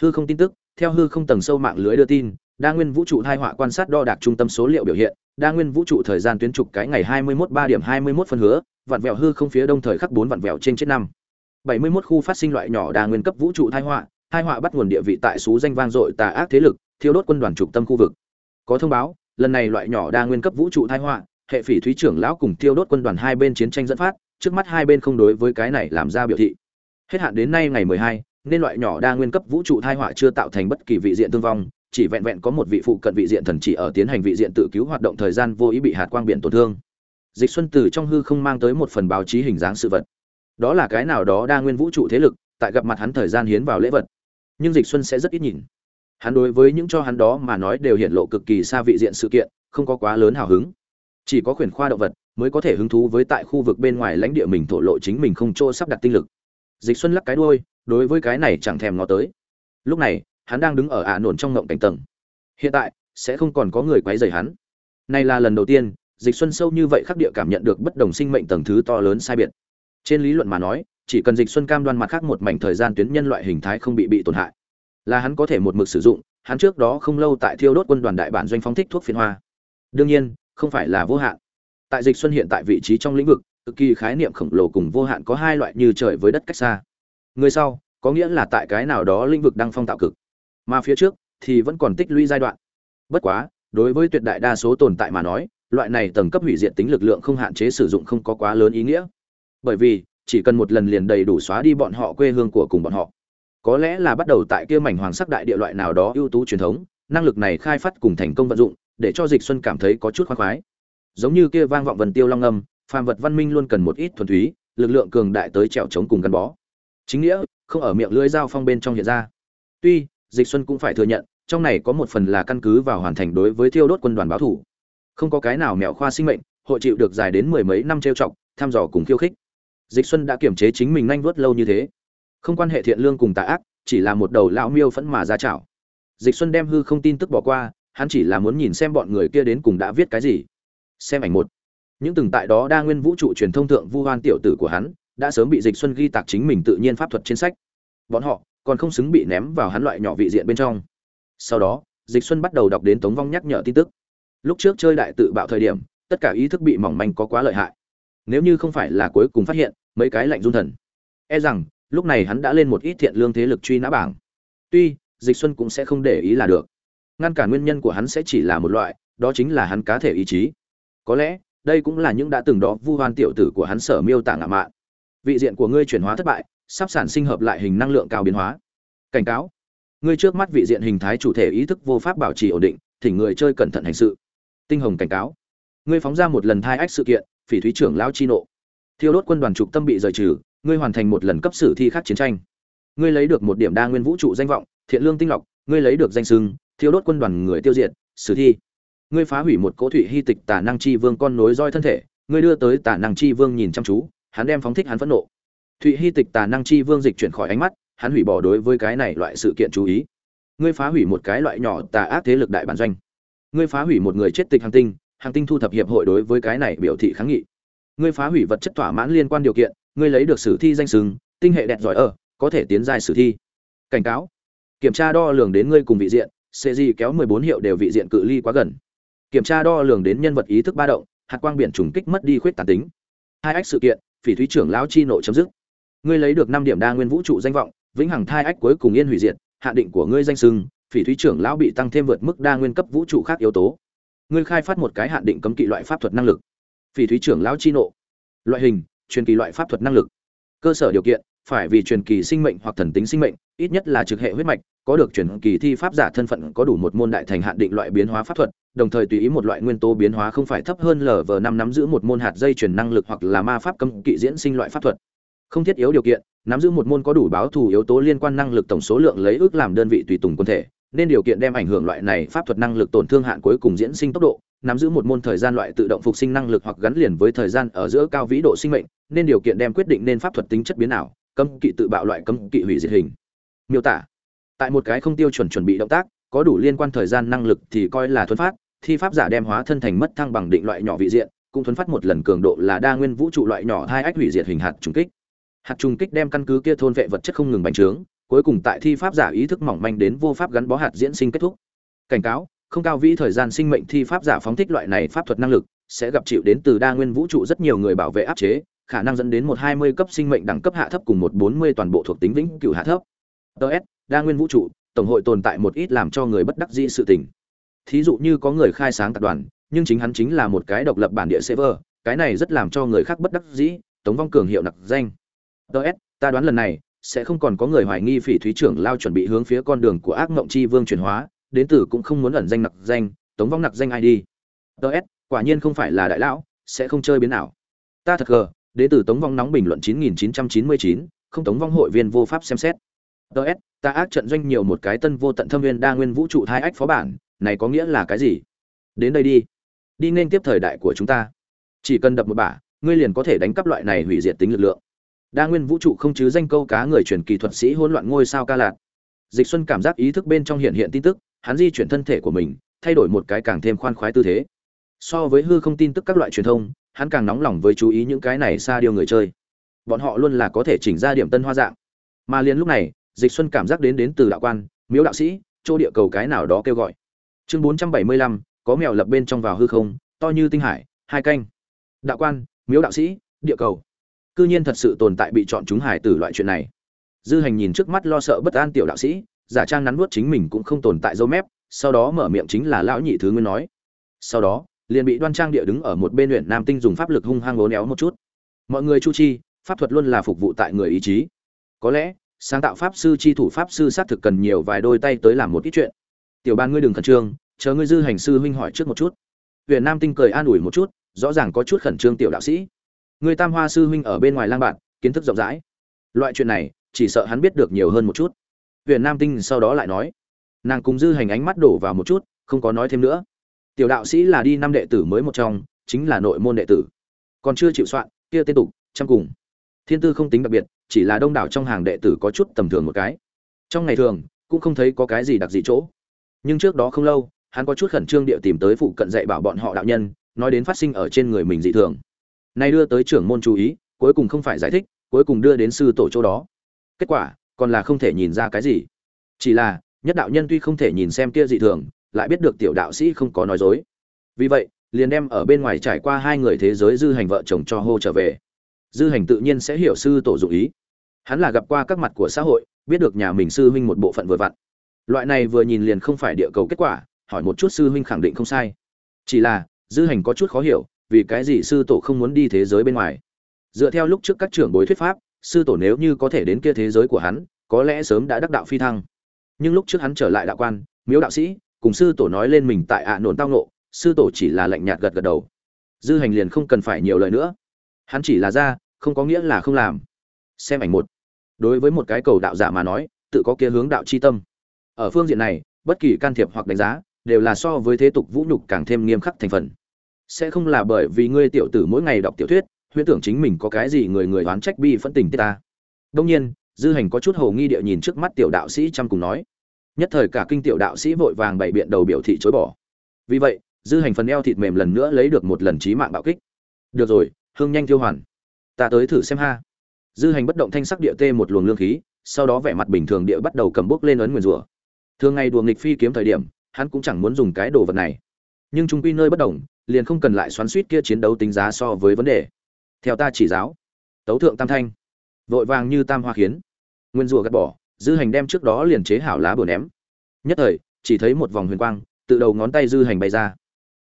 hư không tin tức theo hư không tầng sâu mạng lưới đưa tin đa nguyên vũ trụ hai họa quan sát đo đạc trung tâm số liệu biểu hiện đa nguyên vũ trụ thời gian tuyến trục cái ngày 21 3 điểm 21 phân hứa vặn vẹo hư không phía đông thời khắc bốn vặn vẹo trên chết năm. 71 khu phát sinh loại nhỏ đa nguyên cấp vũ trụ thai họa hai họa bắt nguồn địa vị tại số danh vang dội tà ác thế lực thiêu đốt quân đoàn trục tâm khu vực. Có thông báo lần này loại nhỏ đa nguyên cấp vũ trụ thai họa hệ phỉ thúy trưởng lão cùng thiêu đốt quân đoàn hai bên chiến tranh dẫn phát trước mắt hai bên không đối với cái này làm ra biểu thị. Hết hạn đến nay ngày 12, nên loại nhỏ đa nguyên cấp vũ trụ thai họa chưa tạo thành bất kỳ vị diện thương vong, chỉ vẹn vẹn có một vị phụ cận vị diện thần chỉ ở tiến hành vị diện tự cứu hoạt động thời gian vô ý bị hạt quang biển tổn thương. Dịch xuân từ trong hư không mang tới một phần báo chí hình dáng sự vật. Đó là cái nào đó đa nguyên vũ trụ thế lực, tại gặp mặt hắn thời gian hiến vào lễ vật. Nhưng dịch xuân sẽ rất ít nhìn. Hắn đối với những cho hắn đó mà nói đều hiện lộ cực kỳ xa vị diện sự kiện, không có quá lớn hào hứng. Chỉ có khuyển khoa động vật mới có thể hứng thú với tại khu vực bên ngoài lãnh địa mình thổ lộ chính mình không chỗ sắp đặt tinh lực. Dịch xuân lắc cái đuôi đối với cái này chẳng thèm ngó tới. Lúc này, hắn đang đứng ở ả nổn trong ngộng cảnh tầng. Hiện tại, sẽ không còn có người quấy rầy hắn. Này là lần đầu tiên, dịch xuân sâu như vậy khắc địa cảm nhận được bất đồng sinh mệnh tầng thứ to lớn sai biệt. Trên lý luận mà nói, chỉ cần dịch xuân cam đoan mặt khác một mảnh thời gian tuyến nhân loại hình thái không bị bị tổn hại. Là hắn có thể một mực sử dụng, hắn trước đó không lâu tại thiêu đốt quân đoàn đại bản doanh phóng thích thuốc phiến hoa. Đương nhiên, không phải là vô hạn. Tại dịch xuân hiện tại vị trí trong lĩnh vực, cực kỳ khái niệm khổng lồ cùng vô hạn có hai loại như trời với đất cách xa người sau, có nghĩa là tại cái nào đó lĩnh vực đang phong tạo cực. Mà phía trước, thì vẫn còn tích lũy giai đoạn. Bất quá, đối với tuyệt đại đa số tồn tại mà nói, loại này tầng cấp hủy diệt tính lực lượng không hạn chế sử dụng không có quá lớn ý nghĩa. Bởi vì, chỉ cần một lần liền đầy đủ xóa đi bọn họ quê hương của cùng bọn họ. Có lẽ là bắt đầu tại kia mảnh hoàng sắc đại địa loại nào đó ưu tú truyền thống, năng lực này khai phát cùng thành công vận dụng, để cho dịch xuân cảm thấy có chút khoan khoái. Giống như kia vang vọng vần tiêu long âm, phàm vật văn minh luôn cần một ít thuần túy, lực lượng cường đại tới trèo chống cùng gắn bó chính nghĩa không ở miệng lưỡi dao phong bên trong hiện ra. Tuy, dịch xuân cũng phải thừa nhận, trong này có một phần là căn cứ vào hoàn thành đối với thiêu đốt quân đoàn báo thủ. Không có cái nào mẹo khoa sinh mệnh, hội chịu được dài đến mười mấy năm trêu chọc tham dò cùng khiêu khích. Dịch xuân đã kiểm chế chính mình nhanh vớt lâu như thế. Không quan hệ thiện lương cùng tà ác, chỉ là một đầu lão miêu phẫn mà ra chảo. Dịch xuân đem hư không tin tức bỏ qua, hắn chỉ là muốn nhìn xem bọn người kia đến cùng đã viết cái gì. Xem ảnh một. Những từng tại đó đa nguyên vũ trụ truyền thông thượng vu hoan tiểu tử của hắn đã sớm bị dịch xuân ghi tạc chính mình tự nhiên pháp thuật trên sách. Bọn họ còn không xứng bị ném vào hắn loại nhỏ vị diện bên trong. Sau đó, dịch xuân bắt đầu đọc đến tống vong nhắc nhở tin tức. Lúc trước chơi đại tự bạo thời điểm, tất cả ý thức bị mỏng manh có quá lợi hại. Nếu như không phải là cuối cùng phát hiện, mấy cái lạnh run thần. E rằng, lúc này hắn đã lên một ít thiện lương thế lực truy nã bảng. Tuy, dịch xuân cũng sẽ không để ý là được. Ngăn cản nguyên nhân của hắn sẽ chỉ là một loại, đó chính là hắn cá thể ý chí. Có lẽ, đây cũng là những đã từng đó vu hoan tiểu tử của hắn sở miêu tả ngạo mạn vị diện của ngươi chuyển hóa thất bại, sắp sản sinh hợp lại hình năng lượng cao biến hóa. Cảnh cáo, ngươi trước mắt vị diện hình thái chủ thể ý thức vô pháp bảo trì ổn định, thỉnh người chơi cẩn thận hành sự. Tinh hồng cảnh cáo, ngươi phóng ra một lần thai ách sự kiện, phỉ thúy trưởng lão chi nộ. Thiêu đốt quân đoàn trục tâm bị rời trừ, ngươi hoàn thành một lần cấp sử thi khác chiến tranh. Ngươi lấy được một điểm đa nguyên vũ trụ danh vọng, thiện lương tinh lọc, ngươi lấy được danh sưng thiêu đốt quân đoàn người tiêu diệt, sử thi. Ngươi phá hủy một cỗ thủy hy tịch tả năng chi vương con nối roi thân thể, ngươi đưa tới tả năng chi vương nhìn chăm chú hắn đem phóng thích hắn phẫn nộ. Thụy hy tịch tà năng chi vương dịch chuyển khỏi ánh mắt, hắn hủy bỏ đối với cái này loại sự kiện chú ý. Ngươi phá hủy một cái loại nhỏ tà ác thế lực đại bản doanh. Ngươi phá hủy một người chết tịch hàng tinh hàng tinh thu thập hiệp hội đối với cái này biểu thị kháng nghị. Ngươi phá hủy vật chất thỏa mãn liên quan điều kiện, ngươi lấy được sử thi danh sừng, tinh hệ đẹp giỏi ở, có thể tiến dài sử thi. Cảnh cáo. Kiểm tra đo lường đến ngươi cùng vị diện, sẽ gì kéo mười bốn hiệu đều vị diện cự ly quá gần. Kiểm tra đo lường đến nhân vật ý thức ba động, hạt quang biển trùng kích mất đi khuyết tàn tính. Hai ách sự kiện phỉ thúy trưởng lão chi nộ chấm dứt. Ngươi lấy được năm điểm đa nguyên vũ trụ danh vọng, vĩnh hằng thai ách cuối cùng yên hủy diệt, hạ định của ngươi danh sưng, phỉ thúy trưởng lão bị tăng thêm vượt mức đa nguyên cấp vũ trụ khác yếu tố. Ngươi khai phát một cái hạn định cấm kỵ loại pháp thuật năng lực. Phỉ thúy trưởng lão chi nộ. Loại hình, truyền kỳ loại pháp thuật năng lực. Cơ sở điều kiện, phải vì truyền kỳ sinh mệnh hoặc thần tính sinh mệnh, ít nhất là trực hệ huyết mạch, có được truyền kỳ thi pháp giả thân phận có đủ một môn đại thành hạn định loại biến hóa pháp thuật đồng thời tùy ý một loại nguyên tố biến hóa không phải thấp hơn lv năm nắm giữ một môn hạt dây chuyển năng lực hoặc là ma pháp cấm kỵ diễn sinh loại pháp thuật. Không thiết yếu điều kiện, nắm giữ một môn có đủ báo thù yếu tố liên quan năng lực tổng số lượng lấy ước làm đơn vị tùy tùng quân thể, nên điều kiện đem ảnh hưởng loại này pháp thuật năng lực tổn thương hạn cuối cùng diễn sinh tốc độ, nắm giữ một môn thời gian loại tự động phục sinh năng lực hoặc gắn liền với thời gian ở giữa cao vĩ độ sinh mệnh, nên điều kiện đem quyết định nên pháp thuật tính chất biến ảo, cấm kỵ tự bạo loại cấm kỵ hủy diệt hình. Miêu tả. Tại một cái không tiêu chuẩn chuẩn bị động tác, có đủ liên quan thời gian năng lực thì coi là thuấn phát thi pháp giả đem hóa thân thành mất thăng bằng định loại nhỏ vị diện, cũng thuấn phát một lần cường độ là đa nguyên vũ trụ loại nhỏ hai ách hủy diệt hình hạt trùng kích. Hạt trùng kích đem căn cứ kia thôn vệ vật chất không ngừng bành trướng, cuối cùng tại thi pháp giả ý thức mỏng manh đến vô pháp gắn bó hạt diễn sinh kết thúc. Cảnh cáo, không cao vĩ thời gian sinh mệnh thi pháp giả phóng thích loại này pháp thuật năng lực, sẽ gặp chịu đến từ đa nguyên vũ trụ rất nhiều người bảo vệ áp chế, khả năng dẫn đến một hai mươi cấp sinh mệnh đẳng cấp hạ thấp cùng một bốn mươi toàn bộ thuộc tính vĩnh cửu hạ thấp. Ts đa nguyên vũ trụ, tổng hội tồn tại một ít làm cho người bất đắc dĩ sự tình thí dụ như có người khai sáng tập đoàn nhưng chính hắn chính là một cái độc lập bản địa server cái này rất làm cho người khác bất đắc dĩ tống vong cường hiệu nặc danh. Ts ta đoán lần này sẽ không còn có người hoài nghi phỉ thúy trưởng lao chuẩn bị hướng phía con đường của ác mộng chi vương chuyển hóa đến từ cũng không muốn ẩn danh nặc danh tống vong nặc danh id ts quả nhiên không phải là đại lão sẽ không chơi biến ảo. Ta thật gờ đến từ tống vong nóng bình luận 9999, không tống vong hội viên vô pháp xem xét. Ts ta ác trận doanh nhiều một cái tân vô tận thâm viên đa nguyên vũ trụ hai ách phó bản này có nghĩa là cái gì? Đến đây đi. Đi nên tiếp thời đại của chúng ta. Chỉ cần đập một bả, ngươi liền có thể đánh cắp loại này hủy diệt tính lực lượng. Đa nguyên vũ trụ không chứ danh câu cá người truyền kỳ thuật sĩ hỗn loạn ngôi sao ca lạc dịch xuân cảm giác ý thức bên trong hiện hiện tin tức, hắn di chuyển thân thể của mình, thay đổi một cái càng thêm khoan khoái tư thế. So với hư không tin tức các loại truyền thông, hắn càng nóng lòng với chú ý những cái này xa điều người chơi. Bọn họ luôn là có thể chỉnh ra điểm tân hoa dạng. Mà liền lúc này, dịch xuân cảm giác đến đến từ đạo quan, miếu đạo sĩ, chỗ địa cầu cái nào đó kêu gọi chương 475, có mèo lập bên trong vào hư không to như tinh hải hai canh. Đạo quan miếu đạo sĩ địa cầu. Cư nhiên thật sự tồn tại bị chọn chúng hải tử loại chuyện này. Dư hành nhìn trước mắt lo sợ bất an tiểu đạo sĩ giả trang nắn nuốt chính mình cũng không tồn tại dấu mép sau đó mở miệng chính là lão nhị thứ nguyên nói. Sau đó liền bị đoan trang địa đứng ở một bên luyện nam tinh dùng pháp lực hung hăng lố néo một chút. Mọi người chu chi pháp thuật luôn là phục vụ tại người ý chí. Có lẽ sáng tạo pháp sư chi thủ pháp sư xác thực cần nhiều vài đôi tay tới làm một ít chuyện tiểu ban ngươi đừng khẩn trương, chờ ngươi dư hành sư huynh hỏi trước một chút. Huyện nam tinh cười an ủi một chút, rõ ràng có chút khẩn trương tiểu đạo sĩ. Người tam hoa sư huynh ở bên ngoài lang bạn, kiến thức rộng rãi. Loại chuyện này, chỉ sợ hắn biết được nhiều hơn một chút. Huyện nam tinh sau đó lại nói, nàng cùng dư hành ánh mắt đổ vào một chút, không có nói thêm nữa. Tiểu đạo sĩ là đi năm đệ tử mới một trong, chính là nội môn đệ tử. Còn chưa chịu soạn, kia tiếp tục, chăm cùng. Thiên tư không tính đặc biệt, chỉ là đông đảo trong hàng đệ tử có chút tầm thường một cái. Trong ngày thường, cũng không thấy có cái gì đặc dị chỗ nhưng trước đó không lâu, hắn có chút khẩn trương địa tìm tới phụ cận dạy bảo bọn họ đạo nhân, nói đến phát sinh ở trên người mình dị thường. Nay đưa tới trưởng môn chú ý, cuối cùng không phải giải thích, cuối cùng đưa đến sư tổ chỗ đó. Kết quả, còn là không thể nhìn ra cái gì. Chỉ là, nhất đạo nhân tuy không thể nhìn xem kia dị thường, lại biết được tiểu đạo sĩ không có nói dối. Vì vậy, liền đem ở bên ngoài trải qua hai người thế giới dư hành vợ chồng cho hô trở về. Dư hành tự nhiên sẽ hiểu sư tổ dụng ý. Hắn là gặp qua các mặt của xã hội, biết được nhà mình sư huynh một bộ phận vừa vặn loại này vừa nhìn liền không phải địa cầu kết quả, hỏi một chút sư huynh khẳng định không sai. Chỉ là, dư hành có chút khó hiểu, vì cái gì sư tổ không muốn đi thế giới bên ngoài? Dựa theo lúc trước các trưởng bối thuyết pháp, sư tổ nếu như có thể đến kia thế giới của hắn, có lẽ sớm đã đắc đạo phi thăng. Nhưng lúc trước hắn trở lại đạo quan, miếu đạo sĩ, cùng sư tổ nói lên mình tại ạ à nổn tao nộ sư tổ chỉ là lạnh nhạt gật gật đầu. Dư hành liền không cần phải nhiều lời nữa. Hắn chỉ là ra, không có nghĩa là không làm. Xem ảnh một. Đối với một cái cầu đạo giả mà nói, tự có kia hướng đạo c h i tâm ở phương diện này, bất kỳ can thiệp hoặc đánh giá đều là so với thế tục vũ nhục càng thêm nghiêm khắc thành phần. Sẽ không là bởi vì ngươi tiểu tử mỗi ngày đọc tiểu thuyết, huyễn tưởng chính mình có cái gì người người đoán trách bi phẫn tình tiết ta. Đông nhiên, dư hành có chút hồ nghi địa nhìn trước mắt tiểu đạo sĩ chăm cùng nói, nhất thời cả kinh tiểu đạo sĩ vội vàng bày biện đầu biểu thị chối bỏ. Vì vậy, dư hành phần eo thịt mềm lần nữa lấy được một lần trí mạng bạo kích. Được rồi, hương nhanh tiêu hoàn, ta tới thử xem ha. Dư hành bất động thanh sắc địa tê một luồng lương khí, sau đó vẻ mặt bình thường địa bắt đầu cầm bốc lên ấn nguyền rủa thường ngày đùa nghịch phi kiếm thời điểm, hắn cũng chẳng muốn dùng cái đồ vật này. Nhưng trung quy nơi bất đồng, liền không cần lại xoắn suýt kia chiến đấu tính giá so với vấn đề. Theo ta chỉ giáo, tấu thượng tam thanh. Vội vàng như tam hoa khiến. Nguyên rùa gạt bỏ, dư hành đem trước đó liền chế hảo lá bừa ném. Nhất thời, chỉ thấy một vòng huyền quang, tự đầu ngón tay dư hành bay ra.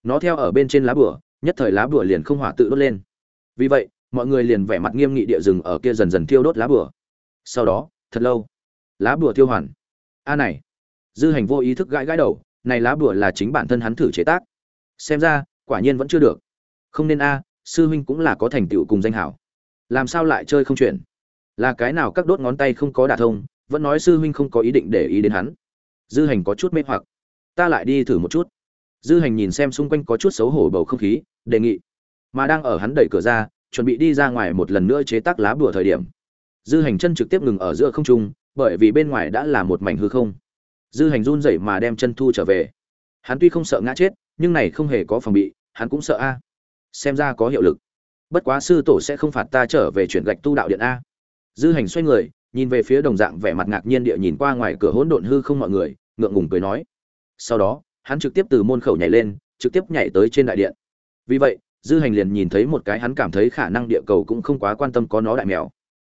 Nó theo ở bên trên lá bừa nhất thời lá bừa liền không hỏa tự đốt lên. Vì vậy, mọi người liền vẻ mặt nghiêm nghị địa rừng ở kia dần dần thiêu đốt lá bừa sau đó, thật lâu, lá bừa thiêu hoàn. A này dư hành vô ý thức gãi gãi đầu, này lá bùa là chính bản thân hắn thử chế tác. Xem ra, quả nhiên vẫn chưa được. Không nên a, sư huynh cũng là có thành tựu cùng danh hảo. Làm sao lại chơi không chuyển là cái nào các đốt ngón tay không có đả thông, vẫn nói sư huynh không có ý định để ý đến hắn. Dư hành có chút mê hoặc. Ta lại đi thử một chút. Dư hành nhìn xem xung quanh có chút xấu hổ bầu không khí, đề nghị. Mà đang ở hắn đẩy cửa ra, chuẩn bị đi ra ngoài một lần nữa chế tác lá bùa thời điểm. Dư hành chân trực tiếp ngừng ở giữa không trung, bởi vì bên ngoài đã là một mảnh hư không dư hành run rẩy mà đem chân thu trở về. Hắn tuy không sợ ngã chết, nhưng này không hề có phòng bị, hắn cũng sợ a. Xem ra có hiệu lực. Bất quá sư tổ sẽ không phạt ta trở về chuyển gạch tu đạo điện a. Dư hành xoay người, nhìn về phía đồng dạng vẻ mặt ngạc nhiên địa nhìn qua ngoài cửa hỗn độn hư không mọi người, ngượng ngùng cười nói. Sau đó, hắn trực tiếp từ môn khẩu nhảy lên, trực tiếp nhảy tới trên đại điện. Vì vậy, dư hành liền nhìn thấy một cái hắn cảm thấy khả năng địa cầu cũng không quá quan tâm có nó đại mèo.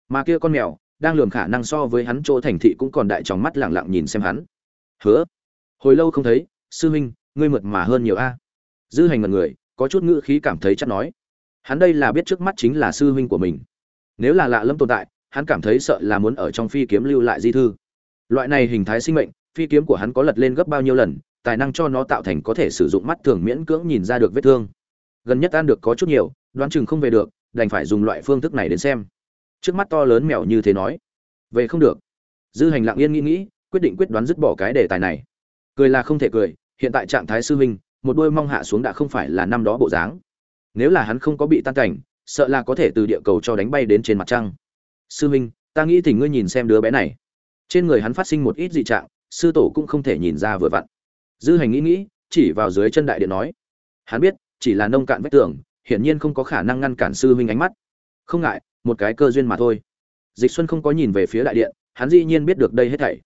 Mà kia con mèo, đang lường khả năng so với hắn chỗ thành thị cũng còn đại trong mắt lẳng lặng nhìn xem hắn hứa. Hồi lâu không thấy, sư huynh, ngươi mượt mà hơn nhiều a. Dư hành mật người, có chút ngữ khí cảm thấy chắc nói. Hắn đây là biết trước mắt chính là sư huynh của mình. Nếu là lạ lâm tồn tại, hắn cảm thấy sợ là muốn ở trong phi kiếm lưu lại di thư. Loại này hình thái sinh mệnh, phi kiếm của hắn có lật lên gấp bao nhiêu lần, tài năng cho nó tạo thành có thể sử dụng mắt thường miễn cưỡng nhìn ra được vết thương. Gần nhất ăn được có chút nhiều, đoán chừng không về được, đành phải dùng loại phương thức này đến xem. Trước mắt to lớn mèo như thế nói. Về không được. Dư hành lặng yên nghĩ nghĩ quyết định quyết đoán dứt bỏ cái đề tài này. Cười là không thể cười, hiện tại trạng thái sư huynh, một đôi mong hạ xuống đã không phải là năm đó bộ dáng. Nếu là hắn không có bị tan cảnh, sợ là có thể từ địa cầu cho đánh bay đến trên mặt trăng. Sư huynh, ta nghĩ thì ngươi nhìn xem đứa bé này. Trên người hắn phát sinh một ít dị trạng, sư tổ cũng không thể nhìn ra vừa vặn. Dư hành nghĩ nghĩ, chỉ vào dưới chân đại điện nói. Hắn biết, chỉ là nông cạn vách tường, hiển nhiên không có khả năng ngăn cản sư huynh ánh mắt. Không ngại, một cái cơ duyên mà thôi. Dịch xuân không có nhìn về phía đại điện, hắn dĩ nhiên biết được đây hết thảy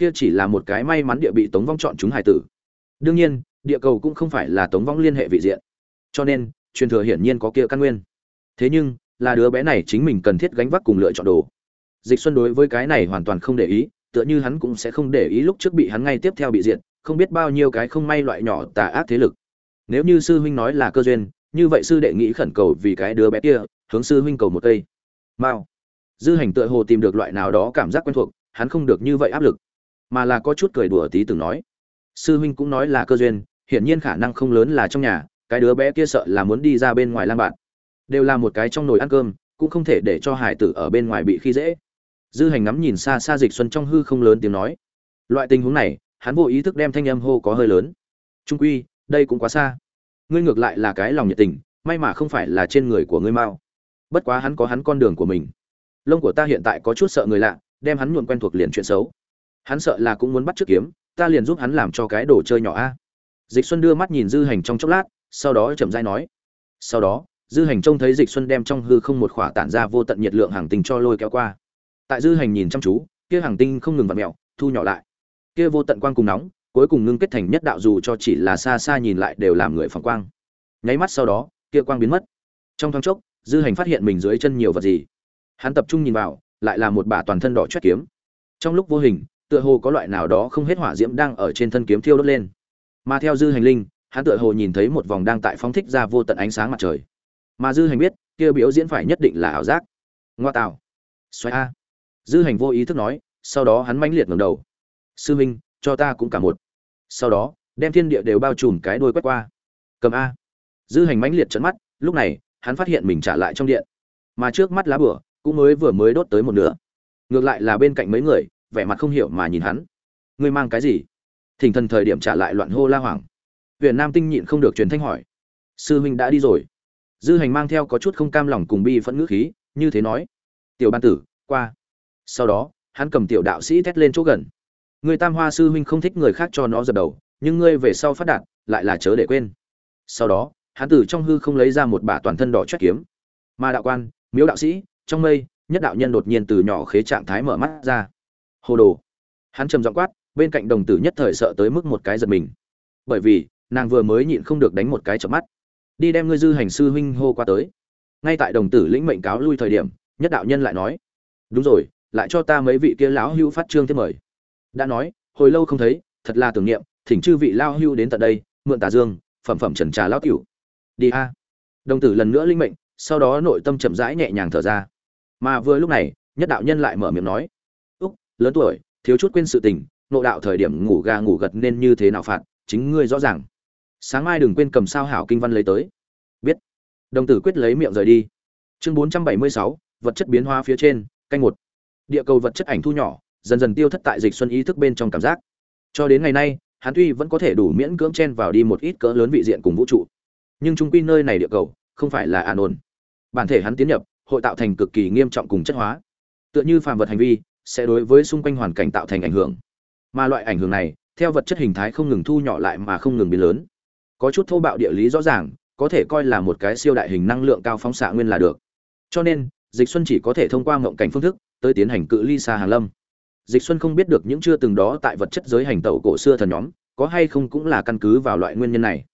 kia chỉ là một cái may mắn địa bị tống vong chọn chúng hải tử. Đương nhiên, địa cầu cũng không phải là tống vong liên hệ vị diện. Cho nên, truyền thừa hiển nhiên có kia căn nguyên. Thế nhưng, là đứa bé này chính mình cần thiết gánh vác cùng lựa chọn đồ. Dịch xuân đối với cái này hoàn toàn không để ý, tựa như hắn cũng sẽ không để ý lúc trước bị hắn ngay tiếp theo bị diện không biết bao nhiêu cái không may loại nhỏ tà ác thế lực. Nếu như sư huynh nói là cơ duyên, như vậy sư đệ nghĩ khẩn cầu vì cái đứa bé kia, hướng sư huynh cầu một cây. Mao dư hành tựa hồ tìm được loại nào đó cảm giác quen thuộc, hắn không được như vậy áp lực mà là có chút cười đùa tí từng nói. Sư huynh cũng nói là cơ duyên, hiển nhiên khả năng không lớn là trong nhà, cái đứa bé kia sợ là muốn đi ra bên ngoài lang bạn. Đều là một cái trong nồi ăn cơm, cũng không thể để cho hải tử ở bên ngoài bị khi dễ. Dư hành ngắm nhìn xa xa dịch xuân trong hư không lớn tiếng nói. Loại tình huống này, hắn vô ý thức đem thanh âm hô có hơi lớn. Trung quy, đây cũng quá xa. Ngươi ngược lại là cái lòng nhiệt tình, may mà không phải là trên người của ngươi mao bất quá hắn có hắn con đường của mình. Lông của ta hiện tại có chút sợ người lạ, đem hắn nhuộm quen thuộc liền chuyện xấu hắn sợ là cũng muốn bắt trước kiếm, ta liền giúp hắn làm cho cái đồ chơi nhỏ a. Dịch xuân đưa mắt nhìn dư hành trong chốc lát, sau đó chậm rãi nói. Sau đó, dư hành trông thấy dịch xuân đem trong hư không một khỏa tản ra vô tận nhiệt lượng hàng tinh cho lôi kéo qua. Tại dư hành nhìn chăm chú, kia hàng tinh không ngừng vặn mẹo thu nhỏ lại. Kia vô tận quang cùng nóng, cuối cùng ngưng kết thành nhất đạo dù cho chỉ là xa xa nhìn lại đều làm người phản quang. Nháy mắt sau đó, kia quang biến mất. Trong thoáng chốc, dư hành phát hiện mình dưới chân nhiều vật gì. Hắn tập trung nhìn vào, lại là một bả toàn thân đỏ chót kiếm. Trong lúc vô hình tựa hồ có loại nào đó không hết hỏa diễm đang ở trên thân kiếm thiêu đốt lên. Mà theo dư hành linh, hắn tựa hồ nhìn thấy một vòng đang tại phóng thích ra vô tận ánh sáng mặt trời. Mà dư hành biết, kia biểu diễn phải nhất định là ảo giác. Ngoa tạo. Xoay a. Dư hành vô ý thức nói, sau đó hắn mãnh liệt ngẩng đầu. Sư huynh cho ta cũng cả một. Sau đó, đem thiên địa đều bao trùm cái đuôi quét qua. Cầm a. Dư hành mãnh liệt trận mắt, lúc này, hắn phát hiện mình trả lại trong điện. Mà trước mắt lá bửa, cũng mới vừa mới đốt tới một nửa. Ngược lại là bên cạnh mấy người vẻ mặt không hiểu mà nhìn hắn. Ngươi mang cái gì? Thỉnh thần thời điểm trả lại loạn hô la hoảng. Huyền nam tinh nhịn không được truyền thanh hỏi. Sư huynh đã đi rồi. Dư hành mang theo có chút không cam lòng cùng bi phẫn ngữ khí, như thế nói. Tiểu ban tử, qua. Sau đó, hắn cầm tiểu đạo sĩ thét lên chỗ gần. Người tam hoa sư huynh không thích người khác cho nó dập đầu, nhưng ngươi về sau phát đạt, lại là chớ để quên. Sau đó, hắn từ trong hư không lấy ra một bả toàn thân đỏ chót kiếm. Mà đạo quan, miếu đạo sĩ, trong mây, nhất đạo nhân đột nhiên từ nhỏ khế trạng thái mở mắt ra hồ đồ. Hắn trầm giọng quát, bên cạnh đồng tử nhất thời sợ tới mức một cái giật mình. Bởi vì, nàng vừa mới nhịn không được đánh một cái chợp mắt. Đi đem ngươi dư hành sư huynh hô qua tới. Ngay tại đồng tử lĩnh mệnh cáo lui thời điểm, nhất đạo nhân lại nói, đúng rồi, lại cho ta mấy vị kia lão hưu phát trương tiếp mời. Đã nói, hồi lâu không thấy, thật là tưởng niệm, thỉnh chư vị lao hưu đến tận đây, mượn tà dương, phẩm phẩm trần trà lão cửu đi a. Đồng tử lần nữa linh mệnh, sau đó nội tâm chậm rãi nhẹ nhàng thở ra. Mà vừa lúc này, nhất đạo nhân lại mở miệng nói lớn tuổi, thiếu chút quên sự tình, nộ đạo thời điểm ngủ gà ngủ gật nên như thế nào phạt, chính ngươi rõ ràng. Sáng mai đừng quên cầm sao hảo kinh văn lấy tới. Biết. Đồng tử quyết lấy miệng rời đi. Chương bốn trăm bảy mươi sáu, vật chất biến hóa phía trên, canh một. Địa cầu vật chất ảnh thu nhỏ, dần dần tiêu thất tại dịch xuân ý thức bên trong cảm giác. Cho đến ngày nay, hắn tuy vẫn có thể đủ miễn cưỡng chen vào đi một ít cỡ lớn vị diện cùng vũ trụ. Nhưng trung quy nơi này địa cầu, không phải là an ổn. Bản thể hắn tiến nhập, hội tạo thành cực kỳ nghiêm trọng cùng chất hóa. Tựa như phàm vật hành vi sẽ đối với xung quanh hoàn cảnh tạo thành ảnh hưởng. Mà loại ảnh hưởng này, theo vật chất hình thái không ngừng thu nhỏ lại mà không ngừng biến lớn. Có chút thô bạo địa lý rõ ràng, có thể coi là một cái siêu đại hình năng lượng cao phóng xạ nguyên là được. Cho nên, dịch xuân chỉ có thể thông qua ngộng cảnh phương thức, tới tiến hành cự ly xa hàng lâm. Dịch xuân không biết được những chưa từng đó tại vật chất giới hành tẩu cổ xưa thần nhóm, có hay không cũng là căn cứ vào loại nguyên nhân này.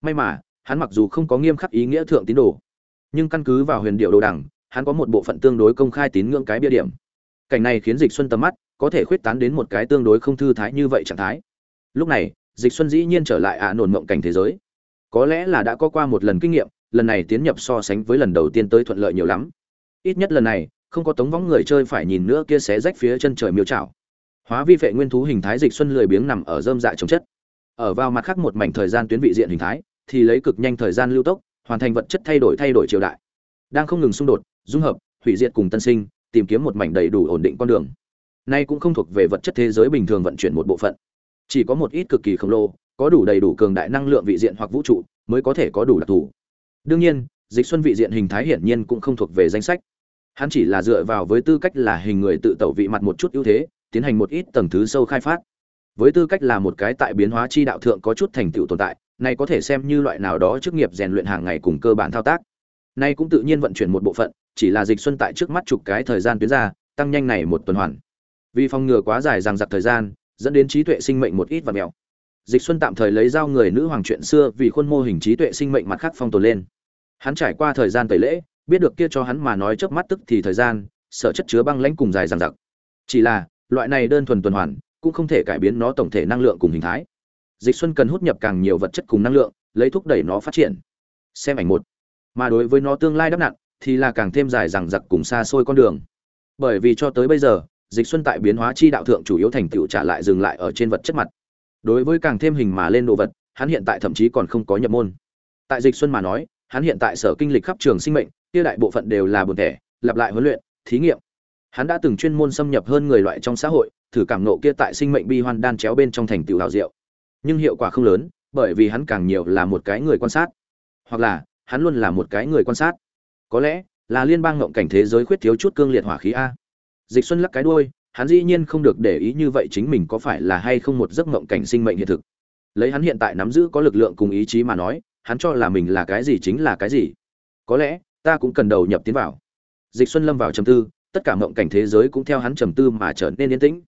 May mà, hắn mặc dù không có nghiêm khắc ý nghĩa thượng tín đồ, nhưng căn cứ vào huyền điệu đồ đẳng hắn có một bộ phận tương đối công khai tín ngưỡng cái bia điểm cảnh này khiến dịch xuân tầm mắt có thể khuyết tán đến một cái tương đối không thư thái như vậy trạng thái. Lúc này, dịch xuân dĩ nhiên trở lại ạ nổn mộng cảnh thế giới. Có lẽ là đã có qua một lần kinh nghiệm, lần này tiến nhập so sánh với lần đầu tiên tới thuận lợi nhiều lắm. Ít nhất lần này, không có tống võng người chơi phải nhìn nữa kia xé rách phía chân trời miêu trảo. Hóa vi vệ nguyên thú hình thái dịch xuân lười biếng nằm ở dơm dạ trồng chất. Ở vào mặt khác một mảnh thời gian tuyến vị diện hình thái, thì lấy cực nhanh thời gian lưu tốc, hoàn thành vật chất thay đổi thay đổi triều đại. Đang không ngừng xung đột, dung hợp, hủy diệt cùng tân sinh tìm kiếm một mảnh đầy đủ ổn định con đường. Nay cũng không thuộc về vật chất thế giới bình thường vận chuyển một bộ phận. Chỉ có một ít cực kỳ khổng lồ, có đủ đầy đủ cường đại năng lượng vị diện hoặc vũ trụ mới có thể có đủ đặc thù. Đương nhiên, dịch xuân vị diện hình thái hiển nhiên cũng không thuộc về danh sách. Hắn chỉ là dựa vào với tư cách là hình người tự tẩu vị mặt một chút ưu thế, tiến hành một ít tầng thứ sâu khai phát. Với tư cách là một cái tại biến hóa chi đạo thượng có chút thành tựu tồn tại này có thể xem như loại nào đó chức nghiệp rèn luyện hàng ngày cùng cơ bản thao tác nay cũng tự nhiên vận chuyển một bộ phận, chỉ là dịch xuân tại trước mắt chục cái thời gian tuyến ra, tăng nhanh này một tuần hoàn. Vì phòng ngừa quá dài rằng giặc thời gian, dẫn đến trí tuệ sinh mệnh một ít và mèo dịch xuân tạm thời lấy giao người nữ hoàng chuyện xưa vì khuôn mô hình trí tuệ sinh mệnh mặt khác phong tồn lên. Hắn trải qua thời gian tẩy lễ, biết được kia cho hắn mà nói trước mắt tức thì thời gian, sở chất chứa băng lãnh cùng dài rằng giặc chỉ là, loại này đơn thuần tuần hoàn, cũng không thể cải biến nó tổng thể năng lượng cùng hình thái. Dịch xuân cần hút nhập càng nhiều vật chất cùng năng lượng, lấy thúc đẩy nó phát triển. Xem ảnh một mà đối với nó tương lai đắp nặng thì là càng thêm dài rằng giặc cùng xa xôi con đường. Bởi vì cho tới bây giờ, dịch xuân tại biến hóa chi đạo thượng chủ yếu thành tựu trả lại dừng lại ở trên vật chất mặt. Đối với càng thêm hình mà lên đồ vật, hắn hiện tại thậm chí còn không có nhập môn. Tại dịch xuân mà nói, hắn hiện tại sở kinh lịch khắp trường sinh mệnh, kia đại bộ phận đều là buồn thẻ, lặp lại huấn luyện, thí nghiệm. Hắn đã từng chuyên môn xâm nhập hơn người loại trong xã hội, thử cảm nộ kia tại sinh mệnh bi hoan đan chéo bên trong thành tựu hào diệu. Nhưng hiệu quả không lớn, bởi vì hắn càng nhiều là một cái người quan sát. Hoặc là hắn luôn là một cái người quan sát. Có lẽ là liên bang ngộng cảnh thế giới khuyết thiếu chút cương liệt hỏa khí a. Dịch xuân lắc cái đuôi, hắn dĩ nhiên không được để ý như vậy chính mình có phải là hay không một giấc ngộng cảnh sinh mệnh hiện thực. Lấy hắn hiện tại nắm giữ có lực lượng cùng ý chí mà nói, hắn cho là mình là cái gì chính là cái gì. Có lẽ, ta cũng cần đầu nhập tiến vào. Dịch xuân lâm vào trầm tư, tất cả mộng cảnh thế giới cũng theo hắn trầm tư mà trở nên yên tĩnh.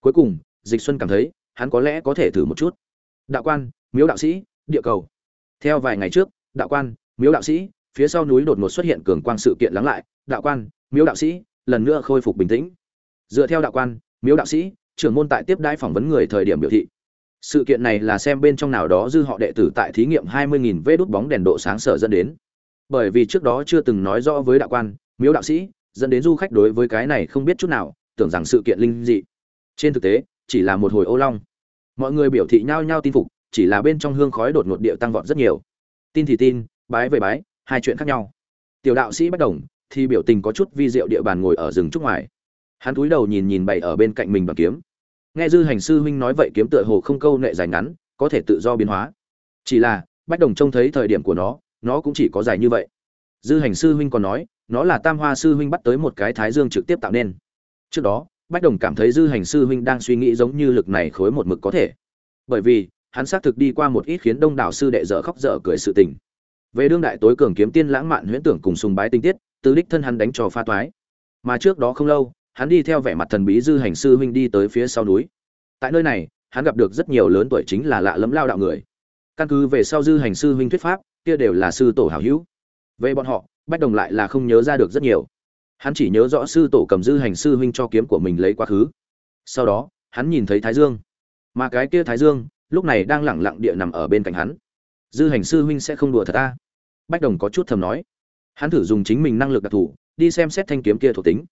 Cuối cùng, dịch xuân cảm thấy, hắn có lẽ có thể thử một chút. Đạo quan, miếu đạo sĩ, địa cầu. Theo vài ngày trước, đạo quan miếu đạo sĩ, phía sau núi đột ngột xuất hiện cường quang sự kiện lắng lại, đạo quan, miếu đạo sĩ, lần nữa khôi phục bình tĩnh. Dựa theo đạo quan, miếu đạo sĩ, trưởng môn tại tiếp đãi phỏng vấn người thời điểm biểu thị. Sự kiện này là xem bên trong nào đó dư họ đệ tử tại thí nghiệm 20.000 vê đốt bóng đèn độ sáng sở dẫn đến. Bởi vì trước đó chưa từng nói rõ với đạo quan, miếu đạo sĩ, dẫn đến du khách đối với cái này không biết chút nào, tưởng rằng sự kiện linh dị. Trên thực tế, chỉ là một hồi ô long. Mọi người biểu thị nhao nhao tin phục, chỉ là bên trong hương khói đột ngột địa tăng vọt rất nhiều. Tin thì tin bái về bái, hai chuyện khác nhau. Tiểu đạo sĩ bất đồng thì biểu tình có chút vi diệu địa bàn ngồi ở rừng trúc ngoài. Hắn cúi đầu nhìn nhìn bày ở bên cạnh mình bằng kiếm. Nghe dư hành sư huynh nói vậy kiếm tựa hồ không câu nệ dài ngắn, có thể tự do biến hóa. Chỉ là, bách đồng trông thấy thời điểm của nó nó cũng chỉ có dài như vậy. Dư hành sư huynh còn nói, nó là tam hoa sư huynh bắt tới một cái thái dương trực tiếp tạo nên. Trước đó, bách đồng cảm thấy dư hành sư huynh đang suy nghĩ giống như lực này khối một mực có thể. Bởi vì, hắn xác thực đi qua một ít khiến đông đảo sư đệ dở khóc dở cười sự tình về đương đại tối cường kiếm tiên lãng mạn huyễn tưởng cùng sùng bái tinh tiết, từ đích thân hắn đánh cho pha toái. Mà trước đó không lâu, hắn đi theo vẻ mặt thần bí dư hành sư huynh đi tới phía sau núi. Tại nơi này, hắn gặp được rất nhiều lớn tuổi chính là lạ lẫm lao đạo người. Căn cứ về sau dư hành sư huynh thuyết pháp, kia đều là sư tổ hảo hữu. Về bọn họ, bách đồng lại là không nhớ ra được rất nhiều. Hắn chỉ nhớ rõ sư tổ cầm dư hành sư huynh cho kiếm của mình lấy quá khứ. Sau đó, hắn nhìn thấy thái dương. Mà cái kia thái dương, lúc này đang lẳng lặng địa nằm ở bên cạnh hắn. Dư hành sư huynh sẽ không đùa thật ta bách đồng có chút thầm nói. Hắn thử dùng chính mình năng lực đặc thù, đi xem xét thanh kiếm kia thuộc tính.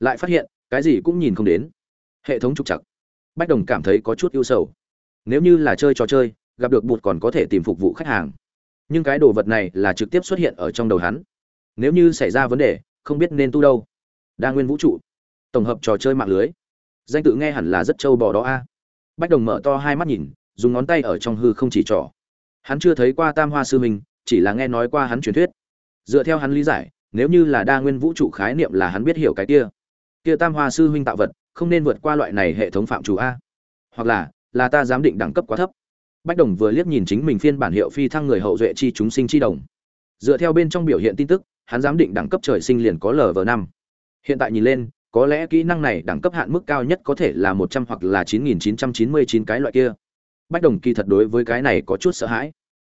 Lại phát hiện, cái gì cũng nhìn không đến. Hệ thống trục chặt bách đồng cảm thấy có chút ưu sầu. Nếu như là chơi trò chơi, gặp được bụt còn có thể tìm phục vụ khách hàng. Nhưng cái đồ vật này là trực tiếp xuất hiện ở trong đầu hắn. Nếu như xảy ra vấn đề, không biết nên tu đâu. Đa nguyên vũ trụ. Tổng hợp trò chơi mạng lưới. Danh tự nghe hẳn là rất trâu bò đó a. Bách đồng mở to hai mắt nhìn, dùng ngón tay ở trong hư không chỉ trỏ. Hắn chưa thấy qua tam hoa sư minh chỉ là nghe nói qua hắn truyền thuyết. Dựa theo hắn lý giải, nếu như là đa nguyên vũ trụ khái niệm là hắn biết hiểu cái kia. Kia tam hoa sư huynh tạo vật, không nên vượt qua loại này hệ thống phạm chủ a. Hoặc là là ta giám định đẳng cấp quá thấp. Bách đồng vừa liếc nhìn chính mình phiên bản hiệu phi thăng người hậu duệ chi chúng sinh chi đồng. Dựa theo bên trong biểu hiện tin tức, hắn giám định đẳng cấp trời sinh liền có lv năm. Hiện tại nhìn lên, có lẽ kỹ năng này đẳng cấp hạn mức cao nhất có thể là một trăm hoặc là chín nghìn chín trăm chín mươi chín cái loại kia. Bách đồng kỳ thật đối với cái này có chút sợ hãi.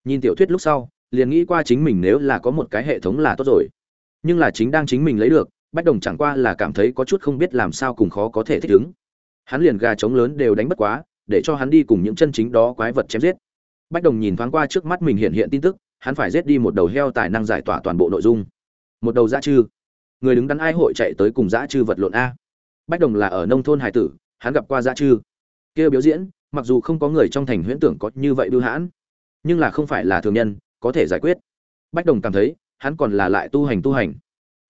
Nhìn tiểu thuyết lúc sau liền nghĩ qua chính mình nếu là có một cái hệ thống là tốt rồi. Nhưng là chính đang chính mình lấy được, bách đồng chẳng qua là cảm thấy có chút không biết làm sao cùng khó có thể thích ứng. Hắn liền gà trống lớn đều đánh bất quá, để cho hắn đi cùng những chân chính đó quái vật chém giết. Bách đồng nhìn thoáng qua trước mắt mình hiện hiện tin tức, hắn phải giết đi một đầu heo tài năng giải tỏa toàn bộ nội dung. Một đầu dã chư. Người đứng đắn ai hội chạy tới cùng dã chư vật lộn a. Bách đồng là ở nông thôn hải tử, hắn gặp qua dã chư. Kia biểu diễn, mặc dù không có người trong thành huyễn tưởng có như vậy bưu hãn, nhưng là không phải là thường nhân có thể giải quyết. Bách đồng cảm thấy, hắn còn là lại tu hành tu hành.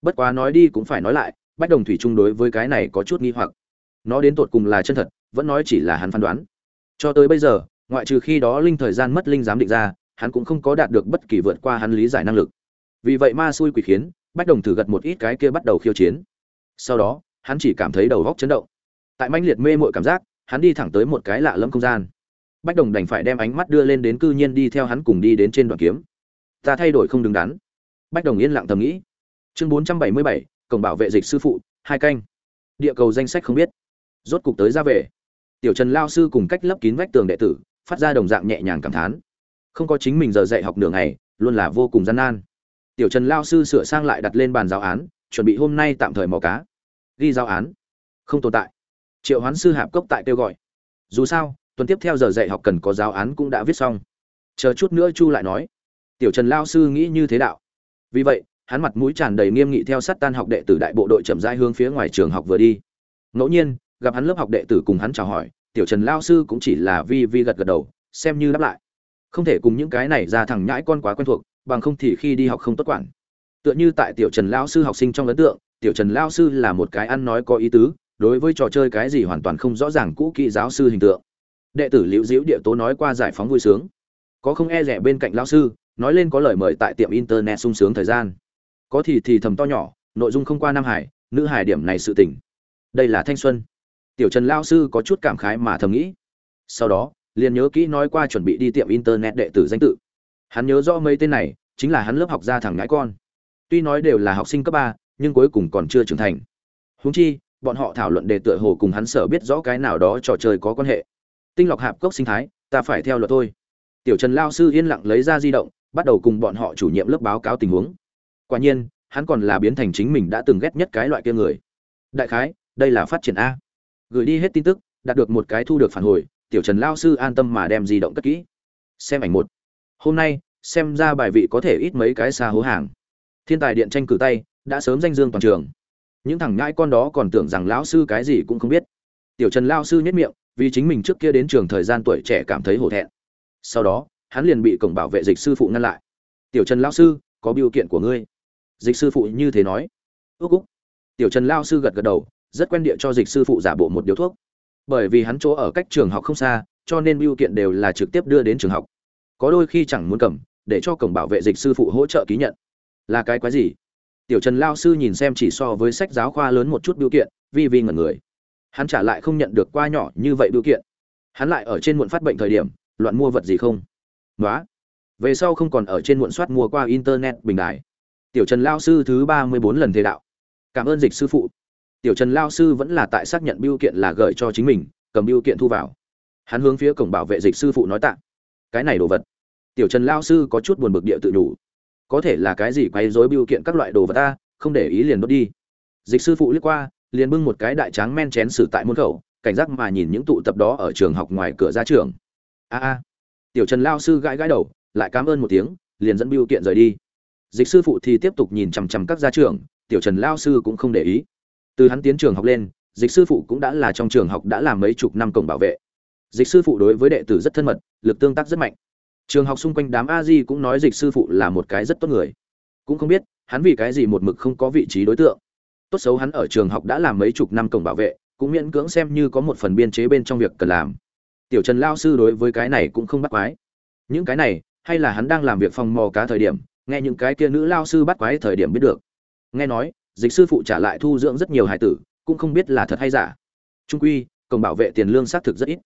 Bất quá nói đi cũng phải nói lại, bách đồng thủy chung đối với cái này có chút nghi hoặc. Nó đến tột cùng là chân thật, vẫn nói chỉ là hắn phán đoán. Cho tới bây giờ, ngoại trừ khi đó linh thời gian mất linh dám định ra, hắn cũng không có đạt được bất kỳ vượt qua hắn lý giải năng lực. Vì vậy ma xui quỷ khiến, bách đồng thử gật một ít cái kia bắt đầu khiêu chiến. Sau đó, hắn chỉ cảm thấy đầu góc chấn động. Tại manh liệt mê mội cảm giác, hắn đi thẳng tới một cái lạ lẫm không gian bách đồng đành phải đem ánh mắt đưa lên đến cư nhiên đi theo hắn cùng đi đến trên đoạn kiếm. Ta thay đổi không đứng đắn. Bách đồng yên lặng thầm nghĩ. Chương bốn trăm bảy mươi bảy, cổng bảo vệ dịch sư phụ, hai canh. Địa cầu danh sách không biết. Rốt cục tới ra về. Tiểu trần lao sư cùng cách lấp kín vách tường đệ tử, phát ra đồng dạng nhẹ nhàng cảm thán. Không có chính mình giờ dạy học nửa ngày, luôn là vô cùng gian nan. Tiểu trần lao sư sửa sang lại đặt lên bàn giáo án, chuẩn bị hôm nay tạm thời mò cá. Ghi giáo án. Không tồn tại. Triệu hoán sư hạp cốc tại kêu gọi. Dù sao tuần tiếp theo giờ dạy học cần có giáo án cũng đã viết xong. Chờ chút nữa chu lại nói, tiểu trần lao sư nghĩ như thế đạo. Vì vậy, hắn mặt mũi tràn đầy nghiêm nghị theo sát tan học đệ tử đại bộ đội chậm rãi hướng phía ngoài trường học vừa đi. Ngẫu nhiên, gặp hắn lớp học đệ tử cùng hắn chào hỏi, tiểu trần lao sư cũng chỉ là vi vi gật gật đầu, xem như đáp lại. Không thể cùng những cái này ra thẳng nhãi con quá quen thuộc, bằng không thì khi đi học không tốt quản. Tựa như tại tiểu trần lao sư học sinh trong ấn tượng, tiểu trần lao sư là một cái ăn nói có ý tứ, đối với trò chơi cái gì hoàn toàn không rõ ràng cũ kỹ giáo sư hình tượng đệ tử liễu diễu địa tố nói qua giải phóng vui sướng. Có không e rẻ bên cạnh lao sư, nói lên có lời mời tại tiệm internet sung sướng thời gian. Có thì thì thầm to nhỏ, nội dung không qua nam hải, nữ hải điểm này sự tỉnh đây là thanh xuân. Tiểu trần lao sư có chút cảm khái mà thầm nghĩ. Sau đó, liền nhớ kỹ nói qua chuẩn bị đi tiệm internet đệ tử danh tự. Hắn nhớ rõ mấy tên này, chính là hắn lớp học ra thẳng ngãi con. Tuy nói đều là học sinh cấp ba, nhưng cuối cùng còn chưa trưởng thành. Húng chi, bọn họ thảo luận đề tựa hồ cùng hắn sở biết rõ cái nào đó trò chơi có quan hệ tinh lọc hạp cốc sinh thái, ta phải theo luật thôi. Tiểu trần lao sư yên lặng lấy ra di động, bắt đầu cùng bọn họ chủ nhiệm lớp báo cáo tình huống. Quả nhiên, hắn còn là biến thành chính mình đã từng ghét nhất cái loại kia người. Đại khái, đây là phát triển a. Gửi đi hết tin tức, đạt được một cái thu được phản hồi, tiểu trần lao sư an tâm mà đem di động cất kỹ. Xem ảnh một. Hôm nay, xem ra bài vị có thể ít mấy cái xa hố hàng. Thiên tài điện tranh cử tay, đã sớm danh dương toàn trường. Những thằng ngãi con đó còn tưởng rằng lão sư cái gì cũng không biết. Tiểu trần lao sư nhất miệng vì chính mình trước kia đến trường thời gian tuổi trẻ cảm thấy hổ thẹn. Sau đó, hắn liền bị cổng bảo vệ dịch sư phụ ngăn lại. Tiểu trần lao sư, có biểu kiện của ngươi. Dịch sư phụ như thế nói. Ước úc. Tiểu trần lao sư gật gật đầu, rất quen địa cho dịch sư phụ giả bộ một điếu thuốc. Bởi vì hắn chỗ ở cách trường học không xa, cho nên biểu kiện đều là trực tiếp đưa đến trường học. Có đôi khi chẳng muốn cầm, để cho cổng bảo vệ dịch sư phụ hỗ trợ ký nhận. Là cái quái gì? Tiểu trần lao sư nhìn xem chỉ so với sách giáo khoa lớn một chút biểu kiện, vi vi ngẩn người hắn trả lại không nhận được qua nhỏ như vậy biểu kiện. Hắn lại ở trên muộn phát bệnh thời điểm, loạn mua vật gì không? Nói về sau không còn ở trên muộn soát mua qua internet bình đài. Tiểu trần lao sư thứ ba mươi bốn lần thế đạo. Cảm ơn dịch sư phụ. Tiểu trần lao sư vẫn là tại xác nhận biêu kiện là gửi cho chính mình, cầm biêu kiện thu vào. Hắn hướng phía cổng bảo vệ dịch sư phụ nói tạ. Cái này đồ vật. Tiểu trần lao sư có chút buồn bực địa tự đủ có thể là cái gì quấy rối biêu kiện các loại đồ vật ta, không để ý liền đốt đi. Dịch sư phụ liếc qua liền bưng một cái đại tráng men chén xử tại môn khẩu, cảnh giác mà nhìn những tụ tập đó ở trường học ngoài cửa ra trường. A a. Tiểu trần lao sư gãi gãi đầu, lại cảm ơn một tiếng, liền dẫn biêu kiện rời đi. Dịch sư phụ thì tiếp tục nhìn chằm chằm các gia trưởng, tiểu trần lao sư cũng không để ý. Từ hắn tiến trường học lên, dịch sư phụ cũng đã là trong trường học đã làm mấy chục năm cổng bảo vệ. Dịch sư phụ đối với đệ tử rất thân mật, lực tương tác rất mạnh. Trường học xung quanh đám a di cũng nói dịch sư phụ là một cái rất tốt người. Cũng không biết, hắn vì cái gì một mực không có vị trí đối tượng tốt xấu hắn ở trường học đã làm mấy chục năm cổng bảo vệ, cũng miễn cưỡng xem như có một phần biên chế bên trong việc cần làm. Tiểu trần lao sư đối với cái này cũng không bắt quái. Những cái này, hay là hắn đang làm việc phòng mò cá thời điểm, nghe những cái kia nữ lao sư bắt quái thời điểm biết được. Nghe nói, dịch sư phụ trả lại thu dưỡng rất nhiều hải tử, cũng không biết là thật hay giả. Trung quy, cổng bảo vệ tiền lương xác thực rất ít.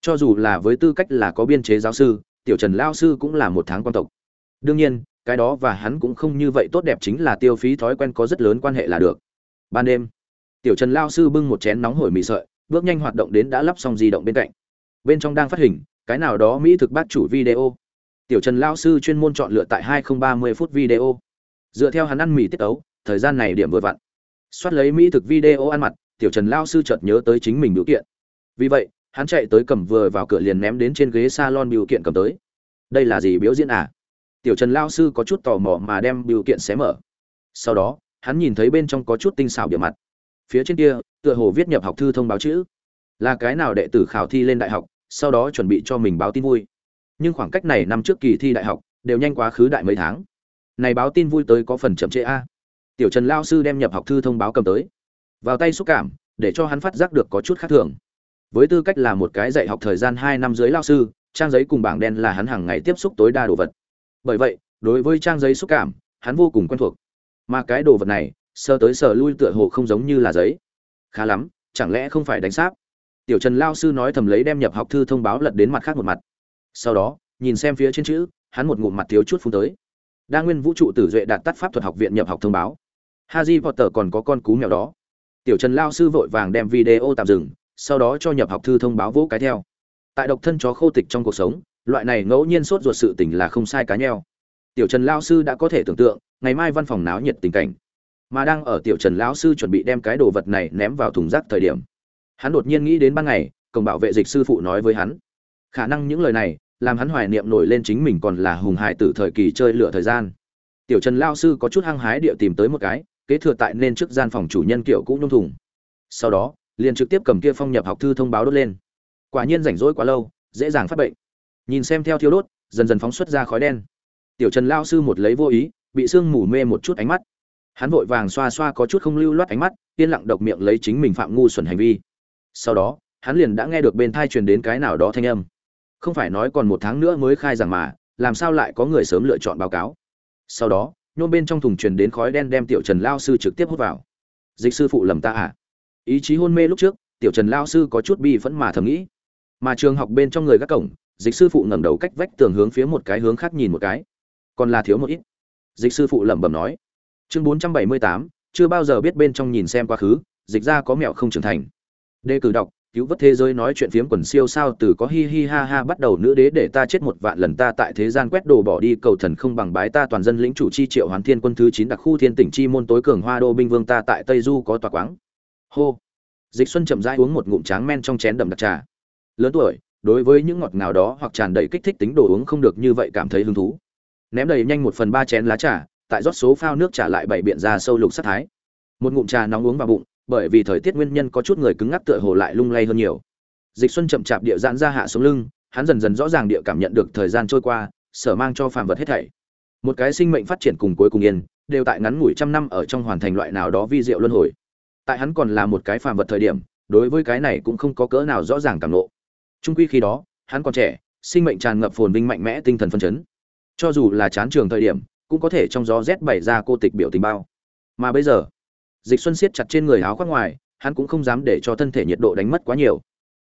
Cho dù là với tư cách là có biên chế giáo sư, tiểu trần lao sư cũng là một tháng quan tộc. Đương nhiên, cái đó và hắn cũng không như vậy tốt đẹp chính là tiêu phí thói quen có rất lớn quan hệ là được ban đêm. Tiểu trần lao sư bưng một chén nóng hổi mì sợi, bước nhanh hoạt động đến đã lắp xong di động bên cạnh. Bên trong đang phát hình, cái nào đó mỹ thực bát chủ video. Tiểu trần lao sư chuyên môn chọn lựa tại 2030 phút video. Dựa theo hắn ăn mì tiết ấu, thời gian này điểm vừa vặn. Xoát lấy mỹ thực video ăn mặt, tiểu trần lao sư chợt nhớ tới chính mình biểu kiện. Vì vậy, hắn chạy tới cầm vừa vào cửa liền ném đến trên ghế salon biểu kiện cầm tới. Đây là gì biểu diễn à? Tiểu trần lao sư có chút tò mò mà đem biểu kiện xé mở. Sau đó hắn nhìn thấy bên trong có chút tinh xảo bìa mặt. Phía trên kia, tựa hồ viết nhập học thư thông báo chữ. Là cái nào đệ tử khảo thi lên đại học, sau đó chuẩn bị cho mình báo tin vui. Nhưng khoảng cách này năm trước kỳ thi đại học, đều nhanh quá khứ đại mấy tháng. Này báo tin vui tới có phần chậm trễ a. Tiểu trần lao sư đem nhập học thư thông báo cầm tới. Vào tay xúc cảm, để cho hắn phát giác được có chút khác thường. Với tư cách là một cái dạy học thời gian hai năm dưới lao sư, trang giấy cùng bảng đen là hắn hàng ngày tiếp xúc tối đa đồ vật. Bởi vậy, đối với trang giấy xúc cảm, hắn vô cùng quen thuộc mà cái đồ vật này, sơ tới sờ lui tựa hồ không giống như là giấy. Khá lắm, chẳng lẽ không phải đánh sáp? Tiểu trần lao sư nói thầm lấy đem nhập học thư thông báo lật đến mặt khác một mặt. Sau đó, nhìn xem phía trên chữ, hắn một ngụm mặt thiếu chút phun tới. Đa nguyên vũ trụ tử duệ đạt tắt pháp thuật học viện nhập học thông báo. Haji potter còn có con cú mèo đó. Tiểu trần lao sư vội vàng đem video tạm dừng, sau đó cho nhập học thư thông báo vỗ cái theo. Tại độc thân chó khô tịch trong cuộc sống, loại này ngẫu nhiên sốt ruột sự tình là không sai cá nheo tiểu trần lao sư đã có thể tưởng tượng, ngày mai văn phòng náo nhiệt tình cảnh. Mà đang ở tiểu trần lão sư chuẩn bị đem cái đồ vật này ném vào thùng rác thời điểm, hắn đột nhiên nghĩ đến ban ngày, cổng bảo vệ dịch sư phụ nói với hắn. Khả năng những lời này làm hắn hoài niệm nổi lên chính mình còn là hùng hải tử thời kỳ chơi lửa thời gian. Tiểu trần lao sư có chút hăng hái địa tìm tới một cái, kế thừa tại nên trước gian phòng chủ nhân kiểu cũ nhung thùng. Sau đó, liền trực tiếp cầm kia phong nhập học thư thông báo đốt lên. Quả nhiên rảnh rỗi quá lâu, dễ dàng phát bệnh. Nhìn xem theo thiếu đốt, dần dần phóng xuất ra khói đen tiểu trần lao sư một lấy vô ý, bị sương mù mê một chút ánh mắt. Hắn vội vàng xoa xoa có chút không lưu loát ánh mắt, yên lặng độc miệng lấy chính mình phạm ngu xuẩn hành vi. Sau đó, hắn liền đã nghe được bên thai truyền đến cái nào đó thanh âm. Không phải nói còn một tháng nữa mới khai rằng mà, làm sao lại có người sớm lựa chọn báo cáo? Sau đó, nhôm bên trong thùng truyền đến khói đen đem tiểu trần lao sư trực tiếp hút vào. Dịch sư phụ lầm ta à? Ý chí hôn mê lúc trước, tiểu trần lao sư có chút bi phẫn mà thầm nghĩ. Mà trường học bên trong người các cổng, dịch sư phụ ngẩng đầu cách vách tường hướng phía một cái hướng khác nhìn một cái còn là thiếu một ít. Dịch sư phụ lẩm bẩm nói. Chương bốn trăm bảy mươi tám, chưa bao giờ biết bên trong nhìn xem quá khứ, dịch ra có mẹo không trưởng thành. Đề cử đọc, cứu vớt thế giới nói chuyện phiếm quần siêu sao từ có hi hi ha ha bắt đầu nữ đế để ta chết một vạn lần ta tại thế gian quét đồ bỏ đi, cầu thần không bằng bái ta toàn dân lĩnh chủ chi triệu hoàn thiên quân thứ chín đặc khu thiên tỉnh chi môn tối cường hoa đô binh vương ta tại tây du có tòa quáng. Hô. Dịch xuân chậm rãi uống một ngụm tráng men trong chén đậm đặc trà. Lớn tuổi, đối với những ngọt ngào đó hoặc tràn đầy kích thích tính đồ uống không được như vậy cảm thấy hứng thú ném đầy nhanh một phần ba chén lá trà, tại rót số phao nước trả lại bảy biện ra sâu lục sát thái. Một ngụm trà nóng uống vào bụng, bởi vì thời tiết nguyên nhân có chút người cứng ngắc tựa hồ lại lung lay hơn nhiều. Dịch xuân chậm chạp địa giãn ra hạ xuống lưng, hắn dần dần rõ ràng địa cảm nhận được thời gian trôi qua, sở mang cho phàm vật hết thảy. Một cái sinh mệnh phát triển cùng cuối cùng yên, đều tại ngắn ngủi trăm năm ở trong hoàn thành loại nào đó vi diệu luân hồi. Tại hắn còn là một cái phàm vật thời điểm, đối với cái này cũng không có cỡ nào rõ ràng cảm lộ. trung quy khi đó, hắn còn trẻ, sinh mệnh tràn ngập phồn vinh mạnh mẽ tinh thần phân chấn cho dù là chán trường thời điểm, cũng có thể trong gió rét bày ra cô tịch biểu tình bao. Mà bây giờ, dịch xuân siết chặt trên người áo khoác ngoài, hắn cũng không dám để cho thân thể nhiệt độ đánh mất quá nhiều.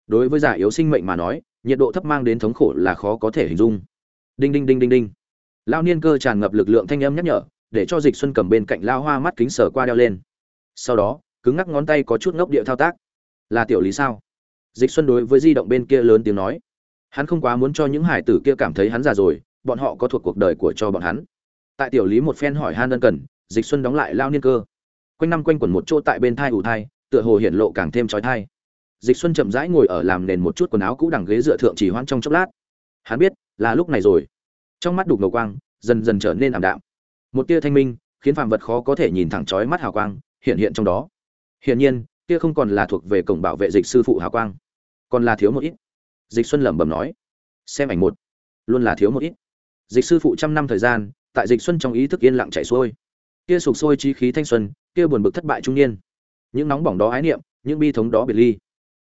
Đối với giả yếu sinh mệnh mà nói, nhiệt độ thấp mang đến thống khổ là khó có thể hình dung. Đinh đinh đinh đinh đinh. Lao niên cơ tràn ngập lực lượng thanh âm nhắc nhở, để cho dịch xuân cầm bên cạnh lao hoa mắt kính sở qua đeo lên. Sau đó, cứng ngắc ngón tay có chút ngốc địa thao tác. Là tiểu lý sao? Dịch xuân đối với di động bên kia lớn tiếng nói. Hắn không quá muốn cho những hải tử kia cảm thấy hắn già rồi bọn họ có thuộc cuộc đời của cho bọn hắn. Tại tiểu lý một phen hỏi han ân cần, dịch xuân đóng lại lao niên cơ. Quanh năm quanh quẩn một chỗ tại bên thai ủ thai, tựa hồ hiện lộ càng thêm trói thai. Dịch xuân chậm rãi ngồi ở làm nền một chút quần áo cũ đằng ghế dựa thượng chỉ hoãn trong chốc lát. Hắn biết, là lúc này rồi. Trong mắt đục ngầu quang, dần dần trở nên ảm đạm. Một tia thanh minh, khiến phàm vật khó có thể nhìn thẳng chói mắt hào quang, hiện hiện trong đó. Hiển nhiên tia không còn là thuộc về cổng bảo vệ dịch sư phụ hào quang, còn là thiếu một ít. Dịch xuân lẩm bẩm nói, xem ảnh một, luôn là thiếu một ít dịch sư phụ trăm năm thời gian, tại dịch xuân trong ý thức yên lặng chảy xuôi. Kia sụp sôi trí khí thanh xuân, kia buồn bực thất bại trung niên. Những nóng bỏng đó ái niệm, những bi thống đó biệt ly.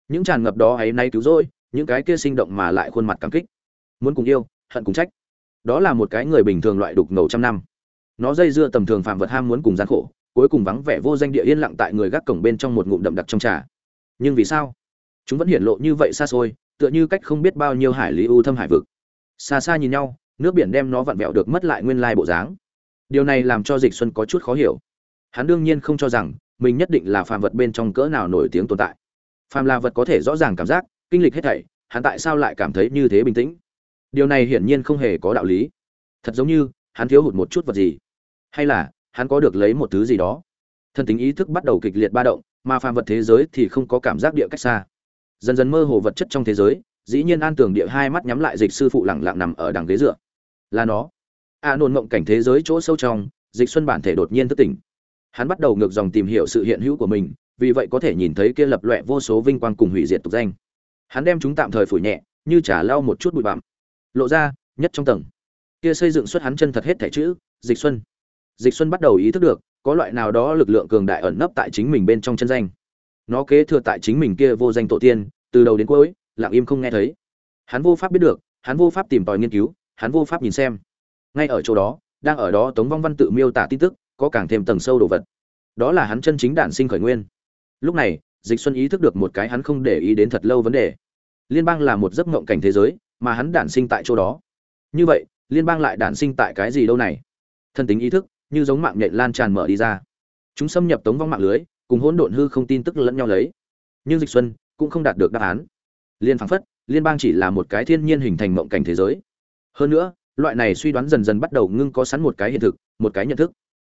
Những tràn ngập đó ấy nay cứu rỗi, những cái kia sinh động mà lại khuôn mặt cảm kích. Muốn cùng yêu, hận cùng trách. Đó là một cái người bình thường loại đục ngầu trăm năm. Nó dây dưa tầm thường phạm vật ham muốn cùng gian khổ, cuối cùng vắng vẻ vô danh địa yên lặng tại người gác cổng bên trong một ngụm đậm đặc trong trà. Nhưng vì sao? Chúng vẫn hiển lộ như vậy xa xôi, tựa như cách không biết bao nhiêu hải lý u thâm hải vực. Xa xa nhìn nhau nước biển đem nó vặn vẹo được mất lại nguyên lai bộ dáng. Điều này làm cho dịch xuân có chút khó hiểu. Hắn đương nhiên không cho rằng mình nhất định là phàm vật bên trong cỡ nào nổi tiếng tồn tại. Phàm là vật có thể rõ ràng cảm giác, kinh lịch hết thảy, hắn tại sao lại cảm thấy như thế bình tĩnh? Điều này hiển nhiên không hề có đạo lý. Thật giống như, hắn thiếu hụt một chút vật gì. Hay là, hắn có được lấy một thứ gì đó. Thân tính ý thức bắt đầu kịch liệt ba động, mà phàm vật thế giới thì không có cảm giác địa cách xa. Dần dần mơ hồ vật chất trong thế giới, dĩ nhiên an tường địa hai mắt nhắm lại dịch sư phụ lẳng lặng nằm ở đằng ghế dựa là nó. À, A nôn mộng cảnh thế giới chỗ sâu trong, dịch xuân bản thể đột nhiên thức tỉnh. Hắn bắt đầu ngược dòng tìm hiểu sự hiện hữu của mình, vì vậy có thể nhìn thấy kia lập loẹ vô số vinh quang cùng hủy diệt tục danh. Hắn đem chúng tạm thời phủ nhẹ, như trả lau một chút bụi bặm. Lộ ra, nhất trong tầng. Kia xây dựng xuất hắn chân thật hết thẻ chữ, dịch xuân. Dịch xuân bắt đầu ý thức được, có loại nào đó lực lượng cường đại ẩn nấp tại chính mình bên trong chân danh. Nó kế thừa tại chính mình kia vô danh tổ tiên, từ đầu đến cuối, lặng im không nghe thấy. Hắn vô pháp biết được, hắn vô pháp tìm tòi nghiên cứu hắn vô pháp nhìn xem. Ngay ở chỗ đó, đang ở đó tống vong văn tự miêu tả tin tức, có càng thêm tầng sâu đồ vật. Đó là hắn chân chính đản sinh khởi nguyên. Lúc này, dịch xuân ý thức được một cái hắn không để ý đến thật lâu vấn đề. Liên bang là một giấc mộng cảnh thế giới, mà hắn đản sinh tại chỗ đó. Như vậy, liên bang lại đản sinh tại cái gì đâu này? Thân tính ý thức, như giống mạng nhện lan tràn mở đi ra. Chúng xâm nhập tống vong mạng lưới, cùng hỗn độn hư không tin tức lẫn nhau lấy. Nhưng dịch xuân cũng không đạt được đáp án. Liên phảng phất, liên bang chỉ là một cái thiên nhiên hình thành mộng cảnh thế giới hơn nữa, loại này suy đoán dần dần bắt đầu ngưng có sẵn một cái hiện thực, một cái nhận thức.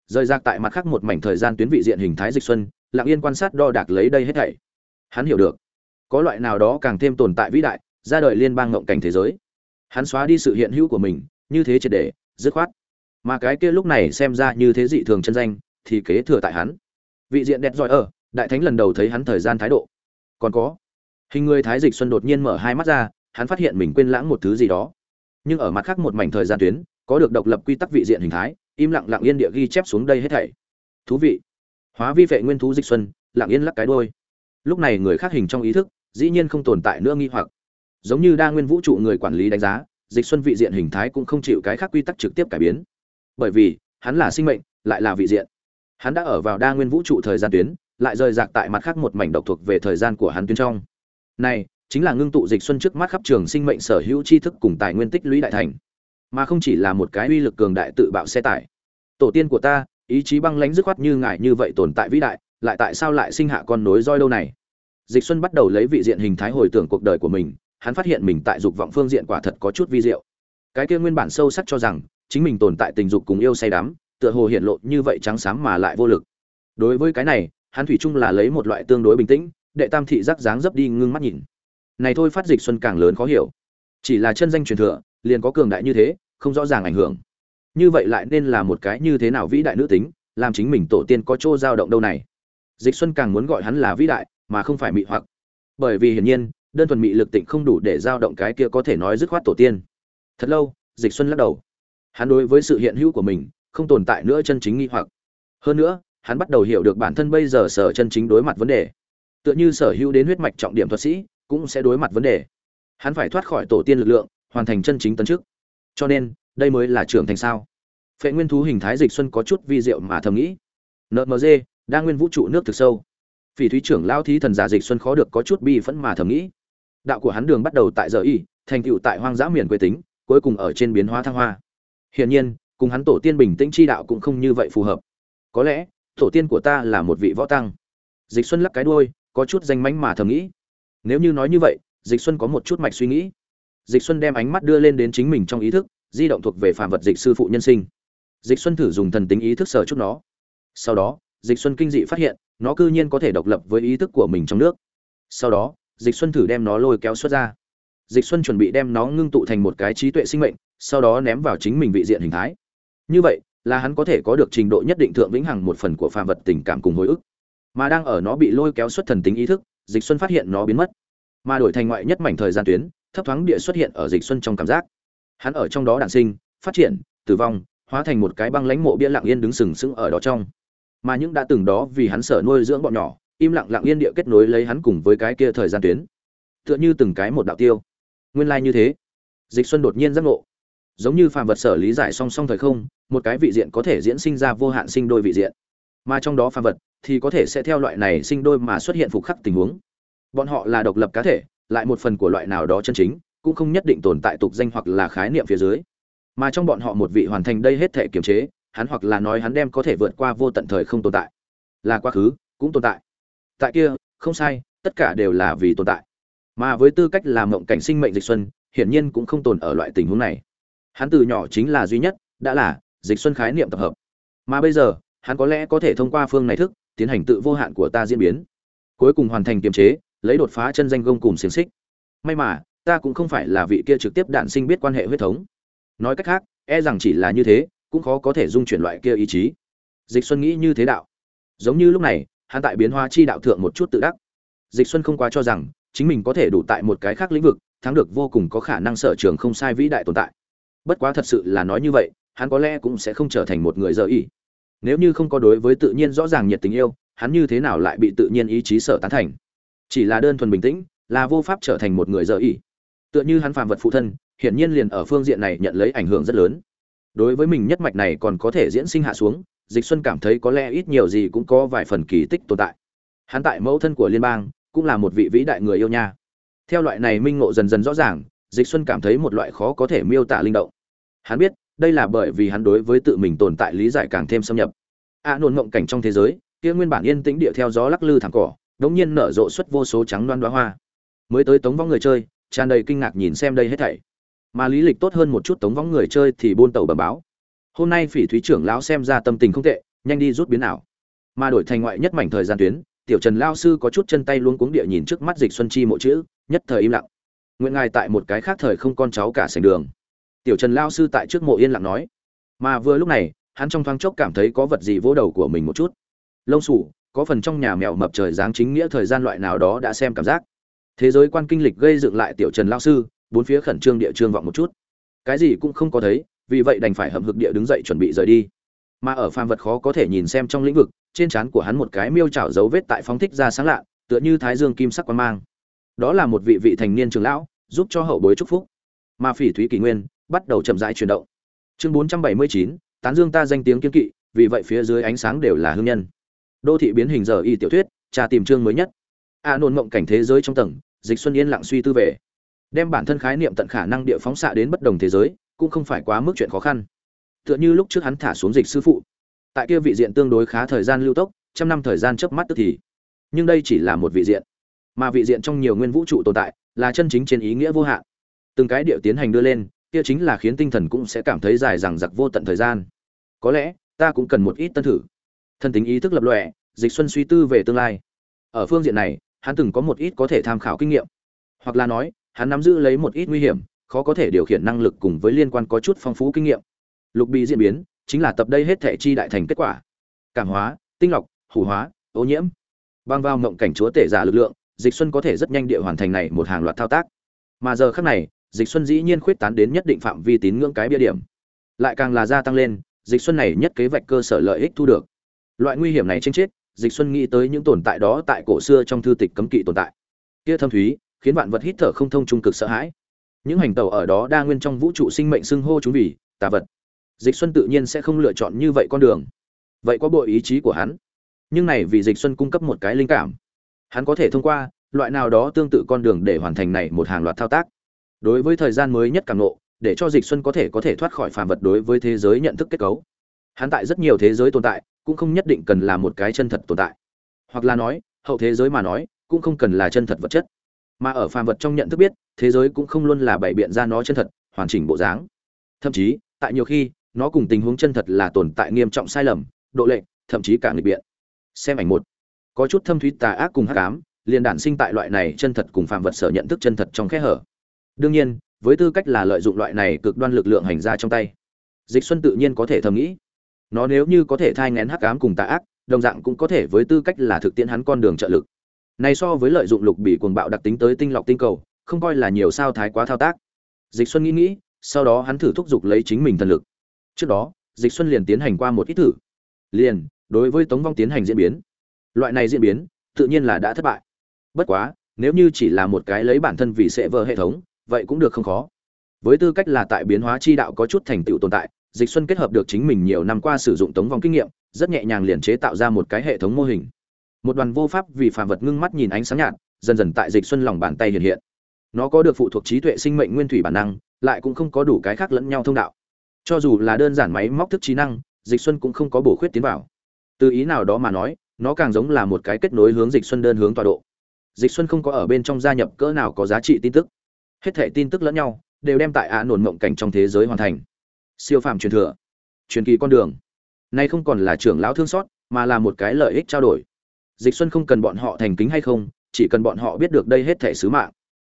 Rời rạc tại mặt khác một mảnh thời gian tuyến vị diện hình thái dịch xuân, lặng yên quan sát đo đạc lấy đây hết thảy. Hắn hiểu được, có loại nào đó càng thêm tồn tại vĩ đại, ra đời liên bang ngộng cảnh thế giới. Hắn xóa đi sự hiện hữu của mình, như thế triệt để, dứt khoát. Mà cái kia lúc này xem ra như thế dị thường chân danh, thì kế thừa tại hắn. Vị diện đẹp giỏi ở, đại thánh lần đầu thấy hắn thời gian thái độ. Còn có, hình người thái dịch xuân đột nhiên mở hai mắt ra, hắn phát hiện mình quên lãng một thứ gì đó nhưng ở mặt khác một mảnh thời gian tuyến, có được độc lập quy tắc vị diện hình thái, im lặng lặng yên địa ghi chép xuống đây hết thảy. Thú vị. Hóa vi vệ nguyên thú dịch xuân, lặng yên lắc cái đôi lúc này người khác hình trong ý thức, dĩ nhiên không tồn tại nữa nghi hoặc. Giống như đa nguyên vũ trụ người quản lý đánh giá, dịch xuân vị diện hình thái cũng không chịu cái khác quy tắc trực tiếp cải biến. Bởi vì, hắn là sinh mệnh, lại là vị diện. Hắn đã ở vào đa nguyên vũ trụ thời gian tuyến, lại rời rạc tại mặt khác một mảnh độc thuộc về thời gian của hắn tuyến trong. Này chính là ngưng tụ dịch xuân trước mắt khắp trường sinh mệnh sở hữu tri thức cùng tài nguyên tích lũy đại thành, mà không chỉ là một cái uy lực cường đại tự bạo xe tải. Tổ tiên của ta, ý chí băng lãnh dứt khoát như ngài như vậy tồn tại vĩ đại, lại tại sao lại sinh hạ con nối roi đâu này? Dịch xuân bắt đầu lấy vị diện hình thái hồi tưởng cuộc đời của mình, hắn phát hiện mình tại dục vọng phương diện quả thật có chút vi diệu. Cái kia nguyên bản sâu sắc cho rằng, chính mình tồn tại tình dục cùng yêu say đắm, tựa hồ hiện lộ như vậy trắng xám mà lại vô lực. Đối với cái này, hắn thủy chung là lấy một loại tương đối bình tĩnh, đệ tam thị giác dáng dấp đi ngưng mắt nhìn này thôi phát dịch xuân càng lớn khó hiểu. Chỉ là chân danh truyền thừa, liền có cường đại như thế, không rõ ràng ảnh hưởng. Như vậy lại nên là một cái như thế nào vĩ đại nữ tính, làm chính mình tổ tiên có chỗ dao động đâu này? Dịch xuân càng muốn gọi hắn là vĩ đại, mà không phải mị hoặc. Bởi vì hiển nhiên, đơn thuần mị lực tịnh không đủ để dao động cái kia có thể nói dứt khoát tổ tiên. Thật lâu, dịch xuân lắc đầu. Hắn đối với sự hiện hữu của mình, không tồn tại nữa chân chính nghi hoặc. Hơn nữa, hắn bắt đầu hiểu được bản thân bây giờ sở chân chính đối mặt vấn đề. Tựa như sở hữu đến huyết mạch trọng điểm thuật sĩ cũng sẽ đối mặt vấn đề. Hắn phải thoát khỏi tổ tiên lực lượng, hoàn thành chân chính tấn chức. Cho nên, đây mới là trưởng thành sao? Phệ nguyên thú hình thái dịch xuân có chút vi diệu mà thầm nghĩ. Nmg đang nguyên vũ trụ nước thực sâu. Phỉ thúy trưởng lao thí thần giả dịch xuân khó được có chút bi phẫn mà thầm nghĩ. Đạo của hắn đường bắt đầu tại giờ y, thành tựu tại hoang dã miền quê tính, cuối cùng ở trên biến hóa thăng hoa. Hiển nhiên, cùng hắn tổ tiên bình tĩnh chi đạo cũng không như vậy phù hợp. Có lẽ, tổ tiên của ta là một vị võ tăng. Dịch xuân lắc cái đuôi, có chút danh mánh mà thầm nghĩ nếu như nói như vậy, dịch xuân có một chút mạch suy nghĩ. Dịch xuân đem ánh mắt đưa lên đến chính mình trong ý thức, di động thuộc về phàm vật dịch sư phụ nhân sinh. Dịch xuân thử dùng thần tính ý thức sở chút nó. Sau đó, dịch xuân kinh dị phát hiện, nó cư nhiên có thể độc lập với ý thức của mình trong nước. Sau đó, dịch xuân thử đem nó lôi kéo xuất ra. Dịch xuân chuẩn bị đem nó ngưng tụ thành một cái trí tuệ sinh mệnh, sau đó ném vào chính mình vị diện hình thái. Như vậy, là hắn có thể có được trình độ nhất định thượng vĩnh hằng một phần của phàm vật tình cảm cùng hồi ức. Mà đang ở nó bị lôi kéo xuất thần tính ý thức dịch xuân phát hiện nó biến mất. Mà đổi thành ngoại nhất mảnh thời gian tuyến, thấp thoáng địa xuất hiện ở dịch xuân trong cảm giác. Hắn ở trong đó đản sinh, phát triển, tử vong, hóa thành một cái băng lãnh mộ bia lặng yên đứng sừng sững ở đó trong. Mà những đã từng đó vì hắn sở nuôi dưỡng bọn nhỏ, im lặng lặng yên địa kết nối lấy hắn cùng với cái kia thời gian tuyến. Tựa như từng cái một đạo tiêu. Nguyên lai like như thế. Dịch xuân đột nhiên giác ngộ. Giống như phàm vật sở lý giải song song thời không, một cái vị diện có thể diễn sinh ra vô hạn sinh đôi vị diện. Mà trong đó phàm vật thì có thể sẽ theo loại này sinh đôi mà xuất hiện phục khắc tình huống. Bọn họ là độc lập cá thể, lại một phần của loại nào đó chân chính, cũng không nhất định tồn tại tục danh hoặc là khái niệm phía dưới. Mà trong bọn họ một vị hoàn thành đây hết thể kiềm chế, hắn hoặc là nói hắn đem có thể vượt qua vô tận thời không tồn tại. Là quá khứ, cũng tồn tại. Tại kia, không sai, tất cả đều là vì tồn tại. Mà với tư cách làm mộng cảnh sinh mệnh dịch xuân, hiển nhiên cũng không tồn ở loại tình huống này. Hắn từ nhỏ chính là duy nhất, đã là dịch xuân khái niệm tập hợp. Mà bây giờ, hắn có lẽ có thể thông qua phương này thức tiến hành tự vô hạn của ta diễn biến. Cuối cùng hoàn thành kiềm chế, lấy đột phá chân danh gông cùng xiềng xích. May mà, ta cũng không phải là vị kia trực tiếp đạn sinh biết quan hệ huyết thống. Nói cách khác e rằng chỉ là như thế, cũng khó có thể dung chuyển loại kia ý chí. Dịch xuân nghĩ như thế đạo. Giống như lúc này, hắn tại biến hóa chi đạo thượng một chút tự đắc. Dịch xuân không quá cho rằng, chính mình có thể đủ tại một cái khác lĩnh vực, thắng được vô cùng có khả năng sở trường không sai vĩ đại tồn tại. Bất quá thật sự là nói như vậy, hắn có lẽ cũng sẽ không trở thành một người dở ý nếu như không có đối với tự nhiên rõ ràng nhiệt tình yêu, hắn như thế nào lại bị tự nhiên ý chí sở tán thành? Chỉ là đơn thuần bình tĩnh, là vô pháp trở thành một người dở ý. Tựa như hắn phàm vật phụ thân, hiển nhiên liền ở phương diện này nhận lấy ảnh hưởng rất lớn. Đối với mình nhất mạch này còn có thể diễn sinh hạ xuống, dịch xuân cảm thấy có lẽ ít nhiều gì cũng có vài phần kỳ tích tồn tại. Hắn tại mẫu thân của liên bang, cũng là một vị vĩ đại người yêu nha. Theo loại này minh ngộ dần dần rõ ràng, dịch xuân cảm thấy một loại khó có thể miêu tả linh động. Hắn biết đây là bởi vì hắn đối với tự mình tồn tại lý giải càng thêm xâm nhập. A à, nôn ngộng cảnh trong thế giới kia nguyên bản yên tĩnh địa theo gió lắc lư thẳng cỏ đống nhiên nở rộ xuất vô số trắng loan đóa hoa. Mới tới tống vong người chơi tràn đầy kinh ngạc nhìn xem đây hết thảy. Mà lý lịch tốt hơn một chút tống vong người chơi thì buôn tàu bẩm báo. Hôm nay phỉ thúy trưởng lão xem ra tâm tình không tệ nhanh đi rút biến ảo. Mà đổi thành ngoại nhất mảnh thời gian tuyến tiểu trần lao sư có chút chân tay luôn cuống địa nhìn trước mắt dịch xuân chi mộ chữ nhất thời im lặng. Nguyện ngài tại một cái khác thời không con cháu cả sành đường tiểu trần lao sư tại trước mộ yên lặng nói. Mà vừa lúc này, hắn trong thoáng chốc cảm thấy có vật gì vỗ đầu của mình một chút. Lông sủ có phần trong nhà mèo mập trời dáng chính nghĩa thời gian loại nào đó đã xem cảm giác. Thế giới quan kinh lịch gây dựng lại tiểu trần lao sư, bốn phía khẩn trương địa trương vọng một chút. Cái gì cũng không có thấy, vì vậy đành phải hậm hực địa đứng dậy chuẩn bị rời đi. Mà ở phàm vật khó có thể nhìn xem trong lĩnh vực, trên trán của hắn một cái miêu trảo dấu vết tại phóng thích ra sáng lạ, tựa như thái dương kim sắc quan mang. Đó là một vị vị thành niên trường lão, giúp cho hậu bối chúc phúc. Mà phỉ thúy kỷ nguyên bắt đầu chậm rãi chuyển động. Chương bốn trăm bảy mươi chín, tán dương ta danh tiếng kiên kỵ, vì vậy phía dưới ánh sáng đều là hương nhân. Đô thị biến hình giờ y tiểu thuyết trà tìm chương mới nhất. A nôn mộng cảnh thế giới trong tầng, dịch xuân yên lặng suy tư về. Đem bản thân khái niệm tận khả năng địa phóng xạ đến bất đồng thế giới, cũng không phải quá mức chuyện khó khăn. Tựa như lúc trước hắn thả xuống dịch sư phụ. Tại kia vị diện tương đối khá thời gian lưu tốc, trăm năm thời gian chớp mắt tức thì. Nhưng đây chỉ là một vị diện. Mà vị diện trong nhiều nguyên vũ trụ tồn tại, là chân chính trên ý nghĩa vô hạn. Từng cái điệu tiến hành đưa lên kia chính là khiến tinh thần cũng sẽ cảm thấy dài dằng dặc vô tận thời gian. Có lẽ, ta cũng cần một ít tân thử. Thân tính ý thức lập lòe, dịch xuân suy tư về tương lai. Ở phương diện này, hắn từng có một ít có thể tham khảo kinh nghiệm. Hoặc là nói, hắn nắm giữ lấy một ít nguy hiểm, khó có thể điều khiển năng lực cùng với liên quan có chút phong phú kinh nghiệm. Lục bị diễn biến, chính là tập đây hết thể chi đại thành kết quả. Cảm hóa, tinh lọc, hủ hóa, ô nhiễm. Bang vào mộng cảnh chúa tể giả lực lượng, dịch xuân có thể rất nhanh địa hoàn thành này một hàng loạt thao tác. Mà giờ khắc này dịch xuân dĩ nhiên khuyết tán đến nhất định phạm vi tín ngưỡng cái bia điểm. Lại càng là gia tăng lên, dịch xuân này nhất kế vạch cơ sở lợi ích thu được. Loại nguy hiểm này trên chết, dịch xuân nghĩ tới những tồn tại đó tại cổ xưa trong thư tịch cấm kỵ tồn tại. Kia thâm thúy, khiến vạn vật hít thở không thông trung cực sợ hãi. Những hành tàu ở đó đa nguyên trong vũ trụ sinh mệnh xưng hô chúng vì, tà vật. Dịch xuân tự nhiên sẽ không lựa chọn như vậy con đường. Vậy có bội ý chí của hắn? Nhưng này vì dịch xuân cung cấp một cái linh cảm. Hắn có thể thông qua, loại nào đó tương tự con đường để hoàn thành này một hàng loạt thao tác đối với thời gian mới nhất càng nộ để cho dịch xuân có thể có thể thoát khỏi phàm vật đối với thế giới nhận thức kết cấu. Hắn tại rất nhiều thế giới tồn tại, cũng không nhất định cần là một cái chân thật tồn tại. Hoặc là nói, hậu thế giới mà nói, cũng không cần là chân thật vật chất. Mà ở phàm vật trong nhận thức biết, thế giới cũng không luôn là bày biện ra nó chân thật, hoàn chỉnh bộ dáng. Thậm chí, tại nhiều khi, nó cùng tình huống chân thật là tồn tại nghiêm trọng sai lầm, độ lệ thậm chí cả nghịch biện. Xem ảnh một. Có chút thâm thúy tà ác cùng hắc ám, liền đản sinh tại loại này chân thật cùng phàm vật sở nhận thức chân thật trong khe hở đương nhiên, với tư cách là lợi dụng loại này cực đoan lực lượng hành ra trong tay, dịch xuân tự nhiên có thể thầm nghĩ. Nó nếu như có thể thai ngén hắc ám cùng tà ác, đồng dạng cũng có thể với tư cách là thực tiễn hắn con đường trợ lực. Này so với lợi dụng lục bị cuồng bạo đặc tính tới tinh lọc tinh cầu, không coi là nhiều sao thái quá thao tác. Dịch xuân nghĩ nghĩ, sau đó hắn thử thúc giục lấy chính mình thần lực. Trước đó, dịch xuân liền tiến hành qua một ít thử. Liền, đối với tống vong tiến hành diễn biến. Loại này diễn biến, tự nhiên là đã thất bại. Bất quá, nếu như chỉ là một cái lấy bản thân vì sẽ vờ hệ thống vậy cũng được không khó. Với tư cách là tại biến hóa chi đạo có chút thành tựu tồn tại, dịch xuân kết hợp được chính mình nhiều năm qua sử dụng tống vong kinh nghiệm, rất nhẹ nhàng liền chế tạo ra một cái hệ thống mô hình. Một đoàn vô pháp vì phàm vật ngưng mắt nhìn ánh sáng nhạt, dần dần tại dịch xuân lòng bàn tay hiện hiện. Nó có được phụ thuộc trí tuệ sinh mệnh nguyên thủy bản năng, lại cũng không có đủ cái khác lẫn nhau thông đạo. Cho dù là đơn giản máy móc thức trí năng, dịch xuân cũng không có bổ khuyết tiến vào. Từ ý nào đó mà nói, nó càng giống là một cái kết nối hướng dịch xuân đơn hướng tọa độ. Dịch xuân không có ở bên trong gia nhập cỡ nào có giá trị tin tức hết thảy tin tức lẫn nhau đều đem tại ạ nổn mộng cảnh trong thế giới hoàn thành. Siêu phàm truyền thừa, truyền kỳ con đường. Nay không còn là trưởng lão thương xót, mà là một cái lợi ích trao đổi. Dịch xuân không cần bọn họ thành kính hay không, chỉ cần bọn họ biết được đây hết thảy sứ mạng.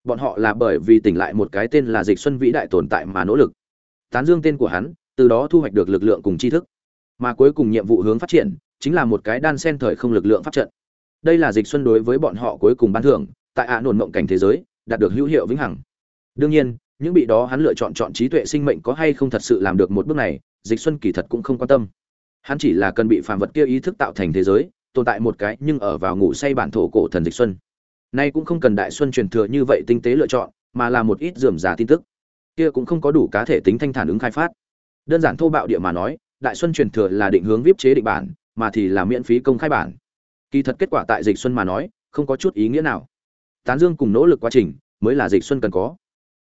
Bọn họ là bởi vì tỉnh lại một cái tên là dịch xuân vĩ đại tồn tại mà nỗ lực. Tán dương tên của hắn, từ đó thu hoạch được lực lượng cùng tri thức. Mà cuối cùng nhiệm vụ hướng phát triển, chính là một cái đan sen thời không lực lượng pháp trận. Đây là dịch xuân đối với bọn họ cuối cùng ban thưởng, tại ạ nổn mộng cảnh thế giới, đạt được hữu hiệu vĩnh hằng đương nhiên, những bị đó hắn lựa chọn chọn trí tuệ sinh mệnh có hay không thật sự làm được một bước này, dịch xuân kỳ thật cũng không quan tâm. Hắn chỉ là cần bị phàm vật kia ý thức tạo thành thế giới, tồn tại một cái nhưng ở vào ngủ say bản thổ cổ thần dịch xuân. Nay cũng không cần đại xuân truyền thừa như vậy tinh tế lựa chọn, mà là một ít dườm giả tin tức. Kia cũng không có đủ cá thể tính thanh thản ứng khai phát. Đơn giản thô bạo địa mà nói, đại xuân truyền thừa là định hướng viết chế định bản, mà thì là miễn phí công khai bản. Kỳ thật kết quả tại dịch xuân mà nói, không có chút ý nghĩa nào. Tán dương cùng nỗ lực quá trình, mới là dịch xuân cần có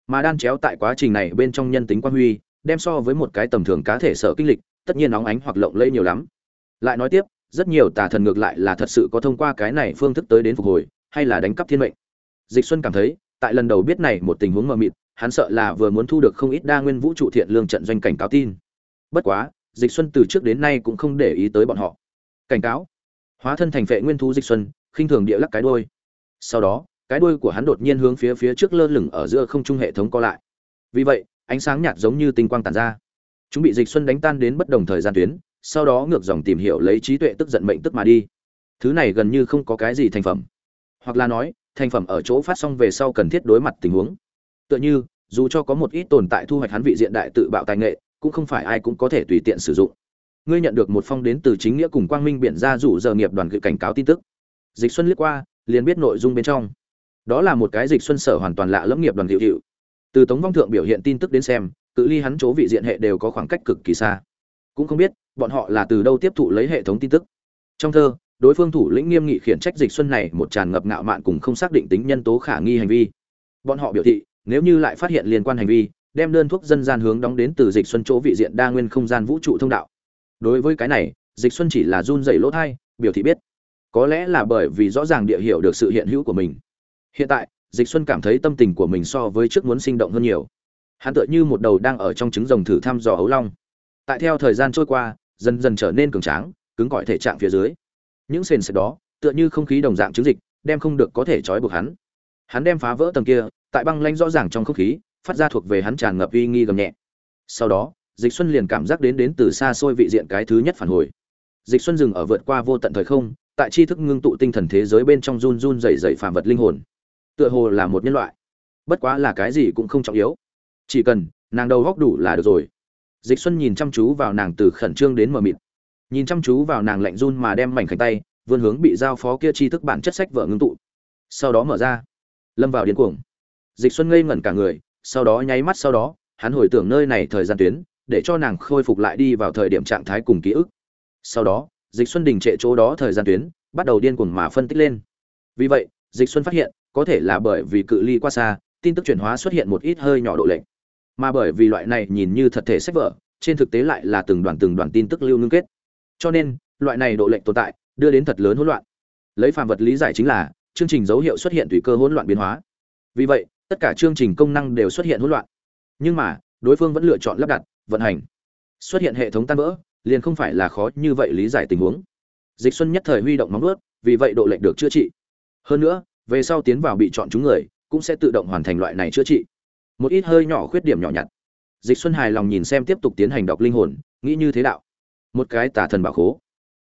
mà đan chéo tại quá trình này bên trong nhân tính quan huy, đem so với một cái tầm thường cá thể sở kinh lịch, tất nhiên nóng ánh hoặc lộng lẫy nhiều lắm. Lại nói tiếp, rất nhiều tà thần ngược lại là thật sự có thông qua cái này phương thức tới đến phục hồi, hay là đánh cắp thiên mệnh. Dịch xuân cảm thấy, tại lần đầu biết này một tình huống mờ mịt, hắn sợ là vừa muốn thu được không ít đa nguyên vũ trụ thiện lương trận doanh cảnh cáo tin. Bất quá, dịch xuân từ trước đến nay cũng không để ý tới bọn họ. Cảnh cáo. Hóa thân thành vệ nguyên thú dịch xuân, khinh thường địa lắc cái đuôi. Sau đó cái đuôi của hắn đột nhiên hướng phía phía trước lơ lửng ở giữa không trung hệ thống co lại. Vì vậy, ánh sáng nhạt giống như tinh quang tàn ra. Chúng bị dịch xuân đánh tan đến bất đồng thời gian tuyến, sau đó ngược dòng tìm hiểu lấy trí tuệ tức giận mệnh tức mà đi. Thứ này gần như không có cái gì thành phẩm. Hoặc là nói, thành phẩm ở chỗ phát xong về sau cần thiết đối mặt tình huống. Tựa như, dù cho có một ít tồn tại thu hoạch hắn vị diện đại tự bạo tài nghệ, cũng không phải ai cũng có thể tùy tiện sử dụng. Ngươi nhận được một phong đến từ chính nghĩa cùng quang minh biển ra rủ giờ nghiệp đoàn gửi cảnh cáo tin tức. Dịch xuân liếc qua, liền biết nội dung bên trong đó là một cái dịch xuân sở hoàn toàn lạ lẫm nghiệp đoàn hiệu hiệu. Từ tống vong thượng biểu hiện tin tức đến xem, cự ly hắn chỗ vị diện hệ đều có khoảng cách cực kỳ xa. Cũng không biết, bọn họ là từ đâu tiếp thụ lấy hệ thống tin tức. Trong thơ, đối phương thủ lĩnh nghiêm nghị khiển trách dịch xuân này một tràn ngập ngạo mạn cùng không xác định tính nhân tố khả nghi hành vi. Bọn họ biểu thị, nếu như lại phát hiện liên quan hành vi, đem đơn thuốc dân gian hướng đóng đến từ dịch xuân chỗ vị diện đa nguyên không gian vũ trụ thông đạo. Đối với cái này, dịch xuân chỉ là run dày lỗ thai, biểu thị biết. Có lẽ là bởi vì rõ ràng địa hiểu được sự hiện hữu của mình hiện tại, dịch xuân cảm thấy tâm tình của mình so với trước muốn sinh động hơn nhiều. Hắn tựa như một đầu đang ở trong trứng rồng thử thăm dò ấu long. Tại theo thời gian trôi qua, dần dần trở nên cường tráng, cứng cỏi thể trạng phía dưới. Những sền sệt đó, tựa như không khí đồng dạng chứng dịch, đem không được có thể trói buộc hắn. Hắn đem phá vỡ tầng kia, tại băng lanh rõ ràng trong không khí, phát ra thuộc về hắn tràn ngập uy nghi gầm nhẹ. Sau đó, dịch xuân liền cảm giác đến đến từ xa xôi vị diện cái thứ nhất phản hồi. Dịch xuân dừng ở vượt qua vô tận thời không, tại tri thức ngưng tụ tinh thần thế giới bên trong run run dày dày phàm vật linh hồn tựa hồ là một nhân loại. Bất quá là cái gì cũng không trọng yếu. Chỉ cần, nàng đầu góc đủ là được rồi. Dịch xuân nhìn chăm chú vào nàng từ khẩn trương đến mờ mịt. Nhìn chăm chú vào nàng lạnh run mà đem mảnh khảnh tay, vươn hướng bị giao phó kia tri thức bản chất sách vợ ngưng tụ. Sau đó mở ra. Lâm vào điên cuồng. Dịch xuân ngây ngẩn cả người, sau đó nháy mắt sau đó, hắn hồi tưởng nơi này thời gian tuyến, để cho nàng khôi phục lại đi vào thời điểm trạng thái cùng ký ức. Sau đó, dịch xuân đình trệ chỗ đó thời gian tuyến, bắt đầu điên cuồng mà phân tích lên. Vì vậy, dịch xuân phát hiện có thể là bởi vì cự ly quá xa, tin tức chuyển hóa xuất hiện một ít hơi nhỏ độ lệch. Mà bởi vì loại này nhìn như thật thể sách vở, trên thực tế lại là từng đoàn từng đoàn tin tức lưu ngưng kết. Cho nên, loại này độ lệch tồn tại, đưa đến thật lớn hỗn loạn. Lấy phàm vật lý giải chính là, chương trình dấu hiệu xuất hiện tùy cơ hỗn loạn biến hóa. Vì vậy, tất cả chương trình công năng đều xuất hiện hỗn loạn. Nhưng mà, đối phương vẫn lựa chọn lắp đặt, vận hành. Xuất hiện hệ thống tan vỡ, liền không phải là khó như vậy lý giải tình huống. Dịch xuân nhất thời huy động móng vuốt, vì vậy độ lệch được chữa trị. Hơn nữa về sau tiến vào bị chọn chúng người cũng sẽ tự động hoàn thành loại này chữa trị. Một ít hơi nhỏ khuyết điểm nhỏ nhặt. Dịch xuân hài lòng nhìn xem tiếp tục tiến hành đọc linh hồn nghĩ như thế đạo. Một cái tà thần bảo khố.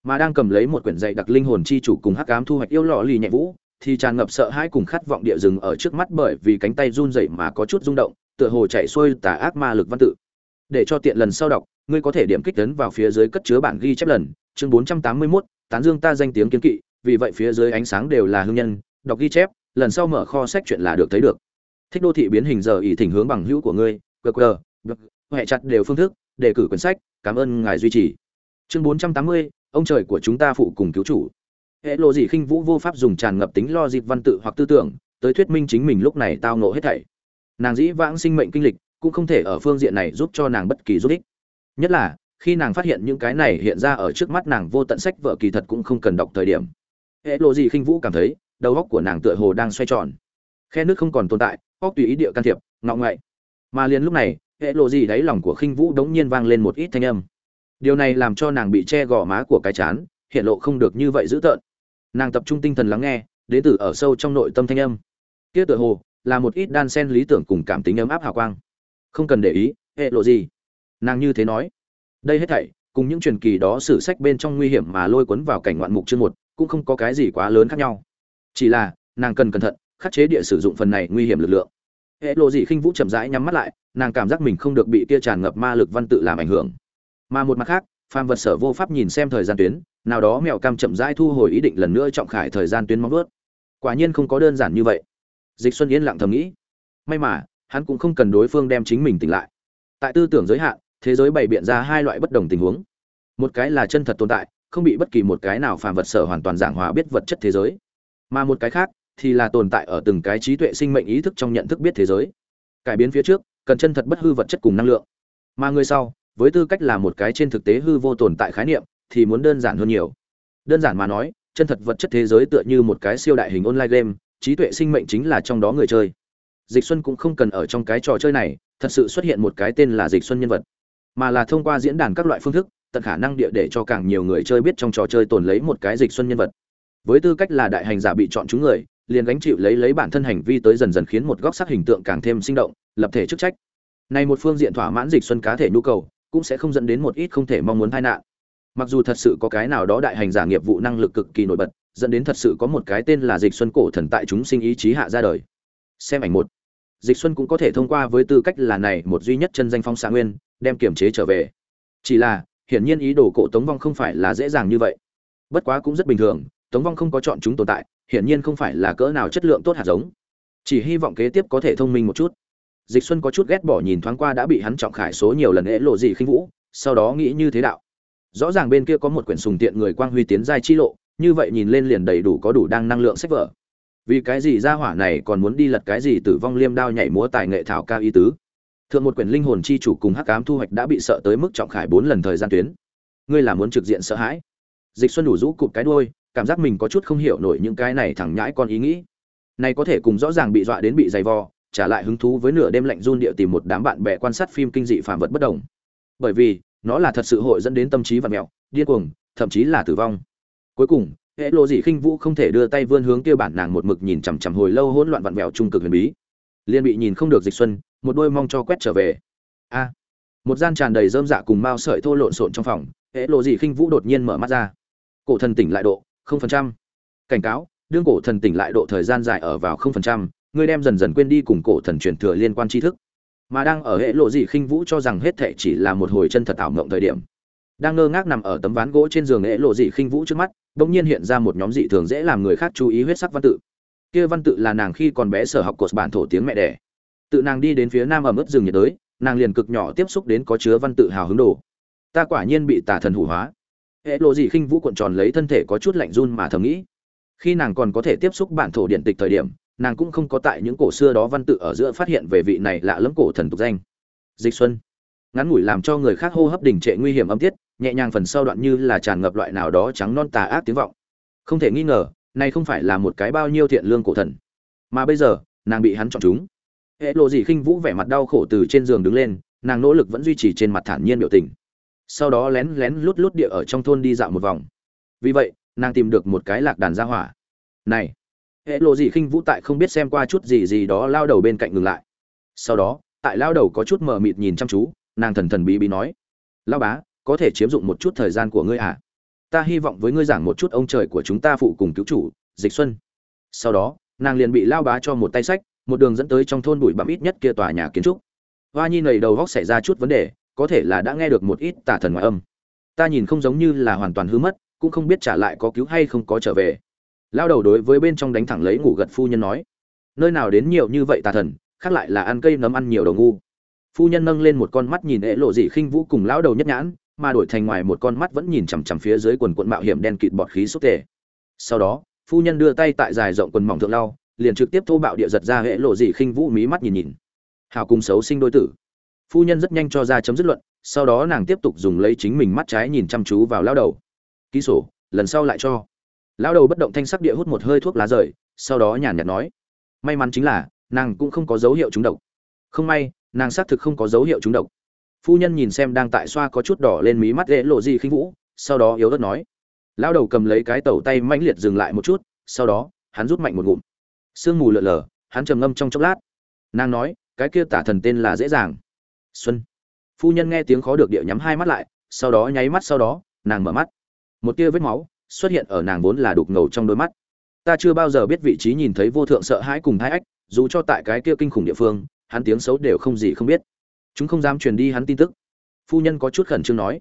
Mà đang cầm lấy một quyển dạy đặc linh hồn chi chủ cùng hắc ám thu hoạch yêu lọ lì nhẹ vũ thì tràn ngập sợ hãi cùng khát vọng địa rừng ở trước mắt bởi vì cánh tay run rẩy mà có chút rung động tựa hồ chạy xuôi tà ác ma lực văn tự. Để cho tiện lần sau đọc ngươi có thể điểm kích tấn vào phía dưới cất chứa bản ghi chép lần chương 481, tán dương ta danh tiếng kiến kỵ vì vậy phía dưới ánh sáng đều là hương nhân đọc ghi chép lần sau mở kho sách chuyện là được thấy được. Thích đô thị biến hình giờ ý thỉnh hướng bằng hữu của ngươi qr hệ chặt đều phương thức đề cử quyển sách cảm ơn ngài duy trì. Chương 480, ông trời của chúng ta phụ cùng cứu chủ. Hệ lộ gì khinh vũ vô pháp dùng tràn ngập tính lo dịp văn tự hoặc tư tưởng tới thuyết minh chính mình lúc này tao nộ hết thảy. Nàng dĩ vãng sinh mệnh kinh lịch cũng không thể ở phương diện này giúp cho nàng bất kỳ giúp ích. Nhất là khi nàng phát hiện những cái này hiện ra ở trước mắt nàng vô tận sách vợ kỳ thật cũng không cần đọc thời điểm. Hệ lộ gì khinh vũ cảm thấy đầu óc của nàng tựa hồ đang xoay tròn. Khe nước không còn tồn tại, óc tùy ý địa can thiệp, ngọ ngoại. Mà liền lúc này, hệ lộ gì đáy lòng của khinh vũ đống nhiên vang lên một ít thanh âm. Điều này làm cho nàng bị che gò má của cái chán, hiện lộ không được như vậy dữ tợn. Nàng tập trung tinh thần lắng nghe, đến từ ở sâu trong nội tâm thanh âm. Kia tựa hồ, là một ít đan sen lý tưởng cùng cảm tính ấm áp hào quang. Không cần để ý, hệ lộ gì. Nàng như thế nói. Đây hết thảy, cùng những truyền kỳ đó sử sách bên trong nguy hiểm mà lôi cuốn vào cảnh ngoạn mục chương một, cũng không có cái gì quá lớn khác nhau chỉ là, nàng cần cẩn thận, khắc chế địa sử dụng phần này nguy hiểm lực lượng. Hệ lộ gì khinh vũ chậm rãi nhắm mắt lại, nàng cảm giác mình không được bị kia tràn ngập ma lực văn tự làm ảnh hưởng. Mà một mặt khác, phàm vật sở vô pháp nhìn xem thời gian tuyến, nào đó mèo cam chậm rãi thu hồi ý định lần nữa trọng khải thời gian tuyến móng vớt quả nhiên không có đơn giản như vậy. Dịch xuân yên lặng thầm nghĩ. May mà, hắn cũng không cần đối phương đem chính mình tỉnh lại. Tại tư tưởng giới hạn, thế giới bày biện ra hai loại bất đồng tình huống. Một cái là chân thật tồn tại, không bị bất kỳ một cái nào phàm vật sở hoàn toàn giảng hòa biết vật chất thế giới mà một cái khác thì là tồn tại ở từng cái trí tuệ sinh mệnh ý thức trong nhận thức biết thế giới. Cải biến phía trước, cần chân thật bất hư vật chất cùng năng lượng. Mà người sau, với tư cách là một cái trên thực tế hư vô tồn tại khái niệm, thì muốn đơn giản hơn nhiều. Đơn giản mà nói, chân thật vật chất thế giới tựa như một cái siêu đại hình online game, trí tuệ sinh mệnh chính là trong đó người chơi. Dịch xuân cũng không cần ở trong cái trò chơi này, thật sự xuất hiện một cái tên là dịch xuân nhân vật. Mà là thông qua diễn đàn các loại phương thức, tận khả năng địa để cho càng nhiều người chơi biết trong trò chơi tồn lấy một cái dịch xuân nhân vật với tư cách là đại hành giả bị chọn chúng người, liền gánh chịu lấy lấy bản thân hành vi tới dần dần khiến một góc sắc hình tượng càng thêm sinh động, lập thể chức trách. Này một phương diện thỏa mãn dịch xuân cá thể nhu cầu, cũng sẽ không dẫn đến một ít không thể mong muốn tai nạn. Mặc dù thật sự có cái nào đó đại hành giả nghiệp vụ năng lực cực kỳ nổi bật, dẫn đến thật sự có một cái tên là dịch xuân cổ thần tại chúng sinh ý chí hạ ra đời. Xem ảnh một. Dịch xuân cũng có thể thông qua với tư cách là này một duy nhất chân danh phong xạ nguyên, đem kiểm chế trở về. Chỉ là, hiển nhiên ý đồ cổ tống vong không phải là dễ dàng như vậy. Bất quá cũng rất bình thường tống vong không có chọn chúng tồn tại, hiển nhiên không phải là cỡ nào chất lượng tốt hạt giống. Chỉ hy vọng kế tiếp có thể thông minh một chút. Dịch xuân có chút ghét bỏ nhìn thoáng qua đã bị hắn trọng khải số nhiều lần ế lộ gì khinh vũ, sau đó nghĩ như thế đạo. Rõ ràng bên kia có một quyển sùng tiện người quang huy tiến giai chi lộ, như vậy nhìn lên liền đầy đủ có đủ đang năng lượng sách vở. Vì cái gì ra hỏa này còn muốn đi lật cái gì tử vong liêm đao nhảy múa tài nghệ thảo cao y tứ? Thượng một quyển linh hồn chi chủ cùng hắc ám thu hoạch đã bị sợ tới mức trọng khải bốn lần thời gian tuyến. Ngươi là muốn trực diện sợ hãi? Dịch xuân đủ rũ cụp cái đuôi cảm giác mình có chút không hiểu nổi những cái này thẳng nhãi con ý nghĩ. Này có thể cùng rõ ràng bị dọa đến bị dày vò, trả lại hứng thú với nửa đêm lạnh run địa tìm một đám bạn bè quan sát phim kinh dị phàm vật bất đồng. Bởi vì, nó là thật sự hội dẫn đến tâm trí và mẹo, điên cuồng, thậm chí là tử vong. Cuối cùng, hệ lộ dị khinh vũ không thể đưa tay vươn hướng kia bản nàng một mực nhìn chằm chằm hồi lâu hỗn loạn vặn vẹo trung cực huyền bí. Liên bị nhìn không được dịch xuân, một đôi mong cho quét trở về. A! Một gian tràn đầy rơm dạ cùng mao sợi thô lộn xộn trong phòng, hệ lộ dị khinh vũ đột nhiên mở mắt ra. Cổ thần tỉnh lại độ không phần trăm. Cảnh cáo, đương cổ thần tỉnh lại độ thời gian dài ở vào không phần trăm, ngươi đem dần dần quên đi cùng cổ thần truyền thừa liên quan tri thức. Mà đang ở hệ lộ dị khinh vũ cho rằng hết thảy chỉ là một hồi chân thật ảo mộng thời điểm. Đang ngơ ngác nằm ở tấm ván gỗ trên giường hệ lộ dị khinh vũ trước mắt, bỗng nhiên hiện ra một nhóm dị thường dễ làm người khác chú ý huyết sắc văn tự. Kia văn tự là nàng khi còn bé sở học cột bản thổ tiếng mẹ đẻ. Tự nàng đi đến phía nam ở mức rừng nhiệt đới, nàng liền cực nhỏ tiếp xúc đến có chứa văn tự hào hứng đồ. Ta quả nhiên bị tà thần hủ hóa hệ lộ gì khinh vũ cuộn tròn lấy thân thể có chút lạnh run mà thầm nghĩ. Khi nàng còn có thể tiếp xúc bản thổ điện tịch thời điểm, nàng cũng không có tại những cổ xưa đó văn tự ở giữa phát hiện về vị này lạ lẫm cổ thần tục danh. Dịch xuân. Ngắn ngủi làm cho người khác hô hấp đình trệ nguy hiểm âm tiết, nhẹ nhàng phần sau đoạn như là tràn ngập loại nào đó trắng non tà ác tiếng vọng. Không thể nghi ngờ, này không phải là một cái bao nhiêu thiện lương cổ thần. Mà bây giờ, nàng bị hắn chọn chúng. Hệ lộ gì khinh vũ vẻ mặt đau khổ từ trên giường đứng lên, nàng nỗ lực vẫn duy trì trên mặt thản nhiên biểu tình sau đó lén lén lút lút địa ở trong thôn đi dạo một vòng. Vì vậy, nàng tìm được một cái lạc đàn gia hỏa. Này, hệ lộ gì khinh vũ tại không biết xem qua chút gì gì đó lao đầu bên cạnh ngừng lại. Sau đó, tại lao đầu có chút mờ mịt nhìn chăm chú, nàng thần thần bí bí nói. Lao bá, có thể chiếm dụng một chút thời gian của ngươi à? Ta hy vọng với ngươi giảng một chút ông trời của chúng ta phụ cùng cứu chủ, dịch xuân. Sau đó, nàng liền bị lao bá cho một tay sách, một đường dẫn tới trong thôn bụi bặm ít nhất kia tòa nhà kiến trúc. Hoa nhi nầy đầu góc xảy ra chút vấn đề có thể là đã nghe được một ít tà thần ngoại âm. Ta nhìn không giống như là hoàn toàn hư mất, cũng không biết trả lại có cứu hay không có trở về. Lao đầu đối với bên trong đánh thẳng lấy ngủ gật phu nhân nói, nơi nào đến nhiều như vậy tà thần, khác lại là ăn cây nấm ăn nhiều đầu ngu. Phu nhân nâng lên một con mắt nhìn ệ lộ dị khinh vũ cùng lão đầu nhất nhãn, mà đổi thành ngoài một con mắt vẫn nhìn chằm chằm phía dưới quần quận mạo hiểm đen kịt bọt khí xúc tề. Sau đó, phu nhân đưa tay tại dài rộng quần mỏng thượng lau, liền trực tiếp thô bạo địa giật ra hệ lộ dị khinh vũ mí mắt nhìn nhìn. Hào cùng xấu sinh đôi tử phu nhân rất nhanh cho ra chấm dứt luận, sau đó nàng tiếp tục dùng lấy chính mình mắt trái nhìn chăm chú vào lao đầu. Ký sổ, lần sau lại cho. Lao đầu bất động thanh sắc địa hút một hơi thuốc lá rời, sau đó nhàn nhạt nói. May mắn chính là, nàng cũng không có dấu hiệu trúng độc. Không may, nàng xác thực không có dấu hiệu trúng độc. Phu nhân nhìn xem đang tại xoa có chút đỏ lên mí mắt lễ lộ gì khinh vũ, sau đó yếu ớt nói. Lao đầu cầm lấy cái tẩu tay mãnh liệt dừng lại một chút, sau đó, hắn rút mạnh một ngụm. Sương mù lợn lờ hắn trầm ngâm trong chốc lát. Nàng nói, cái kia tả thần tên là dễ dàng xuân. Phu nhân nghe tiếng khó được địa nhắm hai mắt lại, sau đó nháy mắt sau đó, nàng mở mắt. Một tia vết máu xuất hiện ở nàng vốn là đục ngầu trong đôi mắt. Ta chưa bao giờ biết vị trí nhìn thấy vô thượng sợ hãi cùng hai ách, dù cho tại cái kia kinh khủng địa phương, hắn tiếng xấu đều không gì không biết. Chúng không dám truyền đi hắn tin tức. Phu nhân có chút khẩn trương nói.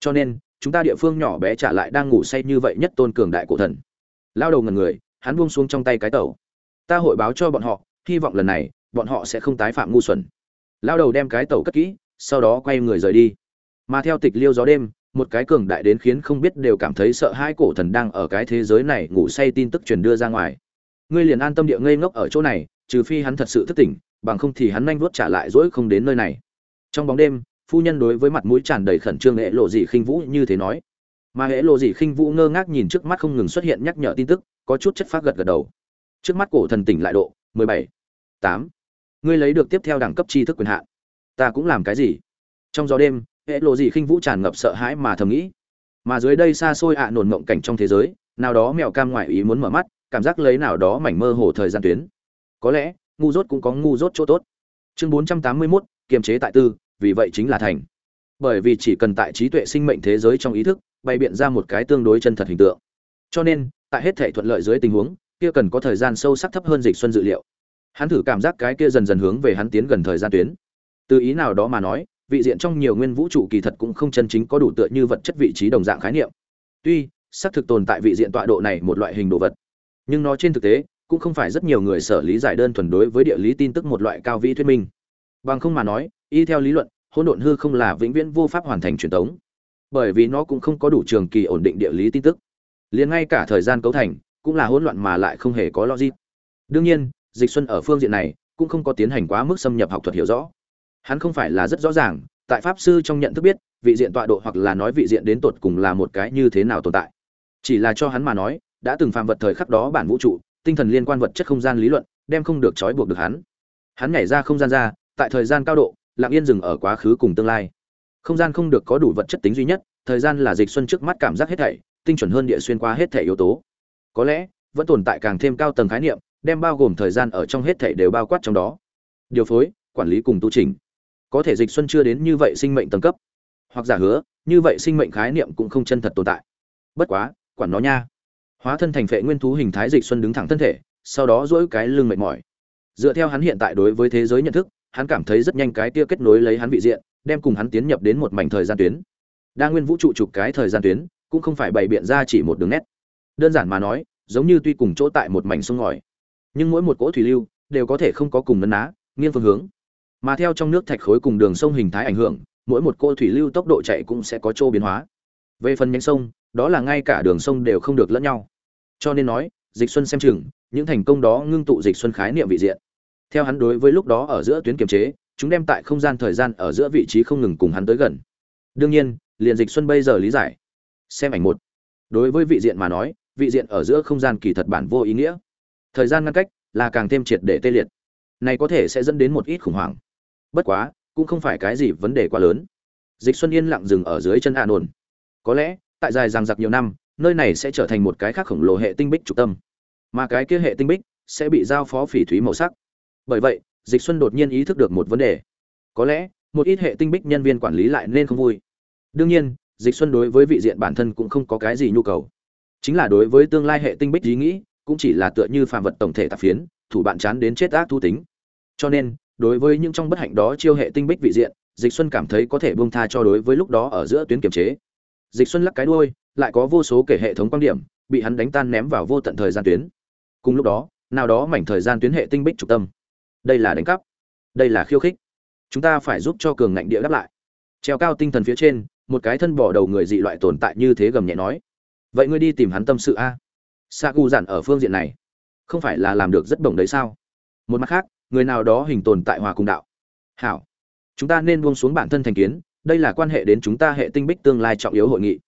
Cho nên, chúng ta địa phương nhỏ bé trả lại đang ngủ say như vậy nhất tôn cường đại cổ thần. Lao đầu ngần người, hắn buông xuống trong tay cái tàu ta hội báo cho bọn họ, hy vọng lần này, bọn họ sẽ không tái phạm ngu xuẩn lao đầu đem cái tàu cất kỹ, sau đó quay người rời đi. Mà theo tịch liêu gió đêm, một cái cường đại đến khiến không biết đều cảm thấy sợ hai cổ thần đang ở cái thế giới này ngủ say tin tức truyền đưa ra ngoài. Ngươi liền an tâm địa ngây ngốc ở chỗ này, trừ phi hắn thật sự thức tỉnh, bằng không thì hắn nhanh vuốt trả lại dỗi không đến nơi này. Trong bóng đêm, phu nhân đối với mặt mũi tràn đầy khẩn trương hệ lộ dị khinh vũ như thế nói. Mà hệ lộ dị khinh vũ ngơ ngác nhìn trước mắt không ngừng xuất hiện nhắc nhở tin tức, có chút chất phát gật gật đầu. Trước mắt cổ thần tỉnh lại độ, mười bảy, tám ngươi lấy được tiếp theo đẳng cấp tri thức quyền hạn. Ta cũng làm cái gì? Trong gió đêm hệ lộ gì khinh vũ tràn ngập sợ hãi mà thầm nghĩ. Mà dưới đây xa xôi ạ à nổn mộng cảnh trong thế giới nào đó mèo cam ngoại ý muốn mở mắt cảm giác lấy nào đó mảnh mơ hồ thời gian tuyến. Có lẽ ngu dốt cũng có ngu dốt chỗ tốt. Chương bốn trăm tám mươi 481, kiềm chế tại tư vì vậy chính là thành. Bởi vì chỉ cần tại trí tuệ sinh mệnh thế giới trong ý thức bày biện ra một cái tương đối chân thật hình tượng. Cho nên tại hết thể thuận lợi dưới tình huống kia cần có thời gian sâu sắc thấp hơn dịch xuân dự liệu hắn thử cảm giác cái kia dần dần hướng về hắn tiến gần thời gian tuyến. Từ ý nào đó mà nói, vị diện trong nhiều nguyên vũ trụ kỳ thật cũng không chân chính có đủ tựa như vật chất vị trí đồng dạng khái niệm. Tuy, xác thực tồn tại vị diện tọa độ này một loại hình đồ vật, nhưng nó trên thực tế cũng không phải rất nhiều người sở lý giải đơn thuần đối với địa lý tin tức một loại cao vĩ thuyết minh. Bằng không mà nói, y theo lý luận, hỗn độn hư không là vĩnh viễn vô pháp hoàn thành truyền thống bởi vì nó cũng không có đủ trường kỳ ổn định địa lý tin tức. Liền ngay cả thời gian cấu thành cũng là hỗn loạn mà lại không hề có logic. Đương nhiên dịch xuân ở phương diện này cũng không có tiến hành quá mức xâm nhập học thuật hiểu rõ. Hắn không phải là rất rõ ràng, tại pháp sư trong nhận thức biết, vị diện tọa độ hoặc là nói vị diện đến tột cùng là một cái như thế nào tồn tại. Chỉ là cho hắn mà nói, đã từng phạm vật thời khắc đó bản vũ trụ, tinh thần liên quan vật chất không gian lý luận, đem không được trói buộc được hắn. Hắn nhảy ra không gian ra, tại thời gian cao độ, lặng yên dừng ở quá khứ cùng tương lai. Không gian không được có đủ vật chất tính duy nhất, thời gian là dịch xuân trước mắt cảm giác hết thảy, tinh chuẩn hơn địa xuyên qua hết thảy yếu tố. Có lẽ, vẫn tồn tại càng thêm cao tầng khái niệm đem bao gồm thời gian ở trong hết thảy đều bao quát trong đó. Điều phối quản lý cùng tu chỉnh, có thể dịch xuân chưa đến như vậy sinh mệnh tầng cấp. Hoặc giả hứa như vậy sinh mệnh khái niệm cũng không chân thật tồn tại. Bất quá quản nó nha. Hóa thân thành phệ nguyên thú hình thái dịch xuân đứng thẳng thân thể sau đó duỗi cái lưng mệt mỏi. Dựa theo hắn hiện tại đối với thế giới nhận thức hắn cảm thấy rất nhanh cái kia kết nối lấy hắn vị diện đem cùng hắn tiến nhập đến một mảnh thời gian tuyến. Đa nguyên vũ trụ chụp cái thời gian tuyến cũng không phải bày biện ra chỉ một đường nét. Đơn giản mà nói giống như tuy cùng chỗ tại một mảnh sông ngòi nhưng mỗi một cỗ thủy lưu đều có thể không có cùng nấn ná, nghiêng phương hướng. Mà theo trong nước thạch khối cùng đường sông hình thái ảnh hưởng, mỗi một cỗ thủy lưu tốc độ chạy cũng sẽ có chỗ biến hóa. Về phần nhánh sông, đó là ngay cả đường sông đều không được lẫn nhau. Cho nên nói, dịch xuân xem chừng, những thành công đó ngưng tụ dịch xuân khái niệm vị diện. Theo hắn đối với lúc đó ở giữa tuyến kiềm chế, chúng đem tại không gian thời gian ở giữa vị trí không ngừng cùng hắn tới gần. Đương nhiên, liền dịch xuân bây giờ lý giải. Xem ảnh một. Đối với vị diện mà nói, vị diện ở giữa không gian kỳ thật bản vô ý nghĩa thời gian ngăn cách là càng thêm triệt để tê liệt. Này có thể sẽ dẫn đến một ít khủng hoảng. Bất quá, cũng không phải cái gì vấn đề quá lớn. Dịch xuân yên lặng dừng ở dưới chân a nồn có lẽ, tại dài rằng giặc nhiều năm, nơi này sẽ trở thành một cái khác khổng lồ hệ tinh bích trục tâm. Mà cái kia hệ tinh bích sẽ bị giao phó phỉ thúy màu sắc. Bởi vậy, dịch xuân đột nhiên ý thức được một vấn đề. Có lẽ, một ít hệ tinh bích nhân viên quản lý lại nên không vui. Đương nhiên, dịch xuân đối với vị diện bản thân cũng không có cái gì nhu cầu. Chính là đối với tương lai hệ tinh bích ý nghĩ cũng chỉ là tựa như phàm vật tổng thể tạp phiến, thủ bạn chán đến chết ác thu tính. Cho nên, đối với những trong bất hạnh đó chiêu hệ tinh bích vị diện, dịch xuân cảm thấy có thể buông tha cho đối với lúc đó ở giữa tuyến kiểm chế. Dịch xuân lắc cái đuôi, lại có vô số kể hệ thống quan điểm, bị hắn đánh tan ném vào vô tận thời gian tuyến. Cùng lúc đó, nào đó mảnh thời gian tuyến hệ tinh bích trục tâm. Đây là đánh cắp. Đây là khiêu khích. Chúng ta phải giúp cho cường ngạnh địa đáp lại. Treo cao tinh thần phía trên, một cái thân bỏ đầu người dị loại tồn tại như thế gầm nhẹ nói. Vậy ngươi đi tìm hắn tâm sự a sa gu giản ở phương diện này, không phải là làm được rất đồng đấy sao? Một mặt khác, người nào đó hình tồn tại hòa cùng đạo. Hảo, chúng ta nên buông xuống bản thân thành kiến, đây là quan hệ đến chúng ta hệ tinh bích tương lai trọng yếu hội nghị.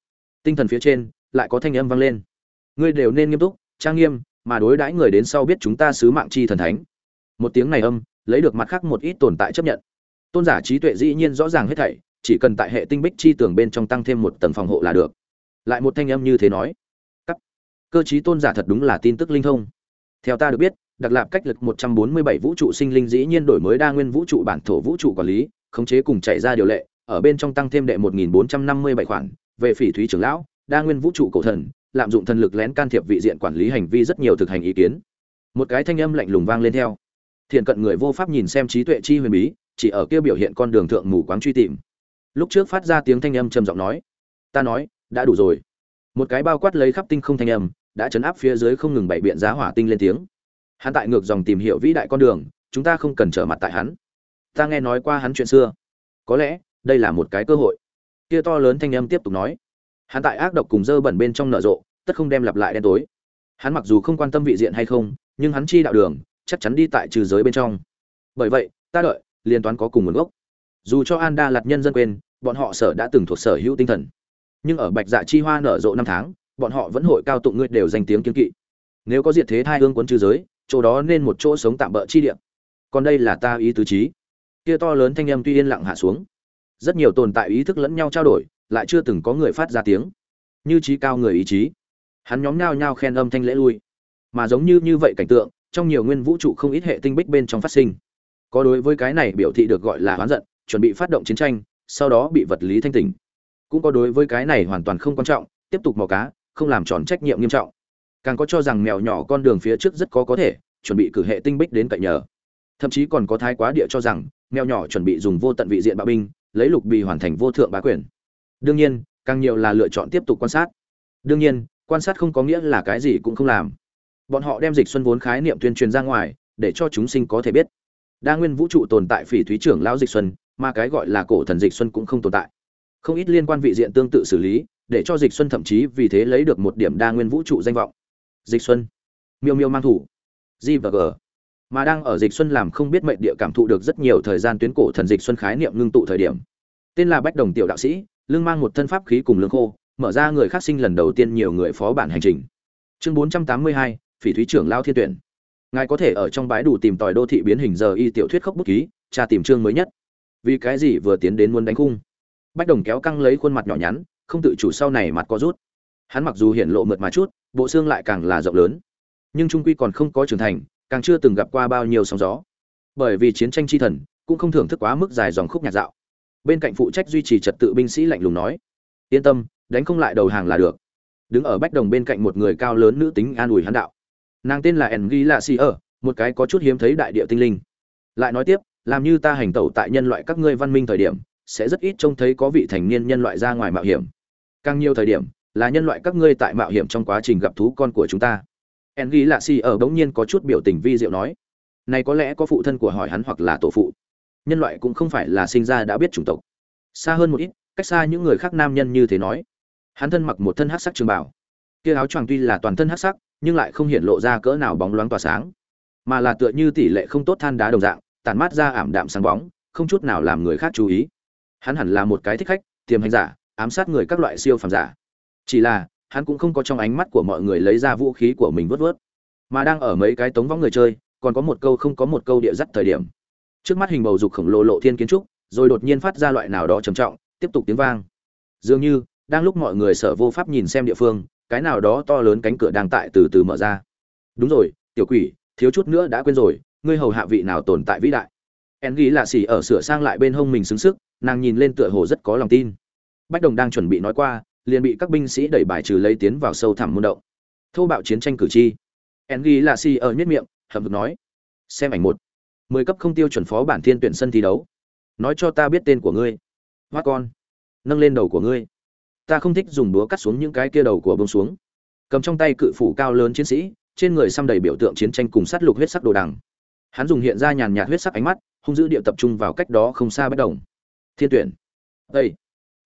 Tinh thần phía trên, lại có thanh âm vang lên. Ngươi đều nên nghiêm túc, trang nghiêm, mà đối đãi người đến sau biết chúng ta sứ mạng chi thần thánh. Một tiếng này âm, lấy được mặt khác một ít tồn tại chấp nhận. Tôn giả trí tuệ dĩ nhiên rõ ràng hết thảy, chỉ cần tại hệ tinh bích chi tường bên trong tăng thêm một tầng phòng hộ là được. Lại một thanh âm như thế nói cơ chí tôn giả thật đúng là tin tức linh thông. Theo ta được biết đặc lạp cách lực 147 vũ trụ sinh linh dĩ nhiên đổi mới đa nguyên vũ trụ bản thổ vũ trụ quản lý, khống chế cùng chạy ra điều lệ, ở bên trong tăng thêm đệ 1457 khoản. Về phỉ thúy trưởng lão, đa nguyên vũ trụ cổ thần, lạm dụng thần lực lén can thiệp vị diện quản lý hành vi rất nhiều thực hành ý kiến. Một cái thanh âm lạnh lùng vang lên theo. Thiện cận người vô pháp nhìn xem trí tuệ chi huyền bí, chỉ ở kia biểu hiện con đường thượng mù quáng truy tìm. Lúc trước phát ra tiếng thanh âm trầm giọng nói, ta nói, đã đủ rồi một cái bao quát lấy khắp tinh không thanh âm, đã chấn áp phía dưới không ngừng bày biện giá hỏa tinh lên tiếng. Hắn tại ngược dòng tìm hiểu vĩ đại con đường, chúng ta không cần trở mặt tại hắn. Ta nghe nói qua hắn chuyện xưa. Có lẽ, đây là một cái cơ hội. Kia to lớn thanh âm tiếp tục nói. Hắn tại ác độc cùng dơ bẩn bên trong nở rộ, tất không đem lặp lại đen tối. Hắn mặc dù không quan tâm vị diện hay không, nhưng hắn chi đạo đường, chắc chắn đi tại trừ giới bên trong. Bởi vậy, ta đợi liên toán có cùng nguồn gốc. Dù cho an đa lạt nhân dân quên, bọn họ sở đã từng thuộc sở hữu tinh thần nhưng ở bạch dạ chi hoa nở rộ năm tháng, bọn họ vẫn hội cao tụng ngươi đều danh tiếng kiên kỵ. Nếu có diệt thế thai hương quấn trừ giới, chỗ đó nên một chỗ sống tạm bỡ chi địa. Còn đây là ta ý tứ trí kia to lớn thanh âm tuy yên lặng hạ xuống. Rất nhiều tồn tại ý thức lẫn nhau trao đổi, lại chưa từng có người phát ra tiếng. Như trí cao người ý chí. Hắn nhóm nhao nhao khen âm thanh lễ lui. Mà giống như như vậy cảnh tượng, trong nhiều nguyên vũ trụ không ít hệ tinh bích bên trong phát sinh. Có đối với cái này biểu thị được gọi là oán giận, chuẩn bị phát động chiến tranh, sau đó bị vật lý thanh tỉnh cũng có đối với cái này hoàn toàn không quan trọng, tiếp tục mò cá, không làm tròn trách nhiệm nghiêm trọng. Càng có cho rằng mèo nhỏ con đường phía trước rất có có thể, chuẩn bị cử hệ tinh bích đến cậy nhờ. Thậm chí còn có thái quá địa cho rằng, mèo nhỏ chuẩn bị dùng vô tận vị diện bạo binh, lấy lục bì hoàn thành vô thượng bá quyền. Đương nhiên, càng nhiều là lựa chọn tiếp tục quan sát. Đương nhiên, quan sát không có nghĩa là cái gì cũng không làm. Bọn họ đem dịch xuân vốn khái niệm tuyên truyền ra ngoài, để cho chúng sinh có thể biết. Đa nguyên vũ trụ tồn tại phỉ thúy trưởng lão dịch xuân, mà cái gọi là cổ thần dịch xuân cũng không tồn tại không ít liên quan vị diện tương tự xử lý để cho dịch xuân thậm chí vì thế lấy được một điểm đa nguyên vũ trụ danh vọng. Dịch xuân. Miêu miêu mang thủ. G và g. Mà đang ở dịch xuân làm không biết mệnh địa cảm thụ được rất nhiều thời gian tuyến cổ thần dịch xuân khái niệm ngưng tụ thời điểm. Tên là bách đồng tiểu đạo sĩ lưng mang một thân pháp khí cùng lương khô mở ra người khác sinh lần đầu tiên nhiều người phó bản hành trình. Chương 482, phỉ thúy trưởng lao thiên tuyển. Ngài có thể ở trong bãi đủ tìm tòi đô thị biến hình giờ y tiểu thuyết khốc bút ký tra tìm chương mới nhất. Vì cái gì vừa tiến đến muốn đánh khung? Bách đồng kéo căng lấy khuôn mặt nhỏ nhắn, không tự chủ sau này mặt có rút. Hắn mặc dù hiện lộ mượt mà chút, bộ xương lại càng là rộng lớn. Nhưng trung quy còn không có trưởng thành, càng chưa từng gặp qua bao nhiêu sóng gió. Bởi vì chiến tranh chi thần, cũng không thưởng thức quá mức dài dòng khúc nhạc dạo. Bên cạnh phụ trách duy trì trật tự binh sĩ lạnh lùng nói, yên tâm, đánh không lại đầu hàng là được. Đứng ở bách đồng bên cạnh một người cao lớn nữ tính an ủi hắn đạo, nàng tên là ẩn ghi lạ xì ở một cái có chút hiếm thấy đại địa tinh linh. Lại nói tiếp, làm như ta hành tẩu tại nhân loại các ngươi văn minh thời điểm sẽ rất ít trông thấy có vị thành niên nhân loại ra ngoài mạo hiểm. Càng nhiều thời điểm, là nhân loại các ngươi tại mạo hiểm trong quá trình gặp thú con của chúng ta. Enghi lạ xì ở bỗng nhiên có chút biểu tình vi diệu nói, này có lẽ có phụ thân của hỏi hắn hoặc là tổ phụ. Nhân loại cũng không phải là sinh ra đã biết chủng tộc. Xa hơn một ít, cách xa những người khác nam nhân như thế nói. Hắn thân mặc một thân hắc sắc trường bảo kia áo choàng tuy là toàn thân hắc sắc, nhưng lại không hiện lộ ra cỡ nào bóng loáng tỏa sáng, mà là tựa như tỷ lệ không tốt than đá đồng dạng, tản mát ra ảm đạm sáng bóng, không chút nào làm người khác chú ý hắn hẳn là một cái thích khách, tiềm hành giả, ám sát người các loại siêu phàm giả. Chỉ là, hắn cũng không có trong ánh mắt của mọi người lấy ra vũ khí của mình vớt vớt. Mà đang ở mấy cái tống võng người chơi, còn có một câu không có một câu địa dắt thời điểm. Trước mắt hình bầu dục khổng lồ lộ thiên kiến trúc, rồi đột nhiên phát ra loại nào đó trầm trọng, tiếp tục tiếng vang. Dường như, đang lúc mọi người sở vô pháp nhìn xem địa phương, cái nào đó to lớn cánh cửa đang tại từ từ mở ra. Đúng rồi, tiểu quỷ, thiếu chút nữa đã quên rồi, ngươi hầu hạ vị nào tồn tại vĩ đại? En ghi lạ xỉ ở sửa sang lại bên hông mình xứng sức nàng nhìn lên tựa hồ rất có lòng tin. Bách đồng đang chuẩn bị nói qua, liền bị các binh sĩ đẩy bài trừ lấy tiến vào sâu thẳm môn động. Thô bạo chiến tranh cử tri. Enri là lạ ở nhất miệng hầm hực nói. Xem ảnh một. Mười cấp không tiêu chuẩn phó bản thiên tuyển sân thi đấu. Nói cho ta biết tên của ngươi. Hoa con. Nâng lên đầu của ngươi. Ta không thích dùng búa cắt xuống những cái kia đầu của bông xuống. Cầm trong tay cự phủ cao lớn chiến sĩ, trên người xăm đầy biểu tượng chiến tranh cùng sát lục huyết sắc đồ đằng. Hắn dùng hiện ra nhàn nhạt huyết sắc ánh mắt, hung dữ địa tập trung vào cách đó không xa bất đồng thiên tuyển. Đây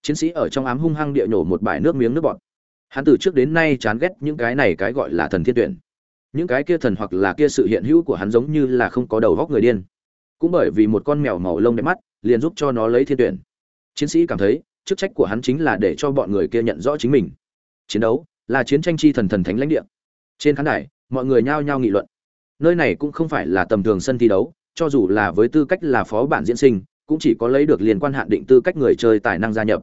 chiến sĩ ở trong ám hung hăng địa nhổ một bài nước miếng nước bọt. Hắn từ trước đến nay chán ghét những cái này cái gọi là thần thiên tuyển. Những cái kia thần hoặc là kia sự hiện hữu của hắn giống như là không có đầu góc người điên. Cũng bởi vì một con mèo màu lông đẹp mắt, liền giúp cho nó lấy thiên tuyển. Chiến sĩ cảm thấy, chức trách của hắn chính là để cho bọn người kia nhận rõ chính mình. Chiến đấu là chiến tranh chi thần thần thánh lãnh địa. Trên khán đài, mọi người nhao nhao nghị luận. Nơi này cũng không phải là tầm thường sân thi đấu, cho dù là với tư cách là phó bản diễn sinh cũng chỉ có lấy được liên quan hạn định tư cách người chơi tài năng gia nhập.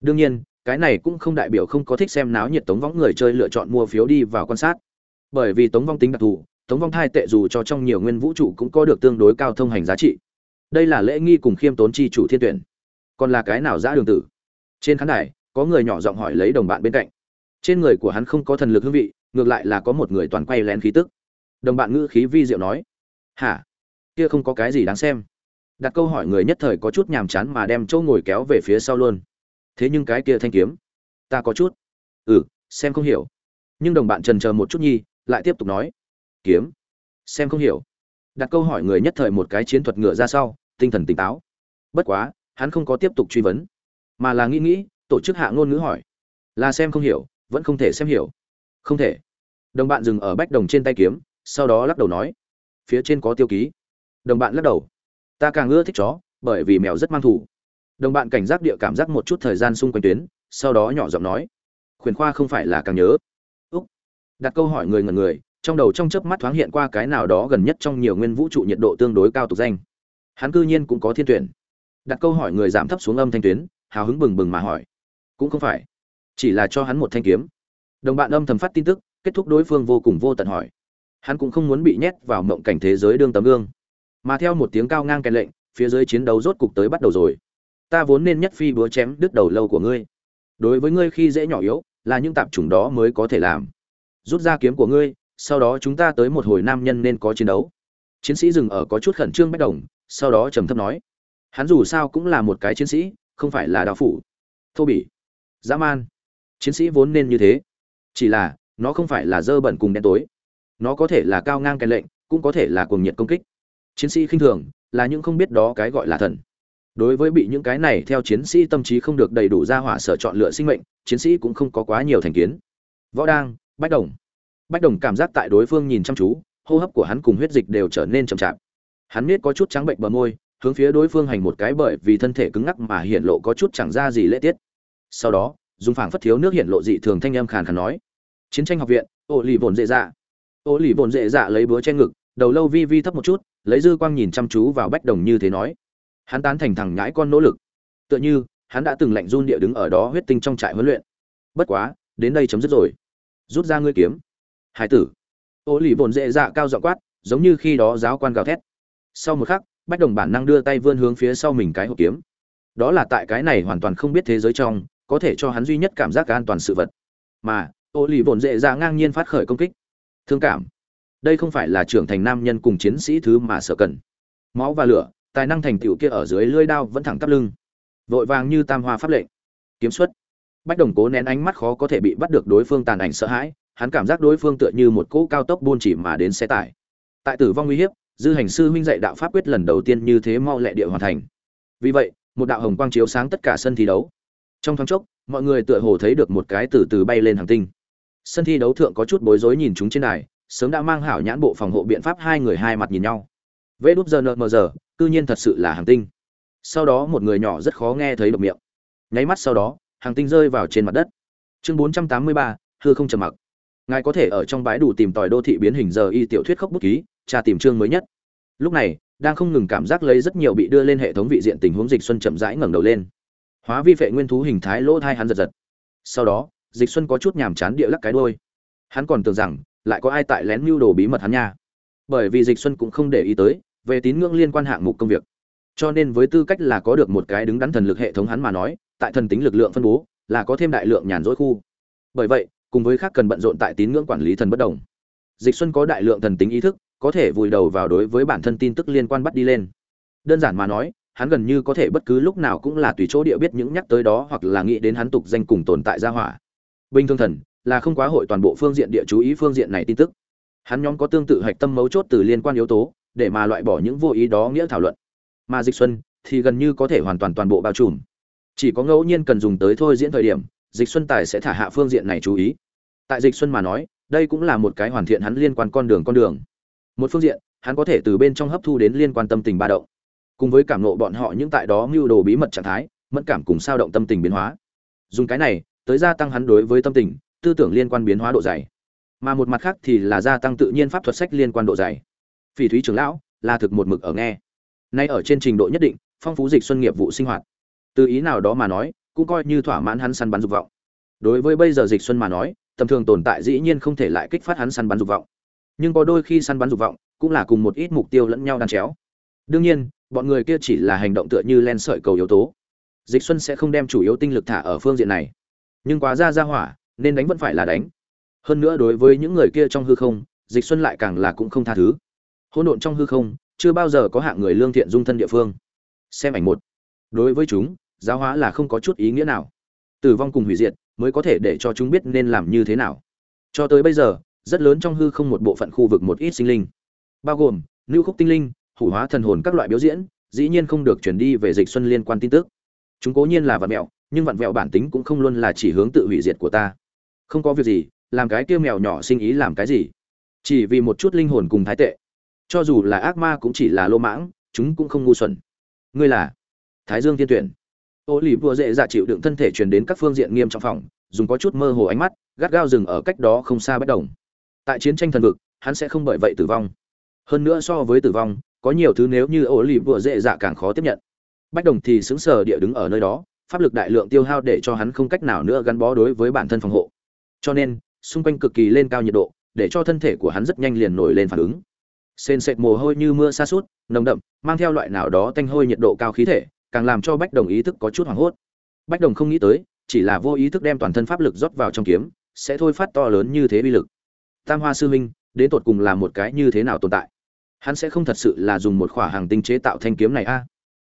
Đương nhiên, cái này cũng không đại biểu không có thích xem náo nhiệt tống võng người chơi lựa chọn mua phiếu đi vào quan sát. Bởi vì tống vong tính đặc thù, tống vong thai tệ dù cho trong nhiều nguyên vũ trụ cũng có được tương đối cao thông hành giá trị. Đây là lễ nghi cùng khiêm tốn chi chủ thiên tuyển. Còn là cái nào giã đường tử? Trên khán đài, có người nhỏ giọng hỏi lấy đồng bạn bên cạnh. Trên người của hắn không có thần lực hương vị, ngược lại là có một người toàn quay lén khí tức. Đồng bạn ngữ khí vi diệu nói, hả? Kia không có cái gì đáng xem đặt câu hỏi người nhất thời có chút nhàm chán mà đem chỗ ngồi kéo về phía sau luôn. Thế nhưng cái kia thanh kiếm, ta có chút. Ừ xem không hiểu. Nhưng đồng bạn trần chờ một chút nhi, lại tiếp tục nói. Kiếm, xem không hiểu. Đặt câu hỏi người nhất thời một cái chiến thuật ngựa ra sau, tinh thần tỉnh táo. Bất quá, hắn không có tiếp tục truy vấn, mà là nghĩ nghĩ, tổ chức hạ ngôn ngữ hỏi. Là xem không hiểu, vẫn không thể xem hiểu. Không thể. Đồng bạn dừng ở bách đồng trên tay kiếm, sau đó lắc đầu nói. Phía trên có tiêu ký. Đồng bạn lắc đầu ta càng ưa thích chó, bởi vì mèo rất mang thủ đồng bạn cảnh giác địa cảm giác một chút thời gian xung quanh tuyến, sau đó nhỏ giọng nói. Khuyển khoa không phải là càng nhớ. Úc. Đặt câu hỏi người ngần người, trong đầu trong chớp mắt thoáng hiện qua cái nào đó gần nhất trong nhiều nguyên vũ trụ nhiệt độ tương đối cao tục danh. Hắn cư nhiên cũng có thiên tuyển. Đặt câu hỏi người giảm thấp xuống âm thanh tuyến, hào hứng bừng bừng mà hỏi. Cũng không phải. Chỉ là cho hắn một thanh kiếm. Đồng bạn âm thầm phát tin tức, kết thúc đối phương vô cùng vô tận hỏi. Hắn cũng không muốn bị nhét vào mộng cảnh thế giới đương tấm gương mà theo một tiếng cao ngang kèn lệnh, phía dưới chiến đấu rốt cục tới bắt đầu rồi. Ta vốn nên nhất phi búa chém đứt đầu lâu của ngươi. Đối với ngươi khi dễ nhỏ yếu, là những tạp chủng đó mới có thể làm. Rút ra kiếm của ngươi, sau đó chúng ta tới một hồi nam nhân nên có chiến đấu. Chiến sĩ dừng ở có chút khẩn trương bất đồng, sau đó trầm thấp nói. Hắn dù sao cũng là một cái chiến sĩ, không phải là đạo phủ. Thô bỉ. Dã man. Chiến sĩ vốn nên như thế. Chỉ là, nó không phải là dơ bẩn cùng đen tối. Nó có thể là cao ngang kèn lệnh, cũng có thể là cuồng nhiệt công kích chiến sĩ khinh thường, là những không biết đó cái gọi là thần. Đối với bị những cái này theo chiến sĩ tâm trí không được đầy đủ ra hỏa sở chọn lựa sinh mệnh, chiến sĩ cũng không có quá nhiều thành kiến. Võ đang, bách đồng. Bách đồng cảm giác tại đối phương nhìn chăm chú, hô hấp của hắn cùng huyết dịch đều trở nên chậm chạp. Hắn biết có chút trắng bệnh bờ môi, hướng phía đối phương hành một cái bởi vì thân thể cứng ngắc mà hiện lộ có chút chẳng ra gì lễ tiết. Sau đó, dùng phảng phất thiếu nước hiện lộ dị thường thanh âm khàn khàn nói, chiến tranh học viện, ô lì bồn dễ dạ. Ô lì bồn dễ dạ lấy búa che ngực, đầu lâu vi vi thấp một chút lấy dư quang nhìn chăm chú vào bách đồng như thế nói. Hắn tán thành thằng nhãi con nỗ lực. Tựa như, hắn đã từng lạnh run địa đứng ở đó huyết tinh trong trại huấn luyện. Bất quá, đến đây chấm dứt rồi. Rút ra ngươi kiếm. Hải tử. Ô lì bồn dễ dạ cao dọ quát, giống như khi đó giáo quan gào thét. Sau một khắc, bách đồng bản năng đưa tay vươn hướng phía sau mình cái hộp kiếm. Đó là tại cái này hoàn toàn không biết thế giới trong, có thể cho hắn duy nhất cảm giác an toàn sự vật. Mà, ô lì bồn dễ dạ ngang nhiên phát khởi công kích. Thương cảm đây không phải là trưởng thành nam nhân cùng chiến sĩ thứ mà sợ cần. Máu và lửa, tài năng thành tựu kia ở dưới lưỡi đao vẫn thẳng tắp lưng. Vội vàng như tam hoa pháp lệnh. Kiếm xuất. Bách đồng cố nén ánh mắt khó có thể bị bắt được đối phương tàn ảnh sợ hãi, hắn cảm giác đối phương tựa như một cỗ cao tốc buôn chỉ mà đến xe tải. Tại tử vong uy hiếp, dư hành sư huynh dạy đạo pháp quyết lần đầu tiên như thế mau lẹ địa hoàn thành. Vì vậy, một đạo hồng quang chiếu sáng tất cả sân thi đấu. Trong thoáng chốc, mọi người tựa hồ thấy được một cái từ từ bay lên hàng tinh. Sân thi đấu thượng có chút bối rối nhìn chúng trên đài sớm đã mang hảo nhãn bộ phòng hộ biện pháp hai người hai mặt nhìn nhau. Vê đúp giờ nợ mờ giờ, cư nhiên thật sự là hàng tinh. Sau đó một người nhỏ rất khó nghe thấy độc miệng. Nháy mắt sau đó, hàng tinh rơi vào trên mặt đất. Chương bốn trăm tám mươi ba, hư không trầm mặc. Ngài có thể ở trong bãi đủ tìm tòi đô thị biến hình giờ y tiểu thuyết khốc bút ký, tra tìm chương mới nhất. Lúc này, đang không ngừng cảm giác lấy rất nhiều bị đưa lên hệ thống vị diện tình huống dịch xuân chậm rãi ngẩng đầu lên. Hóa vi vệ nguyên thú hình thái lỗ thai hắn giật giật. Sau đó, dịch xuân có chút nhàm chán địa lắc cái đôi hắn còn tưởng rằng lại có ai tại lén mưu đồ bí mật hắn nha. Bởi vì dịch xuân cũng không để ý tới, về tín ngưỡng liên quan hạng mục công việc. Cho nên với tư cách là có được một cái đứng đắn thần lực hệ thống hắn mà nói, tại thần tính lực lượng phân bố, là có thêm đại lượng nhàn rỗi khu. Bởi vậy, cùng với khác cần bận rộn tại tín ngưỡng quản lý thần bất đồng, dịch xuân có đại lượng thần tính ý thức, có thể vùi đầu vào đối với bản thân tin tức liên quan bắt đi lên. Đơn giản mà nói, hắn gần như có thể bất cứ lúc nào cũng là tùy chỗ địa biết những nhắc tới đó hoặc là nghĩ đến hắn tục danh cùng tồn tại gia hỏa. Bình thường thần là không quá hội toàn bộ phương diện địa chú ý phương diện này tin tức. Hắn nhóm có tương tự hạch tâm mấu chốt từ liên quan yếu tố, để mà loại bỏ những vô ý đó nghĩa thảo luận. Mà dịch xuân thì gần như có thể hoàn toàn toàn bộ bao trùm. Chỉ có ngẫu nhiên cần dùng tới thôi diễn thời điểm, dịch xuân tài sẽ thả hạ phương diện này chú ý. Tại dịch xuân mà nói, đây cũng là một cái hoàn thiện hắn liên quan con đường con đường. Một phương diện, hắn có thể từ bên trong hấp thu đến liên quan tâm tình ba động. Cùng với cảm nộ bọn họ những tại đó mưu đồ bí mật trạng thái, mẫn cảm cùng sao động tâm tình biến hóa. Dùng cái này, tới gia tăng hắn đối với tâm tình tư tưởng liên quan biến hóa độ dày. Mà một mặt khác thì là gia tăng tự nhiên pháp thuật sách liên quan độ dày. Phỉ thúy trưởng lão, là thực một mực ở nghe. Nay ở trên trình độ nhất định, phong phú dịch xuân nghiệp vụ sinh hoạt. Từ ý nào đó mà nói, cũng coi như thỏa mãn hắn săn bắn dục vọng. Đối với bây giờ dịch xuân mà nói, tầm thường tồn tại dĩ nhiên không thể lại kích phát hắn săn bắn dục vọng. Nhưng có đôi khi săn bắn dục vọng cũng là cùng một ít mục tiêu lẫn nhau đan chéo. Đương nhiên, bọn người kia chỉ là hành động tựa như len sợi cầu yếu tố. Dịch xuân sẽ không đem chủ yếu tinh lực thả ở phương diện này. Nhưng quá ra ra hỏa nên đánh vẫn phải là đánh. Hơn nữa đối với những người kia trong hư không, dịch xuân lại càng là cũng không tha thứ. Hỗn độn trong hư không, chưa bao giờ có hạng người lương thiện dung thân địa phương. Xem ảnh một. Đối với chúng, giáo hóa là không có chút ý nghĩa nào. Tử vong cùng hủy diệt mới có thể để cho chúng biết nên làm như thế nào. Cho tới bây giờ, rất lớn trong hư không một bộ phận khu vực một ít sinh linh, bao gồm lưu khúc tinh linh, hủ hóa thần hồn các loại biểu diễn, dĩ nhiên không được chuyển đi về dịch xuân liên quan tin tức. Chúng cố nhiên là vạn mẹo, nhưng vạn vẹo bản tính cũng không luôn là chỉ hướng tự hủy diệt của ta không có việc gì, làm cái kia mèo nhỏ sinh ý làm cái gì? Chỉ vì một chút linh hồn cùng thái tệ. Cho dù là ác ma cũng chỉ là lô mãng, chúng cũng không ngu xuẩn. Ngươi là thái dương thiên tuyển. Ô lì vừa dễ dạ chịu đựng thân thể truyền đến các phương diện nghiêm trọng phòng, dùng có chút mơ hồ ánh mắt, gắt gao dừng ở cách đó không xa bất đồng. Tại chiến tranh thần vực, hắn sẽ không bởi vậy tử vong. Hơn nữa so với tử vong, có nhiều thứ nếu như ô lì vừa dễ dạ càng khó tiếp nhận. Bách đồng thì xứng sở địa đứng ở nơi đó, pháp lực đại lượng tiêu hao để cho hắn không cách nào nữa gắn bó đối với bản thân phòng hộ cho nên, xung quanh cực kỳ lên cao nhiệt độ, để cho thân thể của hắn rất nhanh liền nổi lên phản ứng. Sền sệt mồ hôi như mưa xa suốt nồng đậm, mang theo loại nào đó tanh hôi nhiệt độ cao khí thể, càng làm cho bách đồng ý thức có chút hoảng hốt. Bách đồng không nghĩ tới, chỉ là vô ý thức đem toàn thân pháp lực rót vào trong kiếm, sẽ thôi phát to lớn như thế bi lực. Tam hoa sư Minh, đến tột cùng là một cái như thế nào tồn tại? Hắn sẽ không thật sự là dùng một khỏa hàng tinh chế tạo thanh kiếm này a?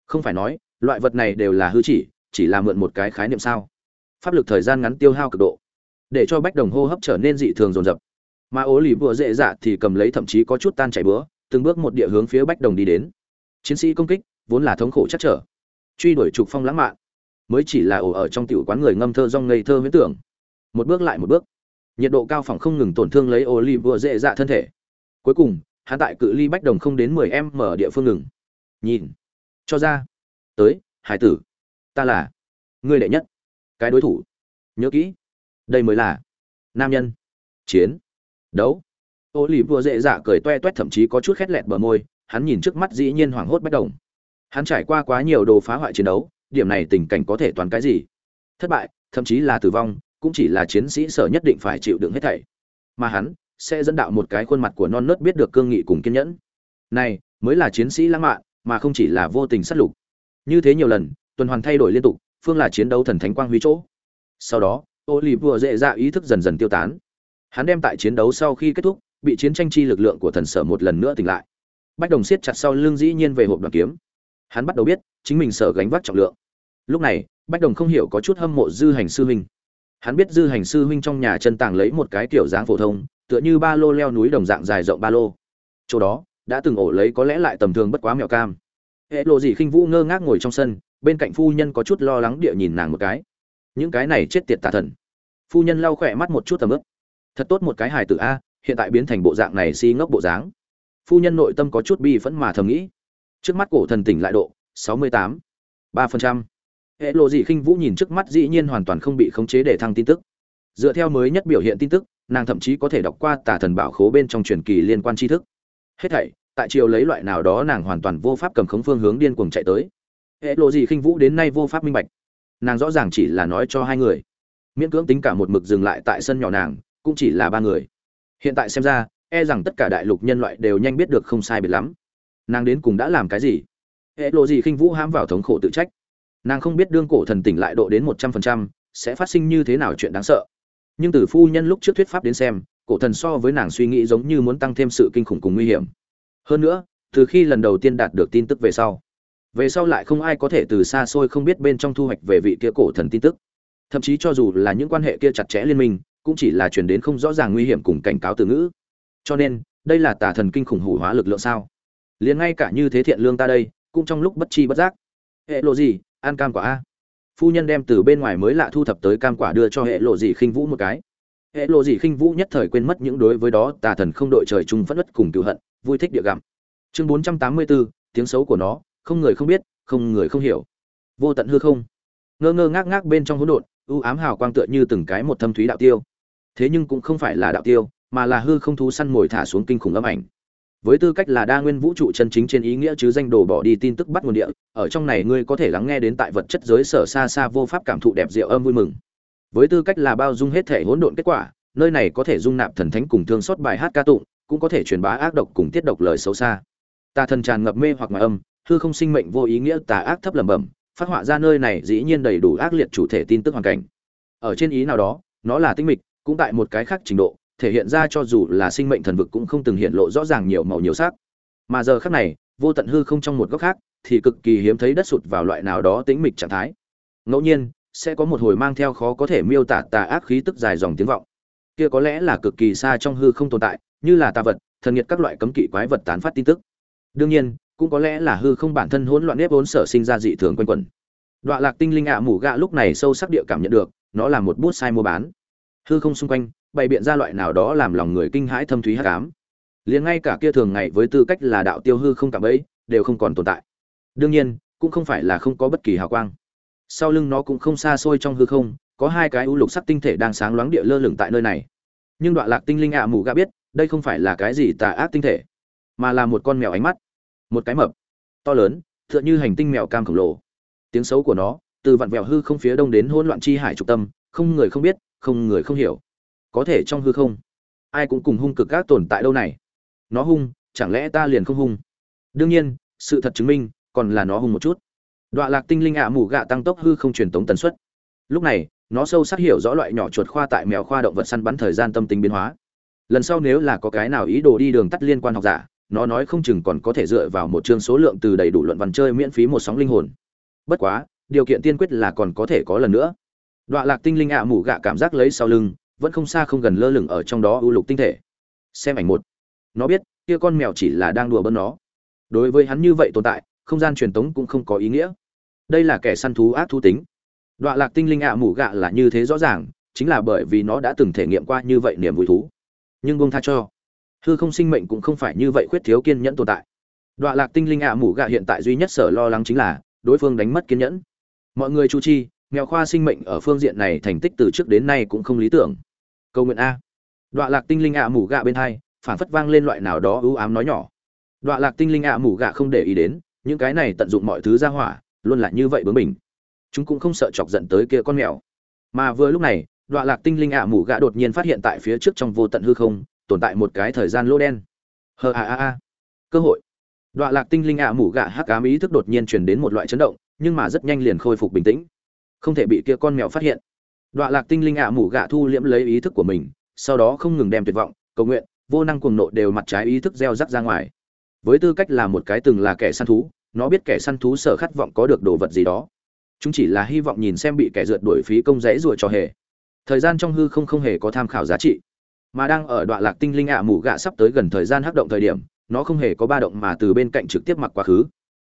Không phải nói, loại vật này đều là hư chỉ chỉ là mượn một cái khái niệm sao? Pháp lực thời gian ngắn tiêu hao cực độ để cho bách đồng hô hấp trở nên dị thường rồn rập mà ố lì vừa dễ dạ thì cầm lấy thậm chí có chút tan chảy bữa, từng bước một địa hướng phía bách đồng đi đến. Chiến sĩ công kích, vốn là thống khổ chắc trở. Truy đuổi trục phong lãng mạn. Mới chỉ là ổ ở trong tiểu quán người ngâm thơ rong ngây thơ huyễn tưởng. Một bước lại một bước. Nhiệt độ cao phẳng không ngừng tổn thương lấy ố lì vừa dễ dạ thân thể. Cuối cùng, hắn tại cự ly bách đồng không đến mười em mở địa phương ngừng. Nhìn. Cho ra. Tới, hải tử. Ta là ngươi đệ nhất. Cái đối thủ. Nhớ kỹ đây mới là nam nhân. Chiến. Đấu. Ô lì vừa dễ dạ cười toe toét, thậm chí có chút khét lẹt bờ môi, hắn nhìn trước mắt dĩ nhiên hoảng hốt bất đồng. Hắn trải qua quá nhiều đồ phá hoại chiến đấu, điểm này tình cảnh có thể toàn cái gì? Thất bại, thậm chí là tử vong, cũng chỉ là chiến sĩ sở nhất định phải chịu đựng hết thảy. Mà hắn sẽ dẫn đạo một cái khuôn mặt của non nớt biết được cương nghị cùng kiên nhẫn. Này, mới là chiến sĩ lãng mạn, mà không chỉ là vô tình sát lục. Như thế nhiều lần, tuần hoàn thay đổi liên tục, phương là chiến đấu thần thánh quang huy chỗ. Sau đó ô lì vừa dễ dạ ý thức dần dần tiêu tán. Hắn đem tại chiến đấu sau khi kết thúc, bị chiến tranh chi lực lượng của thần sở một lần nữa tỉnh lại. Bách đồng siết chặt sau lưng dĩ nhiên về hộp đoàn kiếm. Hắn bắt đầu biết, chính mình sở gánh vác trọng lượng. Lúc này, bách đồng không hiểu có chút hâm mộ dư hành sư huynh. Hắn biết dư hành sư huynh trong nhà chân tàng lấy một cái kiểu dáng phổ thông, tựa như ba lô leo núi đồng dạng dài rộng ba lô. Chỗ đó, đã từng ổ lấy có lẽ lại tầm thường bất quá mèo cam. Hệ lộ gì khinh vũ ngơ ngác ngồi trong sân, bên cạnh phu nhân có chút lo lắng địa nhìn nàng một cái những cái này chết tiệt tà thần. Phu nhân lau khỏe mắt một chút tầm ướp. Thật tốt một cái hài tử a, hiện tại biến thành bộ dạng này si ngốc bộ dáng. Phu nhân nội tâm có chút bi phẫn mà thầm nghĩ. Trước mắt cổ thần tỉnh lại độ, sáu mươi tám, ba phần trăm. Hệ lộ dị khinh vũ nhìn trước mắt dĩ nhiên hoàn toàn không bị khống chế để thăng tin tức. Dựa theo mới nhất biểu hiện tin tức, nàng thậm chí có thể đọc qua tà thần bảo khố bên trong truyền kỳ liên quan tri thức. Hết thảy, tại chiều lấy loại nào đó nàng hoàn toàn vô pháp cầm khống phương hướng điên cuồng chạy tới. Hệ lộ gì khinh vũ đến nay vô pháp minh bạch nàng rõ ràng chỉ là nói cho hai người. Miễn cưỡng tính cả một mực dừng lại tại sân nhỏ nàng, cũng chỉ là ba người. Hiện tại xem ra e rằng tất cả đại lục nhân loại đều nhanh biết được không sai biệt lắm. Nàng đến cùng đã làm cái gì? Hệ lộ gì khinh vũ hãm vào thống khổ tự trách. Nàng không biết đương cổ thần tỉnh lại độ đến một trăm phần trăm, sẽ phát sinh như thế nào chuyện đáng sợ. Nhưng từ phu nhân lúc trước thuyết pháp đến xem, cổ thần so với nàng suy nghĩ giống như muốn tăng thêm sự kinh khủng cùng nguy hiểm. Hơn nữa, từ khi lần đầu tiên đạt được tin tức về sau về sau lại không ai có thể từ xa xôi không biết bên trong thu hoạch về vị kia cổ thần tin tức. Thậm chí cho dù là những quan hệ kia chặt chẽ liên minh, cũng chỉ là truyền đến không rõ ràng nguy hiểm cùng cảnh cáo từ ngữ. Cho nên, đây là tà thần kinh khủng hủ hóa lực lượng sao? Liền ngay cả như thế thiện lương ta đây, cũng trong lúc bất chi bất giác. Hệ lộ gì, ăn cam quả a. Phu nhân đem từ bên ngoài mới lạ thu thập tới cam quả đưa cho hệ lộ gì khinh vũ một cái. Hệ lộ gì khinh vũ nhất thời quên mất những đối với đó tà thần không đội trời chung phất đất cùng cựu hận, vui thích địa gặm. Chương bốn trăm tám mươi bốn tiếng xấu của nó không người không biết, không người không hiểu. Vô tận hư không. Ngơ ngơ ngác ngác bên trong hỗn độn, u ám hào quang tựa như từng cái một thâm thúy đạo tiêu. Thế nhưng cũng không phải là đạo tiêu, mà là hư không thú săn mồi thả xuống kinh khủng âm ảnh. Với tư cách là đa nguyên vũ trụ chân chính trên ý nghĩa chứ danh đồ bỏ đi tin tức bắt nguồn địa, ở trong này ngươi có thể lắng nghe đến tại vật chất giới sở xa xa vô pháp cảm thụ đẹp diệu âm vui mừng. Với tư cách là bao dung hết thể hỗn độn kết quả, nơi này có thể dung nạp thần thánh cùng thương xót bài hát ca tụng, cũng có thể truyền bá ác độc cùng tiết độc lời xấu xa. Ta thần tràn ngập mê hoặc ngoại âm hư không sinh mệnh vô ý nghĩa tà ác thấp lẩm bẩm, phát họa ra nơi này dĩ nhiên đầy đủ ác liệt chủ thể tin tức hoàn cảnh. Ở trên ý nào đó, nó là tinh mịch, cũng tại một cái khác trình độ, thể hiện ra cho dù là sinh mệnh thần vực cũng không từng hiện lộ rõ ràng nhiều màu nhiều sắc. Mà giờ khắc này, vô tận hư không trong một góc khác, thì cực kỳ hiếm thấy đất sụt vào loại nào đó tĩnh mịch trạng thái. Ngẫu nhiên, sẽ có một hồi mang theo khó có thể miêu tả tà ác khí tức dài dòng tiếng vọng. Kia có lẽ là cực kỳ xa trong hư không tồn tại, như là tà vật, thần nhiệt các loại cấm kỵ quái vật tán phát tin tức. Đương nhiên cũng có lẽ là hư không bản thân hỗn loạn nếp vốn sở sinh ra dị thường quanh quẩn. Đoạn lạc tinh linh ạ mủ gạ lúc này sâu sắc địa cảm nhận được, nó là một bút sai mua bán. Hư không xung quanh, bày biện ra loại nào đó làm lòng người kinh hãi thâm thúy hắc ám. Liền ngay cả kia thường ngày với tư cách là đạo tiêu hư không cảm ấy, đều không còn tồn tại. Đương nhiên, cũng không phải là không có bất kỳ hào quang. Sau lưng nó cũng không xa xôi trong hư không, có hai cái u lục sắc tinh thể đang sáng loáng địa lơ lửng tại nơi này. Nhưng đoạn lạc tinh linh ạ mù gạ biết, đây không phải là cái gì tà ác tinh thể, mà là một con mèo ánh mắt một cái mập, to lớn, tựa như hành tinh mèo cam khổng lồ. Tiếng xấu của nó, từ vặn vẹo hư không phía đông đến hỗn loạn chi hải trục tâm, không người không biết, không người không hiểu. Có thể trong hư không, ai cũng cùng hung cực các tồn tại đâu này. Nó hung, chẳng lẽ ta liền không hung? Đương nhiên, sự thật chứng minh, còn là nó hung một chút. Đọa lạc tinh linh ạ mù gạ tăng tốc hư không truyền tống tần suất. Lúc này, nó sâu sắc hiểu rõ loại nhỏ chuột khoa tại mèo khoa động vật săn bắn thời gian tâm tính biến hóa. Lần sau nếu là có cái nào ý đồ đi đường tắt liên quan học giả nó nói không chừng còn có thể dựa vào một chương số lượng từ đầy đủ luận văn chơi miễn phí một sóng linh hồn. Bất quá, điều kiện tiên quyết là còn có thể có lần nữa. Đọa lạc tinh linh ạ mù gạ cảm giác lấy sau lưng, vẫn không xa không gần lơ lửng ở trong đó ưu lục tinh thể. Xem ảnh một. Nó biết, kia con mèo chỉ là đang đùa bỡn nó. Đối với hắn như vậy tồn tại, không gian truyền tống cũng không có ý nghĩa. Đây là kẻ săn thú ác thú tính. Đọa lạc tinh linh ạ mù gạ là như thế rõ ràng, chính là bởi vì nó đã từng thể nghiệm qua như vậy niềm vui thú. Nhưng buông tha cho hư không sinh mệnh cũng không phải như vậy khuyết thiếu kiên nhẫn tồn tại. Đọa lạc tinh linh ạ mù gạ hiện tại duy nhất sở lo lắng chính là, đối phương đánh mất kiên nhẫn. Mọi người chu chi, nghèo khoa sinh mệnh ở phương diện này thành tích từ trước đến nay cũng không lý tưởng. Câu nguyện a. Đọa lạc tinh linh ạ mù gạ bên hai phản phất vang lên loại nào đó ưu ám nói nhỏ. Đọa lạc tinh linh ạ mù gạ không để ý đến, những cái này tận dụng mọi thứ ra hỏa, luôn là như vậy bướng mình chúng cũng không sợ chọc giận tới kia con mèo. Mà vừa lúc này, đọa lạc tinh linh ạ mù gạ đột nhiên phát hiện tại phía trước trong vô tận hư không tồn tại một cái thời gian lỗ đen. Hờ a a a. Cơ hội. Đọa lạc tinh linh ạ mủ gạ hắc ám ý thức đột nhiên truyền đến một loại chấn động, nhưng mà rất nhanh liền khôi phục bình tĩnh. Không thể bị kia con mèo phát hiện. Đọa lạc tinh linh ạ mủ gạ thu liễm lấy ý thức của mình, sau đó không ngừng đem tuyệt vọng, cầu nguyện, vô năng cuồng nộ đều mặt trái ý thức gieo rắc ra ngoài. Với tư cách là một cái từng là kẻ săn thú, nó biết kẻ săn thú sợ khát vọng có được đồ vật gì đó. Chúng chỉ là hy vọng nhìn xem bị kẻ rượt đuổi phí công rẽ ruột cho hề. Thời gian trong hư không không hề có tham khảo giá trị mà đang ở đoạn lạc tinh linh ạ mù gạ sắp tới gần thời gian hắc động thời điểm, nó không hề có ba động mà từ bên cạnh trực tiếp mặc quá khứ.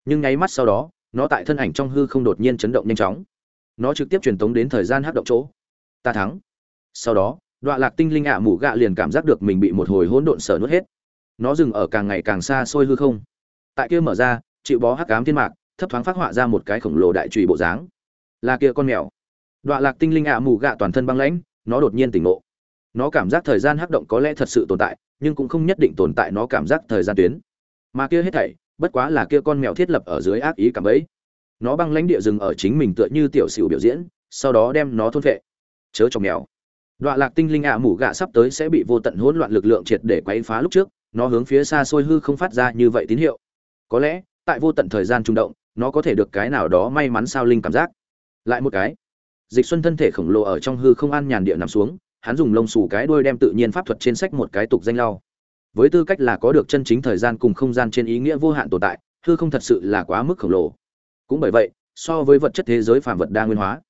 Nhưng nháy mắt sau đó, nó tại thân ảnh trong hư không đột nhiên chấn động nhanh chóng. Nó trực tiếp truyền tống đến thời gian hắc động chỗ. Ta thắng. Sau đó đoạn lạc tinh linh ạ mù gạ liền cảm giác được mình bị một hồi hỗn độn sở nuốt hết. Nó dừng ở càng ngày càng xa xôi hư không. Tại kia mở ra, chịu bó hắc cám thiên mạc, thấp thoáng phát họa ra một cái khổng lồ đại trùy bộ dáng. Là kia con mèo. Đoạn lạc tinh linh ạ mù gạ toàn thân băng lãnh, nó đột nhiên tỉnh ngộ nó cảm giác thời gian hắc động có lẽ thật sự tồn tại, nhưng cũng không nhất định tồn tại nó cảm giác thời gian tuyến. Mà kia hết thảy, bất quá là kia con mèo thiết lập ở dưới ác ý cảm ấy nó băng lãnh địa dừng ở chính mình tựa như tiểu sửu biểu diễn, sau đó đem nó thôn vệ chớ cho mèo. Đoạn lạc tinh linh ạ mủ gạ sắp tới sẽ bị vô tận hỗn loạn lực lượng triệt để quấy phá lúc trước, nó hướng phía xa xôi hư không phát ra như vậy tín hiệu. Có lẽ, tại vô tận thời gian trung động, nó có thể được cái nào đó may mắn sao linh cảm giác. Lại một cái, dịch xuân thân thể khổng lồ ở trong hư không an nhàn địa nằm xuống hắn dùng lông xù cái đuôi đem tự nhiên pháp thuật trên sách một cái tục danh lau. Với tư cách là có được chân chính thời gian cùng không gian trên ý nghĩa vô hạn tồn tại, hư không thật sự là quá mức khổng lồ. Cũng bởi vậy, so với vật chất thế giới phàm vật đa nguyên hóa,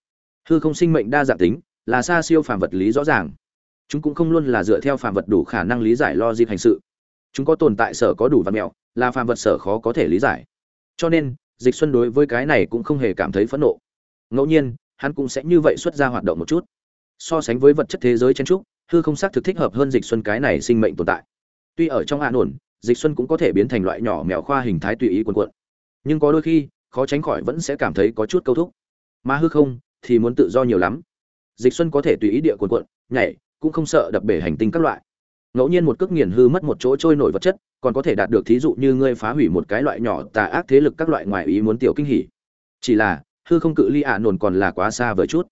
hư không sinh mệnh đa dạng tính, là xa siêu phàm vật lý rõ ràng. Chúng cũng không luôn là dựa theo phàm vật đủ khả năng lý giải logic hành sự. Chúng có tồn tại sở có đủ văn mẹo, là phàm vật sở khó có thể lý giải. Cho nên, dịch xuân đối với cái này cũng không hề cảm thấy phẫn nộ. Ngẫu nhiên, hắn cũng sẽ như vậy xuất ra hoạt động một chút so sánh với vật chất thế giới chen trúc, hư không xác thực thích hợp hơn dịch xuân cái này sinh mệnh tồn tại. Tuy ở trong an ổn, dịch xuân cũng có thể biến thành loại nhỏ mèo khoa hình thái tùy ý quần quận nhưng có đôi khi, khó tránh khỏi vẫn sẽ cảm thấy có chút câu thúc. Mà hư không thì muốn tự do nhiều lắm. Dịch xuân có thể tùy ý địa cuộn cuộn, nhảy, cũng không sợ đập bể hành tinh các loại. Ngẫu nhiên một cước nghiền hư mất một chỗ trôi nổi vật chất, còn có thể đạt được thí dụ như ngươi phá hủy một cái loại nhỏ tà ác thế lực các loại ngoại ý muốn tiểu kinh hỉ. Chỉ là, hư không cự ly ạ nồn còn là quá xa vời chút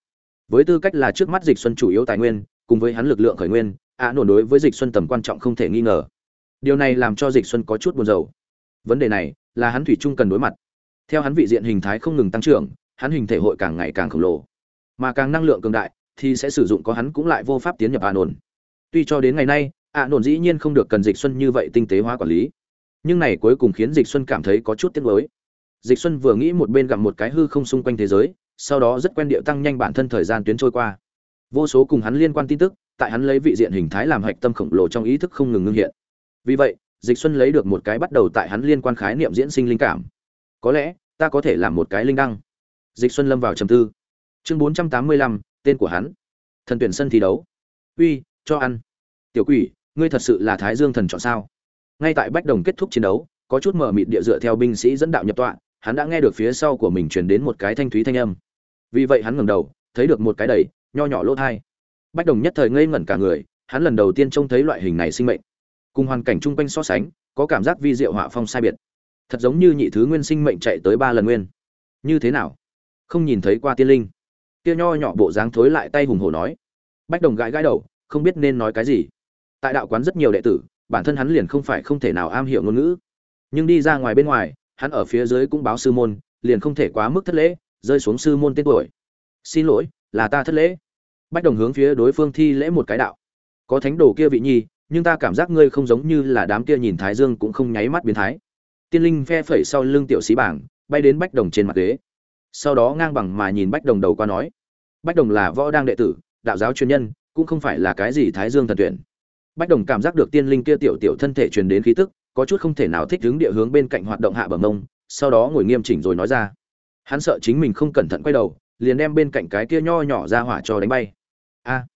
với tư cách là trước mắt dịch xuân chủ yếu tài nguyên, cùng với hắn lực lượng khởi nguyên, ạ nổ đối với dịch xuân tầm quan trọng không thể nghi ngờ. Điều này làm cho dịch xuân có chút buồn rầu. Vấn đề này là hắn thủy chung cần đối mặt. Theo hắn vị diện hình thái không ngừng tăng trưởng, hắn hình thể hội càng ngày càng khổng lồ. Mà càng năng lượng cường đại thì sẽ sử dụng có hắn cũng lại vô pháp tiến nhập ạ nổn. Tuy cho đến ngày nay, ạ nổn dĩ nhiên không được cần dịch xuân như vậy tinh tế hóa quản lý. Nhưng này cuối cùng khiến dịch xuân cảm thấy có chút tiếc nuối. Dịch xuân vừa nghĩ một bên gặm một cái hư không xung quanh thế giới sau đó rất quen điệu tăng nhanh bản thân thời gian tuyến trôi qua. Vô số cùng hắn liên quan tin tức tại hắn lấy vị diện hình thái làm hạch tâm khổng lồ trong ý thức không ngừng ngưng hiện. Vì vậy dịch xuân lấy được một cái bắt đầu tại hắn liên quan khái niệm diễn sinh linh cảm. Có lẽ ta có thể làm một cái linh đăng. Dịch xuân lâm vào trầm tư. Chương 485, tên của hắn. Thần tuyển sân thi đấu. Uy cho ăn. Tiểu quỷ ngươi thật sự là thái dương thần chọn sao? Ngay tại bách đồng kết thúc chiến đấu có chút mở mịt địa dựa theo binh sĩ dẫn đạo nhập tọa hắn đã nghe được phía sau của mình truyền đến một cái thanh thúy thanh âm vì vậy hắn ngẩng đầu, thấy được một cái đầy, nho nhỏ lỗ thai. Bách đồng nhất thời ngây ngẩn cả người, hắn lần đầu tiên trông thấy loại hình này sinh mệnh. Cùng hoàn cảnh chung quanh so sánh, có cảm giác vi diệu họa phong sai biệt. Thật giống như nhị thứ nguyên sinh mệnh chạy tới ba lần nguyên. Như thế nào? Không nhìn thấy qua tiên linh. Kia nho nhỏ bộ dáng thối lại tay hùng hổ nói. Bách đồng gãi gãi đầu, không biết nên nói cái gì. Tại đạo quán rất nhiều đệ tử, bản thân hắn liền không phải không thể nào am hiểu ngôn ngữ. Nhưng đi ra ngoài bên ngoài, hắn ở phía dưới cũng báo sư môn, liền không thể quá mức thất lễ rơi xuống sư môn tên tuổi. Xin lỗi, là ta thất lễ. Bách đồng hướng phía đối phương thi lễ một cái đạo. Có thánh đồ kia vị nhi, nhưng ta cảm giác ngươi không giống như là đám kia nhìn thái dương cũng không nháy mắt biến thái. Tiên linh phe phẩy sau lưng tiểu sĩ bảng, bay đến bách đồng trên mặt ghế. Sau đó ngang bằng mà nhìn bách đồng đầu qua nói, bách đồng là võ đang đệ tử, đạo giáo chuyên nhân, cũng không phải là cái gì thái dương thần tuyển. Bách đồng cảm giác được tiên linh kia tiểu tiểu thân thể truyền đến khí tức, có chút không thể nào thích đứng địa hướng bên cạnh hoạt động hạ bờ mông sau đó ngồi nghiêm chỉnh rồi nói ra hắn sợ chính mình không cẩn thận quay đầu, liền đem bên cạnh cái kia nho nhỏ ra hỏa cho đánh bay. A,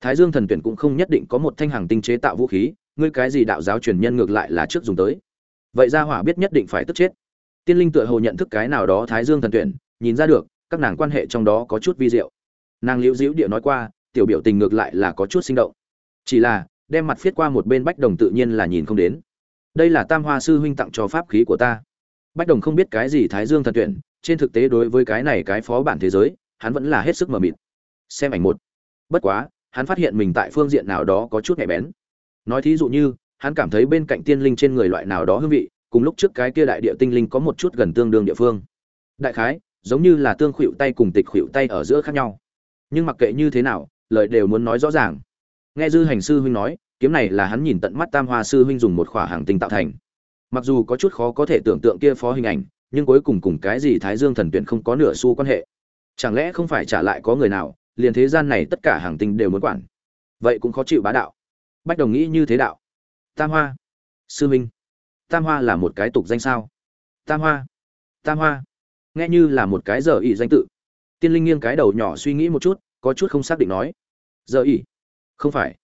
thái dương thần tuyển cũng không nhất định có một thanh hàng tinh chế tạo vũ khí, ngươi cái gì đạo giáo truyền nhân ngược lại là trước dùng tới. Vậy ra hỏa biết nhất định phải tức chết. Tiên linh tựa hồ nhận thức cái nào đó thái dương thần tuyển, nhìn ra được, các nàng quan hệ trong đó có chút vi diệu. Nàng liễu diễu địa nói qua, tiểu biểu tình ngược lại là có chút sinh động. Chỉ là, đem mặt viết qua một bên bách đồng tự nhiên là nhìn không đến. Đây là tam hoa sư huynh tặng cho pháp khí của ta. Bách đồng không biết cái gì thái dương thần tuyển trên thực tế đối với cái này cái phó bản thế giới, hắn vẫn là hết sức mờ mịt. Xem ảnh một. Bất quá, hắn phát hiện mình tại phương diện nào đó có chút nhạy bén. Nói thí dụ như, hắn cảm thấy bên cạnh tiên linh trên người loại nào đó hương vị, cùng lúc trước cái kia đại địa tinh linh có một chút gần tương đương địa phương. Đại khái, giống như là tương khuỵu tay cùng tịch khuỵu tay ở giữa khác nhau. Nhưng mặc kệ như thế nào, lời đều muốn nói rõ ràng. Nghe dư hành sư huynh nói, kiếm này là hắn nhìn tận mắt tam hoa sư huynh dùng một khỏa hàng tinh tạo thành. Mặc dù có chút khó có thể tưởng tượng kia phó hình ảnh nhưng cuối cùng cùng cái gì thái dương thần tuyển không có nửa xu quan hệ. Chẳng lẽ không phải trả lại có người nào liền thế gian này tất cả hàng tinh đều muốn quản? Vậy cũng khó chịu bá đạo. Bách đồng nghĩ như thế đạo. Tam hoa. Sư Minh, tam hoa là một cái tục danh sao? Tam hoa. Tam hoa. Nghe như là một cái giờ ỉ danh tự. Tiên linh nghiêng cái đầu nhỏ suy nghĩ một chút có chút không xác định nói. Giờ ỉ không phải.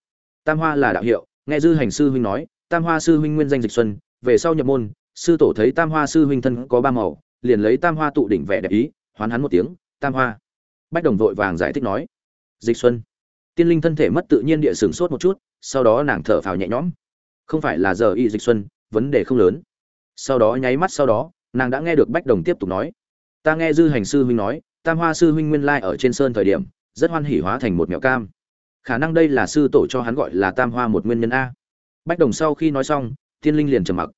Tam hoa là đạo hiệu nghe dư hành sư huynh nói tam hoa sư huynh nguyên danh dịch xuân về sau nhập môn sư tổ thấy tam hoa sư huynh thân có ba màu, liền lấy tam hoa tụ đỉnh vẻ đẹp ý, hoán hắn một tiếng, tam hoa. Bách đồng vội vàng giải thích nói, dịch xuân, tiên linh thân thể mất tự nhiên địa sửng sốt một chút, sau đó nàng thở phào nhẹ nhõm. Không phải là giờ y dịch xuân, vấn đề không lớn. Sau đó nháy mắt sau đó, nàng đã nghe được bách đồng tiếp tục nói, ta nghe dư hành sư huynh nói, tam hoa sư huynh nguyên lai ở trên sơn thời điểm, rất hoan hỉ hóa thành một mèo cam. Khả năng đây là sư tổ cho hắn gọi là tam hoa một nguyên nhân a. Bách đồng sau khi nói xong, tiên linh liền trầm mặc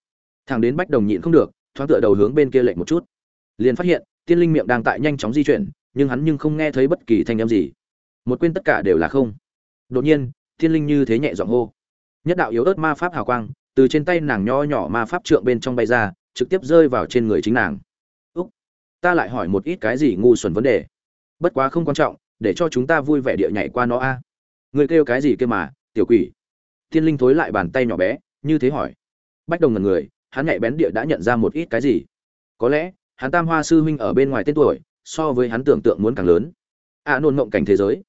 thằng đến bách đồng nhịn không được, thoáng tựa đầu hướng bên kia lệnh một chút. Liền phát hiện, tiên linh miệng đang tại nhanh chóng di chuyển, nhưng hắn nhưng không nghe thấy bất kỳ thanh âm gì. Một quên tất cả đều là không. Đột nhiên, tiên linh như thế nhẹ giọng hô. Nhất đạo yếu ớt ma pháp hào quang, từ trên tay nàng nho nhỏ ma pháp trượng bên trong bay ra, trực tiếp rơi vào trên người chính nàng. Úc, ta lại hỏi một ít cái gì ngu xuẩn vấn đề? Bất quá không quan trọng, để cho chúng ta vui vẻ địa nhảy qua nó a. Người kêu cái gì kia mà, tiểu quỷ? Tiên linh thối lại bàn tay nhỏ bé, như thế hỏi. Bách đồng ngần người hắn nhạy bén địa đã nhận ra một ít cái gì. Có lẽ hắn tam hoa sư huynh ở bên ngoài tên tuổi so với hắn tưởng tượng muốn càng lớn. A à, nôn ngộng cảnh thế giới.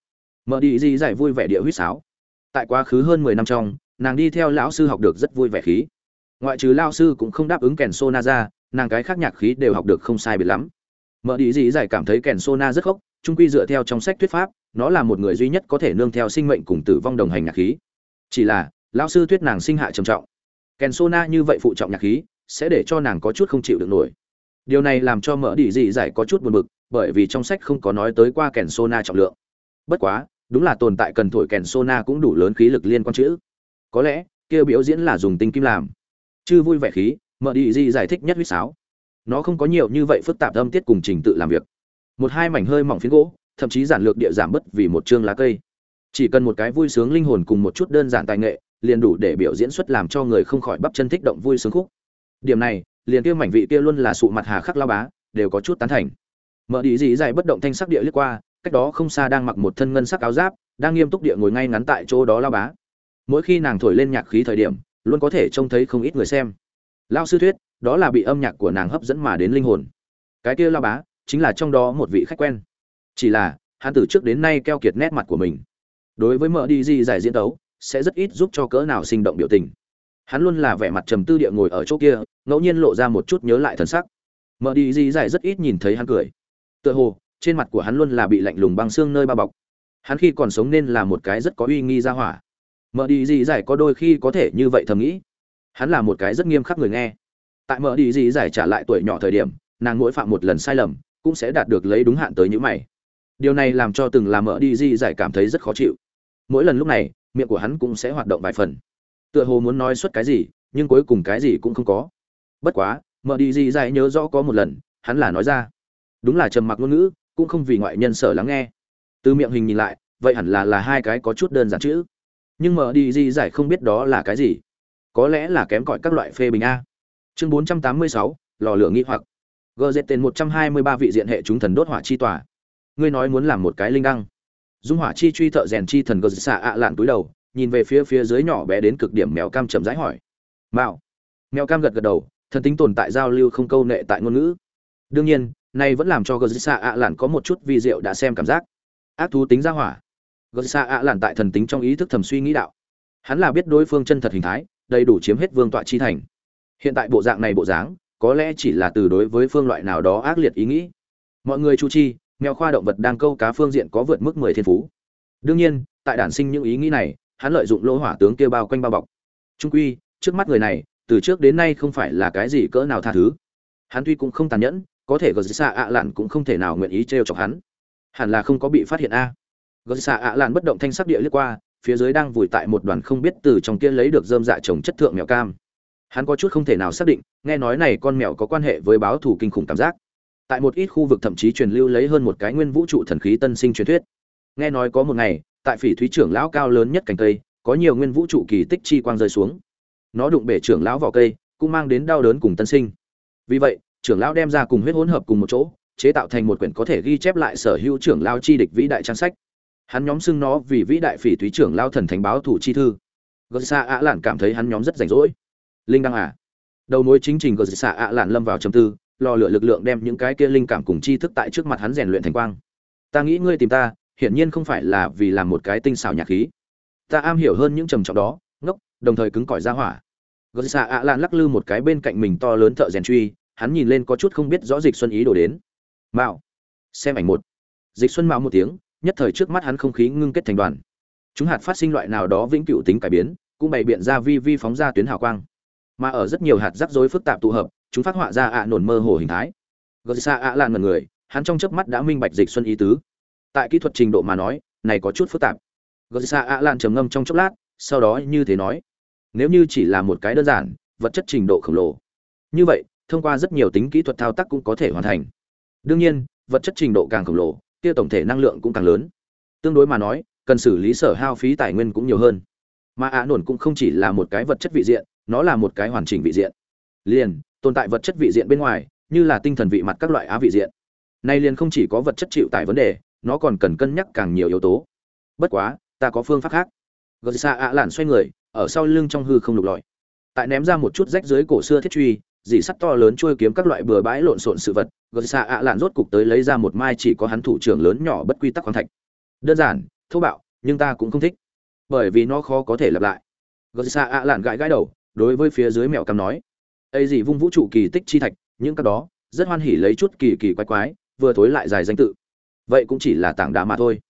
Mở đi gì giải vui vẻ địa huýt sáo. Tại quá khứ hơn mười năm trong nàng đi theo lão sư học được rất vui vẻ khí. Ngoại trừ lao sư cũng không đáp ứng kèn sô na ra nàng cái khác nhạc khí đều học được không sai biệt lắm. Mở đi Di giải cảm thấy kèn sona rất khốc trung quy dựa theo trong sách thuyết pháp nó là một người duy nhất có thể nương theo sinh mệnh cùng tử vong đồng hành nhạc khí. Chỉ là lão sư thuyết nàng sinh hạ trầm trọng kèn sona như vậy phụ trọng nhạc khí, sẽ để cho nàng có chút không chịu được nổi. Điều này làm cho mở đi dị giải có chút buồn bực, bởi vì trong sách không có nói tới qua kèn sona trọng lượng. Bất quá, đúng là tồn tại cần thổi kèn sona cũng đủ lớn khí lực liên quan chữ. Có lẽ, kia biểu diễn là dùng tinh kim làm. Chứ vui vẻ khí mở đi dị giải thích nhất huýt sáo. Nó không có nhiều như vậy phức tạp âm tiết cùng trình tự làm việc. Một hai mảnh hơi mỏng phiến gỗ, thậm chí giản lược địa giảm bất vì một chương lá cây. Chỉ cần một cái vui sướng linh hồn cùng một chút đơn giản tài nghệ liền đủ để biểu diễn xuất làm cho người không khỏi bắp chân thích động vui sướng khúc. Điểm này, liền kia mảnh vị kia luôn là sụ mặt hà khắc lao bá, đều có chút tán thành. Mở đi dị dài bất động thanh sắc địa liếc qua, cách đó không xa đang mặc một thân ngân sắc áo giáp, đang nghiêm túc địa ngồi ngay ngắn tại chỗ đó lao bá. Mỗi khi nàng thổi lên nhạc khí thời điểm, luôn có thể trông thấy không ít người xem. Lao sư thuyết, đó là bị âm nhạc của nàng hấp dẫn mà đến linh hồn. Cái kia lao bá, chính là trong đó một vị khách quen. Chỉ là, hắn từ trước đến nay keo kiệt nét mặt của mình. Đối với mở đi di giải diễn tấu sẽ rất ít giúp cho cỡ nào sinh động biểu tình. Hắn luôn là vẻ mặt trầm tư địa ngồi ở chỗ kia, ngẫu nhiên lộ ra một chút nhớ lại thần sắc. Mở đi di giải rất ít nhìn thấy hắn cười. Tựa hồ, trên mặt của hắn luôn là bị lạnh lùng băng xương nơi bao bọc. Hắn khi còn sống nên là một cái rất có uy nghi ra hỏa. Mở đi di giải có đôi khi có thể như vậy thầm nghĩ. Hắn là một cái rất nghiêm khắc người nghe. Tại mở đi di giải trả lại tuổi nhỏ thời điểm, nàng mỗi phạm một lần sai lầm, cũng sẽ đạt được lấy đúng hạn tới những mày. Điều này làm cho từng làm mở đi di giải cảm thấy rất khó chịu mỗi lần lúc này miệng của hắn cũng sẽ hoạt động vài phần. Tựa hồ muốn nói suốt cái gì nhưng cuối cùng cái gì cũng không có. Bất quá mở đi gì dài nhớ rõ có một lần hắn là nói ra. Đúng là trầm mặc ngôn ngữ cũng không vì ngoại nhân sở lắng nghe. Từ miệng hình nhìn lại vậy hẳn là là hai cái có chút đơn giản chữ nhưng mở đi di giải không biết đó là cái gì. Có lẽ là kém cỏi các loại phê bình a. Chương 486, lò lửa nghi hoặc. Gờ dệt tên 123 vị diện hệ chúng thần đốt hỏa chi tòa. Ngươi nói muốn làm một cái linh đăng dung hỏa chi truy thợ rèn chi thần gờ xạ ạ lạn túi đầu, nhìn về phía phía dưới nhỏ bé đến cực điểm mèo cam chậm rãi hỏi. Mạo. Mèo cam gật gật đầu, thần tính tồn tại giao lưu không câu nệ tại ngôn ngữ. Đương nhiên nay vẫn làm cho gờ xạ ạ lạn có một chút vi diệu đã xem cảm giác. Ác thú tính ra hỏa. Gờ xạ ạ lạn tại thần tính trong ý thức thầm suy nghĩ đạo. Hắn là biết đối phương chân thật hình thái, đầy đủ chiếm hết vương tọa chi thành. Hiện tại bộ dạng này bộ dáng, có lẽ chỉ là từ đối với phương loại nào đó ác liệt ý nghĩ. Mọi người chu chi mèo khoa động vật đang câu cá phương diện có vượt mức mười thiên phú. Đương nhiên, tại đản sinh những ý nghĩ này, hắn lợi dụng lỗ hỏa tướng kia bao quanh bao bọc. Trung quy, trước mắt người này, từ trước đến nay không phải là cái gì cỡ nào tha thứ. Hắn tuy cũng không tàn nhẫn, có thể gở xa ạ lạn cũng không thể nào nguyện ý trêu chọc hắn. Hẳn là không có bị phát hiện a. Gở xa ạ lạn bất động thanh sắc địa lướt qua, phía dưới đang vùi tại một đoàn không biết từ trong kia lấy được dơm dạ trồng chất thượng mèo cam. Hắn có chút không thể nào xác định, nghe nói này con mèo có quan hệ với báo thủ kinh khủng cảm giác tại một ít khu vực thậm chí truyền lưu lấy hơn một cái nguyên vũ trụ thần khí tân sinh truyền thuyết. Nghe nói có một ngày, tại phỉ thúy trưởng lão cao lớn nhất cành cây, có nhiều nguyên vũ trụ kỳ tích chi quang rơi xuống. Nó đụng bể trưởng lão vào cây, cũng mang đến đau đớn cùng tân sinh. Vì vậy, trưởng lão đem ra cùng huyết hỗn hợp cùng một chỗ, chế tạo thành một quyển có thể ghi chép lại sở hữu trưởng lão chi địch vĩ đại trang sách. Hắn nhóm xưng nó vì vĩ đại phỉ thúy trưởng lão thần thánh báo thủ chi thư. Gờ xa ạ lạn cảm thấy hắn nhóm rất rảnh rỗi. Linh đăng à. Đầu mối chính trình gờ xạ ạ lạn lâm vào trầm tư lò lửa lực lượng đem những cái kia linh cảm cùng tri thức tại trước mặt hắn rèn luyện thành quang. Ta nghĩ ngươi tìm ta, hiển nhiên không phải là vì làm một cái tinh xảo nhạc khí. Ta am hiểu hơn những trầm trọng đó, ngốc, đồng thời cứng cỏi ra hỏa. Gợi xạ ạ lạn lắc lư một cái bên cạnh mình to lớn thợ rèn truy, hắn nhìn lên có chút không biết rõ dịch xuân ý đồ đến. Mạo. Xem ảnh một. Dịch xuân mạo một tiếng, nhất thời trước mắt hắn không khí ngưng kết thành đoàn. Chúng hạt phát sinh loại nào đó vĩnh cửu tính cải biến, cũng bày biện ra vi vi phóng ra tuyến hào quang. Mà ở rất nhiều hạt rắc rối phức tạp tụ hợp chúng phát họa ra ạ nổn mơ hồ hình thái. Gợi xa ạ lan mật người, hắn trong chớp mắt đã minh bạch dịch xuân ý tứ. Tại kỹ thuật trình độ mà nói, này có chút phức tạp. Gợi xa ạ lan trầm ngâm trong chốc lát, sau đó như thế nói. Nếu như chỉ là một cái đơn giản, vật chất trình độ khổng lồ. Như vậy, thông qua rất nhiều tính kỹ thuật thao tác cũng có thể hoàn thành. Đương nhiên, vật chất trình độ càng khổng lồ, kia tổng thể năng lượng cũng càng lớn. Tương đối mà nói, cần xử lý sở hao phí tài nguyên cũng nhiều hơn. Mà ạ nổn cũng không chỉ là một cái vật chất vị diện, nó là một cái hoàn chỉnh vị diện. Liền tồn tại vật chất vị diện bên ngoài, như là tinh thần vị mặt các loại á vị diện. Nay liền không chỉ có vật chất chịu tại vấn đề, nó còn cần cân nhắc càng nhiều yếu tố. Bất quá, ta có phương pháp khác. Gợi xa ạ lản xoay người, ở sau lưng trong hư không lục lọi. Tại ném ra một chút rách dưới cổ xưa thiết truy, dì sắt to lớn trôi kiếm các loại bừa bãi lộn xộn sự vật gợi xa ạ lản rốt cục tới lấy ra một mai chỉ có hắn thủ trưởng lớn nhỏ bất quy tắc khoáng thạch. Đơn giản, thô bạo, nhưng ta cũng không thích. Bởi vì nó khó có thể lặp lại. Gợi xa ạ lản gãi gãi đầu, đối với phía dưới mèo cam nói ấy gì vung vũ trụ kỳ tích chi thạch, những cái đó, rất hoan hỉ lấy chút kỳ kỳ quái quái, vừa thối lại dài danh tự. Vậy cũng chỉ là tảng đá mà thôi.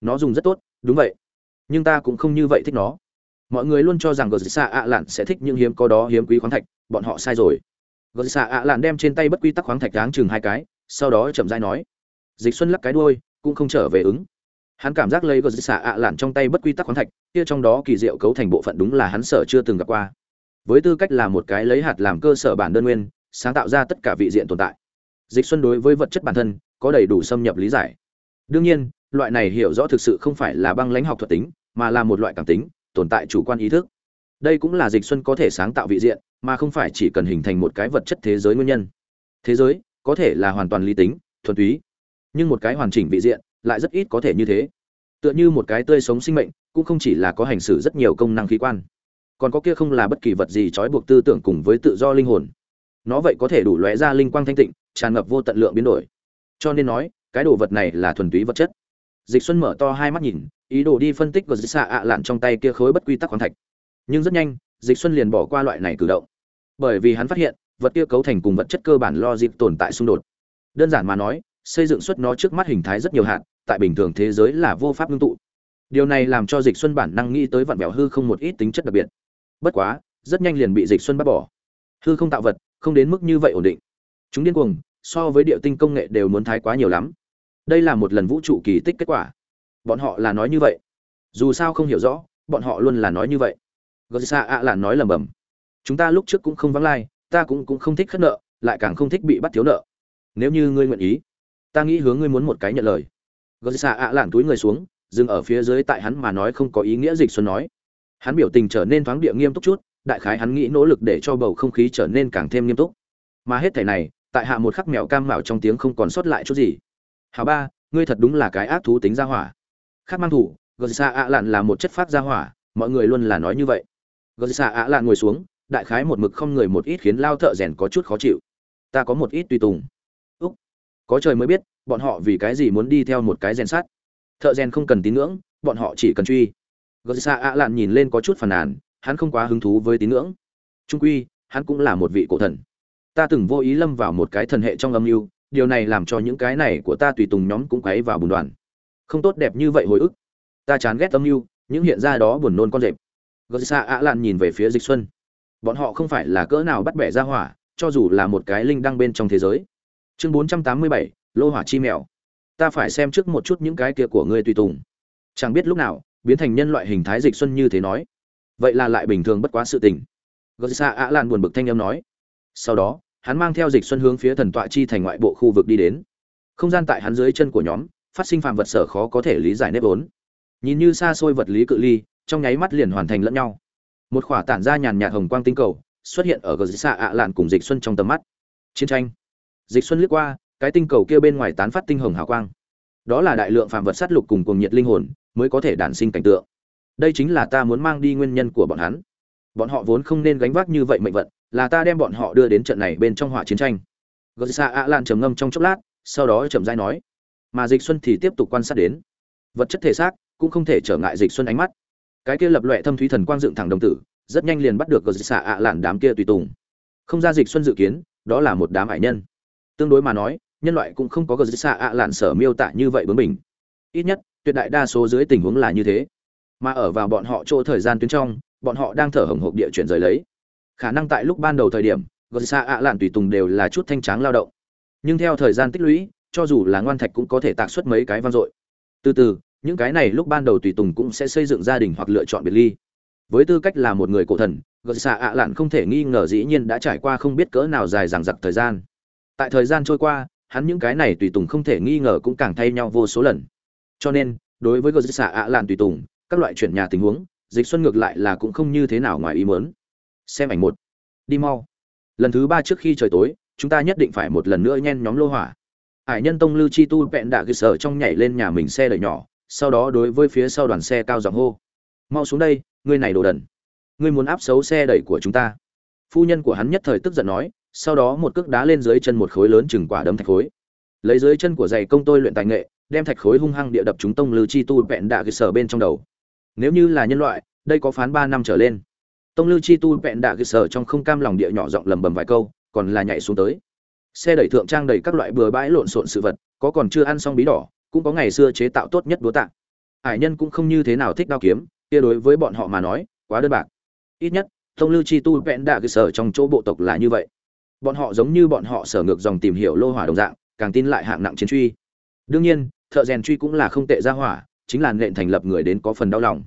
Nó dùng rất tốt, đúng vậy. Nhưng ta cũng không như vậy thích nó. Mọi người luôn cho rằng gờ xạ ạ lạn sẽ thích những hiếm có đó hiếm quý khoáng thạch, bọn họ sai rồi. Gờ xạ ạ lạn đem trên tay bất quy tắc khoáng thạch đáng chừng hai cái, sau đó chậm rãi nói, dịch xuân lắc cái đuôi, cũng không trở về ứng. Hắn cảm giác lấy gờ xạ ạ lạn trong tay bất quy tắc khoáng thạch, kia trong đó kỳ diệu cấu thành bộ phận đúng là hắn sở chưa từng gặp qua với tư cách là một cái lấy hạt làm cơ sở bản đơn nguyên, sáng tạo ra tất cả vị diện tồn tại. Dịch xuân đối với vật chất bản thân, có đầy đủ xâm nhập lý giải. Đương nhiên, loại này hiểu rõ thực sự không phải là băng lãnh học thuật tính, mà là một loại cảm tính, tồn tại chủ quan ý thức. Đây cũng là dịch xuân có thể sáng tạo vị diện, mà không phải chỉ cần hình thành một cái vật chất thế giới nguyên nhân. Thế giới, có thể là hoàn toàn lý tính, thuần túy, nhưng một cái hoàn chỉnh vị diện, lại rất ít có thể như thế. Tựa như một cái tươi sống sinh mệnh, cũng không chỉ là có hành xử rất nhiều công năng khí quan còn có kia không là bất kỳ vật gì trói buộc tư tưởng cùng với tự do linh hồn. Nó vậy có thể đủ lóe ra linh quang thanh tịnh, tràn ngập vô tận lượng biến đổi. Cho nên nói, cái đồ vật này là thuần túy vật chất. Dịch xuân mở to hai mắt nhìn, ý đồ đi phân tích của dịch xạ ạ lạn trong tay kia khối bất quy tắc khoáng thạch. Nhưng rất nhanh, dịch xuân liền bỏ qua loại này cử động. Bởi vì hắn phát hiện, vật kia cấu thành cùng vật chất cơ bản lo dịp tồn tại xung đột. Đơn giản mà nói, xây dựng xuất nó trước mắt hình thái rất nhiều hạn tại bình thường thế giới là vô pháp ngưng tụ. Điều này làm cho dịch xuân bản năng nghĩ tới vạn bèo hư không một ít tính chất đặc biệt bất quá, rất nhanh liền bị dịch xuân bắt bỏ. Hư không tạo vật, không đến mức như vậy ổn định. Chúng điên cuồng, so với địa tinh công nghệ đều muốn thái quá nhiều lắm. Đây là một lần vũ trụ kỳ tích kết quả. Bọn họ là nói như vậy. Dù sao không hiểu rõ, bọn họ luôn là nói như vậy. Gợi xa ạ là nói lầm bầm chúng ta lúc trước cũng không vắng lai, ta cũng cũng không thích khất nợ, lại càng không thích bị bắt thiếu nợ. Nếu như ngươi nguyện ý, ta nghĩ hướng ngươi muốn một cái nhận lời. Gợi xa ạ lản túi người xuống, dừng ở phía dưới tại hắn mà nói không có ý nghĩa dịch xuân nói hắn biểu tình trở nên thoáng địa nghiêm túc chút, đại khái hắn nghĩ nỗ lực để cho bầu không khí trở nên càng thêm nghiêm túc. Mà hết thể này, tại hạ một khắc mèo cam mạo trong tiếng không còn sót lại chút gì. Hào ba, ngươi thật đúng là cái ác thú tính ra hỏa. Khác mang thủ gờ xa ạ lạn là một chất phát ra hỏa, mọi người luôn là nói như vậy. Gờ xa ạ lạn ngồi xuống, đại khái một mực không người một ít khiến lao thợ rèn có chút khó chịu. Ta có một ít tùy tùng. Úc. Có trời mới biết, bọn họ vì cái gì muốn đi theo một cái rèn sắt. Thợ rèn không cần tín ngưỡng, bọn họ chỉ cần truy gờ xa ạ lạn nhìn lên có chút phàn nàn hắn không quá hứng thú với tín ngưỡng. Trung quy hắn cũng là một vị cổ thần. Ta từng vô ý lâm vào một cái thần hệ trong âm mưu điều này làm cho những cái này của ta tùy tùng nhóm cũng quấy vào bùn đoàn. Không tốt đẹp như vậy hồi ức. Ta chán ghét âm mưu những hiện ra đó buồn nôn con rệp. Gợi xa ạ lạn nhìn về phía dịch xuân. Bọn họ không phải là cỡ nào bắt bẻ ra hỏa cho dù là một cái linh đăng bên trong thế giới. Chương 487, lô hỏa chi mèo. Ta phải xem trước một chút những cái kia của ngươi tùy tùng. Chẳng biết lúc nào biến thành nhân loại hình thái dịch xuân như thế nói. Vậy là lại bình thường bất quá sự tình. Gợi xa ạ lạn buồn bực thanh âm nói. Sau đó, hắn mang theo dịch xuân hướng phía thần tọa chi thành ngoại bộ khu vực đi đến. Không gian tại hắn dưới chân của nhóm, phát sinh phạm vật sở khó có thể lý giải nếp vốn. Nhìn như xa xôi vật lý cự ly, trong nháy mắt liền hoàn thành lẫn nhau. Một khỏa tản ra nhàn nhạt hồng quang tinh cầu, xuất hiện ở gờ xạ ạ lạn cùng dịch xuân trong tầm mắt. Chiến tranh. Dịch xuân liếc qua, cái tinh cầu kia bên ngoài tán phát tinh hồng hào quang. Đó là đại lượng phạm vật sát lục cùng cùng nhiệt linh hồn mới có thể đản sinh cảnh tượng. Đây chính là ta muốn mang đi nguyên nhân của bọn hắn. Bọn họ vốn không nên gánh vác như vậy mệnh vận, là ta đem bọn họ đưa đến trận này bên trong hỏa chiến tranh. Gờ a ạ lạn trầm ngâm trong chốc lát, sau đó chậm dai nói, mà dịch xuân thì tiếp tục quan sát đến. Vật chất thể xác cũng không thể trở ngại dịch xuân ánh mắt. Cái kia lập loẹ thâm thúy thần quang dựng thẳng đồng tử, rất nhanh liền bắt được gờ xạ ạ lạn đám kia tùy tùng. Không ra dịch xuân dự kiến, đó là một đám hải nhân. Tương đối mà nói, nhân loại cũng không có gờ xạ ạ lạn sở miêu tả như vậy bướng mình ít nhất tuyệt đại đa số dưới tình huống là như thế. Mà ở vào bọn họ chỗ thời gian tuyến trong, bọn họ đang thở hồng hộc địa chuyển rời lấy. Khả năng tại lúc ban đầu thời điểm gờ xa ạ lạn tùy tùng đều là chút thanh tráng lao động. Nhưng theo thời gian tích lũy, cho dù là ngoan thạch cũng có thể tạc xuất mấy cái vang dội. Từ từ, những cái này lúc ban đầu tùy tùng cũng sẽ xây dựng gia đình hoặc lựa chọn biệt ly. Với tư cách là một người cổ thần gờ xa ạ lạn không thể nghi ngờ dĩ nhiên đã trải qua không biết cỡ nào dài dằng dặc thời gian. Tại thời gian trôi qua, hắn những cái này tùy tùng không thể nghi ngờ cũng càng thay nhau vô số lần cho nên, đối với gờ xạ ạ lạn tùy tùng, các loại chuyển nhà tình huống, dịch xuân ngược lại là cũng không như thế nào ngoài ý muốn. Xem ảnh một. Đi mau. Lần thứ ba trước khi trời tối, chúng ta nhất định phải một lần nữa nhen nhóm lô hỏa. Hải nhân tông lưu chi tu vẹn đạ ghi sở trong nhảy lên nhà mình xe đẩy nhỏ, sau đó đối với phía sau đoàn xe cao giọng hô. Mau xuống đây, ngươi này đồ đần. Ngươi muốn áp xấu xe đẩy của chúng ta. Phu nhân của hắn nhất thời tức giận nói, sau đó một cước đá lên dưới chân một khối lớn chừng quả đấm thạch khối. Lấy dưới chân của giày công tôi luyện tài nghệ đem thạch khối hung hăng địa đập chúng tông lưu chi tu vẹn đạ cơ sở bên trong đầu. Nếu như là nhân loại, đây có phán ba năm trở lên. Tông lưu chi tu vẹn đạ cơ sở trong không cam lòng địa nhỏ giọng lầm bầm vài câu, còn là nhảy xuống tới. Xe đẩy thượng trang đầy các loại bừa bãi lộn xộn sự vật, có còn chưa ăn xong bí đỏ, cũng có ngày xưa chế tạo tốt nhất đúa tạng hải nhân cũng không như thế nào thích đao kiếm, kia đối với bọn họ mà nói, quá đơn bạc. Ít nhất, tông lưu chi tu vẹn đạ cơ sở trong chỗ bộ tộc là như vậy. Bọn họ giống như bọn họ sở ngược dòng tìm hiểu lô hỏa đồng dạng, càng tin lại hạng nặng chiến truy. Đương nhiên thợ rèn truy cũng là không tệ ra hỏa, chính là nện thành lập người đến có phần đau lòng.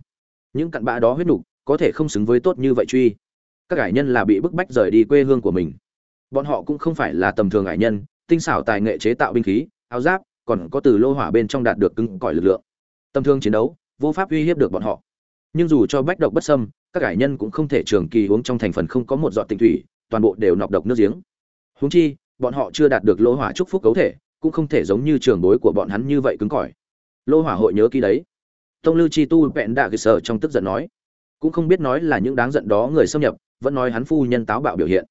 Những cặn bã đó huyết nục, có thể không xứng với tốt như vậy truy. Các ải nhân là bị bức bách rời đi quê hương của mình. Bọn họ cũng không phải là tầm thường ải nhân, tinh xảo tài nghệ chế tạo binh khí, áo giáp, còn có từ lô hỏa bên trong đạt được cứng cỏi lực lượng. Tầm thương chiến đấu, vô pháp uy hiếp được bọn họ. Nhưng dù cho bách độc bất sâm các ải nhân cũng không thể trường kỳ uống trong thành phần không có một giọt tinh thủy, toàn bộ đều nọc độc nước giếng. Huống chi, bọn họ chưa đạt được lô hỏa chúc phúc cấu thể cũng không thể giống như trường bối của bọn hắn như vậy cứng cỏi. Lô hỏa hội nhớ kỹ đấy. Tông lư chi tu vẹn đạ cơ sở trong tức giận nói, cũng không biết nói là những đáng giận đó người xâm nhập, vẫn nói hắn phu nhân táo bạo biểu hiện.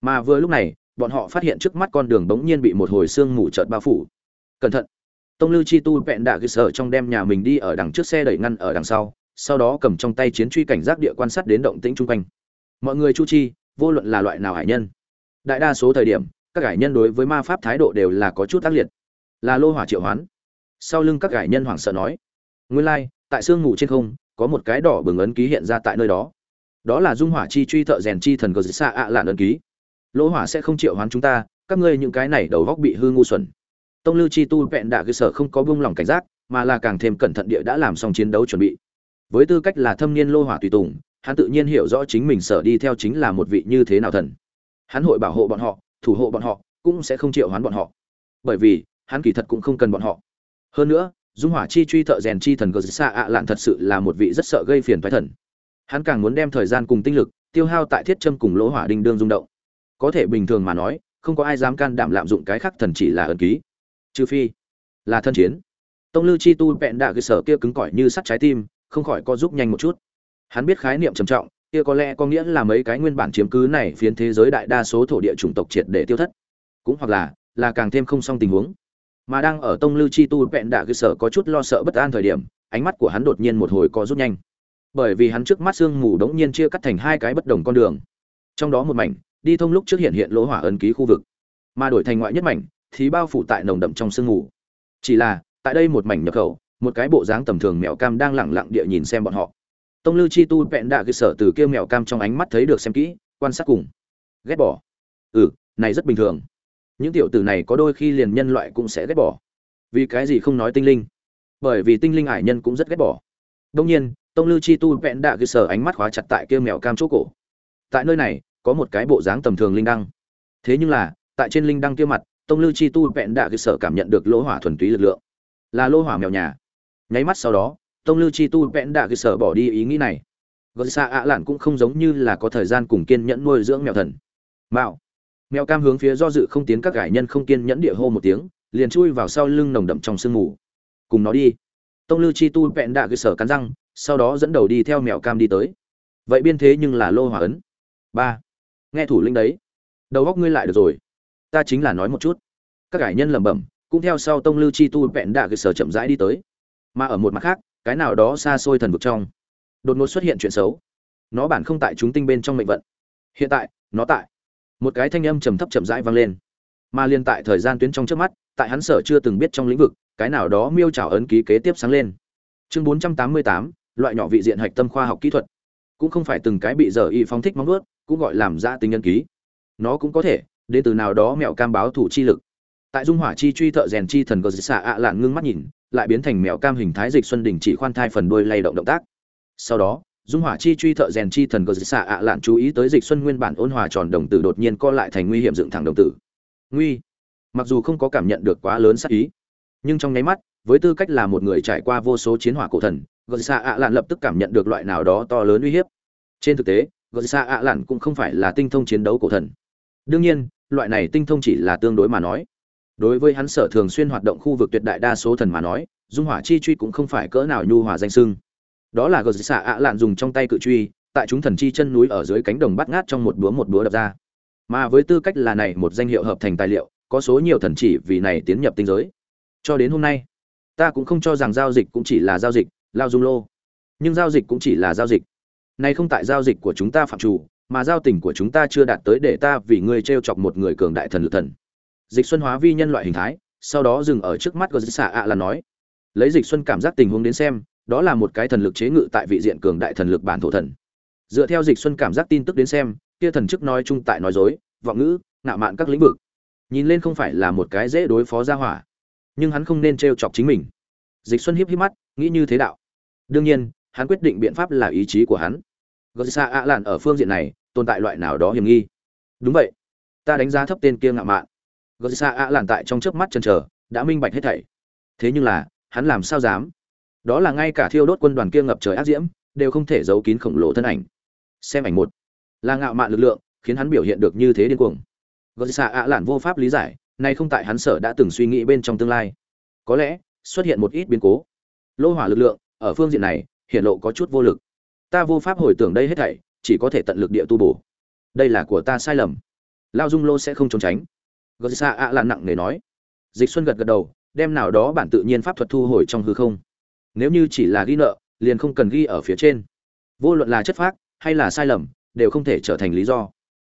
Mà vừa lúc này, bọn họ phát hiện trước mắt con đường bỗng nhiên bị một hồi sương mù chợt bao phủ. Cẩn thận! Tông lư chi tu vẹn đạ cơ sở trong đem nhà mình đi ở đằng trước xe đẩy ngăn ở đằng sau sau đó cầm trong tay chiến truy cảnh giác địa quan sát đến động tĩnh chung quanh. Mọi người chu chi, vô luận là loại nào hải nhân. Đại đa số thời điểm các gải nhân đối với ma pháp thái độ đều là có chút tác liệt. Là lô hỏa triệu hoán. Sau lưng các gải nhân hoảng sợ nói, nguyên lai, tại sương ngủ trên không, có một cái đỏ bừng ấn ký hiện ra tại nơi đó. Đó là dung hỏa chi truy thợ rèn chi thần gờ xa ạ lạn ấn ký. Lỗ hỏa sẽ không triệu hoán chúng ta, các ngươi những cái này đầu góc bị hư ngu xuẩn. Tông lưu chi tu vẹn đạ cơ sở không có buông lỏng cảnh giác, mà là càng thêm cẩn thận địa đã làm xong chiến đấu chuẩn bị. Với tư cách là thâm niên lô hỏa tùy tùng, hắn tự nhiên hiểu rõ chính mình sở đi theo chính là một vị như thế nào thần. Hắn hội bảo hộ bọn họ thủ hộ bọn họ, cũng sẽ không triệu hoán bọn họ. Bởi vì, hắn kỳ thật cũng không cần bọn họ. Hơn nữa, dung hỏa chi truy thợ rèn chi thần gờ xa ạ lạn thật sự là một vị rất sợ gây phiền thoái thần. Hắn càng muốn đem thời gian cùng tinh lực tiêu hao tại thiết châm cùng lỗ hỏa đinh đương rung động. Có thể bình thường mà nói, không có ai dám can đảm lạm dụng cái khác thần chỉ là ẩn ký. Trừ phi là thân chiến. Tông lư chi tu vẹn đạ cơ sở kia cứng cỏi như sắt trái tim, không khỏi co giúp nhanh một chút. Hắn biết khái niệm trầm trọng kia có lẽ có nghĩa là mấy cái nguyên bản chiếm cứ này phiến thế giới đại đa số thổ địa chủng tộc triệt để tiêu thất. Cũng hoặc là là càng thêm không xong tình huống. Mà đang ở tông lưu chi tu vẹn đạ cơ sở có chút lo sợ bất an thời điểm, ánh mắt của hắn đột nhiên một hồi co rút nhanh. Bởi vì hắn trước mắt sương mù đống nhiên chia cắt thành hai cái bất đồng con đường. Trong đó một mảnh, đi thông lúc trước hiện hiện lỗ hỏa ấn ký khu vực, mà đổi thành ngoại nhất mảnh, thì bao phủ tại nồng đậm trong sương mù. Chỉ là, tại đây một mảnh nhập khẩu, một cái bộ dáng tầm thường mèo cam đang lẳng lặng địa nhìn xem bọn họ tông lư chi tu vẹn đạ cơ sở từ kia mèo cam trong ánh mắt thấy được xem kỹ, quan sát cùng. Ghét bỏ. Ừ này rất bình thường. Những tiểu tử này có đôi khi liền nhân loại cũng sẽ ghét bỏ. Vì cái gì không nói tinh linh? Bởi vì tinh linh ải nhân cũng rất ghét bỏ. Đông nhiên, tông lư chi tu vẹn đạ cơ sở ánh mắt khóa chặt tại kia mèo cam chỗ cổ. Tại nơi này, có một cái bộ dáng tầm thường linh đăng. Thế nhưng là, tại trên linh đăng kia mặt, tông lư chi tu vẹn đạ cơ sở cảm nhận được lỗ hỏa thuần túy lực lượng. Là lỗ hỏa mèo nhà. Nháy mắt sau đó tông lư chi tu vẹn đạ cơ sở bỏ đi ý nghĩ này. Gợi xa ạ lạn cũng không giống như là có thời gian cùng kiên nhẫn nuôi dưỡng mèo thần. Mạo. Mèo cam hướng phía do dự không tiến các gải nhân không kiên nhẫn địa hô một tiếng, liền chui vào sau lưng nồng đậm trong sương mù. Cùng nó đi. Tông lư chi tu vẹn đạ cơ sở cắn răng, sau đó dẫn đầu đi theo mèo cam đi tới. Vậy biên thế nhưng là lô hỏa ấn. Ba. Nghe thủ lĩnh đấy. Đầu góc ngươi lại được rồi. Ta chính là nói một chút. Các cải nhân lẩm bẩm, cũng theo sau tông lư chi tu vẹn đạ cơ sở chậm rãi đi tới. Mà ở một mặt khác cái nào đó xa xôi thần vực trong. Đột ngột xuất hiện chuyện xấu. Nó bản không tại chúng tinh bên trong mệnh vận. Hiện tại nó tại. Một cái thanh âm trầm thấp chậm rãi vang lên. Mà liên tại thời gian tuyến trong trước mắt tại hắn sở chưa từng biết trong lĩnh vực cái nào đó miêu trào ấn ký kế tiếp sáng lên. Chương 488, loại nhỏ vị diện hạch tâm khoa học kỹ thuật. Cũng không phải từng cái bị giờ y phóng thích móng vuốt cũng gọi làm ra tính nhân ký. Nó cũng có thể đến từ nào đó mẹo cam báo thủ chi lực. Tại dung hỏa chi truy thợ rèn chi thần có dị xạ ạ lạn ngưng mắt nhìn lại biến thành mèo cam hình thái dịch xuân đình chỉ khoan thai phần đuôi lay động động tác. Sau đó, dung hỏa chi truy thợ rèn chi thần có xạ ạ lạn chú ý tới dịch xuân nguyên bản ôn hòa tròn đồng tử đột nhiên co lại thành nguy hiểm dựng thẳng đồng tử. Nguy! Mặc dù không có cảm nhận được quá lớn sắc ý, nhưng trong nháy mắt, với tư cách là một người trải qua vô số chiến hỏa cổ thần gợi xạ ạ lạn lập tức cảm nhận được loại nào đó to lớn uy hiếp. Trên thực tế gợi xạ ạ lạn cũng không phải là tinh thông chiến đấu cổ thần. Đương nhiên, loại này tinh thông chỉ là tương đối mà nói đối với hắn sở thường xuyên hoạt động khu vực tuyệt đại đa số thần mà nói, dung hỏa chi truy cũng không phải cỡ nào nhu hòa danh sưng. Đó là gờ xạ ạ lạn dùng trong tay cự truy, tại chúng thần chi chân núi ở dưới cánh đồng bắt ngát trong một búa một búa đập ra. Mà với tư cách là này một danh hiệu hợp thành tài liệu, có số nhiều thần chỉ vì này tiến nhập tinh giới. Cho đến hôm nay, ta cũng không cho rằng giao dịch cũng chỉ là giao dịch, lao dung lô. Nhưng giao dịch cũng chỉ là giao dịch. Này không tại giao dịch của chúng ta phạm chủ, mà giao tình của chúng ta chưa đạt tới để ta vì ngươi t r e o chọc một người cường đại thần lực thần dịch xuân hóa vi nhân loại hình thái, sau đó dừng ở trước mắt gờ xạ ạ là nói. Lấy dịch xuân cảm giác tình huống đến xem, đó là một cái thần lực chế ngự tại vị diện cường đại thần lực bản thổ thần. Dựa theo dịch xuân cảm giác tin tức đến xem, kia thần chức nói chung tại nói dối, vọng ngữ, ngạo mạn các lĩnh vực. Nhìn lên không phải là một cái dễ đối phó ra hỏa. Nhưng hắn không nên trêu chọc chính mình. Dịch xuân hiếp hiếp mắt, nghĩ như thế đạo. Đương nhiên, hắn quyết định biện pháp là ý chí của hắn. Gờ xa ạ lạn ở phương diện này, tồn tại loại nào đó hiểm nghi? Đúng vậy. Ta đánh giá thấp tên kia ngạo mạn gờ xa ạ lạn tại trong chớp mắt chần chờ, đã minh bạch hết thảy. Thế nhưng là, hắn làm sao dám? Đó là ngay cả thiêu đốt quân đoàn kia ngập trời ác diễm, đều không thể giấu kín khổng lồ thân ảnh. Xem ảnh một. Là ngạo mạn lực lượng, khiến hắn biểu hiện được như thế điên cuồng. Gợi xa ạ lạn vô pháp lý giải, nay không tại hắn sở đã từng suy nghĩ bên trong tương lai. Có lẽ, xuất hiện một ít biến cố. Lô hỏa lực lượng, ở phương diện này hiện lộ có chút vô lực. Ta vô pháp hồi tưởng đây hết thảy, chỉ có thể tận lực địa tu bổ. Đây là của ta sai lầm. Lao dung lô sẽ không trốn tránh gờ xạ ạ là nặng nề nói. Dịch xuân gật gật đầu, đem nào đó bản tự nhiên pháp thuật thu hồi trong hư không. Nếu như chỉ là ghi nợ, liền không cần ghi ở phía trên. Vô luận là chất phác hay là sai lầm, đều không thể trở thành lý do.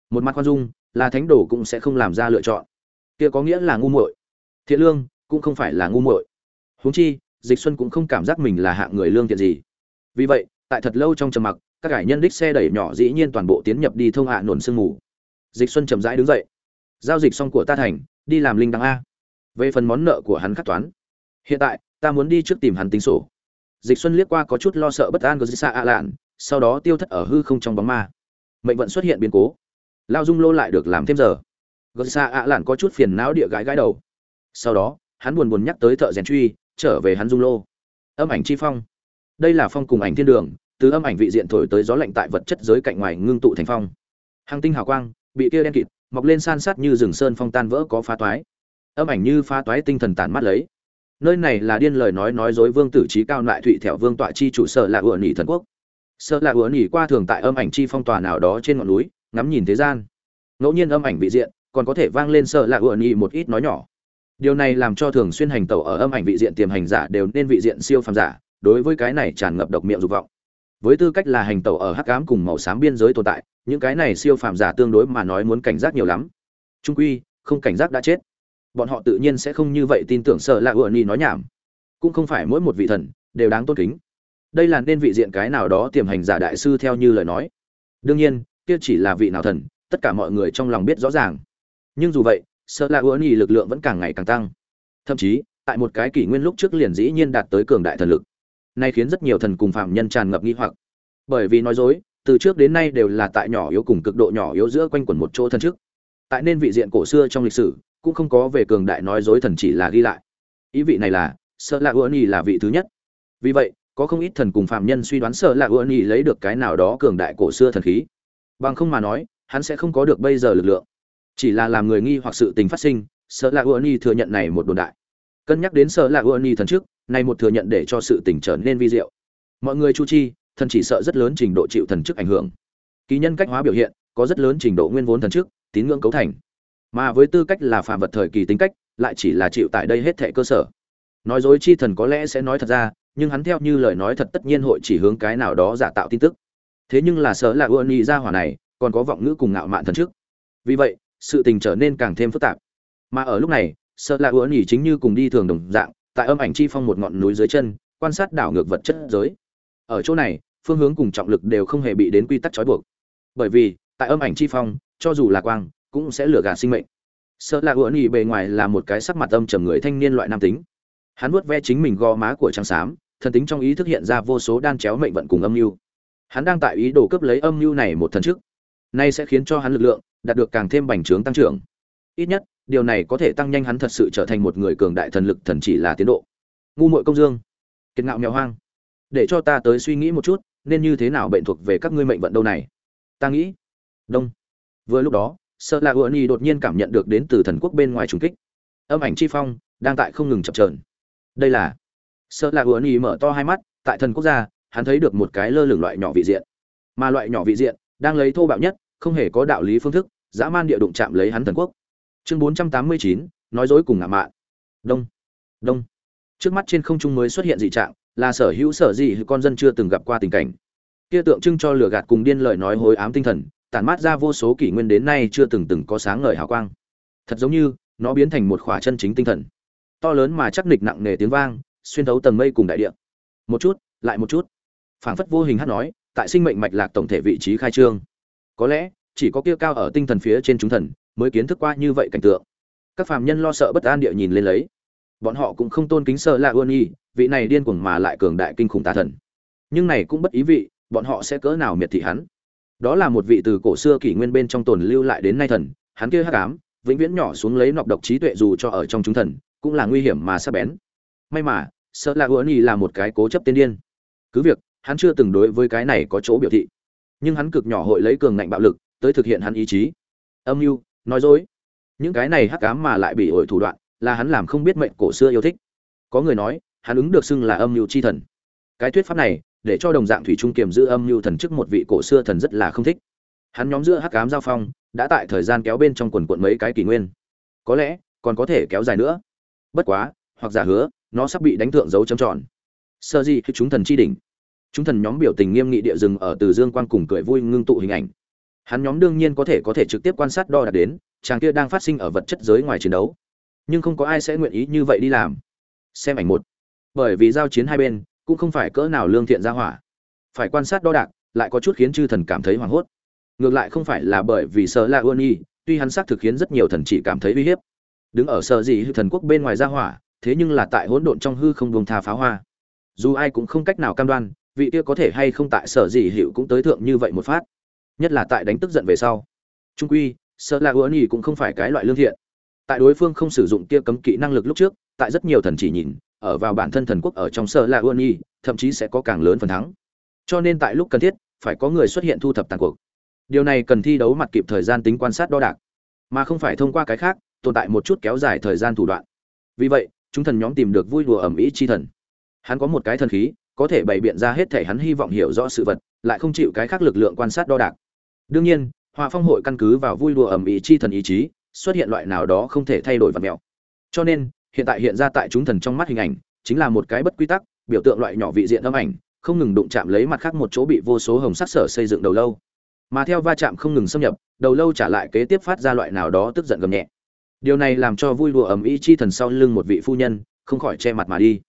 Một mặt khoan dung, là thánh đồ cũng sẽ không làm ra lựa chọn. Kia có nghĩa là ngu muội. Thiện lương cũng không phải là ngu muội. Huống chi, dịch xuân cũng không cảm giác mình là hạng người lương thiện gì. Vì vậy, tại thật lâu trong trầm mặc, các cải nhân đích xe đẩy nhỏ dĩ nhiên toàn bộ tiến nhập đi thông hạ nổn sương mù. Dịch xuân chậm rãi đứng dậy giao dịch xong của ta thành, đi làm linh đăng a. Về phần món nợ của hắn khắc toán. Hiện tại, ta muốn đi trước tìm hắn tính sổ. Dịch xuân liếc qua có chút lo sợ bất an của xa a lạn, sau đó tiêu thất ở hư không trong bóng ma. Mệnh vận xuất hiện biến cố. Lao dung lô lại được làm thêm giờ. Gờ xa a lạn có chút phiền não địa gái gái đầu. Sau đó, hắn buồn buồn nhắc tới thợ rèn truy, trở về hắn dung lô. Âm ảnh chi phong. Đây là phong cùng ảnh thiên đường, từ âm ảnh vị diện thổi tới gió lạnh tại vật chất giới cạnh ngoài ngưng tụ thành phong. Hàng tinh hào quang, bị kia đen kịt mọc lên san sát như rừng sơn phong tan vỡ có phá toái. Âm ảnh như phá toái tinh thần tản mắt lấy. Nơi này là điên lời nói nói dối vương tử trí cao lại thụy thẹo vương tọa chi chủ sở là ủa nỉ thần quốc. Sợ là ủa nỉ qua thường tại âm ảnh chi phong tòa nào đó trên ngọn núi, ngắm nhìn thế gian. Ngẫu nhiên âm ảnh vị diện, còn có thể vang lên sợ là ủa nỉ một ít nói nhỏ. Điều này làm cho thường xuyên hành tẩu ở âm ảnh vị diện tiềm hành giả đều nên vị diện siêu phàm giả, đối với cái này tràn ngập độc miệng dục vọng. Với tư cách là hành tẩu ở hắc ám cùng màu xám biên giới tồn tại những cái này siêu phàm giả tương đối mà nói muốn cảnh giác nhiều lắm. Trung quy, không cảnh giác đã chết. Bọn họ tự nhiên sẽ không như vậy tin tưởng sợ là ủa ni nói nhảm. Cũng không phải mỗi một vị thần đều đáng tôn kính. Đây là nên vị diện cái nào đó tiềm hành giả đại sư theo như lời nói. Đương nhiên, kia chỉ là vị nào thần, tất cả mọi người trong lòng biết rõ ràng. Nhưng dù vậy, sợ là ủa ni lực lượng vẫn càng ngày càng tăng. Thậm chí, tại một cái kỷ nguyên lúc trước liền dĩ nhiên đạt tới cường đại thần lực. Nay khiến rất nhiều thần cùng phạm nhân tràn ngập nghi hoặc. Bởi vì nói dối từ trước đến nay đều là tại nhỏ yếu cùng cực độ nhỏ yếu giữa quanh quẩn một chỗ thân trước. Tại nên vị diện cổ xưa trong lịch sử, cũng không có về cường đại nói dối thần chỉ là ghi lại. Ý vị này là sợ Lạc Uẩn nhi là vị thứ nhất. Vì vậy, có không ít thần cùng phạm nhân suy đoán sợ Lạc Uẩn nhi lấy được cái nào đó cường đại cổ xưa thần khí. Bằng không mà nói, hắn sẽ không có được bây giờ lực lượng. Chỉ là làm người nghi hoặc sự tình phát sinh sợ Lạc Uẩn nhi thừa nhận này một đồn đại. Cân nhắc đến sợ Lạc Uẩn nhi thần trước, này một thừa nhận để cho sự tình trở nên vi diệu. Mọi người chu chi thần chỉ sợ rất lớn trình độ chịu thần chức ảnh hưởng. Kỳ nhân cách hóa biểu hiện, có rất lớn trình độ nguyên vốn thần chức, tín ngưỡng cấu thành. Mà với tư cách là phàm vật thời kỳ tính cách, lại chỉ là chịu tại đây hết thệ cơ sở. Nói dối chi thần có lẽ sẽ nói thật ra, nhưng hắn theo như lời nói thật tất nhiên hội chỉ hướng cái nào đó giả tạo tin tức. Thế nhưng là sợ là ưa nhị ra hỏa này, còn có vọng ngữ cùng ngạo mạn thần trước vì vậy, sự tình trở nên càng thêm phức tạp. Mà ở lúc này, sợ là ưa nhị chính như cùng đi thường đồng dạng, tại âm ảnh chi phong một ngọn núi dưới chân, quan sát đảo ngược vật chất giới. Ở chỗ này phương hướng cùng trọng lực đều không hề bị đến quy tắc trói buộc. Bởi vì, tại âm ảnh chi phong, cho dù là quang, cũng sẽ lừa gạt sinh mệnh. Sợ là ủa nhị bề ngoài là một cái sắc mặt âm trầm người thanh niên loại nam tính. Hắn vuốt ve chính mình gò má của trắng xám, thần tính trong ý thức hiện ra vô số đan chéo mệnh vận cùng âm mưu. Hắn đang tại ý đồ cướp lấy âm mưu này một thần trước. Nay sẽ khiến cho hắn lực lượng đạt được càng thêm bành trướng tăng trưởng. Ít nhất, điều này có thể tăng nhanh hắn thật sự trở thành một người cường đại thần lực thần chỉ là tiến độ. Ngu muội công dương. Kiệt ngạo nghèo hoang. Để cho ta tới suy nghĩ một chút nên như thế nào bệnh thuộc về các ngươi mệnh vận đâu này? Ta nghĩ, đông. Vừa lúc đó, sợ là ưa nhi đột nhiên cảm nhận được đến từ thần quốc bên ngoài trùng kích. Âm ảnh chi phong đang tại không ngừng chập trờn đây là, sợ là ưa nhi mở to hai mắt, tại thần quốc gia, hắn thấy được một cái lơ lửng loại nhỏ vị diện. Mà loại nhỏ vị diện đang lấy thô bạo nhất, không hề có đạo lý phương thức, dã man địa đụng chạm lấy hắn thần quốc. Chương bốn trăm tám mươi chín, nói dối cùng ngạo mạn. Đông đông. Trước mắt trên không trung mới xuất hiện dị trạng là sở hữu sở gì con dân chưa từng gặp qua tình cảnh. Kia tượng trưng cho lửa gạt cùng điên lời nói hối ám tinh thần, tản mát ra vô số kỷ nguyên đến nay chưa từng từng có sáng ngời hào quang. Thật giống như, nó biến thành một khỏa chân chính tinh thần. To lớn mà chắc nịch nặng nề tiếng vang, xuyên thấu tầng mây cùng đại địa. Một chút, lại một chút. Phảng phất vô hình hát nói, tại sinh mệnh mạch lạc tổng thể vị trí khai trương. Có lẽ, chỉ có kia cao ở tinh thần phía trên chúng thần, mới kiến thức qua như vậy cảnh tượng. Các phàm nhân lo sợ bất an địa nhìn lên lấy. Bọn họ cũng không tôn kính sợ là ôn y vị này điên cuồng mà lại cường đại kinh khủng tà thần. Nhưng này cũng bất ý vị, bọn họ sẽ cỡ nào miệt thị hắn? Đó là một vị từ cổ xưa kỷ nguyên bên trong tồn lưu lại đến nay thần, hắn kia hắc ám, vĩnh viễn nhỏ xuống lấy nọc độc trí tuệ dù cho ở trong chúng thần, cũng là nguy hiểm mà sắc bén. May mà, sợ là Uẩn Nhi là một cái cố chấp tiên điên. Cứ việc, hắn chưa từng đối với cái này có chỗ biểu thị. Nhưng hắn cực nhỏ hội lấy cường ngạnh bạo lực, tới thực hiện hắn ý chí. Âm mưu, nói dối. Những cái này hắc ám mà lại bị ổi thủ đoạn, là hắn làm không biết mệnh cổ xưa yêu thích. Có người nói hắn ứng được xưng là âm mưu chi thần. Cái thuyết pháp này, để cho đồng dạng thủy trung kiềm giữ âm mưu thần chức một vị cổ xưa thần rất là không thích. Hắn nhóm giữa hắc ám giao phong, đã tại thời gian kéo bên trong quần quận mấy cái kỷ nguyên. Có lẽ, còn có thể kéo dài nữa. Bất quá, hoặc giả hứa, nó sắp bị đánh thượng dấu trầm tròn. Sơ di khi chúng thần chi đỉnh. Chúng thần nhóm biểu tình nghiêm nghị địa rừng ở từ dương quang cùng cười vui ngưng tụ hình ảnh. Hắn nhóm đương nhiên có thể có thể trực tiếp quan sát đo đạc đến, chàng kia đang phát sinh ở vật chất giới ngoài chiến đấu. Nhưng không có ai sẽ nguyện ý như vậy đi làm. Xem ảnh một bởi vì giao chiến hai bên cũng không phải cỡ nào lương thiện ra hỏa. Phải quan sát đo đạc, lại có chút khiến chư thần cảm thấy hoảng hốt. Ngược lại không phải là bởi vì sợ là ôn y tuy hắn xác thực khiến rất nhiều thần chỉ cảm thấy uy hiếp. Đứng ở sợ gì hư thần quốc bên ngoài ra hỏa, thế nhưng là tại hỗn độn trong hư không buông tha pháo hoa. Dù ai cũng không cách nào cam đoan, vị kia có thể hay không tại sở gì hiệu cũng tới thượng như vậy một phát. Nhất là tại đánh tức giận về sau. Trung quy, sợ là ưa nhì cũng không phải cái loại lương thiện. Tại đối phương không sử dụng kia cấm kỵ năng lực lúc trước, tại rất nhiều thần chỉ nhìn ở vào bản thân thần quốc ở trong sở là ủa nhi thậm chí sẽ có càng lớn phần thắng. Cho nên tại lúc cần thiết, phải có người xuất hiện thu thập tàn cuộc. Điều này cần thi đấu mặt kịp thời gian tính quan sát đo đạc, mà không phải thông qua cái khác, tồn tại một chút kéo dài thời gian thủ đoạn. Vì vậy, chúng thần nhóm tìm được vui đùa ẩm ý chi thần. Hắn có một cái thần khí, có thể bày biện ra hết thể hắn hy vọng hiểu rõ sự vật, lại không chịu cái khác lực lượng quan sát đo đạc. Đương nhiên hòa phong hội căn cứ vào vui đùa ẩm ý chi thần ý chí, xuất hiện loại nào đó không thể thay đổi vật mèo cho nên hiện tại hiện ra tại chúng thần trong mắt hình ảnh, chính là một cái bất quy tắc, biểu tượng loại nhỏ vị diện âm ảnh, không ngừng đụng chạm lấy mặt khác một chỗ bị vô số hồng sắc sở xây dựng đầu lâu. Mà theo va chạm không ngừng xâm nhập, đầu lâu trả lại kế tiếp phát ra loại nào đó tức giận gầm nhẹ. Điều này làm cho vui đùa ầm ĩ chi thần sau lưng một vị phu nhân, không khỏi che mặt mà đi.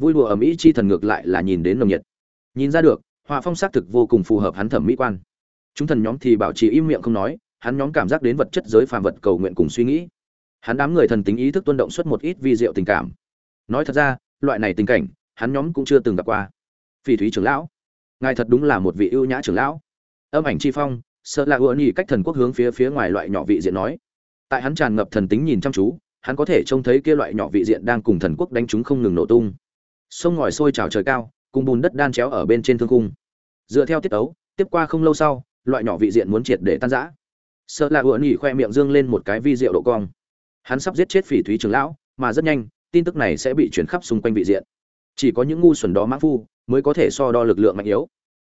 Vui đùa ầm ĩ chi thần ngược lại là nhìn đến nồng nhiệt. Nhìn ra được, họa phong xác thực vô cùng phù hợp hắn thẩm mỹ quan. Chúng thần nhóm thì bảo trì im miệng không nói, hắn nhóm cảm giác đến vật chất giới phàm vật cầu nguyện cùng suy nghĩ hắn đám người thần tính ý thức tuân động xuất một ít vi diệu tình cảm. Nói thật ra, loại này tình cảnh, hắn nhóm cũng chưa từng gặp qua. Phỉ thúy trưởng lão. Ngài thật đúng là một vị ưu nhã trưởng lão. Âm ảnh chi phong, sợ là ưa nhị cách thần quốc hướng phía phía ngoài loại nhỏ vị diện nói. Tại hắn tràn ngập thần tính nhìn chăm chú, hắn có thể trông thấy kia loại nhỏ vị diện đang cùng thần quốc đánh chúng không ngừng nổ tung. Sông ngòi sôi trào trời cao, cùng bùn đất đan chéo ở bên trên thương cung dựa theo tiết tấu, tiếp qua không lâu sau, loại nhỏ vị diện muốn triệt để tan rã. Sợ là ựa nhỉ khoe miệng dương lên một cái vi diệu độ cong hắn sắp giết chết phỉ thúy trường lão, mà rất nhanh, tin tức này sẽ bị chuyển khắp xung quanh vị diện. Chỉ có những ngu xuẩn đó mã phu mới có thể so đo lực lượng mạnh yếu.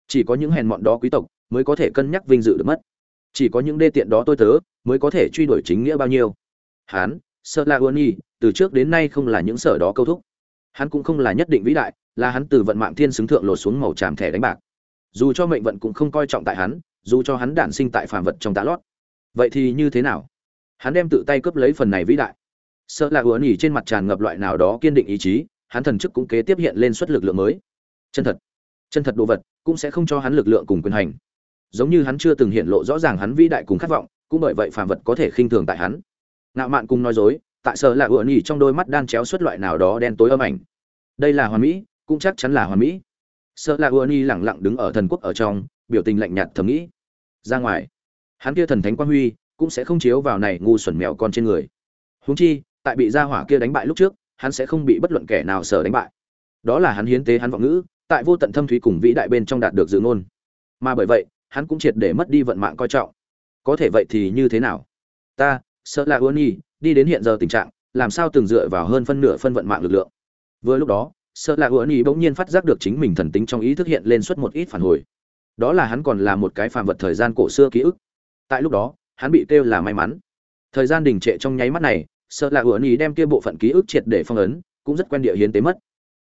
Chỉ có những hèn mọn đó quý tộc mới có thể cân nhắc vinh dự được mất. Chỉ có những đê tiện đó tôi tớ mới có thể truy đuổi chính nghĩa bao nhiêu. Hắn sợ là ưa y từ trước đến nay không là những sở đó câu thúc. Hắn cũng không là nhất định vĩ đại, là hắn từ vận mạng thiên xứng thượng lột xuống màu tràm thẻ đánh bạc. Dù cho mệnh vận cũng không coi trọng tại hắn, dù cho hắn đản sinh tại phàm vật trong tá lót. Vậy thì như thế nào? Hắn đem tự tay cướp lấy phần này vĩ đại. Sợ là ứa nhỉ trên mặt tràn ngập loại nào đó kiên định ý chí, hắn thần chức cũng kế tiếp hiện lên suất lực lượng mới. Chân thật. Chân thật đồ vật, cũng sẽ không cho hắn lực lượng cùng quyền hành. Giống như hắn chưa từng hiện lộ rõ ràng hắn vĩ đại cùng khát vọng, cũng bởi vậy phàm vật có thể khinh thường tại hắn. Ngạo mạn cùng nói dối, tại sợ là ựa nhỉ trong đôi mắt đan chéo xuất loại nào đó đen tối âm ảnh. Đây là hoàn mỹ, cũng chắc chắn là hoàn mỹ. Sợ là ựa nhỉ lẳng lặng đứng ở thần quốc ở trong, biểu tình lạnh nhạt thầm nghĩ. Ra ngoài. Hắn kia thần thánh quang huy cũng sẽ không chiếu vào này ngu xuẩn mèo con trên người. Huống chi, tại bị gia hỏa kia đánh bại lúc trước, hắn sẽ không bị bất luận kẻ nào sở đánh bại. Đó là hắn hiến tế hắn vọng ngữ, tại vô tận thâm thúy cùng vĩ đại bên trong đạt được dự ngôn. Mà bởi vậy, hắn cũng triệt để mất đi vận mạng coi trọng. Có thể vậy thì như thế nào? Ta, sợ là uôn nhi, đi đến hiện giờ tình trạng, làm sao từng dựa vào hơn phân nửa phân vận mạng lực lượng? Vừa lúc đó, sợ là uôn nhi bỗng nhiên phát giác được chính mình thần tính trong ý thức hiện lên suốt một ít phản hồi. Đó là hắn còn là một cái phàm vật thời gian cổ xưa ký ức. Tại lúc đó hắn bị kêu là may mắn. Thời gian đình trệ trong nháy mắt này, sợ là ủa ý đem kia bộ phận ký ức triệt để phong ấn, cũng rất quen địa hiến tế mất.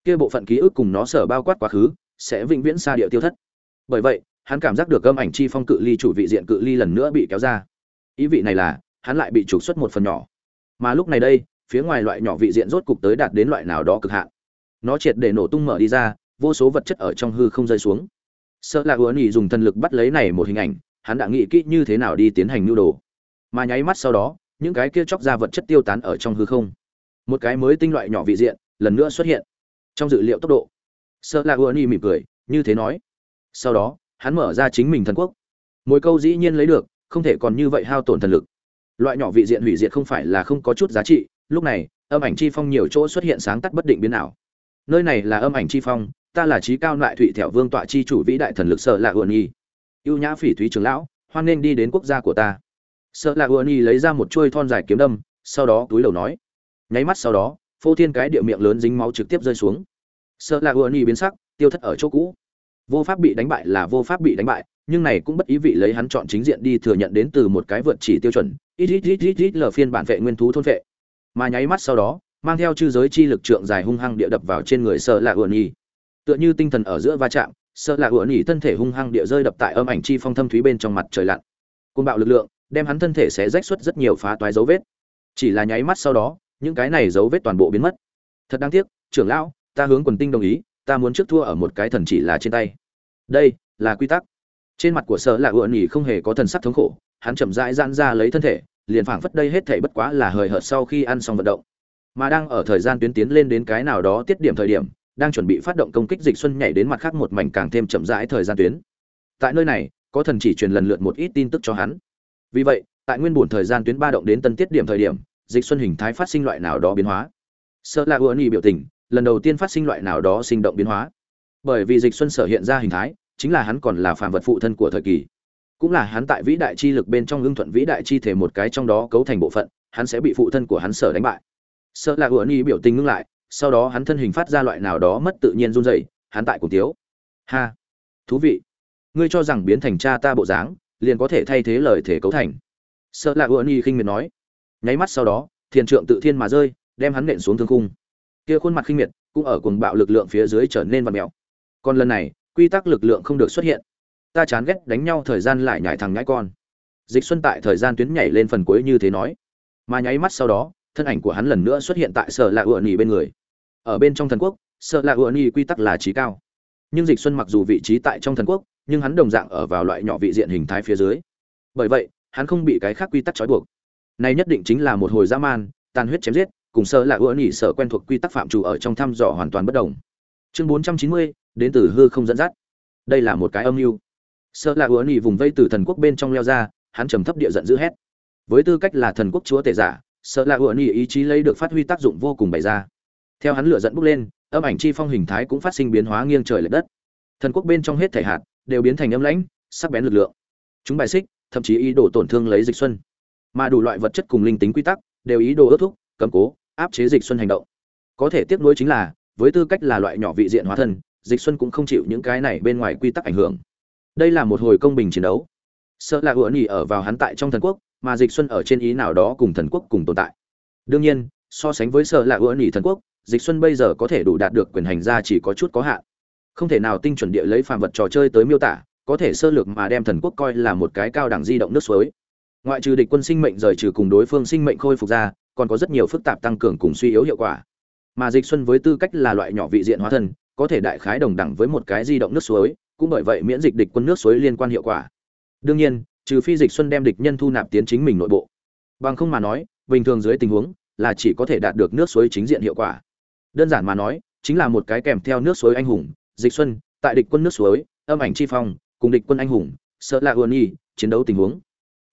Kia bộ phận ký ức cùng nó sở bao quát quá khứ, sẽ vĩnh viễn xa địa tiêu thất. Bởi vậy, hắn cảm giác được âm ảnh chi phong cự ly chủ vị diện cự ly lần nữa bị kéo ra. Ý vị này là, hắn lại bị trục xuất một phần nhỏ. Mà lúc này đây, phía ngoài loại nhỏ vị diện rốt cục tới đạt đến loại nào đó cực hạn. Nó triệt để nổ tung mở đi ra, vô số vật chất ở trong hư không rơi xuống. Sợ là ứa nhị dùng thần lực bắt lấy này một hình ảnh hắn đã nghĩ kỹ như thế nào đi tiến hành nhu đồ. Mà nháy mắt sau đó, những cái kia chóc ra vật chất tiêu tán ở trong hư không. Một cái mới tinh loại nhỏ vị diện, lần nữa xuất hiện. Trong dự liệu tốc độ sợ là ứa nhị mỉm cười, như thế nói. Sau đó, hắn mở ra chính mình thần quốc. Mỗi câu dĩ nhiên lấy được, không thể còn như vậy hao tổn thần lực. Loại nhỏ vị diện hủy diệt không phải là không có chút giá trị, lúc này, âm ảnh chi phong nhiều chỗ xuất hiện sáng tắt bất định biến ảo. Nơi này là âm ảnh chi phong, ta là trí cao loại thụy thẹo vương tọa chi chủ vĩ đại thần lực sợ là uẩn Nhi ưu nhã phỉ thúy trưởng lão, hoan nên đi đến quốc gia của ta. Sợ là uẩn y lấy ra một chuôi thon dài kiếm đâm, sau đó túi đầu nói. Nháy mắt sau đó, phô thiên cái địa miệng lớn dính máu trực tiếp rơi xuống. Sợ là uẩn y biến sắc, tiêu thất ở chỗ cũ. Vô pháp bị đánh bại là vô pháp bị đánh bại, nhưng này cũng bất ý vị lấy hắn chọn chính diện đi thừa nhận đến từ một cái vượt chỉ tiêu chuẩn, ít ít ít ít ít lờ phiên bản vệ nguyên thú thôn vệ. Mà nháy mắt sau đó, mang theo chư giới chi lực trượng dài hung hăng địa đập vào trên người sợ là uẩn y tựa như tinh thần ở giữa va chạm sợ là ủa y thân thể hung hăng địa rơi đập tại âm ảnh chi phong thâm thúy bên trong mặt trời lặn. Côn bạo lực lượng đem hắn thân thể sẽ rách xuất rất nhiều phá toái dấu vết. Chỉ là nháy mắt sau đó, những cái này dấu vết toàn bộ biến mất. Thật đáng tiếc, trưởng lão, ta hướng quần tinh đồng ý, ta muốn trước thua ở một cái thần chỉ là trên tay. Đây là quy tắc. Trên mặt của sợ là ủa y không hề có thần sắc thống khổ, hắn chậm rãi giãn ra lấy thân thể, liền phảng phất đây hết thảy bất quá là hời hợt sau khi ăn xong vận động. Mà đang ở thời gian tuyến tiến lên đến cái nào đó tiết điểm thời điểm đang chuẩn bị phát động công kích dịch xuân nhảy đến mặt khác một mảnh càng thêm chậm rãi thời gian tuyến. Tại nơi này, có thần chỉ truyền lần lượt một ít tin tức cho hắn. Vì vậy, tại nguyên bổn thời gian tuyến ba động đến tân tiết điểm thời điểm, dịch xuân hình thái phát sinh loại nào đó biến hóa. Sợ là ưa nhị biểu tình, lần đầu tiên phát sinh loại nào đó sinh động biến hóa. Bởi vì dịch xuân sở hiện ra hình thái, chính là hắn còn là phàm vật phụ thân của thời kỳ. Cũng là hắn tại vĩ đại chi lực bên trong ưng thuận vĩ đại chi thể một cái trong đó cấu thành bộ phận, hắn sẽ bị phụ thân của hắn sở đánh bại. Sợ là ưa nghi biểu tình ngưng lại sau đó hắn thân hình phát ra loại nào đó mất tự nhiên run rẩy, hắn tại cùng tiếu. Ha, thú vị. Ngươi cho rằng biến thành cha ta bộ dáng, liền có thể thay thế lời thể cấu thành. Sợ là ủa ni khinh miệt nói. Nháy mắt sau đó, thiền trượng tự thiên mà rơi, đem hắn nện xuống thương khung. Kia khuôn mặt khinh miệt cũng ở cuồng bạo lực lượng phía dưới trở nên vặn mèo còn lần này, quy tắc lực lượng không được xuất hiện. Ta chán ghét đánh nhau thời gian lại nhảy thằng nhãi con. Dịch xuân tại thời gian tuyến nhảy lên phần cuối như thế nói. Mà nháy mắt sau đó thân ảnh của hắn lần nữa xuất hiện tại sở lạ ựa nỉ bên người. Ở bên trong thần quốc sở lạ ựa nỉ quy tắc là trí cao. Nhưng dịch xuân mặc dù vị trí tại trong thần quốc nhưng hắn đồng dạng ở vào loại nhỏ vị diện hình thái phía dưới. Bởi vậy hắn không bị cái khác quy tắc trói buộc. Này nhất định chính là một hồi dã man tàn huyết chém giết cùng sở lạ ựa nỉ sở quen thuộc quy tắc phạm chủ ở trong thăm dò hoàn toàn bất đồng. Chương 490, đến từ hư không dẫn dắt. Đây là một cái âm mưu. Sợ là ứa nỉ vùng vây từ thần quốc bên trong leo ra hắn trầm thấp địa giận dữ hét. Với tư cách là thần quốc chúa tể giả sợ là ủa nỉ ý chí lấy được phát huy tác dụng vô cùng bày ra. Theo hắn lửa giận bốc lên, âm ảnh chi phong hình thái cũng phát sinh biến hóa nghiêng trời lệch đất. Thần quốc bên trong hết thể hạt đều biến thành âm lãnh, sắc bén lực lượng. Chúng bài xích, thậm chí ý đồ tổn thương lấy dịch xuân. Mà đủ loại vật chất cùng linh tính quy tắc đều ý đồ ước thúc cầm cố, áp chế dịch xuân hành động. Có thể tiếp nối chính là, với tư cách là loại nhỏ vị diện hóa thân, dịch xuân cũng không chịu những cái này bên ngoài quy tắc ảnh hưởng. Đây là một hồi công bình chiến đấu. Sợ là ủa nhỉ ở vào hắn tại trong thần quốc mà dịch xuân ở trên ý nào đó cùng thần quốc cùng tồn tại. Đương nhiên, so sánh với sợ là ưa nỉ thần quốc, dịch xuân bây giờ có thể đủ đạt được quyền hành ra chỉ có chút có hạn. Không thể nào tinh chuẩn địa lấy phàm vật trò chơi tới miêu tả, có thể sơ lược mà đem thần quốc coi là một cái cao đẳng di động nước suối. Ngoại trừ địch quân sinh mệnh rời trừ cùng đối phương sinh mệnh khôi phục ra, còn có rất nhiều phức tạp tăng cường cùng suy yếu hiệu quả. Mà dịch xuân với tư cách là loại nhỏ vị diện hóa thân, có thể đại khái đồng đẳng với một cái di động nước suối, cũng bởi vậy miễn dịch địch quân nước suối liên quan hiệu quả. Đương nhiên trừ phi dịch xuân đem địch nhân thu nạp tiến chính mình nội bộ. Bằng không mà nói, bình thường dưới tình huống, là chỉ có thể đạt được nước suối chính diện hiệu quả. Đơn giản mà nói, chính là một cái kèm theo nước suối anh hùng, dịch xuân, tại địch quân nước suối, âm ảnh chi phong, cùng địch quân anh hùng, sợ là ươn y chiến đấu tình huống.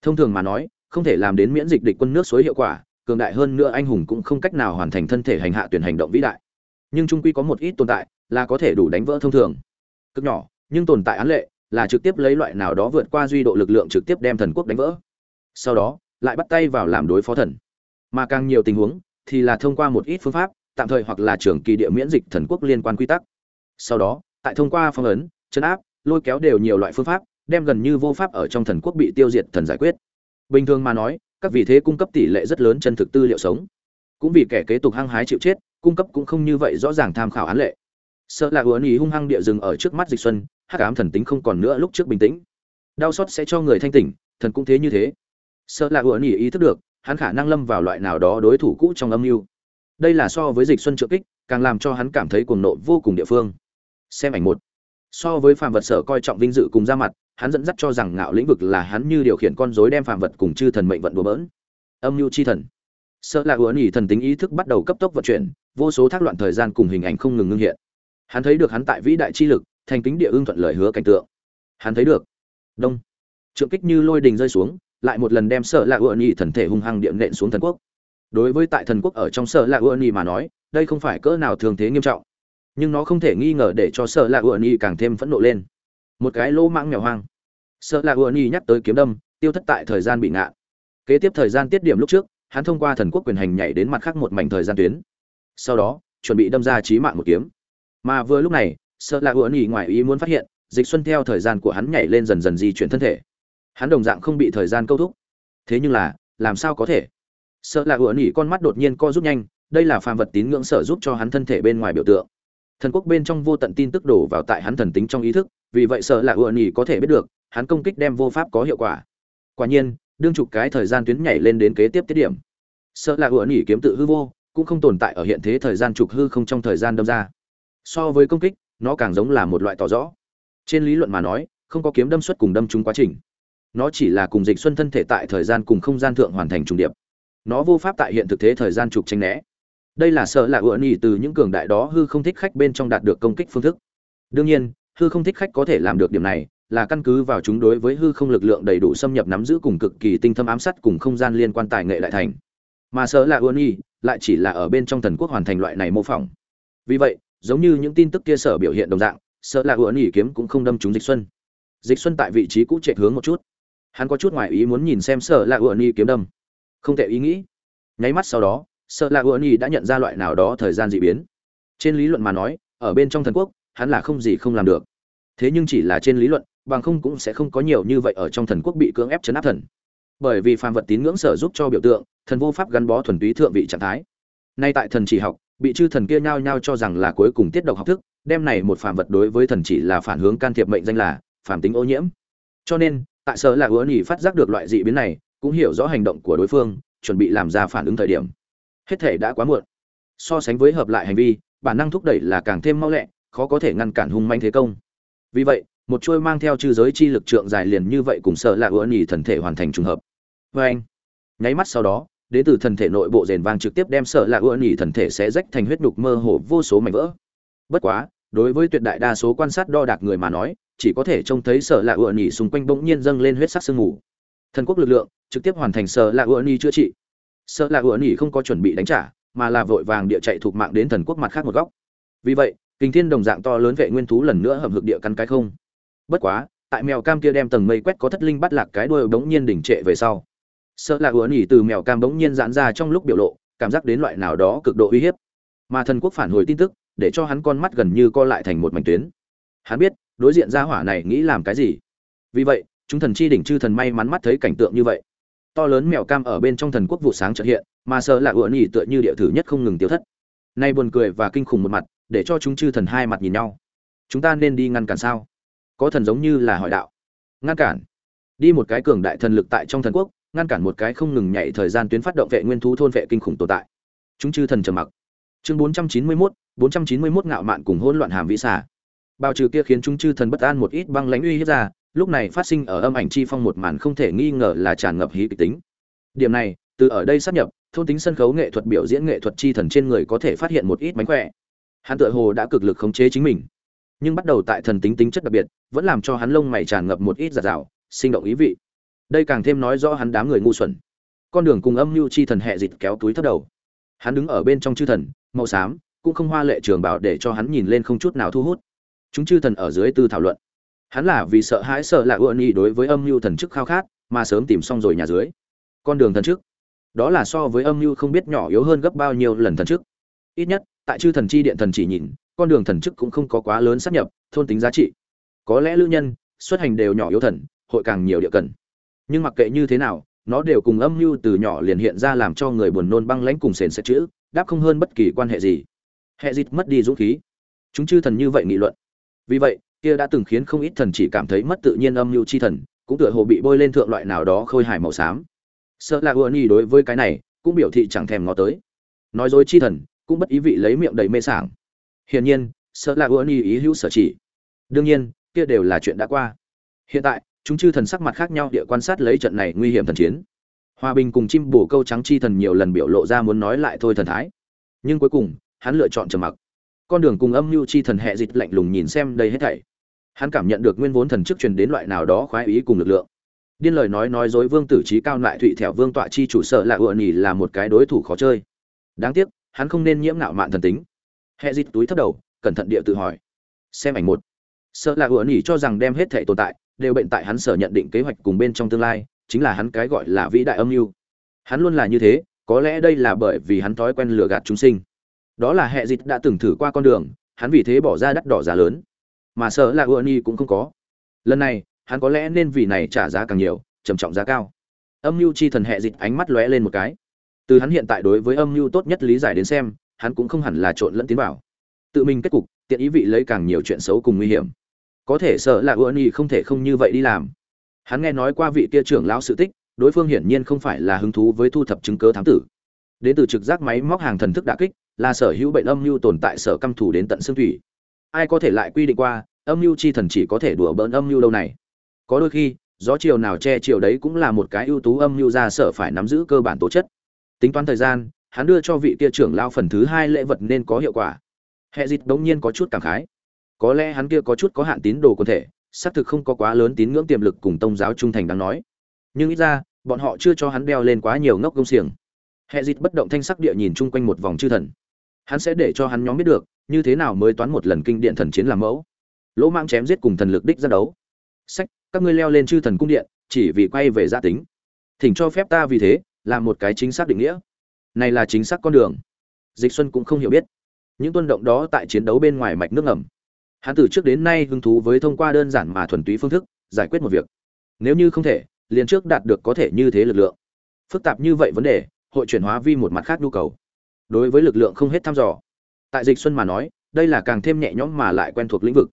Thông thường mà nói, không thể làm đến miễn dịch địch quân nước suối hiệu quả, cường đại hơn nữa anh hùng cũng không cách nào hoàn thành thân thể hành hạ tuyển hành động vĩ đại. Nhưng trung quy có một ít tồn tại là có thể đủ đánh vỡ thông thường. Cực nhỏ, nhưng tồn tại án lệ là trực tiếp lấy loại nào đó vượt qua duy độ lực lượng trực tiếp đem thần quốc đánh vỡ. Sau đó, lại bắt tay vào làm đối phó thần. Mà càng nhiều tình huống, thì là thông qua một ít phương pháp, tạm thời hoặc là trưởng kỳ địa miễn dịch thần quốc liên quan quy tắc. Sau đó, tại thông qua phong ấn, chấn áp, lôi kéo đều nhiều loại phương pháp, đem gần như vô pháp ở trong thần quốc bị tiêu diệt thần giải quyết. Bình thường mà nói, các vị thế cung cấp tỷ lệ rất lớn chân thực tư liệu sống. Cũng vì kẻ kế tục hăng hái chịu chết, cung cấp cũng không như vậy rõ ràng tham khảo án lệ. Sợ là uốn ý hung hăng địa rừng ở trước mắt dịch xuân hắc ám thần tính không còn nữa lúc trước bình tĩnh. Đau xót sẽ cho người thanh tỉnh, thần cũng thế như thế. Sợ là ủa nhỉ ý thức được, hắn khả năng lâm vào loại nào đó đối thủ cũ trong âm mưu. Đây là so với dịch xuân trợ kích, càng làm cho hắn cảm thấy cuồng nộ vô cùng địa phương. Xem ảnh một. So với phàm vật sở coi trọng vinh dự cùng ra mặt, hắn dẫn dắt cho rằng ngạo lĩnh vực là hắn như điều khiển con rối đem phàm vật cùng chư thần mệnh vận đùa bỡn. Âm mưu chi thần. Sợ là ủa nhỉ thần tính ý thức bắt đầu cấp tốc vận chuyển, vô số thác loạn thời gian cùng hình ảnh không ngừng ngưng hiện. Hắn thấy được hắn tại vĩ đại chi lực thành kính địa ương thuận lời hứa cảnh tượng. Hắn thấy được. Đông. Trượng kích như lôi đình rơi xuống, lại một lần đem sợ là ưa nhị thần thể hung hăng điện nện xuống thần quốc. Đối với tại thần quốc ở trong sợ là ưa nhị mà nói, đây không phải cỡ nào thường thế nghiêm trọng. Nhưng nó không thể nghi ngờ để cho sợ là ưa nhị càng thêm phẫn nộ lên. Một cái lỗ mãng mèo hoang. Sợ là ưa nhị nhắc tới kiếm đâm, tiêu thất tại thời gian bị ngạn kế tiếp thời gian tiết điểm lúc trước, hắn thông qua thần quốc quyền hành nhảy đến mặt khác một mảnh thời gian tuyến. Sau đó, chuẩn bị đâm ra chí mạng một kiếm. Mà vừa lúc này sợ là ủa nhỉ ngoài ý muốn phát hiện, dịch xuân theo thời gian của hắn nhảy lên dần dần di chuyển thân thể. Hắn đồng dạng không bị thời gian câu thúc. Thế nhưng là, làm sao có thể? Sợ là ủa nhỉ con mắt đột nhiên co rút nhanh, đây là phàm vật tín ngưỡng sở giúp cho hắn thân thể bên ngoài biểu tượng. Thần quốc bên trong vô tận tin tức đổ vào tại hắn thần tính trong ý thức, vì vậy sợ là ủa nhỉ có thể biết được, hắn công kích đem vô pháp có hiệu quả. Quả nhiên, đương chụp cái thời gian tuyến nhảy lên đến kế tiếp tiết điểm. Sợ là ủa nhỉ kiếm tự hư vô, cũng không tồn tại ở hiện thế thời gian trục hư không trong thời gian đâm ra. So với công kích nó càng giống là một loại tỏ rõ. Trên lý luận mà nói, không có kiếm đâm xuất cùng đâm trúng quá trình. Nó chỉ là cùng dịch xuân thân thể tại thời gian cùng không gian thượng hoàn thành trùng điệp. Nó vô pháp tại hiện thực thế thời gian trục tranh né. Đây là sợ là ủa nhì từ những cường đại đó hư không thích khách bên trong đạt được công kích phương thức. Đương nhiên, hư không thích khách có thể làm được điểm này là căn cứ vào chúng đối với hư không lực lượng đầy đủ xâm nhập nắm giữ cùng cực kỳ tinh thâm ám sát cùng không gian liên quan tài nghệ đại thành. Mà sợ là ủa nhì lại chỉ là ở bên trong thần quốc hoàn thành loại này mô phỏng. Vì vậy giống như những tin tức kia sở biểu hiện đồng dạng, sợ là ủa nhỉ kiếm cũng không đâm trúng dịch xuân. Dịch xuân tại vị trí cũ chạy hướng một chút. Hắn có chút ngoài ý muốn nhìn xem sợ là ủa nhỉ kiếm đâm. Không thể ý nghĩ. Nháy mắt sau đó, sợ là ủa nhỉ đã nhận ra loại nào đó thời gian dị biến. Trên lý luận mà nói, ở bên trong thần quốc, hắn là không gì không làm được. Thế nhưng chỉ là trên lý luận, bằng không cũng sẽ không có nhiều như vậy ở trong thần quốc bị cưỡng ép chấn áp thần. Bởi vì phàm vật tín ngưỡng sở giúp cho biểu tượng, thần vô pháp gắn bó thuần túy thượng vị trạng thái. Nay tại thần chỉ học bị chư thần kia nhao nhao cho rằng là cuối cùng tiết độc học thức, đem này một phàm vật đối với thần chỉ là phản hướng can thiệp mệnh danh là phản tính ô nhiễm. Cho nên, tại sở là ứa nhỉ phát giác được loại dị biến này, cũng hiểu rõ hành động của đối phương, chuẩn bị làm ra phản ứng thời điểm. Hết thể đã quá muộn. So sánh với hợp lại hành vi, bản năng thúc đẩy là càng thêm mau lẹ, khó có thể ngăn cản hung manh thế công. Vì vậy, một chuôi mang theo chư giới chi lực trượng dài liền như vậy cùng sợ là ứa nhỉ thần thể hoàn thành trùng hợp. Vê anh nháy mắt sau đó đến từ thần thể nội bộ rền vang trực tiếp đem sợ là ưa nhỉ thần thể sẽ rách thành huyết nhục mơ hồ vô số mảnh vỡ. Bất quá, đối với tuyệt đại đa số quan sát đo đạc người mà nói, chỉ có thể trông thấy sợ là ưa nhỉ xung quanh bỗng nhiên dâng lên huyết sắc sương mù. Thần quốc lực lượng trực tiếp hoàn thành sợ là ưa nhỉ chữa trị. Sợ là ưa nhỉ không có chuẩn bị đánh trả, mà là vội vàng địa chạy thuộc mạng đến thần quốc mặt khác một góc. Vì vậy, kinh thiên đồng dạng to lớn vệ nguyên thú lần nữa hầm hực địa căn cái không. Bất quá, tại mèo cam kia đem tầng mây quét có thất linh bắt lạc cái đuôi bỗng nhiên đỉnh trệ về sau sợ là hứa nhỉ từ mèo cam bỗng nhiên giãn ra trong lúc biểu lộ, cảm giác đến loại nào đó cực độ uy hiếp. Mà thần quốc phản hồi tin tức, để cho hắn con mắt gần như co lại thành một mảnh tuyến. Hắn biết, đối diện gia hỏa này nghĩ làm cái gì. Vì vậy, chúng thần chi đỉnh chư thần may mắn mắt thấy cảnh tượng như vậy. To lớn mèo cam ở bên trong thần quốc vụ sáng trợ hiện, mà sợ là hứa nhỉ tựa như địa thử nhất không ngừng tiêu thất. Nay buồn cười và kinh khủng một mặt, để cho chúng chư thần hai mặt nhìn nhau. Chúng ta nên đi ngăn cản sao? Có thần giống như là hỏi đạo. Ngăn cản. Đi một cái cường đại thần lực tại trong thần quốc ngăn cản một cái không ngừng nhảy thời gian tuyến phát động vệ nguyên thú thôn vệ kinh khủng tồn tại. Chúng chư thần trầm mặc. Chương 491, 491 ngạo mạn cùng hỗn loạn hàm vĩ xả bao trừ kia khiến chúng chư thần bất an một ít băng lãnh uy hiếp ra lúc này phát sinh ở âm ảnh chi phong một màn không thể nghi ngờ là tràn ngập hí kịch tính. Điểm này từ ở đây sắp nhập thôn tính sân khấu nghệ thuật biểu diễn nghệ thuật chi thần trên người có thể phát hiện một ít mánh khỏe. Hắn tựa hồ đã cực lực khống chế chính mình. Nhưng bắt đầu tại thần tính tính chất đặc biệt vẫn làm cho hắn lông mày tràn ngập một ít giạt rào sinh động ý vị đây càng thêm nói rõ hắn đám người ngu xuẩn. Con đường cùng âm mưu chi thần hệ dịt kéo túi thấp đầu. Hắn đứng ở bên trong chư thần, màu xám, cũng không hoa lệ trường bảo để cho hắn nhìn lên không chút nào thu hút. Chúng chư thần ở dưới tư thảo luận. Hắn là vì sợ hãi sợ là ưa nhi đối với âm mưu thần chức khao khát, mà sớm tìm xong rồi nhà dưới. Con đường thần chức. Đó là so với âm mưu không biết nhỏ yếu hơn gấp bao nhiêu lần thần chức. Ít nhất, tại chư thần chi điện thần chỉ nhìn, con đường thần chức cũng không có quá lớn sắp nhập, thôn tính giá trị. Có lẽ lưu nhân, xuất hành đều nhỏ yếu thần, hội càng nhiều địa cần nhưng mặc kệ như thế nào, nó đều cùng âm mưu từ nhỏ liền hiện ra làm cho người buồn nôn băng lãnh cùng sền sệt chữ, đáp không hơn bất kỳ quan hệ gì. Hệ dịch mất đi dũng khí. Chúng chư thần như vậy nghị luận. Vì vậy, kia đã từng khiến không ít thần chỉ cảm thấy mất tự nhiên âm mưu chi thần, cũng tựa hồ bị bôi lên thượng loại nào đó khôi hài màu xám. Sợ là ưa nhi đối với cái này, cũng biểu thị chẳng thèm ngó tới. Nói dối chi thần, cũng bất ý vị lấy miệng đầy mê sảng. Hiển nhiên, sợ là ưa nhi ý hữu sở chỉ. Đương nhiên, kia đều là chuyện đã qua. Hiện tại chúng chư thần sắc mặt khác nhau địa quan sát lấy trận này nguy hiểm thần chiến. Hòa bình cùng chim bổ câu trắng chi thần nhiều lần biểu lộ ra muốn nói lại thôi thần thái. Nhưng cuối cùng, hắn lựa chọn trầm mặc. Con đường cùng âm mưu chi thần hệ dịch lạnh lùng nhìn xem đây hết thảy. Hắn cảm nhận được nguyên vốn thần chức truyền đến loại nào đó khoái ý cùng lực lượng. Điên lời nói nói dối vương tử trí cao lại thụy thẻo vương tọa chi chủ sợ là ựa nhỉ là một cái đối thủ khó chơi. Đáng tiếc, hắn không nên nhiễm nạo mạn thần tính. Hệ dịch túi thấp đầu, cẩn thận địa tự hỏi. Xem ảnh một. Sợ là ựa nhỉ cho rằng đem hết thảy tồn tại đều bệnh tại hắn sở nhận định kế hoạch cùng bên trong tương lai, chính là hắn cái gọi là vĩ đại âm mưu. Hắn luôn là như thế, có lẽ đây là bởi vì hắn thói quen lừa gạt chúng sinh. Đó là hệ dịch đã từng thử qua con đường, hắn vì thế bỏ ra đắt đỏ giá lớn. Mà sợ là ưa ni cũng không có. Lần này, hắn có lẽ nên vì này trả giá càng nhiều, trầm trọng giá cao. Âm mưu chi thần hệ dịch ánh mắt lóe lên một cái. Từ hắn hiện tại đối với âm mưu tốt nhất lý giải đến xem, hắn cũng không hẳn là trộn lẫn tiến vào. Tự mình kết cục, tiện ý vị lấy càng nhiều chuyện xấu cùng nguy hiểm có thể sợ là ưa nhi không thể không như vậy đi làm. Hắn nghe nói qua vị kia trưởng lão sự tích, đối phương hiển nhiên không phải là hứng thú với thu thập chứng cớ thám tử. Đến từ trực giác máy móc hàng thần thức đả kích, là sở hữu bệnh âm mưu tồn tại sở căm thủ đến tận xương thủy. Ai có thể lại quy định qua, âm mưu chi thần chỉ có thể đùa bỡn âm mưu lâu này? Có đôi khi, gió chiều nào che chiều đấy cũng là một cái ưu tú âm mưu ra sở phải nắm giữ cơ bản tố chất. Tính toán thời gian, hắn đưa cho vị kia trưởng lao phần thứ hai lễ vật nên có hiệu quả. Hệ dịch đống nhiên có chút cảm khái có lẽ hắn kia có chút có hạn tín đồ quân thể, xác thực không có quá lớn tín ngưỡng tiềm lực cùng tông giáo trung thành đáng nói. Nhưng ít ra, bọn họ chưa cho hắn đeo lên quá nhiều ngốc công xiềng. Hệ dịch bất động thanh sắc địa nhìn chung quanh một vòng chư thần. Hắn sẽ để cho hắn nhóm biết được, như thế nào mới toán một lần kinh điện thần chiến làm mẫu. Lỗ mang chém giết cùng thần lực đích ra đấu. Sách, các ngươi leo lên chư thần cung điện, chỉ vì quay về gia tính. Thỉnh cho phép ta vì thế, làm một cái chính xác định nghĩa. Này là chính xác con đường. Dịch xuân cũng không hiểu biết. Những tuân động đó tại chiến đấu bên ngoài mạch nước ngầm hắn từ trước đến nay hứng thú với thông qua đơn giản mà thuần túy phương thức giải quyết một việc. Nếu như không thể, liền trước đạt được có thể như thế lực lượng. Phức tạp như vậy vấn đề, hội chuyển hóa vi một mặt khác nhu cầu. Đối với lực lượng không hết thăm dò. Tại dịch xuân mà nói, đây là càng thêm nhẹ nhõm mà lại quen thuộc lĩnh vực.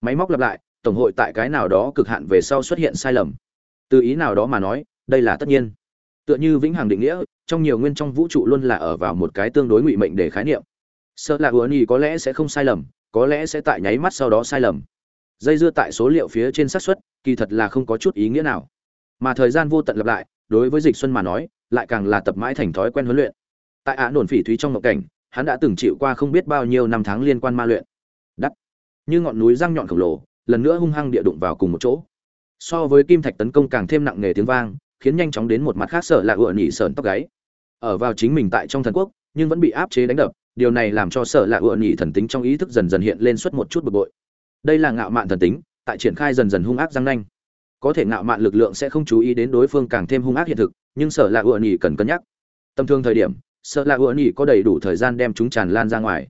Máy móc lặp lại, tổng hội tại cái nào đó cực hạn về sau xuất hiện sai lầm. Từ ý nào đó mà nói, đây là tất nhiên. Tựa như vĩnh hằng định nghĩa, trong nhiều nguyên trong vũ trụ luôn là ở vào một cái tương đối ngụy mệnh để khái niệm. Sợ là hứa nhi có lẽ sẽ không sai lầm có lẽ sẽ tại nháy mắt sau đó sai lầm. Dây dưa tại số liệu phía trên xác suất, kỳ thật là không có chút ý nghĩa nào. Mà thời gian vô tận lặp lại, đối với dịch xuân mà nói, lại càng là tập mãi thành thói quen huấn luyện. Tại ả nổn phỉ thúy trong mộng cảnh, hắn đã từng chịu qua không biết bao nhiêu năm tháng liên quan ma luyện. Đắt. Như ngọn núi răng nhọn khổng lồ, lần nữa hung hăng địa đụng vào cùng một chỗ. So với kim thạch tấn công càng thêm nặng nề tiếng vang, khiến nhanh chóng đến một mặt khác sợ là ựa nhị sờn tóc gáy. Ở vào chính mình tại trong thần quốc, nhưng vẫn bị áp chế đánh đập điều này làm cho sợ lạ ựa nhị thần tính trong ý thức dần dần hiện lên suốt một chút bực bội. Đây là ngạo mạn thần tính, tại triển khai dần dần hung ác răng nanh. Có thể ngạo mạn lực lượng sẽ không chú ý đến đối phương càng thêm hung ác hiện thực, nhưng sở lạ ựa nhị cần cân nhắc. Tầm thường thời điểm sợ lạ ựa nhị có đầy đủ thời gian đem chúng tràn lan ra ngoài.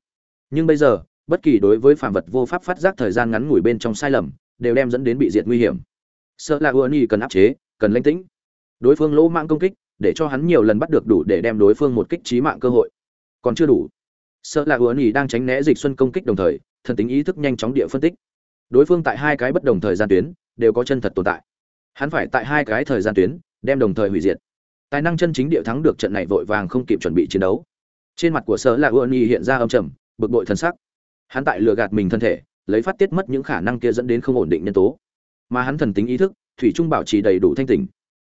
Nhưng bây giờ, bất kỳ đối với phạm vật vô pháp phát giác thời gian ngắn ngủi bên trong sai lầm, đều đem dẫn đến bị diệt nguy hiểm. Sợ lạ ựa nhị cần áp chế, cần lãnh tĩnh. Đối phương lỗ mạng công kích, để cho hắn nhiều lần bắt được đủ để đem đối phương một kích trí mạng cơ hội. Còn chưa đủ sợ là hứa nhi đang tránh né dịch xuân công kích đồng thời, thần tính ý thức nhanh chóng địa phân tích. Đối phương tại hai cái bất đồng thời gian tuyến, đều có chân thật tồn tại. Hắn phải tại hai cái thời gian tuyến, đem đồng thời hủy diệt. Tài năng chân chính địa thắng được trận này vội vàng không kịp chuẩn bị chiến đấu. Trên mặt của sở là ưa nhi hiện ra âm trầm, bực bội thân sắc. Hắn tại lừa gạt mình thân thể, lấy phát tiết mất những khả năng kia dẫn đến không ổn định nhân tố. Mà hắn thần tính ý thức, thủy trung bảo trì đầy đủ thanh tỉnh.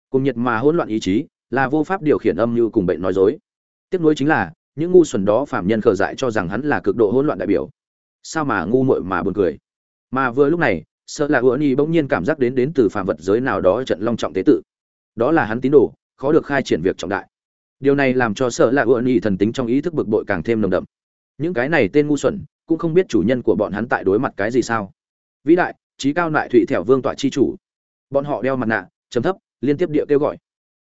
Cùng nhiệt mà hỗn loạn ý chí, là vô pháp điều khiển âm như cùng bệnh nói dối. Tiếp nối chính là những ngu xuẩn đó phạm nhân khờ dại cho rằng hắn là cực độ hỗn loạn đại biểu. Sao mà ngu muội mà buồn cười? Mà vừa lúc này, sợ là ưa nhi bỗng nhiên cảm giác đến đến từ phạm vật giới nào đó trận long trọng tế tự. Đó là hắn tín đồ, khó được khai triển việc trọng đại. Điều này làm cho sợ là ưa nhi thần tính trong ý thức bực bội càng thêm nồng đậm. Những cái này tên ngu xuẩn, cũng không biết chủ nhân của bọn hắn tại đối mặt cái gì sao? Vĩ đại, trí cao nại thụy thẻo vương tọa chi chủ. Bọn họ đeo mặt nạ chấm thấp, liên tiếp địa kêu gọi.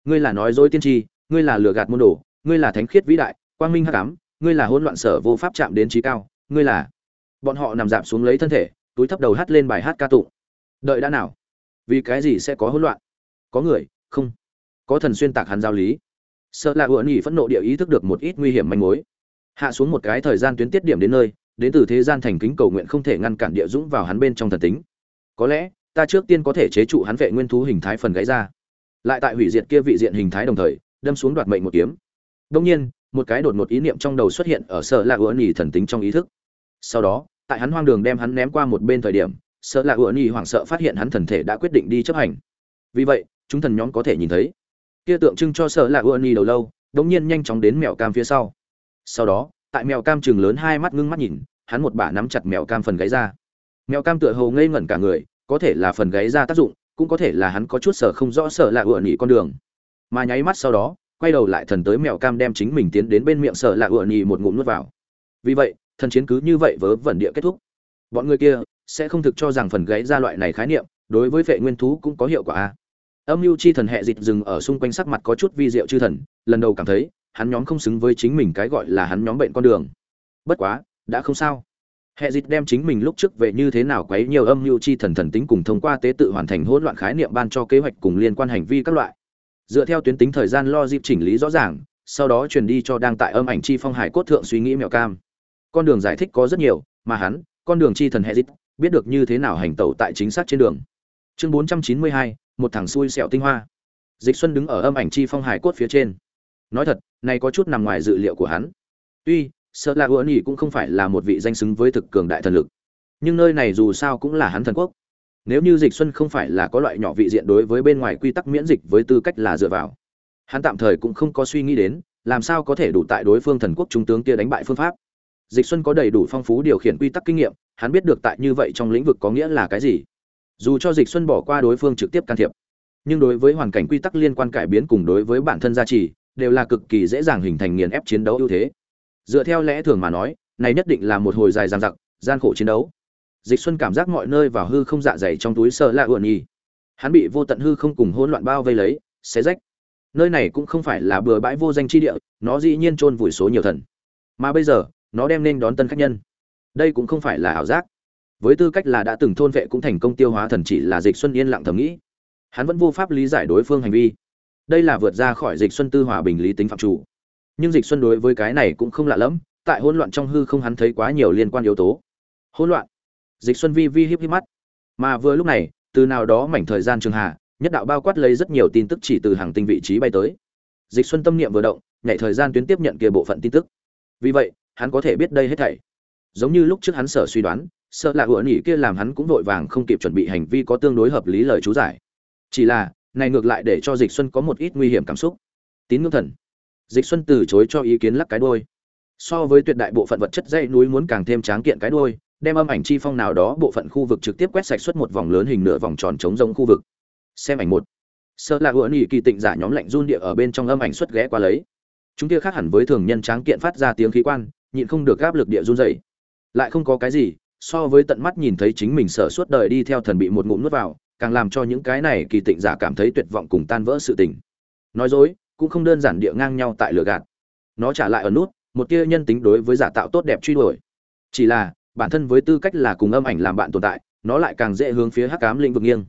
Ngươi là nói dối tiên tri, ngươi là lừa gạt môn đồ, ngươi là thánh khiết vĩ đại quang minh hắc ám, ngươi là hỗn loạn sở vô pháp chạm đến trí cao, ngươi là. Bọn họ nằm dạp xuống lấy thân thể, túi thấp đầu hát lên bài hát ca tụng. Đợi đã nào? Vì cái gì sẽ có hỗn loạn? Có người? Không. Có thần xuyên tạc hắn giao lý. Sợ là ựa nhỉ phẫn nộ địa ý thức được một ít nguy hiểm manh mối. Hạ xuống một cái thời gian tuyến tiết điểm đến nơi, đến từ thế gian thành kính cầu nguyện không thể ngăn cản địa dũng vào hắn bên trong thần tính. Có lẽ, ta trước tiên có thể chế trụ hắn vệ nguyên thú hình thái phần gãy ra. Lại tại hủy diệt kia vị diện hình thái đồng thời, đâm xuống đoạt mệnh một kiếm. Đông nhiên một cái đột ngột ý niệm trong đầu xuất hiện ở sợ lạ ủa nhì thần tính trong ý thức. Sau đó, tại hắn hoang đường đem hắn ném qua một bên thời điểm, sợ lạ ủa nhì hoảng sợ phát hiện hắn thần thể đã quyết định đi chấp hành. Vì vậy, chúng thần nhóm có thể nhìn thấy. Kia tượng trưng cho sợ lạ ủa nhì đầu lâu, đống nhiên nhanh chóng đến mèo cam phía sau. Sau đó, tại mèo cam chừng lớn hai mắt ngưng mắt nhìn, hắn một bả nắm chặt mèo cam phần gáy ra. Mèo cam tựa hồ ngây ngẩn cả người, có thể là phần gáy ra tác dụng, cũng có thể là hắn có chút sở không rõ sợ lạ ủa nhì con đường. Mà nháy mắt sau đó quay đầu lại thần tới mèo cam đem chính mình tiến đến bên miệng sợ lạ ựa nhì một ngụm nuốt vào. Vì vậy, thần chiến cứ như vậy vớ vẩn địa kết thúc. Bọn người kia sẽ không thực cho rằng phần gáy ra loại này khái niệm, đối với vệ nguyên thú cũng có hiệu quả a. Âm mưu chi thần hệ dịch dừng ở xung quanh sắc mặt có chút vi diệu chư thần, lần đầu cảm thấy, hắn nhóm không xứng với chính mình cái gọi là hắn nhóm bệnh con đường. Bất quá, đã không sao. Hệ dịch đem chính mình lúc trước về như thế nào quấy nhiều âm mưu chi thần thần tính cùng thông qua tế tự hoàn thành hỗn loạn khái niệm ban cho kế hoạch cùng liên quan hành vi các loại dựa theo tuyến tính thời gian lo dịp chỉnh lý rõ ràng, sau đó truyền đi cho đang tại âm ảnh chi phong hải cốt thượng suy nghĩ mèo cam. Con đường giải thích có rất nhiều, mà hắn, con đường chi thần hệ dịch, biết được như thế nào hành tẩu tại chính xác trên đường. Chương bốn trăm chín mươi hai, một thằng xui xẹo tinh hoa. Dịch xuân đứng ở âm ảnh chi phong hải cốt phía trên. Nói thật, này có chút nằm ngoài dự liệu của hắn. Tuy, sợ là ưa nhỉ cũng không phải là một vị danh xứng với thực cường đại thần lực. Nhưng nơi này dù sao cũng là hắn thần quốc nếu như dịch xuân không phải là có loại nhỏ vị diện đối với bên ngoài quy tắc miễn dịch với tư cách là dựa vào, hắn tạm thời cũng không có suy nghĩ đến, làm sao có thể đủ tại đối phương thần quốc trung tướng kia đánh bại phương pháp. Dịch xuân có đầy đủ phong phú điều khiển quy tắc kinh nghiệm, hắn biết được tại như vậy trong lĩnh vực có nghĩa là cái gì. Dù cho dịch xuân bỏ qua đối phương trực tiếp can thiệp, nhưng đối với hoàn cảnh quy tắc liên quan cải biến cùng đối với bản thân gia trì, đều là cực kỳ dễ dàng hình thành nghiền ép chiến đấu ưu thế. Dựa theo lẽ thường mà nói, này nhất định là một hồi dài dằng dặc, gian khổ chiến đấu dịch xuân cảm giác mọi nơi vào hư không dạ dày trong túi sợ lạ uẩn nhi hắn bị vô tận hư không cùng hỗn loạn bao vây lấy, xé rách. Nơi này cũng không phải là bừa bãi vô danh chi địa, nó dĩ nhiên chôn vùi số nhiều thần. Mà bây giờ, nó đem nên đón tân khách nhân. Đây cũng không phải là ảo giác. Với tư cách là đã từng thôn vệ cũng thành công tiêu hóa thần chỉ là dịch xuân yên lặng thầm nghĩ. Hắn vẫn vô pháp lý giải đối phương hành vi. Đây là vượt ra khỏi dịch xuân tư hòa bình lý tính phạm chủ. Nhưng dịch xuân đối với cái này cũng không lạ lẫm, tại hỗn loạn trong hư không hắn thấy quá nhiều liên quan yếu tố. Hỗn loạn dịch xuân vi vi híp híp mắt. Mà vừa lúc này, từ nào đó mảnh thời gian trường hạ, nhất đạo bao quát lấy rất nhiều tin tức chỉ từ hàng tinh vị trí bay tới. Dịch xuân tâm niệm vừa động, nhảy thời gian tuyến tiếp nhận kia bộ phận tin tức. Vì vậy, hắn có thể biết đây hết thảy. Giống như lúc trước hắn sở suy đoán, sợ là hựa nghỉ kia làm hắn cũng vội vàng không kịp chuẩn bị hành vi có tương đối hợp lý lời chú giải. Chỉ là, này ngược lại để cho dịch xuân có một ít nguy hiểm cảm xúc. Tín ngưỡng thần. Dịch xuân từ chối cho ý kiến lắc cái đôi so với tuyệt đại bộ phận vật chất dây núi muốn càng thêm tráng kiện cái đôi đem âm ảnh chi phong nào đó bộ phận khu vực trực tiếp quét sạch xuất một vòng lớn hình nửa vòng tròn chống rỗng khu vực. Xem ảnh một. Sợ là hựa nỉ kỳ tịnh giả nhóm lạnh run địa ở bên trong âm ảnh xuất ghé qua lấy. Chúng kia khác hẳn với thường nhân tráng kiện phát ra tiếng khí quan, nhịn không được áp lực địa run dày lại không có cái gì, so với tận mắt nhìn thấy chính mình sở suốt đời đi theo thần bị một ngụm nuốt vào, càng làm cho những cái này kỳ tịnh giả cảm thấy tuyệt vọng cùng tan vỡ sự tình. Nói dối, cũng không đơn giản địa ngang nhau tại lửa gạt. Nó trả lại ở nút, một tia nhân tính đối với giả tạo tốt đẹp truy đuổi. Chỉ là bản thân với tư cách là cùng âm ảnh làm bạn tồn tại, nó lại càng dễ hướng phía hắc cám lĩnh vực nghiêng.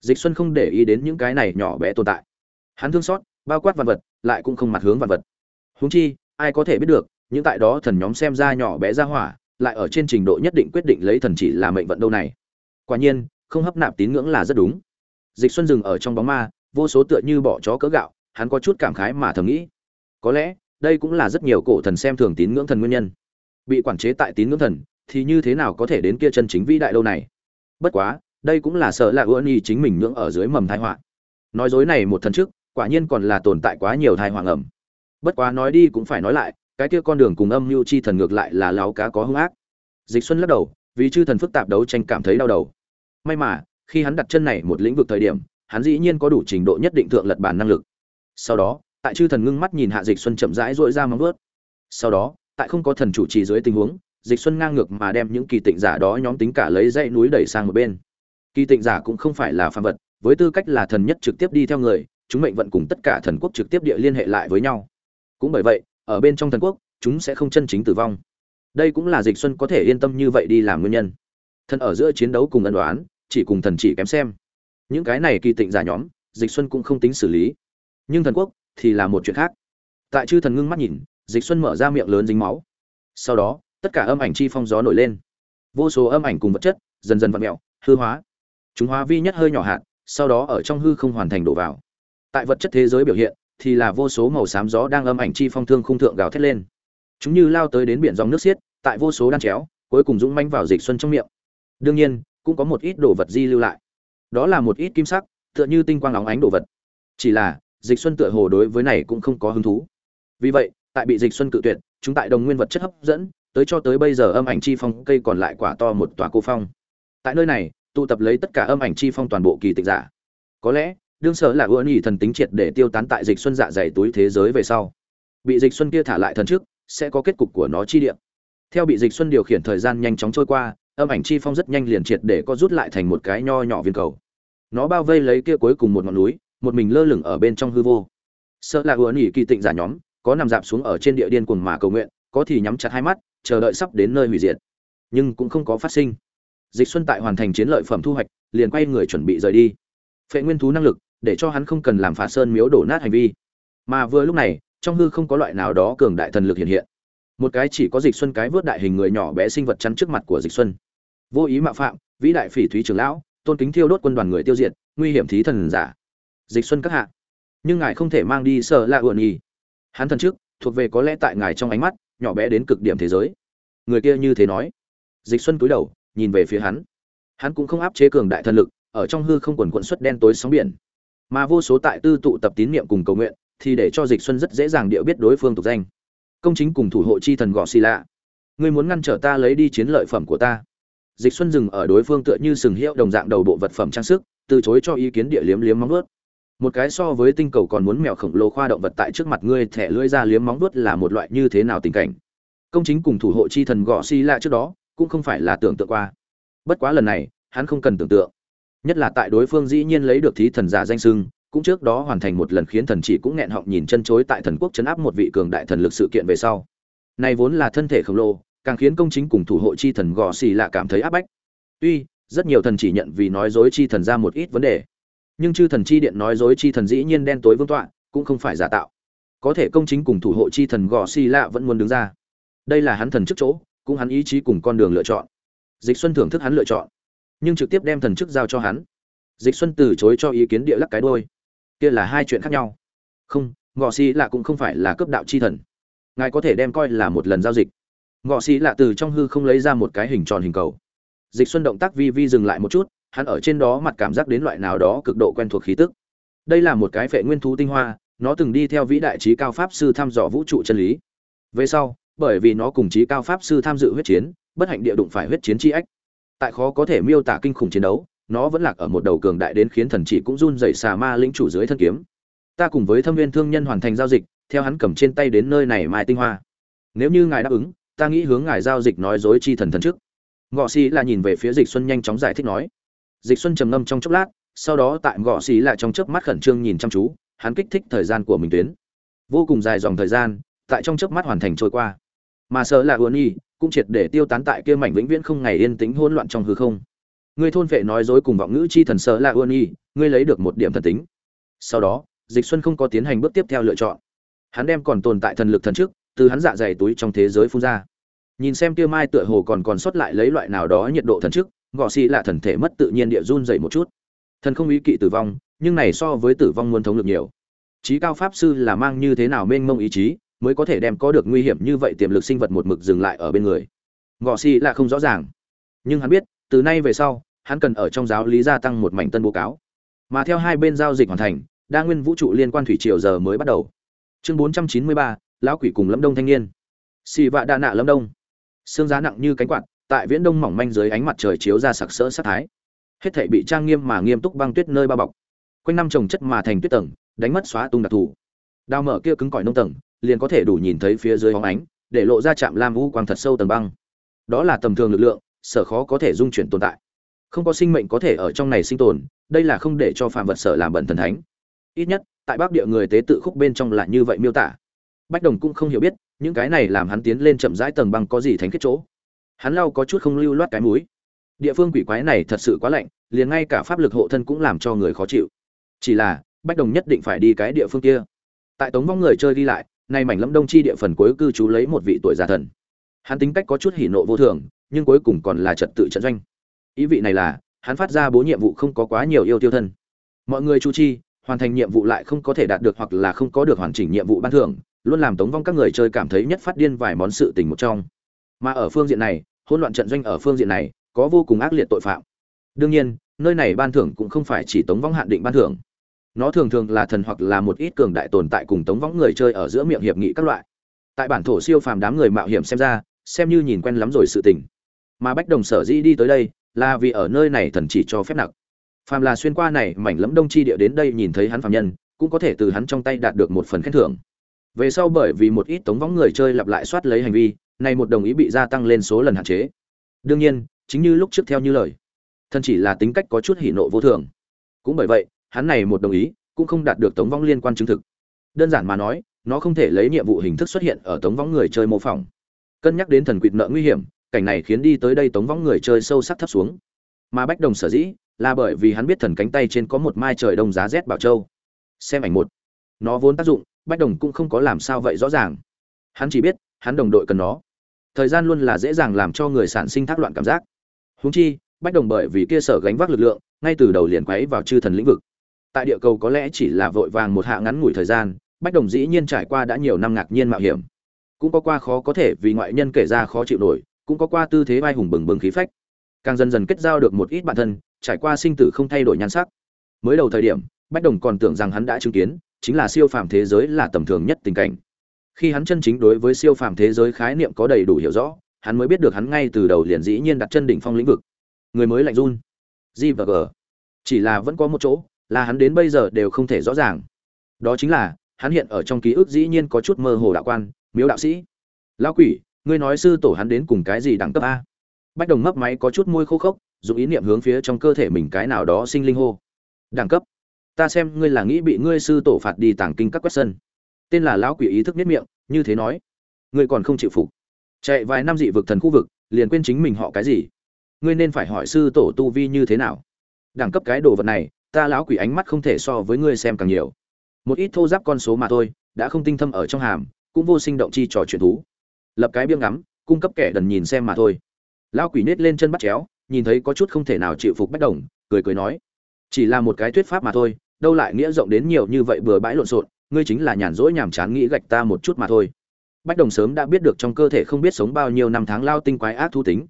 Dịch xuân không để ý đến những cái này nhỏ bé tồn tại. Hắn thương xót, bao quát vật vật, lại cũng không mặt hướng vật vật. Huống chi, ai có thể biết được, những tại đó thần nhóm xem ra nhỏ bé ra hỏa, lại ở trên trình độ nhất định quyết định lấy thần chỉ là mệnh vận đâu này. Quả nhiên, không hấp nạp tín ngưỡng là rất đúng. Dịch xuân dừng ở trong bóng ma, vô số tựa như bỏ chó cỡ gạo, hắn có chút cảm khái mà thầm nghĩ. Có lẽ, đây cũng là rất nhiều cổ thần xem thường tín ngưỡng thần nguyên nhân. Bị quản chế tại tín ngưỡng thần thì như thế nào có thể đến kia chân chính vĩ đại lâu này? Bất quá, đây cũng là sợ là ưa nhi chính mình ngưỡng ở dưới mầm thai họa. Nói dối này một thần trước, quả nhiên còn là tồn tại quá nhiều thai hoàng ẩm bất quá nói đi cũng phải nói lại, cái kia con đường cùng âm mưu chi thần ngược lại là láo cá có hung ác. Dịch xuân lắc đầu, vì chư thần phức tạp đấu tranh cảm thấy đau đầu. May mà, khi hắn đặt chân này một lĩnh vực thời điểm, hắn dĩ nhiên có đủ trình độ nhất định thượng lật bản năng lực. Sau đó, tại chư thần ngưng mắt nhìn hạ dịch xuân chậm rãi dội ra móng vớt sau đó, tại không có thần chủ trì dưới tình huống dịch xuân ngang ngược mà đem những kỳ tịnh giả đó nhóm tính cả lấy dãy núi đẩy sang một bên. Kỳ tịnh giả cũng không phải là phàm vật, với tư cách là thần nhất trực tiếp đi theo người, chúng mệnh vận cùng tất cả thần quốc trực tiếp địa liên hệ lại với nhau. Cũng bởi vậy, ở bên trong thần quốc, chúng sẽ không chân chính tử vong. Đây cũng là dịch xuân có thể yên tâm như vậy đi làm nguyên nhân. Thần ở giữa chiến đấu cùng ân đoán chỉ cùng thần chỉ kém xem. Những cái này kỳ tịnh giả nhóm, dịch xuân cũng không tính xử lý. Nhưng thần quốc thì là một chuyện khác. Tại chư thần ngưng mắt nhìn, dịch xuân mở ra miệng lớn dính máu. Sau đó tất cả âm ảnh chi phong gió nổi lên. Vô số âm ảnh cùng vật chất dần dần vặn mẹo hư hóa. Chúng hóa vi nhất hơi nhỏ hạt, sau đó ở trong hư không hoàn thành đổ vào. Tại vật chất thế giới biểu hiện, thì là vô số màu xám gió đang âm ảnh chi phong thương khung thượng gào thét lên. Chúng như lao tới đến biển dòng nước xiết, tại vô số đan chéo, cuối cùng dũng manh vào dịch xuân trong miệng. Đương nhiên, cũng có một ít đồ vật di lưu lại. Đó là một ít kim sắc, tựa như tinh quang óng ánh đồ vật. Chỉ là, dịch xuân tựa hồ đối với này cũng không có hứng thú. Vì vậy, tại bị dịch xuân cự tuyệt, chúng tại đồng nguyên vật chất hấp dẫn tới cho tới bây giờ âm ảnh chi phong, cây còn lại quả to một tòa cô phong. Tại nơi này, tụ tập lấy tất cả âm ảnh chi phong toàn bộ kỳ tịch giả. Có lẽ, đương sở là ưa nhị thần tính triệt để tiêu tán tại dịch xuân dạ dày túi thế giới về sau. Bị dịch xuân kia thả lại thần trước, sẽ có kết cục của nó chi địa theo bị dịch xuân điều khiển thời gian nhanh chóng trôi qua, âm ảnh chi phong rất nhanh liền triệt để có rút lại thành một cái nho nhỏ viên cầu. Nó bao vây lấy kia cuối cùng một ngọn núi, một mình lơ lửng ở bên trong hư vô. Sợ là ưa nhị kỳ tịnh giả nhóm, có nằm dạp xuống ở trên địa điên cuồng mà cầu nguyện có thì nhắm chặt hai mắt, chờ đợi sắp đến nơi hủy diệt. Nhưng cũng không có phát sinh. Dịch xuân tại hoàn thành chiến lợi phẩm thu hoạch, liền quay người chuẩn bị rời đi. Phệ nguyên thú năng lực, để cho hắn không cần làm phá sơn miếu đổ nát hành vi. Mà vừa lúc này, trong hư không có loại nào đó cường đại thần lực hiện hiện. Một cái chỉ có dịch xuân cái vớt đại hình người nhỏ bé sinh vật chắn trước mặt của dịch xuân. Vô ý mạo phạm, vĩ đại phỉ thúy trưởng lão, tôn kính thiêu đốt quân đoàn người tiêu diệt, nguy hiểm thí thần giả. Dịch xuân các hạ. Nhưng ngài không thể mang đi sợ lạ uẩn nhì. Hắn thần trước, thuộc về có lẽ tại ngài trong ánh mắt nhỏ bé đến cực điểm thế giới. Người kia như thế nói. Dịch xuân cúi đầu, nhìn về phía hắn. Hắn cũng không áp chế cường đại thần lực, ở trong hư không quần quận xuất đen tối sóng biển. Mà vô số tại tư tụ tập tín niệm cùng cầu nguyện, thì để cho dịch xuân rất dễ dàng địa biết đối phương tục danh. Công chính cùng thủ hộ chi thần gọ xì lạ. Ngươi muốn ngăn trở ta lấy đi chiến lợi phẩm của ta. Dịch xuân dừng ở đối phương tựa như sừng hiệu đồng dạng đầu bộ vật phẩm trang sức, từ chối cho ý kiến địa liếm liếm móng ướt một cái so với tinh cầu còn muốn mèo khổng lồ khoa động vật tại trước mặt ngươi thẻ lưỡi ra liếm móng vuốt là một loại như thế nào tình cảnh? Công chính cùng thủ hộ chi thần gọ xì lạ trước đó, cũng không phải là tưởng tượng qua. Bất quá lần này, hắn không cần tưởng tượng. Nhất là tại đối phương dĩ nhiên lấy được thí thần giả danh sưng cũng trước đó hoàn thành một lần khiến thần chỉ cũng nghẹn họng nhìn chân chối tại thần quốc chấn áp một vị cường đại thần lực sự kiện về sau. Này vốn là thân thể khổng lồ, càng khiến công chính cùng thủ hộ chi thần gò xì lạ cảm thấy áp bách. Tuy, rất nhiều thần chỉ nhận vì nói dối chi thần ra một ít vấn đề nhưng chư thần chi điện nói dối chi thần dĩ nhiên đen tối vương tọa, cũng không phải giả tạo. Có thể công chính cùng thủ hộ chi thần gò xì lạ vẫn muốn đứng ra. Đây là hắn thần trước chỗ, cũng hắn ý chí cùng con đường lựa chọn. Dịch xuân thưởng thức hắn lựa chọn, nhưng trực tiếp đem thần chức giao cho hắn. Dịch xuân từ chối cho ý kiến địa lắc cái đôi. Kia là hai chuyện khác nhau. Không ngọ xì lạ cũng không phải là cấp đạo chi thần. Ngài có thể đem coi là một lần giao dịch. Ngọ xì lạ từ trong hư không lấy ra một cái hình tròn hình cầu. Dịch xuân động tác vi vi dừng lại một chút hắn ở trên đó mặt cảm giác đến loại nào đó cực độ quen thuộc khí tức. Đây là một cái phệ nguyên thú tinh hoa, nó từng đi theo vĩ đại trí cao pháp sư thăm dò vũ trụ chân lý. Về sau, bởi vì nó cùng trí cao pháp sư tham dự huyết chiến, bất hạnh địa đụng phải huyết chiến chi ách. Tại khó có thể miêu tả kinh khủng chiến đấu, nó vẫn lạc ở một đầu cường đại đến khiến thần chỉ cũng run rẩy xà ma lĩnh chủ dưới thân kiếm. Ta cùng với thâm viên thương nhân hoàn thành giao dịch, theo hắn cầm trên tay đến nơi này mai tinh hoa. Nếu như ngài đáp ứng, ta nghĩ hướng ngài giao dịch nói dối chi thần thần trước. Ngọ xì là nhìn về phía dịch xuân nhanh chóng giải thích nói dịch xuân trầm ngâm trong chốc lát, sau đó tại gõ xì lại trong chớp mắt khẩn trương nhìn chăm chú, hắn kích thích thời gian của mình tuyến. Vô cùng dài dòng thời gian, tại trong chớp mắt hoàn thành trôi qua. Mà sợ là uốn y cũng triệt để tiêu tán tại kia mảnh vĩnh viễn không ngày yên tĩnh hỗn loạn trong hư không. Ngươi thôn vệ nói dối cùng vọng ngữ chi thần sợ là uốn y ngươi lấy được một điểm thần tính. Sau đó, dịch xuân không có tiến hành bước tiếp theo lựa chọn. Hắn đem còn tồn tại thần lực thần trước, từ hắn dạ dày túi trong thế giới phun ra. Nhìn xem tiêu mai tựa hồ còn còn sót lại lấy loại nào đó nhiệt độ thần trước gọ xì là thần thể mất tự nhiên địa run dậy một chút. Thần không ý kỵ tử vong, nhưng này so với tử vong muôn thống lực nhiều. Trí cao pháp sư là mang như thế nào mênh mông ý chí, mới có thể đem có được nguy hiểm như vậy tiềm lực sinh vật một mực dừng lại ở bên người? Gọ xì là không rõ ràng. Nhưng hắn biết, từ nay về sau, hắn cần ở trong giáo lý gia tăng một mảnh tân bố cáo. Mà theo hai bên giao dịch hoàn thành, đa nguyên vũ trụ liên quan thủy triều giờ mới bắt đầu. Chương bốn trăm chín mươi ba, lão quỷ cùng lâm đông thanh niên. Xì vạ đa nạ lâm đông. Xương giá nặng như cánh quạt tại viễn đông mỏng manh dưới ánh mặt trời chiếu ra sặc sỡ sát thái. Hết thảy bị trang nghiêm mà nghiêm túc băng tuyết nơi bao bọc. Quanh năm trồng chất mà thành tuyết tầng, đánh mất xóa tung đặc thù. Đao mở kia cứng cỏi nông tầng, liền có thể đủ nhìn thấy phía dưới hóng ánh, để lộ ra chạm lam u quang thật sâu tầng băng. Đó là tầm thường lực lượng, sở khó có thể dung chuyển tồn tại. Không có sinh mệnh có thể ở trong này sinh tồn, đây là không để cho phạm vật sở làm bẩn thần thánh. Ít nhất, tại bắc địa người tế tự khúc bên trong là như vậy miêu tả. Bách đồng cũng không hiểu biết, những cái này làm hắn tiến lên chậm rãi tầng băng có gì thánh kết chỗ hắn lau có chút không lưu loát cái mũi. Địa phương quỷ quái này thật sự quá lạnh, liền ngay cả pháp lực hộ thân cũng làm cho người khó chịu. Chỉ là, bách đồng nhất định phải đi cái địa phương kia. Tại tống vong người chơi đi lại, nay mảnh lâm đông chi địa phần cuối cư trú lấy một vị tuổi già thần. Hắn tính cách có chút hỉ nộ vô thường, nhưng cuối cùng còn là trật tự trận doanh. Ý vị này là, hắn phát ra bố nhiệm vụ không có quá nhiều yêu tiêu thân. Mọi người chu chi, hoàn thành nhiệm vụ lại không có thể đạt được hoặc là không có được hoàn chỉnh nhiệm vụ ban thưởng, luôn làm tống vong các người chơi cảm thấy nhất phát điên vài món sự tình một trong. Mà ở phương diện này hỗn loạn trận doanh ở phương diện này có vô cùng ác liệt tội phạm. Đương nhiên, nơi này ban thưởng cũng không phải chỉ tống vong hạn định ban thưởng. Nó thường thường là thần hoặc là một ít cường đại tồn tại cùng tống võng người chơi ở giữa miệng hiệp nghị các loại. Tại bản thổ siêu phàm đám người mạo hiểm xem ra, xem như nhìn quen lắm rồi sự tình. Mà bách đồng sở dĩ đi tới đây, là vì ở nơi này thần chỉ cho phép nặng phàm là xuyên qua này mảnh lẫm đông chi địa đến đây nhìn thấy hắn phàm nhân, cũng có thể từ hắn trong tay đạt được một phần khen thưởng. Về sau bởi vì một ít tống võng người chơi lặp lại soát lấy hành vi này một đồng ý bị gia tăng lên số lần hạn chế. Đương nhiên, chính như lúc trước theo như lời, thân chỉ là tính cách có chút hỉ nộ vô thường. Cũng bởi vậy, hắn này một đồng ý cũng không đạt được tống vong liên quan chứng thực. Đơn giản mà nói, nó không thể lấy nhiệm vụ hình thức xuất hiện ở tống vong người chơi mô phỏng. Cân nhắc đến thần quỵt nợ nguy hiểm, cảnh này khiến đi tới đây tống vong người chơi sâu sắc thấp xuống. Mà bách đồng sở dĩ là bởi vì hắn biết thần cánh tay trên có một mai trời đông giá rét bảo châu. Xem ảnh một. Nó vốn tác dụng, bách đồng cũng không có làm sao vậy rõ ràng. Hắn chỉ biết hắn đồng đội cần nó. Thời gian luôn là dễ dàng làm cho người sản sinh thác loạn cảm giác. Húng chi, bách đồng bởi vì kia sở gánh vác lực lượng, ngay từ đầu liền quấy vào chư thần lĩnh vực. Tại địa cầu có lẽ chỉ là vội vàng một hạ ngắn ngủi thời gian, bách đồng dĩ nhiên trải qua đã nhiều năm ngạc nhiên mạo hiểm. Cũng có qua khó có thể vì ngoại nhân kể ra khó chịu nổi, cũng có qua tư thế vai hùng bừng bừng khí phách. Càng dần dần kết giao được một ít bản thân, trải qua sinh tử không thay đổi nhan sắc. Mới đầu thời điểm, bách đồng còn tưởng rằng hắn đã chứng kiến, chính là siêu phàm thế giới là tầm thường nhất tình cảnh khi hắn chân chính đối với siêu phàm thế giới khái niệm có đầy đủ hiểu rõ, hắn mới biết được hắn ngay từ đầu liền dĩ nhiên đặt chân đỉnh phong lĩnh vực. Người mới lạnh run. G và g. Chỉ là vẫn có một chỗ, là hắn đến bây giờ đều không thể rõ ràng. Đó chính là, hắn hiện ở trong ký ức dĩ nhiên có chút mơ hồ đạo quan, miếu đạo sĩ. Lão quỷ, ngươi nói sư tổ hắn đến cùng cái gì đẳng cấp a? Bách đồng mấp máy có chút môi khô khốc, dùng ý niệm hướng phía trong cơ thể mình cái nào đó sinh linh hô. Đẳng cấp. Ta xem ngươi là nghĩ bị ngươi sư tổ phạt đi tàng kinh các quét sân. Tên là lão quỷ ý thức nhất miệng như thế nói. Ngươi còn không chịu phục. Chạy vài năm dị vực thần khu vực, liền quên chính mình họ cái gì. Ngươi nên phải hỏi sư tổ tu vi như thế nào. Đẳng cấp cái đồ vật này, ta lão quỷ ánh mắt không thể so với ngươi xem càng nhiều. Một ít thô giáp con số mà thôi, đã không tinh thâm ở trong hàm, cũng vô sinh động chi trò chuyện thú. Lập cái biếng ngắm, cung cấp kẻ đần nhìn xem mà thôi. Lão quỷ nết lên chân bắt chéo, nhìn thấy có chút không thể nào chịu phục bất đồng, cười cười nói. Chỉ là một cái thuyết pháp mà thôi, đâu lại nghĩa rộng đến nhiều như vậy bừa bãi lộn xộn ngươi chính là nhàn rỗi nhàm chán nghĩ gạch ta một chút mà thôi. Bách đồng sớm đã biết được trong cơ thể không biết sống bao nhiêu năm tháng lao tinh quái ác thu tính.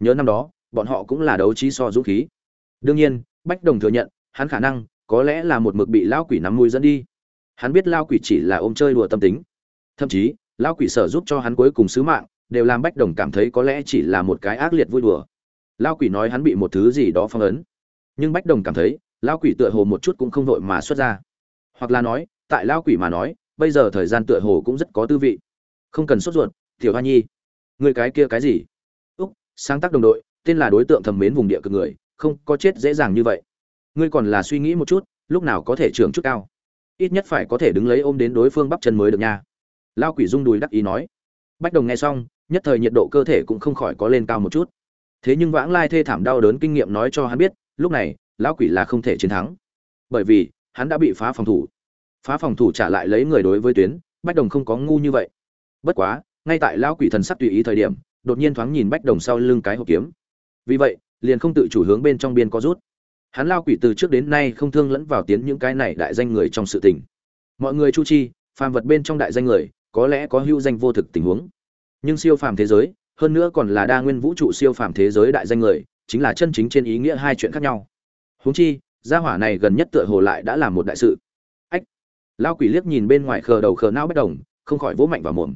Nhớ năm đó, bọn họ cũng là đấu trí so dũng khí. Đương nhiên, bách đồng thừa nhận, hắn khả năng có lẽ là một mực bị lao quỷ nắm mũi dẫn đi. Hắn biết lao quỷ chỉ là ôm chơi đùa tâm tính. Thậm chí lao quỷ sở giúp cho hắn cuối cùng sứ mạng, đều làm bách đồng cảm thấy có lẽ chỉ là một cái ác liệt vui đùa. Lao quỷ nói hắn bị một thứ gì đó phong ấn. Nhưng bách đồng cảm thấy lao quỷ tựa hồ một chút cũng không vội mà xuất ra. Hoặc là nói tại lao quỷ mà nói, bây giờ thời gian tựa hồ cũng rất có tư vị. Không cần sốt ruột, tiểu hoa nhi. Người cái kia cái gì? Úc, sáng tác đồng đội, tên là đối tượng thầm mến vùng địa cực người, không có chết dễ dàng như vậy. Ngươi còn là suy nghĩ một chút, lúc nào có thể trưởng chút cao? Ít nhất phải có thể đứng lấy ôm đến đối phương bắp chân mới được nha. Lao quỷ rung đùi đắc ý nói. Bách đồng nghe xong, nhất thời nhiệt độ cơ thể cũng không khỏi có lên cao một chút. Thế nhưng vãng lai thê thảm đau đớn kinh nghiệm nói cho hắn biết, lúc này, lão quỷ là không thể chiến thắng. Bởi vì, hắn đã bị phá phòng thủ phá phòng thủ trả lại lấy người đối với tuyến, bách đồng không có ngu như vậy. Bất quá, ngay tại lão quỷ thần sắc tùy ý thời điểm, đột nhiên thoáng nhìn bách đồng sau lưng cái hộp kiếm. Vì vậy, liền không tự chủ hướng bên trong biên có rút. Hắn lao quỷ từ trước đến nay không thương lẫn vào tiến những cái này đại danh người trong sự tình. Mọi người chu chi, phàm vật bên trong đại danh người, có lẽ có hữu danh vô thực tình huống. Nhưng siêu phàm thế giới, hơn nữa còn là đa nguyên vũ trụ siêu phàm thế giới đại danh người, chính là chân chính trên ý nghĩa hai chuyện khác nhau. Huống chi, gia hỏa này gần nhất tựa hồ lại đã làm một đại sự lao quỷ liếc nhìn bên ngoài khờ đầu khờ não bất đồng, không khỏi vỗ mạnh vào mồm.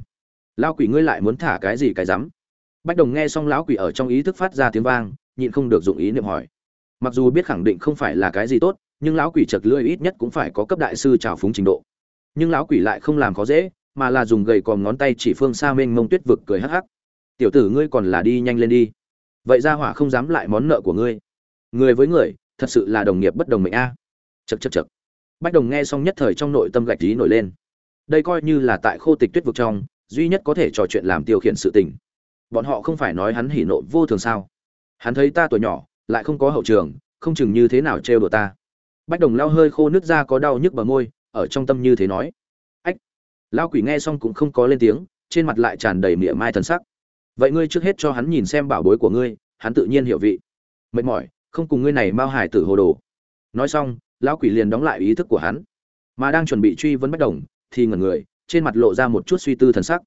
Lao quỷ ngươi lại muốn thả cái gì cái rắm? Bách đồng nghe xong lão quỷ ở trong ý thức phát ra tiếng vang, nhịn không được dụng ý niệm hỏi. Mặc dù biết khẳng định không phải là cái gì tốt, nhưng lão quỷ chật lưỡi ít nhất cũng phải có cấp đại sư trào phúng trình độ. Nhưng lão quỷ lại không làm khó dễ, mà là dùng gầy còm ngón tay chỉ phương xa mênh mông tuyết vực cười hắc hắc. Tiểu tử ngươi còn là đi nhanh lên đi. Vậy ra hỏa không dám lại món nợ của ngươi. Người với người, thật sự là đồng nghiệp bất đồng mệnh a. À. chật chật chật bách đồng nghe xong nhất thời trong nội tâm gạch tí nổi lên. Đây coi như là tại khô tịch tuyết vực trong, duy nhất có thể trò chuyện làm tiêu khiển sự tình. Bọn họ không phải nói hắn hỉ nộ vô thường sao? Hắn thấy ta tuổi nhỏ, lại không có hậu trường, không chừng như thế nào trêu đùa ta. Bách đồng lao hơi khô nước ra có đau nhức bờ môi, ở trong tâm như thế nói. Ách! Lao quỷ nghe xong cũng không có lên tiếng, trên mặt lại tràn đầy mỉa mai thần sắc. Vậy ngươi trước hết cho hắn nhìn xem bảo bối của ngươi, hắn tự nhiên hiểu vị. Mệt mỏi, không cùng ngươi này bao hải tử hồ đồ. Nói xong lão quỷ liền đóng lại ý thức của hắn. Mà đang chuẩn bị truy vấn bách đồng, thì ngẩn người, trên mặt lộ ra một chút suy tư thần sắc.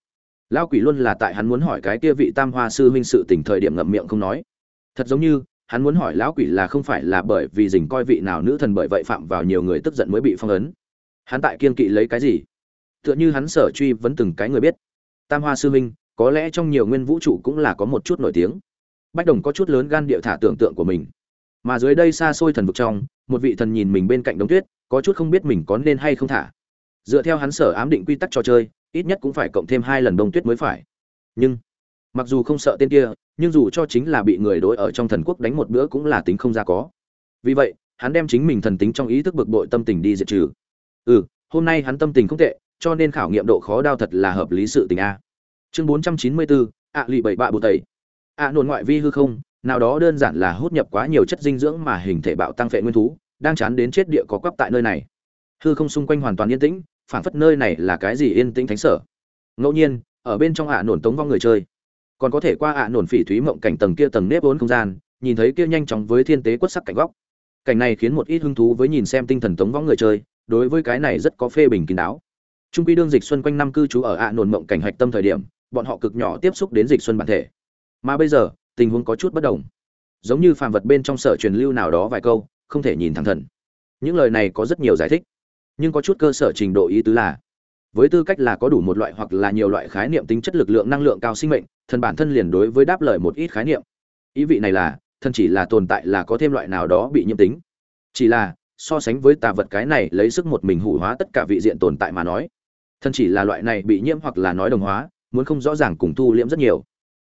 Lão quỷ luôn là tại hắn muốn hỏi cái kia vị tam hoa sư huynh sự tình thời điểm ngậm miệng không nói. Thật giống như, hắn muốn hỏi lão quỷ là không phải là bởi vì dình coi vị nào nữ thần bởi vậy phạm vào nhiều người tức giận mới bị phong ấn. Hắn tại kiên kỵ lấy cái gì? Tựa như hắn sở truy vấn từng cái người biết. Tam hoa sư huynh, có lẽ trong nhiều nguyên vũ trụ cũng là có một chút nổi tiếng. Bách đồng có chút lớn gan địa thả tưởng tượng của mình mà dưới đây xa xôi thần vực trong, một vị thần nhìn mình bên cạnh đống tuyết, có chút không biết mình có nên hay không thả. Dựa theo hắn sở ám định quy tắc trò chơi, ít nhất cũng phải cộng thêm hai lần đông tuyết mới phải. Nhưng, mặc dù không sợ tên kia, nhưng dù cho chính là bị người đối ở trong thần quốc đánh một bữa cũng là tính không ra có. Vì vậy, hắn đem chính mình thần tính trong ý thức bực bội tâm tình đi diệt trừ. Ừ hôm nay hắn tâm tình không tệ, cho nên khảo nghiệm độ khó đao thật là hợp lý sự tình a. Chương bốn trăm chín mươi bốn, ạ lì bảy bạ bù tẩy. À, ạ nổn ngoại vi hư không nào đó đơn giản là hút nhập quá nhiều chất dinh dưỡng mà hình thể bạo tăng phệ nguyên thú, đang chán đến chết địa có quắp tại nơi này. Hư không xung quanh hoàn toàn yên tĩnh phản phất nơi này là cái gì yên tĩnh thánh sở. Ngẫu nhiên, ở bên trong ạ nổn tống vong người chơi, còn có thể qua ạ nổn phỉ thúy mộng cảnh tầng kia tầng nếp vốn không gian, nhìn thấy kia nhanh chóng với thiên tế quất sắc cảnh góc. Cảnh này khiến một ít hứng thú với nhìn xem tinh thần tống vong người chơi, đối với cái này rất có phê bình kín đáo. Trung quy đương dịch xuân quanh năm cư trú ở ạ nổn mộng cảnh hạch tâm thời điểm, bọn họ cực nhỏ tiếp xúc đến dịch xuân bản thể. Mà bây giờ tình huống có chút bất đồng. Giống như phàm vật bên trong sở truyền lưu nào đó vài câu, không thể nhìn thẳng thần. Những lời này có rất nhiều giải thích, nhưng có chút cơ sở trình độ ý tứ là, với tư cách là có đủ một loại hoặc là nhiều loại khái niệm tính chất lực lượng năng lượng cao sinh mệnh, thần bản thân liền đối với đáp lời một ít khái niệm. Ý vị này là, thần chỉ là tồn tại là có thêm loại nào đó bị nhiễm tính. Chỉ là, so sánh với tà vật cái này lấy sức một mình hủ hóa tất cả vị diện tồn tại mà nói, thần chỉ là loại này bị nhiễm hoặc là nói đồng hóa, muốn không rõ ràng cùng thu liễm rất nhiều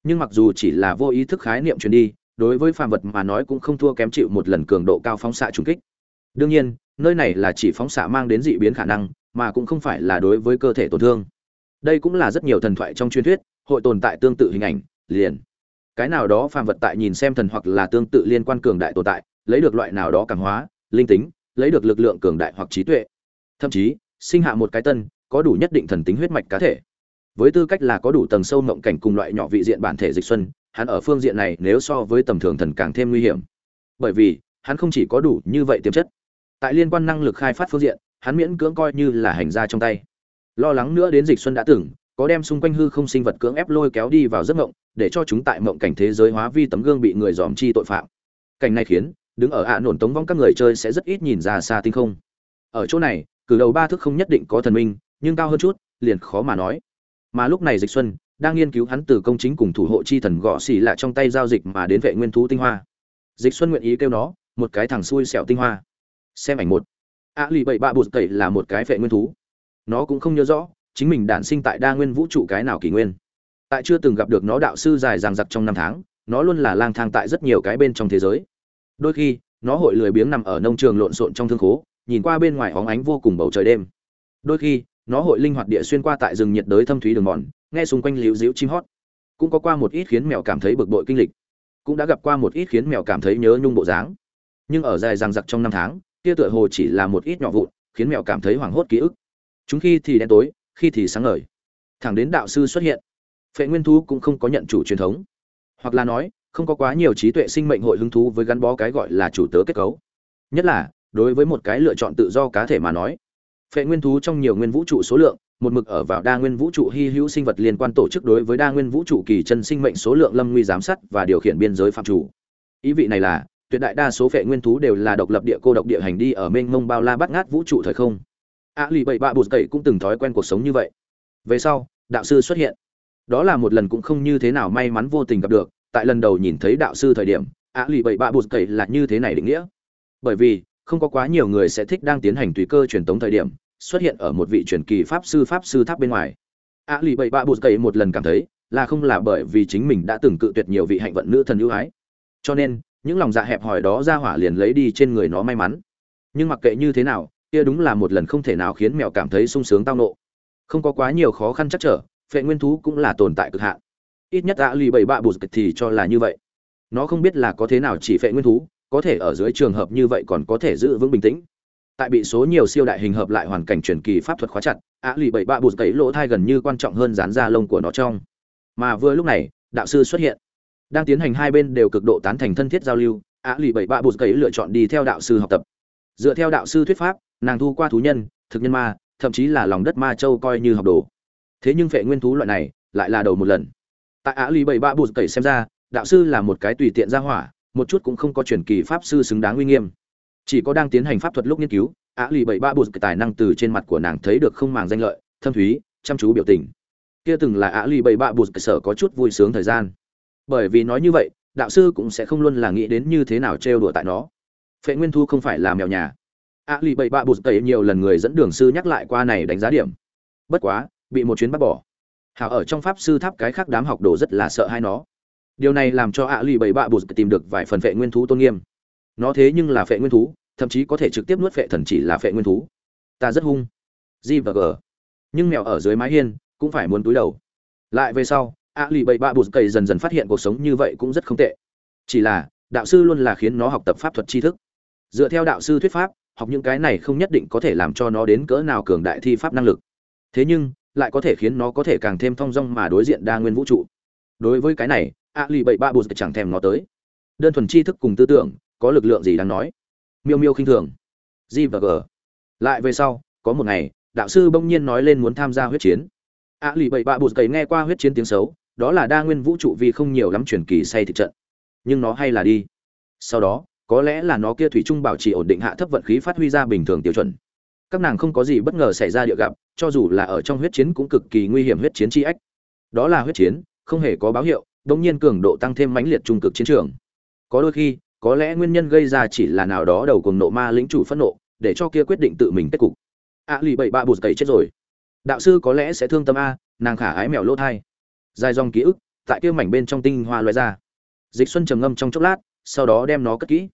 nhưng mặc dù chỉ là vô ý thức khái niệm truyền đi, đối với phàm vật mà nói cũng không thua kém chịu một lần cường độ cao phóng xạ trùng kích. Đương nhiên, nơi này là chỉ phóng xạ mang đến dị biến khả năng, mà cũng không phải là đối với cơ thể tổn thương. Đây cũng là rất nhiều thần thoại trong truyền thuyết, hội tồn tại tương tự hình ảnh, liền. Cái nào đó phàm vật tại nhìn xem thần hoặc là tương tự liên quan cường đại tồn tại, lấy được loại nào đó cảm hóa, linh tính, lấy được lực lượng cường đại hoặc trí tuệ. Thậm chí, sinh hạ một cái tân, có đủ nhất định thần tính huyết mạch cá thể với tư cách là có đủ tầng sâu mộng cảnh cùng loại nhỏ vị diện bản thể dịch xuân, hắn ở phương diện này nếu so với tầm thường thần càng thêm nguy hiểm. Bởi vì, hắn không chỉ có đủ như vậy tiềm chất. Tại liên quan năng lực khai phát phương diện, hắn miễn cưỡng coi như là hành ra trong tay. Lo lắng nữa đến dịch xuân đã từng, có đem xung quanh hư không sinh vật cưỡng ép lôi kéo đi vào giấc mộng, để cho chúng tại mộng cảnh thế giới hóa vi tấm gương bị người dòm chi tội phạm. Cảnh này khiến, đứng ở ạ nổn tống vong các người chơi sẽ rất ít nhìn ra xa tinh không. Ở chỗ này, cử đầu ba thức không nhất định có thần minh, nhưng cao hơn chút, liền khó mà nói mà lúc này dịch xuân đang nghiên cứu hắn từ công chính cùng thủ hộ chi thần gõ xỉ lại trong tay giao dịch mà đến vệ nguyên thú tinh hoa. Dịch xuân nguyện ý kêu nó một cái thằng xui xẻo tinh hoa. Xem ảnh một. A lì bảy bạ bụt tẩy là một cái vệ nguyên thú. Nó cũng không nhớ rõ chính mình đản sinh tại đa nguyên vũ trụ cái nào kỷ nguyên. Tại chưa từng gặp được nó đạo sư dài dằng dặc trong năm tháng, nó luôn là lang thang tại rất nhiều cái bên trong thế giới. Đôi khi, nó hội lười biếng nằm ở nông trường lộn xộn trong thương khố, nhìn qua bên ngoài hóng ánh vô cùng bầu trời đêm. Đôi khi nó hội linh hoạt địa xuyên qua tại rừng nhiệt đới thâm thúy đường mòn, nghe xung quanh liễu diễu chim hót. Cũng có qua một ít khiến mèo cảm thấy bực bội kinh lịch. Cũng đã gặp qua một ít khiến mèo cảm thấy nhớ nhung bộ dáng. Nhưng ở dài rằng giặc trong năm tháng, kia tựa hồ chỉ là một ít nhỏ vụn, khiến mèo cảm thấy hoảng hốt ký ức. Chúng khi thì đen tối, khi thì sáng ngời. Thẳng đến đạo sư xuất hiện, phệ nguyên thú cũng không có nhận chủ truyền thống. Hoặc là nói, không có quá nhiều trí tuệ sinh mệnh hội hứng thú với gắn bó cái gọi là chủ tớ kết cấu. Nhất là, đối với một cái lựa chọn tự do cá thể mà nói phệ nguyên thú trong nhiều nguyên vũ trụ số lượng, một mực ở vào đa nguyên vũ trụ hy hữu sinh vật liên quan tổ chức đối với đa nguyên vũ trụ kỳ chân sinh mệnh số lượng lâm nguy giám sát và điều khiển biên giới phạm chủ. Ý vị này là, tuyệt đại đa số phệ nguyên thú đều là độc lập địa cô độc địa hành đi ở mênh mông bao la bát ngát vũ trụ thời không. A lì bậy bạ bụt cậy cũng từng thói quen cuộc sống như vậy. Về sau, đạo sư xuất hiện. Đó là một lần cũng không như thế nào may mắn vô tình gặp được, tại lần đầu nhìn thấy đạo sư thời điểm, a lì bậy bạ bụt cậy là như thế này định nghĩa. Bởi vì không có quá nhiều người sẽ thích đang tiến hành tùy cơ truyền tống thời điểm, xuất hiện ở một vị truyền kỳ pháp sư pháp sư tháp bên ngoài. A lì bậy bạ bụt cậy một lần cảm thấy là không là bởi vì chính mình đã từng cự tuyệt nhiều vị hạnh vận nữ thần ưu ái. Cho nên, những lòng dạ hẹp hòi đó ra hỏa liền lấy đi trên người nó may mắn. Nhưng mặc kệ như thế nào, kia đúng là một lần không thể nào khiến mèo cảm thấy sung sướng tao nộ. Không có quá nhiều khó khăn chắc trở, phệ nguyên thú cũng là tồn tại cực hạn. Ít nhất a lì bậy bạ bụt thì cho là như vậy. Nó không biết là có thế nào chỉ phệ nguyên thú có thể ở dưới trường hợp như vậy còn có thể giữ vững bình tĩnh. Tại bị số nhiều siêu đại hình hợp lại hoàn cảnh truyền kỳ pháp thuật khóa chặt, á lì bảy bạ bụt cấy lỗ thai gần như quan trọng hơn dán da lông của nó trong. Mà vừa lúc này, đạo sư xuất hiện. Đang tiến hành hai bên đều cực độ tán thành thân thiết giao lưu, á lì bảy bạ bụt cấy lựa chọn đi theo đạo sư học tập. Dựa theo đạo sư thuyết pháp, nàng thu qua thú nhân, thực nhân ma, thậm chí là lòng đất ma châu coi như học đồ. Thế nhưng phệ nguyên thú loại này lại là đầu một lần. Tại á lì bảy ba bụt cậy xem ra, đạo sư là một cái tùy tiện ra hỏa một chút cũng không có truyền kỳ pháp sư xứng đáng uy nghiêm. Chỉ có đang tiến hành pháp thuật lúc nghiên cứu, á lì bảy ba bụt tài năng từ trên mặt của nàng thấy được không màng danh lợi, thâm thúy, chăm chú biểu tình. Kia từng là á lì bảy ba bụt sở có chút vui sướng thời gian. Bởi vì nói như vậy, đạo sư cũng sẽ không luôn là nghĩ đến như thế nào trêu đùa tại nó. Phệ nguyên thu không phải là mèo nhà. Á lì bảy ba bụt tẩy nhiều lần người dẫn đường sư nhắc lại qua này đánh giá điểm. Bất quá, bị một chuyến bắt bỏ. Hảo ở trong pháp sư tháp cái khác đám học đồ rất là sợ hai nó điều này làm cho ạ lì bảy bạ bụt tìm được vài phần vệ nguyên thú tôn nghiêm. Nó thế nhưng là vệ nguyên thú, thậm chí có thể trực tiếp nuốt vệ thần chỉ là vệ nguyên thú. Ta rất hung. G và g. Nhưng mèo ở dưới mái hiên cũng phải muốn túi đầu. Lại về sau ạ lì bảy bạ bụt cầy dần dần phát hiện cuộc sống như vậy cũng rất không tệ. Chỉ là, đạo sư luôn là khiến nó học tập pháp thuật tri thức. Dựa theo đạo sư thuyết pháp, học những cái này không nhất định có thể làm cho nó đến cỡ nào cường đại thi pháp năng lực. Thế nhưng, lại có thể khiến nó có thể càng thêm thong dong mà đối diện đa nguyên vũ trụ. Đối với cái này a lì bậy ba bụt chẳng thèm nó tới. Đơn thuần tri thức cùng tư tưởng, có lực lượng gì đáng nói? Miêu miêu khinh thường. G và g. Lại về sau, có một ngày, đạo sư bỗng nhiên nói lên muốn tham gia huyết chiến. A lì bậy ba bụt cầy nghe qua huyết chiến tiếng xấu, đó là đa nguyên vũ trụ vì không nhiều lắm truyền kỳ say thực trận. Nhưng nó hay là đi. Sau đó, có lẽ là nó kia thủy trung bảo trì ổn định hạ thấp vận khí phát huy ra bình thường tiêu chuẩn. Các nàng không có gì bất ngờ xảy ra địa gặp, cho dù là ở trong huyết chiến cũng cực kỳ nguy hiểm huyết chiến chi ách. Đó là huyết chiến, không hề có báo hiệu đống nhiên cường độ tăng thêm mãnh liệt trung cực chiến trường. Có đôi khi, có lẽ nguyên nhân gây ra chỉ là nào đó đầu cùng nộ ma lĩnh chủ phẫn nộ, để cho kia quyết định tự mình kết cục. A lì bảy ba bụt cậy chết rồi. Đạo sư có lẽ sẽ thương tâm a, nàng khả ái mèo lỗ thai dài dòng ký ức, tại kia mảnh bên trong tinh hoa loại ra. Dịch xuân trầm ngâm trong chốc lát, sau đó đem nó cất kỹ.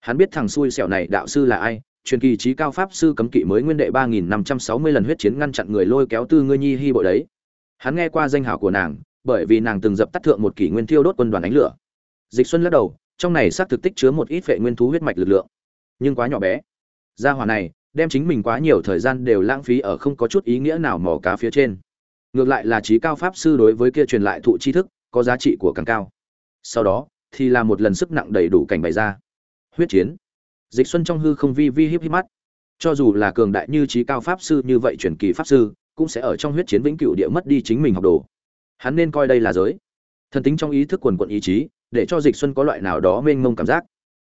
Hắn biết thằng xui xẻo này đạo sư là ai, truyền kỳ trí cao pháp sư cấm kỵ mới nguyên đệ ba nghìn năm trăm sáu mươi lần huyết chiến ngăn chặn người lôi kéo tư ngươi nhi hy bội đấy. Hắn nghe qua danh hảo của nàng bởi vì nàng từng dập tắt thượng một kỷ nguyên thiêu đốt quân đoàn ánh lửa. Dịch xuân lắc đầu, trong này xác thực tích chứa một ít vệ nguyên thú huyết mạch lực lượng. Nhưng quá nhỏ bé. Gia hỏa này, đem chính mình quá nhiều thời gian đều lãng phí ở không có chút ý nghĩa nào mò cá phía trên. Ngược lại là trí cao pháp sư đối với kia truyền lại thụ tri thức, có giá trị của càng cao. Sau đó, thì là một lần sức nặng đầy đủ cảnh bày ra. Huyết chiến. Dịch xuân trong hư không vi vi híp híp mắt. Cho dù là cường đại như trí cao pháp sư như vậy truyền kỳ pháp sư, cũng sẽ ở trong huyết chiến vĩnh cửu địa mất đi chính mình học đồ hắn nên coi đây là giới. Thần tính trong ý thức quần quận ý chí để cho dịch xuân có loại nào đó mênh mông cảm giác.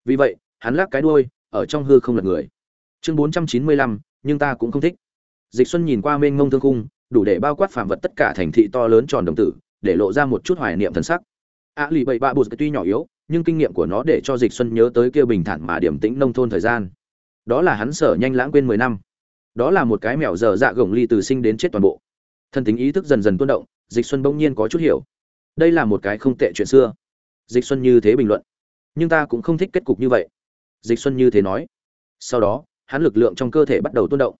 Vì vậy hắn lắc cái đuôi ở trong hư không lật người. Chương 495, nhưng ta cũng không thích. Dịch xuân nhìn qua mênh mông thương khung đủ để bao quát phạm vật tất cả thành thị to lớn tròn đồng tử để lộ ra một chút hoài niệm thần sắc. A lì bậy bạ bụt tuy nhỏ yếu nhưng kinh nghiệm của nó để cho dịch xuân nhớ tới kia bình thản mà điểm tĩnh nông thôn thời gian. Đó là hắn sở nhanh lãng quên mười năm. Đó là một cái mèo dở dạ gồng ly từ sinh đến chết toàn bộ. Thân tính ý thức dần dần tuôn động dịch xuân bỗng nhiên có chút hiểu. Đây là một cái không tệ chuyện xưa. Dịch xuân như thế bình luận, nhưng ta cũng không thích kết cục như vậy. Dịch xuân như thế nói. Sau đó, hắn lực lượng trong cơ thể bắt đầu tuôn động.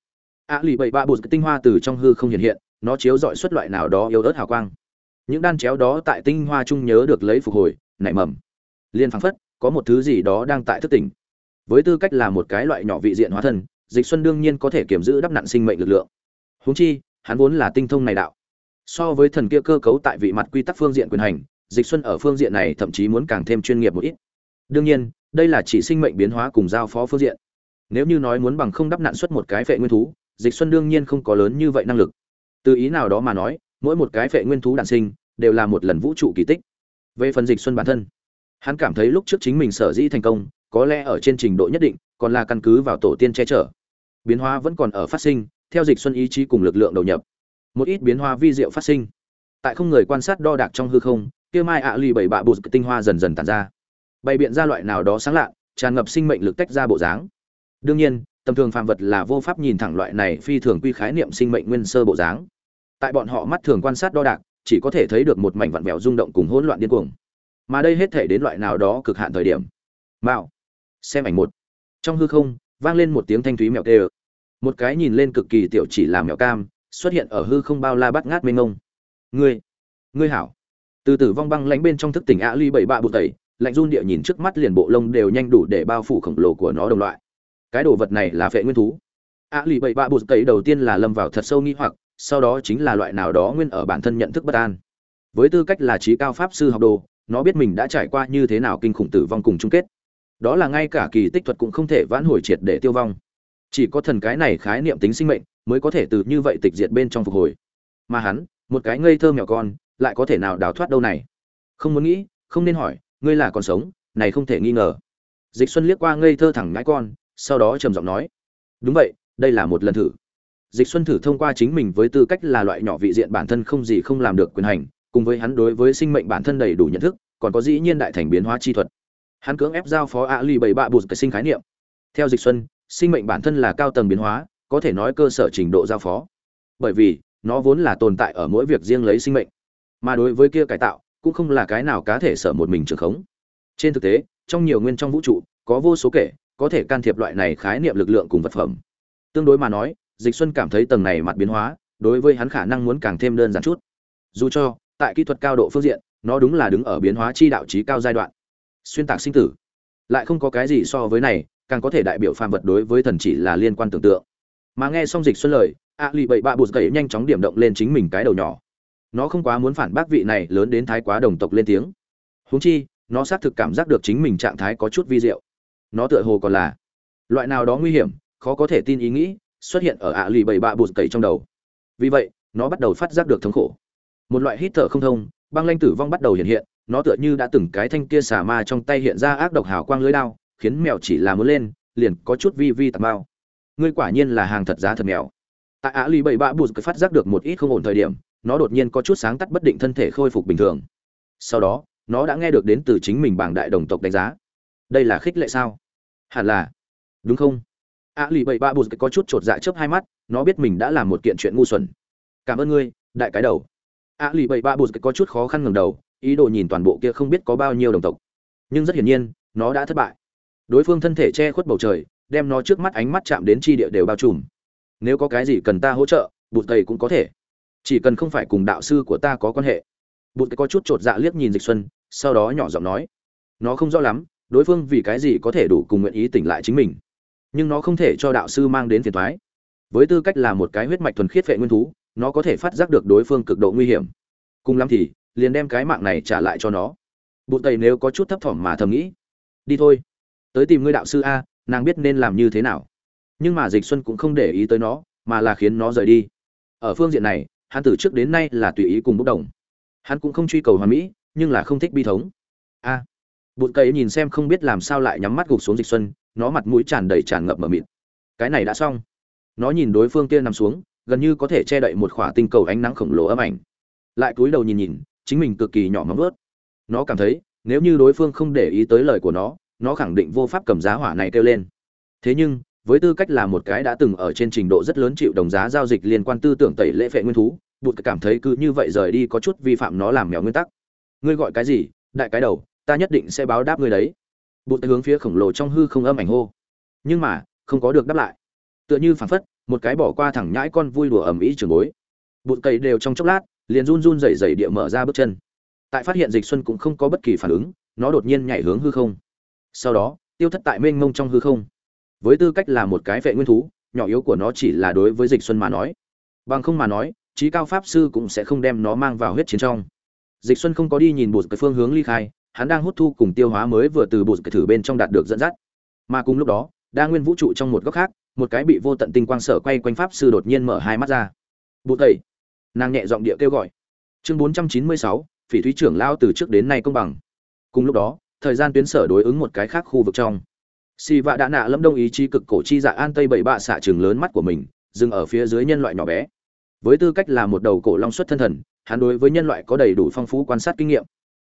A lì bậy ba bụt tinh hoa từ trong hư không hiện hiện, nó chiếu dọi xuất loại nào đó yếu ớt hào quang. Những đan chéo đó tại tinh hoa chung nhớ được lấy phục hồi, nảy mầm. Liên phảng phất, có một thứ gì đó đang tại thức tỉnh. Với tư cách là một cái loại nhỏ vị diện hóa thân, dịch xuân đương nhiên có thể kiểm giữ đắp nặn sinh mệnh lực lượng. Huống chi, hắn vốn là tinh thông này đạo so với thần kia cơ cấu tại vị mặt quy tắc phương diện quyền hành, dịch xuân ở phương diện này thậm chí muốn càng thêm chuyên nghiệp một ít. Đương nhiên, đây là chỉ sinh mệnh biến hóa cùng giao phó phương diện. Nếu như nói muốn bằng không đắp nạn xuất một cái phệ nguyên thú, dịch xuân đương nhiên không có lớn như vậy năng lực. Từ ý nào đó mà nói, mỗi một cái phệ nguyên thú đản sinh đều là một lần vũ trụ kỳ tích. Về phần dịch xuân bản thân, hắn cảm thấy lúc trước chính mình sở dĩ thành công, có lẽ ở trên trình độ nhất định, còn là căn cứ vào tổ tiên che chở. Biến hóa vẫn còn ở phát sinh, theo dịch xuân ý chí cùng lực lượng đầu nhập một ít biến hóa vi diệu phát sinh. Tại không người quan sát đo đạc trong hư không, kia mai ạ lì bảy bạ bụt tinh hoa dần dần tàn ra. Bày biện ra loại nào đó sáng lạ, tràn ngập sinh mệnh lực tách ra bộ dáng. Đương nhiên, tầm thường phàm vật là vô pháp nhìn thẳng loại này phi thường quy khái niệm sinh mệnh nguyên sơ bộ dáng. Tại bọn họ mắt thường quan sát đo đạc, chỉ có thể thấy được một mảnh vặn vẹo rung động cùng hỗn loạn điên cuồng. Mà đây hết thể đến loại nào đó cực hạn thời điểm. Mạo. Xem ảnh một. Trong hư không, vang lên một tiếng thanh thúy mèo tê một cái nhìn lên cực kỳ tiểu chỉ là mèo cam xuất hiện ở hư không bao la bắt ngát mênh ngông ngươi ngươi hảo. Từ tử vong băng lánh bên trong thức tỉnh ạ ly bảy bạ bụt tẩy, lạnh run địa nhìn trước mắt liền bộ lông đều nhanh đủ để bao phủ khổng lồ của nó đồng loại. Cái đồ vật này là phệ nguyên thú. Ạ ly bảy bạ bụt tẩy đầu tiên là lâm vào thật sâu nghi hoặc, sau đó chính là loại nào đó nguyên ở bản thân nhận thức bất an. Với tư cách là trí cao pháp sư học đồ, nó biết mình đã trải qua như thế nào kinh khủng tử vong cùng chung kết. Đó là ngay cả kỳ tích thuật cũng không thể vãn hồi triệt để tiêu vong. Chỉ có thần cái này khái niệm tính sinh mệnh mới có thể từ như vậy tịch diệt bên trong phục hồi. Mà hắn, một cái ngây thơ mèo con, lại có thể nào đào thoát đâu này? Không muốn nghĩ, không nên hỏi, ngươi là còn sống, này không thể nghi ngờ. Dịch xuân liếc qua ngây thơ thẳng ngãi con, sau đó trầm giọng nói, đúng vậy, đây là một lần thử. Dịch xuân thử thông qua chính mình với tư cách là loại nhỏ vị diện bản thân không gì không làm được quyền hành, cùng với hắn đối với sinh mệnh bản thân đầy đủ nhận thức, còn có dĩ nhiên đại thành biến hóa chi thuật. Hắn cưỡng ép giao phó a ly bảy bạ bụt sinh khái niệm. Theo dịch xuân, sinh mệnh bản thân là cao tầng biến hóa có thể nói cơ sở trình độ giao phó. Bởi vì, nó vốn là tồn tại ở mỗi việc riêng lấy sinh mệnh. Mà đối với kia cải tạo, cũng không là cái nào cá thể sở một mình trường khống. Trên thực tế, trong nhiều nguyên trong vũ trụ, có vô số kể, có thể can thiệp loại này khái niệm lực lượng cùng vật phẩm. Tương đối mà nói, dịch xuân cảm thấy tầng này mặt biến hóa, đối với hắn khả năng muốn càng thêm đơn giản chút. Dù cho, tại kỹ thuật cao độ phương diện, nó đúng là đứng ở biến hóa chi đạo trí cao giai đoạn. Xuyên tạc sinh tử. Lại không có cái gì so với này, càng có thể đại biểu phàm vật đối với thần chỉ là liên quan tưởng tượng mà nghe xong dịch xuân lời ạ lì bậy bạ bụt gậy nhanh chóng điểm động lên chính mình cái đầu nhỏ. Nó không quá muốn phản bác vị này lớn đến thái quá đồng tộc lên tiếng. Huống chi, nó xác thực cảm giác được chính mình trạng thái có chút vi diệu. Nó tựa hồ còn là loại nào đó nguy hiểm, khó có thể tin ý nghĩ, xuất hiện ở ạ lì bậy bạ bụt cậy trong đầu. Vì vậy, nó bắt đầu phát giác được thống khổ. Một loại hít thở không thông, băng lanh tử vong bắt đầu hiện hiện, nó tựa như đã từng cái thanh kia xà ma trong tay hiện ra ác độc hào quang lưới đao, khiến mèo chỉ là muốn lên, liền có chút vi vi tạt bao ngươi quả nhiên là hàng thật giá thật mèo. Tại ạ lì bậy bạ bụt phát giác được một ít không ổn thời điểm, nó đột nhiên có chút sáng tắt bất định thân thể khôi phục bình thường. Sau đó, nó đã nghe được đến từ chính mình bảng đại đồng tộc đánh giá. Đây là khích lệ sao? Hẳn là. Đúng không? Ạ lì bậy bạ bụt có chút chột dạ chớp hai mắt, nó biết mình đã làm một kiện chuyện ngu xuẩn. Cảm ơn ngươi, đại cái đầu. Ạ lì bậy bạ bụt có chút khó khăn ngẩng đầu, ý đồ nhìn toàn bộ kia không biết có bao nhiêu đồng tộc. Nhưng rất hiển nhiên, nó đã thất bại. Đối phương thân thể che khuất bầu trời đem nó trước mắt ánh mắt chạm đến chi địa đều bao trùm. Nếu có cái gì cần ta hỗ trợ, bụt tây cũng có thể. Chỉ cần không phải cùng đạo sư của ta có quan hệ. Bụt có chút chột dạ liếc nhìn dịch xuân, sau đó nhỏ giọng nói, nó không rõ lắm, đối phương vì cái gì có thể đủ cùng nguyện ý tỉnh lại chính mình. Nhưng nó không thể cho đạo sư mang đến phiền thoái với tư cách là một cái huyết mạch thuần khiết vệ nguyên thú, nó có thể phát giác được đối phương cực độ nguy hiểm. Cùng lắm thì, liền đem cái mạng này trả lại cho nó. Bụt tây nếu có chút thấp thỏm mà thầm nghĩ, đi thôi. Tới tìm ngươi đạo sư a nàng biết nên làm như thế nào. Nhưng mà dịch xuân cũng không để ý tới nó mà là khiến nó rời đi. Ở phương diện này hắn từ trước đến nay là tùy ý cùng bốc đồng. Hắn cũng không truy cầu hoàn mỹ nhưng là không thích bi thống. A. À, bụt cây nhìn xem không biết làm sao lại nhắm mắt gục xuống dịch xuân nó mặt mũi tràn đầy tràn ngập mờ mịt. Cái này đã xong. Nó nhìn đối phương kia nằm xuống gần như có thể che đậy một khỏa tinh cầu ánh nắng khổng lồ ấm ảnh. Lại cúi đầu nhìn nhìn chính mình cực kỳ nhỏ móng vớt nó cảm thấy nếu như đối phương không để ý tới lời của nó nó khẳng định vô pháp cầm giá hỏa này kêu lên. Thế nhưng, với tư cách là một cái đã từng ở trên trình độ rất lớn chịu đồng giá giao dịch liên quan tư tưởng tẩy lễ phệ nguyên thú, bụt cảm thấy cứ như vậy rời đi có chút vi phạm nó làm mèo nguyên tắc. Ngươi gọi cái gì? Đại cái đầu, ta nhất định sẽ báo đáp ngươi đấy. Bụt hướng phía khổng lồ trong hư không âm ảnh hô. Nhưng mà, không có được đáp lại. Tựa như phản phất, một cái bỏ qua thẳng nhãi con vui đùa ầm ĩ trường bối. Bụt cầy đều trong chốc lát, liền run run rẩy rẩy địa mở ra bước chân. Tại phát hiện dịch xuân cũng không có bất kỳ phản ứng, nó đột nhiên nhảy hướng hư không sau đó tiêu thất tại mênh mông trong hư không. Với tư cách là một cái vệ nguyên thú nhỏ yếu của nó chỉ là đối với dịch xuân mà nói. Bằng không mà nói trí cao pháp sư cũng sẽ không đem nó mang vào huyết chiến trong. Dịch xuân không có đi nhìn bột cái phương hướng ly khai hắn đang hút thu cùng tiêu hóa mới vừa từ bột cái thử bên trong đạt được dẫn dắt. Mà cùng lúc đó đa nguyên vũ trụ trong một góc khác một cái bị vô tận tinh quang sở quay quanh pháp sư đột nhiên mở hai mắt ra. Bột tẩy nàng nhẹ giọng địa kêu gọi. Chương 496, phỉ thúy trưởng lao từ trước đến nay công bằng. Cùng lúc đó thời gian tuyến sở đối ứng một cái khác khu vực trong. Xì vạ đã nạ lâm đông ý chí cực cổ chi dạ an tây bảy bạ xạ trường lớn mắt của mình, dừng ở phía dưới nhân loại nhỏ bé. Với tư cách là một đầu cổ long xuất thân thần, hắn đối với nhân loại có đầy đủ phong phú quan sát kinh nghiệm.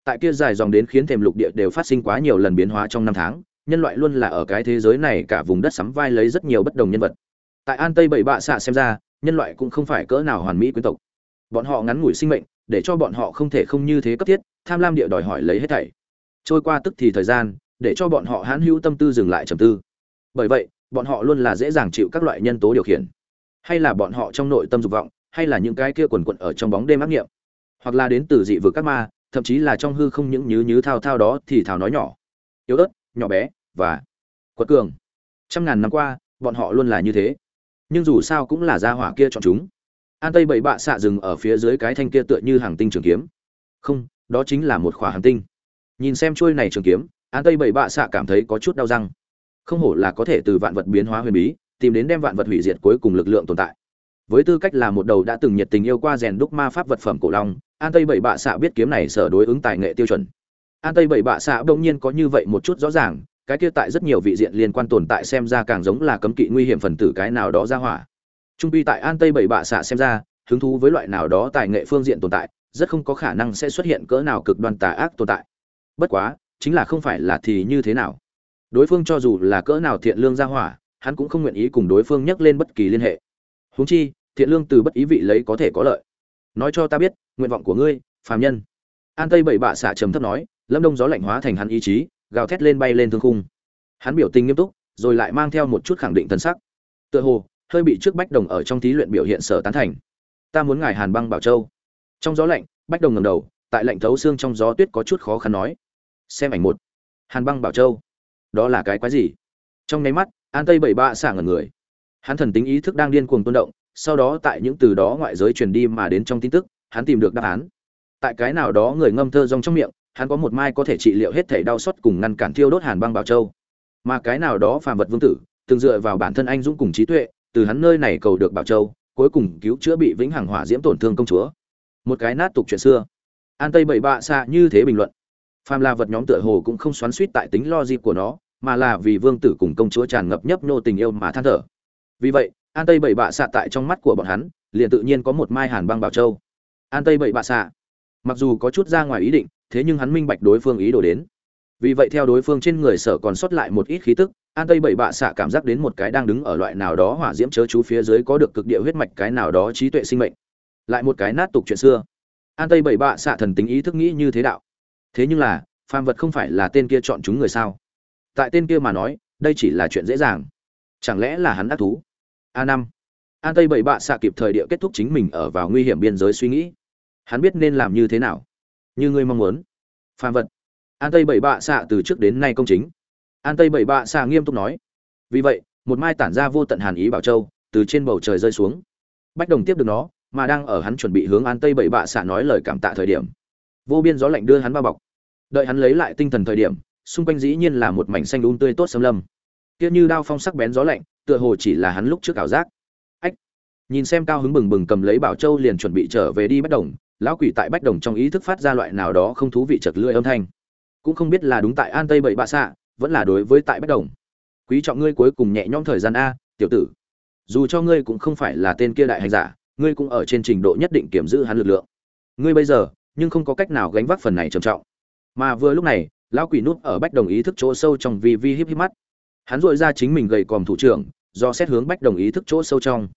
Tại kia dài dòng đến khiến thềm lục địa đều phát sinh quá nhiều lần biến hóa trong năm tháng, nhân loại luôn là ở cái thế giới này cả vùng đất sắm vai lấy rất nhiều bất đồng nhân vật. Tại an tây bảy bạ xạ xem ra, nhân loại cũng không phải cỡ nào hoàn mỹ quyến tộc. Bọn họ ngắn ngủi sinh mệnh, để cho bọn họ không thể không như thế cấp thiết, tham lam địa đòi hỏi lấy hết thảy trôi qua tức thì thời gian, để cho bọn họ hãn hữu tâm tư dừng lại trầm tư. Bởi vậy, bọn họ luôn là dễ dàng chịu các loại nhân tố điều khiển. Hay là bọn họ trong nội tâm dục vọng, hay là những cái kia quần quận ở trong bóng đêm ác nghiệm. Hoặc là đến từ dị vực các ma, thậm chí là trong hư không những nhứ nhứ thao thao đó thì thào nói nhỏ. Yếu ớt, nhỏ bé, và quật cường. Trăm ngàn năm qua, bọn họ luôn là như thế. Nhưng dù sao cũng là gia hỏa kia chọn chúng. An tây bảy bạ xạ rừng ở phía dưới cái thanh kia tựa như hàng tinh trường kiếm. Không, đó chính là một khỏa hàng tinh nhìn xem chuôi này trường kiếm, an tây bảy bạ xạ cảm thấy có chút đau răng. Không hổ là có thể từ vạn vật biến hóa huyền bí, tìm đến đem vạn vật hủy diệt cuối cùng lực lượng tồn tại. Với tư cách là một đầu đã từng nhiệt tình yêu qua rèn đúc ma pháp vật phẩm cổ long, an tây bảy bạ xạ biết kiếm này sở đối ứng tài nghệ tiêu chuẩn. An tây bảy bạ xạ đông nhiên có như vậy một chút rõ ràng, cái kia tại rất nhiều vị diện liên quan tồn tại xem ra càng giống là cấm kỵ nguy hiểm phần tử cái nào đó ra hỏa. Trung pi tại an tây bảy bạ xạ xem ra, hứng thú với loại nào đó tài nghệ phương diện tồn tại, rất không có khả năng sẽ xuất hiện cỡ nào cực đoan tà ác tồn tại bất quá, chính là không phải là thì như thế nào. Đối phương cho dù là cỡ nào thiện lương ra hỏa, hắn cũng không nguyện ý cùng đối phương nhắc lên bất kỳ liên hệ. Huống chi, thiện lương từ bất ý vị lấy có thể có lợi. Nói cho ta biết, nguyện vọng của ngươi, phàm nhân. An tây bảy bạ xả trầm thấp nói, lâm đông gió lạnh hóa thành hắn ý chí, gào thét lên bay lên thương khung. Hắn biểu tình nghiêm túc, rồi lại mang theo một chút khẳng định thân sắc. Tựa hồ, hơi bị trước bách đồng ở trong thí luyện biểu hiện sở tán thành. Ta muốn ngài hàn băng bảo châu. Trong gió lạnh, bách đồng ngầm đầu, tại lạnh thấu xương trong gió tuyết có chút khó khăn nói xem ảnh một. Hàn băng bảo châu. Đó là cái quái gì? Trong nháy mắt, an tây bảy ba xả ngần người. Hắn thần tính ý thức đang điên cuồng tôn động, sau đó tại những từ đó ngoại giới truyền đi mà đến trong tin tức, hắn tìm được đáp án. Tại cái nào đó người ngâm thơ rong trong miệng, hắn có một mai có thể trị liệu hết thể đau xót cùng ngăn cản thiêu đốt hàn băng bảo châu. Mà cái nào đó phàm vật vương tử, từng dựa vào bản thân anh dũng cùng trí tuệ, từ hắn nơi này cầu được bảo châu, cuối cùng cứu chữa bị vĩnh hằng hỏa diễm tổn thương công chúa. Một cái nát tục chuyện xưa. An tây bảy bạ xa như thế bình luận phàm là vật nhóm tựa hồ cũng không xoắn suýt tại tính logic của nó, mà là vì vương tử cùng công chúa tràn ngập nhấp nô tình yêu mà than thở. Vì vậy, an tây bảy bạ xạ tại trong mắt của bọn hắn, liền tự nhiên có một mai hàn băng bảo châu. An tây bảy bạ xạ mặc dù có chút ra ngoài ý định, thế nhưng hắn minh bạch đối phương ý đồ đến. Vì vậy theo đối phương trên người sở còn sót lại một ít khí tức, an tây bảy bạ xạ cảm giác đến một cái đang đứng ở loại nào đó hỏa diễm chớ chú phía dưới có được cực địa huyết mạch cái nào đó trí tuệ sinh mệnh. Lại một cái nát tục chuyện xưa. An tây bảy bạ xạ thần tính ý thức nghĩ như thế đạo thế nhưng là, phàm vật không phải là tên kia chọn chúng người sao? Tại tên kia mà nói, đây chỉ là chuyện dễ dàng. Chẳng lẽ là hắn ác thú? A năm. An tây bảy bạ xạ kịp thời địa kết thúc chính mình ở vào nguy hiểm biên giới suy nghĩ. Hắn biết nên làm như thế nào? Như ngươi mong muốn. Phàm vật. An tây bảy bạ xạ từ trước đến nay công chính. An tây bảy bạ xạ nghiêm túc nói. Vì vậy, một mai tản ra vô tận hàn ý bảo châu, từ trên bầu trời rơi xuống. Bách đồng tiếp được nó, mà đang ở hắn chuẩn bị hướng an tây bảy bạ xạ nói lời cảm tạ thời điểm vô biên gió lạnh đưa hắn bao bọc. Đợi hắn lấy lại tinh thần thời điểm, xung quanh dĩ nhiên là một mảnh xanh đun tươi tốt xâm lâm kia như đao phong sắc bén gió lạnh, tựa hồ chỉ là hắn lúc trước ảo giác. Ách! Nhìn xem cao hứng bừng bừng cầm lấy bảo châu liền chuẩn bị trở về đi bách đồng, lão quỷ tại bách đồng trong ý thức phát ra loại nào đó không thú vị chật lưỡi âm thanh. Cũng không biết là đúng tại an tây bảy bạ xạ vẫn là đối với tại bách đồng. Quý trọng ngươi cuối cùng nhẹ nhõm thời gian a, tiểu tử. Dù cho ngươi cũng không phải là tên kia đại hành giả, ngươi cũng ở trên trình độ nhất định kiểm giữ hắn lực lượng. Ngươi bây giờ nhưng không có cách nào gánh vác phần này trầm trọng. Mà vừa lúc này, lão quỷ núp ở bách đồng ý thức chỗ sâu trong vi vi híp híp mắt. Hắn dội ra chính mình gầy còm thủ trưởng, do xét hướng bách đồng ý thức chỗ sâu trong.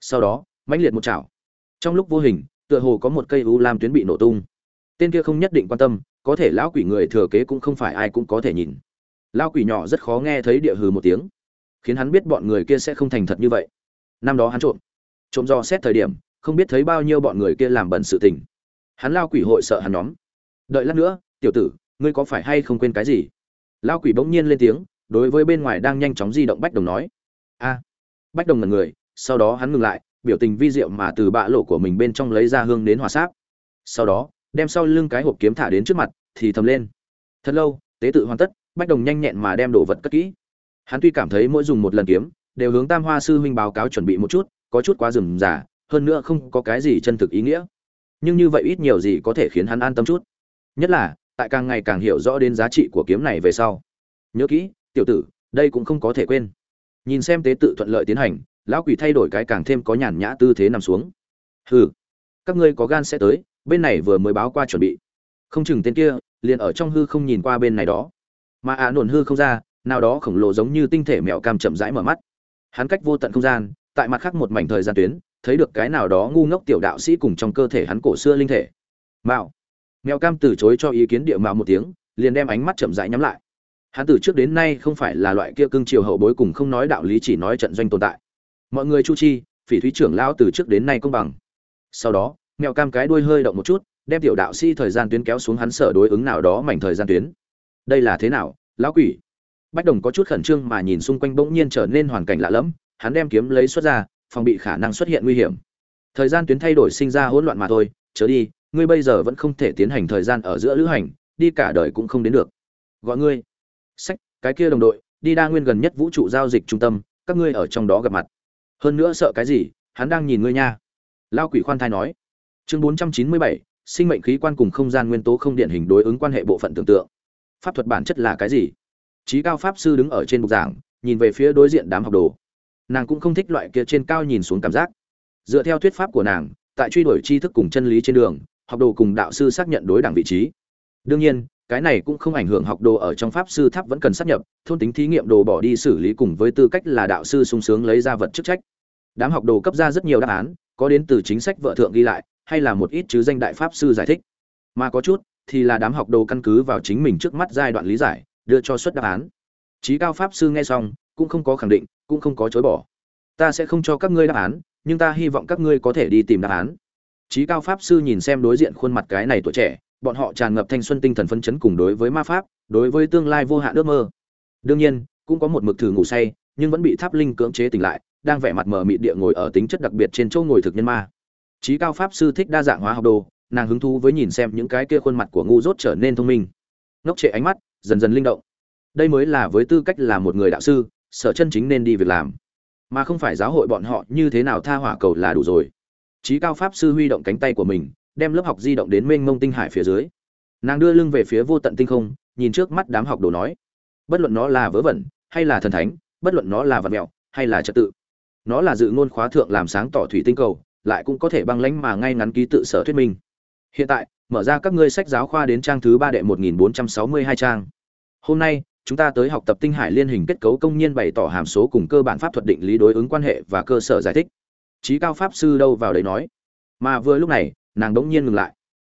Sau đó, mãnh liệt một chảo. Trong lúc vô hình, tựa hồ có một cây u lam tuyến bị nổ tung. Tên kia không nhất định quan tâm, có thể lão quỷ người thừa kế cũng không phải ai cũng có thể nhìn. Lão quỷ nhỏ rất khó nghe thấy địa hừ một tiếng, khiến hắn biết bọn người kia sẽ không thành thật như vậy. Năm đó hắn trộm trộm do xét thời điểm, không biết thấy bao nhiêu bọn người kia làm bẩn sự tình hắn lao quỷ hội sợ hắn nhóm. Đợi lát nữa, tiểu tử, ngươi có phải hay không quên cái gì? Lao quỷ bỗng nhiên lên tiếng, đối với bên ngoài đang nhanh chóng di động bách đồng nói. A. Bách đồng ngần người, sau đó hắn ngừng lại, biểu tình vi diệu mà từ bạ lộ của mình bên trong lấy ra hương đến hòa sáp. Sau đó, đem sau lưng cái hộp kiếm thả đến trước mặt, thì thầm lên. Thật lâu, tế tự hoàn tất, bách đồng nhanh nhẹn mà đem đồ vật cất kỹ. Hắn tuy cảm thấy mỗi dùng một lần kiếm, đều hướng tam hoa sư huynh báo cáo chuẩn bị một chút, có chút quá rườm rà, hơn nữa không có cái gì chân thực ý nghĩa nhưng như vậy ít nhiều gì có thể khiến hắn an tâm chút. Nhất là, tại càng ngày càng hiểu rõ đến giá trị của kiếm này về sau. Nhớ kỹ, tiểu tử, đây cũng không có thể quên. Nhìn xem tế tự thuận lợi tiến hành, lão quỷ thay đổi cái càng thêm có nhàn nhã tư thế nằm xuống. Hừ, các ngươi có gan sẽ tới, bên này vừa mới báo qua chuẩn bị. Không chừng tên kia, liền ở trong hư không nhìn qua bên này đó. Mà ạ à nổn hư không ra, nào đó khổng lồ giống như tinh thể mèo cam chậm rãi mở mắt. Hắn cách vô tận không gian, tại mặt khác một mảnh thời gian tuyến thấy được cái nào đó ngu ngốc tiểu đạo sĩ cùng trong cơ thể hắn cổ xưa linh thể. Mạo. Mèo cam từ chối cho ý kiến địa mạo một tiếng, liền đem ánh mắt chậm rãi nhắm lại. Hắn từ trước đến nay không phải là loại kia cương triều hậu bối cùng không nói đạo lý chỉ nói trận doanh tồn tại. Mọi người chu chi, phỉ thúy trưởng lão từ trước đến nay công bằng. Sau đó, mèo cam cái đuôi hơi động một chút, đem tiểu đạo sĩ thời gian tuyến kéo xuống hắn sở đối ứng nào đó mảnh thời gian tuyến. Đây là thế nào, lão quỷ? Bách đồng có chút khẩn trương mà nhìn xung quanh bỗng nhiên trở nên hoàn cảnh lạ lẫm, hắn đem kiếm lấy xuất ra phòng bị khả năng xuất hiện nguy hiểm. Thời gian tuyến thay đổi sinh ra hỗn loạn mà thôi, chớ đi, ngươi bây giờ vẫn không thể tiến hành thời gian ở giữa lữ hành, đi cả đời cũng không đến được. Gọi ngươi. Sách, cái kia đồng đội, đi đa nguyên gần nhất vũ trụ giao dịch trung tâm, các ngươi ở trong đó gặp mặt. Hơn nữa sợ cái gì, hắn đang nhìn ngươi nha. Lao quỷ khoan thai nói. Chương bốn trăm chín mươi bảy, sinh mệnh khí quan cùng không gian nguyên tố không điện hình đối ứng quan hệ bộ phận tưởng tượng. Pháp thuật bản chất là cái gì? Trí cao pháp sư đứng ở trên bục giảng, nhìn về phía đối diện đám học đồ nàng cũng không thích loại kia trên cao nhìn xuống cảm giác. Dựa theo thuyết pháp của nàng, tại truy đuổi tri thức cùng chân lý trên đường, học đồ cùng đạo sư xác nhận đối đẳng vị trí. Đương nhiên, cái này cũng không ảnh hưởng học đồ ở trong pháp sư tháp vẫn cần sắp nhập, thôn tính thí nghiệm đồ bỏ đi xử lý cùng với tư cách là đạo sư sung sướng lấy ra vật chức trách. Đám học đồ cấp ra rất nhiều đáp án, có đến từ chính sách vợ thượng ghi lại, hay là một ít chứ danh đại pháp sư giải thích. Mà có chút, thì là đám học đồ căn cứ vào chính mình trước mắt giai đoạn lý giải, đưa cho suất đáp án. Trí cao pháp sư nghe xong cũng không có khẳng định, cũng không có chối bỏ. Ta sẽ không cho các ngươi đáp án, nhưng ta hy vọng các ngươi có thể đi tìm đáp án. Trí cao pháp sư nhìn xem đối diện khuôn mặt cái này tuổi trẻ, bọn họ tràn ngập thanh xuân tinh thần phấn chấn cùng đối với ma pháp, đối với tương lai vô hạn ước mơ. Đương nhiên, cũng có một mực thử ngủ say, nhưng vẫn bị tháp linh cưỡng chế tỉnh lại, đang vẻ mặt mờ mịt địa ngồi ở tính chất đặc biệt trên chỗ ngồi thực nhân ma. Trí cao pháp sư thích đa dạng hóa học đồ, nàng hứng thú với nhìn xem những cái kia khuôn mặt của ngu dốt trở nên thông minh. Ngốc trệ ánh mắt, dần dần linh động. Đây mới là với tư cách là một người đạo sư sở chân chính nên đi việc làm. Mà không phải giáo hội bọn họ như thế nào tha hỏa cầu là đủ rồi. Trí cao pháp sư huy động cánh tay của mình, đem lớp học di động đến mênh mông tinh hải phía dưới. Nàng đưa lưng về phía vô tận tinh không, nhìn trước mắt đám học đồ nói. Bất luận nó là vớ vẩn, hay là thần thánh, bất luận nó là vật mẹo, hay là trật tự, nó là dự ngôn khóa thượng làm sáng tỏ thủy tinh cầu, lại cũng có thể băng lãnh mà ngay ngắn ký tự sở thuyết minh. Hiện tại, mở ra các ngươi sách giáo khoa đến trang thứ ba đệ một nghìn bốn trăm sáu mươi hai trang. Hôm nay chúng ta tới học tập tinh hải liên hình kết cấu công nhiên bày tỏ hàm số cùng cơ bản pháp thuật định lý đối ứng quan hệ và cơ sở giải thích. Trí cao pháp sư đâu vào đấy nói. Mà vừa lúc này, nàng đống nhiên ngừng lại.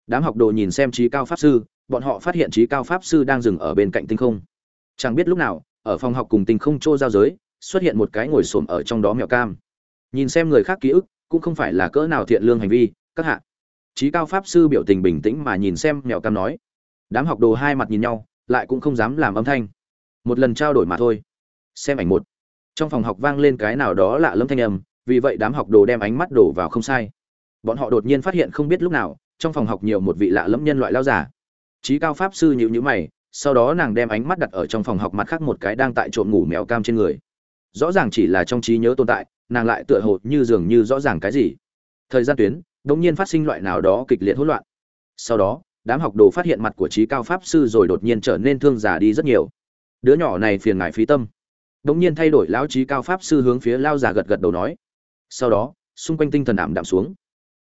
Đám học đồ nhìn xem trí cao pháp sư, bọn họ phát hiện trí cao pháp sư đang dừng ở bên cạnh tinh không. Chẳng biết lúc nào, ở phòng học cùng tinh không trô giao giới, xuất hiện một cái ngồi xổm ở trong đó mèo cam. Nhìn xem người khác ký ức, cũng không phải là cỡ nào thiện lương hành vi, các hạ. Trí cao pháp sư biểu tình bình tĩnh mà nhìn xem mèo cam nói. Đám học đồ hai mặt nhìn nhau lại cũng không dám làm âm thanh. Một lần trao đổi mà thôi. Xem ảnh một. Trong phòng học vang lên cái nào đó lạ lẫm thanh âm, vì vậy đám học đồ đem ánh mắt đổ vào không sai. Bọn họ đột nhiên phát hiện không biết lúc nào, trong phòng học nhiều một vị lạ lẫm nhân loại lao giả. Trí cao pháp sư nhịu nhữ mày, sau đó nàng đem ánh mắt đặt ở trong phòng học mặt khác một cái đang tại trộm ngủ mèo cam trên người. Rõ ràng chỉ là trong trí nhớ tồn tại, nàng lại tựa hồ như dường như rõ ràng cái gì. Thời gian tuyến, đột nhiên phát sinh loại nào đó kịch liệt hỗn loạn. Sau đó đám học đồ phát hiện mặt của trí cao pháp sư rồi đột nhiên trở nên thương giả đi rất nhiều. Đứa nhỏ này phiền ngại phí tâm. Đống nhiên thay đổi lão trí cao pháp sư hướng phía lao giả gật gật đầu nói. Sau đó, xung quanh tinh thần ảm đạm xuống.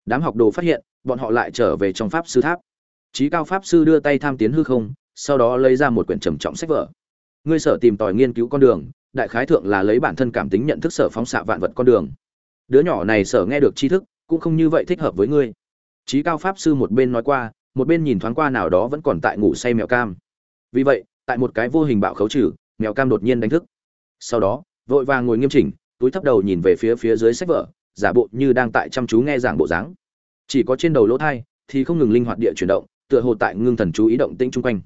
Đám học đồ phát hiện, bọn họ lại trở về trong pháp sư tháp. Trí cao pháp sư đưa tay tham tiến hư không, sau đó lấy ra một quyển trầm trọng sách vở. Ngươi sở tìm tòi nghiên cứu con đường, đại khái thượng là lấy bản thân cảm tính nhận thức sở phóng xạ vạn vật con đường. Đứa nhỏ này sở nghe được tri thức, cũng không như vậy thích hợp với ngươi. Trí cao pháp sư một bên nói qua một bên nhìn thoáng qua nào đó vẫn còn tại ngủ say mèo cam. Vì vậy, tại một cái vô hình bạo khấu trừ, mèo cam đột nhiên đánh thức. Sau đó, vội vàng ngồi nghiêm chỉnh, túi thấp đầu nhìn về phía phía dưới sách vở, giả bộ như đang tại chăm chú nghe giảng bộ dáng. Chỉ có trên đầu lỗ thai thì không ngừng linh hoạt địa chuyển động, tựa hồ tại ngưng thần chú ý động tĩnh chung quanh.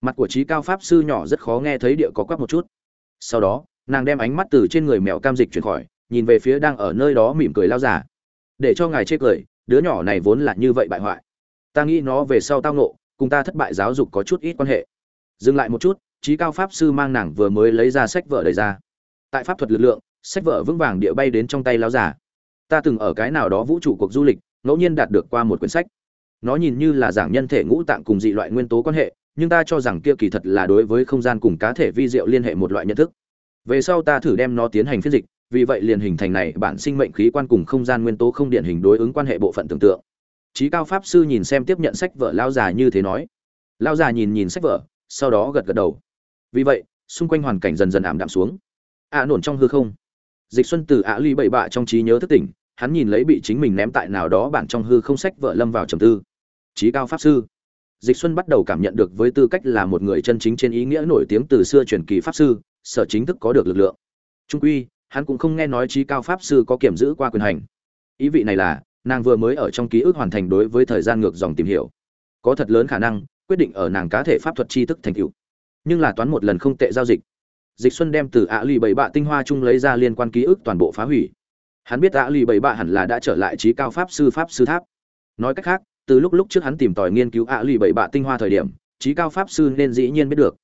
Mặt của trí cao pháp sư nhỏ rất khó nghe thấy địa có quắc một chút. Sau đó, nàng đem ánh mắt từ trên người mèo cam dịch chuyển khỏi, nhìn về phía đang ở nơi đó mỉm cười lao giả. Để cho ngài chê cười, đứa nhỏ này vốn là như vậy bại hoại ta nghĩ nó về sau tao nộ cùng ta thất bại giáo dục có chút ít quan hệ. Dừng lại một chút, trí cao pháp sư mang nàng vừa mới lấy ra sách vở đầy ra. Tại pháp thuật lực lượng, sách vở vững vàng địa bay đến trong tay láo giả ta từng ở cái nào đó vũ trụ cuộc du lịch, ngẫu nhiên đạt được qua một quyển sách. Nó nhìn như là giảng nhân thể ngũ tạng cùng dị loại nguyên tố quan hệ, nhưng ta cho rằng kia kỳ thật là đối với không gian cùng cá thể vi diệu liên hệ một loại nhận thức. Về sau ta thử đem nó tiến hành phiên dịch, vì vậy liền hình thành này bản sinh mệnh khí quan cùng không gian nguyên tố không điện hình đối ứng quan hệ bộ phận tưởng tượng trí cao pháp sư nhìn xem tiếp nhận sách vở lao già như thế nói. Lao già nhìn nhìn sách vở sau đó gật gật đầu. Vì vậy xung quanh hoàn cảnh dần dần ảm đạm xuống. Ạ à, nổn trong hư không. Dịch xuân từ ạ ly bậy bạ trong trí nhớ thức tỉnh hắn nhìn lấy bị chính mình ném tại nào đó bản trong hư không sách vợ lâm vào trầm tư. Trí cao pháp sư. Dịch xuân bắt đầu cảm nhận được với tư cách là một người chân chính trên ý nghĩa nổi tiếng từ xưa truyền kỳ pháp sư sở chính thức có được lực lượng. Trung quy hắn cũng không nghe nói trí cao pháp sư có kiểm giữ qua quyền hành. Ý vị này là nàng vừa mới ở trong ký ức hoàn thành đối với thời gian ngược dòng tìm hiểu. Có thật lớn khả năng, quyết định ở nàng cá thể pháp thuật tri thức thành tựu. Nhưng là toán một lần không tệ giao dịch. Dịch xuân đem từ ạ lì bảy bạ tinh hoa chung lấy ra liên quan ký ức toàn bộ phá hủy. Hắn biết ạ lì bảy bạ hẳn là đã trở lại trí cao pháp sư pháp sư tháp. Nói cách khác, từ lúc lúc trước hắn tìm tòi nghiên cứu ạ lì bảy bạ tinh hoa thời điểm, trí cao pháp sư nên dĩ nhiên biết được.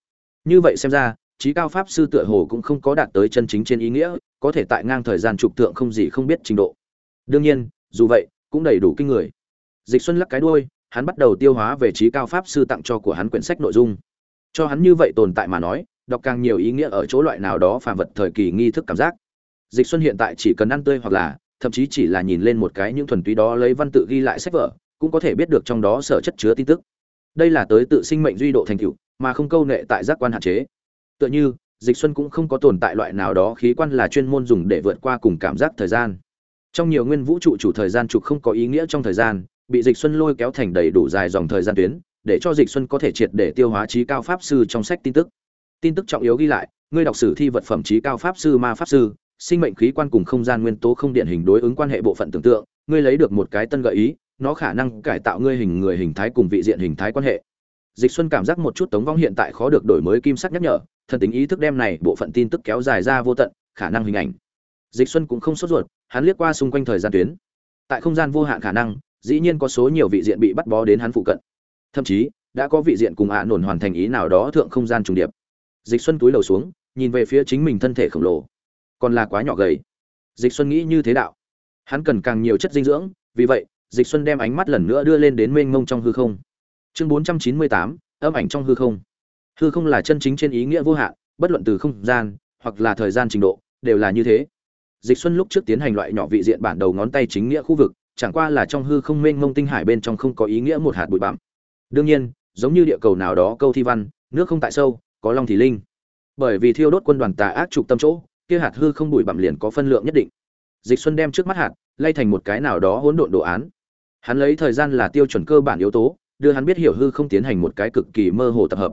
Như vậy xem ra, trí cao pháp sư tựa hồ cũng không có đạt tới chân chính trên ý nghĩa, có thể tại ngang thời gian trục tượng không gì không biết trình độ. Đương nhiên dù vậy, cũng đầy đủ kinh người. Dịch xuân lắc cái đuôi, hắn bắt đầu tiêu hóa về trí cao pháp sư tặng cho của hắn quyển sách nội dung. Cho hắn như vậy tồn tại mà nói, đọc càng nhiều ý nghĩa ở chỗ loại nào đó phàm vật thời kỳ nghi thức cảm giác. Dịch xuân hiện tại chỉ cần ăn tươi hoặc là, thậm chí chỉ là nhìn lên một cái những thuần túy đó lấy văn tự ghi lại sách vở, cũng có thể biết được trong đó sở chất chứa tin tức. Đây là tới tự sinh mệnh duy độ thành tựu, mà không câu nệ tại giác quan hạn chế. Tựa như, dịch xuân cũng không có tồn tại loại nào đó khí quan là chuyên môn dùng để vượt qua cùng cảm giác thời gian trong nhiều nguyên vũ trụ chủ thời gian trục không có ý nghĩa trong thời gian, bị dịch xuân lôi kéo thành đầy đủ dài dòng thời gian tuyến, để cho dịch xuân có thể triệt để tiêu hóa trí cao pháp sư trong sách tin tức. Tin tức trọng yếu ghi lại, ngươi đọc sử thi vật phẩm trí cao pháp sư, ma pháp sư, sinh mệnh khí quan cùng không gian nguyên tố không điện hình đối ứng quan hệ bộ phận tưởng tượng, ngươi lấy được một cái tân gợi ý, nó khả năng cải tạo ngươi hình người hình thái cùng vị diện hình thái quan hệ. Dịch xuân cảm giác một chút tống vong hiện tại khó được đổi mới kim sắc nhắc nhở, thần tính ý thức đem này bộ phận tin tức kéo dài ra vô tận, khả năng hình ảnh. Dịch xuân cũng không sốt ruột hắn liếc qua xung quanh thời gian tuyến. Tại không gian vô hạn khả năng dĩ nhiên có số nhiều vị diện bị bắt bó đến hắn phụ cận. Thậm chí đã có vị diện cùng hạ nổn hoàn thành ý nào đó thượng không gian trùng điệp. Dịch xuân túi đầu xuống nhìn về phía chính mình thân thể khổng lồ. Còn là quá nhỏ gầy. Dịch xuân nghĩ như thế đạo. Hắn cần càng nhiều chất dinh dưỡng vì vậy dịch xuân đem ánh mắt lần nữa đưa lên đến mênh mông trong hư không. Chương 498, âm ảnh trong hư không. Hư không là chân chính trên ý nghĩa vô hạn bất luận từ không gian hoặc là thời gian trình độ đều là như thế dịch xuân lúc trước tiến hành loại nhỏ vị diện bản đầu ngón tay chính nghĩa khu vực, chẳng qua là trong hư không mênh mông tinh hải bên trong không có ý nghĩa một hạt bụi bặm. Đương nhiên, giống như địa cầu nào đó câu thi văn, nước không tại sâu, có long thì linh. Bởi vì thiêu đốt quân đoàn tà ác trục tâm chỗ, kia hạt hư không bụi bặm liền có phân lượng nhất định. Dịch xuân đem trước mắt hạt, lay thành một cái nào đó hỗn độn đồ án. Hắn lấy thời gian là tiêu chuẩn cơ bản yếu tố, đưa hắn biết hiểu hư không tiến hành một cái cực kỳ mơ hồ tập hợp.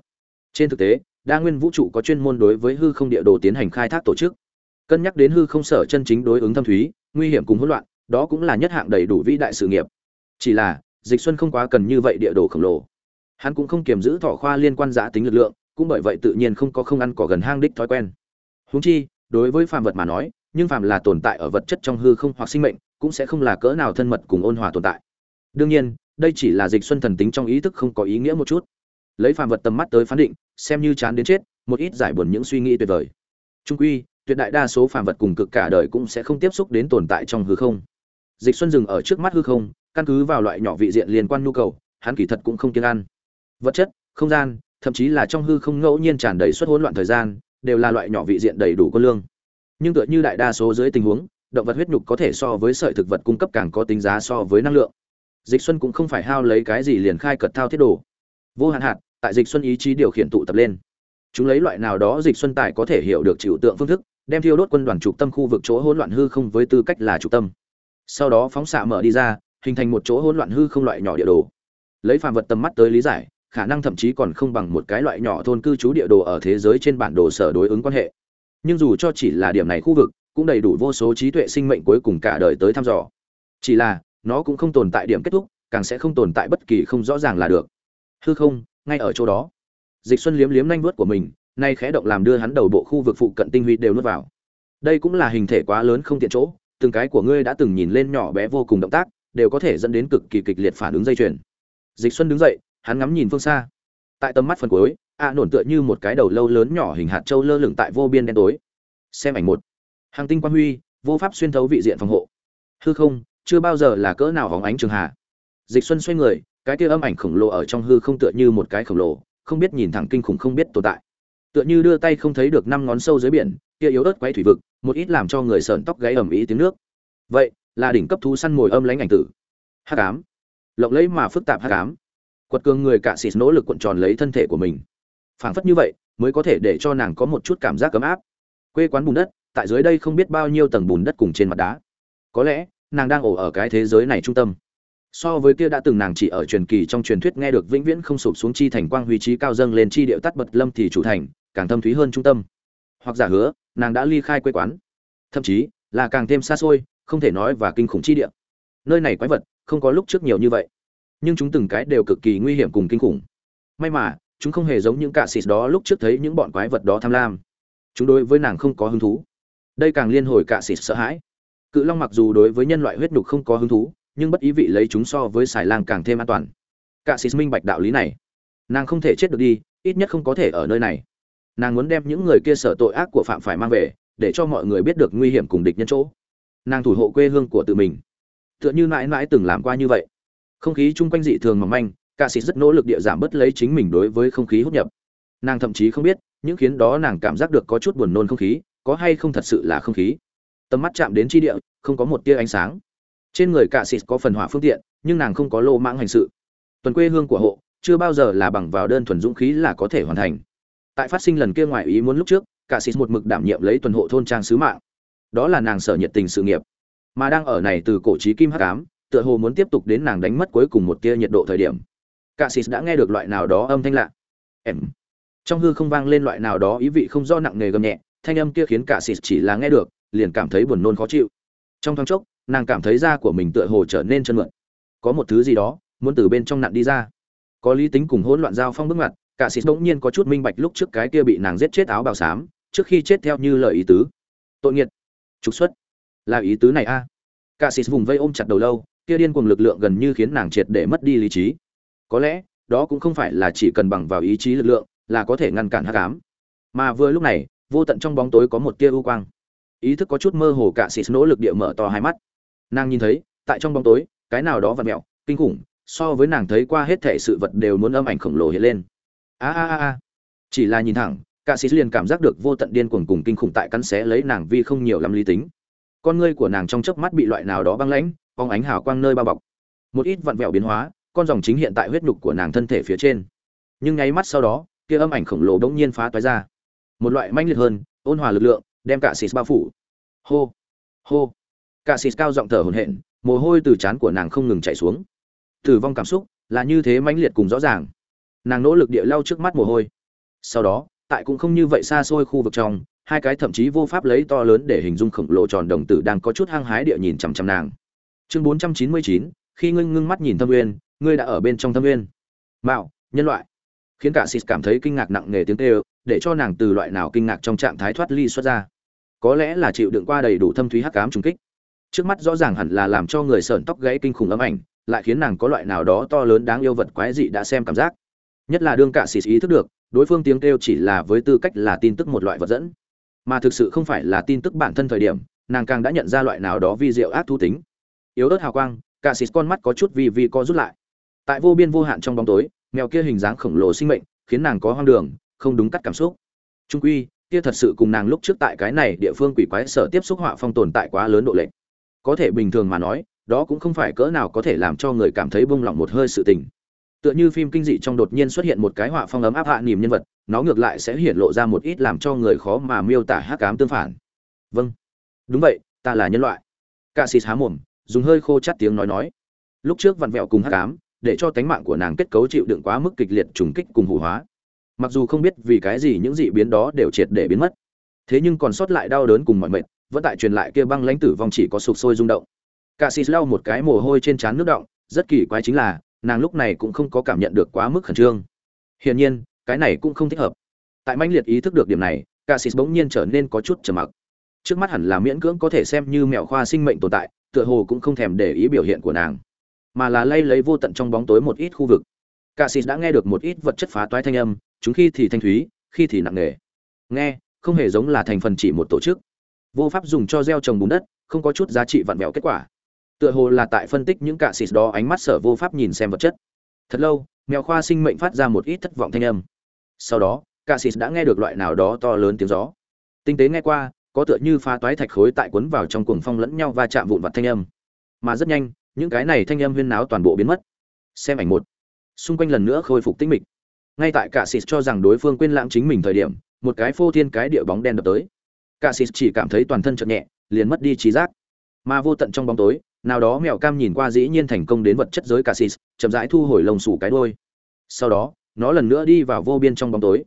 Trên thực tế, đa nguyên vũ trụ có chuyên môn đối với hư không địa đồ tiến hành khai thác tổ chức cân nhắc đến hư không sở chân chính đối ứng thâm thúy, nguy hiểm cùng hỗn loạn, đó cũng là nhất hạng đầy đủ vĩ đại sự nghiệp. Chỉ là, dịch xuân không quá cần như vậy địa đồ khổng lồ. Hắn cũng không kiềm giữ thọ khoa liên quan giá tính lực lượng, cũng bởi vậy tự nhiên không có không ăn cỏ gần hang đích thói quen. Huống chi, đối với phàm vật mà nói, nhưng phàm là tồn tại ở vật chất trong hư không hoặc sinh mệnh, cũng sẽ không là cỡ nào thân mật cùng ôn hòa tồn tại. Đương nhiên, đây chỉ là dịch xuân thần tính trong ý thức không có ý nghĩa một chút. Lấy phàm vật tầm mắt tới phán định, xem như chán đến chết, một ít giải buồn những suy nghĩ tuyệt vời. Trung quy tuyệt đại đa số phàm vật cùng cực cả đời cũng sẽ không tiếp xúc đến tồn tại trong hư không. Dịch xuân dừng ở trước mắt hư không, căn cứ vào loại nhỏ vị diện liên quan nhu cầu, hắn kỳ thật cũng không kiêng ăn. Vật chất, không gian, thậm chí là trong hư không ngẫu nhiên tràn đầy suất hỗn loạn thời gian, đều là loại nhỏ vị diện đầy đủ có lương. Nhưng tựa như đại đa số dưới tình huống, động vật huyết nhục có thể so với sợi thực vật cung cấp càng có tính giá so với năng lượng. Dịch xuân cũng không phải hao lấy cái gì liền khai cật thao thiết đồ. Vô hạn hạt, tại dịch xuân ý chí điều khiển tụ tập lên. Chúng lấy loại nào đó dịch xuân tài có thể hiểu được chịu tượng phương thức đem thiêu đốt quân đoàn trục tâm khu vực chỗ hỗn loạn hư không với tư cách là trục tâm. Sau đó phóng xạ mở đi ra, hình thành một chỗ hỗn loạn hư không loại nhỏ địa đồ. Lấy phàm vật tầm mắt tới lý giải, khả năng thậm chí còn không bằng một cái loại nhỏ thôn cư trú địa đồ ở thế giới trên bản đồ sở đối ứng quan hệ. Nhưng dù cho chỉ là điểm này khu vực, cũng đầy đủ vô số trí tuệ sinh mệnh cuối cùng cả đời tới thăm dò. Chỉ là, nó cũng không tồn tại điểm kết thúc, càng sẽ không tồn tại bất kỳ không rõ ràng là được. Hư không, ngay ở chỗ đó. Dịch xuân liếm liếm nanh vuốt của mình nay khẽ động làm đưa hắn đầu bộ khu vực phụ cận tinh huy đều nuốt vào. Đây cũng là hình thể quá lớn không tiện chỗ, từng cái của ngươi đã từng nhìn lên nhỏ bé vô cùng động tác, đều có thể dẫn đến cực kỳ kịch liệt phản ứng dây chuyền. Dịch xuân đứng dậy, hắn ngắm nhìn phương xa. Tại tầm mắt phần cuối, a nổn tựa như một cái đầu lâu lớn nhỏ hình hạt châu lơ lửng tại vô biên đen tối. Xem ảnh một. Hàng tinh quang huy, vô pháp xuyên thấu vị diện phòng hộ. Hư không, chưa bao giờ là cỡ nào hóng ánh trường hạ dịch xuân xoay người, cái kia âm ảnh khổng lồ ở trong hư không tựa như một cái khổng lồ, không biết nhìn thẳng kinh khủng không biết tồn tại tựa như đưa tay không thấy được năm ngón sâu dưới biển, kia yếu ớt quấy thủy vực, một ít làm cho người sợn tóc gáy ẩm ý tiếng nước. Vậy, là đỉnh cấp thú săn mồi âm lãnh ảnh tử. Hắc ám. Lộng lẫy mà phức tạp hắc ám. Quật cường người cạ xịt nỗ lực cuộn tròn lấy thân thể của mình. Phảng phất như vậy, mới có thể để cho nàng có một chút cảm giác cấm áp. Quê quán bùn đất, tại dưới đây không biết bao nhiêu tầng bùn đất cùng trên mặt đá. Có lẽ, nàng đang ổ ở cái thế giới này trung tâm so với kia đã từng nàng chỉ ở truyền kỳ trong truyền thuyết nghe được vĩnh viễn không sụp xuống chi thành quang huy trí cao dâng lên chi điệu tắt bật lâm thì chủ thành, càng thâm thúy hơn trung tâm. Hoặc giả hứa, nàng đã ly khai quê quán. Thậm chí, là càng thêm xa xôi, không thể nói và kinh khủng chi địa nơi này quái vật, không có lúc trước nhiều như vậy. Nhưng chúng từng cái đều cực kỳ nguy hiểm cùng kinh khủng. May mà, chúng không hề giống những cạ xịt đó lúc trước thấy những bọn quái vật đó tham lam. Chúng đối với nàng không có hứng thú. Đây càng liên hồi cạ xịt sợ hãi. Cự long mặc dù đối với nhân loại huyết nhục không có hứng thú nhưng bất ý vị lấy chúng so với xài lang càng thêm an toàn. Cả xịt minh bạch đạo lý này. Nàng không thể chết được đi, ít nhất không có thể ở nơi này. Nàng muốn đem những người kia sở tội ác của phạm phải mang về, để cho mọi người biết được nguy hiểm cùng địch nhân chỗ. Nàng thủ hộ quê hương của tự mình. Tựa như mãi mãi từng làm qua như vậy. Không khí chung quanh dị thường mỏng manh ca sĩ rất nỗ lực địa giảm bớt lấy chính mình đối với không khí hút nhập. Nàng thậm chí không biết, những khiến đó nàng cảm giác được có chút buồn nôn không khí, có hay không thật sự là không khí. Tầm mắt chạm đến chi địa, không có một tia ánh sáng trên người cạ xịt có phần hỏa phương tiện, nhưng nàng không có lô mãng hành sự. Tuần quê hương của hộ, chưa bao giờ là bằng vào đơn thuần dũng khí là có thể hoàn thành. Tại phát sinh lần kia ngoài ý muốn lúc trước, cạ xịt một mực đảm nhiệm lấy tuần hộ thôn trang sứ mạng. Đó là nàng sở nhiệt tình sự nghiệp. Mà đang ở này từ cổ trí kim hắc ám, tựa hồ muốn tiếp tục đến nàng đánh mất cuối cùng một tia nhiệt độ thời điểm. Cạ xịt đã nghe được loại nào đó âm thanh lạ. Em. Trong hư không vang lên loại nào đó ý vị không do nặng nề gầm nhẹ, thanh âm kia khiến cả xịt chỉ là nghe được, liền cảm thấy buồn nôn khó chịu. Trong thoáng chốc nàng cảm thấy da của mình tựa hồ trở nên chân mượn có một thứ gì đó muốn từ bên trong nặn đi ra. Có lý tính cùng hỗn loạn giao phong bước ngoặt, cả xịt bỗng nhiên có chút minh bạch lúc trước cái kia bị nàng giết chết áo bào xám, trước khi chết theo như lời ý tứ. Tội nghiệt. Trục xuất. Là ý tứ này a. À. cả xịt vùng vây ôm chặt đầu lâu, kia điên cuồng lực lượng gần như khiến nàng triệt để mất đi lý trí. Có lẽ, đó cũng không phải là chỉ cần bằng vào ý chí lực lượng là có thể ngăn cản hắc ám. Mà vừa lúc này, vô tận trong bóng tối có một tia u quang. Ý thức có chút mơ hồ, cả xịt nỗ lực địa mở to hai mắt nàng nhìn thấy, tại trong bóng tối, cái nào đó vặn mẹo, kinh khủng, so với nàng thấy qua hết thể sự vật đều muốn âm ảnh khổng lồ hiện lên. A a a a. Chỉ là nhìn thẳng ca sĩ liền cảm giác được vô tận điên cuồng cùng kinh khủng tại cắn xé lấy nàng vi không nhiều lắm lý tính. Con ngươi của nàng trong chớp mắt bị loại nào đó băng lãnh, bóng ánh hào quang nơi bao bọc. Một ít vặn vẹo biến hóa, con dòng chính hiện tại huyết nhục của nàng thân thể phía trên. Nhưng nháy mắt sau đó, kia âm ảnh khổng lồ bỗng nhiên phá toái ra. Một loại manh liệt hơn, ôn hòa lực lượng, đem cả sĩ bao phủ. Hô hô cả xịt cao giọng thở hổn hển, mồ hôi từ trán của nàng không ngừng chảy xuống. Tử vong cảm xúc là như thế mãnh liệt cùng rõ ràng. Nàng nỗ lực địa lau trước mắt mồ hôi. Sau đó, tại cũng không như vậy xa xôi khu vực trong, hai cái thậm chí vô pháp lấy to lớn để hình dung khổng lồ tròn đồng tử đang có chút hăng hái địa nhìn chằm chằm nàng. Chương bốn trăm chín mươi chín, khi ngưng ngưng mắt nhìn thâm uyên, ngươi đã ở bên trong thâm uyên. Mạo, nhân loại. Khiến cả xịt cảm thấy kinh ngạc nặng nề tiếng kêu, để cho nàng từ loại nào kinh ngạc trong trạng thái thoát ly xuất ra. Có lẽ là chịu đựng qua đầy đủ thâm thúy hắc ám trùng kích trước mắt rõ ràng hẳn là làm cho người sởn tóc gãy kinh khủng ấm ảnh, lại khiến nàng có loại nào đó to lớn đáng yêu vật quái dị đã xem cảm giác. Nhất là đương cả xì ý thức được, đối phương tiếng kêu chỉ là với tư cách là tin tức một loại vật dẫn. Mà thực sự không phải là tin tức bản thân thời điểm, nàng càng đã nhận ra loại nào đó vi diệu ác thu tính. Yếu ớt hào quang, cả xịt con mắt có chút vi vi co rút lại. Tại vô biên vô hạn trong bóng tối, mèo kia hình dáng khổng lồ sinh mệnh, khiến nàng có hoang đường, không đúng cắt cảm xúc. Trung quy, kia thật sự cùng nàng lúc trước tại cái này địa phương quỷ quái sở tiếp xúc họa phong tồn tại quá lớn độ lệch có thể bình thường mà nói, đó cũng không phải cỡ nào có thể làm cho người cảm thấy bông lỏng một hơi sự tình. Tựa như phim kinh dị trong đột nhiên xuất hiện một cái họa phong ấm áp hạ niềm nhân vật, nó ngược lại sẽ hiện lộ ra một ít làm cho người khó mà miêu tả hắc ám tương phản. Vâng. Đúng vậy, ta là nhân loại. Ca sĩ há mồm, dùng hơi khô chắt tiếng nói nói. Lúc trước vặn vẹo cùng hắc ám, để cho tánh mạng của nàng kết cấu chịu đựng quá mức kịch liệt trùng kích cùng hủ hóa. Mặc dù không biết vì cái gì những dị biến đó đều triệt để biến mất, thế nhưng còn sót lại đau đớn cùng mọi mệt vẫn tại truyền lại kia băng lãnh tử vong chỉ có sụp sôi rung động. Cả xì lau một cái mồ hôi trên trán nước động, rất kỳ quái chính là, nàng lúc này cũng không có cảm nhận được quá mức khẩn trương. Hiển nhiên, cái này cũng không thích hợp. Tại manh liệt ý thức được điểm này, cả xì bỗng nhiên trở nên có chút trầm mặc. Trước mắt hẳn là miễn cưỡng có thể xem như mẹo khoa sinh mệnh tồn tại, tựa hồ cũng không thèm để ý biểu hiện của nàng, mà là lay lấy vô tận trong bóng tối một ít khu vực. Cả xì đã nghe được một ít vật chất phá toái thanh âm, chúng khi thì thanh thúy, khi thì nặng nề. Nghe, không hề giống là thành phần chỉ một tổ chức vô pháp dùng cho gieo trồng bùn đất, không có chút giá trị vặn vẹo kết quả. Tựa hồ là tại phân tích những cạ xịt đó ánh mắt sở vô pháp nhìn xem vật chất. Thật lâu, mèo khoa sinh mệnh phát ra một ít thất vọng thanh âm. Sau đó, cạ xịt đã nghe được loại nào đó to lớn tiếng gió. Tinh tế nghe qua, có tựa như pha toái thạch khối tại cuốn vào trong cuồng phong lẫn nhau va chạm vụn vặt thanh âm. Mà rất nhanh, những cái này thanh âm huyên náo toàn bộ biến mất. Xem ảnh một. Xung quanh lần nữa khôi phục tĩnh mịch. Ngay tại cả xịt cho rằng đối phương quên lãng chính mình thời điểm, một cái phô thiên cái địa bóng đen đập tới cả xịt chỉ cảm thấy toàn thân chợt nhẹ, liền mất đi trí giác. Mà vô tận trong bóng tối, nào đó mèo cam nhìn qua dĩ nhiên thành công đến vật chất giới cả xịt chậm rãi thu hồi lồng sủ cái đôi sau đó, nó lần nữa đi vào vô biên trong bóng tối.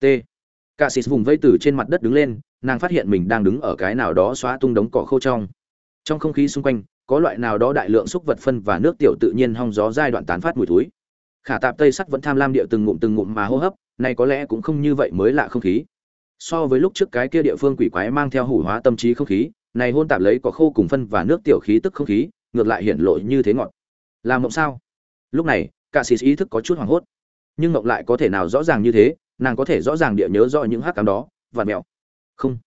T. Cả xịt vùng vây từ trên mặt đất đứng lên, nàng phát hiện mình đang đứng ở cái nào đó xóa tung đống cỏ khô trong. Trong không khí xung quanh, có loại nào đó đại lượng xúc vật phân và nước tiểu tự nhiên hong gió giai đoạn tán phát mùi túi khả tạp tây sắt vẫn tham lam điệu từng ngụm từng ngụm mà hô hấp này có lẽ cũng không như vậy mới lạ không khí so với lúc trước cái kia địa phương quỷ quái mang theo hủ hóa tâm trí không khí, này hôn tạp lấy có khô cùng phân và nước tiểu khí tức không khí, ngược lại hiện lộ như thế ngọt. Là mộng sao? Lúc này, cả sĩ ý thức có chút hoảng hốt. Nhưng mộng lại có thể nào rõ ràng như thế, nàng có thể rõ ràng địa nhớ rõ những hắc cám đó và mẹo. Không.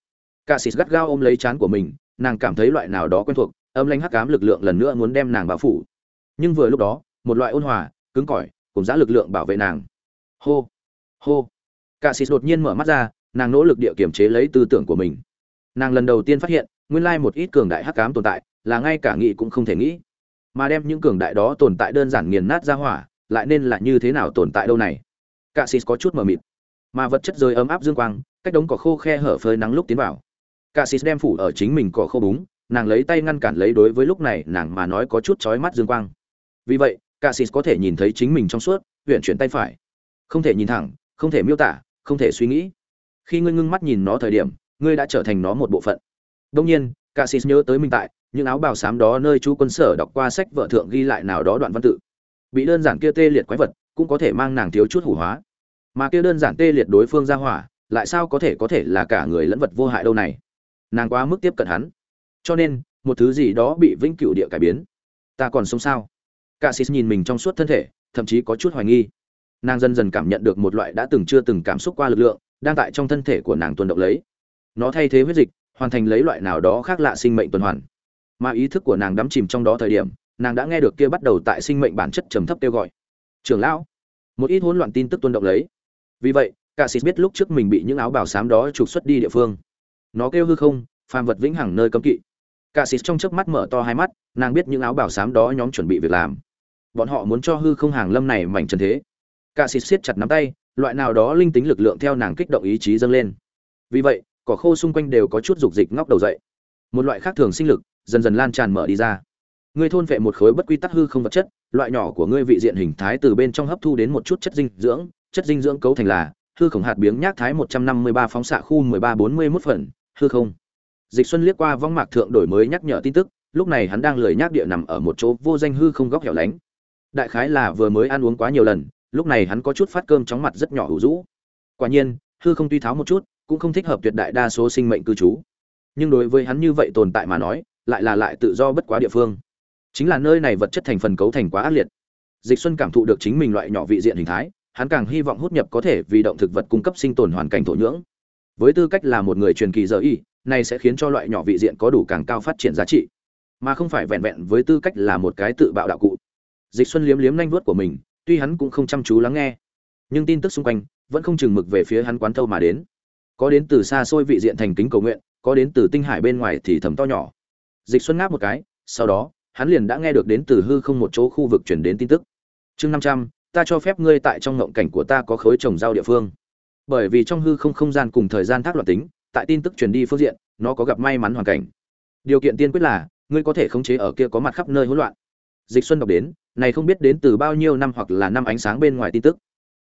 Cả xì gắt gao ôm lấy chán của mình, nàng cảm thấy loại nào đó quen thuộc, âm lanh hắc cám lực lượng lần nữa muốn đem nàng bao phủ. Nhưng vừa lúc đó, một loại ôn hòa, cứng cỏi, cùng giã lực lượng bảo vệ nàng. Hô. Hô. Cả xì đột nhiên mở mắt ra nàng nỗ lực địa kiểm chế lấy tư tưởng của mình. Nàng lần đầu tiên phát hiện, nguyên lai một ít cường đại hắc cám tồn tại, là ngay cả nghĩ cũng không thể nghĩ. Mà đem những cường đại đó tồn tại đơn giản nghiền nát ra hỏa, lại nên là như thế nào tồn tại đâu này? Cassis xịt có chút mờ mịt. Mà vật chất rơi ấm áp dương quang, cách đống cỏ khô khe hở phơi nắng lúc tiến vào. Cassis xịt đem phủ ở chính mình cỏ khô búng, nàng lấy tay ngăn cản lấy đối với lúc này nàng mà nói có chút chói mắt dương quang. Vì vậy Cassis xịt có thể nhìn thấy chính mình trong suốt huyện chuyển tay phải. Không thể nhìn thẳng, không thể miêu tả, không thể suy nghĩ khi ngươi ngưng mắt nhìn nó thời điểm, ngươi đã trở thành nó một bộ phận. Đông nhiên Cassis nhớ tới minh tại, những áo bào xám đó nơi chú quân sở đọc qua sách vợ thượng ghi lại nào đó đoạn văn tự. Bị đơn giản kia tê liệt quái vật, cũng có thể mang nàng thiếu chút hủ hóa. Mà kia đơn giản tê liệt đối phương ra hỏa, lại sao có thể có thể là cả người lẫn vật vô hại đâu này? Nàng quá mức tiếp cận hắn. Cho nên, một thứ gì đó bị vĩnh cửu địa cải biến. Ta còn sống sao? Cả sĩ nhìn mình trong suốt thân thể, thậm chí có chút hoài nghi. Nàng dần dần cảm nhận được một loại đã từng chưa từng cảm xúc qua lực lượng đang tại trong thân thể của nàng tuần động lấy. Nó thay thế huyết dịch, hoàn thành lấy loại nào đó khác lạ sinh mệnh tuần hoàn. Mà ý thức của nàng đắm chìm trong đó thời điểm, nàng đã nghe được kia bắt đầu tại sinh mệnh bản chất trầm thấp kêu gọi. Trưởng lão. Một ít hỗn loạn tin tức tuôn động lấy. Vì vậy, cả sĩ biết lúc trước mình bị những áo bào xám đó trục xuất đi địa phương. Nó kêu hư không, phàm vật vĩnh hằng nơi cấm kỵ. Cả sĩ trong chớp mắt mở to hai mắt, nàng biết những áo bào xám đó nhóm chuẩn bị việc làm. Bọn họ muốn cho hư không hàng lâm này mảnh trần thế. Cả sĩ siết chặt nắm tay loại nào đó linh tính lực lượng theo nàng kích động ý chí dâng lên. Vì vậy, cỏ khô xung quanh đều có chút dục dịch ngóc đầu dậy. Một loại khác thường sinh lực dần dần lan tràn mở đi ra. Ngươi thôn vệ một khối bất quy tắc hư không vật chất, loại nhỏ của ngươi vị diện hình thái từ bên trong hấp thu đến một chút chất dinh dưỡng, chất dinh dưỡng cấu thành là hư khổng hạt biếng nhác thái một trăm năm mươi ba phóng xạ khu mười ba bốn mươi mốt phần, hư không. Dịch xuân liếc qua vong mạc thượng đổi mới nhắc nhở tin tức, lúc này hắn đang lười nhác địa nằm ở một chỗ vô danh hư không góc hẻo lánh. Đại khái là vừa mới ăn uống quá nhiều lần lúc này hắn có chút phát cơm chóng mặt rất nhỏ hữu rũ. Quả nhiên, hư không tuy tháo một chút, cũng không thích hợp tuyệt đại đa số sinh mệnh cư trú. Nhưng đối với hắn như vậy tồn tại mà nói, lại là lại tự do bất quá địa phương. Chính là nơi này vật chất thành phần cấu thành quá ác liệt. Dịch xuân cảm thụ được chính mình loại nhỏ vị diện hình thái, hắn càng hy vọng hút nhập có thể vì động thực vật cung cấp sinh tồn hoàn cảnh thổ nhưỡng. Với tư cách là một người truyền kỳ giờ y, này sẽ khiến cho loại nhỏ vị diện có đủ càng cao phát triển giá trị. Mà không phải vẹn vẹn với tư cách là một cái tự bạo đạo cụ. Dịch xuân liếm liếm nanh vuốt của mình tuy hắn cũng không chăm chú lắng nghe, nhưng tin tức xung quanh vẫn không chừng mực về phía hắn quán thâu mà đến. Có đến từ xa xôi vị diện thành kính cầu nguyện, có đến từ tinh hải bên ngoài thì thầm to nhỏ. Dịch xuân ngáp một cái, sau đó, hắn liền đã nghe được đến từ hư không một chỗ khu vực chuyển đến tin tức. Chương năm trăm, ta cho phép ngươi tại trong ngộng cảnh của ta có khối trồng rau địa phương. Bởi vì trong hư không không gian cùng thời gian thác loạn tính, tại tin tức truyền đi phương diện, nó có gặp may mắn hoàn cảnh. Điều kiện tiên quyết là, ngươi có thể khống chế ở kia có mặt khắp nơi hỗn loạn. Dịch xuân đọc đến này không biết đến từ bao nhiêu năm hoặc là năm ánh sáng bên ngoài tin tức.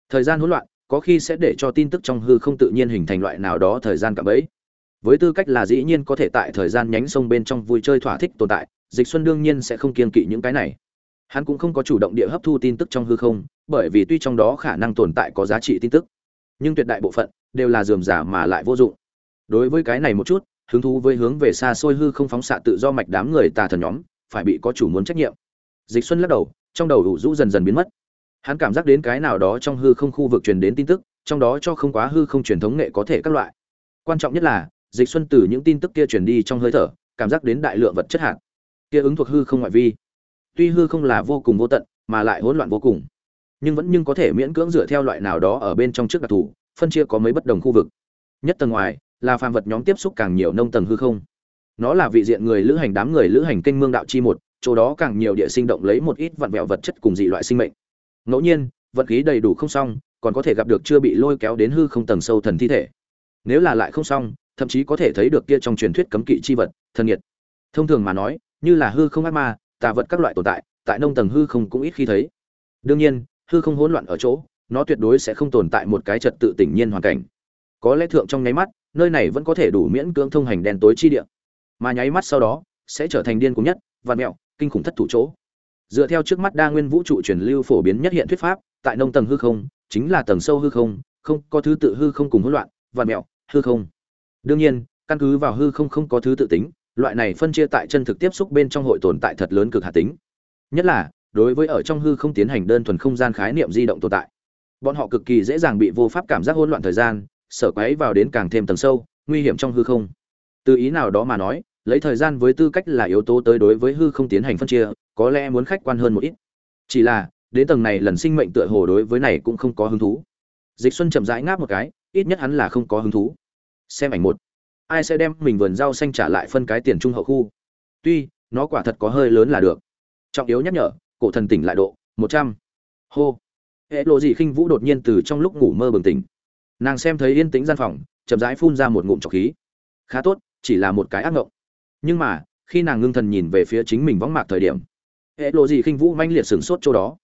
Thời gian hỗn loạn, có khi sẽ để cho tin tức trong hư không tự nhiên hình thành loại nào đó thời gian cạm bẫy với tư cách là dĩ nhiên có thể tại thời gian nhánh sông bên trong vui chơi thỏa thích tồn tại, dịch xuân đương nhiên sẽ không kiên kỵ những cái này. Hắn cũng không có chủ động địa hấp thu tin tức trong hư không, bởi vì tuy trong đó khả năng tồn tại có giá trị tin tức, nhưng tuyệt đại bộ phận đều là dườm giả mà lại vô dụng. Đối với cái này một chút, hứng thú với hướng về xa xôi hư không phóng xạ tự do mạch đám người tà thần nhóm, phải bị có chủ muốn trách nhiệm. Dịch xuân lắc đầu trong đầu đủ rũ dần dần biến mất. Hắn cảm giác đến cái nào đó trong hư không khu vực truyền đến tin tức, trong đó cho không quá hư không truyền thống nghệ có thể các loại. Quan trọng nhất là, dịch xuân từ những tin tức kia truyền đi trong hơi thở, cảm giác đến đại lượng vật chất hạt kia ứng thuộc hư không ngoại vi. Tuy hư không là vô cùng vô tận, mà lại hỗn loạn vô cùng, nhưng vẫn nhưng có thể miễn cưỡng dựa theo loại nào đó ở bên trong trước đặc thù, phân chia có mấy bất đồng khu vực. Nhất tầng ngoài, là phàm vật nhóm tiếp xúc càng nhiều nông tầng hư không. Nó là vị diện người lữ hành đám người lữ hành kênh mương đạo chi một chỗ đó càng nhiều địa sinh động lấy một ít vặn vẹo vật chất cùng dị loại sinh mệnh. Ngẫu nhiên, vật khí đầy đủ không xong, còn có thể gặp được chưa bị lôi kéo đến hư không tầng sâu thần thi thể. Nếu là lại không xong, thậm chí có thể thấy được kia trong truyền thuyết cấm kỵ chi vật, thần nhiệt. Thông thường mà nói, như là hư không ác ma, tà vật các loại tồn tại tại nông tầng hư không cũng ít khi thấy. Đương nhiên, hư không hỗn loạn ở chỗ, nó tuyệt đối sẽ không tồn tại một cái trật tự tỉnh nhiên hoàn cảnh. Có lẽ thượng trong nháy mắt, nơi này vẫn có thể đủ miễn cưỡng thông hành đen tối chi địa. Mà nháy mắt sau đó, sẽ trở thành điên cùng nhất và mẹo kinh khủng thất thủ chỗ. Dựa theo trước mắt đa nguyên vũ trụ truyền lưu phổ biến nhất hiện thuyết pháp, tại nông tầng hư không, chính là tầng sâu hư không không có thứ tự hư không cùng hỗn loạn và mẹo, hư không. Đương nhiên, căn cứ vào hư không không có thứ tự tính, loại này phân chia tại chân thực tiếp xúc bên trong hội tồn tại thật lớn cực hạt tính. Nhất là, đối với ở trong hư không tiến hành đơn thuần không gian khái niệm di động tồn tại. Bọn họ cực kỳ dễ dàng bị vô pháp cảm giác hỗn loạn thời gian, sở quấy vào đến càng thêm tầng sâu, nguy hiểm trong hư không. Từ ý nào đó mà nói lấy thời gian với tư cách là yếu tố tới đối với hư không tiến hành phân chia, có lẽ muốn khách quan hơn một ít. Chỉ là, đến tầng này lần sinh mệnh tựa hồ đối với này cũng không có hứng thú. Dịch xuân chậm rãi ngáp một cái, ít nhất hắn là không có hứng thú. Xem ảnh một. Ai sẽ đem mình vườn rau xanh trả lại phân cái tiền trung hậu khu? Tuy, nó quả thật có hơi lớn là được. Trọng yếu nhắc nhở, cổ thần tỉnh lại độ, một trăm. Hô. Hệ lộ gì khinh vũ đột nhiên từ trong lúc ngủ mơ bừng tỉnh. Nàng xem thấy yên tĩnh gian phòng, chậm rãi phun ra một ngụm trọc khí. Khá tốt, chỉ là một cái ác ngộng nhưng mà, khi nàng ngưng thần nhìn về phía chính mình võng mạc thời điểm, hệ lộ gì khinh vũ manh liệt sửng sốt chỗ đó.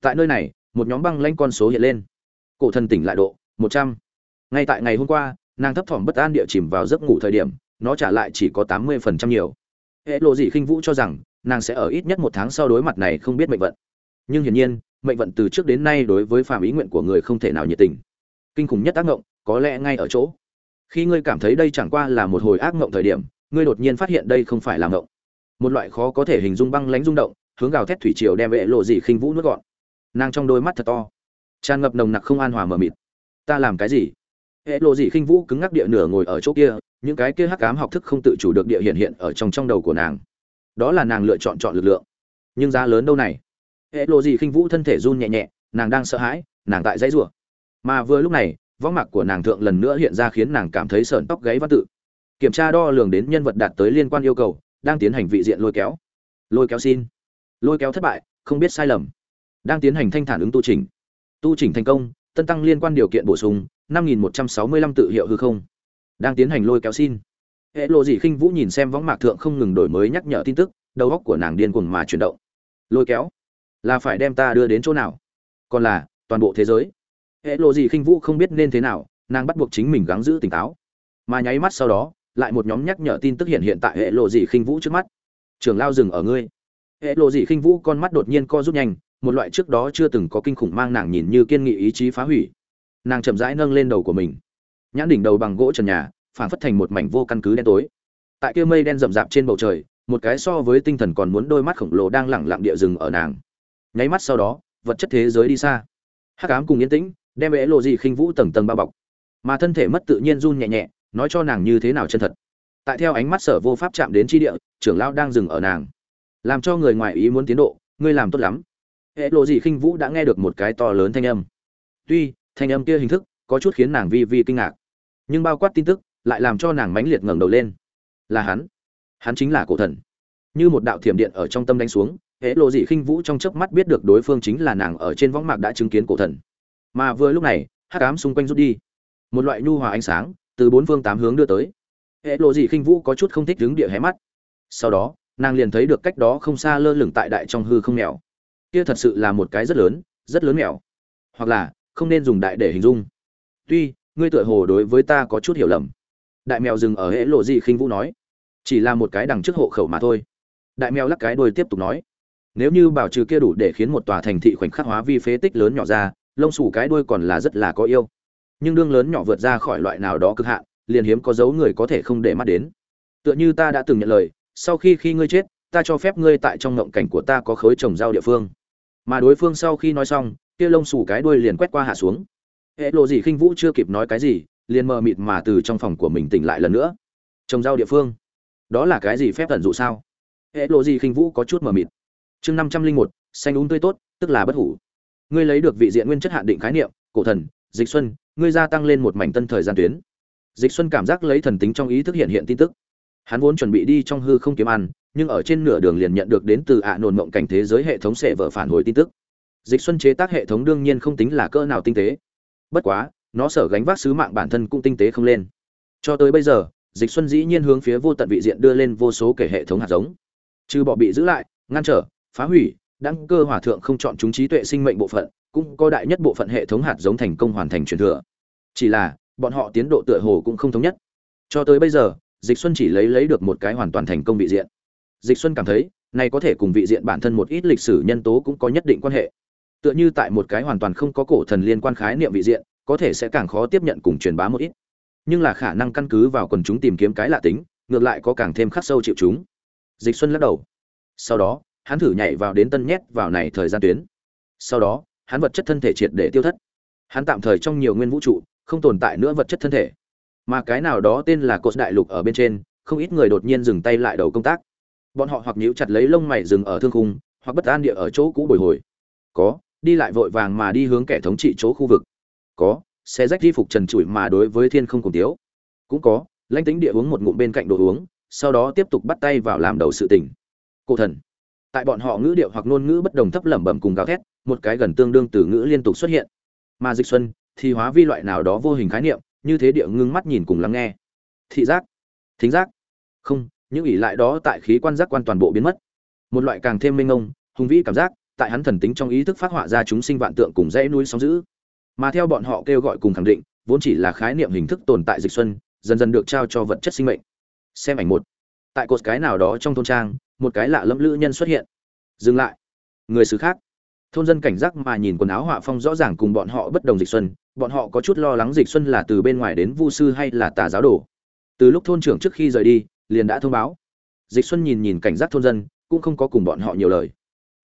Tại nơi này, một nhóm băng lanh con số hiện lên. Cổ thần tỉnh lại độ, một trăm. Ngay tại ngày hôm qua, nàng thấp thỏm bất an địa chìm vào giấc ngủ thời điểm, nó trả lại chỉ có tám mươi phần trăm nhiều. Hệ lộ gì khinh vũ cho rằng, nàng sẽ ở ít nhất một tháng sau đối mặt này không biết mệnh vận. Nhưng hiển nhiên, mệnh vận từ trước đến nay đối với phàm ý nguyện của người không thể nào nhiệt tình. Kinh khủng nhất ác ngộng, có lẽ ngay ở chỗ. Khi ngươi cảm thấy đây chẳng qua là một hồi ác ngộng thời điểm ngươi đột nhiên phát hiện đây không phải là ngộng. Một loại khó có thể hình dung băng lánh rung động, hướng gào thét thủy triều đem vệ lộ gì khinh vũ nuốt gọn. Nàng trong đôi mắt thật to. Tràn ngập nồng nặc không an hòa mờ mịt. Ta làm cái gì? Hệ lộ gì khinh vũ cứng ngắc địa nửa ngồi ở chỗ kia, những cái kia hắc ám học thức không tự chủ được địa hiện hiện ở trong trong đầu của nàng. Đó là nàng lựa chọn chọn lực lượng. Nhưng giá lớn đâu này? Hệ lộ gì khinh vũ thân thể run nhẹ nhẹ, nàng đang sợ hãi, nàng tại dãy rủa. Mà vừa lúc này võng mạc của nàng thượng lần nữa hiện ra khiến nàng cảm thấy sợn tóc gáy văn tự kiểm tra đo lường đến nhân vật đạt tới liên quan yêu cầu, đang tiến hành vị diện lôi kéo. Lôi kéo xin. Lôi kéo thất bại, không biết sai lầm. Đang tiến hành thanh thản ứng tu trình tu trình thành công, tân tăng liên quan điều kiện bổ sung, năm nghìn một trăm sáu mươi lăm tự hiệu hư không. Đang tiến hành lôi kéo xin. Hệ lộ dị khinh vũ nhìn xem võng mạc thượng không ngừng đổi mới nhắc nhở tin tức, đầu óc của nàng điên cuồng mà chuyển động. Lôi kéo? Là phải đem ta đưa đến chỗ nào? Còn là, toàn bộ thế giới. Hệ lộ dị khinh vũ không biết nên thế nào, nàng bắt buộc chính mình gắng giữ tỉnh táo. Mà nháy mắt sau đó lại một nhóm nhắc nhở tin tức hiện hiện tại hệ lộ dị khinh vũ trước mắt. Trường lao dừng ở ngươi. Hệ lộ dị khinh vũ con mắt đột nhiên co rút nhanh, một loại trước đó chưa từng có kinh khủng mang nàng nhìn như kiên nghị ý chí phá hủy. Nàng chậm rãi nâng lên đầu của mình. Nhãn đỉnh đầu bằng gỗ trần nhà phản phất thành một mảnh vô căn cứ đen tối. Tại kia mây đen rậm rạp trên bầu trời, một cái so với tinh thần còn muốn đôi mắt khổng lồ đang lẳng lặng địa rừng ở nàng. Nháy mắt sau đó, vật chất thế giới đi xa. Hắc ám cùng yên tĩnh, đem hệ lộ dị khinh vũ tầng tầng bao bọc. Mà thân thể mất tự nhiên run nhẹ nhẹ nói cho nàng như thế nào chân thật. Tại theo ánh mắt sở vô pháp chạm đến chi địa, trưởng lão đang dừng ở nàng. Làm cho người ngoài ý muốn tiến độ, ngươi làm tốt lắm. Hệ lộ gì khinh vũ đã nghe được một cái to lớn thanh âm. Tuy, thanh âm kia hình thức có chút khiến nàng vi vi kinh ngạc, nhưng bao quát tin tức lại làm cho nàng mãnh liệt ngẩng đầu lên. Là hắn. Hắn chính là cổ thần. Như một đạo thiểm điện ở trong tâm đánh xuống, hệ lộ dị khinh vũ trong chớp mắt biết được đối phương chính là nàng ở trên võng mạc đã chứng kiến cổ thần. Mà vừa lúc này, hắc ám xung quanh rút đi. Một loại nhu hòa ánh sáng từ bốn phương tám hướng đưa tới. Hệ lộ gì khinh vũ có chút không thích đứng địa hé mắt. Sau đó, nàng liền thấy được cách đó không xa lơ lửng tại đại trong hư không mèo. Kia thật sự là một cái rất lớn rất lớn mèo. Hoặc là, không nên dùng đại để hình dung. Tuy, ngươi tựa hồ đối với ta có chút hiểu lầm. Đại mèo dừng ở hệ lộ gì khinh vũ nói. Chỉ là một cái đằng trước hộ khẩu mà thôi. Đại mèo lắc cái đuôi tiếp tục nói. Nếu như bảo trừ kia đủ để khiến một tòa thành thị khoảnh khắc hóa vi phế tích lớn nhỏ ra, lông xù cái đuôi còn là rất là có yêu nhưng đương lớn nhỏ vượt ra khỏi loại nào đó cực hạn, liền hiếm có dấu người có thể không để mắt đến. Tựa như ta đã từng nhận lời, sau khi khi ngươi chết, ta cho phép ngươi tại trong ngộng cảnh của ta có khối trồng rau địa phương. Mà đối phương sau khi nói xong, kia lông xù cái đuôi liền quét qua hạ xuống. Hệ lộ gì khinh vũ chưa kịp nói cái gì, liền mờ mịt mà từ trong phòng của mình tỉnh lại lần nữa. Trồng rau địa phương. Đó là cái gì phép tận dụ sao? Hệ lộ gì khinh vũ có chút mờ mịt. Chương năm trăm linh một, xanh úng tươi tốt, tức là bất hủ. Ngươi lấy được vị diện nguyên chất hạn định khái niệm, cổ thần dịch xuân, ngươi gia tăng lên một mảnh tân thời gian tuyến. Dịch xuân cảm giác lấy thần tính trong ý thức hiện hiện tin tức. Hắn vốn chuẩn bị đi trong hư không kiếm ăn, nhưng ở trên nửa đường liền nhận được đến từ ạ à nồn mộng cảnh thế giới hệ thống sẽ vợ phản hồi tin tức. Dịch xuân chế tác hệ thống đương nhiên không tính là cỡ nào tinh tế. Bất quá, nó sở gánh vác sứ mạng bản thân cũng tinh tế không lên. Cho tới bây giờ, dịch xuân dĩ nhiên hướng phía vô tận vị diện đưa lên vô số kể hệ thống hạt giống. Trừ bỏ bị giữ lại, ngăn trở, phá hủy đăng cơ hòa thượng không chọn chúng trí tuệ sinh mệnh bộ phận, cũng có đại nhất bộ phận hệ thống hạt giống thành công hoàn thành truyền thừa. Chỉ là, bọn họ tiến độ tựa hồ cũng không thống nhất. Cho tới bây giờ, dịch xuân chỉ lấy lấy được một cái hoàn toàn thành công vị diện. Dịch xuân cảm thấy, này có thể cùng vị diện bản thân một ít lịch sử nhân tố cũng có nhất định quan hệ. Tựa như tại một cái hoàn toàn không có cổ thần liên quan khái niệm vị diện, có thể sẽ càng khó tiếp nhận cùng truyền bá một ít. Nhưng là khả năng căn cứ vào quần chúng tìm kiếm cái lạ tính, ngược lại có càng thêm khắc sâu chịu chúng. Dịch xuân lắc đầu. Sau đó hắn thử nhảy vào đến tân nhét vào này thời gian tuyến. Sau đó, hắn vật chất thân thể triệt để tiêu thất. Hắn tạm thời trong nhiều nguyên vũ trụ, không tồn tại nữa vật chất thân thể. Mà cái nào đó tên là cột đại lục ở bên trên, không ít người đột nhiên dừng tay lại đầu công tác. Bọn họ hoặc nhíu chặt lấy lông mày dừng ở thương khung, hoặc bất an địa ở chỗ cũ bồi hồi. Có, đi lại vội vàng mà đi hướng kẻ thống trị chỗ khu vực. Có, xe rách di phục trần trụi mà đối với thiên không cùng tiếu. Cũng có, lãnh tính địa uống một ngụm bên cạnh đồ uống, sau đó tiếp tục bắt tay vào làm đầu sự tình. Cổ thần tại bọn họ ngữ điệu hoặc ngôn ngữ bất đồng thấp lẩm bẩm cùng gào thét, một cái gần tương đương từ ngữ liên tục xuất hiện. Mà dịch xuân thì hóa vi loại nào đó vô hình khái niệm, như thế địa ngưng mắt nhìn cùng lắng nghe. Thị giác. Thính giác. Không, những ỷ lại đó tại khí quan giác quan toàn bộ biến mất. Một loại càng thêm minh ngông hùng vĩ cảm giác, tại hắn thần tính trong ý thức phát họa ra chúng sinh vạn tượng cùng dãy núi sóng dữ. Mà theo bọn họ kêu gọi cùng khẳng định, vốn chỉ là khái niệm hình thức tồn tại dịch xuân, dần dần được trao cho vật chất sinh mệnh. Xem ảnh một. Tại cột cái nào đó trong thôn trang một cái lạ lẫm lữ nhân xuất hiện. Dừng lại. Người xứ khác. Thôn dân cảnh giác mà nhìn quần áo họa phong rõ ràng cùng bọn họ bất đồng dịch xuân, bọn họ có chút lo lắng dịch xuân là từ bên ngoài đến vu sư hay là tà giáo đồ. Từ lúc thôn trưởng trước khi rời đi, liền đã thông báo. Dịch xuân nhìn nhìn cảnh giác thôn dân, cũng không có cùng bọn họ nhiều lời.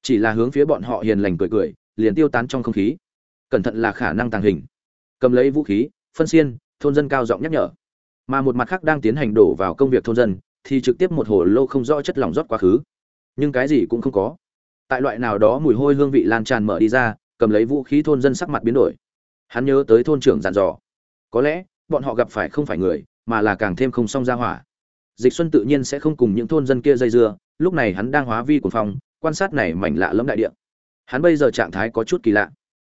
Chỉ là hướng phía bọn họ hiền lành cười cười, liền tiêu tán trong không khí. Cẩn thận là khả năng tàng hình. Cầm lấy vũ khí, phân xiên, thôn dân cao giọng nhắc nhở. Mà một mặt khác đang tiến hành đổ vào công việc thôn dân thì trực tiếp một hồ lô không rõ chất lỏng rót quá khứ. Nhưng cái gì cũng không có. Tại loại nào đó mùi hôi hương vị lan tràn mở đi ra, cầm lấy vũ khí thôn dân sắc mặt biến đổi. Hắn nhớ tới thôn trưởng dặn dò. Có lẽ, bọn họ gặp phải không phải người, mà là càng thêm không song ra hỏa. Dịch xuân tự nhiên sẽ không cùng những thôn dân kia dây dưa, lúc này hắn đang hóa vi của phong, quan sát này mảnh lạ lẫm đại địa. Hắn bây giờ trạng thái có chút kỳ lạ.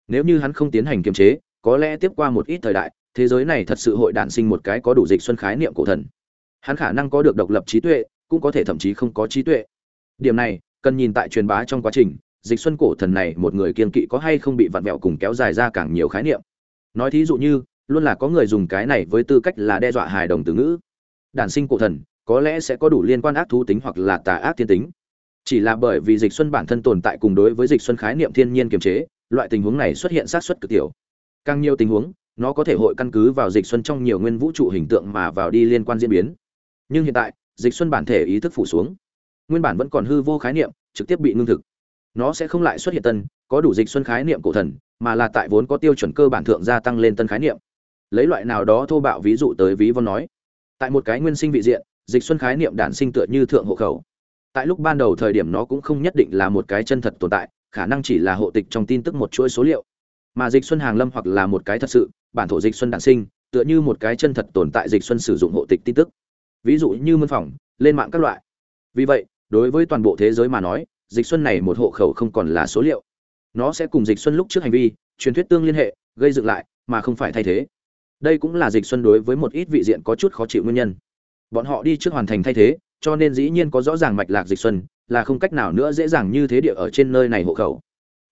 Nếu như hắn không tiến hành kiềm chế, có lẽ tiếp qua một ít thời đại, thế giới này thật sự hội đản sinh một cái có đủ dịch xuân khái niệm cổ thần hắn khả năng có được độc lập trí tuệ, cũng có thể thậm chí không có trí tuệ. Điểm này, cần nhìn tại truyền bá trong quá trình, dịch xuân cổ thần này một người kiên kỵ có hay không bị vặn vẹo cùng kéo dài ra càng nhiều khái niệm. Nói thí dụ như, luôn là có người dùng cái này với tư cách là đe dọa hài đồng từ ngữ. Đản sinh cổ thần, có lẽ sẽ có đủ liên quan ác thú tính hoặc là tà ác thiên tính. Chỉ là bởi vì dịch xuân bản thân tồn tại cùng đối với dịch xuân khái niệm thiên nhiên kiềm chế, loại tình huống này xuất hiện sát xuất cực tiểu. Càng nhiều tình huống, nó có thể hội căn cứ vào dịch xuân trong nhiều nguyên vũ trụ hình tượng mà vào đi liên quan diễn biến nhưng hiện tại, dịch xuân bản thể ý thức phủ xuống. Nguyên bản vẫn còn hư vô khái niệm, trực tiếp bị ngưng thực. Nó sẽ không lại xuất hiện tân, có đủ dịch xuân khái niệm cổ thần, mà là tại vốn có tiêu chuẩn cơ bản thượng gia tăng lên tân khái niệm. Lấy loại nào đó thô bạo ví dụ tới ví von nói. Tại một cái nguyên sinh vị diện, dịch xuân khái niệm đản sinh tựa như thượng hộ khẩu. Tại lúc ban đầu thời điểm nó cũng không nhất định là một cái chân thật tồn tại, khả năng chỉ là hộ tịch trong tin tức một chuỗi số liệu. Mà dịch xuân hàng lâm hoặc là một cái thật sự, bản thổ dịch xuân đản sinh, tựa như một cái chân thật tồn tại dịch xuân sử dụng hộ tịch tin tức ví dụ như mân phòng, lên mạng các loại. Vì vậy, đối với toàn bộ thế giới mà nói, dịch xuân này một hộ khẩu không còn là số liệu. Nó sẽ cùng dịch xuân lúc trước hành vi, truyền thuyết tương liên hệ, gây dựng lại, mà không phải thay thế. Đây cũng là dịch xuân đối với một ít vị diện có chút khó chịu nguyên nhân. Bọn họ đi trước hoàn thành thay thế, cho nên dĩ nhiên có rõ ràng mạch lạc dịch xuân, là không cách nào nữa dễ dàng như thế địa ở trên nơi này hộ khẩu.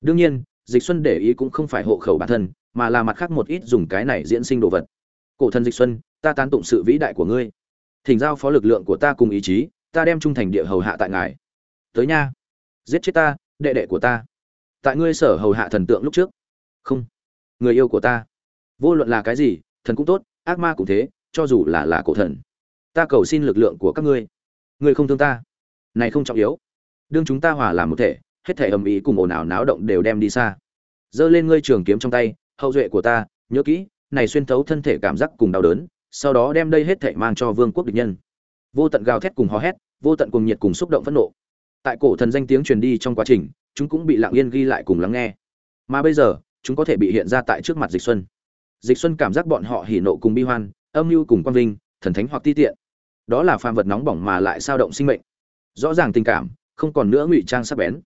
Đương nhiên, dịch xuân để ý cũng không phải hộ khẩu bản thân, mà là mặt khác một ít dùng cái này diễn sinh đồ vật. Cổ thần dịch xuân, ta tán tụng sự vĩ đại của ngươi thỉnh giao phó lực lượng của ta cùng ý chí, ta đem trung thành địa hầu hạ tại ngài. Tới nha. Giết chết ta, đệ đệ của ta. Tại ngươi sở hầu hạ thần tượng lúc trước. Không. Người yêu của ta. Vô luận là cái gì, thần cũng tốt, ác ma cũng thế, cho dù là là cổ thần. Ta cầu xin lực lượng của các ngươi. Ngươi không thương ta. Này không trọng yếu. Đương chúng ta hòa làm một thể, hết thể ầm ĩ cùng ồn ào náo động đều đem đi xa. Giơ lên ngươi trường kiếm trong tay, hậu duệ của ta, nhớ kỹ, này xuyên thấu thân thể cảm giác cùng đau đớn sau đó đem đây hết thảy mang cho vương quốc địch nhân. Vô tận gào thét cùng hò hét, vô tận cùng nhiệt cùng xúc động phẫn nộ. Tại cổ thần danh tiếng truyền đi trong quá trình, chúng cũng bị lặng yên ghi lại cùng lắng nghe. Mà bây giờ, chúng có thể bị hiện ra tại trước mặt dịch xuân. Dịch xuân cảm giác bọn họ hỉ nộ cùng bi hoan, âm mưu cùng quang vinh, thần thánh hoặc ti tiện. Đó là phàm vật nóng bỏng mà lại sao động sinh mệnh. Rõ ràng tình cảm, không còn nữa ngụy trang sắc bén.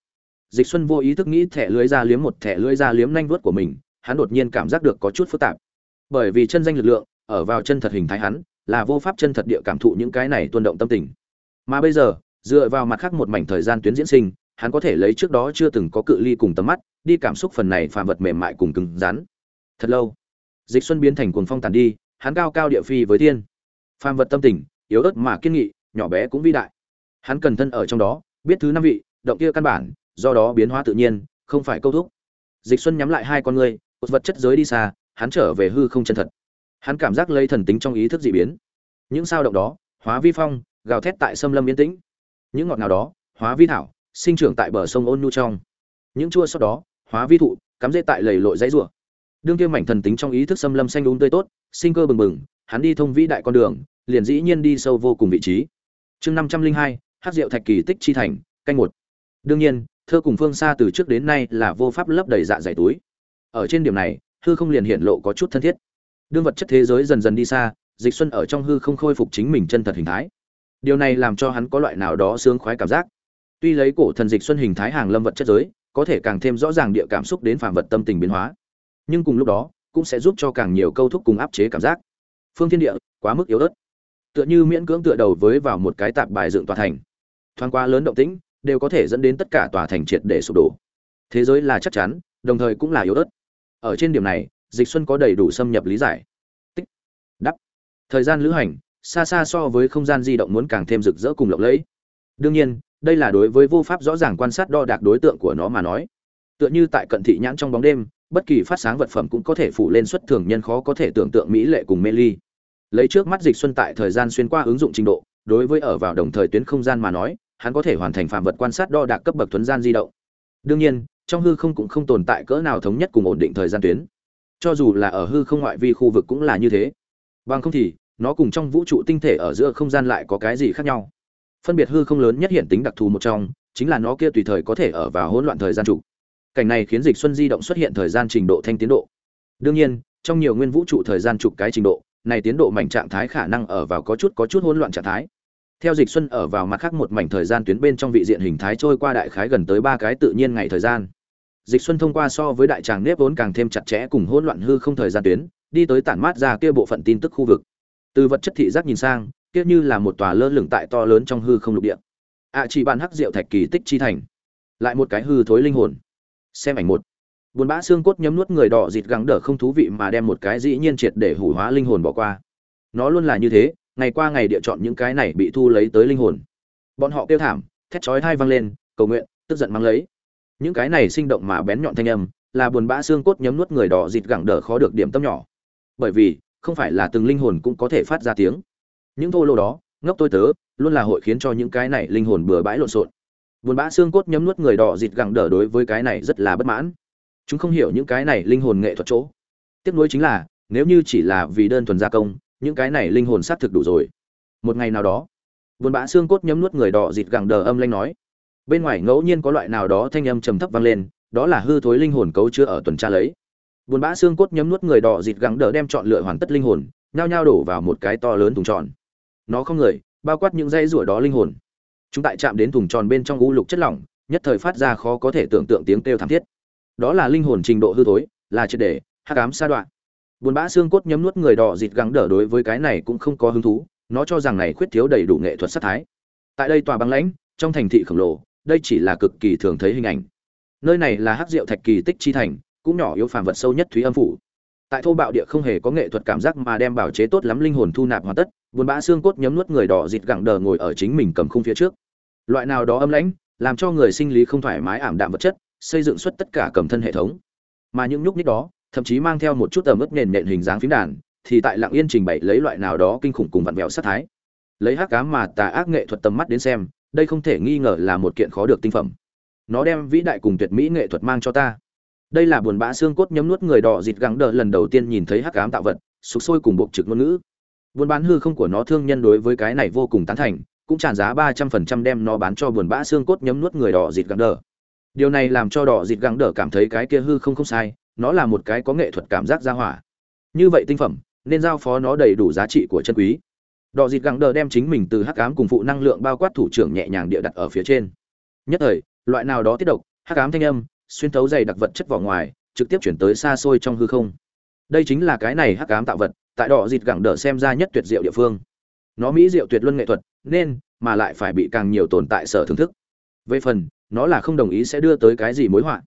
Dịch xuân vô ý thức nghĩ thẻ lưới ra liếm một thẻ lưới ra liếm nanh vuốt của mình, hắn đột nhiên cảm giác được có chút phức tạp. Bởi vì chân danh lực lượng ở vào chân thật hình thái hắn, là vô pháp chân thật địa cảm thụ những cái này tuôn động tâm tình. Mà bây giờ, dựa vào mặt khác một mảnh thời gian tuyến diễn sinh, hắn có thể lấy trước đó chưa từng có cự ly cùng tầm mắt, đi cảm xúc phần này phàm vật mềm mại cùng cứng rắn. Thật lâu, dịch xuân biến thành cuồng phong tàn đi, hắn cao cao địa phi với thiên. Phàm vật tâm tình, yếu ớt mà kiên nghị, nhỏ bé cũng vĩ đại. Hắn cần thân ở trong đó, biết thứ năm vị, động kia căn bản, do đó biến hóa tự nhiên, không phải câu thúc. Dịch xuân nhắm lại hai con ngươi vật chất giới đi xa, hắn trở về hư không chân thật hắn cảm giác lây thần tính trong ý thức dị biến. Những sao động đó, hóa vi phong, gào thét tại sâm lâm yên tĩnh. Những ngọt nào đó, hóa vi thảo, sinh trưởng tại bờ sông ôn nhu trong. Những chua sau đó, hóa vi thụ, cắm rễ tại lầy lội dãy rủa đương kia mảnh thần tính trong ý thức xâm lâm xanh đúng tươi tốt, sinh cơ bừng bừng, hắn đi thông vĩ đại con đường, liền dĩ nhiên đi sâu vô cùng vị trí. Chương năm trăm linh hai hát rượu thạch kỳ tích chi thành, canh một. Đương nhiên, thơ cùng phương xa từ trước đến nay là vô pháp lấp đầy dạ dày túi. Ở trên điểm này, hư không liền hiện lộ có chút thân thiết đương vật chất thế giới dần dần đi xa, dịch xuân ở trong hư không khôi phục chính mình chân thật hình thái. Điều này làm cho hắn có loại nào đó sướng khoái cảm giác. Tuy lấy cổ thần dịch xuân hình thái hàng lâm vật chất giới, có thể càng thêm rõ ràng địa cảm xúc đến phàm vật tâm tình biến hóa. Nhưng cùng lúc đó, cũng sẽ giúp cho càng nhiều câu thúc cùng áp chế cảm giác. Phương thiên địa, quá mức yếu ớt. Tựa như miễn cưỡng tựa đầu với vào một cái tạp bài dựng tòa thành. Thoáng qua lớn động tĩnh, đều có thể dẫn đến tất cả tòa thành triệt để sụp đổ. Thế giới là chắc chắn, đồng thời cũng là yếu ớt. Ở trên điểm này dịch xuân có đầy đủ xâm nhập lý giải. Tích. Đắp. Thời gian lữ hành, xa xa so với không gian di động muốn càng thêm rực rỡ cùng lộng lẫy. Đương nhiên, đây là đối với vô pháp rõ ràng quan sát đo đạc đối tượng của nó mà nói. Tựa như tại cận thị nhãn trong bóng đêm, bất kỳ phát sáng vật phẩm cũng có thể phủ lên xuất thường nhân khó có thể tưởng tượng mỹ lệ cùng mê ly. Lấy trước mắt dịch xuân tại thời gian xuyên qua ứng dụng trình độ, đối với ở vào đồng thời tuyến không gian mà nói, hắn có thể hoàn thành phạm vật quan sát đo đạc cấp bậc thuấn gian di động. Đương nhiên, trong hư không cũng không tồn tại cỡ nào thống nhất cùng ổn định thời gian tuyến cho dù là ở hư không ngoại vi khu vực cũng là như thế. Bằng không thì, nó cùng trong vũ trụ tinh thể ở giữa không gian lại có cái gì khác nhau? Phân biệt hư không lớn nhất hiện tính đặc thù một trong, chính là nó kia tùy thời có thể ở vào hỗn loạn thời gian trụ cảnh này khiến dịch xuân di động xuất hiện thời gian trình độ thanh tiến độ. Đương nhiên, trong nhiều nguyên vũ trụ thời gian trục cái trình độ, này tiến độ mảnh trạng thái khả năng ở vào có chút có chút hỗn loạn trạng thái. Theo dịch xuân ở vào mặt khác một mảnh thời gian tuyến bên trong vị diện hình thái trôi qua đại khái gần tới ba cái tự nhiên ngày thời gian dịch xuân thông qua so với đại tràng nếp vốn càng thêm chặt chẽ cùng hỗn loạn hư không thời gian tuyến, đi tới tản mát ra kia bộ phận tin tức khu vực. Từ vật chất thị giác nhìn sang, kia như là một tòa lơ lửng tại to lớn trong hư không lục địa. Ạ chỉ bạn hắc diệu thạch kỳ tích chi thành. Lại một cái hư thối linh hồn. Xem ảnh một. Buồn bã xương cốt nhấm nuốt người đỏ dịt gắng đỡ không thú vị mà đem một cái dĩ nhiên triệt để hủ hóa linh hồn bỏ qua. Nó luôn là như thế, ngày qua ngày địa chọn những cái này bị thu lấy tới linh hồn. Bọn họ kêu thảm, thét chói thai vang lên, cầu nguyện, tức giận mang lấy những cái này sinh động mà bén nhọn thanh âm, là buồn bã xương cốt nhấm nuốt người đỏ dịt gẳng đờ khó được điểm tâm nhỏ. Bởi vì, không phải là từng linh hồn cũng có thể phát ra tiếng. Những thô lô đó, ngốc tôi tớ, luôn là hội khiến cho những cái này linh hồn bừa bãi lộn xộn. Buồn bã xương cốt nhấm nuốt người đỏ dịt gẳng đờ đối với cái này rất là bất mãn. Chúng không hiểu những cái này linh hồn nghệ thuật chỗ. Tiếp nối chính là, nếu như chỉ là vì đơn thuần gia công, những cái này linh hồn xác thực đủ rồi. Một ngày nào đó, buồn bã xương cốt nhấm nuốt người đỏ dịt gẳng đờ âm lanh nói bên ngoài ngẫu nhiên có loại nào đó thanh âm trầm thấp vang lên, đó là hư thối linh hồn cấu chưa ở tuần tra lấy. Buồn bã xương cốt nhấm nuốt người đỏ dịt gắng đỡ đem chọn lựa hoàn tất linh hồn, nhao nhao đổ vào một cái to lớn thùng tròn. Nó không người, bao quát những dây rủa đó linh hồn. Chúng tại chạm đến thùng tròn bên trong u lục chất lỏng, nhất thời phát ra khó có thể tưởng tượng tiếng kêu thảm thiết. Đó là linh hồn trình độ hư thối, là triệt để, hắc ám sa đoạn. Buồn bã xương cốt nhấm nuốt người đỏ dịt gắng đỡ đối với cái này cũng không có hứng thú, nó cho rằng này khuyết thiếu đầy đủ nghệ thuật sát thái. Tại đây tòa băng lãnh, trong thành thị khổng lồ đây chỉ là cực kỳ thường thấy hình ảnh. Nơi này là hắc diệu thạch kỳ tích chi thành, cũng nhỏ yếu phàm vật sâu nhất thúy âm phủ. Tại thô bạo địa không hề có nghệ thuật cảm giác mà đem bảo chế tốt lắm linh hồn thu nạp hoàn tất, buồn bã xương cốt nhấm nuốt người đỏ dịt gẳng đờ ngồi ở chính mình cầm khung phía trước. Loại nào đó âm lãnh, làm cho người sinh lý không thoải mái ảm đạm vật chất, xây dựng xuất tất cả cầm thân hệ thống. Mà những nhúc nhích đó, thậm chí mang theo một chút tầm ướp nền nện hình dáng phím đàn, thì tại lặng yên trình bày lấy loại nào đó kinh khủng cùng vặn vẹo sát thái. Lấy hắc ám mà tà ác nghệ thuật tầm mắt đến xem đây không thể nghi ngờ là một kiện khó được tinh phẩm. Nó đem vĩ đại cùng tuyệt mỹ nghệ thuật mang cho ta. Đây là buồn bã xương cốt nhấm nuốt người đỏ dịt gắng đờ lần đầu tiên nhìn thấy hắc ám tạo vật, sục sôi cùng buộc trực ngôn ngữ. Buôn bán hư không của nó thương nhân đối với cái này vô cùng tán thành, cũng tràn giá ba trăm phần trăm đem nó bán cho buồn bã xương cốt nhấm nuốt người đỏ dịt gắng đờ. Điều này làm cho đỏ dịt gắng đờ cảm thấy cái kia hư không không sai, nó là một cái có nghệ thuật cảm giác ra hỏa. Như vậy tinh phẩm, nên giao phó nó đầy đủ giá trị của chân quý đỏ dịt gẳng đờ đem chính mình từ hắc ám cùng phụ năng lượng bao quát thủ trưởng nhẹ nhàng địa đặt ở phía trên. Nhất thời, loại nào đó tiết độc, hắc ám thanh âm, xuyên thấu dày đặc vật chất vỏ ngoài, trực tiếp chuyển tới xa xôi trong hư không. Đây chính là cái này hắc ám tạo vật, tại đỏ dịt gẳng đờ xem ra nhất tuyệt diệu địa phương. Nó mỹ diệu tuyệt luân nghệ thuật, nên mà lại phải bị càng nhiều tồn tại sở thưởng thức. Về phần, nó là không đồng ý sẽ đưa tới cái gì mối họa.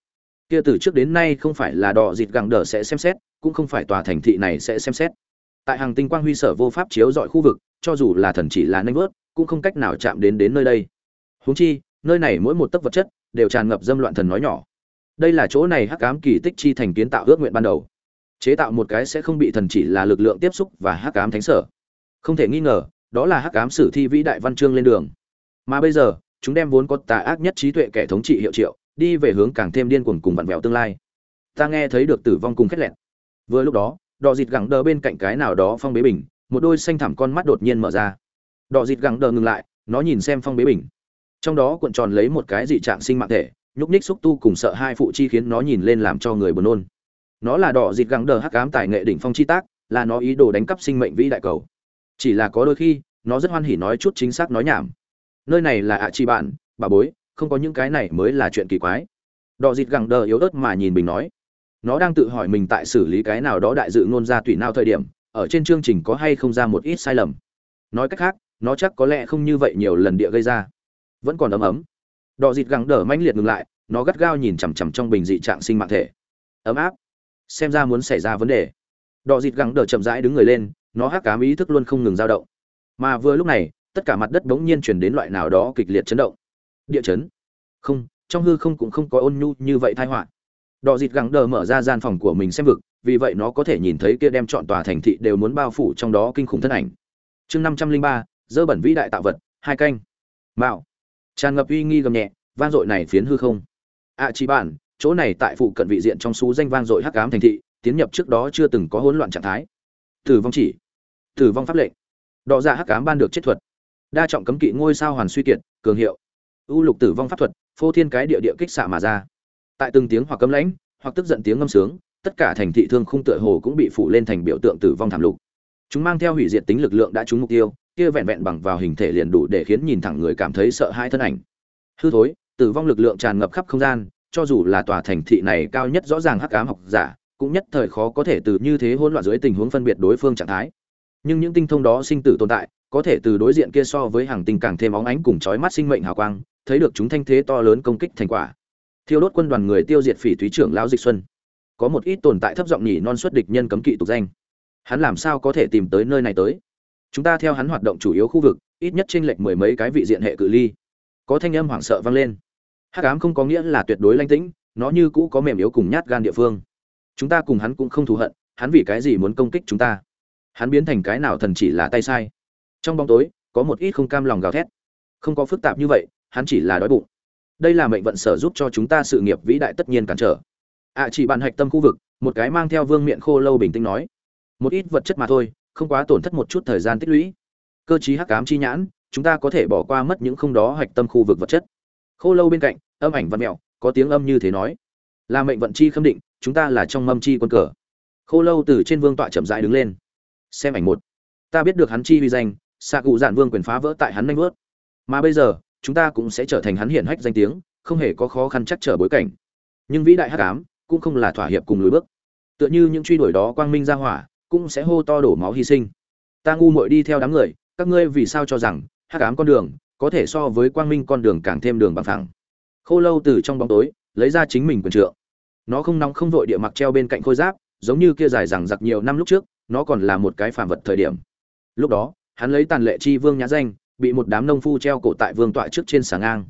Kia từ trước đến nay không phải là đỏ dịt gẳng đờ sẽ xem xét, cũng không phải tòa thành thị này sẽ xem xét. Tại hàng tinh quang huy sở vô pháp chiếu dọi khu vực cho dù là thần chỉ là nanh vớt, cũng không cách nào chạm đến đến nơi đây. Huống chi, nơi này mỗi một tấc vật chất đều tràn ngập dâm loạn thần nói nhỏ. Đây là chỗ này hắc ám kỳ tích chi thành kiến tạo ước nguyện ban đầu. Chế tạo một cái sẽ không bị thần chỉ là lực lượng tiếp xúc và hắc ám thánh sở. Không thể nghi ngờ, đó là hắc ám sử thi vĩ đại văn chương lên đường. Mà bây giờ, chúng đem vốn có tà ác nhất trí tuệ kẻ thống trị hiệu triệu, đi về hướng càng thêm điên cuồng cùng vặn vẹo tương lai. Ta nghe thấy được tử vong cùng khét lẹn vừa lúc đó đò dịt gẳng đờ bên cạnh cái nào đó phong bế bình một đôi xanh thẳm con mắt đột nhiên mở ra. Đỏ dịt gẳng đờ ngừng lại, nó nhìn xem phong bế bình. Trong đó cuộn tròn lấy một cái dị trạng sinh mạng thể, nhúc ních xúc tu cùng sợ hai phụ chi khiến nó nhìn lên làm cho người buồn nôn. Nó là đỏ dịt gắng đờ hắc ám tài nghệ đỉnh phong chi tác, là nó ý đồ đánh cắp sinh mệnh vĩ đại cầu. Chỉ là có đôi khi, nó rất hoan hỉ nói chút chính xác nói nhảm. Nơi này là ạ chi bạn, bà bối, không có những cái này mới là chuyện kỳ quái. Đỏ dịt gẳng đờ yếu ớt mà nhìn bình nói. Nó đang tự hỏi mình tại xử lý cái nào đó đại dự ngôn ra tùy nào thời điểm ở trên chương trình có hay không ra một ít sai lầm. Nói cách khác, nó chắc có lẽ không như vậy nhiều lần địa gây ra. Vẫn còn ấm ấm. Đỏ dịt gắng đờ mãnh liệt ngừng lại, nó gắt gao nhìn chằm chằm trong bình dị trạng sinh mạng thể. Ấm áp. Xem ra muốn xảy ra vấn đề. Đỏ dịt gắng đờ chậm rãi đứng người lên, nó hắc cám ý thức luôn không ngừng dao động. Mà vừa lúc này, tất cả mặt đất bỗng nhiên chuyển đến loại nào đó kịch liệt chấn động. Địa chấn. Không, trong hư không cũng không có ôn nhu như vậy thai họa. Đỏ dịt gắng đờ mở ra gian phòng của mình xem vực vì vậy nó có thể nhìn thấy kia đem chọn tòa thành thị đều muốn bao phủ trong đó kinh khủng thân ảnh. Chương năm trăm linh ba dơ bẩn vĩ đại tạo vật hai canh. Mạo. Tràn ngập uy nghi gầm nhẹ vang dội này phiến hư không. À, chỉ bản chỗ này tại phụ cận vị diện trong số danh vang dội hắc ám thành thị tiến nhập trước đó chưa từng có hỗn loạn trạng thái. Tử vong chỉ. Tử vong pháp lệnh. Đỏ ra hắc ám ban được chết thuật. Đa trọng cấm kỵ ngôi sao hoàn suy kiệt cường hiệu. U lục tử vong pháp thuật phô thiên cái địa địa kích xạ mà ra. Tại từng tiếng hoặc cấm lãnh hoặc tức giận tiếng ngâm sướng tất cả thành thị thương khung tựa hồ cũng bị phủ lên thành biểu tượng tử vong thảm lục. Chúng mang theo hủy diệt tính lực lượng đã trúng mục tiêu, kia vẹn vẹn bằng vào hình thể liền đủ để khiến nhìn thẳng người cảm thấy sợ hãi thân ảnh. Hư thối, tử vong lực lượng tràn ngập khắp không gian, cho dù là tòa thành thị này cao nhất rõ ràng hắc ám học giả, cũng nhất thời khó có thể từ như thế hỗn loạn dưới tình huống phân biệt đối phương trạng thái. Nhưng những tinh thông đó sinh tử tồn tại, có thể từ đối diện kia so với hàng tinh càng thêm óng ánh cùng chói mắt sinh mệnh hào quang, thấy được chúng thanh thế to lớn công kích thành quả. Thiêu đốt quân đoàn người tiêu diệt phỉ thúy trưởng lão dịch xuân có một ít tồn tại thấp giọng nhỉ non xuất địch nhân cấm kỵ tục danh. Hắn làm sao có thể tìm tới nơi này tới? Chúng ta theo hắn hoạt động chủ yếu khu vực, ít nhất chênh lệch mười mấy cái vị diện hệ cự ly. Có thanh âm hoảng sợ vang lên. Hắc ám không có nghĩa là tuyệt đối lanh tĩnh, nó như cũ có mềm yếu cùng nhát gan địa phương. Chúng ta cùng hắn cũng không thù hận, hắn vì cái gì muốn công kích chúng ta? Hắn biến thành cái nào thần chỉ là tay sai? Trong bóng tối, có một ít không cam lòng gào thét. Không có phức tạp như vậy, hắn chỉ là đói bụng. Đây là mệnh vận sở giúp cho chúng ta sự nghiệp vĩ đại tất nhiên cản trở ạ chỉ bạn hạch tâm khu vực, một cái mang theo vương miện khô lâu bình tĩnh nói. Một ít vật chất mà thôi, không quá tổn thất một chút thời gian tích lũy. Cơ chí hắc ám chi nhãn, chúng ta có thể bỏ qua mất những không đó hạch tâm khu vực vật chất. Khô lâu bên cạnh, âm ảnh văn mẹo, có tiếng âm như thế nói. Là mệnh vận chi khâm định, chúng ta là trong mâm chi quân cờ. Khô lâu từ trên vương tọa chậm rãi đứng lên. Xem ảnh một. Ta biết được hắn chi vi danh, xạ cụ giản vương quyền phá vỡ tại hắn nanh vớt mà bây giờ, chúng ta cũng sẽ trở thành hắn hiển hách danh tiếng, không hề có khó khăn chắc trở bối cảnh. Nhưng vĩ đại hắc ám cũng không là thỏa hiệp cùng lùi bước. Tựa như những truy đuổi đó quang minh ra hỏa, cũng sẽ hô to đổ máu hy sinh. Ta ngu muội đi theo đám người, các ngươi vì sao cho rằng hắc ám con đường có thể so với quang minh con đường càng thêm đường bằng phẳng? Khô lâu từ trong bóng tối, lấy ra chính mình quần trượng. Nó không nóng không vội địa mặc treo bên cạnh khôi giáp, giống như kia dài rằng giặc nhiều năm lúc trước, nó còn là một cái phàm vật thời điểm. Lúc đó, hắn lấy tàn lệ chi vương nhã danh, bị một đám nông phu treo cổ tại vương tọa trước trên sáng ngang.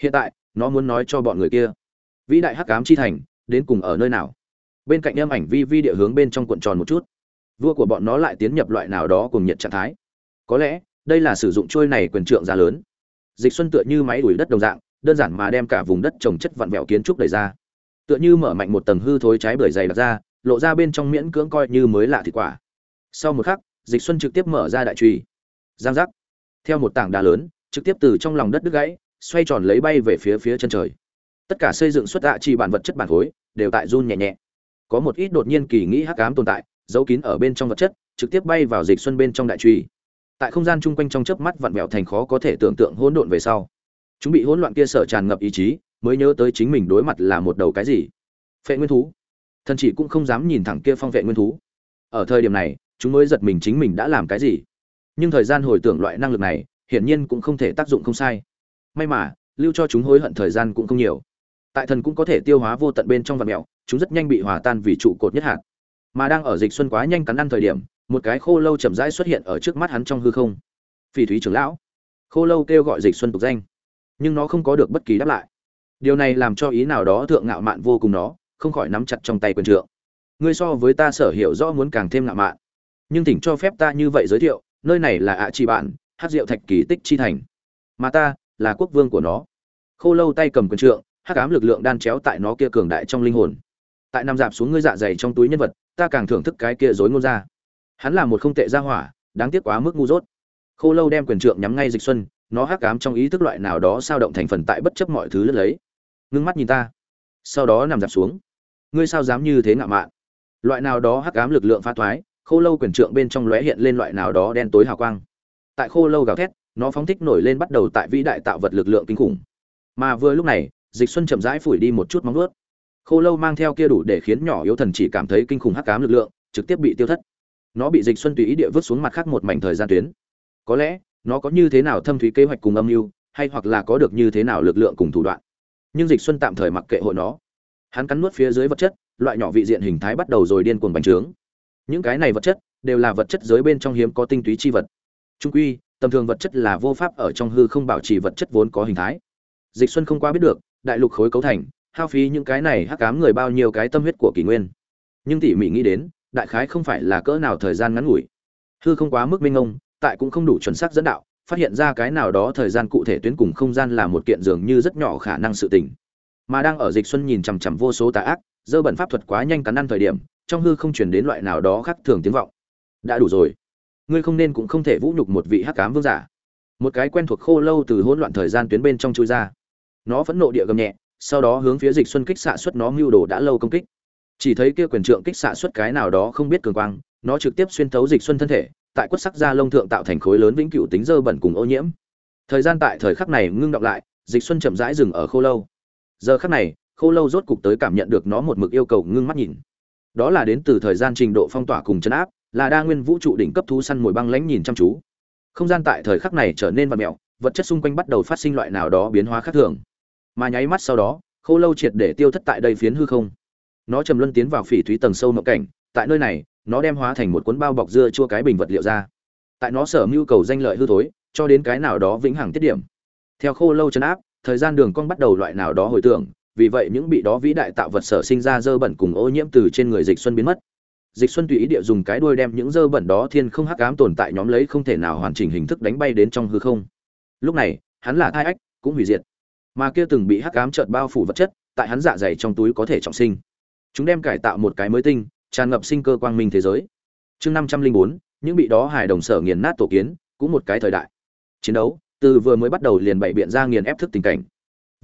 Hiện tại, nó muốn nói cho bọn người kia. Vĩ đại hắc ám chi thành đến cùng ở nơi nào. Bên cạnh âm ảnh vi vi địa hướng bên trong cuộn tròn một chút. Vua của bọn nó lại tiến nhập loại nào đó cùng nhiệt trạng thái. Có lẽ, đây là sử dụng trôi này quyền trượng giá lớn. Dịch xuân tựa như máy đuổi đất đồng dạng, đơn giản mà đem cả vùng đất trồng chất vặn vẹo kiến trúc đẩy ra. Tựa như mở mạnh một tầng hư thối trái bưởi dày đặt ra, lộ ra bên trong miễn cưỡng coi như mới lạ thịt quả. Sau một khắc, dịch xuân trực tiếp mở ra đại trùy. Giang giác. Theo một tảng đá lớn, trực tiếp từ trong lòng đất đứt gãy, xoay tròn lấy bay về phía phía chân trời tất cả xây dựng xuất dạ chỉ bản vật chất bản khối, đều tại run nhẹ nhẹ. Có một ít đột nhiên kỳ nghĩ hắc ám tồn tại, giấu kín ở bên trong vật chất, trực tiếp bay vào dịch xuân bên trong đại truy. Tại không gian chung quanh trong chớp mắt vặn vẹo thành khó có thể tưởng tượng hỗn độn về sau. Chúng bị hỗn loạn kia sở tràn ngập ý chí, mới nhớ tới chính mình đối mặt là một đầu cái gì. Phệ nguyên thú. Thần chỉ cũng không dám nhìn thẳng kia phong vệ nguyên thú. Ở thời điểm này, chúng mới giật mình chính mình đã làm cái gì. Nhưng thời gian hồi tưởng loại năng lực này, hiển nhiên cũng không thể tác dụng không sai. May mà, lưu cho chúng hối hận thời gian cũng không nhiều tại thần cũng có thể tiêu hóa vô tận bên trong vật mèo, chúng rất nhanh bị hòa tan vì trụ cột nhất hạt. Mà đang ở dịch xuân quá nhanh cắn ăn thời điểm một cái khô lâu chậm rãi xuất hiện ở trước mắt hắn trong hư không. Phỉ thúy trưởng lão. Khô lâu kêu gọi dịch xuân tục danh. Nhưng nó không có được bất kỳ đáp lại. Điều này làm cho ý nào đó thượng ngạo mạn vô cùng nó không khỏi nắm chặt trong tay quyền trượng. Ngươi so với ta sở hiểu rõ muốn càng thêm ngạo mạn. Nhưng thỉnh cho phép ta như vậy giới thiệu nơi này là ạ à chi bạn hát rượu thạch kỳ tích chi thành. Mà ta là quốc vương của nó. Khô lâu tay cầm quyền trượng hắc ám lực lượng đan chéo tại nó kia cường đại trong linh hồn. Tại nằm dạp xuống ngươi dạ dày trong túi nhân vật, ta càng thưởng thức cái kia dối ngôn ra. Hắn là một không tệ gia hỏa, đáng tiếc quá mức ngu dốt. Khô lâu đem quyền trượng nhắm ngay dịch xuân, nó hắc ám trong ý thức loại nào đó sao động thành phần tại bất chấp mọi thứ lướt lấy. Ngưng mắt nhìn ta. Sau đó nằm dạp xuống. Ngươi sao dám như thế ngạo mạn? Loại nào đó hắc ám lực lượng phá thoái, khô lâu quyền trượng bên trong lóe hiện lên loại nào đó đen tối hào quang. Tại khô lâu gào thét, nó phóng thích nổi lên bắt đầu tại vĩ đại tạo vật lực lượng kinh khủng. Mà vừa lúc này dịch xuân chậm rãi phủi đi một chút móng vuốt. Khô lâu mang theo kia đủ để khiến nhỏ yếu thần chỉ cảm thấy kinh khủng hắc ám lực lượng, trực tiếp bị tiêu thất. Nó bị dịch xuân tùy ý địa vứt xuống mặt khác một mảnh thời gian tuyến. Có lẽ, nó có như thế nào thâm thúy kế hoạch cùng âm mưu, hay hoặc là có được như thế nào lực lượng cùng thủ đoạn. Nhưng dịch xuân tạm thời mặc kệ hội nó. Hắn cắn nuốt phía dưới vật chất, loại nhỏ vị diện hình thái bắt đầu rồi điên cuồng bành trướng. Những cái này vật chất, đều là vật chất giới bên trong hiếm có tinh túy chi vật. Trung quy, tầm thường vật chất là vô pháp ở trong hư không bảo trì vật chất vốn có hình thái. Dịch xuân không qua biết được đại lục khối cấu thành, hao phí những cái này hắc cám người bao nhiêu cái tâm huyết của kỷ nguyên. Nhưng tỉ mỉ nghĩ đến, đại khái không phải là cỡ nào thời gian ngắn ngủi. Hư không quá mức minh ông tại cũng không đủ chuẩn xác dẫn đạo, phát hiện ra cái nào đó thời gian cụ thể tuyến cùng không gian là một kiện dường như rất nhỏ khả năng sự tình. Mà đang ở dịch xuân nhìn chằm chằm vô số tà ác, dơ bẩn pháp thuật quá nhanh cắn ăn thời điểm, trong hư không truyền đến loại nào đó khác thường tiếng vọng. Đã đủ rồi. Ngươi không nên cũng không thể vũ nhục một vị hắc ám vương giả. Một cái quen thuộc khô lâu từ hỗn loạn thời gian tuyến bên trong chui ra nó phẫn nộ địa gầm nhẹ, sau đó hướng phía dịch xuân kích xạ xuất nó mưu đồ đã lâu công kích. Chỉ thấy kia quyền trượng kích xạ xuất cái nào đó không biết cường quang, nó trực tiếp xuyên thấu dịch xuân thân thể, tại quất sắc da lông thượng tạo thành khối lớn vĩnh cửu tính dơ bẩn cùng ô nhiễm. Thời gian tại thời khắc này ngưng đọng lại, dịch xuân chậm rãi dừng ở khô lâu. Giờ khắc này, khô lâu rốt cục tới cảm nhận được nó một mực yêu cầu ngưng mắt nhìn. Đó là đến từ thời gian trình độ phong tỏa cùng chấn áp, là đa nguyên vũ trụ đỉnh cấp thú săn mồi băng lãnh nhìn chăm chú. Không gian tại thời khắc này trở nên vật mẹo, vật chất xung quanh bắt đầu phát sinh loại nào đó biến hóa khác thường mà nháy mắt sau đó, khô lâu triệt để tiêu thất tại đây phiến hư không. Nó trầm luân tiến vào phỉ thúy tầng sâu mộng cảnh, tại nơi này, nó đem hóa thành một cuốn bao bọc dưa chua cái bình vật liệu ra. Tại nó sở mưu cầu danh lợi hư thối, cho đến cái nào đó vĩnh hằng tiết điểm. Theo khô lâu chấn áp, thời gian đường cong bắt đầu loại nào đó hồi tưởng, vì vậy những bị đó vĩ đại tạo vật sở sinh ra dơ bẩn cùng ô nhiễm từ trên người dịch xuân biến mất. Dịch xuân tùy ý địa dùng cái đuôi đem những dơ bẩn đó thiên không hắc ám tồn tại nhóm lấy không thể nào hoàn chỉnh hình thức đánh bay đến trong hư không. Lúc này, hắn là thai ách, cũng hủy diệt mà kia từng bị hắc ám trợn bao phủ vật chất, tại hắn dạ dày trong túi có thể trọng sinh. Chúng đem cải tạo một cái mới tinh, tràn ngập sinh cơ quang minh thế giới. Chương năm trăm linh bốn, những bị đó hài đồng sở nghiền nát tổ kiến, cũng một cái thời đại. Chiến đấu, từ vừa mới bắt đầu liền bày biện ra nghiền ép thức tình cảnh.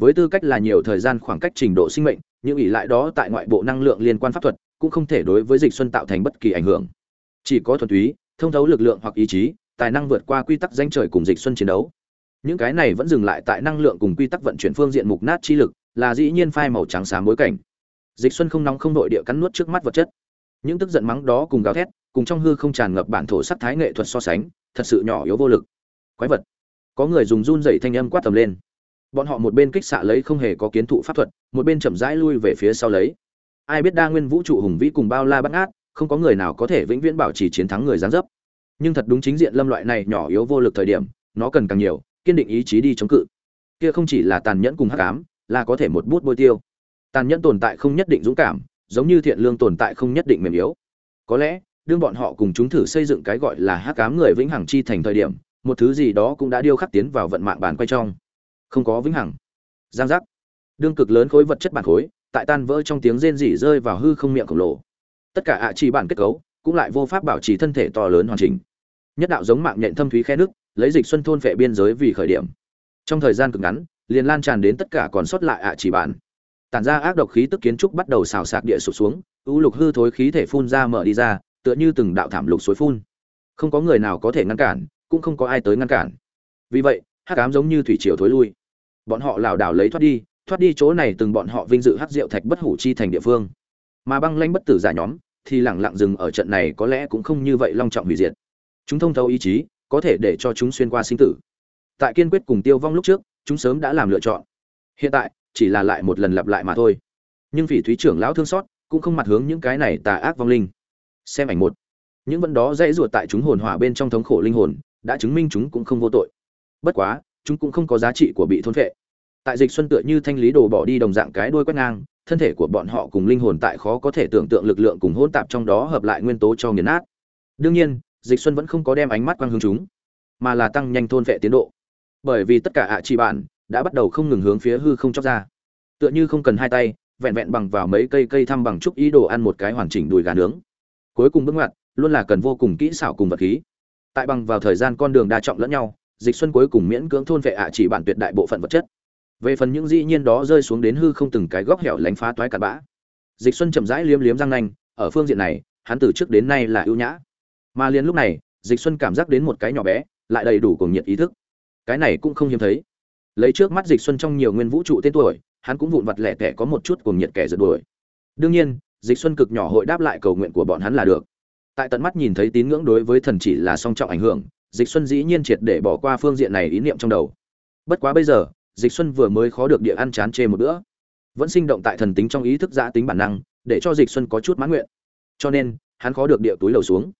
Với tư cách là nhiều thời gian khoảng cách trình độ sinh mệnh, những ỷ lại đó tại ngoại bộ năng lượng liên quan pháp thuật, cũng không thể đối với dịch xuân tạo thành bất kỳ ảnh hưởng. Chỉ có thuần túy, thông thấu lực lượng hoặc ý chí, tài năng vượt qua quy tắc danh trời cùng dịch xuân chiến đấu những cái này vẫn dừng lại tại năng lượng cùng quy tắc vận chuyển phương diện mục nát chi lực, là dĩ nhiên phai màu trắng xám bối cảnh. Dịch xuân không nóng không nội địa cắn nuốt trước mắt vật chất. Những tức giận mắng đó cùng gào thét, cùng trong hư không tràn ngập bản thổ sắc thái nghệ thuật so sánh, thật sự nhỏ yếu vô lực. Quái vật. Có người dùng run dậy thanh âm quát tầm lên. Bọn họ một bên kích xạ lấy không hề có kiến thụ pháp thuật, một bên chậm rãi lui về phía sau lấy. Ai biết đa nguyên vũ trụ hùng vĩ cùng bao la bắt ngát, không có người nào có thể vĩnh viễn bảo trì chiến thắng người gián dấp. Nhưng thật đúng chính diện lâm loại này nhỏ yếu vô lực thời điểm, nó cần càng nhiều kiên định ý chí đi chống cự. Kia không chỉ là tàn nhẫn cùng hắc ám, là có thể một bút bôi tiêu. Tàn nhẫn tồn tại không nhất định dũng cảm, giống như thiện lương tồn tại không nhất định mềm yếu. Có lẽ, đương bọn họ cùng chúng thử xây dựng cái gọi là hắc ám người vĩnh hằng chi thành thời điểm, một thứ gì đó cũng đã điêu khắc tiến vào vận mạng bản quay trong. Không có vĩnh hằng. Giang giác. Đương cực lớn khối vật chất bản khối, tại tan vỡ trong tiếng rên rỉ rơi vào hư không miệng khổng lồ. Tất cả ạ chỉ bản kết cấu, cũng lại vô pháp bảo trì thân thể to lớn hoàn chỉnh. Nhất đạo giống mạng nhện thâm thúy khe nước lấy dịch xuân thôn vệ biên giới vì khởi điểm. Trong thời gian cực ngắn, liền lan tràn đến tất cả còn sót lại ạ chỉ bản. Tản ra ác độc khí tức kiến trúc bắt đầu xào sạc địa sụp xuống, ưu lục hư thối khí thể phun ra mở đi ra, tựa như từng đạo thảm lục suối phun. Không có người nào có thể ngăn cản, cũng không có ai tới ngăn cản. Vì vậy, hắc ám giống như thủy triều thối lui. Bọn họ lảo đảo lấy thoát đi thoát đi chỗ này từng bọn họ vinh dự hắc diệu thạch bất hủ chi thành địa phương. Mà băng lanh bất tử giả nhóm, thì lẳng lặng dừng ở trận này có lẽ cũng không như vậy long trọng hủy diệt. Chúng thông thấu ý chí có thể để cho chúng xuyên qua sinh tử. Tại kiên quyết cùng tiêu vong lúc trước, chúng sớm đã làm lựa chọn. Hiện tại, chỉ là lại một lần lặp lại mà thôi. Nhưng phỉ thúy trưởng lão thương xót cũng không mặt hướng những cái này tà ác vong linh. Xem ảnh một. Những vấn đó dãy ruột tại chúng hồn hỏa bên trong thống khổ linh hồn, đã chứng minh chúng cũng không vô tội. Bất quá, chúng cũng không có giá trị của bị thôn phệ. Tại dịch xuân tựa như thanh lý đồ bỏ đi đồng dạng cái đuôi quét ngang, thân thể của bọn họ cùng linh hồn tại khó có thể tưởng tượng lực lượng cùng hỗn tạp trong đó hợp lại nguyên tố cho nghiền nát. Đương nhiên dịch xuân vẫn không có đem ánh mắt quang hướng chúng, mà là tăng nhanh thôn vệ tiến độ. Bởi vì tất cả ạ chỉ bản đã bắt đầu không ngừng hướng phía hư không chóc ra. Tựa như không cần hai tay, vẹn vẹn bằng vào mấy cây cây thăm bằng chút ý đồ ăn một cái hoàn chỉnh đùi gà nướng. Cuối cùng bước ngoặt, luôn là cần vô cùng kỹ xảo cùng vật khí. Tại bằng vào thời gian con đường đa trọng lẫn nhau, dịch xuân cuối cùng miễn cưỡng thôn vệ ạ chỉ bản tuyệt đại bộ phận vật chất. Về phần những dĩ nhiên đó rơi xuống đến hư không từng cái góc hẻo lánh phá toái cặn bã. Dịch xuân chậm rãi liếm liếm răng nanh, ở phương diện này, hắn từ trước đến nay là ưu nhã mà liền lúc này, dịch xuân cảm giác đến một cái nhỏ bé, lại đầy đủ cùng nhiệt ý thức. Cái này cũng không hiếm thấy. Lấy trước mắt dịch xuân trong nhiều nguyên vũ trụ tên tuổi, hắn cũng vụn vặt lẻ tẻ có một chút cùng nhiệt kẻ giật đuổi. Đương nhiên, dịch xuân cực nhỏ hội đáp lại cầu nguyện của bọn hắn là được. Tại tận mắt nhìn thấy tín ngưỡng đối với thần chỉ là song trọng ảnh hưởng, dịch xuân dĩ nhiên triệt để bỏ qua phương diện này ý niệm trong đầu. Bất quá bây giờ, dịch xuân vừa mới khó được địa ăn chán chê một bữa. Vẫn sinh động tại thần tính trong ý thức giã tính bản năng, để cho dịch xuân có chút mãn nguyện. Cho nên, hắn khó được địa túi lầu xuống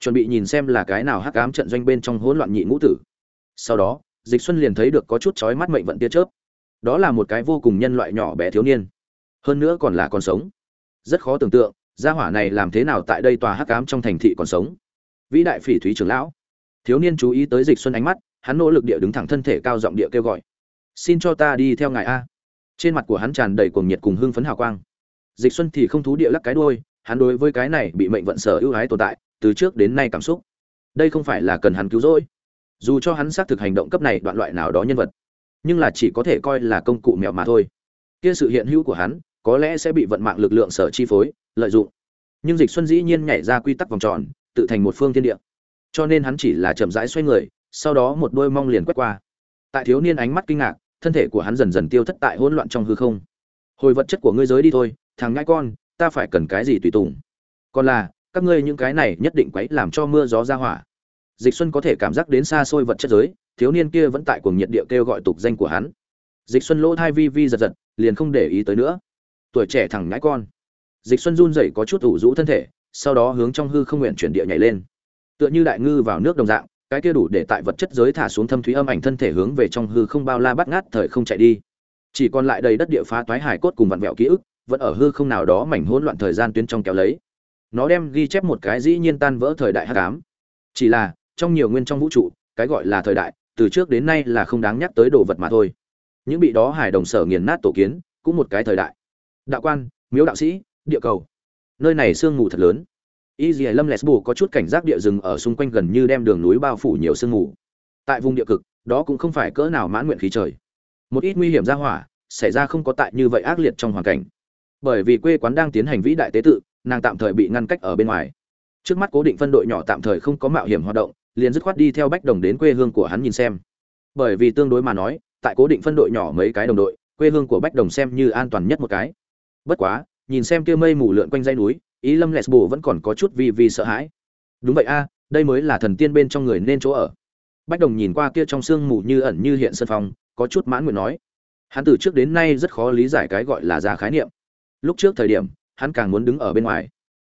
chuẩn bị nhìn xem là cái nào hắc ám trận doanh bên trong hỗn loạn nhị ngũ tử. Sau đó, dịch xuân liền thấy được có chút chói mắt mệnh vận tia chớp. Đó là một cái vô cùng nhân loại nhỏ bé thiếu niên. Hơn nữa còn là còn sống. Rất khó tưởng tượng, gia hỏa này làm thế nào tại đây tòa hắc ám trong thành thị còn sống. Vĩ đại phỉ thúy trưởng lão. Thiếu niên chú ý tới dịch xuân ánh mắt, hắn nỗ lực địa đứng thẳng thân thể cao giọng địa kêu gọi. Xin cho ta đi theo ngài a. Trên mặt của hắn tràn đầy cuồng nhiệt cùng hưng phấn hào quang. Dịch xuân thì không thú địa lắc cái đuôi, hắn đối với cái này bị mệnh vận sở ưu ái tồn tại từ trước đến nay cảm xúc. Đây không phải là cần hắn cứu rỗi. Dù cho hắn xác thực hành động cấp này đoạn loại nào đó nhân vật, nhưng là chỉ có thể coi là công cụ mèo mà thôi. Kia sự hiện hữu của hắn, có lẽ sẽ bị vận mạng lực lượng sở chi phối, lợi dụng. Nhưng dịch xuân dĩ nhiên nhảy ra quy tắc vòng tròn, tự thành một phương thiên địa. Cho nên hắn chỉ là chậm rãi xoay người, sau đó một đôi mong liền quét qua. Tại thiếu niên ánh mắt kinh ngạc, thân thể của hắn dần dần tiêu thất tại hỗn loạn trong hư không. Hồi vật chất của ngươi giới đi thôi, thằng ngãi con, ta phải cần cái gì tùy tùng? Còn là các ngươi những cái này nhất định quấy làm cho mưa gió ra hỏa. Dịch xuân có thể cảm giác đến xa xôi vật chất giới, thiếu niên kia vẫn tại cuồng nhiệt địa kêu gọi tục danh của hắn. Dịch xuân lỗ thai vi vi giật giật, liền không để ý tới nữa. Tuổi trẻ thẳng ngãi con. Dịch xuân run rẩy có chút ủ rũ thân thể, sau đó hướng trong hư không nguyện chuyển địa nhảy lên. Tựa như đại ngư vào nước đồng dạng, cái kia đủ để tại vật chất giới thả xuống thâm thúy âm ảnh thân thể hướng về trong hư không bao la bắt ngát thời không chạy đi. Chỉ còn lại đầy đất địa phá toái hải cốt cùng vặn vẹo ký ức, vẫn ở hư không nào đó mảnh hỗn loạn thời gian tuyến trong kéo lấy nó đem ghi chép một cái dĩ nhiên tan vỡ thời đại hắc ám. Chỉ là, trong nhiều nguyên trong vũ trụ, cái gọi là thời đại, từ trước đến nay là không đáng nhắc tới đồ vật mà thôi. Những bị đó hải đồng sở nghiền nát tổ kiến, cũng một cái thời đại. Đạo quan, miếu đạo sĩ, địa cầu. Nơi này sương mù thật lớn. Y dì lâm lesbu có chút cảnh giác địa rừng ở xung quanh gần như đem đường núi bao phủ nhiều sương mù. Tại vùng địa cực, đó cũng không phải cỡ nào mãn nguyện khí trời. Một ít nguy hiểm ra hỏa, xảy ra không có tại như vậy ác liệt trong hoàn cảnh. Bởi vì quê quán đang tiến hành vĩ đại tế tự nàng tạm thời bị ngăn cách ở bên ngoài. Trước mắt cố định phân đội nhỏ tạm thời không có mạo hiểm hoạt động, liền dứt khoát đi theo bách đồng đến quê hương của hắn nhìn xem. Bởi vì tương đối mà nói, tại cố định phân đội nhỏ mấy cái đồng đội, quê hương của bách đồng xem như an toàn nhất một cái. Bất quá, nhìn xem kia mây mù lượn quanh dây núi, ý lâm lesbo vẫn còn có chút vì vì sợ hãi. Đúng vậy a à, đây mới là thần tiên bên trong người nên chỗ ở. Bách đồng nhìn qua kia trong sương mù như ẩn như hiện sân phòng, có chút mãn nguyện nói. Hắn từ trước đến nay rất khó lý giải cái gọi là ra khái niệm. Lúc trước thời điểm hắn càng muốn đứng ở bên ngoài.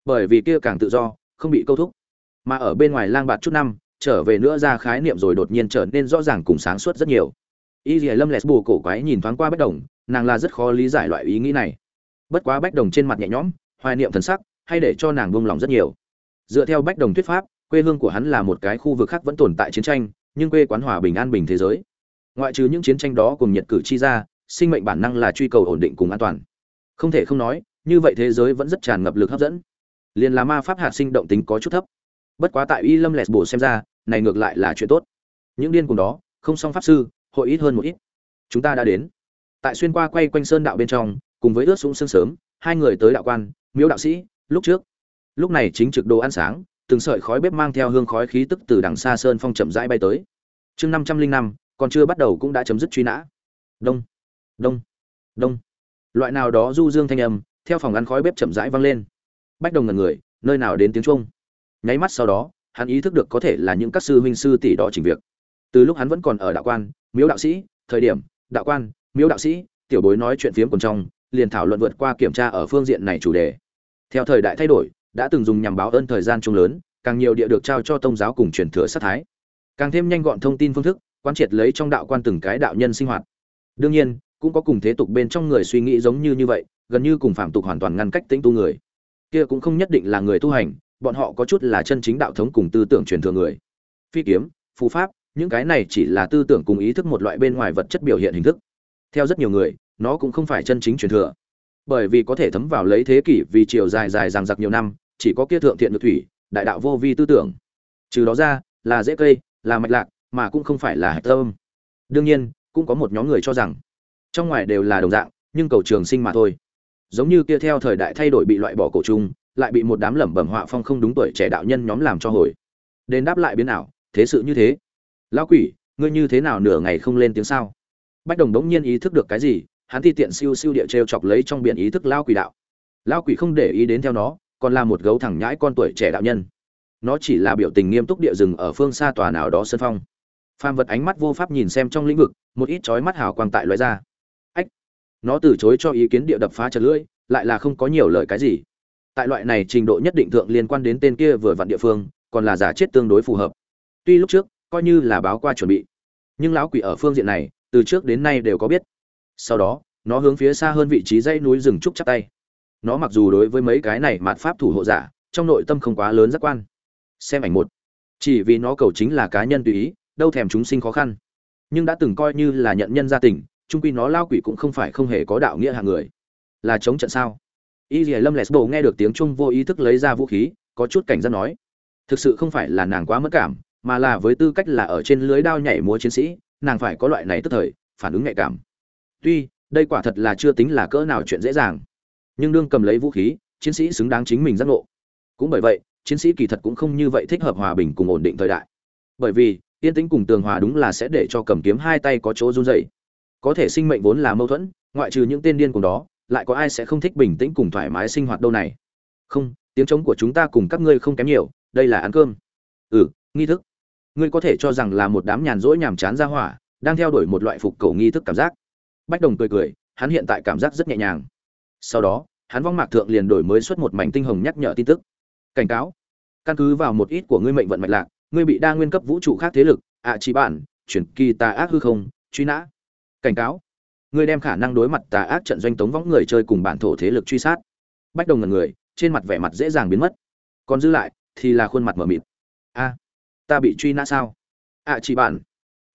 Bởi vì kia càng tự do, không bị câu thúc. Mà ở bên ngoài lang bạt chút năm, trở về nữa ra khái niệm rồi đột nhiên trở nên rõ ràng cùng sáng suốt rất nhiều. Y dì lâm lẹt bù cổ quái nhìn thoáng qua bách đồng, nàng là rất khó lý giải loại ý nghĩ này. Bất quá bách đồng trên mặt nhẹ nhõm, hoài niệm thần sắc, hay để cho nàng buông lòng rất nhiều. Dựa theo bách đồng thuyết pháp, quê hương của hắn là một cái khu vực khác vẫn tồn tại chiến tranh, nhưng quê quán hòa bình an bình thế giới. Ngoại trừ những chiến tranh đó cùng nhiệt cử chi ra, sinh mệnh bản năng là truy cầu ổn định cùng an toàn. Không thể không nói như vậy thế giới vẫn rất tràn ngập lực hấp dẫn. Liền là ma pháp hạt sinh động tính có chút thấp. Bất quá tại y lâm lẹt bổ xem ra, này ngược lại là chuyện tốt. Những điên cùng đó, không song pháp sư, hội ít hơn một ít. Chúng ta đã đến. Tại xuyên qua quay quanh sơn đạo bên trong, cùng với ướt sũng sương sớm, hai người tới đạo quan, miếu đạo sĩ, lúc trước. Lúc này chính trực đồ ăn sáng, từng sợi khói bếp mang theo hương khói khí tức từ đằng xa sơn phong chậm rãi bay tới. Chương năm trăm linh năm, còn chưa bắt đầu cũng đã chấm dứt truy nã. Đông. Đông. Đông. Loại nào đó du dương thanh âm theo phòng ăn khói bếp chậm rãi vang lên. Bách đồng ngần người, nơi nào đến tiếng trung nháy mắt sau đó, hắn ý thức được có thể là những các sư huynh sư tỷ đó chỉnh việc. Từ lúc hắn vẫn còn ở đạo quan, miếu đạo sĩ, thời điểm, đạo quan, miếu đạo sĩ, tiểu bối nói chuyện phiếm còn trong, liền thảo luận vượt qua kiểm tra ở phương diện này chủ đề. Theo thời đại thay đổi, đã từng dùng nhằm báo ơn thời gian chung lớn, càng nhiều địa được trao cho tông giáo cùng truyền thừa sát thái. Càng thêm nhanh gọn thông tin phương thức quan triệt lấy trong đạo quan từng cái đạo nhân sinh hoạt. Đương nhiên, cũng có cùng thế tục bên trong người suy nghĩ giống như như vậy gần như cùng phạm tục hoàn toàn ngăn cách tính tu người. Kia cũng không nhất định là người tu hành, bọn họ có chút là chân chính đạo thống cùng tư tưởng truyền thừa người. Phi kiếm, phù pháp, những cái này chỉ là tư tưởng cùng ý thức một loại bên ngoài vật chất biểu hiện hình thức. Theo rất nhiều người, nó cũng không phải chân chính truyền thừa. Bởi vì có thể thấm vào lấy thế kỷ vì chiều dài dài dằng dặc nhiều năm, chỉ có kia thượng thiện được thủy, đại đạo vô vi tư tưởng. Trừ đó ra, là dễ cây, là mạch lạc, mà cũng không phải là hạch tâm. Đương nhiên, cũng có một nhóm người cho rằng, trong ngoài đều là đồng dạng, nhưng cầu trường sinh mà thôi giống như kia theo thời đại thay đổi bị loại bỏ cổ chung lại bị một đám lẩm bẩm họa phong không đúng tuổi trẻ đạo nhân nhóm làm cho hồi. Đến đáp lại biến ảo, thế sự như thế. Lão quỷ, ngươi như thế nào nửa ngày không lên tiếng sao? Bách đồng đống nhiên ý thức được cái gì, hắn thi tiện siêu siêu địa t chọc lấy trong biển ý thức lao quỷ đạo. Lao quỷ không để ý đến theo nó, còn là một gấu thẳng nhãi con tuổi trẻ đạo nhân. Nó chỉ là biểu tình nghiêm túc địa rừng ở phương xa tòa nào đó sân phong. Phàm vật ánh mắt vô pháp nhìn xem trong lĩnh vực, một ít chói mắt hào quang tại loại ra nó từ chối cho ý kiến địa đập phá chật lưỡi, lại là không có nhiều lời cái gì. Tại loại này trình độ nhất định thượng liên quan đến tên kia vừa vặn địa phương, còn là giả chết tương đối phù hợp. Tuy lúc trước, coi như là báo qua chuẩn bị, nhưng lão quỷ ở phương diện này, từ trước đến nay đều có biết. Sau đó, nó hướng phía xa hơn vị trí dãy núi rừng trúc chắp tay. Nó mặc dù đối với mấy cái này mạt pháp thủ hộ giả, trong nội tâm không quá lớn giác quan. Xem ảnh một. Chỉ vì nó cầu chính là cá nhân tùy ý, đâu thèm chúng sinh khó khăn. Nhưng đã từng coi như là nhận nhân gia tình trung quy nó lao quỷ cũng không phải không hề có đạo nghĩa hạng người. Là chống trận sao? Y dì lâm lẹt bồ nghe được tiếng trung vô ý thức lấy ra vũ khí, có chút cảnh giác nói, thực sự không phải là nàng quá mất cảm, mà là với tư cách là ở trên lưới đao nhảy múa chiến sĩ, nàng phải có loại này tức thời, phản ứng nhạy cảm. Tuy, đây quả thật là chưa tính là cỡ nào chuyện dễ dàng, nhưng đương cầm lấy vũ khí, chiến sĩ xứng đáng chính mình giác ngộ. Cũng bởi vậy, chiến sĩ kỳ thật cũng không như vậy thích hợp hòa bình cùng ổn định thời đại. Bởi vì, yên tĩnh cùng tường hòa đúng là sẽ để cho cầm kiếm hai tay có chỗ run dày có thể sinh mệnh vốn là mâu thuẫn, ngoại trừ những tên điên cùng đó, lại có ai sẽ không thích bình tĩnh cùng thoải mái sinh hoạt đâu này? Không, tiếng trống của chúng ta cùng các ngươi không kém nhiều, đây là ăn cơm. Ừ nghi thức. Ngươi có thể cho rằng là một đám nhàn rỗi nhàm chán ra hỏa, đang theo đuổi một loại phục cầu nghi thức cảm giác. Bách đồng cười cười, hắn hiện tại cảm giác rất nhẹ nhàng. Sau đó, hắn vong mạc thượng liền đổi mới xuất một mảnh tinh hồng nhắc nhở tin tức. Cảnh cáo. Căn cứ vào một ít của ngươi mệnh vận mạch lạc, ngươi bị đa nguyên cấp vũ trụ khác thế lực, ạ à chỉ bản, chuyển kỳ tà ác hư không, truy nã cảnh cáo. Ngươi đem khả năng đối mặt tà ác trận doanh tống võng người chơi cùng bản thổ thế lực truy sát. Bách đồng ngần người trên mặt vẻ mặt dễ dàng biến mất. Còn dư lại thì là khuôn mặt mở mịt. A ta bị truy nã sao? Ạ à chị bạn,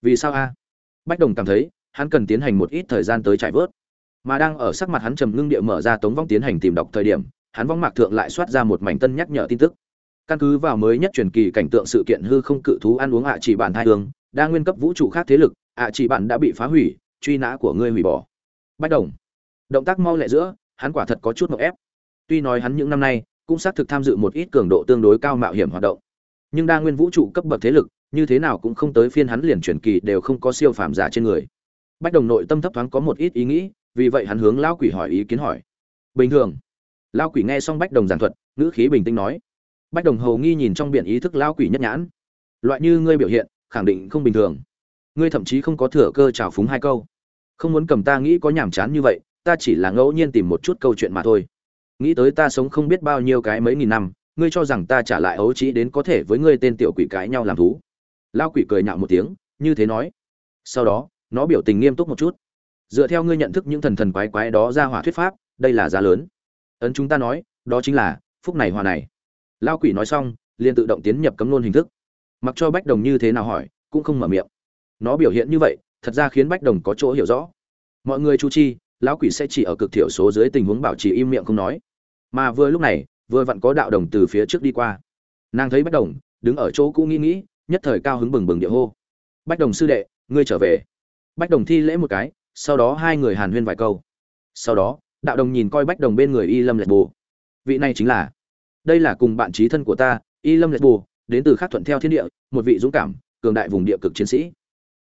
vì sao a? Bách đồng cảm thấy hắn cần tiến hành một ít thời gian tới trải vớt. Mà đang ở sắc mặt hắn trầm ngưng địa mở ra tống vong tiến hành tìm đọc thời điểm hắn vong mạc thượng lại soát ra một mảnh tân nhắc nhở tin tức. Căn cứ vào mới nhất truyền kỳ cảnh tượng sự kiện hư không cự thú ăn uống ạ chỉ bản hai hương đa nguyên cấp vũ trụ khác thế lực ạ chỉ bản đã bị phá hủy truy nã của ngươi hủy bỏ. Bách đồng. Động tác mau lẹ giữa, hắn quả thật có chút mậu ép. Tuy nói hắn những năm nay cũng xác thực tham dự một ít cường độ tương đối cao mạo hiểm hoạt động, nhưng đa nguyên vũ trụ cấp bậc thế lực, như thế nào cũng không tới phiên hắn liền truyền kỳ đều không có siêu phàm giả trên người. Bách đồng nội tâm thấp thoáng có một ít ý nghĩ, vì vậy hắn hướng lão quỷ hỏi ý kiến hỏi. Bình thường, lão quỷ nghe xong bách đồng giảng thuật, ngữ khí bình tĩnh nói. Bách đồng hầu nghi nhìn trong biển ý thức lão quỷ nhất nhãn. Loại như ngươi biểu hiện, khẳng định không bình thường. Ngươi thậm chí không có thừa cơ trào phúng hai câu không muốn cầm ta nghĩ có nhàm chán như vậy, ta chỉ là ngẫu nhiên tìm một chút câu chuyện mà thôi. Nghĩ tới ta sống không biết bao nhiêu cái mấy nghìn năm, ngươi cho rằng ta trả lại ấu trĩ đến có thể với ngươi tên tiểu quỷ cãi nhau làm thú. Lao quỷ cười nhạo một tiếng, như thế nói. Sau đó, nó biểu tình nghiêm túc một chút. Dựa theo ngươi nhận thức những thần thần quái quái đó ra hỏa thuyết pháp, đây là giá lớn. Ấn chúng ta nói, đó chính là, phúc này hòa này. Lao quỷ nói xong, liền tự động tiến nhập cấm nôn hình thức. Mặc cho bách đồng như thế nào hỏi, cũng không mở miệng. Nó biểu hiện như vậy thật ra khiến bách đồng có chỗ hiểu rõ. Mọi người chu chi, lão quỷ sẽ chỉ ở cực thiểu số dưới tình huống bảo trì im miệng không nói. Mà vừa lúc này, vừa vặn có đạo đồng từ phía trước đi qua. Nàng thấy bách đồng đứng ở chỗ cũ nghĩ nghĩ, nhất thời cao hứng bừng bừng địa hô. Bách đồng sư đệ, ngươi trở về. Bách đồng thi lễ một cái, sau đó hai người hàn huyên vài câu. Sau đó, đạo đồng nhìn coi bách đồng bên người y lâm lệch bù vị này chính là, đây là cùng bạn trí thân của ta, y lâm lệch bù đến từ khác thuận theo thiên địa, một vị dũng cảm, cường đại vùng địa cực chiến sĩ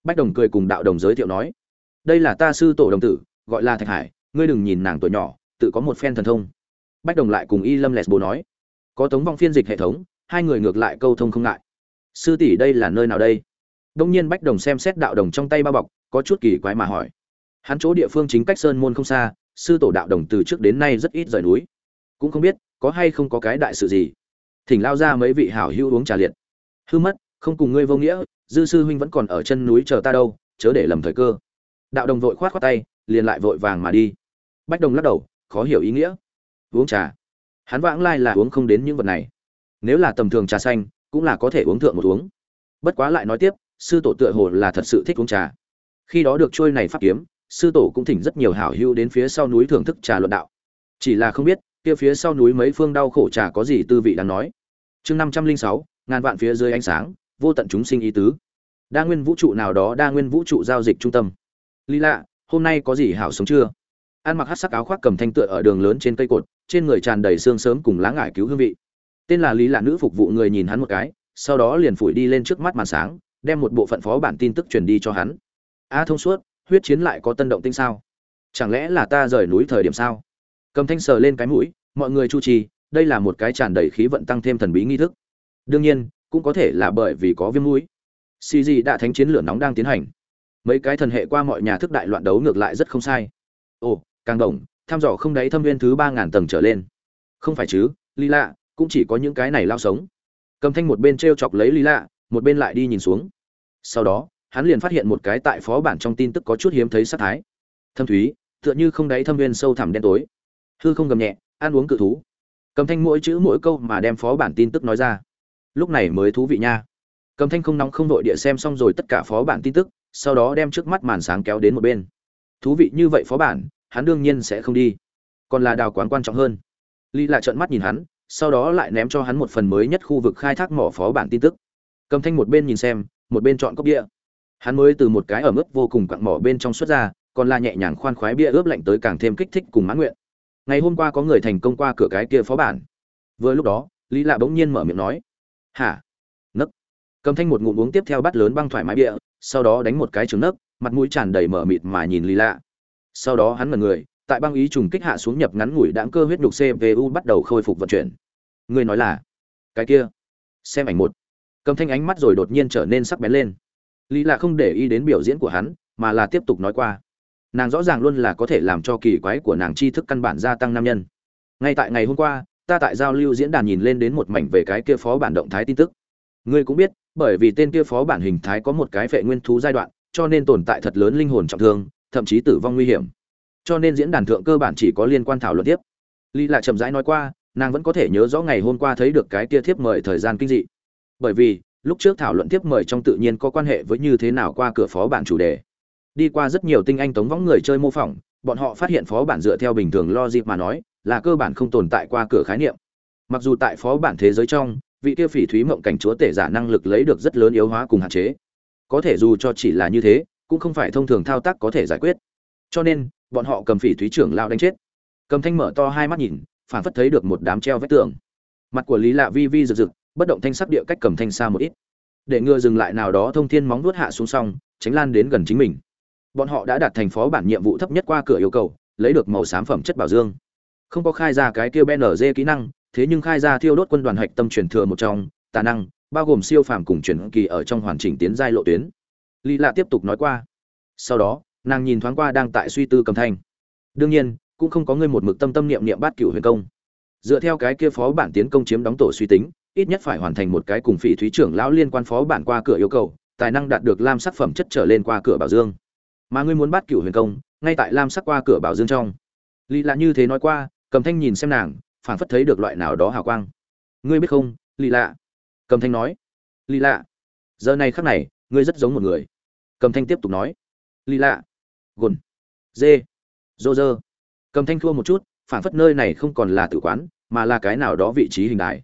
bách đồng cười cùng đạo đồng giới thiệu nói, đây là ta sư tổ đồng tử, gọi là thạch hải, ngươi đừng nhìn nàng tuổi nhỏ, tự có một phen thần thông. Bách đồng lại cùng y lâm lệch bù nói, có tống vong phiên dịch hệ thống, hai người ngược lại câu thông không ngại. Sư tỷ, đây là nơi nào đây? Đông nhiên bách đồng xem xét đạo đồng trong tay bao bọc, có chút kỳ quái mà hỏi. Hắn chỗ địa phương chính cách sơn môn không xa, sư tổ đạo đồng từ trước đến nay rất ít rời núi. Cũng không biết, có hay không có cái đại sự gì. Thỉnh lao ra mấy vị hảo hữu uống trà liệt. Hư mất, không cùng ngươi vô nghĩa dư sư huynh vẫn còn ở chân núi chờ ta đâu, chớ để lầm thời cơ. Đạo đồng vội khoát khoát tay, liền lại vội vàng mà đi. Bách đồng lắc đầu, khó hiểu ý nghĩa. Uống trà. Hắn vãng lai là uống không đến những vật này. Nếu là tầm thường trà xanh, cũng là có thể uống thượng một uống. Bất quá lại nói tiếp, sư tổ tựa hồ là thật sự thích uống trà. Khi đó được trôi này pháp kiếm, sư tổ cũng thỉnh rất nhiều hảo hữu đến phía sau núi thưởng thức trà luận đạo. Chỉ là không biết, kia phía sau núi mấy phương đau khổ trà có gì tư vị đáng nói. Chương năm trăm linh sáu, ngàn vạn phía dưới ánh sáng vô tận chúng sinh ý tứ. Đa nguyên vũ trụ nào đó đa nguyên vũ trụ giao dịch trung tâm. Lý lạ, hôm nay có gì hảo sống chưa? Ăn mặc hát sắc áo khoác cầm thanh tựa ở đường lớn trên cây cột, trên người tràn đầy xương sớm cùng lá ngải cứu hương vị. Tên là lý lạ nữ phục vụ người nhìn hắn một cái, sau đó liền phủi đi lên trước mắt màn sáng, đem một bộ phận phó bản tin tức truyền đi cho hắn. A thông suốt, huyết chiến lại có tân động tinh sao? Chẳng lẽ là ta rời núi thời điểm sao? Cầm thanh sờ lên cái mũi, mọi người chu trì, đây là một cái tràn đầy khí vận tăng thêm thần bí nghi thức. Đương nhiên cũng có thể là bởi vì có viêm mũi. Xì gì đã thánh chiến lửa nóng đang tiến hành. Mấy cái thần hệ qua mọi nhà thức đại loạn đấu ngược lại rất không sai. Ồ, càng đồng tham dò không đáy thâm viên thứ ba ngàn tầng trở lên. Không phải chứ ly lạ, cũng chỉ có những cái này lao sống. Cầm thanh một bên t r e o chọc lấy ly lạ, một bên lại đi nhìn xuống. Sau đó, hắn liền phát hiện một cái tại phó bản trong tin tức có chút hiếm thấy sát thái. Thâm thúy, tựa như không đáy thâm viên sâu thẳm đen tối. Hư không gầm nhẹ, ăn uống cự thú. Cầm thanh mỗi chữ mỗi câu mà đem phó bản tin tức nói ra lúc này mới thú vị nha. Cầm thanh không nóng không đội địa xem xong rồi tất cả phó bản tin tức, sau đó đem trước mắt màn sáng kéo đến một bên. Thú vị như vậy phó bản, hắn đương nhiên sẽ không đi. Còn là đào quán quan trọng hơn. Ly lại trợn mắt nhìn hắn, sau đó lại ném cho hắn một phần mới nhất khu vực khai thác mỏ phó bản tin tức. Cầm thanh một bên nhìn xem, một bên chọn cốc bia. Hắn mới từ một cái ở mức vô cùng quặng mỏ bên trong xuất ra, còn là nhẹ nhàng khoan khoái bia ướp lạnh tới càng thêm kích thích cùng mãn nguyện. Ngày hôm qua có người thành công qua cửa cái kia phó bản. Vừa lúc đó, lý lạ bỗng nhiên mở miệng nói hả? Nấc. Cầm thanh một ngụm uống tiếp theo bắt lớn băng thoải mái bịa, sau đó đánh một cái trứng nấc, mặt mũi tràn đầy mở mịt mà nhìn lý lạ. Sau đó hắn mật người, tại băng ý trùng kích hạ xuống nhập ngắn ngủi đãng cơ huyết nhục cvu bắt đầu khôi phục vận chuyển. Người nói là, cái kia, xem ảnh một. Cầm thanh ánh mắt rồi đột nhiên trở nên sắc bén lên. Lý lạ không để ý đến biểu diễn của hắn, mà là tiếp tục nói qua. Nàng rõ ràng luôn là có thể làm cho kỳ quái của nàng tri thức căn bản gia tăng nam nhân. Ngay tại ngày hôm qua ta tại giao lưu diễn đàn nhìn lên đến một mảnh về cái kia phó bản động thái tin tức. Ngươi cũng biết, bởi vì tên kia phó bản hình thái có một cái vệ nguyên thú giai đoạn, cho nên tồn tại thật lớn linh hồn trọng thương, thậm chí tử vong nguy hiểm. Cho nên diễn đàn thượng cơ bản chỉ có liên quan thảo luận tiếp. Lý lại chậm rãi nói qua, nàng vẫn có thể nhớ rõ ngày hôm qua thấy được cái kia thiếp mời thời gian kinh dị. Bởi vì, lúc trước thảo luận tiếp mời trong tự nhiên có quan hệ với như thế nào qua cửa phó bản chủ đề. Đi qua rất nhiều tinh anh tống võng người chơi mô phỏng, bọn họ phát hiện phó bản dựa theo bình thường logic mà nói là cơ bản không tồn tại qua cửa khái niệm. Mặc dù tại phó bản thế giới trong, vị kia phỉ thúy mộng cảnh chúa tể giả năng lực lấy được rất lớn yếu hóa cùng hạn chế. Có thể dù cho chỉ là như thế, cũng không phải thông thường thao tác có thể giải quyết. Cho nên, bọn họ cầm phỉ thúy trưởng lao đánh chết. Cầm thanh mở to hai mắt nhìn phản phất thấy được một đám treo vách tường. Mặt của lý lạ vi vi rực rực, bất động thanh sắc địa cách cầm thanh xa một ít. Để ngừa dừng lại nào đó thông thiên móng vuốt hạ xuống xong, tránh lan đến gần chính mình. Bọn họ đã đạt thành phó bản nhiệm vụ thấp nhất qua cửa yêu cầu, lấy được màu xám phẩm chất bảo dương không có khai ra cái kia bnz kỹ năng, thế nhưng khai ra thiêu đốt quân đoàn hạch tâm truyền thừa một trong, tà năng, bao gồm siêu phàm cùng truyền kỳ ở trong hoàn chỉnh tiến giai lộ tuyến. Lý lạ tiếp tục nói qua. Sau đó, nàng nhìn thoáng qua đang tại suy tư cầm thanh. Đương nhiên, cũng không có ngươi một mực tâm tâm niệm niệm bát cửu huyền công. Dựa theo cái kia phó bản tiến công chiếm đóng tổ suy tính, ít nhất phải hoàn thành một cái cùng phỉ thúy trưởng lão liên quan phó bản qua cửa yêu cầu, tài năng đạt được lam sắc phẩm chất trở lên qua cửa bảo dương. Mà ngươi muốn bắt cửu huyền công, ngay tại lam sắc qua cửa bảo dương trong. Lý lạ như thế nói qua cầm thanh nhìn xem nàng, phảng phất thấy được loại nào đó hào quang. Ngươi biết không lì lạ? Cầm thanh nói. Lì lạ, giờ này khắc này, ngươi rất giống một người. Cầm thanh tiếp tục nói. Lì lạ, gồn, dê, dô dơ. Cầm thanh thua một chút, phảng phất nơi này không còn là tử quán, mà là cái nào đó vị trí hình đại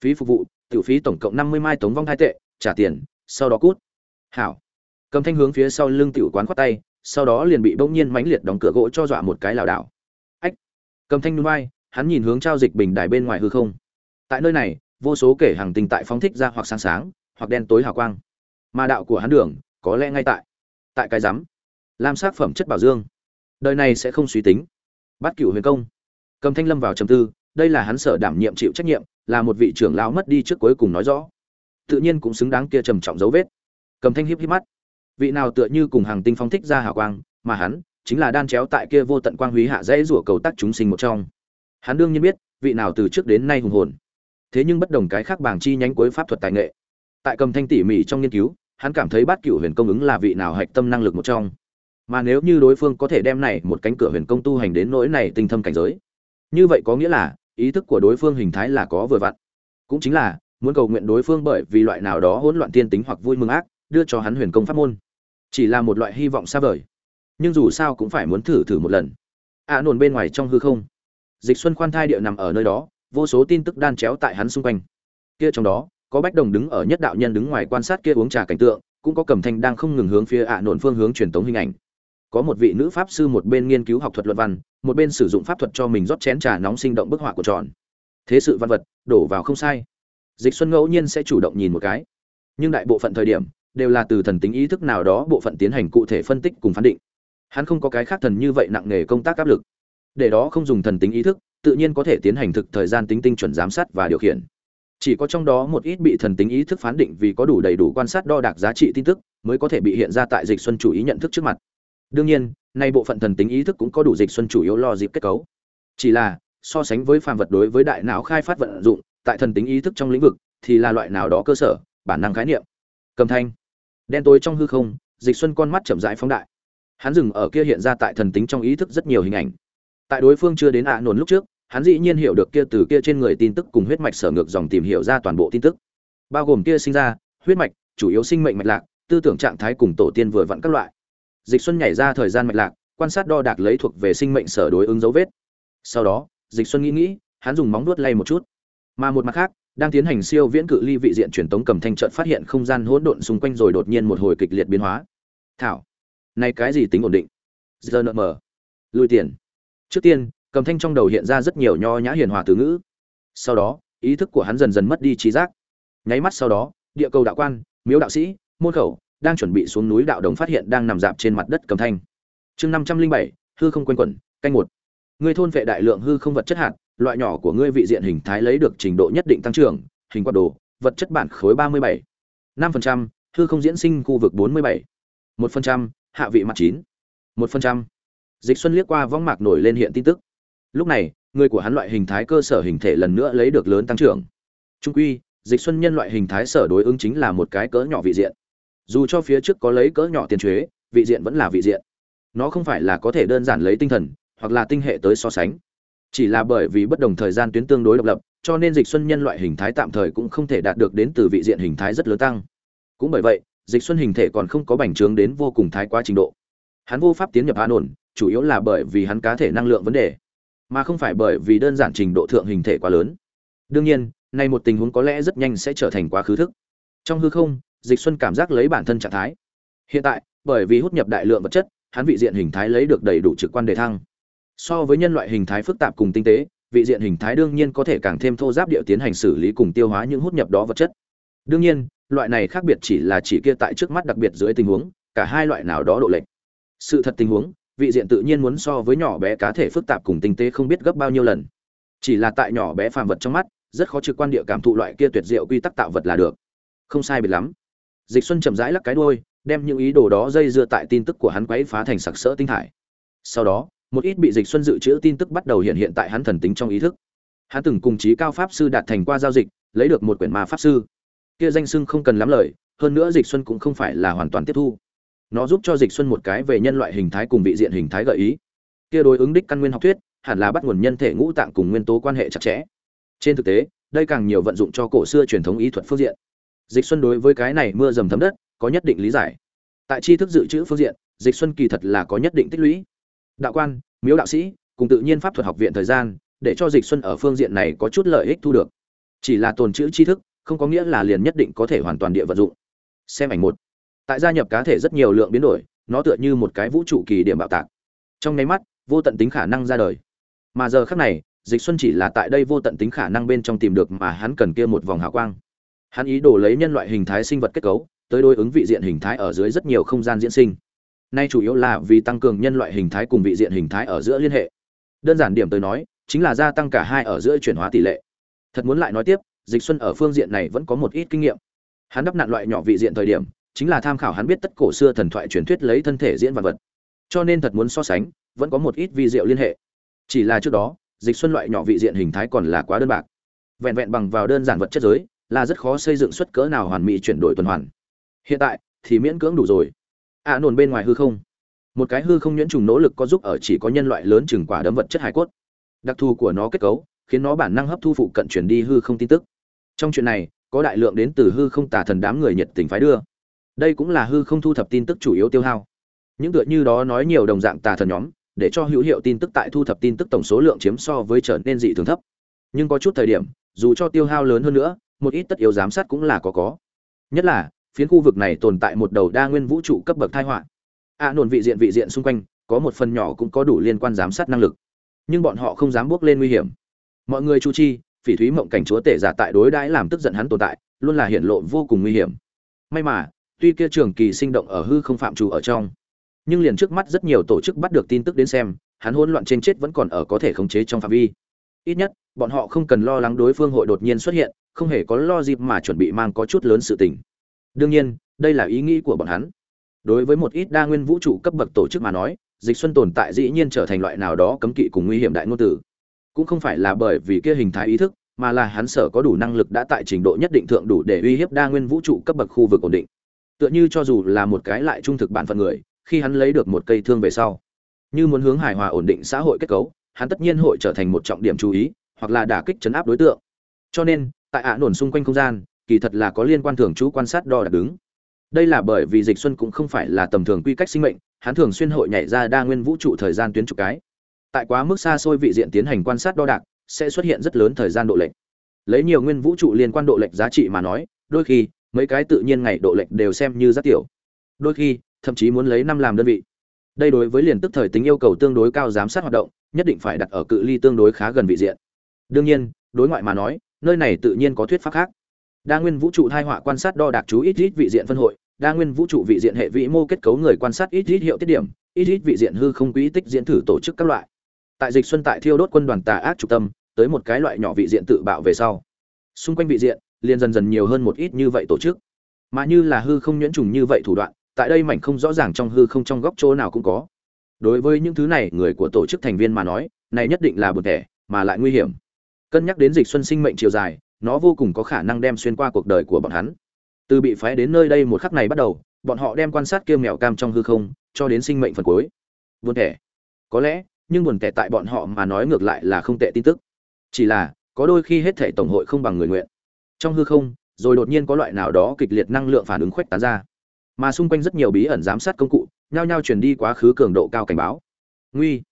phí phục vụ, tiểu phí tổng cộng năm mươi mai tống vong hai tệ, trả tiền, sau đó cút. Hảo. Cầm thanh hướng phía sau lưng tiểu quán khoát tay, sau đó liền bị bỗng nhiên mãnh liệt đóng cửa gỗ cho dọa một cái lảo đảo cầm thanh núi vai, hắn nhìn hướng trao dịch bình đài bên ngoài hư không. Tại nơi này, vô số kể hàng tình tại phóng thích ra hoặc sáng sáng, hoặc đen tối hào quang. Mà đạo của hắn đường, có lẽ ngay tại. Tại cái rắm lam sắc phẩm chất bảo dương. Đời này sẽ không suy tính. Bắt cửu huyền công. Cầm thanh lâm vào trầm tư, đây là hắn sở đảm nhiệm chịu trách nhiệm, là một vị trưởng lão mất đi trước cuối cùng nói rõ. Tự nhiên cũng xứng đáng kia trầm trọng dấu vết. Cầm thanh hiếp hiếp mắt. Vị nào tựa như cùng hàng tinh phong thích ra hào quang, mà hắn chính là đan chéo tại kia vô tận quang húy hạ dễ rủa cầu tác chúng sinh một trong. Hắn đương nhiên biết, vị nào từ trước đến nay hùng hồn. Thế nhưng bất đồng cái khác bảng chi nhánh cuối pháp thuật tài nghệ. Tại cầm thanh tỉ mỉ trong nghiên cứu, hắn cảm thấy bát cửu huyền công ứng là vị nào hạch tâm năng lực một trong. Mà nếu như đối phương có thể đem này một cánh cửa huyền công tu hành đến nỗi này tinh thâm cảnh giới, như vậy có nghĩa là ý thức của đối phương hình thái là có vừa vặn. Cũng chính là, muốn cầu nguyện đối phương bởi vì loại nào đó hỗn loạn tiên tính hoặc vui mừng ác, đưa cho hắn huyền công pháp môn. Chỉ là một loại hy vọng xa vời nhưng dù sao cũng phải muốn thử thử một lần. Ạ à, nồn bên ngoài trong hư không. Dịch xuân khoan thai địa nằm ở nơi đó vô số tin tức đan chéo tại hắn xung quanh. Kia trong đó có bách đồng đứng ở nhất đạo nhân đứng ngoài quan sát kia uống trà cảnh tượng cũng có cầm thanh đang không ngừng hướng phía ạ à nổn phương hướng truyền tống hình ảnh. Có một vị nữ pháp sư một bên nghiên cứu học thuật luận văn một bên sử dụng pháp thuật cho mình rót chén trà nóng sinh động bức họa của tròn. Thế sự văn vật đổ vào không sai. Dịch xuân ngẫu nhiên sẽ chủ động nhìn một cái. Nhưng đại bộ phận thời điểm đều là từ thần tính ý thức nào đó bộ phận tiến hành cụ thể phân tích cùng phán định hắn không có cái khác thần như vậy nặng nề công tác áp lực. Để đó không dùng thần tính ý thức, tự nhiên có thể tiến hành thực thời gian tính tinh chuẩn giám sát và điều khiển. Chỉ có trong đó một ít bị thần tính ý thức phán định vì có đủ đầy đủ quan sát đo đạc giá trị tin tức, mới có thể bị hiện ra tại dịch xuân chủ ý nhận thức trước mặt. Đương nhiên, nay bộ phận thần tính ý thức cũng có đủ dịch xuân chủ yếu lo dịp kết cấu. Chỉ là, so sánh với phàm vật đối với đại não khai phát vận dụng, tại thần tính ý thức trong lĩnh vực thì là loại nào đó cơ sở, bản năng khái niệm. Cầm thanh. Đen tối trong hư không, dịch xuân con mắt chậm rãi phóng đại hắn dừng ở kia hiện ra tại thần tính trong ý thức rất nhiều hình ảnh. Tại đối phương chưa đến ạ nổn lúc trước, hắn dĩ nhiên hiểu được kia từ kia trên người tin tức cùng huyết mạch sở ngược dòng tìm hiểu ra toàn bộ tin tức. Bao gồm kia sinh ra, huyết mạch, chủ yếu sinh mệnh mạch lạc, tư tưởng trạng thái cùng tổ tiên vừa vặn các loại. Dịch xuân nhảy ra thời gian mạch lạc, quan sát đo đạc lấy thuộc về sinh mệnh sở đối ứng dấu vết. Sau đó, dịch xuân nghĩ nghĩ, hắn dùng móng vuốt lay một chút. Mà một mặt khác, đang tiến hành siêu viễn cự ly vị diện truyền tống cầm thanh trận phát hiện không gian hỗn độn xung quanh rồi đột nhiên một hồi kịch liệt biến hóa. Thảo nay cái gì tính ổn định? Giờ nợ mờ lùi tiền. Trước tiên, cầm thanh trong đầu hiện ra rất nhiều nho nhã hiền hòa từ ngữ. Sau đó, ý thức của hắn dần dần mất đi trí giác. Nháy mắt sau đó, địa cầu đạo quan, miếu đạo sĩ, môn khẩu đang chuẩn bị xuống núi đạo đồng phát hiện đang nằm dạp trên mặt đất cầm thanh. Chương năm trăm linh bảy, hư không quanh quẩn, canh một. Ngươi thôn vệ đại lượng hư không vật chất hạt, loại nhỏ của ngươi vị diện hình thái lấy được trình độ nhất định tăng trưởng, hình quạt đồ, vật chất bản khối ba mươi bảy. năm phần trăm, hư không diễn sinh khu vực bốn mươi bảy. một phần trăm hạ vị mặt chín. Một phần trăm. Dịch xuân liếc qua võng mạc nổi lên hiện tin tức. Lúc này, người của hắn loại hình thái cơ sở hình thể lần nữa lấy được lớn tăng trưởng. Trung quy, dịch xuân nhân loại hình thái sở đối ứng chính là một cái cỡ nhỏ vị diện. Dù cho phía trước có lấy cỡ nhỏ tiền thuế, vị diện vẫn là vị diện. Nó không phải là có thể đơn giản lấy tinh thần, hoặc là tinh hệ tới so sánh. Chỉ là bởi vì bất đồng thời gian tuyến tương đối độc lập, cho nên dịch xuân nhân loại hình thái tạm thời cũng không thể đạt được đến từ vị diện hình thái rất lớn tăng. Cũng bởi vậy dịch xuân hình thể còn không có bành trướng đến vô cùng thái quá trình độ. Hắn vô pháp tiến nhập an ổn chủ yếu là bởi vì hắn cá thể năng lượng vấn đề, mà không phải bởi vì đơn giản trình độ thượng hình thể quá lớn. Đương nhiên, nay một tình huống có lẽ rất nhanh sẽ trở thành quá khứ thức. Trong hư không, dịch xuân cảm giác lấy bản thân trạng thái. Hiện tại, bởi vì hút nhập đại lượng vật chất, hắn vị diện hình thái lấy được đầy đủ trực quan đề thăng. So với nhân loại hình thái phức tạp cùng tinh tế, vị diện hình thái đương nhiên có thể càng thêm thô giáp địa tiến hành xử lý cùng tiêu hóa những hút nhập đó vật chất đương nhiên, loại này khác biệt chỉ là chỉ kia tại trước mắt đặc biệt dưới tình huống, cả hai loại nào đó độ lệch. Sự thật tình huống, vị diện tự nhiên muốn so với nhỏ bé cá thể phức tạp cùng tinh tế không biết gấp bao nhiêu lần. Chỉ là tại nhỏ bé phàm vật trong mắt, rất khó trực quan địa cảm thụ loại kia tuyệt diệu quy tắc tạo vật là được. Không sai biệt lắm. Dịch xuân chậm rãi lắc cái đuôi, đem những ý đồ đó dây dưa tại tin tức của hắn quấy phá thành sặc sỡ tinh thải. Sau đó, một ít bị dịch xuân dự trữ tin tức bắt đầu hiện hiện tại hắn thần tính trong ý thức. Hắn từng cùng chí cao pháp sư đạt thành qua giao dịch, lấy được một quyển ma pháp sư kia danh sưng không cần lắm lời, hơn nữa dịch xuân cũng không phải là hoàn toàn tiếp thu. Nó giúp cho dịch xuân một cái về nhân loại hình thái cùng vị diện hình thái gợi ý. Kia đối ứng đích căn nguyên học thuyết, hẳn là bắt nguồn nhân thể ngũ tạng cùng nguyên tố quan hệ chặt chẽ. Trên thực tế, đây càng nhiều vận dụng cho cổ xưa truyền thống ý thuật phương diện. Dịch xuân đối với cái này mưa dầm thấm đất, có nhất định lý giải. Tại tri thức dự trữ phương diện, dịch xuân kỳ thật là có nhất định tích lũy. Đạo quan, miếu đạo sĩ, cùng tự nhiên pháp thuật học viện thời gian, để cho dịch xuân ở phương diện này có chút lợi ích thu được. Chỉ là tồn chữ tri thức không có nghĩa là liền nhất định có thể hoàn toàn địa vận dụng. Xem ảnh một. Tại gia nhập cá thể rất nhiều lượng biến đổi, nó tựa như một cái vũ trụ kỳ điểm bạo tạc. Trong nháy mắt, vô tận tính khả năng ra đời. Mà giờ khác này, dịch xuân chỉ là tại đây vô tận tính khả năng bên trong tìm được mà hắn cần kia một vòng hào quang. Hắn ý đồ lấy nhân loại hình thái sinh vật kết cấu, tới đối ứng vị diện hình thái ở dưới rất nhiều không gian diễn sinh. Nay chủ yếu là vì tăng cường nhân loại hình thái cùng vị diện hình thái ở giữa liên hệ. Đơn giản điểm tới nói, chính là gia tăng cả hai ở giữa chuyển hóa tỷ lệ. Thật muốn lại nói tiếp dịch xuân ở phương diện này vẫn có một ít kinh nghiệm. Hắn đắp nạn loại nhỏ vị diện thời điểm chính là tham khảo hắn biết tất cổ xưa thần thoại truyền thuyết lấy thân thể diễn vật vật. Cho nên thật muốn so sánh vẫn có một ít vi diệu liên hệ. Chỉ là trước đó dịch xuân loại nhỏ vị diện hình thái còn là quá đơn bạc. Vẹn vẹn bằng vào đơn giản vật chất giới là rất khó xây dựng xuất cỡ nào hoàn mỹ chuyển đổi tuần hoàn. Hiện tại thì miễn cưỡng đủ rồi. Ạ à, nồn bên ngoài hư không. Một cái hư không nhuyễn trùng nỗ lực có giúp ở chỉ có nhân loại lớn chừng quả đấm vật chất hải cốt. Đặc thù của nó kết cấu khiến nó bản năng hấp thu phụ cận chuyển đi hư không tin tức trong chuyện này có đại lượng đến từ hư không tà thần đám người nhiệt tình phái đưa. Đây cũng là hư không thu thập tin tức chủ yếu tiêu hao. Những tựa như đó nói nhiều đồng dạng tà thần nhóm để cho hữu hiệu tin tức tại thu thập tin tức tổng số lượng chiếm so với trở nên dị thường thấp. Nhưng có chút thời điểm dù cho tiêu hao lớn hơn nữa một ít tất yếu giám sát cũng là có có. Nhất là phiến khu vực này tồn tại một đầu đa nguyên vũ trụ cấp bậc thai họa. A à, nồn vị diện vị diện xung quanh có một phần nhỏ cũng có đủ liên quan giám sát năng lực. Nhưng bọn họ không dám bước lên nguy hiểm. Mọi người chu chi phỉ thúy mộng cảnh chúa tể giả tại đối đãi làm tức giận hắn tồn tại, luôn là hiện lộ vô cùng nguy hiểm. May mà, tuy kia trường kỳ sinh động ở hư không phạm trù ở trong, nhưng liền trước mắt rất nhiều tổ chức bắt được tin tức đến xem, hắn hỗn loạn trên chết vẫn còn ở có thể khống chế trong phạm vi. Ít nhất, bọn họ không cần lo lắng đối phương hội đột nhiên xuất hiện, không hề có lo dịp mà chuẩn bị mang có chút lớn sự tình. Đương nhiên, đây là ý nghĩ của bọn hắn. Đối với một ít đa nguyên vũ trụ cấp bậc tổ chức mà nói, dịch xuân tồn tại dĩ nhiên trở thành loại nào đó cấm kỵ cùng nguy hiểm đại ngôn tử cũng không phải là bởi vì kia hình thái ý thức, mà là hắn sở có đủ năng lực đã tại trình độ nhất định thượng đủ để uy hiếp đa nguyên vũ trụ cấp bậc khu vực ổn định. Tựa như cho dù là một cái lại trung thực bản phận người, khi hắn lấy được một cây thương về sau, như muốn hướng hài hòa ổn định xã hội kết cấu, hắn tất nhiên hội trở thành một trọng điểm chú ý, hoặc là đả kích chấn áp đối tượng. Cho nên, tại ả nổn xung quanh không gian, kỳ thật là có liên quan thường trú quan sát đo đạc đứng. Đây là bởi vì dịch xuân cũng không phải là tầm thường quy cách sinh mệnh, hắn thường xuyên hội nhảy ra đa nguyên vũ trụ thời gian tuyến trục cái tại quá mức xa xôi vị diện tiến hành quan sát đo đạc, sẽ xuất hiện rất lớn thời gian độ lệch. Lấy nhiều nguyên vũ trụ liên quan độ lệch giá trị mà nói, đôi khi, mấy cái tự nhiên ngày độ lệch đều xem như rất tiểu. Đôi khi, thậm chí muốn lấy năm làm đơn vị. Đây đối với liền tức thời tính yêu cầu tương đối cao giám sát hoạt động, nhất định phải đặt ở cự ly tương đối khá gần vị diện. Đương nhiên, đối ngoại mà nói, nơi này tự nhiên có thuyết pháp khác. Đa nguyên vũ trụ thai họa quan sát đo đạc chú ít ít vị diện phân hội, đa nguyên vũ trụ vị diện hệ vĩ mô kết cấu người quan sát ít ít hiệu tiết điểm, ít ít vị diện hư không quỹ tích diễn thử tổ chức các loại tại dịch xuân tại thiêu đốt quân đoàn tà ác trục tâm, tới một cái loại nhỏ vị diện tự bạo về sau. Xung quanh vị diện, liền dần dần nhiều hơn một ít như vậy tổ chức. Mà như là hư không nhuyễn trùng như vậy thủ đoạn, tại đây mảnh không rõ ràng trong hư không trong góc chỗ nào cũng có. Đối với những thứ này, người của tổ chức thành viên mà nói, này nhất định là bực thẻ mà lại nguy hiểm. Cân nhắc đến dịch xuân sinh mệnh chiều dài, nó vô cùng có khả năng đem xuyên qua cuộc đời của bọn hắn. Từ bị phái đến nơi đây một khắc này bắt đầu, bọn họ đem quan sát kia mèo cam trong hư không, cho đến sinh mệnh phần cuối. Buồn tẻ. Có lẽ nhưng buồn tẻ tại bọn họ mà nói ngược lại là không tệ tin tức. Chỉ là, có đôi khi hết thể tổng hội không bằng người nguyện. Trong hư không, rồi đột nhiên có loại nào đó kịch liệt năng lượng phản ứng khuếch tán ra. Mà xung quanh rất nhiều bí ẩn giám sát công cụ, nhao nhao truyền đi quá khứ cường độ cao cảnh báo. Nguy.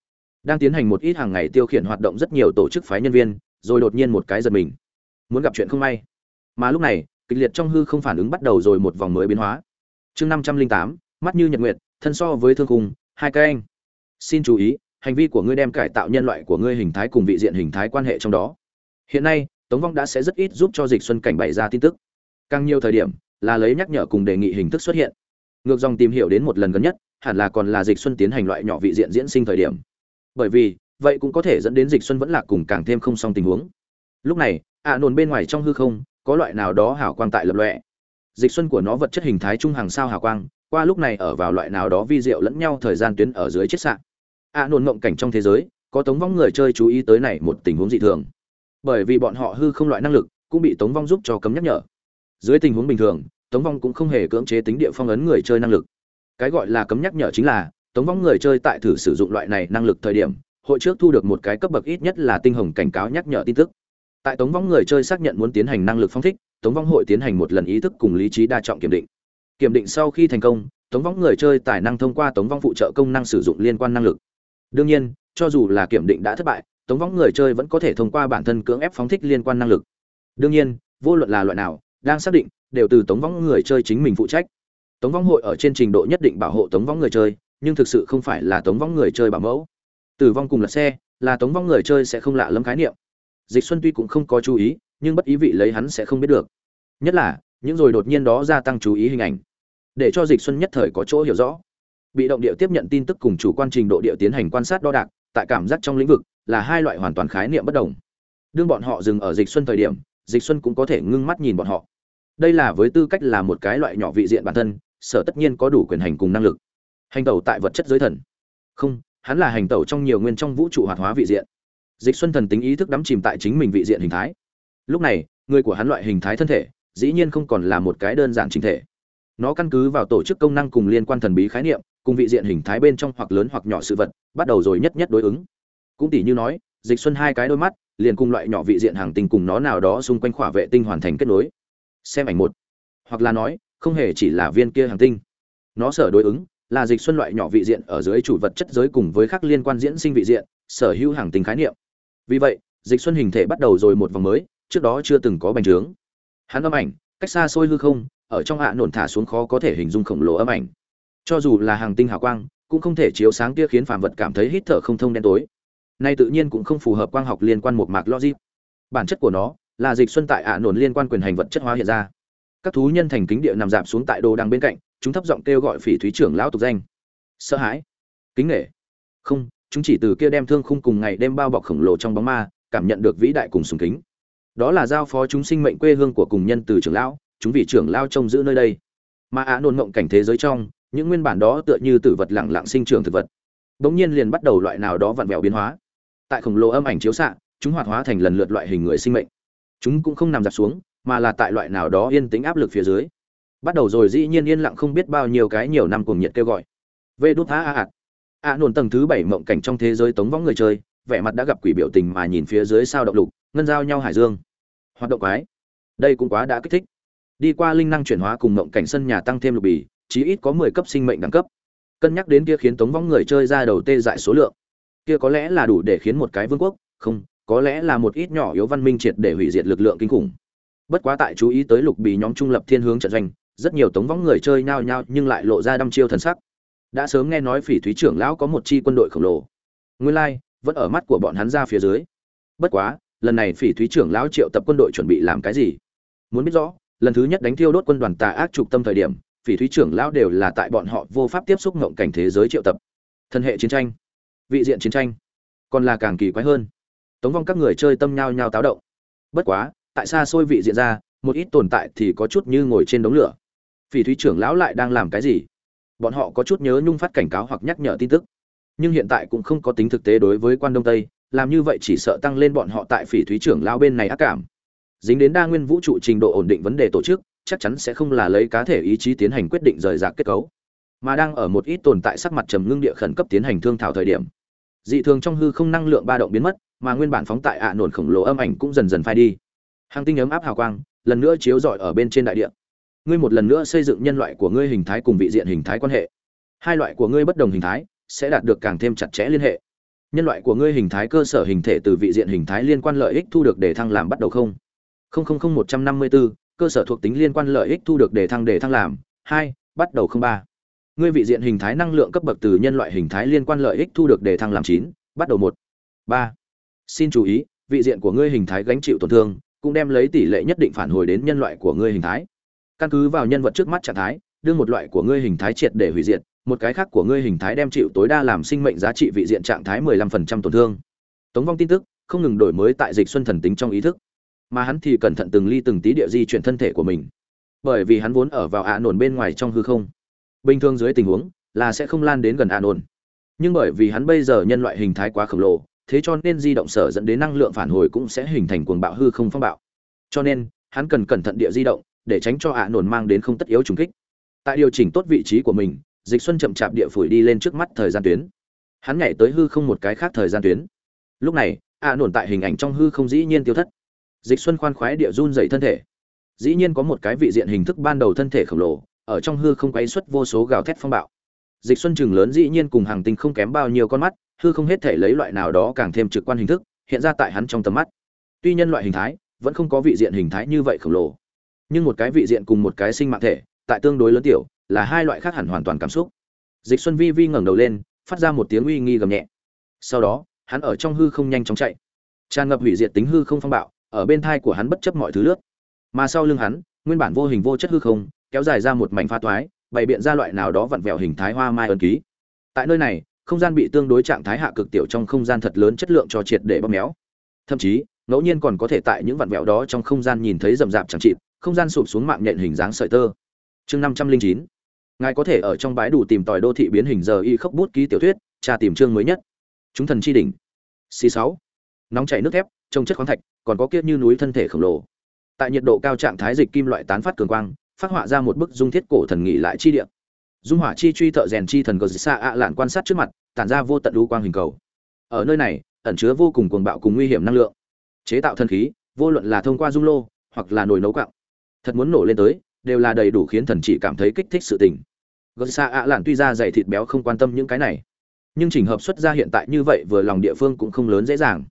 Đang tiến hành một ít hàng ngày tiêu khiển hoạt động rất nhiều tổ chức phái nhân viên, rồi đột nhiên một cái giật mình. Muốn gặp chuyện không may. Mà lúc này, kịch liệt trong hư không phản ứng bắt đầu rồi một vòng mới biến hóa. Chương năm trăm linh tám, mắt như nhật nguyệt, thân so với thương cùng hai cái anh. Xin chú ý hành vi của ngươi đem cải tạo nhân loại của ngươi hình thái cùng vị diện hình thái quan hệ trong đó. Hiện nay, tống vong đã sẽ rất ít giúp cho dịch xuân cảnh bày ra tin tức. Càng nhiều thời điểm, là lấy nhắc nhở cùng đề nghị hình thức xuất hiện. Ngược dòng tìm hiểu đến một lần gần nhất, hẳn là còn là dịch xuân tiến hành loại nhỏ vị diện diễn sinh thời điểm. Bởi vì, vậy cũng có thể dẫn đến dịch xuân vẫn là cùng càng thêm không song tình huống. Lúc này, ạ à nồn bên ngoài trong hư không, có loại nào đó hào quang tại lập lọe dịch xuân của nó vật chất hình thái trung hàng sao hào quang, qua lúc này ở vào loại nào đó vi diệu lẫn nhau thời gian tuyến ở dưới chết sạn ạ à nồn ngộng cảnh trong thế giới, có tống vong người chơi chú ý tới này một tình huống dị thường. Bởi vì bọn họ hư không loại năng lực, cũng bị tống vong giúp cho cấm nhắc nhở. Dưới tình huống bình thường, tống vong cũng không hề cưỡng chế tính địa phong ấn người chơi năng lực. Cái gọi là cấm nhắc nhở chính là, tống vong người chơi tại thử sử dụng loại này năng lực thời điểm, hội trước thu được một cái cấp bậc ít nhất là tinh hồng cảnh cáo nhắc nhở tin tức. Tại tống vong người chơi xác nhận muốn tiến hành năng lực phong thích, tống vong hội tiến hành một lần ý thức cùng lý trí đa trọng kiểm định. Kiểm định sau khi thành công, tống vong người chơi tài năng thông qua tống vong phụ trợ công năng sử dụng liên quan năng lực đương nhiên, cho dù là kiểm định đã thất bại, tống vong người chơi vẫn có thể thông qua bản thân cưỡng ép phóng thích liên quan năng lực. Đương nhiên, vô luận là loại nào, đang xác định, đều từ tống vong người chơi chính mình phụ trách. Tống vong hội ở trên trình độ nhất định bảo hộ tống vong người chơi, nhưng thực sự không phải là tống vong người chơi bảo mẫu. Tử vong cùng lật xe, là tống vong người chơi sẽ không lạ lẫm khái niệm. Dịch xuân tuy cũng không có chú ý, nhưng bất ý vị lấy hắn sẽ không biết được. Nhất là, những rồi đột nhiên đó gia tăng chú ý hình ảnh. Để cho dịch xuân nhất thời có chỗ hiểu rõ bị động địa tiếp nhận tin tức cùng chủ quan trình độ địa tiến hành quan sát đo đạc, tại cảm giác trong lĩnh vực là hai loại hoàn toàn khái niệm bất đồng. Đương bọn họ dừng ở dịch xuân thời điểm, dịch xuân cũng có thể ngưng mắt nhìn bọn họ. Đây là với tư cách là một cái loại nhỏ vị diện bản thân, sở tất nhiên có đủ quyền hành cùng năng lực. Hành tẩu tại vật chất giới thần. Không, hắn là hành tẩu trong nhiều nguyên trong vũ trụ hoạt hóa vị diện. Dịch xuân thần tính ý thức đắm chìm tại chính mình vị diện hình thái. Lúc này, người của hắn loại hình thái thân thể, dĩ nhiên không còn là một cái đơn giản chính thể. Nó căn cứ vào tổ chức công năng cùng liên quan thần bí khái niệm cùng vị diện hình thái bên trong hoặc lớn hoặc nhỏ sự vật, bắt đầu rồi nhất nhất đối ứng. Cũng tỷ như nói, dịch xuân hai cái đôi mắt, liền cùng loại nhỏ vị diện hàng tinh cùng nó nào đó xung quanh khỏa vệ tinh hoàn thành kết nối. Xem ảnh một. Hoặc là nói, không hề chỉ là viên kia hàng tinh. Nó sở đối ứng là dịch xuân loại nhỏ vị diện ở dưới chủ vật chất giới cùng với các liên quan diễn sinh vị diện, sở hữu hàng tinh khái niệm. Vì vậy, dịch xuân hình thể bắt đầu rồi một vòng mới, trước đó chưa từng có bành trướng. Hắn âm ảnh, cách xa xôi hư không, ở trong hạ nổn thả xuống khó có thể hình dung khổng lồ âm ảnh cho dù là hàng tinh hào quang, cũng không thể chiếu sáng kia khiến phàm vật cảm thấy hít thở không thông đen tối. Nay tự nhiên cũng không phù hợp quang học liên quan một mạc logic. Bản chất của nó là dịch xuân tại ạ nổn liên quan quyền hành vật chất hóa hiện ra. Các thú nhân thành kính địa nằm dạp xuống tại đồ đằng bên cạnh, chúng thấp giọng kêu gọi phỉ thúy trưởng lão tục danh. Sợ hãi. Kính nghệ không, chúng chỉ từ kia đem thương khung cùng ngày đêm bao bọc khổng lồ trong bóng ma, cảm nhận được vĩ đại cùng sùng kính. Đó là giao phó chúng sinh mệnh quê hương của cùng nhân từ trưởng lão, chúng vị trưởng lao trông giữ nơi đây. Mà ạ nổn ngộng cảnh thế giới trong những nguyên bản đó tựa như tử vật lẳng lặng sinh trưởng thực vật. Bỗng nhiên liền bắt đầu loại nào đó vặn vẹo biến hóa. Tại khổng lồ âm ảnh chiếu xạ, chúng hoạt hóa thành lần lượt loại hình người sinh mệnh. Chúng cũng không nằm giặt xuống, mà là tại loại nào đó yên tĩnh áp lực phía dưới. Bắt đầu rồi dĩ nhiên yên lặng không biết bao nhiêu cái nhiều năm cuồng nhiệt kêu gọi. Vê đốt thá a ạt a nổn tầng thứ bảy mộng cảnh trong thế giới tống võng người chơi, vẻ mặt đã gặp quỷ biểu tình mà nhìn phía dưới sao động lục, ngân giao nhau hải dương. Hoạt động quái. Đây cũng quá đã kích thích. Đi qua linh năng chuyển hóa cùng mộng cảnh sân nhà tăng thêm lục bì chí ít có mười cấp sinh mệnh đẳng cấp. Cân nhắc đến kia khiến tống võng người chơi ra đầu tê dại số lượng. Kia có lẽ là đủ để khiến một cái vương quốc, không, có lẽ là một ít nhỏ yếu văn minh triệt để hủy diệt lực lượng kinh khủng. Bất quá tại chú ý tới lục bì nhóm trung lập thiên hướng trận doanh, rất nhiều tống võng người chơi nhao nhao nhưng lại lộ ra đăm chiêu thần sắc. Đã sớm nghe nói phỉ thúy trưởng lão có một chi quân đội khổng lồ. Nguyên lai, vẫn ở mắt của bọn hắn ra phía dưới. Bất quá, lần này phỉ thúy trưởng lão triệu tập quân đội chuẩn bị làm cái gì? Muốn biết rõ, lần thứ nhất đánh thiêu đốt quân đoàn tà ác trục tâm thời điểm phỉ thúy trưởng lão đều là tại bọn họ vô pháp tiếp xúc ngộng cảnh thế giới triệu tập. Thân hệ chiến tranh, vị diện chiến tranh, còn là càng kỳ quái hơn. Tống vong các người chơi tâm nhao nhao táo động. Bất quá, tại xa xôi vị diện ra, một ít tồn tại thì có chút như ngồi trên đống lửa. Phỉ thúy trưởng lão lại đang làm cái gì? Bọn họ có chút nhớ nhung phát cảnh cáo hoặc nhắc nhở tin tức. Nhưng hiện tại cũng không có tính thực tế đối với quan đông tây, làm như vậy chỉ sợ tăng lên bọn họ tại phỉ thúy trưởng lão bên này ác cảm. Dính đến đa nguyên vũ trụ trình độ ổn định vấn đề tổ chức chắc chắn sẽ không là lấy cá thể ý chí tiến hành quyết định rời rạc kết cấu, mà đang ở một ít tồn tại sắc mặt trầm ngưng địa khẩn cấp tiến hành thương thảo thời điểm. Dị thường trong hư không năng lượng ba động biến mất, mà nguyên bản phóng tại ạ nổn khổng lồ âm ảnh cũng dần dần phai đi. Hàng tinh ấm áp hào quang, lần nữa chiếu rọi ở bên trên đại địa. Ngươi một lần nữa xây dựng nhân loại của ngươi hình thái cùng vị diện hình thái quan hệ. Hai loại của ngươi bất đồng hình thái sẽ đạt được càng thêm chặt chẽ liên hệ. Nhân loại của ngươi hình thái cơ sở hình thể từ vị diện hình thái liên quan lợi ích thu được để thăng làm bắt đầu không? Không không không một trăm năm mươi bốn cơ sở thuộc tính liên quan lợi ích thu được để thăng để thăng làm. Hai, bắt đầu không ba. Ngươi vị diện hình thái năng lượng cấp bậc từ nhân loại hình thái liên quan lợi ích thu được để thăng làm chín, bắt đầu một. Ba, xin chú ý, vị diện của ngươi hình thái gánh chịu tổn thương, cũng đem lấy tỷ lệ nhất định phản hồi đến nhân loại của ngươi hình thái. Căn cứ vào nhân vật trước mắt trạng thái, đưa một loại của ngươi hình thái triệt để hủy diệt, một cái khác của ngươi hình thái đem chịu tối đa làm sinh mệnh giá trị vị diện trạng thái 15% tổn thương. Tống vong tin tức, không ngừng đổi mới tại dịch xuân thần tính trong ý thức mà hắn thì cẩn thận từng ly từng tí địa di chuyển thân thể của mình. Bởi vì hắn vốn ở vào ạ nổn bên ngoài trong hư không. Bình thường dưới tình huống, là sẽ không lan đến gần ạ nổn. Nhưng bởi vì hắn bây giờ nhân loại hình thái quá khổng lồ, thế cho nên di động sở dẫn đến năng lượng phản hồi cũng sẽ hình thành cuồng bạo hư không phong bạo. Cho nên, hắn cần cẩn thận địa di động để tránh cho ạ nổn mang đến không tất yếu trùng kích. Tại điều chỉnh tốt vị trí của mình, dịch xuân chậm chạp địa phủi đi lên trước mắt thời gian tuyến. Hắn nhảy tới hư không một cái khác thời gian tuyến. Lúc này, ạ nổn tại hình ảnh trong hư không dĩ nhiên tiêu thất dịch xuân khoan khoái địa run dày thân thể. Dĩ nhiên có một cái vị diện hình thức ban đầu thân thể khổng lồ, ở trong hư không quấy xuất vô số gào thét phong bạo. Dịch xuân chừng lớn dĩ nhiên cùng hàng tinh không kém bao nhiêu con mắt, hư không hết thể lấy loại nào đó càng thêm trực quan hình thức, hiện ra tại hắn trong tầm mắt. Tuy nhân loại hình thái, vẫn không có vị diện hình thái như vậy khổng lồ. Nhưng một cái vị diện cùng một cái sinh mạng thể, tại tương đối lớn tiểu, là hai loại khác hẳn hoàn toàn cảm xúc. Dịch xuân vi vi ngẩng đầu lên, phát ra một tiếng uy nghi gầm nhẹ. Sau đó, hắn ở trong hư không nhanh chóng chạy. Tràn ngập hủy diệt tính hư không phong bạo ở bên thai của hắn bất chấp mọi thứ lướt. Mà sau lưng hắn, nguyên bản vô hình vô chất hư không, kéo dài ra một mảnh pha toái, bày biện ra loại nào đó vặn vẹo hình thái hoa mai ấn ký. Tại nơi này, không gian bị tương đối trạng thái hạ cực tiểu trong không gian thật lớn chất lượng cho triệt để bóp méo. Thậm chí, ngẫu nhiên còn có thể tại những vặn vẹo đó trong không gian nhìn thấy rậm rạp chẳng chịt, không gian sụp xuống mạng nhện hình dáng sợi tơ. Chương năm trăm linh chín. Ngài có thể ở trong bãi đủ tìm tòi đô thị biến hình giờ y khốc bút ký tiểu thuyết, tra tìm chương mới nhất. Chúng thần chi đỉnh. C sáu. Nóng chảy nước thép, trông chất khoáng thạch còn có kiếp như núi thân thể khổng lồ. Tại nhiệt độ cao trạng thái dịch kim loại tán phát cường quang, phát họa ra một bức dung thiết cổ thần nghỉ lại chi địa. Dung hỏa chi truy thợ rèn chi thần cờ xa ạ lạn quan sát trước mặt, tản ra vô tận đu quang hình cầu. Ở nơi này, ẩn chứa vô cùng cuồng bạo cùng nguy hiểm năng lượng. Chế tạo thân khí, vô luận là thông qua dung lô, hoặc là nồi nấu quặng, thật muốn nổ lên tới, đều là đầy đủ khiến thần chỉ cảm thấy kích thích sự tình. Gợi xa ạ lạn tuy ra dày thịt béo không quan tâm những cái này, nhưng chỉnh hợp xuất ra hiện tại như vậy vừa lòng địa phương cũng không lớn dễ dàng.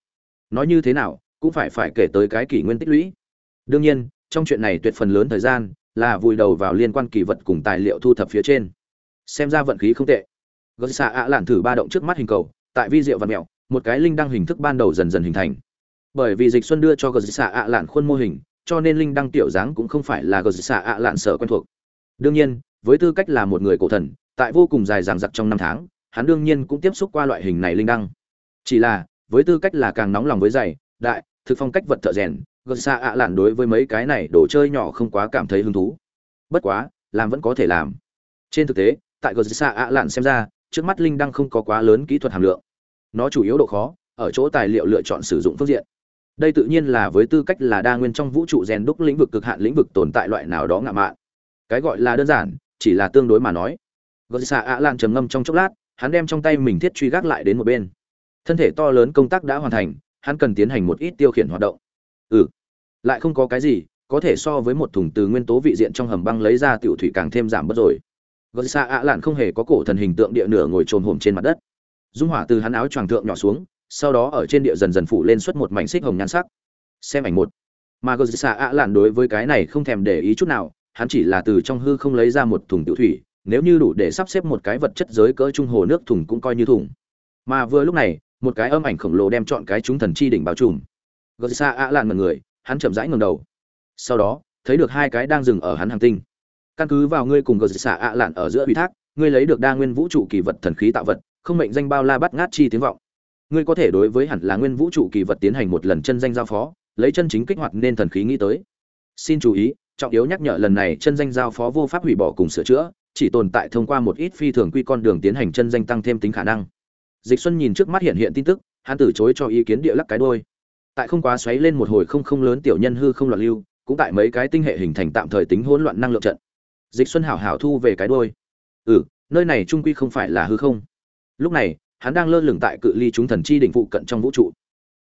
Nói như thế nào cũng phải phải kể tới cái kỷ nguyên tích lũy. Đương nhiên, trong chuyện này tuyệt phần lớn thời gian là vùi đầu vào liên quan kỳ vật cùng tài liệu thu thập phía trên. Xem ra vận khí không tệ. Gợi xạ ạ lạn thử ba động trước mắt hình cầu, tại vi diệu văn mẹo, một cái linh đăng hình thức ban đầu dần dần hình thành. Bởi vì dịch xuân đưa cho gợi xạ ạ lạn khuôn mô hình, cho nên linh đăng tiểu dáng cũng không phải là gợi xạ ạ lạn sở quen thuộc. Đương nhiên, với tư cách là một người cổ thần, tại vô cùng dài dằng dặc trong năm tháng, hắn đương nhiên cũng tiếp xúc qua loại hình này linh đăng. Chỉ là, với tư cách là càng nóng lòng với dày, đại thực phong cách vật thợ rèn, gần xa ạ lạn đối với mấy cái này đồ chơi nhỏ không quá cảm thấy hứng thú. Bất quá, làm vẫn có thể làm. Trên thực tế, tại gần xa ạ lạn xem ra, trước mắt linh đăng không có quá lớn kỹ thuật hàm lượng. Nó chủ yếu độ khó, ở chỗ tài liệu lựa chọn sử dụng phương diện. Đây tự nhiên là với tư cách là đa nguyên trong vũ trụ rèn đúc lĩnh vực cực hạn lĩnh vực tồn tại loại nào đó ngạ mạn. Cái gọi là đơn giản, chỉ là tương đối mà nói. Gợi xạ ạ lan trầm ngâm trong chốc lát, hắn đem trong tay mình thiết truy gác lại đến một bên. Thân thể to lớn công tác đã hoàn thành hắn cần tiến hành một ít tiêu khiển hoạt động. Ừ. Lại không có cái gì, có thể so với một thùng từ nguyên tố vị diện trong hầm băng lấy ra tiểu thủy càng thêm giảm bớt rồi. Gợi xa ạ lạn không hề có cổ thần hình tượng địa nửa ngồi trồn hổm trên mặt đất. Dung hỏa từ hắn áo choàng thượng nhỏ xuống, sau đó ở trên địa dần dần phủ lên suốt một mảnh xích hồng nhan sắc. Xem ảnh một. Mà gợi xa ạ lạn đối với cái này không thèm để ý chút nào, hắn chỉ là từ trong hư không lấy ra một thùng tiểu thủy, nếu như đủ để sắp xếp một cái vật chất giới cỡ trung hồ nước thùng cũng coi như thùng. Mà vừa lúc này một cái âm ảnh khổng lồ đem chọn cái chúng thần chi đỉnh bao trùm. Godzilla xa ạ lạn mật người, hắn chậm rãi ngầm đầu. Sau đó, thấy được hai cái đang dừng ở hắn hàng tinh. Căn cứ vào ngươi cùng Godzilla ạ lạn ở giữa ủy thác, ngươi lấy được đa nguyên vũ trụ kỳ vật thần khí tạo vật, không mệnh danh bao la bắt ngát chi tiếng vọng. Ngươi có thể đối với hẳn là nguyên vũ trụ kỳ vật tiến hành một lần chân danh giao phó, lấy chân chính kích hoạt nên thần khí nghĩ tới. Xin chú ý, trọng yếu nhắc nhở lần này chân danh giao phó vô pháp hủy bỏ cùng sửa chữa, chỉ tồn tại thông qua một ít phi thường quy con đường tiến hành chân danh tăng thêm tính khả năng dịch xuân nhìn trước mắt hiện hiện tin tức, hắn từ chối cho ý kiến địa lắc cái đôi. Tại không quá xoáy lên một hồi không không lớn tiểu nhân hư không loạn lưu, cũng tại mấy cái tinh hệ hình thành tạm thời tính hỗn loạn năng lượng trận. Dịch xuân hảo hảo thu về cái đôi. Ừ nơi này trung quy không phải là hư không. Lúc này, hắn đang lơ lửng tại cự ly chúng thần chi đỉnh phụ cận trong vũ trụ.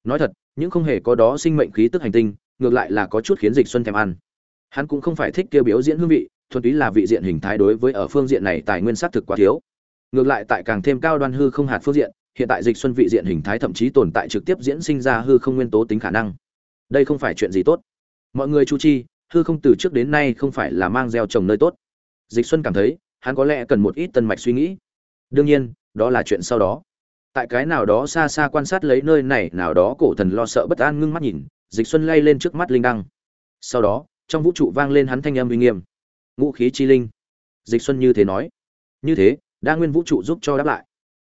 Nói thật, những không hề có đó sinh mệnh khí tức hành tinh, ngược lại là có chút khiến dịch xuân thèm ăn. Hắn cũng không phải thích kia biểu diễn hương vị, thuần túy là vị diện hình thái đối với ở phương diện này tài nguyên xác thực quá thiếu ngược lại tại càng thêm cao đoan hư không hạt phương diện, hiện tại dịch xuân vị diện hình thái thậm chí tồn tại trực tiếp diễn sinh ra hư không nguyên tố tính khả năng. Đây không phải chuyện gì tốt. Mọi người chu chi, hư không từ trước đến nay không phải là mang gieo trồng nơi tốt. Dịch xuân cảm thấy, hắn có lẽ cần một ít tân mạch suy nghĩ. Đương nhiên, đó là chuyện sau đó. Tại cái nào đó xa xa quan sát lấy nơi này, nào đó cổ thần lo sợ bất an ngưng mắt nhìn, dịch xuân lay lên trước mắt linh đăng. Sau đó, trong vũ trụ vang lên hắn thanh âm uy nghiêm. Ngũ khí chi linh. Dịch xuân như thế nói. Như thế đa nguyên vũ trụ giúp cho đáp lại.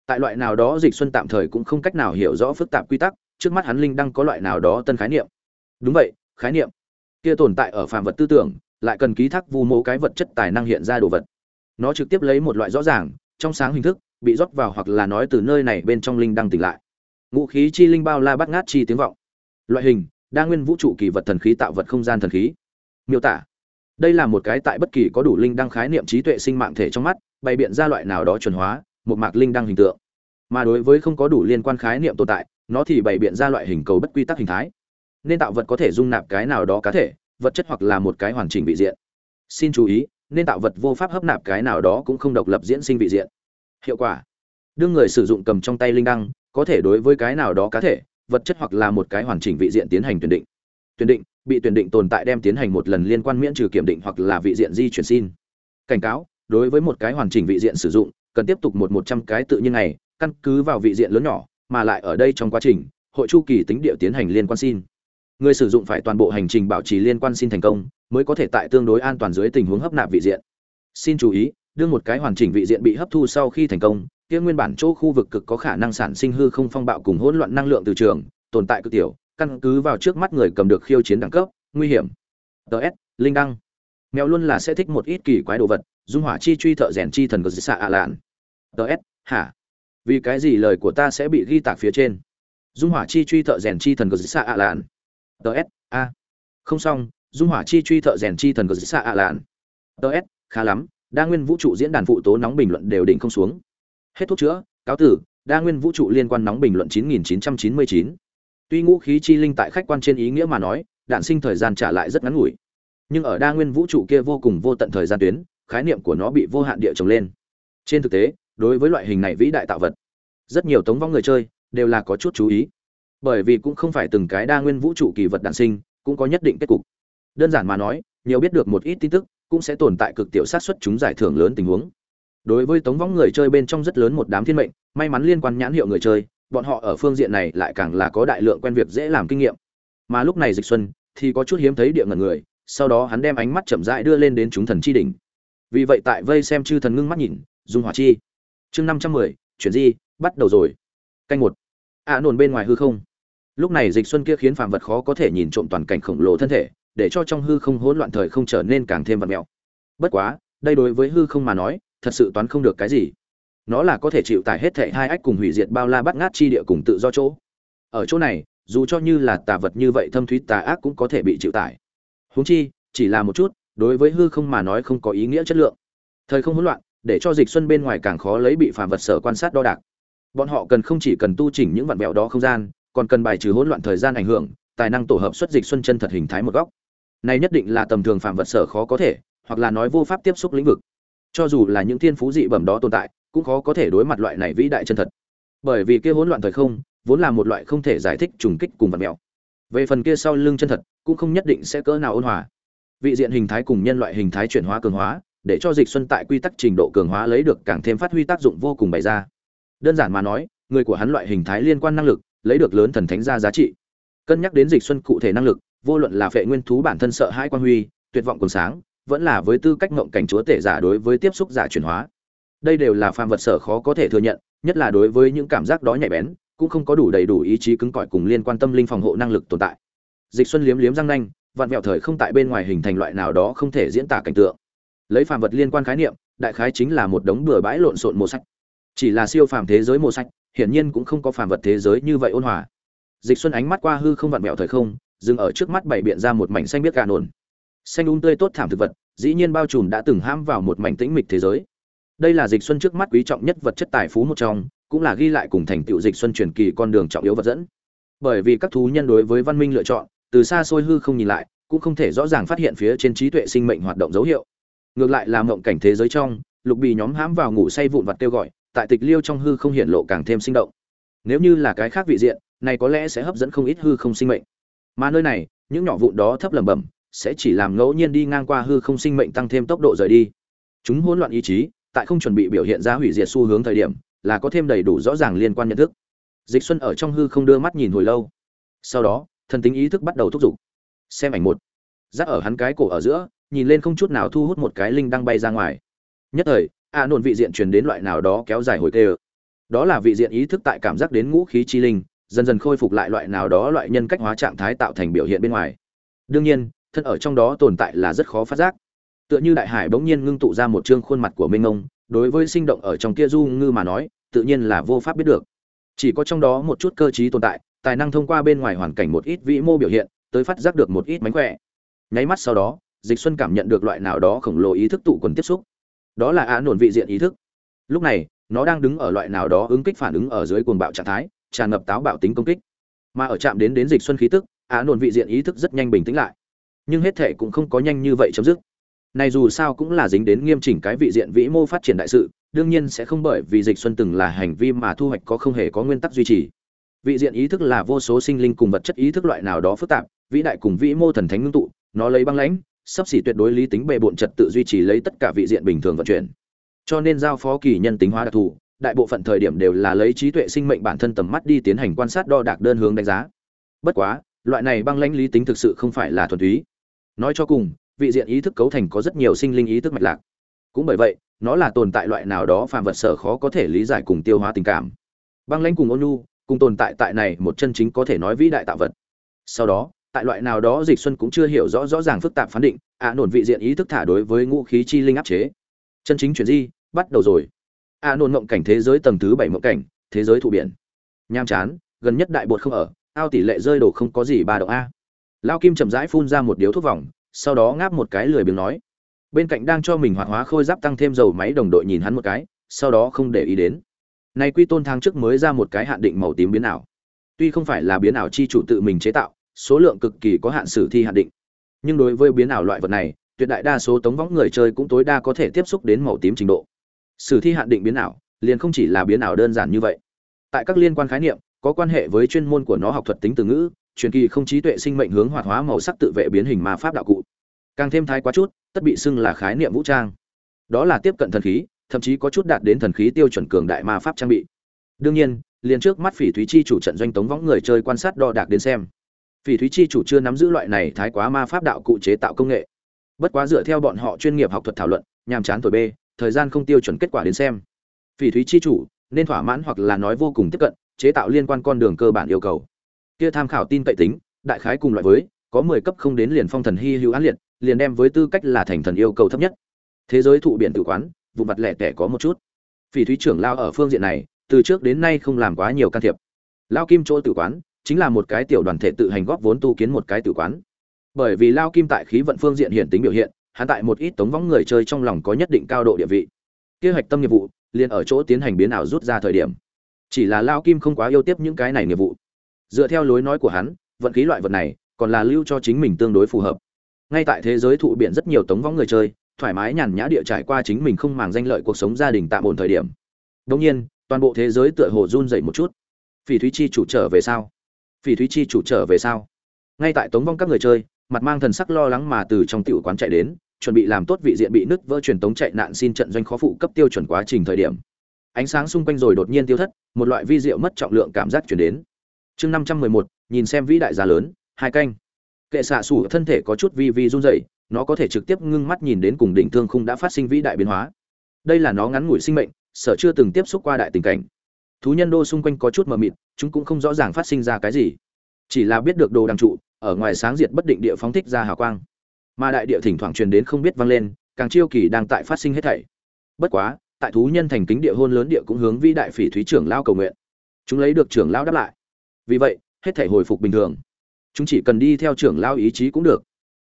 Tại loại nào đó dịch xuân tạm thời cũng không cách nào hiểu rõ phức tạp quy tắc, trước mắt hắn linh đang có loại nào đó tân khái niệm. Đúng vậy, khái niệm. Kia tồn tại ở phàm vật tư tưởng, lại cần ký thác vu mô cái vật chất tài năng hiện ra đồ vật. Nó trực tiếp lấy một loại rõ ràng, trong sáng hình thức, bị rót vào hoặc là nói từ nơi này bên trong linh đang tỉnh lại. Ngũ khí chi linh bao la bắt ngát chi tiếng vọng. Loại hình, đa nguyên vũ trụ kỳ vật thần khí tạo vật không gian thần khí. Miêu tả. Đây là một cái tại bất kỳ có đủ linh đăng khái niệm trí tuệ sinh mạng thể trong mắt bày biện ra loại nào đó chuẩn hóa, một mạc linh đăng hình tượng. Mà đối với không có đủ liên quan khái niệm tồn tại, nó thì bày biện ra loại hình cầu bất quy tắc hình thái. Nên tạo vật có thể dung nạp cái nào đó cá thể, vật chất hoặc là một cái hoàn chỉnh vị diện. Xin chú ý, nên tạo vật vô pháp hấp nạp cái nào đó cũng không độc lập diễn sinh vị diện. Hiệu quả. Đương người sử dụng cầm trong tay linh đăng, có thể đối với cái nào đó cá thể, vật chất hoặc là một cái hoàn chỉnh vị diện tiến hành tuyển định. Tuyển định, bị tuyển định tồn tại đem tiến hành một lần liên quan miễn trừ kiểm định hoặc là vị diện di chuyển xin. Cảnh cáo đối với một cái hoàn chỉnh vị diện sử dụng, cần tiếp tục một một trăm cái tự nhiên này, căn cứ vào vị diện lớn nhỏ, mà lại ở đây trong quá trình, hội chu kỳ tính địa tiến hành liên quan xin. Người sử dụng phải toàn bộ hành trình bảo trì liên quan xin thành công, mới có thể tại tương đối an toàn dưới tình huống hấp nạp vị diện. Xin chú ý đương một cái hoàn chỉnh vị diện bị hấp thu sau khi thành công, kia nguyên bản chỗ khu vực cực có khả năng sản sinh hư không phong bạo cùng hỗn loạn năng lượng từ trường, tồn tại cực tiểu, căn cứ vào trước mắt người cầm được khiêu chiến đẳng cấp, nguy hiểm. Ts linh đăng. Mèo luôn là sẽ thích một ít kỳ quái đồ vật dung hỏa chi truy thợ rèn chi thần của xạ ạ lạn. Ts hả? Vì cái gì lời của ta sẽ bị ghi tạc phía trên? Dung hỏa chi truy thợ rèn chi thần của xạ ạ lạn. Ts a. Không xong dung hỏa chi truy thợ rèn chi thần của xạ ạ lạn. Ts khá lắm đa nguyên vũ trụ diễn đàn phụ tố nóng bình luận đều định không xuống. Hết thuốc chữa cáo tử đa nguyên vũ trụ liên quan nóng bình luận 9999. Tuy ngũ khí chi linh tại khách quan trên ý nghĩa mà nói, đạn sinh thời gian trả lại rất ngắn ngủi. Nhưng ở đa nguyên vũ trụ kia vô cùng vô tận thời gian tuyến, khái niệm của nó bị vô hạn địa trồng lên. trên thực tế, đối với loại hình này vĩ đại tạo vật, rất nhiều tống vong người chơi đều là có chút chú ý. Bởi vì cũng không phải từng cái đa nguyên vũ trụ kỳ vật đản sinh, cũng có nhất định kết cục. Đơn giản mà nói, nhiều biết được một ít tin tức, cũng sẽ tồn tại cực tiểu sát xuất chúng giải thưởng lớn tình huống. Đối với tống võng người chơi bên trong rất lớn một đám thiên mệnh, may mắn liên quan nhãn hiệu người chơi, bọn họ ở phương diện này lại càng là có đại lượng quen việc dễ làm kinh nghiệm. Mà lúc này dịch xuân thì có chút hiếm thấy địa ngần người, sau đó hắn đem ánh mắt chậm rãi đưa lên đến chúng thần chi đỉnh vì vậy tại vây xem chư thần ngưng mắt nhìn dung hỏa chi. Chương năm trăm mười chuyển di bắt đầu rồi. Canh một. Ạ à, nồn bên ngoài hư không. Lúc này dịch xuân kia khiến phàm vật khó có thể nhìn trộm toàn cảnh khổng lồ thân thể để cho trong hư không hỗn loạn thời không trở nên càng thêm vật mèo bất quá đây đối với hư không mà nói thật sự toán không được cái gì. Nó là có thể chịu tải hết thệ hai ách cùng hủy diệt bao la bắt ngát chi địa cùng tự do chỗ. Ở chỗ này dù cho như là tà vật như vậy thâm thúy tà ác cũng có thể bị chịu tải. Huống chi chỉ là một chút đối với hư không mà nói không có ý nghĩa chất lượng. Thời không hỗn loạn, để cho dịch xuân bên ngoài càng khó lấy bị phàm vật sở quan sát đo đạc. Bọn họ cần không chỉ cần tu chỉnh những vạn bèo đó không gian, còn cần bài trừ hỗn loạn thời gian ảnh hưởng, tài năng tổ hợp xuất dịch xuân chân thật hình thái một góc. Này nhất định là tầm thường phàm vật sở khó có thể, hoặc là nói vô pháp tiếp xúc lĩnh vực. Cho dù là những thiên phú dị bẩm đó tồn tại, cũng khó có thể đối mặt loại này vĩ đại chân thật. Bởi vì kia hỗn loạn thời không, vốn là một loại không thể giải thích trùng kích cùng vật mèo về phần kia sau lưng chân thật, cũng không nhất định sẽ cỡ nào ôn hòa vị diện hình thái cùng nhân loại hình thái chuyển hóa cường hóa, để cho dịch xuân tại quy tắc trình độ cường hóa lấy được càng thêm phát huy tác dụng vô cùng bày ra. Đơn giản mà nói, người của hắn loại hình thái liên quan năng lực, lấy được lớn thần thánh ra giá trị. Cân nhắc đến dịch xuân cụ thể năng lực, vô luận là phệ nguyên thú bản thân sợ hai quan huy, tuyệt vọng còn sáng, vẫn là với tư cách ngộng cảnh chúa tể giả đối với tiếp xúc giả chuyển hóa. Đây đều là phàm vật sở khó có thể thừa nhận, nhất là đối với những cảm giác đó nhạy bén, cũng không có đủ đầy đủ ý chí cứng cỏi cùng liên quan tâm linh phòng hộ năng lực tồn tại. Dịch xuân liếm liếm răng nanh vạn vẹo thời không tại bên ngoài hình thành loại nào đó không thể diễn tả cảnh tượng. Lấy phàm vật liên quan khái niệm, đại khái chính là một đống bừa bãi lộn xộn màu sách chỉ là siêu phàm thế giới màu sách hiển nhiên cũng không có phàm vật thế giới như vậy ôn hòa. Dịch xuân ánh mắt qua hư không vạn vẹo thời không, dừng ở trước mắt bảy biện ra một mảnh xanh biết gà nổn xanh un um tươi tốt thảm thực vật, dĩ nhiên bao trùm đã từng ham vào một mảnh tĩnh mịch thế giới. Đây là dịch xuân trước mắt quý trọng nhất vật chất tài phú một trong, cũng là ghi lại cùng thành tựu dịch xuân truyền kỳ con đường trọng yếu vật dẫn. Bởi vì các thú nhân đối với văn minh lựa chọn từ xa xôi hư không nhìn lại, cũng không thể rõ ràng phát hiện phía trên trí tuệ sinh mệnh hoạt động dấu hiệu. Ngược lại là mộng cảnh thế giới trong, lục bì nhóm hãm vào ngủ say vụn vặt kêu gọi, tại tịch liêu trong hư không hiện lộ càng thêm sinh động. Nếu như là cái khác vị diện, này có lẽ sẽ hấp dẫn không ít hư không sinh mệnh. Mà nơi này, những nhỏ vụn đó thấp lẩm bẩm, sẽ chỉ làm ngẫu nhiên đi ngang qua hư không sinh mệnh tăng thêm tốc độ rời đi. Chúng hỗn loạn ý chí, tại không chuẩn bị biểu hiện ra hủy diệt xu hướng thời điểm, là có thêm đầy đủ rõ ràng liên quan nhận thức. Dịch xuân ở trong hư không đưa mắt nhìn hồi lâu. Sau đó thần tính ý thức bắt đầu thúc giục. Xem ảnh một. Rác ở hắn cái cổ ở giữa, nhìn lên không chút nào thu hút một cái linh đang bay ra ngoài. Nhất thời a nôn vị diện truyền đến loại nào đó kéo dài hồi tê đó là vị diện ý thức tại cảm giác đến ngũ khí chi linh, dần dần khôi phục lại loại nào đó loại nhân cách hóa trạng thái tạo thành biểu hiện bên ngoài. Đương nhiên, thân ở trong đó tồn tại là rất khó phát giác. Tựa như đại hải bỗng nhiên ngưng tụ ra một trương khuôn mặt của minh ông đối với sinh động ở trong kia du ngư mà nói, tự nhiên là vô pháp biết được chỉ có trong đó một chút cơ t tồn tại, tài năng thông qua bên ngoài hoàn cảnh một ít vĩ mô biểu hiện, tới phát giác được một ít mánh khỏe. Nháy mắt sau đó, dịch xuân cảm nhận được loại nào đó khổng lồ ý thức tụ quần tiếp xúc. Đó là á nổn vị diện ý thức. Lúc này, nó đang đứng ở loại nào đó ứng kích phản ứng ở dưới cuồng bạo trạng thái, tràn ngập táo bạo tính công kích. Mà ở chạm đến đến dịch xuân khí tức, á nổn vị diện ý thức rất nhanh bình tĩnh lại. Nhưng hết thể cũng không có nhanh như vậy chấm dứt. Này dù sao cũng là dính đến nghiêm chỉnh cái vị diện vĩ mô phát triển đại sự đương nhiên sẽ không bởi vì dịch xuân từng là hành vi mà thu hoạch có không hề có nguyên tắc duy trì. Vị diện ý thức là vô số sinh linh cùng vật chất ý thức loại nào đó phức tạp, vĩ đại cùng vĩ mô thần thánh ngưng tụ, nó lấy băng lãnh, sắp xỉ tuyệt đối lý tính bề bộn trật tự duy trì lấy tất cả vị diện bình thường vận chuyển. Cho nên giao phó kỳ nhân tính hóa đặc thù, đại bộ phận thời điểm đều là lấy trí tuệ sinh mệnh bản thân tầm mắt đi tiến hành quan sát đo đạc đơn hướng đánh giá. Bất quá, loại này băng lãnh lý tính thực sự không phải là thuần túy. Nói cho cùng, vị diện ý thức cấu thành có rất nhiều sinh linh ý thức mạch lạc. Cũng bởi vậy nó là tồn tại loại nào đó phàm vật sở khó có thể lý giải cùng tiêu hóa tình cảm. Băng lãnh cùng ôn nhu cùng tồn tại tại này một chân chính có thể nói vĩ đại tạo vật. Sau đó tại loại nào đó dịch xuân cũng chưa hiểu rõ rõ ràng phức tạp phán định ạ à, nổn vị diện ý thức thả đối với ngũ khí chi linh áp chế. Chân chính chuyển di bắt đầu rồi. Ạ à, nổn ngộng cảnh thế giới tầng thứ bảy mộng cảnh thế giới thụ biển. Nham chán gần nhất đại bột không ở ao tỷ lệ rơi đồ không có gì ba độ a. Lao kim chậm rãi phun ra một điếu thuốc vòng sau đó ngáp một cái lười biếng nói bên cạnh đang cho mình hoạt hóa khôi giáp tăng thêm dầu máy đồng đội nhìn hắn một cái, sau đó không để ý đến. Này quy tôn tháng trước mới ra một cái hạn định màu tím biến ảo. Tuy không phải là biến ảo chi chủ tự mình chế tạo, số lượng cực kỳ có hạn sử thi hạn định. Nhưng đối với biến ảo loại vật này, tuyệt đại đa số tống võng người chơi cũng tối đa có thể tiếp xúc đến màu tím trình độ. Sử thi hạn định biến ảo, liền không chỉ là biến ảo đơn giản như vậy. Tại các liên quan khái niệm, có quan hệ với chuyên môn của nó học thuật tính từ ngữ, truyền kỳ không trí tuệ sinh mệnh hướng hoạt hóa màu sắc tự vệ biến hình ma pháp đạo cụ càng thêm thái quá chút, tất bị xưng là khái niệm vũ trang. Đó là tiếp cận thần khí, thậm chí có chút đạt đến thần khí tiêu chuẩn cường đại ma pháp trang bị. Đương nhiên, liền trước mắt phỉ thúy chi chủ trận doanh tống võng người chơi quan sát đo đạc đến xem. Phỉ thúy chi chủ chưa nắm giữ loại này thái quá ma pháp đạo cụ chế tạo công nghệ. Bất quá dựa theo bọn họ chuyên nghiệp học thuật thảo luận, nhàm chán tuổi b thời gian không tiêu chuẩn kết quả đến xem. Phỉ thúy chi chủ nên thỏa mãn hoặc là nói vô cùng tiếp cận, chế tạo liên quan con đường cơ bản yêu cầu. Kia tham khảo tin cậy tính, đại khái cùng loại với, có mười cấp không đến liền phong thần hy hữu án liệt liền đem với tư cách là thành thần yêu cầu thấp nhất. Thế giới thụ biển tử quán, vụ mặt lẻ tẻ có một chút. Phỉ thúy trưởng lao ở phương diện này, từ trước đến nay không làm quá nhiều can thiệp. Lao kim chỗ tử quán, chính là một cái tiểu đoàn thể tự hành góp vốn tu kiến một cái tử quán. Bởi vì lao kim tại khí vận phương diện hiển tính biểu hiện, hắn tại một ít tống võng người chơi trong lòng có nhất định cao độ địa vị. Kế hoạch tâm nghiệp vụ, liền ở chỗ tiến hành biến ảo rút ra thời điểm. Chỉ là lao kim không quá yêu tiếp những cái này nghiệp vụ. Dựa theo lối nói của hắn, vận khí loại vật này, còn là lưu cho chính mình tương đối phù hợp ngay tại thế giới thụ biển rất nhiều tống võng người chơi, thoải mái nhàn nhã địa trải qua chính mình không màng danh lợi cuộc sống gia đình tạm ổn thời điểm. Đông nhiên, toàn bộ thế giới tựa hồ run dậy một chút. Phỉ thúy chi chủ trở về sao? Phỉ thúy chi chủ trở về sao? Ngay tại tống vong các người chơi, mặt mang thần sắc lo lắng mà từ trong tiểu quán chạy đến, chuẩn bị làm tốt vị diện bị nứt vỡ truyền tống chạy nạn xin trận doanh khó phụ cấp tiêu chuẩn quá trình thời điểm. Ánh sáng xung quanh rồi đột nhiên tiêu thất, một loại vi diệu mất trọng lượng cảm giác chuyển đến. Chương năm trăm mười một, nhìn xem vĩ đại gia lớn, hai canh kệ xạ xủ thân thể có chút vi vi run rẩy, nó có thể trực tiếp ngưng mắt nhìn đến cùng đỉnh thương khung đã phát sinh vĩ đại biến hóa. Đây là nó ngắn ngủi sinh mệnh, sở chưa từng tiếp xúc qua đại tình cảnh. Thú nhân đô xung quanh có chút mờ mịt, chúng cũng không rõ ràng phát sinh ra cái gì. Chỉ là biết được đồ đằng trụ, ở ngoài sáng diệt bất định địa phóng thích ra hào quang. Mà đại địa thỉnh thoảng truyền đến không biết vang lên, càng chiêu kỳ đang tại phát sinh hết thảy. Bất quá, tại thú nhân thành kính địa hôn lớn địa cũng hướng vĩ đại phỉ thúy trưởng lao cầu nguyện. Chúng lấy được trưởng lao đáp lại. Vì vậy, hết thảy hồi phục bình thường chúng chỉ cần đi theo trưởng lao ý chí cũng được.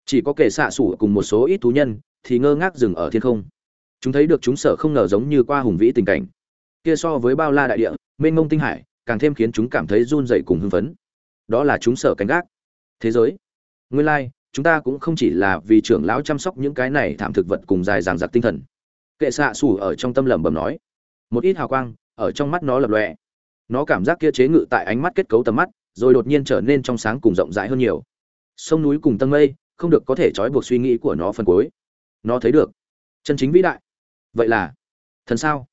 Chỉ có kẻ xạ sủ cùng một số ít thú nhân thì ngơ ngác dừng ở thiên không. Chúng thấy được chúng sở không ngờ giống như qua hùng vĩ tình cảnh. Kia so với bao la đại địa mênh mông tinh hải càng thêm khiến chúng cảm thấy run dậy cùng hưng phấn. Đó là chúng sở cánh gác. Thế giới. Nguyên lai、like, chúng ta cũng không chỉ là vì trưởng lão chăm sóc những cái này thảm thực vật cùng dài dàng giặc tinh thần. Kệ xạ xù ở trong tâm lẩm bẩm nói. Một ít hào quang ở trong mắt nó lập lọe nó cảm giác kia chế ngự tại ánh mắt kết cấu tầm mắt rồi đột nhiên trở nên trong sáng cùng rộng rãi hơn nhiều. Sông núi cùng tầng mây không được có thể trói buộc suy nghĩ của nó phân cuối. Nó thấy được. Chân chính vĩ đại. Vậy là, thần sao?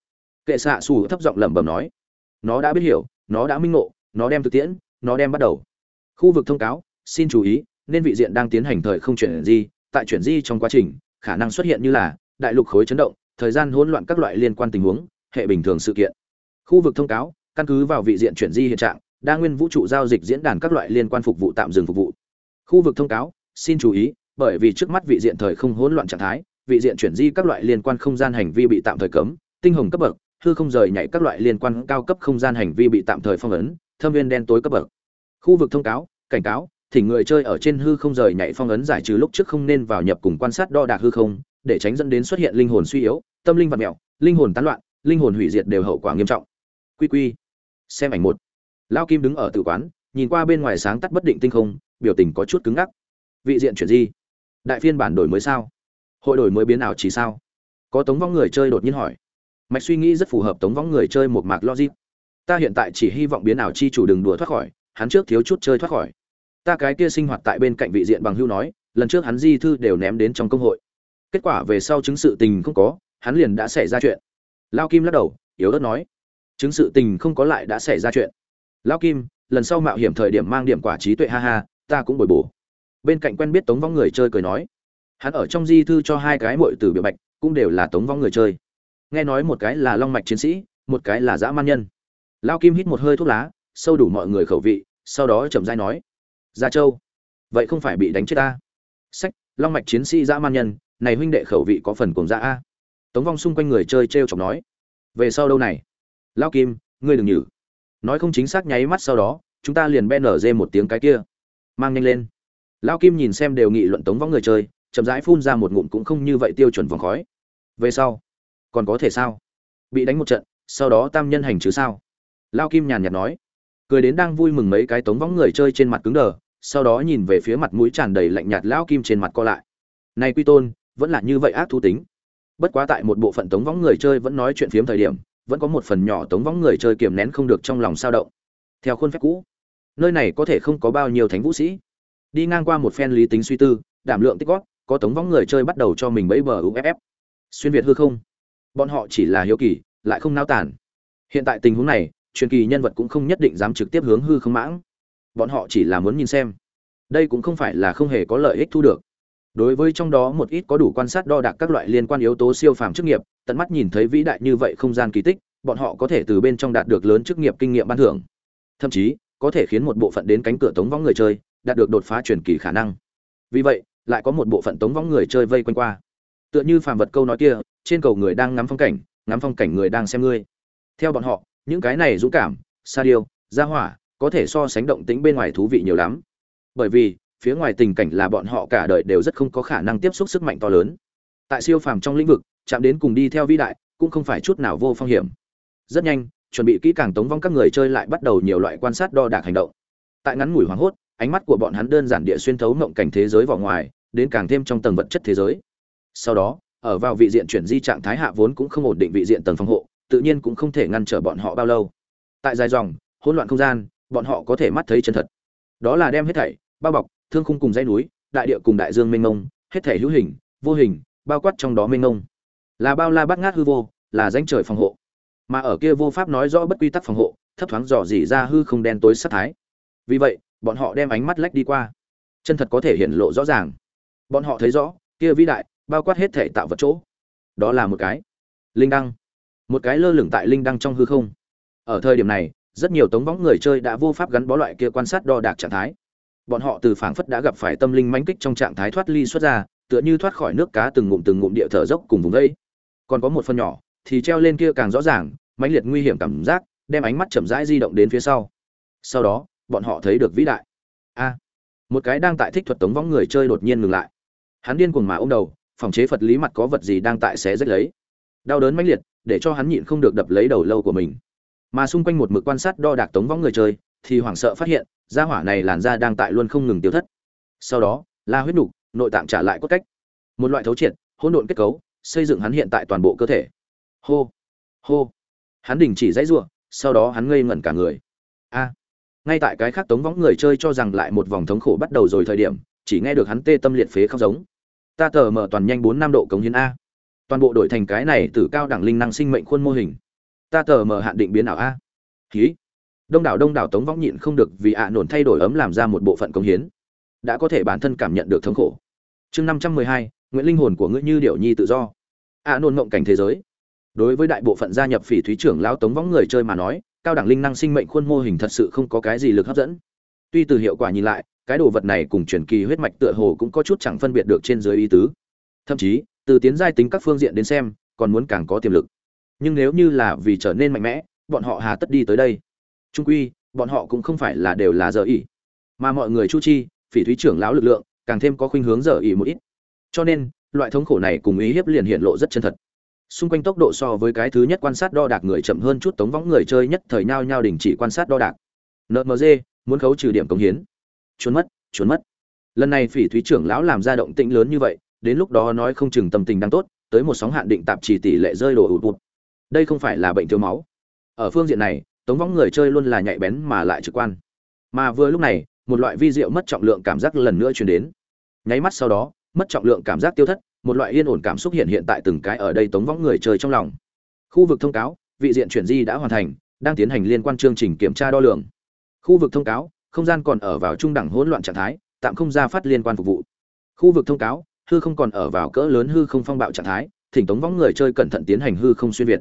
Kệ xạ xù thấp giọng lẩm bẩm nói. Nó đã biết hiểu, nó đã minh ngộ, nó đem thực tiễn, nó đem bắt đầu. Khu vực thông cáo, xin chú ý, nên vị diện đang tiến hành thời không chuyển di. Tại chuyển di trong quá trình, khả năng xuất hiện như là đại lục khối chấn động, thời gian hỗn loạn các loại liên quan tình huống, hệ bình thường sự kiện. Khu vực thông cáo, căn cứ vào vị diện chuyển di hiện trạng đa nguyên vũ trụ giao dịch diễn đàn các loại liên quan phục vụ tạm dừng phục vụ. Khu vực thông cáo, xin chú ý, bởi vì trước mắt vị diện thời không hỗn loạn trạng thái, vị diện chuyển di các loại liên quan không gian hành vi bị tạm thời cấm, tinh hồng cấp bậc, hư không rời nhảy các loại liên quan cao cấp không gian hành vi bị tạm thời phong ấn, thâm viên đen tối cấp bậc. Khu vực thông cáo, cảnh cáo, thỉnh người chơi ở trên hư không rời nhảy phong ấn giải trừ lúc trước không nên vào nhập cùng quan sát đo đạc hư không, để tránh dẫn đến xuất hiện linh hồn suy yếu, tâm linh vật mẹo, linh hồn tán loạn, linh hồn hủy diệt đều hậu quả nghiêm trọng. Quy quy. Xem ảnh một lao kim đứng ở tử quán, nhìn qua bên ngoài sáng tắt bất định tinh không, biểu tình có chút cứng ngắc. Vị diện chuyển di. Đại phiên bản đổi mới sao? Hội đổi mới biến ảo chỉ sao? Có tống vong người chơi đột nhiên hỏi. Mạch suy nghĩ rất phù hợp tống vong người chơi một mạc logic. Ta hiện tại chỉ hy vọng biến ảo chi chủ đừng đùa thoát khỏi, hắn trước thiếu chút chơi thoát khỏi. Ta cái kia sinh hoạt tại bên cạnh vị diện bằng hưu nói, lần trước hắn di thư đều ném đến trong công hội. Kết quả về sau chứng sự tình không có, hắn liền đã xảy ra chuyện. Lao kim lắc đầu, yếu ớt nói. Chứng sự tình không có lại đã xảy ra chuyện. Lão kim, lần sau mạo hiểm thời điểm mang điểm quả trí tuệ ha ha, ta cũng bồi bổ. Bên cạnh quen biết tống vong người chơi cười nói. Hắn ở trong di thư cho hai cái mội từ biểu bạch, cũng đều là tống vong người chơi. Nghe nói một cái là long mạch chiến sĩ, một cái là dã man nhân. Lao kim hít một hơi thuốc lá, sâu đủ mọi người khẩu vị, sau đó chậm dai nói. Gia châu, vậy không phải bị đánh chết ta? Sách, long mạch chiến sĩ dã man nhân, này huynh đệ khẩu vị có phần cùng dã a. Tống vong xung quanh người chơi t r e o chọc nói. Về sau đâu này? Lao kim, ngươi đừng nhử nói không chính xác nháy mắt sau đó, chúng ta liền ben nở dê một tiếng cái kia. Mang nhanh lên. Lao kim nhìn xem đều nghị luận tống võng người chơi, chậm rãi phun ra một ngụm cũng không như vậy tiêu chuẩn vòng khói. Về sau, còn có thể sao? Bị đánh một trận, sau đó tam nhân hành chứ sao? Lao kim nhàn nhạt nói. Cười đến đang vui mừng mấy cái tống võng người chơi trên mặt cứng đờ, sau đó nhìn về phía mặt mũi tràn đầy lạnh nhạt lao kim trên mặt co lại. Này quy tôn, vẫn là như vậy ác thú tính. Bất quá tại một bộ phận tống võng người chơi vẫn nói chuyện phiếm thời điểm vẫn có một phần nhỏ tống võng người chơi kiềm nén không được trong lòng sao động. Theo khuôn phép cũ, nơi này có thể không có bao nhiêu thánh vũ sĩ. Đi ngang qua một phen lý tính suy tư, đảm lượng tích góp, có tống võng người chơi bắt đầu cho mình bẫy bờ uff xuyên việt hư không. Bọn họ chỉ là hiếu kỳ, lại không nao tản. Hiện tại tình huống này, truyền kỳ nhân vật cũng không nhất định dám trực tiếp hướng hư không mãng. Bọn họ chỉ là muốn nhìn xem. Đây cũng không phải là không hề có lợi ích thu được đối với trong đó một ít có đủ quan sát đo đạc các loại liên quan yếu tố siêu phàm chức nghiệp, tận mắt nhìn thấy vĩ đại như vậy không gian kỳ tích, bọn họ có thể từ bên trong đạt được lớn chức nghiệp kinh nghiệm ban thưởng. Thậm chí, có thể khiến một bộ phận đến cánh cửa tống võng người chơi, đạt được đột phá truyền kỳ khả năng. Vì vậy, lại có một bộ phận tống võng người chơi vây quanh qua. Tựa như phàm vật câu nói kia, trên cầu người đang ngắm phong cảnh, ngắm phong cảnh người đang xem ngươi. Theo bọn họ, những cái này dũng cảm, sa điêu, gia hỏa, có thể so sánh động tĩnh bên ngoài thú vị nhiều lắm. Bởi vì phía ngoài tình cảnh là bọn họ cả đời đều rất không có khả năng tiếp xúc sức mạnh to lớn. Tại siêu phàm trong lĩnh vực, chạm đến cùng đi theo vĩ đại, cũng không phải chút nào vô phong hiểm. Rất nhanh, chuẩn bị kỹ càng tống vong các người chơi lại bắt đầu nhiều loại quan sát đo đạc hành động. Tại ngắn ngủi hoảng hốt, ánh mắt của bọn hắn đơn giản địa xuyên thấu mộng cảnh thế giới vào ngoài, đến càng thêm trong tầng vật chất thế giới. Sau đó, ở vào vị diện chuyển di trạng thái hạ vốn cũng không ổn định vị diện tầng phòng hộ, tự nhiên cũng không thể ngăn trở bọn họ bao lâu. Tại dài dòng, hỗn loạn không gian, bọn họ có thể mắt thấy chân thật. Đó là đem hết thảy, bao bọc thương khung cùng dãy núi, đại địa cùng đại dương mênh mông, hết thể hữu hình, vô hình, bao quát trong đó mênh mông. Là bao la bát ngát hư vô, là danh trời phòng hộ. Mà ở kia vô pháp nói rõ bất quy tắc phòng hộ, thấp thoáng dò dỉ ra hư không đen tối sát thái. Vì vậy, bọn họ đem ánh mắt lách đi qua. Chân thật có thể hiện lộ rõ ràng. Bọn họ thấy rõ, kia vĩ đại, bao quát hết thể tạo vật chỗ. Đó là một cái linh đăng. Một cái lơ lửng tại linh đăng trong hư không. Ở thời điểm này, rất nhiều tống võng người chơi đã vô pháp gắn bó loại kia quan sát đo đạc trạng thái bọn họ từ phảng phất đã gặp phải tâm linh mãnh kích trong trạng thái thoát ly xuất ra, tựa như thoát khỏi nước cá từng ngụm từng ngụm địa thở dốc cùng vùng đây còn có một phần nhỏ, thì treo lên kia càng rõ ràng, mãnh liệt nguy hiểm cảm giác, đem ánh mắt chậm rãi di động đến phía sau. Sau đó, bọn họ thấy được vĩ đại. A! Một cái đang tại thích thuật tống võng người chơi đột nhiên ngừng lại. Hắn điên cuồng mà ôm đầu, phòng chế phật lý mặt có vật gì đang tại xé rách lấy. Đau đớn mãnh liệt, để cho hắn nhịn không được đập lấy đầu lâu của mình. Mà xung quanh một mực quan sát đo đạc tống võng người chơi thì hoảng sợ phát hiện da hỏa này làn da đang tại luôn không ngừng tiêu thất. Sau đó, la huyết nục, nội tạng trả lại cốt cách. Một loại thấu triệt, hỗn độn kết cấu, xây dựng hắn hiện tại toàn bộ cơ thể. Hô hô. Hắn đình chỉ dãy giụa sau đó hắn ngây ngẩn cả người. A. Ngay tại cái khác tống võng người chơi cho rằng lại một vòng thống khổ bắt đầu rồi thời điểm, chỉ nghe được hắn tê tâm liệt phế khóc giống. Ta tờ mở toàn nhanh bốn năm độ cống hiến a. Toàn bộ đổi thành cái này từ cao đẳng linh năng sinh mệnh khuôn mô hình. Ta tờ mở hạn định biến ảo a. Ký đông đảo đông đảo tống vong nhịn không được vì ạ nổn thay đổi ấm làm ra một bộ phận công hiến. Đã có thể bản thân cảm nhận được thống khổ. Chương năm trăm mười hai nguyễn linh hồn của ngươi như điệu nhi tự do. Ạ nổn mộng cảnh thế giới. Đối với đại bộ phận gia nhập phỉ thúy trưởng lão tống võng người chơi mà nói, cao đẳng linh năng sinh mệnh khuôn mô hình thật sự không có cái gì lực hấp dẫn. Tuy từ hiệu quả nhìn lại, cái đồ vật này cùng truyền kỳ huyết mạch tựa hồ cũng có chút chẳng phân biệt được trên dưới ý tứ. Thậm chí, từ tiến giai tính các phương diện đến xem, còn muốn càng có tiềm lực. Nhưng nếu như là vì trở nên mạnh mẽ, bọn họ hà tất đi tới đây trung quy, bọn họ cũng không phải là đều là giờ ỉ mà mọi người chu chi, phỉ thúy trưởng lão lực lượng, càng thêm có khuynh hướng giờ ỉ một ít. Cho nên, loại thống khổ này cùng ý hiếp liền hiện lộ rất chân thật. Xung quanh tốc độ so với cái thứ nhất quan sát đo đạc người chậm hơn chút tống võng người chơi nhất thời nhao nhao đình chỉ quan sát đo đạc. Nợ mơ dê muốn khấu trừ điểm công hiến. Trốn mất trốn mất. Lần này phỉ thúy trưởng lão làm ra động tĩnh lớn như vậy, đến lúc đó nói không chừng tâm tình đang tốt, tới một sóng hạn định tạp chỉ tỷ lệ rơi đồ ụt ụt. Đây không phải là bệnh thiếu máu. Ở phương diện này tống võng người chơi luôn là nhạy bén mà lại trực quan. Mà vừa lúc này, một loại vi rượu mất trọng lượng cảm giác lần nữa truyền đến. Nháy mắt sau đó, mất trọng lượng cảm giác tiêu thất, một loại yên ổn cảm xúc hiện hiện tại từng cái ở đây tống võng người chơi trong lòng. Khu vực thông cáo, vị diện chuyển di đã hoàn thành, đang tiến hành liên quan chương trình kiểm tra đo lường. Khu vực thông cáo, không gian còn ở vào trung đẳng hỗn loạn trạng thái, tạm không ra phát liên quan phục vụ. Khu vực thông cáo, hư không còn ở vào cỡ lớn hư không phong bạo trạng thái, thỉnh tống võng người chơi cẩn thận tiến hành hư không xuyên việt.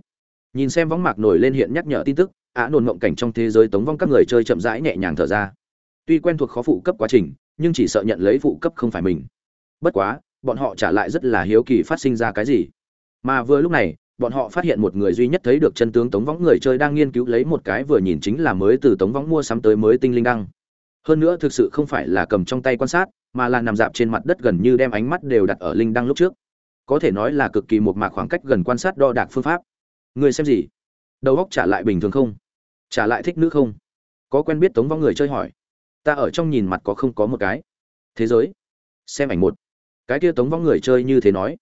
Nhìn xem võng mạc nổi lên hiện nhắc nhở tin tức á nồn mộng cảnh trong thế giới tống vong các người chơi chậm rãi nhẹ nhàng thở ra. Tuy quen thuộc khó phụ cấp quá trình, nhưng chỉ sợ nhận lấy phụ cấp không phải mình. Bất quá, bọn họ trả lại rất là hiếu kỳ phát sinh ra cái gì. Mà vừa lúc này, bọn họ phát hiện một người duy nhất thấy được chân tướng tống võng người chơi đang nghiên cứu lấy một cái vừa nhìn chính là mới từ tống võng mua sắm tới mới tinh linh đăng. Hơn nữa thực sự không phải là cầm trong tay quan sát, mà là nằm dạp trên mặt đất gần như đem ánh mắt đều đặt ở linh đăng lúc trước. Có thể nói là cực kỳ một mạc khoảng cách gần quan sát đo đạc phương pháp. Người xem gì? Đầu óc trả lại bình thường không? Trả lại thích nữ không? Có quen biết tống vong người chơi hỏi. Ta ở trong nhìn mặt có không có một cái. Thế giới. Xem ảnh một. Cái kia tống vong người chơi như thế nói.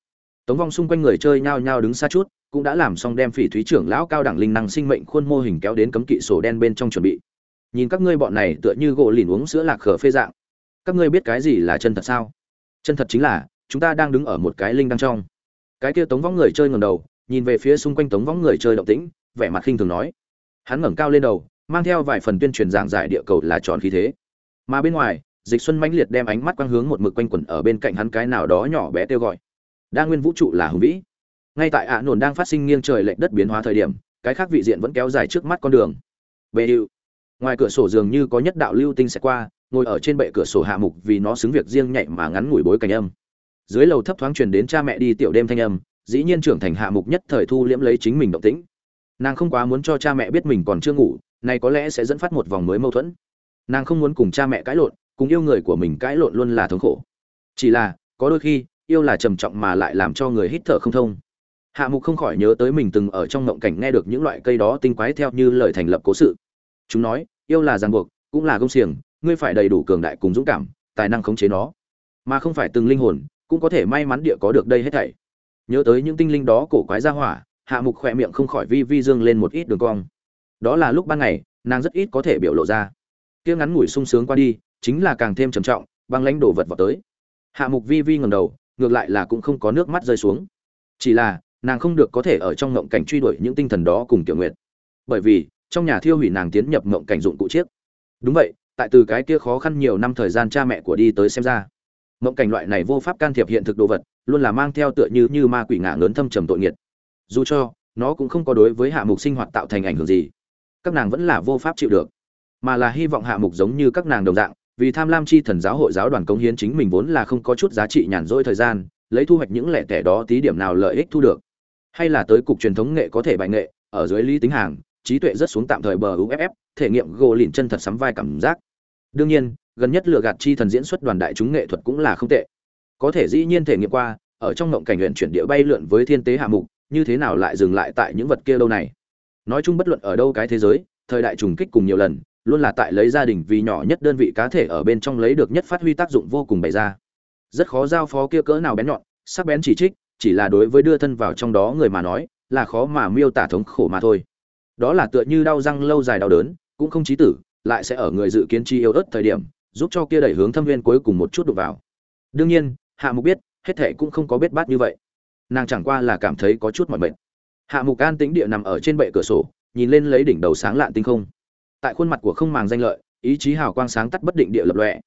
Tống vong xung quanh người chơi nhao nhao đứng xa chút, cũng đã làm xong đem phỉ thúy trưởng lão cao đẳng linh năng sinh mệnh khuôn mô hình kéo đến cấm kỵ sổ đen bên trong chuẩn bị. Nhìn các ngươi bọn này tựa như gỗ lìn uống sữa lạc khở phê dạng. Các ngươi biết cái gì là chân thật sao? Chân thật chính là, chúng ta đang đứng ở một cái linh đăng trong. Cái kia tống võng người chơi ngầm đầu, nhìn về phía xung quanh tống võng người chơi động tĩnh vẻ mặt khinh thường nói. Hắn ngẩng cao lên đầu, mang theo vài phần tuyên truyền giảng giải địa cầu là tròn khí thế. Mà bên ngoài, dịch xuân mãnh liệt đem ánh mắt quang hướng một mực quanh quẩn ở bên cạnh hắn cái nào đó nhỏ bé kêu gọi. Đa nguyên vũ trụ là hùng vĩ. Ngay tại ạ à nổn đang phát sinh nghiêng trời lệch đất biến hóa thời điểm, cái khác vị diện vẫn kéo dài trước mắt con đường. Bệ hiệu ngoài cửa sổ dường như có nhất đạo lưu tinh sẽ qua, ngồi ở trên bệ cửa sổ hạ mục vì nó xứng việc riêng nhạy mà ngắn ngủi bối cảnh âm. Dưới lầu thấp thoáng truyền đến cha mẹ đi tiểu đêm thanh âm, dĩ nhiên trưởng thành hạ mục nhất thời thu liễm lấy chính mình động tĩnh nàng không quá muốn cho cha mẹ biết mình còn chưa ngủ này có lẽ sẽ dẫn phát một vòng mới mâu thuẫn. Nàng không muốn cùng cha mẹ cãi lộn, cùng yêu người của mình cãi lộn luôn là thống khổ. Chỉ là, có đôi khi, yêu là trầm trọng mà lại làm cho người hít thở không thông. Hạ mục không khỏi nhớ tới mình từng ở trong ngộng cảnh nghe được những loại cây đó tinh quái theo như lời thành lập cố sự. Chúng nói, yêu là ràng buộc, cũng là công xiềng, ngươi phải đầy đủ cường đại cùng dũng cảm, tài năng khống chế nó. Mà không phải từng linh hồn, cũng có thể may mắn địa có được đây hết thảy. Nhớ tới những tinh linh đó cổ quái ra hỏa hạ mục khỏe miệng không khỏi vi vi dương lên một ít đường cong. Đó là lúc ban ngày, nàng rất ít có thể biểu lộ ra. Kia ngắn ngủi sung sướng qua đi, chính là càng thêm trầm trọng, băng lãnh đổ vật vào tới. Hạ mục vi vi ngầm đầu, ngược lại là cũng không có nước mắt rơi xuống. Chỉ là, nàng không được có thể ở trong ngộng cảnh truy đuổi những tinh thần đó cùng tiểu nguyện bởi vì, trong nhà thiêu hủy nàng tiến nhập ngộng cảnh dụng cụ chiếc. Đúng vậy, tại từ cái kia khó khăn nhiều năm thời gian cha mẹ của đi tới xem ra. Ngộng cảnh loại này vô pháp can thiệp hiện thực đồ vật, luôn là mang theo tựa như như ma quỷ ngạ lớn thâm trầm tội nghiệt dù cho nó cũng không có đối với hạ mục sinh hoạt tạo thành ảnh hưởng gì, các nàng vẫn là vô pháp chịu được. Mà là hy vọng hạ mục giống như các nàng đồng dạng, vì tham lam chi thần giáo hội giáo đoàn công hiến chính mình vốn là không có chút giá trị nhàn rỗi thời gian, lấy thu hoạch những lẻ tẻ đó tí điểm nào lợi ích thu được. Hay là tới cục truyền thống nghệ có thể bài nghệ, ở dưới lý tính hàng, trí tuệ rất xuống tạm thời bờ uff thể nghiệm gỗ lìn chân thật sắm vai cảm giác. Đương nhiên, gần nhất lựa gạt chi thần diễn xuất đoàn đại chúng nghệ thuật cũng là không tệ. Có thể dĩ nhiên thể nghiệm qua, ở trong ngộng cảnh huyện chuyển địa bay lượn với thiên tế hạ mục như thế nào lại dừng lại tại những vật kia lâu này? Nói chung bất luận ở đâu cái thế giới, thời đại trùng kích cùng nhiều lần, luôn là tại lấy gia đình vì nhỏ nhất đơn vị cá thể ở bên trong lấy được nhất phát huy tác dụng vô cùng bày ra. Rất khó giao phó kia cỡ nào bén nhọn, sắc bén chỉ trích, chỉ là đối với đưa thân vào trong đó người mà nói, là khó mà miêu tả thống khổ mà thôi. Đó là tựa như đau răng lâu dài đau đớn, cũng không chí tử, lại sẽ ở người dự kiến chi yêu ớt thời điểm, giúp cho kia đẩy hướng thâm viên cuối cùng một chút đụng vào. Đương nhiên, hạ mục biết, hết thệ cũng không có biết bát như vậy nàng chẳng qua là cảm thấy có chút mỏi mệt. Hạ mục an tĩnh địa nằm ở trên bệ cửa sổ, nhìn lên lấy đỉnh đầu sáng lạn tinh không. Tại khuôn mặt của không màng danh lợi, ý chí hào quang sáng tắt bất định địa lập lọe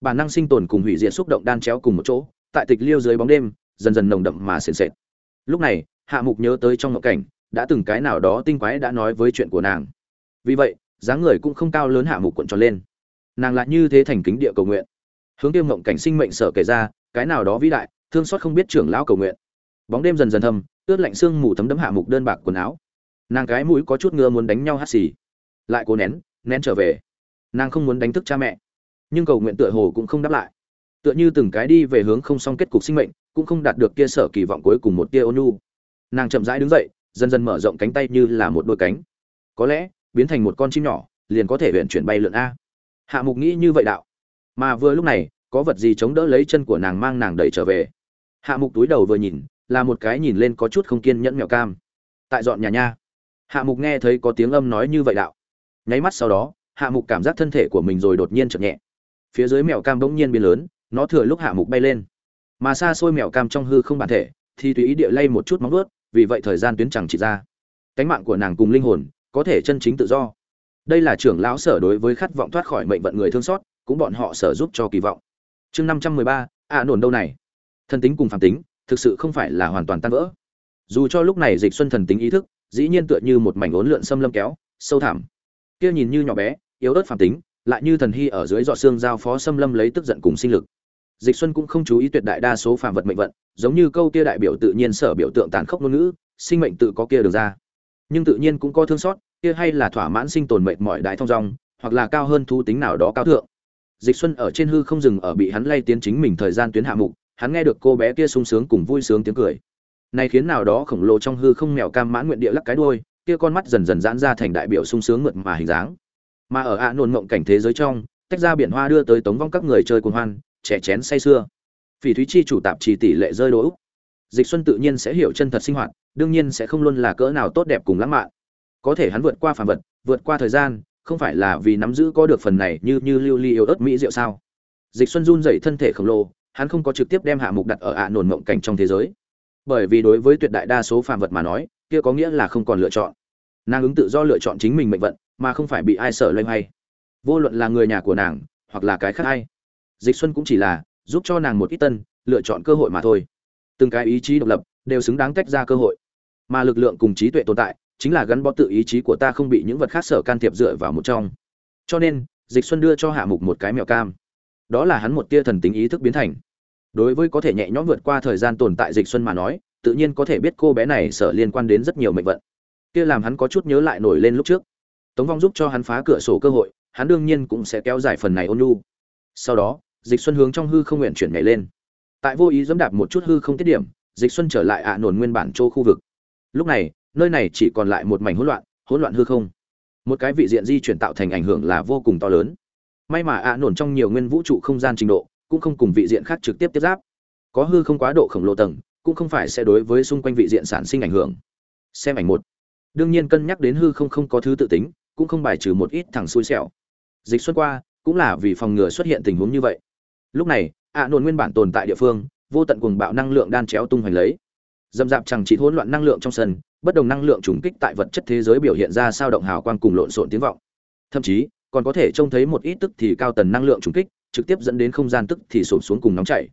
bản năng sinh tồn cùng hủy diệt xúc động đan chéo cùng một chỗ, tại tịch liêu dưới bóng đêm, dần dần nồng đậm mà sền sệt. Lúc này, hạ mục nhớ tới trong ngộ cảnh, đã từng cái nào đó tinh quái đã nói với chuyện của nàng. Vì vậy, dáng người cũng không cao lớn hạ mục cuộn tròn lên. Nàng lại như thế thành kính địa cầu nguyện. Hướng tiêu ngộng cảnh sinh mệnh sở kể ra, cái nào đó vĩ đại, thương xót không biết trưởng lão cầu nguyện bóng đêm dần dần thâm, ướt lạnh xương mù thấm đấm hạ mục đơn bạc quần áo. Nàng cái mũi có chút ngứa muốn đánh nhau hắt xì. Lại cố nén nén trở về. Nàng không muốn đánh thức cha mẹ. Nhưng cầu nguyện tựa hồ cũng không đáp lại. Tựa như từng cái đi về hướng không xong kết cục sinh mệnh, cũng không đạt được kia sở kỳ vọng cuối cùng một tia ônu nàng chậm rãi đứng dậy, dần dần mở rộng cánh tay như là một đôi cánh. Có lẽ, biến thành một con chim nhỏ, liền có thể huyện chuyển bay lượn a. Hạ mục nghĩ như vậy đạo. Mà vừa lúc này, có vật gì chống đỡ lấy chân của nàng mang nàng đẩy trở về. Hạ mục túi đầu vừa nhìn là một cái nhìn lên có chút không kiên nhẫn mèo cam. Tại dọn nhà nha. Hạ mục nghe thấy có tiếng âm nói như vậy đạo. Nháy mắt sau đó, hạ mục cảm giác thân thể của mình rồi đột nhiên chậm nhẹ. Phía dưới mèo cam bỗng nhiên biến lớn, nó thừa lúc hạ mục bay lên. Mà xa xôi mèo cam trong hư không bản thể, thì tùy ý địa lay một chút móng vuốt, vì vậy thời gian tuyến chẳng chỉ ra. Cánh mạng của nàng cùng linh hồn, có thể chân chính tự do. Đây là trưởng lão sở đối với khát vọng thoát khỏi mệnh vận người thương xót, cũng bọn họ sở giúp cho kỳ vọng. Chương năm trăm mười ba, ạ nổn đâu này? Thân tính cùng phản tính thực sự không phải là hoàn toàn tan vỡ. Dù cho lúc này dịch xuân thần tính ý thức, dĩ nhiên tựa như một mảnh ốn lượn xâm lâm kéo, sâu thẳm. Kia nhìn như nhỏ bé, yếu ớt phản tính, lại như thần hy ở dưới dọ xương giao phó xâm lâm lấy tức giận cùng sinh lực. Dịch xuân cũng không chú ý tuyệt đại đa số phàm vật mệnh vận, giống như câu kia đại biểu tự nhiên sở biểu tượng tàn khốc ngôn ngữ, sinh mệnh tự có kia được ra. Nhưng tự nhiên cũng có thương xót, kia hay là thỏa mãn sinh tồn mệnh mọi đại thông dong, hoặc là cao hơn thu tính nào đó cao thượng. Dịch xuân ở trên hư không dừng ở bị hắn lay tiến chính mình thời gian tuyến hạ mục hắn nghe được cô bé kia sung sướng cùng vui sướng tiếng cười. Này khiến nào đó khổng lồ trong hư không mèo cam mãn nguyện địa lắc cái đuôi, kia con mắt dần dần giãn ra thành đại biểu sung sướng mượt mà hình dáng. Mà ở ạ nôn ngộng cảnh thế giới trong, tách ra biển hoa đưa tới tống vong các người chơi cuồng hoan, trẻ chén say xưa phỉ thúy chi chủ tạp trì tỷ lệ rơi đỗ dịch xuân tự nhiên sẽ hiểu chân thật sinh hoạt, đương nhiên sẽ không luôn là cỡ nào tốt đẹp cùng lãng mạn. Có thể hắn vượt qua phàm vật, vượt qua thời gian, không phải là vì nắm giữ có được phần này như như lưu ly yêu ớt mỹ rượu sao? Dịch xuân run rẩy thân thể khổng lồ hắn không có trực tiếp đem hạ mục đặt ở ạ nổn mộng cảnh trong thế giới. Bởi vì đối với tuyệt đại đa số phàm vật mà nói, kia có nghĩa là không còn lựa chọn. Nàng ứng tự do lựa chọn chính mình mệnh vận, mà không phải bị ai sợ loay hoay. Vô luận là người nhà của nàng, hoặc là cái khác ai. Dịch xuân cũng chỉ là giúp cho nàng một ít tân, lựa chọn cơ hội mà thôi. Từng cái ý chí độc lập đều xứng đáng tách ra cơ hội. Mà lực lượng cùng trí tuệ tồn tại chính là gắn bó tự ý chí của ta không bị những vật khác sở can thiệp dựa vào một trong. Cho nên, dịch xuân đưa cho hạ mục một cái mèo cam. Đó là hắn một tia thần tính ý thức biến thành đối với có thể nhẹ nhõm vượt qua thời gian tồn tại dịch xuân mà nói, tự nhiên có thể biết cô bé này sở liên quan đến rất nhiều mệnh vận. Kia làm hắn có chút nhớ lại nổi lên lúc trước. Tống vong giúp cho hắn phá cửa sổ cơ hội, hắn đương nhiên cũng sẽ kéo dài phần này ôn nhu. Sau đó, dịch xuân hướng trong hư không nguyện chuyển nhảy lên. Tại vô ý dẫm đạp một chút hư không tiết điểm, dịch xuân trở lại ạ à nổn nguyên bản chỗ khu vực. Lúc này, nơi này chỉ còn lại một mảnh hỗn loạn hỗn loạn hư không. Một cái vị diện di chuyển tạo thành ảnh hưởng là vô cùng to lớn. May mà ạ à nổn trong nhiều nguyên vũ trụ không gian trình độ cũng không cùng vị diện khác trực tiếp tiếp giáp. Có hư không quá độ khổng lồ tầng, cũng không phải sẽ đối với xung quanh vị diện sản sinh ảnh hưởng. Xem ảnh một. Đương nhiên cân nhắc đến hư không không có thứ tự tính, cũng không bài trừ một ít thằng xui xẻo. Dịch xuân qua, cũng là vì phòng ngừa xuất hiện tình huống như vậy. Lúc này, ạ à nguyên bản tồn tại địa phương, vô tận cuồng bạo năng lượng đan chéo tung hoành lấy. Dầm dạp chẳng chỉ hỗn loạn năng lượng trong sân, bất đồng năng lượng trùng kích tại vật chất thế giới biểu hiện ra sao động hào quang cùng lộn xộn tiếng vọng. Thậm chí, còn có thể trông thấy một ít tức thì cao tần năng lượng trùng kích trực tiếp dẫn đến không gian tức thì sụp xuống cùng nóng chảy.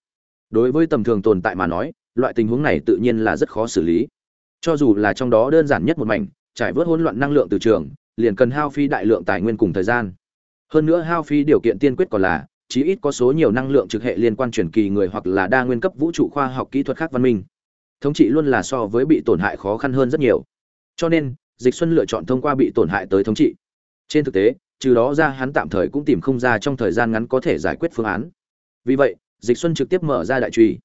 Đối với tầm thường tồn tại mà nói, loại tình huống này tự nhiên là rất khó xử lý. Cho dù là trong đó đơn giản nhất một mảnh, trải vớt hỗn loạn năng lượng từ trường, liền cần hao phí đại lượng tài nguyên cùng thời gian. Hơn nữa hao phí điều kiện tiên quyết còn là, chí ít có số nhiều năng lượng trực hệ liên quan truyền kỳ người hoặc là đa nguyên cấp vũ trụ khoa học kỹ thuật khác văn minh. Thống trị luôn là so với bị tổn hại khó khăn hơn rất nhiều. Cho nên, dịch xuân lựa chọn thông qua bị tổn hại tới thống trị. Trên thực tế trừ đó ra hắn tạm thời cũng tìm không ra trong thời gian ngắn có thể giải quyết phương án. Vì vậy, dịch xuân trực tiếp mở ra đại truy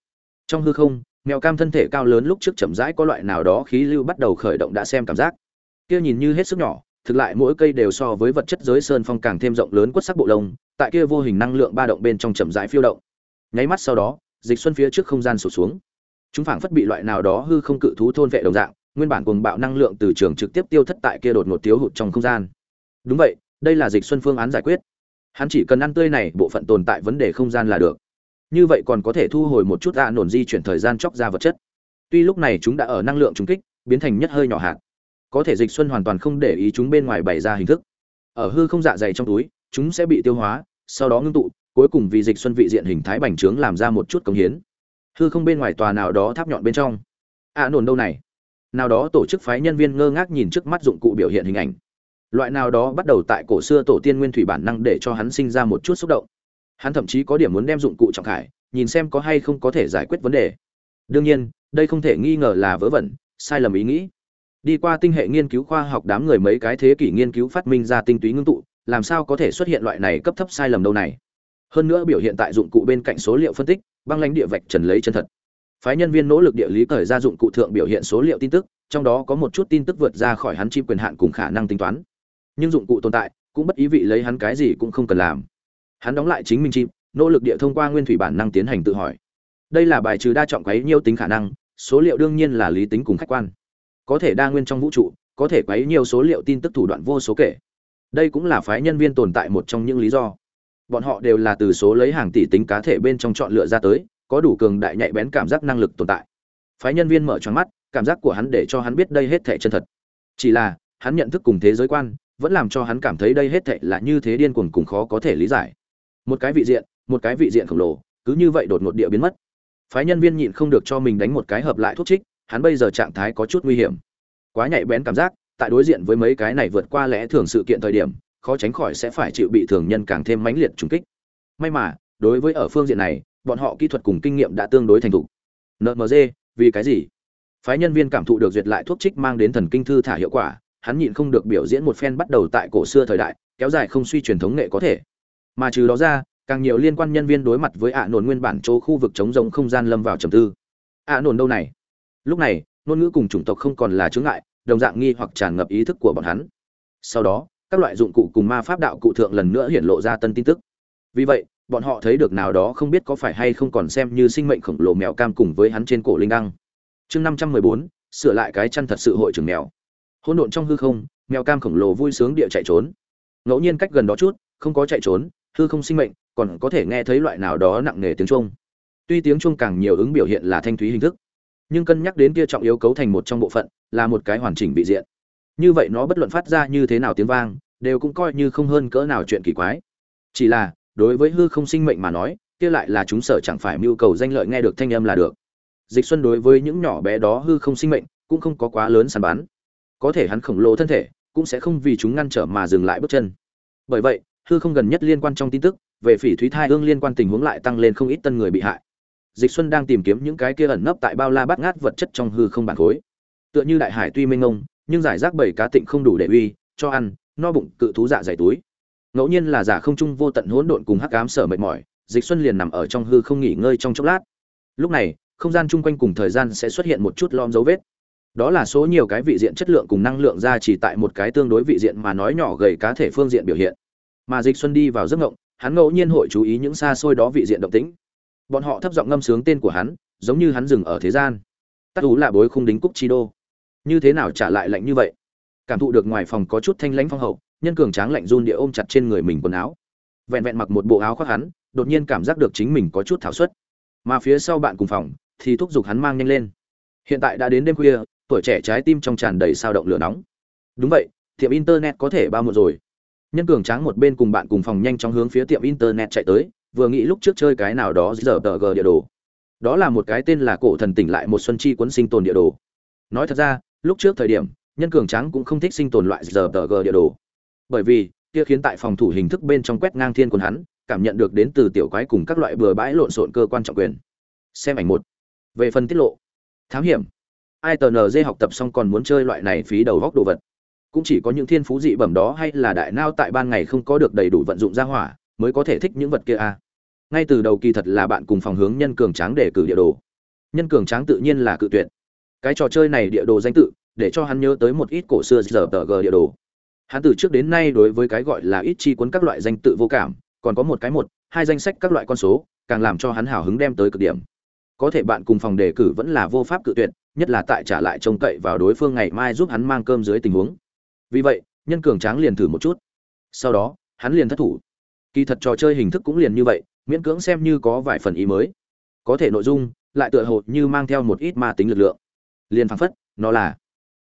trong hư không, mèo cam thân thể cao lớn lúc trước chậm rãi có loại nào đó khí lưu bắt đầu khởi động đã xem cảm giác. Kia nhìn như hết sức nhỏ, thực lại mỗi cây đều so với vật chất giới sơn phong càng thêm rộng lớn quất sắc bộ lông, tại kia vô hình năng lượng ba động bên trong chậm rãi phiêu động. Nháy mắt sau đó, dịch xuân phía trước không gian sụt xuống. Chúng phảng phất bị loại nào đó hư không cự thú thôn vệ đồng dạng, nguyên bản cuồng bạo năng lượng từ trường trực tiếp tiêu thất tại kia đột ngột thiếu hụt trong không gian. Đúng vậy đây là dịch xuân phương án giải quyết. Hắn chỉ cần ăn tươi này, bộ phận tồn tại vấn đề không gian là được. Như vậy còn có thể thu hồi một chút ạ nổn di chuyển thời gian chóc ra vật chất. Tuy lúc này chúng đã ở năng lượng trúng kích, biến thành nhất hơi nhỏ hạt. Có thể dịch xuân hoàn toàn không để ý chúng bên ngoài bày ra hình thức. Ở hư không dạ dày trong túi, chúng sẽ bị tiêu hóa, sau đó ngưng tụ, cuối cùng vì dịch xuân vị diện hình thái bành trướng làm ra một chút công hiến. Hư không bên ngoài tòa nào đó tháp nhọn bên trong. Ạ nổn đâu này? Nào đó tổ chức phái nhân viên ngơ ngác nhìn trước mắt dụng cụ biểu hiện hình ảnh loại nào đó bắt đầu tại cổ xưa tổ tiên nguyên thủy bản năng để cho hắn sinh ra một chút xúc động. Hắn thậm chí có điểm muốn đem dụng cụ trọng khải, nhìn xem có hay không có thể giải quyết vấn đề. Đương nhiên, đây không thể nghi ngờ là vớ vẩn, sai lầm ý nghĩ. Đi qua tinh hệ nghiên cứu khoa học đám người mấy cái thế kỷ nghiên cứu phát minh ra tinh túy ngưng tụ, làm sao có thể xuất hiện loại này cấp thấp sai lầm đâu này? Hơn nữa biểu hiện tại dụng cụ bên cạnh số liệu phân tích, băng lãnh địa vạch trần lấy chân thật. Phái nhân viên nỗ lực địa lý cởi ra dụng cụ thượng biểu hiện số liệu tin tức, trong đó có một chút tin tức vượt ra khỏi hắn chi quyền hạn cùng khả năng tính toán nhưng dụng cụ tồn tại cũng bất ý vị lấy hắn cái gì cũng không cần làm. Hắn đóng lại chính mình chim, nỗ lực địa thông qua nguyên thủy bản năng tiến hành tự hỏi. Đây là bài trừ đa trọng quấy nhiều tính khả năng, số liệu đương nhiên là lý tính cùng khách quan. Có thể đa nguyên trong vũ trụ, có thể quấy nhiều số liệu tin tức thủ đoạn vô số kể. Đây cũng là phái nhân viên tồn tại một trong những lý do. Bọn họ đều là từ số lấy hàng tỷ tính cá thể bên trong chọn lựa ra tới, có đủ cường đại nhạy bén cảm giác năng lực tồn tại. Phái nhân viên mở tròn mắt, cảm giác của hắn để cho hắn biết đây hết thể chân thật. Chỉ là, hắn nhận thức cùng thế giới quan vẫn làm cho hắn cảm thấy đây hết thệ là như thế điên cuồng cùng khó có thể lý giải. Một cái vị diện, một cái vị diện khổng lồ, cứ như vậy đột ngột địa biến mất. Phái nhân viên nhịn không được cho mình đánh một cái hợp lại thuốc trích, hắn bây giờ trạng thái có chút nguy hiểm. Quá nhạy bén cảm giác, tại đối diện với mấy cái này vượt qua lẽ thường sự kiện thời điểm, khó tránh khỏi sẽ phải chịu bị thường nhân càng thêm mãnh liệt trùng kích. May mà, đối với ở phương diện này, bọn họ kỹ thuật cùng kinh nghiệm đã tương đối thành thục. Nmg vì cái gì? Phái nhân viên cảm thụ được duyệt lại thuốc trích mang đến thần kinh thư thả hiệu quả hắn nhịn không được biểu diễn một phen bắt đầu tại cổ xưa thời đại, kéo dài không suy truyền thống nghệ có thể. Mà trừ đó ra, càng nhiều liên quan nhân viên đối mặt với ạ nồn nguyên bản chỗ khu vực chống rộng không gian lâm vào trầm tư. Ạ nồn đâu này? Lúc này, ngôn ngữ cùng chủng tộc không còn là chướng ngại, đồng dạng nghi hoặc tràn ngập ý thức của bọn hắn. Sau đó, các loại dụng cụ cùng ma pháp đạo cụ thượng lần nữa hiển lộ ra tân tin tức. Vì vậy, bọn họ thấy được nào đó không biết có phải hay không còn xem như sinh mệnh khổng lồ mèo cam cùng với hắn trên cổ linh đăng. Chương năm trăm mười bốn, sửa lại cái chăn thật sự hội trưởng mèo hỗn độn trong hư không, mèo cam khổng lồ vui sướng địa chạy trốn. Ngẫu nhiên cách gần đó chút, không có chạy trốn, hư không sinh mệnh, còn có thể nghe thấy loại nào đó nặng nề tiếng trung tuy tiếng trung càng nhiều ứng biểu hiện là thanh thúy hình thức, nhưng cân nhắc đến kia trọng yếu cấu thành một trong bộ phận, là một cái hoàn chỉnh vị diện. Như vậy nó bất luận phát ra như thế nào tiếng vang, đều cũng coi như không hơn cỡ nào chuyện kỳ quái. Chỉ là, đối với hư không sinh mệnh mà nói, kia lại là chúng sở chẳng phải mưu cầu danh lợi nghe được thanh âm là được. Dịch xuân đối với những nhỏ bé đó hư không sinh mệnh, cũng không có quá lớn sàn bán có thể hắn khổng lồ thân thể, cũng sẽ không vì chúng ngăn trở mà dừng lại bước chân. Bởi vậy, hư không gần nhất liên quan trong tin tức, về phỉ thúy thai ương liên quan tình huống lại tăng lên không ít tân người bị hại. Dịch xuân đang tìm kiếm những cái kia ẩn nấp tại bao la bát ngát vật chất trong hư không bản khối. Tựa như đại hải tuy mênh ngông nhưng giải rác bảy cá tịnh không đủ để uy, cho ăn, no bụng, cự thú dạ dày túi. Ngẫu nhiên là giả không trung vô tận hỗn độn cùng hắc ám sở mệt mỏi, dịch xuân liền nằm ở trong hư không nghỉ ngơi trong chốc lát. Lúc này, không gian chung quanh cùng thời gian sẽ xuất hiện một chút lom dấu vết đó là số nhiều cái vị diện chất lượng cùng năng lượng ra chỉ tại một cái tương đối vị diện mà nói nhỏ gầy cá thể phương diện biểu hiện. Mà dịch xuân đi vào giấc ngộng, hắn ngẫu nhiên hội chú ý những xa xôi đó vị diện động tĩnh. Bọn họ thấp giọng ngâm sướng tên của hắn, giống như hắn dừng ở thế gian. Tắt ú là bối khung đính cúc chi đô. Như thế nào trả lại lạnh như vậy? Cảm thụ được ngoài phòng có chút thanh lãnh phong hậu, nhân cường tráng lạnh run địa ôm chặt trên người mình quần áo. Vẹn vẹn mặc một bộ áo khoác hắn, đột nhiên cảm giác được chính mình có chút thảo suất. Mà phía sau bạn cùng phòng, thì thúc giục hắn mang nhanh lên. Hiện tại đã đến đêm khuya tuổi trẻ trái tim trong tràn đầy sao động lửa nóng. Đúng vậy, tiệm internet có thể bao một rồi. Nhân cường tráng một bên cùng bạn cùng phòng nhanh chóng hướng phía tiệm internet chạy tới, vừa nghĩ lúc trước chơi cái nào đó giờ tờ g địa đồ. Đó là một cái tên là cổ thần tỉnh lại một xuân chi cuốn sinh tồn địa đồ. Nói thật ra, lúc trước thời điểm, nhân cường tráng cũng không thích sinh tồn loại giờ tờ g địa đồ. Bởi vì, kia khiến tại phòng thủ hình thức bên trong quét ngang thiên quân hắn, cảm nhận được đến từ tiểu quái cùng các loại bừa bãi lộn xộn cơ quan trọng quyền. Xem ảnh một. Về phần tiết lộ. Thám hiểm ai tờ nz học tập xong còn muốn chơi loại này phí đầu góc đồ vật. Cũng chỉ có những thiên phú dị bẩm đó hay là đại nao tại ban ngày không có được đầy đủ vận dụng ra hỏa, mới có thể thích những vật kia a à. ngay từ đầu kỳ thật là bạn cùng phòng hướng nhân cường tráng để cử địa đồ. Nhân cường tráng tự nhiên là cự tuyệt. Cái trò chơi này địa đồ danh tự, để cho hắn nhớ tới một ít cổ xưa giờ tờ g địa đồ. Hắn từ trước đến nay đối với cái gọi là ít chi cuốn các loại danh tự vô cảm, còn có một cái một, hai danh sách các loại con số, càng làm cho hắn hào hứng đem tới cực điểm. Có thể bạn cùng phòng đề cử vẫn là vô pháp cự tuyệt nhất là tại trả lại trông cậy vào đối phương ngày mai giúp hắn mang cơm dưới tình huống. Vì vậy, nhân cường tráng liền thử một chút. Sau đó, hắn liền thất thủ. Kỳ thật trò chơi hình thức cũng liền như vậy, miễn cưỡng xem như có vài phần ý mới. Có thể nội dung, lại tựa hồ như mang theo một ít ma tính lực lượng. Liền phăng phất, nó là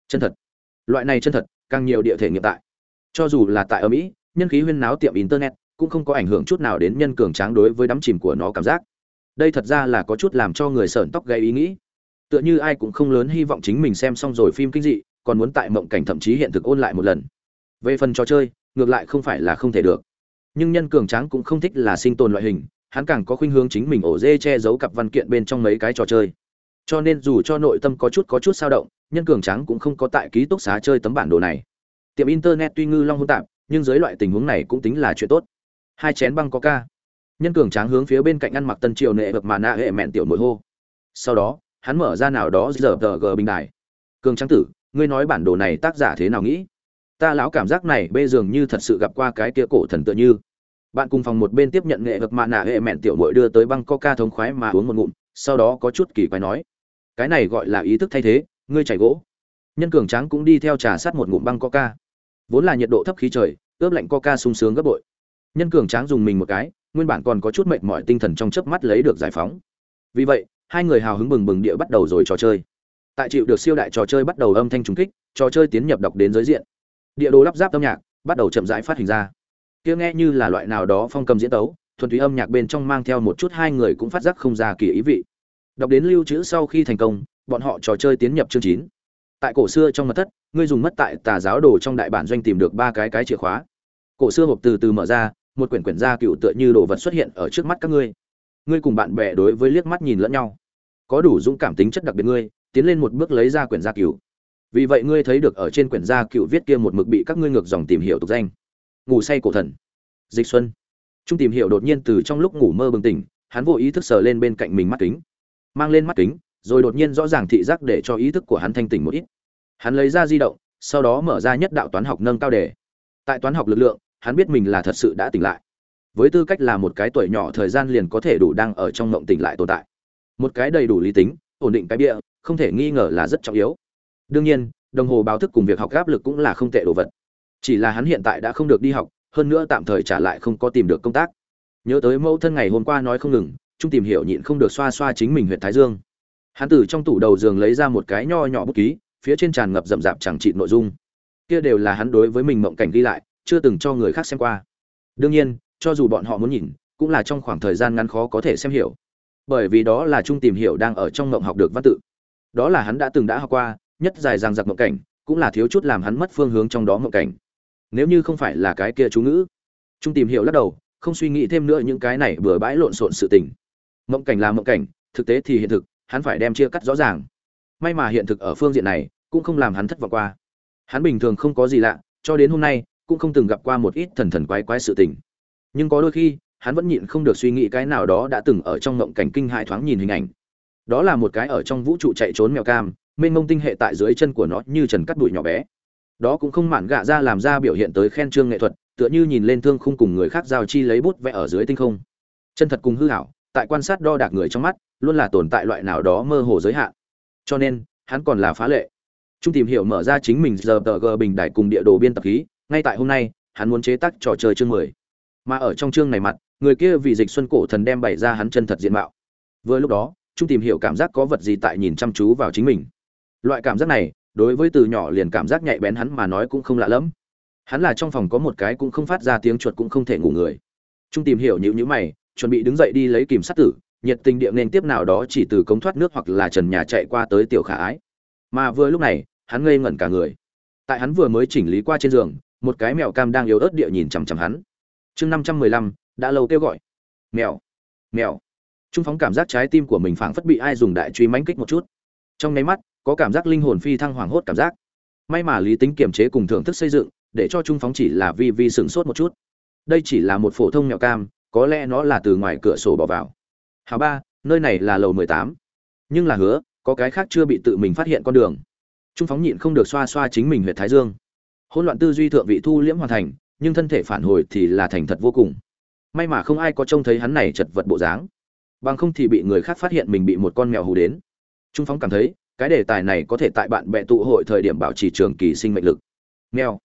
chân thật. Loại này chân thật, càng nhiều địa thể nghiệm tại. Cho dù là tại ở mỹ, nhân khí huyên náo tiệm internet cũng không có ảnh hưởng chút nào đến nhân cường tráng đối với đắm chìm của nó cảm giác. Đây thật ra là có chút làm cho người sởn tóc gây ý nghĩ tựa như ai cũng không lớn hy vọng chính mình xem xong rồi phim kinh dị, còn muốn tại mộng cảnh thậm chí hiện thực ôn lại một lần. Về phần trò chơi, ngược lại không phải là không thể được. Nhưng nhân cường tráng cũng không thích là sinh tồn loại hình, hắn càng có khuynh hướng chính mình ổ dê che giấu cặp văn kiện bên trong mấy cái trò chơi. Cho nên dù cho nội tâm có chút có chút sao động, nhân cường tráng cũng không có tại ký túc xá chơi tấm bản đồ này. Tiệm internet tuy ngư long hỗn tạp, nhưng dưới loại tình huống này cũng tính là chuyện tốt. Hai chén băng coca nhân cường tráng hướng phía bên cạnh ăn mặc tân triều nệ vực mà nạ hệ mẹn tiểu nội hô. Sau đó hắn mở ra nào đó giờ tờ g bình đài. Cường trắng tử, ngươi nói bản đồ này tác giả thế nào nghĩ? Ta lão cảm giác này bê dường như thật sự gặp qua cái kia cổ thần tựa như. Bạn cùng phòng một bên tiếp nhận nghệ vật mạ nạ hệ mẹn tiểu mội đưa tới băng coca thống khoái mà uống một ngụm, sau đó có chút kỳ quái nói. Cái này gọi là ý thức thay thế, ngươi chảy gỗ. Nhân cường tráng cũng đi theo trà sát một ngụm băng coca. Vốn là nhiệt độ thấp khí trời, ướp lạnh coca sung sướng gấp bội. Nhân cường tráng dùng mình một cái, nguyên bản còn có chút mệt mỏi tinh thần trong chớp mắt lấy được giải phóng. Vì vậy hai người hào hứng bừng bừng địa bắt đầu rồi trò chơi. Tại chịu được siêu đại trò chơi bắt đầu âm thanh trùng kích, trò chơi tiến nhập đọc đến giới diện. Địa đồ lắp ráp âm nhạc bắt đầu chậm rãi phát hình ra. Kia nghe như là loại nào đó phong cầm diễn tấu, thuần túy âm nhạc bên trong mang theo một chút hai người cũng phát giác không ra kỳ ý vị. Đọc đến lưu trữ sau khi thành công, bọn họ trò chơi tiến nhập chương chín. Tại cổ xưa trong mật thất, ngươi dùng mất tại tà giáo đồ trong đại bản doanh tìm được ba cái cái chìa khóa. Cổ xưa hộp từ từ mở ra, một quyển quyển gia cựu tựa như đồ vật xuất hiện ở trước mắt các ngươi ngươi cùng bạn bè đối với liếc mắt nhìn lẫn nhau. Có đủ dũng cảm tính chất đặc biệt ngươi, tiến lên một bước lấy ra quyển gia cựu vì vậy ngươi thấy được ở trên quyển gia cựu viết kia một mực bị các ngươi ngược dòng tìm hiểu tục danh. Ngủ say cổ thần. Dịch xuân. Trung tìm hiểu đột nhiên từ trong lúc ngủ mơ bừng tỉnh, hắn vô ý thức sờ lên bên cạnh mình mắt kính. Mang lên mắt kính, rồi đột nhiên rõ ràng thị giác để cho ý thức của hắn thanh tỉnh một ít. Hắn lấy ra di động, sau đó mở ra nhất đạo toán học nâng cao đề. Tại toán học lực lượng, hắn biết mình là thật sự đã tỉnh lại với tư cách là một cái tuổi nhỏ thời gian liền có thể đủ đang ở trong mộng tỉnh lại tồn tại. Một cái đầy đủ lý tính, ổn định cái bịa, không thể nghi ngờ là rất trọng yếu. Đương nhiên, đồng hồ báo thức cùng việc học áp lực cũng là không tệ đồ vật. Chỉ là hắn hiện tại đã không được đi học, hơn nữa tạm thời trả lại không có tìm được công tác. Nhớ tới mẫu thân ngày hôm qua nói không ngừng trung tìm hiểu nhịn không được xoa xoa chính mình huyện thái dương. Hắn từ trong tủ đầu giường lấy ra một cái nho nhỏ bút ký, phía trên tràn ngập rậm rạp chẳng trị nội dung. Kia đều là hắn đối với mình mộng cảnh ghi lại, chưa từng cho người khác xem qua. Đương nhiên cho dù bọn họ muốn nhìn, cũng là trong khoảng thời gian ngắn khó có thể xem hiểu. Bởi vì đó là trung tìm hiểu đang ở trong ngộng học được văn tự. Đó là hắn đã từng đã học qua, nhất dài ràng giặc mộng cảnh, cũng là thiếu chút làm hắn mất phương hướng trong đó mộng cảnh. Nếu như không phải là cái kia chú ngữ. Trung tìm hiểu lắc đầu, không suy nghĩ thêm nữa những cái này bừa bãi lộn xộn sự tình. Mộng cảnh là mộng cảnh, thực tế thì hiện thực, hắn phải đem chia cắt rõ ràng. May mà hiện thực ở phương diện này, cũng không làm hắn thất vọng qua. Hắn bình thường không có gì lạ, cho đến hôm nay, cũng không từng gặp qua một ít thần thần quái quái sự tình nhưng có đôi khi, hắn vẫn nhịn không được suy nghĩ cái nào đó đã từng ở trong ngộng cảnh kinh hại thoáng nhìn hình ảnh. Đó là một cái ở trong vũ trụ chạy trốn mèo cam, mênh mông tinh hệ tại dưới chân của nó như trần cắt đùi nhỏ bé. Đó cũng không mạn gạ ra làm ra biểu hiện tới khen trương nghệ thuật, tựa như nhìn lên thương khung cùng người khác giao chi lấy bút vẽ ở dưới tinh không. Chân thật cùng hư hảo, tại quan sát đo đạc người trong mắt, luôn là tồn tại loại nào đó mơ hồ giới hạn. Cho nên, hắn còn là phá lệ. Trung tìm hiểu mở ra chính mình giờ tờ g bình đại cùng địa đồ biên tập khí ngay tại hôm nay, hắn muốn chế tác trò chơi chương mười mà ở trong chương này mặt, người kia vì dịch xuân cổ thần đem bày ra hắn chân thật diện mạo. Vừa lúc đó, trung tìm hiểu cảm giác có vật gì tại nhìn chăm chú vào chính mình. Loại cảm giác này, đối với từ nhỏ liền cảm giác nhạy bén hắn mà nói cũng không lạ lẫm. Hắn là trong phòng có một cái cũng không phát ra tiếng chuột cũng không thể ngủ người. Trung tìm hiểu nhữ nhữ mày, chuẩn bị đứng dậy đi lấy kìm sát tử, nhiệt tình địa nên tiếp nào đó chỉ từ cống thoát nước hoặc là trần nhà chạy qua tới tiểu khả ái. Mà vừa lúc này, hắn ngây ngẩn cả người. Tại hắn vừa mới chỉnh lý qua trên giường, một cái mèo cam đang yếu ớt địa nhìn chằm chằm hắn chương năm trăm mười lăm, đã lâu kêu gọi. Mèo mèo. Trung phóng cảm giác trái tim của mình phảng phất bị ai dùng đại truy mãnh kích một chút. Trong nháy mắt, có cảm giác linh hồn phi thăng hoảng hốt cảm giác. May mà lý tính kiềm chế cùng thưởng thức xây dựng, để cho trung phóng chỉ là vi vi sửng sốt một chút. Đây chỉ là một phổ thông mèo cam, có lẽ nó là từ ngoài cửa sổ bỏ vào. Hào ba, nơi này là lầu mười tám. Nhưng là hứa, có cái khác chưa bị tự mình phát hiện con đường. Trung phóng nhịn không được xoa xoa chính mình huyện thái dương. Hỗn loạn tư duy thượng vị thu liễm hoàn thành nhưng thân thể phản hồi thì là thành thật vô cùng. May mà không ai có trông thấy hắn này chật vật bộ dáng. Bằng không thì bị người khác phát hiện mình bị một con mèo hù đến. Trung phóng cảm thấy, cái đề tài này có thể tại bạn bè tụ hội thời điểm bảo trì trường kỳ sinh mệnh lực. Mèo.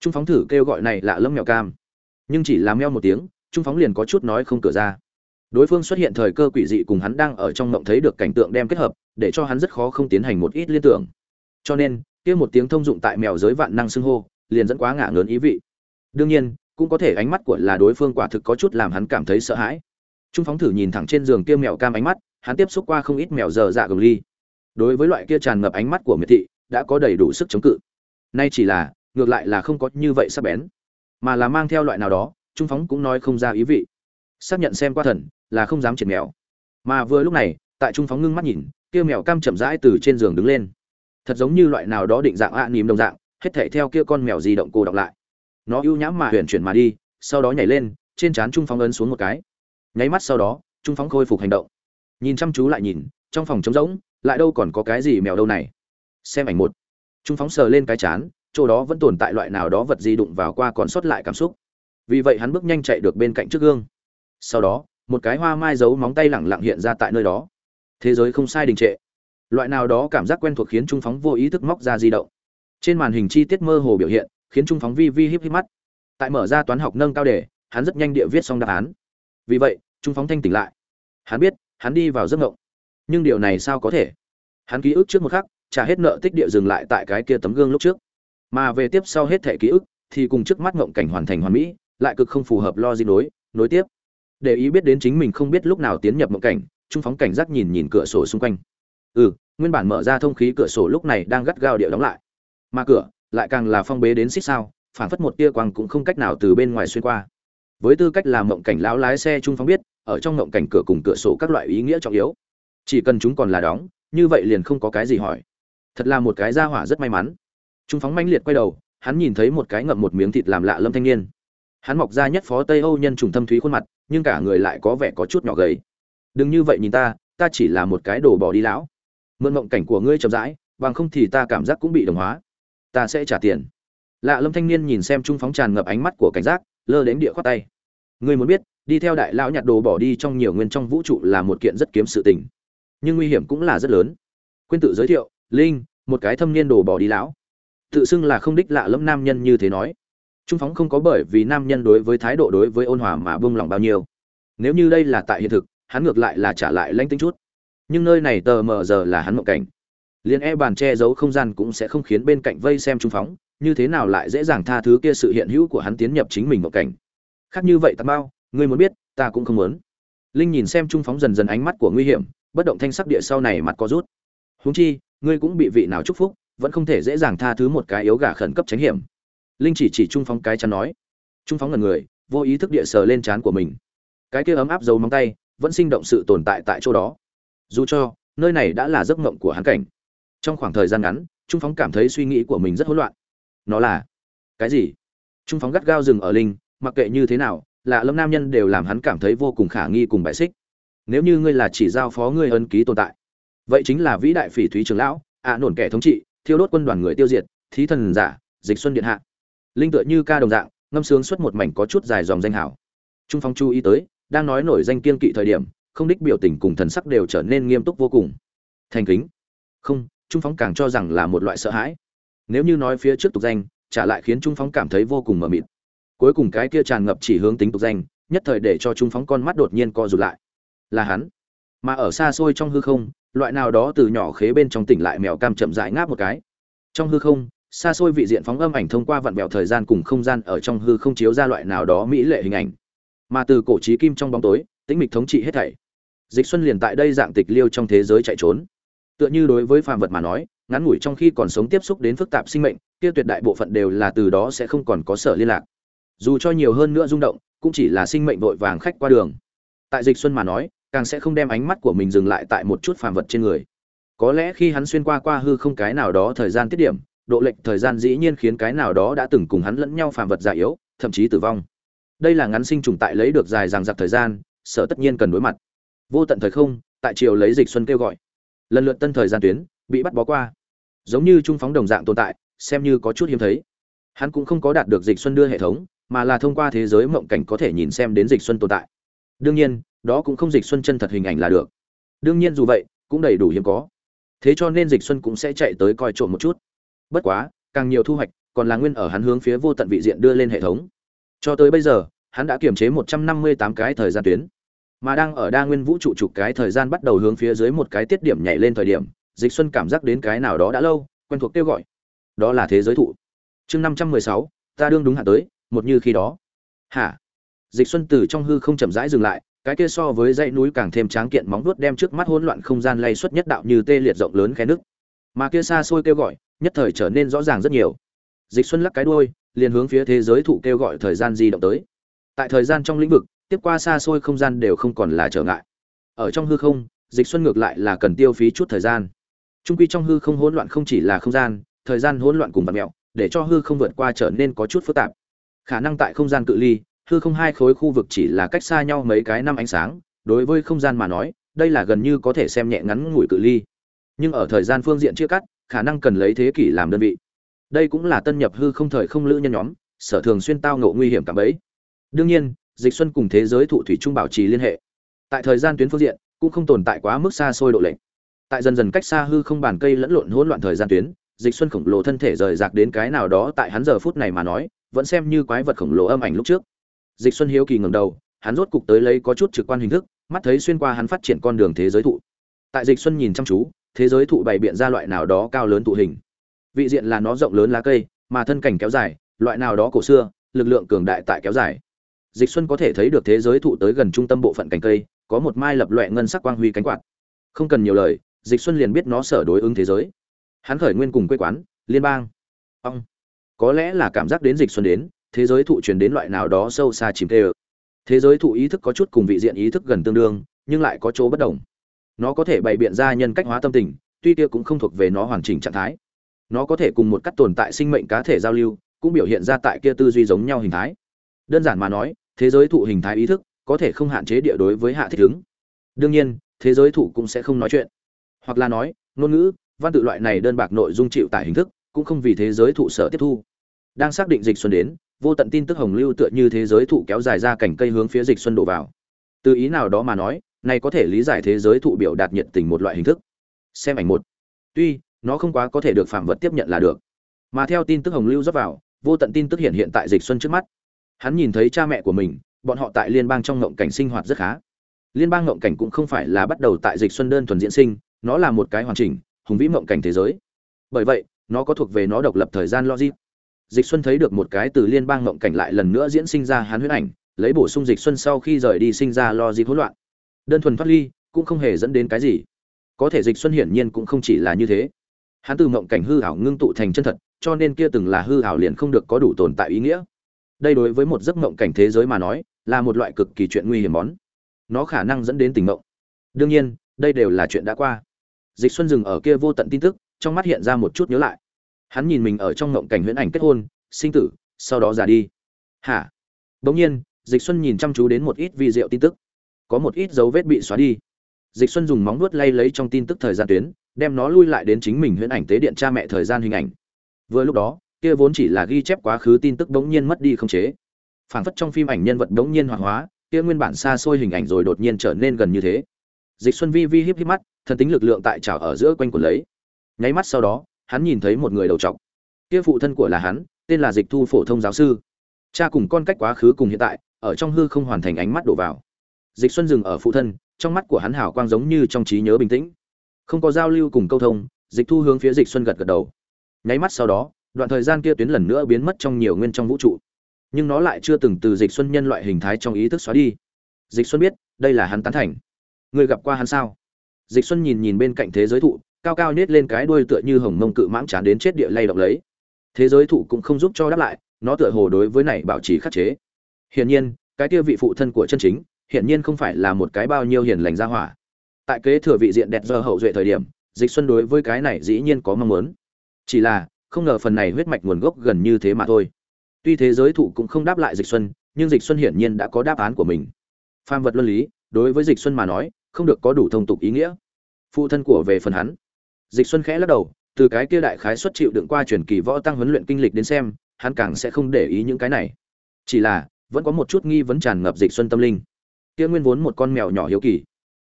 Trung phóng thử kêu gọi này là lâm mèo cam. Nhưng chỉ làm meo một tiếng, trung phóng liền có chút nói không cửa ra. Đối phương xuất hiện thời cơ quỷ dị cùng hắn đang ở trong mộng thấy được cảnh tượng đem kết hợp, để cho hắn rất khó không tiến hành một ít liên tưởng. Cho nên, kia một tiếng thông dụng tại mèo giới vạn năng xưng hô, liền dẫn quá ngả ngớn ý vị đương nhiên cũng có thể ánh mắt của là đối phương quả thực có chút làm hắn cảm thấy sợ hãi. Trung phóng thử nhìn thẳng trên giường kia mèo cam ánh mắt hắn tiếp xúc qua không ít mèo dở dạ gồng ly. Đối với loại kia tràn ngập ánh mắt của miệt thị đã có đầy đủ sức chống cự. Nay chỉ là ngược lại là không có như vậy sắc bén. Mà là mang theo loại nào đó trung phóng cũng nói không ra ý vị. Xác nhận xem qua thần là không dám triệt mèo mà vừa lúc này tại trung phóng ngưng mắt nhìn kia mèo cam chậm rãi từ trên giường đứng lên. Thật giống như loại nào đó định dạng ạ à, nìm đồng dạng hết thể theo kia con mèo di động cô đọc lại nó ưu nhãm mà huyền chuyển mà đi, sau đó nhảy lên, trên trán trung phóng ấn xuống một cái. Nháy mắt sau đó, trung phóng khôi phục hành động. Nhìn chăm chú lại nhìn, trong phòng trống rỗng, lại đâu còn có cái gì mèo đâu này. Xem ảnh một. Trung phóng sờ lên cái chán, chỗ đó vẫn tồn tại loại nào đó vật gì đụng vào qua còn sót lại cảm xúc. Vì vậy hắn bước nhanh chạy được bên cạnh trước gương. Sau đó, một cái hoa mai giấu móng tay lẳng lặng hiện ra tại nơi đó. Thế giới không sai đình trệ. Loại nào đó cảm giác quen thuộc khiến trung phóng vô ý thức móc ra di động. Trên màn hình chi tiết mơ hồ biểu hiện khiến trung phóng vi vi híp híp mắt. Tại mở ra toán học nâng cao đề, hắn rất nhanh địa viết xong đáp án. Vì vậy, trung phóng thanh tỉnh lại. Hắn biết, hắn đi vào giấc ngộng. Nhưng điều này sao có thể? Hắn ký ức trước một khắc, trả hết nợ tích địa dừng lại tại cái kia tấm gương lúc trước. Mà về tiếp sau hết thể ký ức, thì cùng trước mắt ngộng cảnh hoàn thành hoàn mỹ, lại cực không phù hợp lo di nối nối tiếp. Để ý biết đến chính mình không biết lúc nào tiến nhập ngộng cảnh, trung phóng cảnh giác nhìn nhìn cửa sổ xung quanh. Ừ nguyên bản mở ra thông khí cửa sổ lúc này đang gắt gao điệu đóng lại. Mà cửa lại càng là phong bế đến xích sao phản phất một tia quang cũng không cách nào từ bên ngoài xuyên qua. Với tư cách làm mộng cảnh lão lái xe trung phóng biết, ở trong mộng cảnh cửa cùng cửa sổ các loại ý nghĩa trọng yếu. Chỉ cần chúng còn là đóng, như vậy liền không có cái gì hỏi. Thật là một cái gia hỏa rất may mắn. Trung phóng mãnh liệt quay đầu, hắn nhìn thấy một cái ngậm một miếng thịt làm lạ lâm thanh niên. Hắn mọc ra nhất phó tây âu nhân trùng thâm thúy khuôn mặt, nhưng cả người lại có vẻ có chút nhỏ gầy. Đừng như vậy nhìn ta ta chỉ là một cái đồ bỏ đi lão. Mượn mộng cảnh của ngươi chậm rãi, bằng không thì ta cảm giác cũng bị đồng hóa ta sẽ trả tiền. Lạ lâm thanh niên nhìn xem trung phóng tràn ngập ánh mắt của cảnh giác, lơ đến địa khoát tay. Ngươi muốn biết, đi theo đại lão nhặt đồ bỏ đi trong nhiều nguyên trong vũ trụ là một kiện rất kiếm sự tình. Nhưng nguy hiểm cũng là rất lớn. Quên tự giới thiệu, linh, một cái thâm niên đồ bỏ đi lão. Tự xưng là không đích lạ lẫm nam nhân như thế nói. Trung phóng không có bởi vì nam nhân đối với thái độ đối với ôn hòa mà buông lòng bao nhiêu. Nếu như đây là tại hiện thực, hắn ngược lại là trả lại lãnh tính chút. Nhưng nơi này tờ mờ giờ là hắn mộng cảnh liền e bàn che giấu không gian cũng sẽ không khiến bên cạnh vây xem trung phóng, như thế nào lại dễ dàng tha thứ kia sự hiện hữu của hắn tiến nhập chính mình vào cảnh. Khác như vậy tạm bao ngươi muốn biết, ta cũng không muốn. Linh nhìn xem trung phóng dần dần ánh mắt của nguy hiểm, bất động thanh sắc địa sau này mặt có rút. Huống chi, ngươi cũng bị vị nào chúc phúc, vẫn không thể dễ dàng tha thứ một cái yếu gà khẩn cấp tránh hiểm. Linh chỉ chỉ trung phóng cái chắn nói. Trung phóng là người, vô ý thức địa sờ lên trán của mình. Cái kia ấm áp dấu móng tay, vẫn sinh động sự tồn tại tại chỗ đó. Dù cho, nơi này đã là giấc mộng của hắn cảnh trong khoảng thời gian ngắn, trung phóng cảm thấy suy nghĩ của mình rất hỗn loạn. Nó là cái gì? Trung phóng gắt gao dừng ở linh, mặc kệ như thế nào, lạ lâm nam nhân đều làm hắn cảm thấy vô cùng khả nghi cùng bại xích. Nếu như ngươi là chỉ giao phó ngươi ân ký tồn tại, vậy chính là vĩ đại phỉ thúy trường lão, ạ à nổn kẻ thống trị, thiêu đốt quân đoàn người tiêu diệt, thí thần giả, dịch xuân điện hạ. Linh tựa như ca đồng dạng, ngâm sướng xuất một mảnh có chút dài dòng danh hảo trung phong chú ý tới, đang nói nổi danh kiên kỵ thời điểm, không đích biểu tình cùng thần sắc đều trở nên nghiêm túc vô cùng. Thành kính. Không trung phóng càng cho rằng là một loại sợ hãi. Nếu như nói phía trước tục danh, trả lại khiến trung phóng cảm thấy vô cùng mờ mịt. Cuối cùng cái kia tràn ngập chỉ hướng tính tục danh, nhất thời để cho trung phóng con mắt đột nhiên co rụt lại. Là hắn. Mà ở xa xôi trong hư không, loại nào đó từ nhỏ khế bên trong tỉnh lại mèo cam chậm dại ngáp một cái. Trong hư không, xa xôi vị diện phóng âm ảnh thông qua vặn vẹo thời gian cùng không gian ở trong hư không chiếu ra loại nào đó mỹ lệ hình ảnh. Mà từ cổ trí kim trong bóng tối, tĩnh mịch thống trị hết thảy. Dịch xuân liền tại đây dạng tịch liêu trong thế giới chạy trốn tựa như đối với phàm vật mà nói, ngắn ngủi trong khi còn sống tiếp xúc đến phức tạp sinh mệnh, kia tuyệt đại bộ phận đều là từ đó sẽ không còn có sở liên lạc. Dù cho nhiều hơn nữa rung động, cũng chỉ là sinh mệnh vội vàng khách qua đường. Tại dịch xuân mà nói, càng sẽ không đem ánh mắt của mình dừng lại tại một chút phàm vật trên người. Có lẽ khi hắn xuyên qua qua hư không cái nào đó thời gian tiết điểm, độ lệch thời gian dĩ nhiên khiến cái nào đó đã từng cùng hắn lẫn nhau phàm vật già yếu, thậm chí tử vong. Đây là ngắn sinh trùng tại lấy được dài dằng dặc thời gian, sở tất nhiên cần đối mặt. Vô tận thời không, tại triều lấy dịch xuân kêu gọi lần lượt tân thời gian tuyến, bị bắt bó qua. Giống như trung phóng đồng dạng tồn tại, xem như có chút hiếm thấy. Hắn cũng không có đạt được dịch xuân đưa hệ thống, mà là thông qua thế giới mộng cảnh có thể nhìn xem đến dịch xuân tồn tại. Đương nhiên, đó cũng không dịch xuân chân thật hình ảnh là được. Đương nhiên dù vậy, cũng đầy đủ hiếm có. Thế cho nên dịch xuân cũng sẽ chạy tới coi trộm một chút. Bất quá, càng nhiều thu hoạch, còn là nguyên ở hắn hướng phía vô tận vị diện đưa lên hệ thống. Cho tới bây giờ, hắn đã kiềm chế 158 cái thời gian tuyến mà đang ở đa nguyên vũ trụ trục cái thời gian bắt đầu hướng phía dưới một cái tiết điểm nhảy lên thời điểm dịch xuân cảm giác đến cái nào đó đã lâu quen thuộc kêu gọi. Đó là thế giới thụ. Chương 516, ta đương đúng hạ tới một như khi đó. Hả? Dịch xuân từ trong hư không chậm rãi dừng lại cái kia so với dãy núi càng thêm tráng kiện móng vuốt đem trước mắt hỗn loạn không gian lay xuất nhất đạo như tê liệt rộng lớn khe nước mà kia xa xôi kêu gọi nhất thời trở nên rõ ràng rất nhiều. Dịch xuân lắc cái đuôi liền hướng phía thế giới thụ kêu gọi thời gian di động tới. Tại thời gian trong lĩnh vực tiếp qua xa xôi không gian đều không còn là trở ngại. Ở trong hư không, dịch xuân ngược lại là cần tiêu phí chút thời gian. Trung quy trong hư không hỗn loạn không chỉ là không gian, thời gian hỗn loạn cùng vật mẹo, để cho hư không vượt qua trở nên có chút phức tạp. Khả năng tại không gian cự ly, hư không hai khối khu vực chỉ là cách xa nhau mấy cái năm ánh sáng, đối với không gian mà nói, đây là gần như có thể xem nhẹ ngắn ngủi cự ly. Nhưng ở thời gian phương diện chia cắt, khả năng cần lấy thế kỷ làm đơn vị. Đây cũng là tân nhập hư không thời không lữ nhân nhóm, sở thường xuyên tao ngộ nguy hiểm cả bấy. Đương nhiên dịch xuân cùng thế giới thụ thủy trung bảo trì liên hệ. Tại thời gian tuyến phương diện, cũng không tồn tại quá mức xa xôi độ lệnh tại dần dần cách xa hư không bàn cây lẫn lộn hỗn loạn thời gian tuyến, dịch xuân khổng lồ thân thể rời rạc đến cái nào đó tại hắn giờ phút này mà nói, vẫn xem như quái vật khổng lồ âm ảnh lúc trước. Dịch xuân hiếu kỳ ngẩng đầu, hắn rốt cục tới lấy có chút trực quan hình thức, mắt thấy xuyên qua hắn phát triển con đường thế giới thụ. Tại dịch xuân nhìn chăm chú, thế giới thụ bày biện ra loại nào đó cao lớn tụ hình. Vị diện là nó rộng lớn lá cây, mà thân cảnh kéo dài, loại nào đó cổ xưa, lực lượng cường đại tại kéo dài dịch xuân có thể thấy được thế giới thụ tới gần trung tâm bộ phận cành cây, có một mai lập loẹ ngân sắc quang huy cánh quạt. Không cần nhiều lời, dịch xuân liền biết nó sở đối ứng thế giới. Hắn khởi nguyên cùng quê quán, liên bang. Ông có lẽ là cảm giác đến dịch xuân đến, thế giới thụ truyền đến loại nào đó sâu xa chìm tê thế giới thụ ý thức có chút cùng vị diện ý thức gần tương đương, nhưng lại có chỗ bất đồng. Nó có thể bày biện ra nhân cách hóa tâm tình, tuy kia cũng không thuộc về nó hoàn chỉnh trạng thái. Nó có thể cùng một cách tồn tại sinh mệnh cá thể giao lưu, cũng biểu hiện ra tại kia tư duy giống nhau hình thái. Đơn giản mà nói thế giới thụ hình thái ý thức có thể không hạn chế địa đối với hạ thích ứng. Đương nhiên, thế giới thụ cũng sẽ không nói chuyện. Hoặc là nói, ngôn ngữ, văn tự loại này đơn bạc nội dung chịu tải hình thức cũng không vì thế giới thụ sở tiếp thu. Đang xác định dịch xuân đến, vô tận tin tức hồng lưu tựa như thế giới thụ kéo dài ra cảnh cây hướng phía dịch xuân đổ vào. Từ ý nào đó mà nói, này có thể lý giải thế giới thụ biểu đạt nhiệt tình một loại hình thức. Xem ảnh một. Tuy, nó không quá có thể được phạm vật tiếp nhận là được. Mà theo tin tức hồng lưu dốc vào, vô tận tin tức hiện hiện tại dịch xuân trước mắt hắn nhìn thấy cha mẹ của mình, bọn họ tại liên bang trong ngộng cảnh sinh hoạt rất khá. Liên bang ngộng cảnh cũng không phải là bắt đầu tại dịch xuân đơn thuần diễn sinh, nó là một cái hoàn chỉnh, hùng vĩ ngộng cảnh thế giới. Bởi vậy, nó có thuộc về nó độc lập thời gian logic. Dịch xuân thấy được một cái từ liên bang ngộng cảnh lại lần nữa diễn sinh ra hắn huyết ảnh, lấy bổ sung dịch xuân sau khi rời đi sinh ra logic hỗn loạn. Đơn thuần thoát ly, cũng không hề dẫn đến cái gì. Có thể dịch xuân hiển nhiên cũng không chỉ là như thế. Hắn từ ngộng cảnh hư ảo ngưng tụ thành chân thật, cho nên kia từng là hư ảo liền không được có đủ tồn tại ý nghĩa đây đối với một giấc mộng cảnh thế giới mà nói, là một loại cực kỳ chuyện nguy hiểm món. Nó khả năng dẫn đến tình mộng. Đương nhiên, đây đều là chuyện đã qua. Dịch xuân dừng ở kia vô tận tin tức, trong mắt hiện ra một chút nhớ lại. Hắn nhìn mình ở trong mộng cảnh huyễn ảnh kết hôn, sinh tử, sau đó già đi. Hả? Bỗng nhiên, dịch xuân nhìn chăm chú đến một ít vi diệu tin tức. Có một ít dấu vết bị xóa đi. Dịch xuân dùng móng vuốt lay lấy trong tin tức thời gian tuyến, đem nó lui lại đến chính mình huyễn ảnh tế điện cha mẹ thời gian hình ảnh. Vừa lúc đó kia vốn chỉ là ghi chép quá khứ tin tức đống nhiên mất đi không chế. Phảng phất trong phim ảnh nhân vật đống nhiên hoạt hóa, kia nguyên bản xa xôi hình ảnh rồi đột nhiên trở nên gần như thế. Dịch xuân vi vi híp híp mắt, thần tính lực lượng tại trào ở giữa quanh quần lấy. Nháy mắt sau đó, hắn nhìn thấy một người đầu trọc. Kia phụ thân của là hắn, tên là dịch thu phổ thông giáo sư. Cha cùng con cách quá khứ cùng hiện tại, ở trong hư không hoàn thành ánh mắt đổ vào. Dịch xuân dừng ở phụ thân, trong mắt của hắn hào quang giống như trong trí nhớ bình tĩnh. Không có giao lưu cùng câu thông, dịch thu hướng phía dịch xuân gật gật đầu. Nháy mắt sau đó đoạn thời gian kia tuyến lần nữa biến mất trong nhiều nguyên trong vũ trụ. Nhưng nó lại chưa từng từ dịch xuân nhân loại hình thái trong ý thức xóa đi. Dịch xuân biết, đây là hắn tán thành. Người gặp qua hắn sao? Dịch xuân nhìn nhìn bên cạnh thế giới thụ, cao cao nết lên cái đuôi tựa như hồng mông cự mãng chán đến chết địa lay động lấy. Thế giới thụ cũng không giúp cho đáp lại, nó tựa hồ đối với này bảo trì khắc chế. Hiển nhiên, cái kia vị phụ thân của chân chính, hiển nhiên không phải là một cái bao nhiêu hiền lành ra hỏa. Tại kế thừa vị diện đẹp giờ hậu duệ thời điểm, dịch xuân đối với cái này dĩ nhiên có mong muốn. Chỉ là không ngờ phần này huyết mạch nguồn gốc gần như thế mà thôi. Tuy thế giới thụ cũng không đáp lại dịch xuân, nhưng dịch xuân hiển nhiên đã có đáp án của mình. Phàm vật luân lý, đối với dịch xuân mà nói, không được có đủ thông tục ý nghĩa. Phụ thân của về phần hắn. Dịch xuân khẽ lắc đầu, từ cái kia đại khái xuất chịu đựng qua truyền kỳ võ tăng huấn luyện kinh lịch đến xem, hắn càng sẽ không để ý những cái này. Chỉ là, vẫn có một chút nghi vấn tràn ngập dịch xuân tâm linh. Kia nguyên vốn một con mèo nhỏ hiếu kỳ.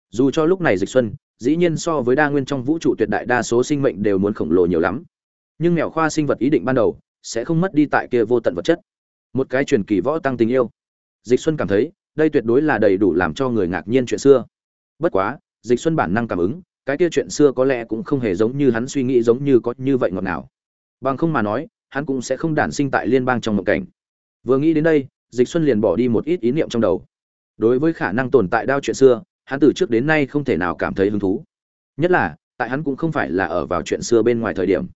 Dù cho lúc này dịch xuân, dĩ nhiên so với đa nguyên trong vũ trụ tuyệt đại đa số sinh mệnh đều muốn khổng lồ nhiều lắm nhưng mèo khoa sinh vật ý định ban đầu sẽ không mất đi tại kia vô tận vật chất. Một cái truyền kỳ võ tăng tình yêu. Dịch xuân cảm thấy, đây tuyệt đối là đầy đủ làm cho người ngạc nhiên chuyện xưa. Bất quá, dịch xuân bản năng cảm ứng, cái kia chuyện xưa có lẽ cũng không hề giống như hắn suy nghĩ giống như có như vậy ngọt nào bằng không mà nói, hắn cũng sẽ không đản sinh tại liên bang trong một cảnh. Vừa nghĩ đến đây, dịch xuân liền bỏ đi một ít ý niệm trong đầu. Đối với khả năng tồn tại đao chuyện xưa, hắn từ trước đến nay không thể nào cảm thấy hứng thú. Nhất là, tại hắn cũng không phải là ở vào chuyện xưa bên ngoài thời điểm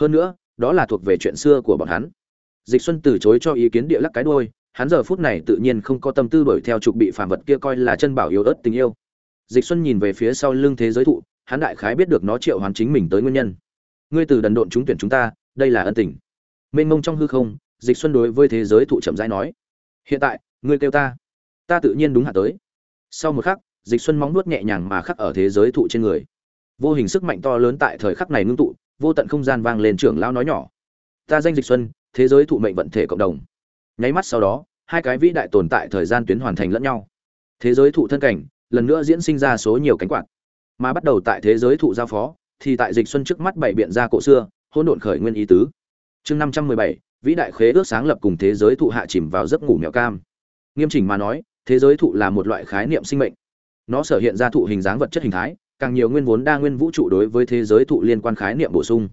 hơn nữa, đó là thuộc về chuyện xưa của bọn hắn. Dịch xuân từ chối cho ý kiến địa lắc cái đôi hắn giờ phút này tự nhiên không có tâm tư đuổi theo trục bị phàm vật kia coi là chân bảo yếu ớt tình yêu. Dịch xuân nhìn về phía sau lưng thế giới thụ, hắn đại khái biết được nó triệu hoàn chính mình tới nguyên nhân. Ngươi từ đần độn chúng tuyển chúng ta, đây là ân tình. Mênh mông trong hư không, dịch xuân đối với thế giới thụ chậm rãi nói, hiện tại, ngươi kêu ta ta tự nhiên đúng hạ tới. Sau một khắc, dịch xuân móng nuốt nhẹ nhàng mà khắc ở thế giới thụ trên người. Vô hình sức mạnh to lớn tại thời khắc này ngưng tụ vô tận không gian vang lên trưởng lão nói nhỏ. Ta danh dịch xuân, thế giới thụ mệnh vận thể cộng đồng. Nháy mắt sau đó, hai cái vĩ đại tồn tại thời gian tuyến hoàn thành lẫn nhau. Thế giới thụ thân cảnh, lần nữa diễn sinh ra số nhiều cánh quạt. Mà bắt đầu tại thế giới thụ giao phó, thì tại dịch xuân trước mắt bảy biện ra cổ xưa, hỗn độn khởi nguyên ý tứ. Chương năm trăm mười bảy, vĩ đại khế ước sáng lập cùng thế giới thụ hạ chìm vào giấc ngủ mèo cam. Nghiêm chỉnh mà nói, thế giới thụ là một loại khái niệm sinh mệnh. Nó sở hiện ra thụ hình dáng vật chất hình thái càng nhiều nguyên vốn đa nguyên vũ trụ đối với thế giới thụ liên quan khái niệm bổ sung.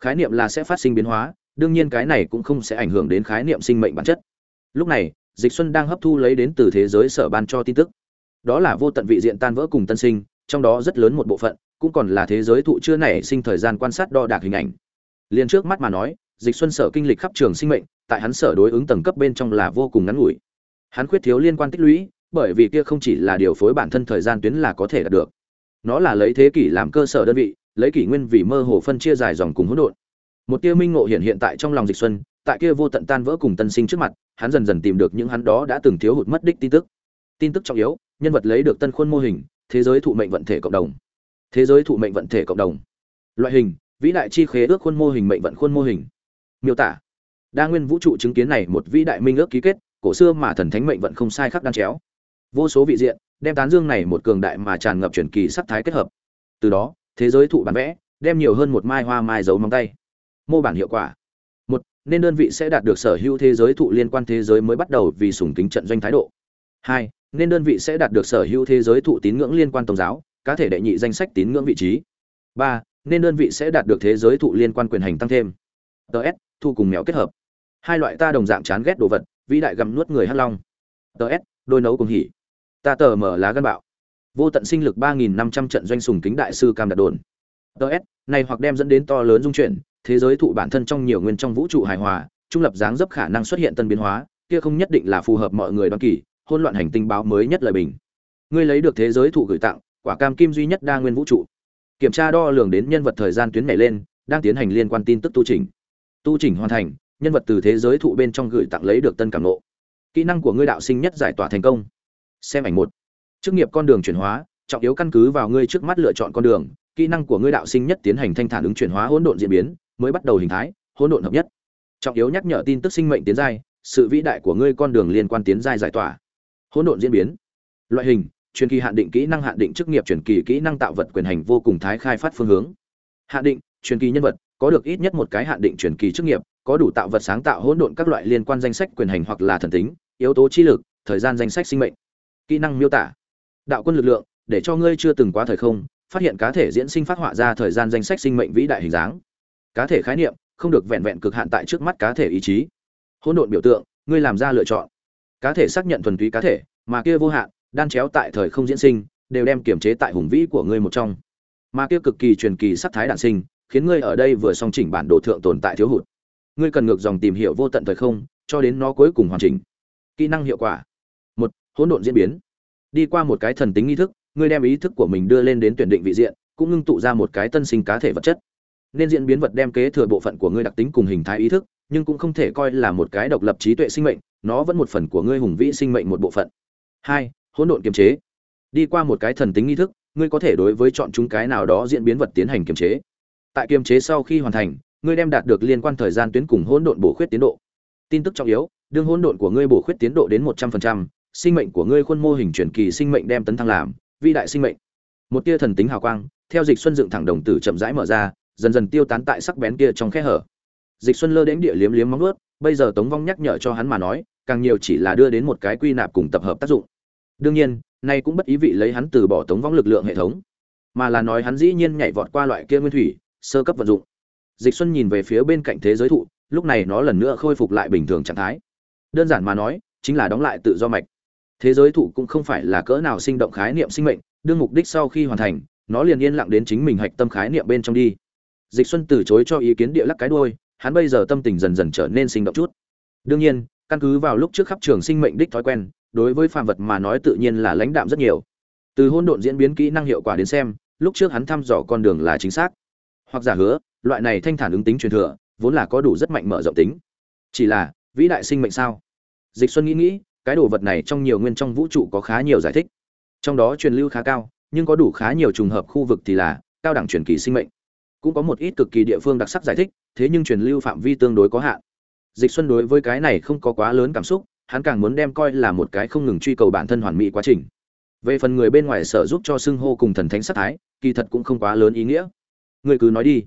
Khái niệm là sẽ phát sinh biến hóa, đương nhiên cái này cũng không sẽ ảnh hưởng đến khái niệm sinh mệnh bản chất. Lúc này, dịch xuân đang hấp thu lấy đến từ thế giới sở ban cho tin tức. Đó là vô tận vị diện tan vỡ cùng tân sinh, trong đó rất lớn một bộ phận cũng còn là thế giới thụ chưa nảy sinh thời gian quan sát đo đạc hình ảnh. Liền trước mắt mà nói, dịch xuân sở kinh lịch khắp trường sinh mệnh, tại hắn sở đối ứng tầng cấp bên trong là vô cùng ngắn ngủi. Hắn khuyết thiếu liên quan tích lũy, bởi vì kia không chỉ là điều phối bản thân thời gian tuyến là có thể đạt được nó là lấy thế kỷ làm cơ sở đơn vị, lấy kỷ nguyên vì mơ hồ phân chia dài dòng cùng hỗn độn. Một tia minh ngộ hiện hiện tại trong lòng dịch xuân, tại kia vô tận tan vỡ cùng tân sinh trước mặt, hắn dần dần tìm được những hắn đó đã từng thiếu hụt mất đích tin tức. Tin tức trọng yếu, nhân vật lấy được tân khuôn mô hình, thế giới thụ mệnh vận thể cộng đồng. Thế giới thụ mệnh vận thể cộng đồng. Loại hình, vĩ đại chi khế ước khuôn mô hình mệnh vận khuôn mô hình. Miêu tả, đa nguyên vũ trụ chứng kiến này một vĩ đại minh ước ký kết, cổ xưa mà thần thánh mệnh vận không sai khắc đan chéo. Vô số vị diện đem tán dương này một cường đại mà tràn ngập truyền kỳ sắc thái kết hợp. Từ đó thế giới thụ bản vẽ đem nhiều hơn một mai hoa mai giấu móng tay. Mô bản hiệu quả. Một nên đơn vị sẽ đạt được sở hữu thế giới thụ liên quan thế giới mới bắt đầu vì sùng kính trận doanh thái độ. Hai nên đơn vị sẽ đạt được sở hữu thế giới thụ tín ngưỡng liên quan tôn giáo cá thể đệ nhị danh sách tín ngưỡng vị trí. Ba nên đơn vị sẽ đạt được thế giới thụ liên quan quyền hành tăng thêm. DS, thu cùng mèo kết hợp. Hai loại ta đồng dạng chán ghét đồ vật vĩ đại gặm nuốt người hắc long. DS, đôi nấu cùng hỉ ta tờ mở lá gan bạo. Vô tận sinh lực ba nghìn năm trăm trận doanh sùng kính đại sư cam đạt đồn. Ts này hoặc đem dẫn đến to lớn dung chuyển, thế giới thụ bản thân trong nhiều nguyên trong vũ trụ hài hòa, trung lập dáng dấp khả năng xuất hiện tân biến hóa, kia không nhất định là phù hợp mọi người đoán kỳ hôn loạn hành tinh báo mới nhất lời bình. Ngươi lấy được thế giới thụ gửi tặng, quả cam kim duy nhất đa nguyên vũ trụ. Kiểm tra đo lường đến nhân vật thời gian tuyến này lên, đang tiến hành liên quan tin tức tu chỉnh. Tu chỉnh hoàn thành, nhân vật từ thế giới thụ bên trong gửi tặng lấy được tân cảm nộ kỹ năng của ngươi đạo sinh nhất giải tỏa thành công xem ảnh một. Chức nghiệp con đường chuyển hóa, trọng yếu căn cứ vào ngươi trước mắt lựa chọn con đường, kỹ năng của ngươi đạo sinh nhất tiến hành thanh thản ứng chuyển hóa hỗn độn diễn biến, mới bắt đầu hình thái, hỗn độn hợp nhất. Trọng yếu nhắc nhở tin tức sinh mệnh tiến giai, sự vĩ đại của ngươi con đường liên quan tiến giai giải tỏa. Hỗn độn diễn biến. Loại hình, truyền kỳ hạn định kỹ năng hạn định chức nghiệp truyền kỳ kỹ năng tạo vật quyền hành vô cùng thái khai phát phương hướng. Hạn định, truyền kỳ nhân vật, có được ít nhất một cái hạn định truyền kỳ chức nghiệp, có đủ tạo vật sáng tạo hỗn độn các loại liên quan danh sách quyền hành hoặc là thần tính, yếu tố chi lực, thời gian danh sách sinh mệnh kỹ năng miêu tả. Đạo quân lực lượng, để cho ngươi chưa từng quá thời không, phát hiện cá thể diễn sinh phát họa ra thời gian danh sách sinh mệnh vĩ đại hình dáng. Cá thể khái niệm, không được vẹn vẹn cực hạn tại trước mắt cá thể ý chí. Hỗn độn biểu tượng, ngươi làm ra lựa chọn. Cá thể xác nhận thuần túy cá thể, mà kia vô hạn, đan chéo tại thời không diễn sinh, đều đem kiểm chế tại hùng vĩ của ngươi một trong. Mà kia cực kỳ truyền kỳ sắc thái đản sinh, khiến ngươi ở đây vừa song chỉnh bản đồ thượng tồn tại thiếu hụt. Ngươi cần ngược dòng tìm hiểu vô tận thời không, cho đến nó cuối cùng hoàn chỉnh. Kỹ năng hiệu quả hỗn độn diễn biến. Đi qua một cái thần tính nghi thức, ngươi đem ý thức của mình đưa lên đến tuyển định vị diện, cũng ngưng tụ ra một cái tân sinh cá thể vật chất. Nên diễn biến vật đem kế thừa bộ phận của ngươi đặc tính cùng hình thái ý thức, nhưng cũng không thể coi là một cái độc lập trí tuệ sinh mệnh, nó vẫn một phần của ngươi hùng vĩ sinh mệnh một bộ phận. Hai, hỗn độn kiềm chế. Đi qua một cái thần tính nghi thức, ngươi có thể đối với chọn chúng cái nào đó diễn biến vật tiến hành kiềm chế. Tại kiềm chế sau khi hoàn thành, ngươi đem đạt được liên quan thời gian tuyến cùng hỗn độn bổ khuyết tiến độ. Tin tức trọng yếu, đương hỗn độn của ngươi bổ khuyết tiến độ đến một trăm phần trăm sinh mệnh của ngươi khuôn mô hình chuyển kỳ sinh mệnh đem tấn thăng làm, vĩ đại sinh mệnh. Một tia thần tính hào quang, theo dịch xuân dựng thẳng đồng tử chậm rãi mở ra, dần dần tiêu tán tại sắc bén kia trong khe hở. Dịch xuân lơ đến địa liếm liếm móng ướt bây giờ tống vong nhắc nhở cho hắn mà nói, càng nhiều chỉ là đưa đến một cái quy nạp cùng tập hợp tác dụng. Đương nhiên, nay cũng bất ý vị lấy hắn từ bỏ tống vong lực lượng hệ thống, mà là nói hắn dĩ nhiên nhảy vọt qua loại kia nguyên thủy, sơ cấp vận dụng. Dịch xuân nhìn về phía bên cạnh thế giới thụ, lúc này nó lần nữa khôi phục lại bình thường trạng thái. Đơn giản mà nói, chính là đóng lại tự do mạch thế giới thụ cũng không phải là cỡ nào sinh động khái niệm sinh mệnh, đương mục đích sau khi hoàn thành, nó liền yên lặng đến chính mình hạch tâm khái niệm bên trong đi. Dịch xuân từ chối cho ý kiến địa lắc cái đuôi, hắn bây giờ tâm tình dần dần trở nên sinh động chút. Đương nhiên, căn cứ vào lúc trước khắp trường sinh mệnh đích thói quen, đối với phàm vật mà nói tự nhiên là lãnh đạm rất nhiều. Từ hôn độn diễn biến kỹ năng hiệu quả đến xem, lúc trước hắn thăm dò con đường là chính xác. Hoặc giả hứa, loại này thanh thản ứng tính truyền thừa, vốn là có đủ rất mạnh mở rộng tính. Chỉ là, vĩ đại sinh mệnh sao? Dịch xuân nghĩ nghĩ cái đồ vật này trong nhiều nguyên trong vũ trụ có khá nhiều giải thích. Trong đó truyền lưu khá cao, nhưng có đủ khá nhiều trùng hợp khu vực thì là cao đẳng truyền kỳ sinh mệnh. Cũng có một ít cực kỳ địa phương đặc sắc giải thích, thế nhưng truyền lưu phạm vi tương đối có hạn. Dịch xuân đối với cái này không có quá lớn cảm xúc, hắn càng muốn đem coi là một cái không ngừng truy cầu bản thân hoàn mỹ quá trình. Về phần người bên ngoài sở giúp cho xưng hô cùng thần thánh sát thái, kỳ thật cũng không quá lớn ý nghĩa. Người cứ nói đi.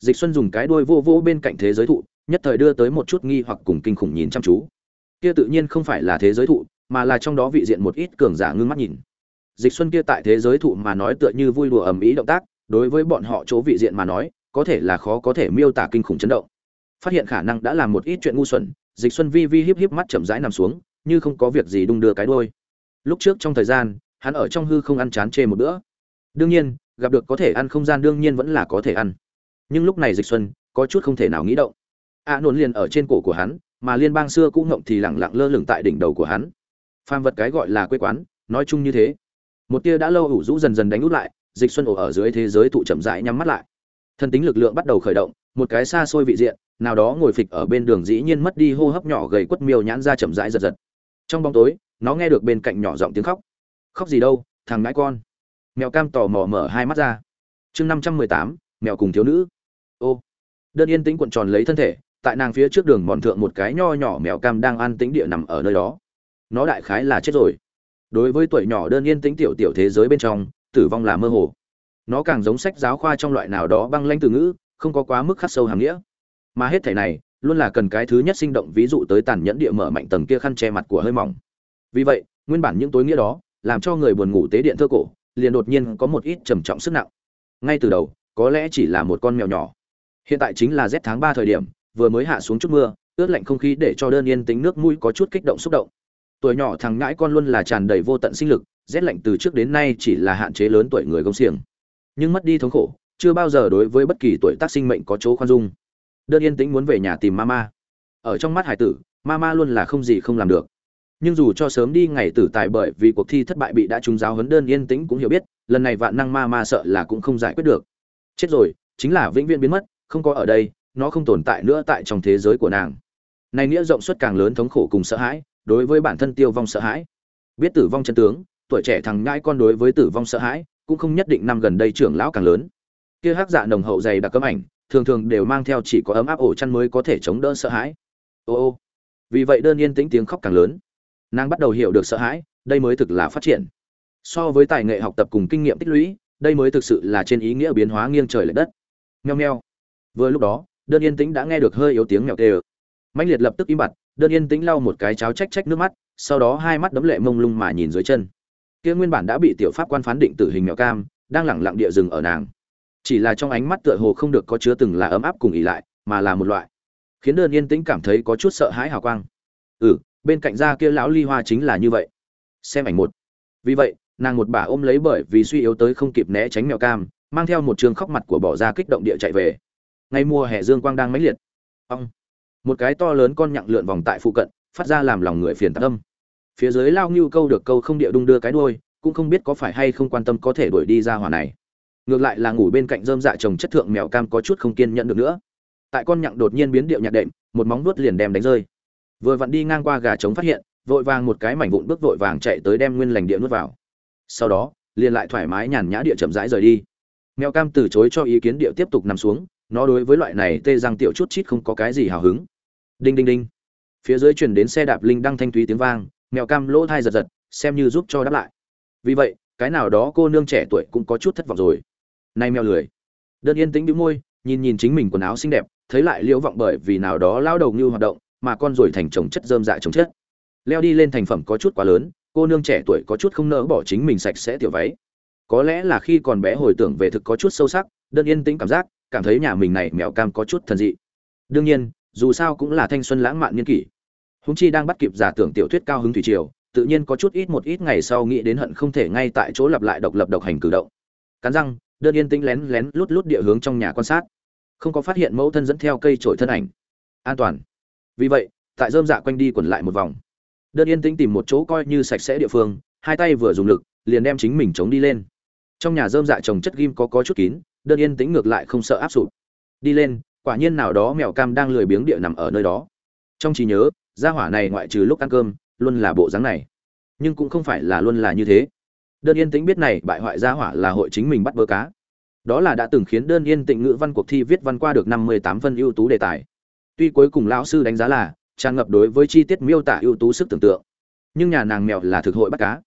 Dịch xuân dùng cái đuôi vô vô bên cạnh thế giới thụ, nhất thời đưa tới một chút nghi hoặc cùng kinh khủng nhìn chăm chú kia tự nhiên không phải là thế giới thụ mà là trong đó vị diện một ít cường giả ngưng mắt nhìn. Dịch xuân kia tại thế giới thụ mà nói tựa như vui đùa ầm ĩ động tác đối với bọn họ chỗ vị diện mà nói có thể là khó có thể miêu tả kinh khủng chấn động. Phát hiện khả năng đã làm một ít chuyện ngu xuẩn dịch xuân vi vi híp híp mắt chậm rãi nằm xuống như không có việc gì đung đưa cái đôi lúc trước trong thời gian hắn ở trong hư không ăn chán chê một bữa. Đương nhiên gặp được có thể ăn không gian đương nhiên vẫn là có thể ăn. Nhưng lúc này dịch xuân có chút không thể nào nghĩ động. A à, nôn liền ở trên cổ của hắn mà liên bang xưa cũng ngộng thì lẳng lặng lơ lửng tại đỉnh đầu của hắn. Phàm vật cái gọi là quê quán, nói chung như thế. Một tia đã lâu ủ rũ dần dần đánh út lại, dịch xuân ổ ở dưới thế giới tụ chậm rãi nhắm mắt lại. Thần tính lực lượng bắt đầu khởi động, một cái xa xôi vị diện, nào đó ngồi phịch ở bên đường dĩ nhiên mất đi hô hấp nhỏ gầy quất miêu nhãn ra chậm rãi giật giật. Trong bóng tối, nó nghe được bên cạnh nhỏ giọng tiếng khóc. Khóc gì đâu, thằng ngãi con. Mèo cam tò mò mở hai mắt ra. Chương năm trăm mười tám, mèo cùng thiếu nữ. Ô. Đơn yên tĩnh cuộn tròn lấy thân thể tại nàng phía trước đường mòn thượng một cái nho nhỏ mèo cam đang ăn tĩnh địa nằm ở nơi đó. Nó đại khái là chết rồi. Đối với tuổi nhỏ đơn yên tĩnh tiểu tiểu thế giới bên trong, tử vong là mơ hồ. Nó càng giống sách giáo khoa trong loại nào đó băng lanh từ ngữ, không có quá mức khắc sâu hàm nghĩa. Mà hết thể này, luôn là cần cái thứ nhất sinh động ví dụ tới tàn nhẫn địa mở mạnh tầng kia khăn che mặt của hơi mỏng. Vì vậy, nguyên bản những tối nghĩa đó, làm cho người buồn ngủ tế điện thơ cổ, liền đột nhiên có một ít trầm trọng sức nặng. Ngay từ đầu, có lẽ chỉ là một con mèo nhỏ. Hiện tại chính là rét tháng ba thời điểm vừa mới hạ xuống chút mưa, ướt lạnh không khí để cho đơn yên tính nước mũi có chút kích động xúc động. Tuổi nhỏ thằng ngãi con luôn là tràn đầy vô tận sinh lực, rét lạnh từ trước đến nay chỉ là hạn chế lớn tuổi người gông xiềng. Nhưng mất đi thống khổ, chưa bao giờ đối với bất kỳ tuổi tác sinh mệnh có chỗ khoan dung. Đơn yên tĩnh muốn về nhà tìm mama. Ở trong mắt hải tử, mama luôn là không gì không làm được. Nhưng dù cho sớm đi ngày tử tài bởi vì cuộc thi thất bại bị đã trúng giáo huấn đơn yên tĩnh cũng hiểu biết, lần này vạn năng ma sợ là cũng không giải quyết được. Chết rồi, chính là vĩnh viễn biến mất, không có ở đây nó không tồn tại nữa tại trong thế giới của nàng. Này nghĩa rộng suất càng lớn thống khổ cùng sợ hãi, đối với bản thân tiêu vong sợ hãi. Biết tử vong chân tướng, tuổi trẻ thằng ngãi con đối với tử vong sợ hãi, cũng không nhất định năm gần đây trưởng lão càng lớn. Kia hắc dạ nồng hậu dày đặc cấm ảnh, thường thường đều mang theo chỉ có ấm áp ổ chăn mới có thể chống đỡ sợ hãi. Ô ô. Vì vậy đơn yên tĩnh tiếng khóc càng lớn. Nàng bắt đầu hiểu được sợ hãi, đây mới thực là phát triển. So với tài nghệ học tập cùng kinh nghiệm tích lũy, đây mới thực sự là trên ý nghĩa biến hóa nghiêng trời lệch đất. Nheo nheo vừa lúc đó đơn yên tĩnh đã nghe được hơi yếu tiếng mèo kêu, ơ mạnh liệt lập tức im bặt đơn yên tĩnh lau một cái cháo trách trách nước mắt sau đó hai mắt đấm lệ mông lung mà nhìn dưới chân. Kia nguyên bản đã bị tiểu pháp quan phán định tử hình mèo cam đang lẳng lặng địa rừng ở nàng. Chỉ là trong ánh mắt tựa hồ không được có chứa từng là ấm áp cùng ỉ lại mà là một loại khiến đơn yên tĩnh cảm thấy có chút sợ hãi hào quang. Ừ bên cạnh da kia lão ly hoa chính là như vậy. Xem ảnh một. Vì vậy nàng một bà ôm lấy bởi vì suy yếu tới không kịp né tránh mèo cam mang theo một trường khóc mặt của bỏ ra kích động địa chạy về ngay mùa hè dương quang đang mãnh liệt. Ong. Một cái to lớn con nhặng lượn vòng tại phụ cận, phát ra làm lòng người phiền tạc tâm phía dưới lao ngưu câu được câu không địa đung đưa cái đuôi, cũng không biết có phải hay không quan tâm có thể đuổi đi ra hỏa này. Ngược lại là ngủ bên cạnh dơm dạ chồng chất thượng mèo cam có chút không kiên nhận được nữa. Tại con nhặng đột nhiên biến điệu nhạc đệm, một móng vuốt liền đem đánh rơi. Vừa vặn đi ngang qua gà trống phát hiện, vội vàng một cái mảnh vụn bước vội vàng chạy tới đem nguyên lành địa nuốt vào. Sau đó, liền lại thoải mái nhàn nhã địa chậm rãi rời đi. Mèo cam từ chối cho ý kiến địa tiếp tục nằm xuống nó đối với loại này tê răng tiểu chút chít không có cái gì hào hứng. Đinh đinh đinh. Phía dưới truyền đến xe đạp linh đăng thanh thúy tiếng vang, mèo cam lỗ thai giật giật, xem như giúp cho đáp lại. Vì vậy, cái nào đó cô nương trẻ tuổi cũng có chút thất vọng rồi. Nay mèo lười. Đơn yên tĩnh đĩu môi, nhìn nhìn chính mình quần áo xinh đẹp, thấy lại liễu vọng bởi vì nào đó lao đầu như hoạt động, mà con rồi thành chồng chất dơm dạ chồng chất. Leo đi lên thành phẩm có chút quá lớn, cô nương trẻ tuổi có chút không nỡ bỏ chính mình sạch sẽ tiểu váy. Có lẽ là khi còn bé hồi tưởng về thực có chút sâu sắc, đơn yên tĩnh cảm giác cảm thấy nhà mình này mèo cam có chút thần dị. Đương nhiên, dù sao cũng là thanh xuân lãng mạn niên kỷ. Húng chi đang bắt kịp giả tưởng tiểu thuyết cao hứng thủy triều, tự nhiên có chút ít một ít ngày sau nghĩ đến hận không thể ngay tại chỗ lặp lại độc lập độc hành cử động. Cắn răng, đơn yên tĩnh lén lén lút lút địa hướng trong nhà quan sát. Không có phát hiện mẫu thân dẫn theo cây trổi thân ảnh. An toàn. Vì vậy, tại dơm dạ quanh đi quẩn lại một vòng. Đơn yên tĩnh tìm một chỗ coi như sạch sẽ địa phương, hai tay vừa dùng lực, liền đem chính mình chống đi lên. Trong nhà dơm dạ trồng chất ghim có có chút kín đơn yên tĩnh ngược lại không sợ áp sụp. Đi lên, quả nhiên nào đó mèo cam đang lười biếng địa nằm ở nơi đó. Trong trí nhớ, gia hỏa này ngoại trừ lúc ăn cơm, luôn là bộ dáng này. Nhưng cũng không phải là luôn là như thế. Đơn yên tĩnh biết này bại hoại gia hỏa là hội chính mình bắt bơ cá. Đó là đã từng khiến đơn yên tĩnh ngữ văn cuộc thi viết văn qua được năm mươi tám phân ưu tú đề tài. Tuy cuối cùng lão sư đánh giá là tràn ngập đối với chi tiết miêu tả ưu tú sức tưởng tượng, nhưng nhà nàng mèo là thực hội bắt cá.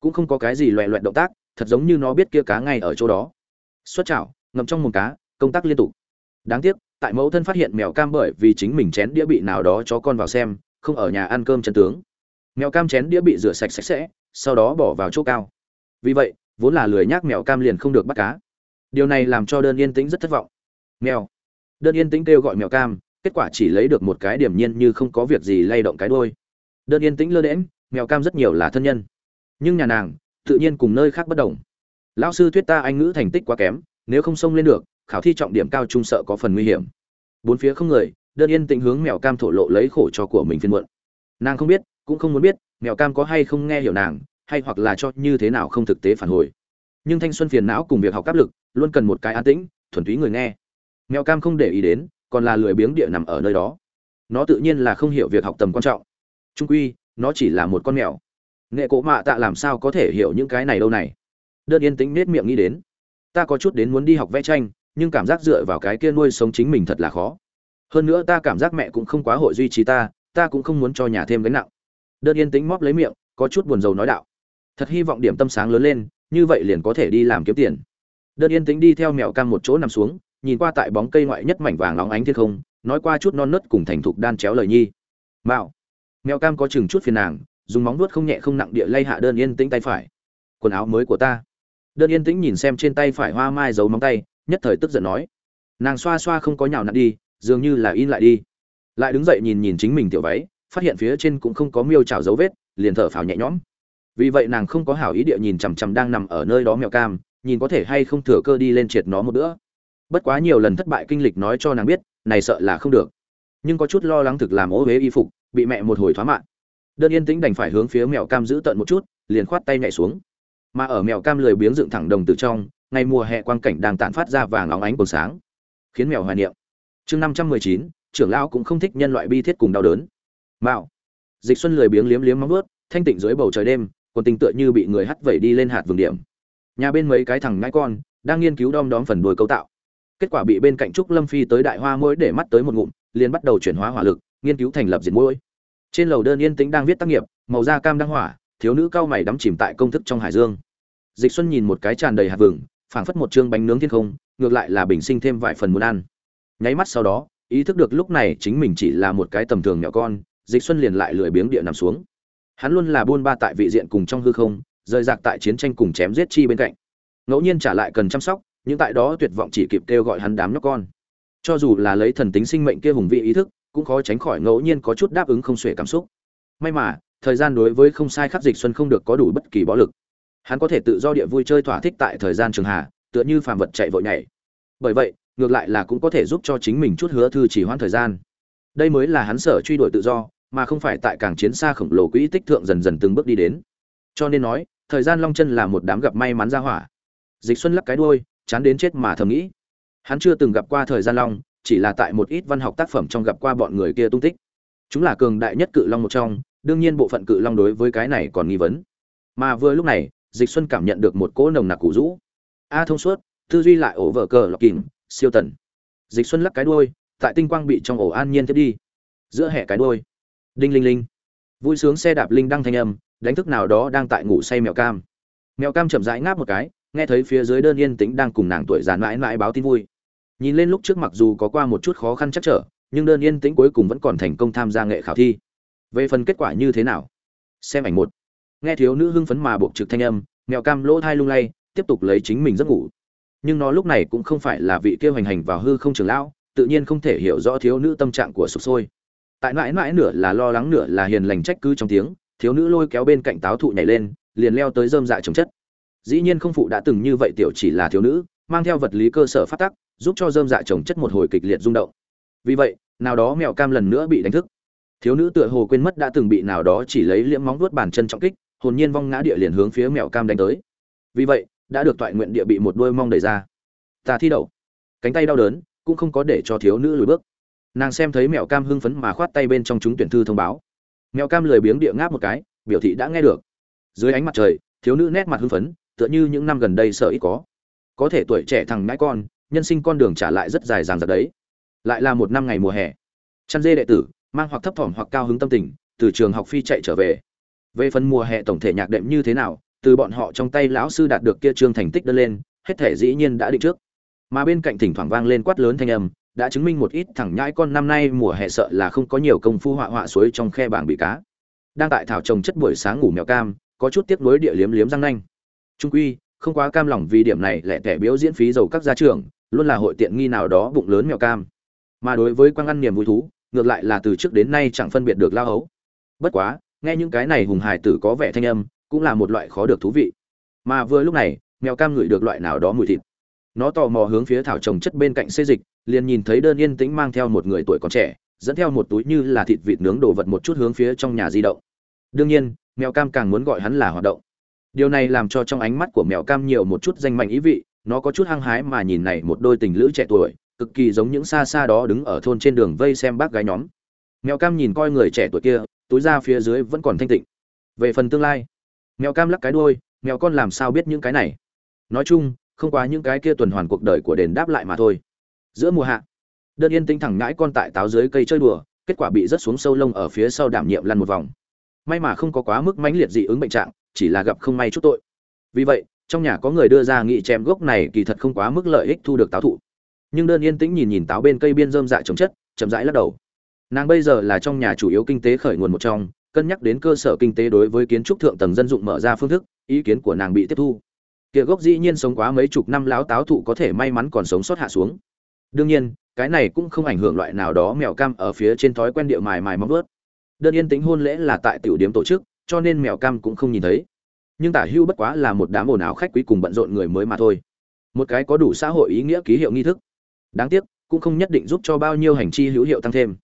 Cũng không có cái gì loẹ loẹt động tác, thật giống như nó biết kia cá ngay ở chỗ đó. Xuất chảo ngậm trong mồm cá, công tác liên tục. Đáng tiếc, tại mẫu thân phát hiện mèo cam bởi vì chính mình chén đĩa bị nào đó cho con vào xem, không ở nhà ăn cơm chân tướng. Mèo cam chén đĩa bị rửa sạch sạch sẽ, sau đó bỏ vào chỗ cao. Vì vậy, vốn là lười nhác mèo cam liền không được bắt cá. Điều này làm cho đơn yên tĩnh rất thất vọng. Mèo. Đơn yên tĩnh kêu gọi mèo cam, kết quả chỉ lấy được một cái điểm nhiên như không có việc gì lay động cái đôi đơn yên tĩnh lơ đễm mèo cam rất nhiều là thân nhân. Nhưng nhà nàng, tự nhiên cùng nơi khác bất đồng. Lão sư thuyết ta anh ngữ thành tích quá kém nếu không xông lên được, khảo thi trọng điểm cao trung sợ có phần nguy hiểm. Bốn phía không người, đơn yên tĩnh hướng mèo cam thổ lộ lấy khổ cho của mình phiên muộn. Nàng không biết, cũng không muốn biết, mèo cam có hay không nghe hiểu nàng, hay hoặc là cho như thế nào không thực tế phản hồi. Nhưng thanh xuân phiền não cùng việc học áp lực, luôn cần một cái an tĩnh, thuần túy người nghe. Mèo cam không để ý đến, còn là lười biếng địa nằm ở nơi đó. Nó tự nhiên là không hiểu việc học tầm quan trọng. Trung quy, nó chỉ là một con mèo. Nghệ cỗ mạ tạ làm sao có thể hiểu những cái này đâu này? Đơn yên tĩnh nết miệng nghĩ đến ta có chút đến muốn đi học vẽ tranh, nhưng cảm giác dựa vào cái kia nuôi sống chính mình thật là khó. Hơn nữa ta cảm giác mẹ cũng không quá hội duy trì ta ta cũng không muốn cho nhà thêm gánh nặng. Đơn yên tĩnh móp lấy miệng, có chút buồn rầu nói đạo. Thật hy vọng điểm tâm sáng lớn lên, như vậy liền có thể đi làm kiếm tiền. Đơn yên tĩnh đi theo mèo cam một chỗ nằm xuống, nhìn qua tại bóng cây ngoại nhất mảnh vàng nóng ánh thiên không, nói qua chút non nớt cùng thành thục đan chéo lời nhi. Mạo. Mèo cam có chừng chút phiền nàng, dùng móng nuốt không nhẹ không nặng địa lay hạ đơn yên tĩnh tay phải. Quần áo mới của ta đơn yên tĩnh nhìn xem trên tay phải hoa mai giấu móng tay, nhất thời tức giận nói. Nàng xoa xoa không có nhào nặn đi, dường như là in lại đi. Lại đứng dậy nhìn nhìn chính mình tiểu váy, phát hiện phía trên cũng không có miêu trào dấu vết, liền thở phào nhẹ nhõm. Vì vậy nàng không có hảo ý địa nhìn chằm chằm đang nằm ở nơi đó mèo cam, nhìn có thể hay không thừa cơ đi lên triệt nó một bữa. Bất quá nhiều lần thất bại kinh lịch nói cho nàng biết, này sợ là không được. Nhưng có chút lo lắng thực làm ố huế y phục, bị mẹ một hồi thoá mạng. Đơn yên tĩnh đành phải hướng phía mèo cam giữ tận một chút, liền khoát tay nhảy xuống mà ở mèo cam lười biếng dựng thẳng đồng từ trong, ngày mùa hè quang cảnh đang tản phát ra vàng óng ánh còn sáng. Khiến mèo hoài niệm. Chương năm trăm mười chín, trưởng lão cũng không thích nhân loại bi thiết cùng đau đớn. Mạo. Dịch xuân lười biếng liếm liếm móng vớt thanh tịnh dưới bầu trời đêm còn tình tựa như bị người hắt vẩy đi lên hạt vườn điểm. Nhà bên mấy cái thằng ngãi con, đang nghiên cứu đom đóm phần đuôi cấu tạo. Kết quả bị bên cạnh trúc lâm phi tới đại hoa mũi để mắt tới một ngụm, liền bắt đầu chuyển hóa hỏa lực, nghiên cứu thành lập diệt mũi trên lầu đơn yên tĩnh đang viết tác nghiệp, màu da cam đang hỏa thiếu nữ cao mày đắm chìm tại công thức trong hải dương. Dịch xuân nhìn một cái tràn đầy hạt vừng, phảng phất một chương bánh nướng thiên không, ngược lại là bình sinh thêm vài phần muốn ăn. Nháy mắt sau đó, ý thức được lúc này chính mình chỉ là một cái tầm thường nhỏ con, dịch xuân liền lại lười biếng địa nằm xuống. Hắn luôn là buôn ba tại vị diện cùng trong hư không, rời rạc tại chiến tranh cùng chém giết chi bên cạnh. Ngẫu nhiên trả lại cần chăm sóc, nhưng tại đó tuyệt vọng chỉ kịp kêu gọi hắn đám nhóc con. Cho dù là lấy thần tính sinh mệnh kia hùng vị ý thức, cũng khó tránh khỏi ngẫu nhiên có chút đáp ứng không xuể cảm xúc. May mà thời gian đối với không sai khắc dịch xuân không được có đủ bất kỳ bó lực. Hắn có thể tự do địa vui chơi thỏa thích tại thời gian trường hạ tựa như phàm vật chạy vội nhảy. Bởi vậy, ngược lại là cũng có thể giúp cho chính mình chút hứa thư chỉ hoãn thời gian. Đây mới là hắn sở truy đuổi tự do, mà không phải tại càng chiến xa khổng lồ quỹ tích thượng dần dần từng bước đi đến. Cho nên nói, thời gian long chân là một đám gặp may mắn ra hỏa. Dịch xuân lắc cái đuôi, chán đến chết mà thầm nghĩ. Hắn chưa từng gặp qua thời gian long, chỉ là tại một ít văn học tác phẩm trong gặp qua bọn người kia tung tích. Chúng là cường đại nhất cự long một trong đương nhiên bộ phận cự long đối với cái này còn nghi vấn. Mà vừa lúc này, dịch xuân cảm nhận được một cỗ nồng nặc củ rũ. A thông suốt, tư duy lại ổ vở cờ lọc kìm siêu tần. Dịch xuân lắc cái đuôi, tại tinh quang bị trong ổ an nhiên tiếp đi. Giữa hệ cái đuôi. Đinh linh linh. Vui sướng xe đạp linh đăng thanh âm, đánh thức nào đó đang tại ngủ say mèo cam. Mèo cam chậm rãi ngáp một cái, nghe thấy phía dưới đơn yên tĩnh đang cùng nàng tuổi già mãi mãi báo tin vui. Nhìn lên lúc trước mặc dù có qua một chút khó khăn chắc trở, nhưng đơn yên tĩnh cuối cùng vẫn còn thành công tham gia nghệ khảo thi về phần kết quả như thế nào? Xem ảnh một. Nghe thiếu nữ hưng phấn mà buộc trực thanh âm mèo cam lỗ thai lung lay, tiếp tục lấy chính mình giấc ngủ. Nhưng nó lúc này cũng không phải là vị kia hành hành vào hư không trường lão, tự nhiên không thể hiểu rõ thiếu nữ tâm trạng của sụp sôi. Tại mãi mãi nửa là lo lắng nửa là hiền lành trách cứ trong tiếng, thiếu nữ lôi kéo bên cạnh táo thụ nhảy lên, liền leo tới dơm dạ trồng chất. Dĩ nhiên không phụ đã từng như vậy tiểu chỉ là thiếu nữ, mang theo vật lý cơ sở phát tắc, giúp cho dơm dạ trồng chất một hồi kịch liệt rung động. Vì vậy, nào đó mèo cam lần nữa bị đánh thức thiếu nữ tựa hồ quên mất đã từng bị nào đó chỉ lấy liễm móng vuốt bàn chân trọng kích, hồn nhiên vong ngã địa liền hướng phía mèo cam đánh tới. Vì vậy, đã được toại nguyện địa bị một đôi mong đẩy ra. Ta thi đậu. Cánh tay đau đớn, cũng không có để cho thiếu nữ lùi bước. Nàng xem thấy mèo cam hưng phấn mà khoát tay bên trong chúng tuyển thư thông báo. Mèo cam lười biếng địa ngáp một cái, biểu thị đã nghe được. Dưới ánh mặt trời, thiếu nữ nét mặt hưng phấn, tựa như những năm gần đây sợ ít có. Có thể tuổi trẻ thằng ngãi con, nhân sinh con đường trả lại rất dài dàng dặc đấy. Lại là một năm ngày mùa hè. Chăn dê đệ tử mang hoặc thấp thỏm hoặc cao hứng tâm tình, từ trường học phi chạy trở về. Về phần mùa hè tổng thể nhạc đệm như thế nào, từ bọn họ trong tay lão sư đạt được kia trương thành tích đơn lên, hết thể dĩ nhiên đã định trước. Mà bên cạnh thỉnh thoảng vang lên quát lớn thanh âm, đã chứng minh một ít thẳng nhãi con năm nay mùa hè sợ là không có nhiều công phu họa họa suối trong khe bảng bị cá. Đang tại thảo trồng chất buổi sáng ngủ mèo cam, có chút tiếc nuối địa liếm liếm răng nanh. Trung quy, không quá cam lòng vì điểm này lẻ tẻ biếu diễn phí dầu các gia trưởng, luôn là hội tiện nghi nào đó bụng lớn mèo cam. Mà đối với quang ăn niềm vui thú ngược lại là từ trước đến nay chẳng phân biệt được lao hấu. Bất quá, nghe những cái này hùng hải tử có vẻ thanh âm, cũng là một loại khó được thú vị. Mà vừa lúc này, mèo cam ngửi được loại nào đó mùi thịt. Nó tò mò hướng phía thảo trồng chất bên cạnh xê dịch, liền nhìn thấy đơn yên tĩnh mang theo một người tuổi còn trẻ, dẫn theo một túi như là thịt vịt nướng đồ vật một chút hướng phía trong nhà di động. Đương nhiên, mèo cam càng muốn gọi hắn là hoạt động. Điều này làm cho trong ánh mắt của mèo cam nhiều một chút danh mạnh ý vị, nó có chút hăng hái mà nhìn này một đôi tình lữ trẻ tuổi cực kỳ giống những xa xa đó đứng ở thôn trên đường vây xem bác gái nhóm. Mèo cam nhìn coi người trẻ tuổi kia, túi ra phía dưới vẫn còn thanh tịnh. Về phần tương lai, mèo cam lắc cái đuôi, mèo con làm sao biết những cái này? Nói chung, không quá những cái kia tuần hoàn cuộc đời của đền đáp lại mà thôi. Giữa mùa hạ, đơn yên tính thẳng ngãi con tại táo dưới cây chơi đùa, kết quả bị rớt xuống sâu lông ở phía sau đảm nhiệm lăn một vòng. May mà không có quá mức mãnh liệt dị ứng bệnh trạng, chỉ là gặp không may chút tội. Vì vậy, trong nhà có người đưa ra nghị chém gốc này kỳ thật không quá mức lợi ích thu được táo thụ nhưng đơn yên tĩnh nhìn nhìn táo bên cây biên dơm dạ trồng chất, chậm rãi lắc đầu. Nàng bây giờ là trong nhà chủ yếu kinh tế khởi nguồn một trong, cân nhắc đến cơ sở kinh tế đối với kiến trúc thượng tầng dân dụng mở ra phương thức, ý kiến của nàng bị tiếp thu. Kia gốc dĩ nhiên sống quá mấy chục năm láo táo thụ có thể may mắn còn sống sót hạ xuống. Đương nhiên, cái này cũng không ảnh hưởng loại nào đó mèo cam ở phía trên thói quen địa mài mài móng ướt đơn yên tính hôn lễ là tại tiểu điểm tổ chức, cho nên mèo cam cũng không nhìn thấy. Nhưng tả hưu bất quá là một đám ồn ào khách quý cùng bận rộn người mới mà thôi. Một cái có đủ xã hội ý nghĩa ký hiệu nghi thức đáng tiếc, cũng không nhất định giúp cho bao nhiêu hành chi hữu hiệu tăng thêm.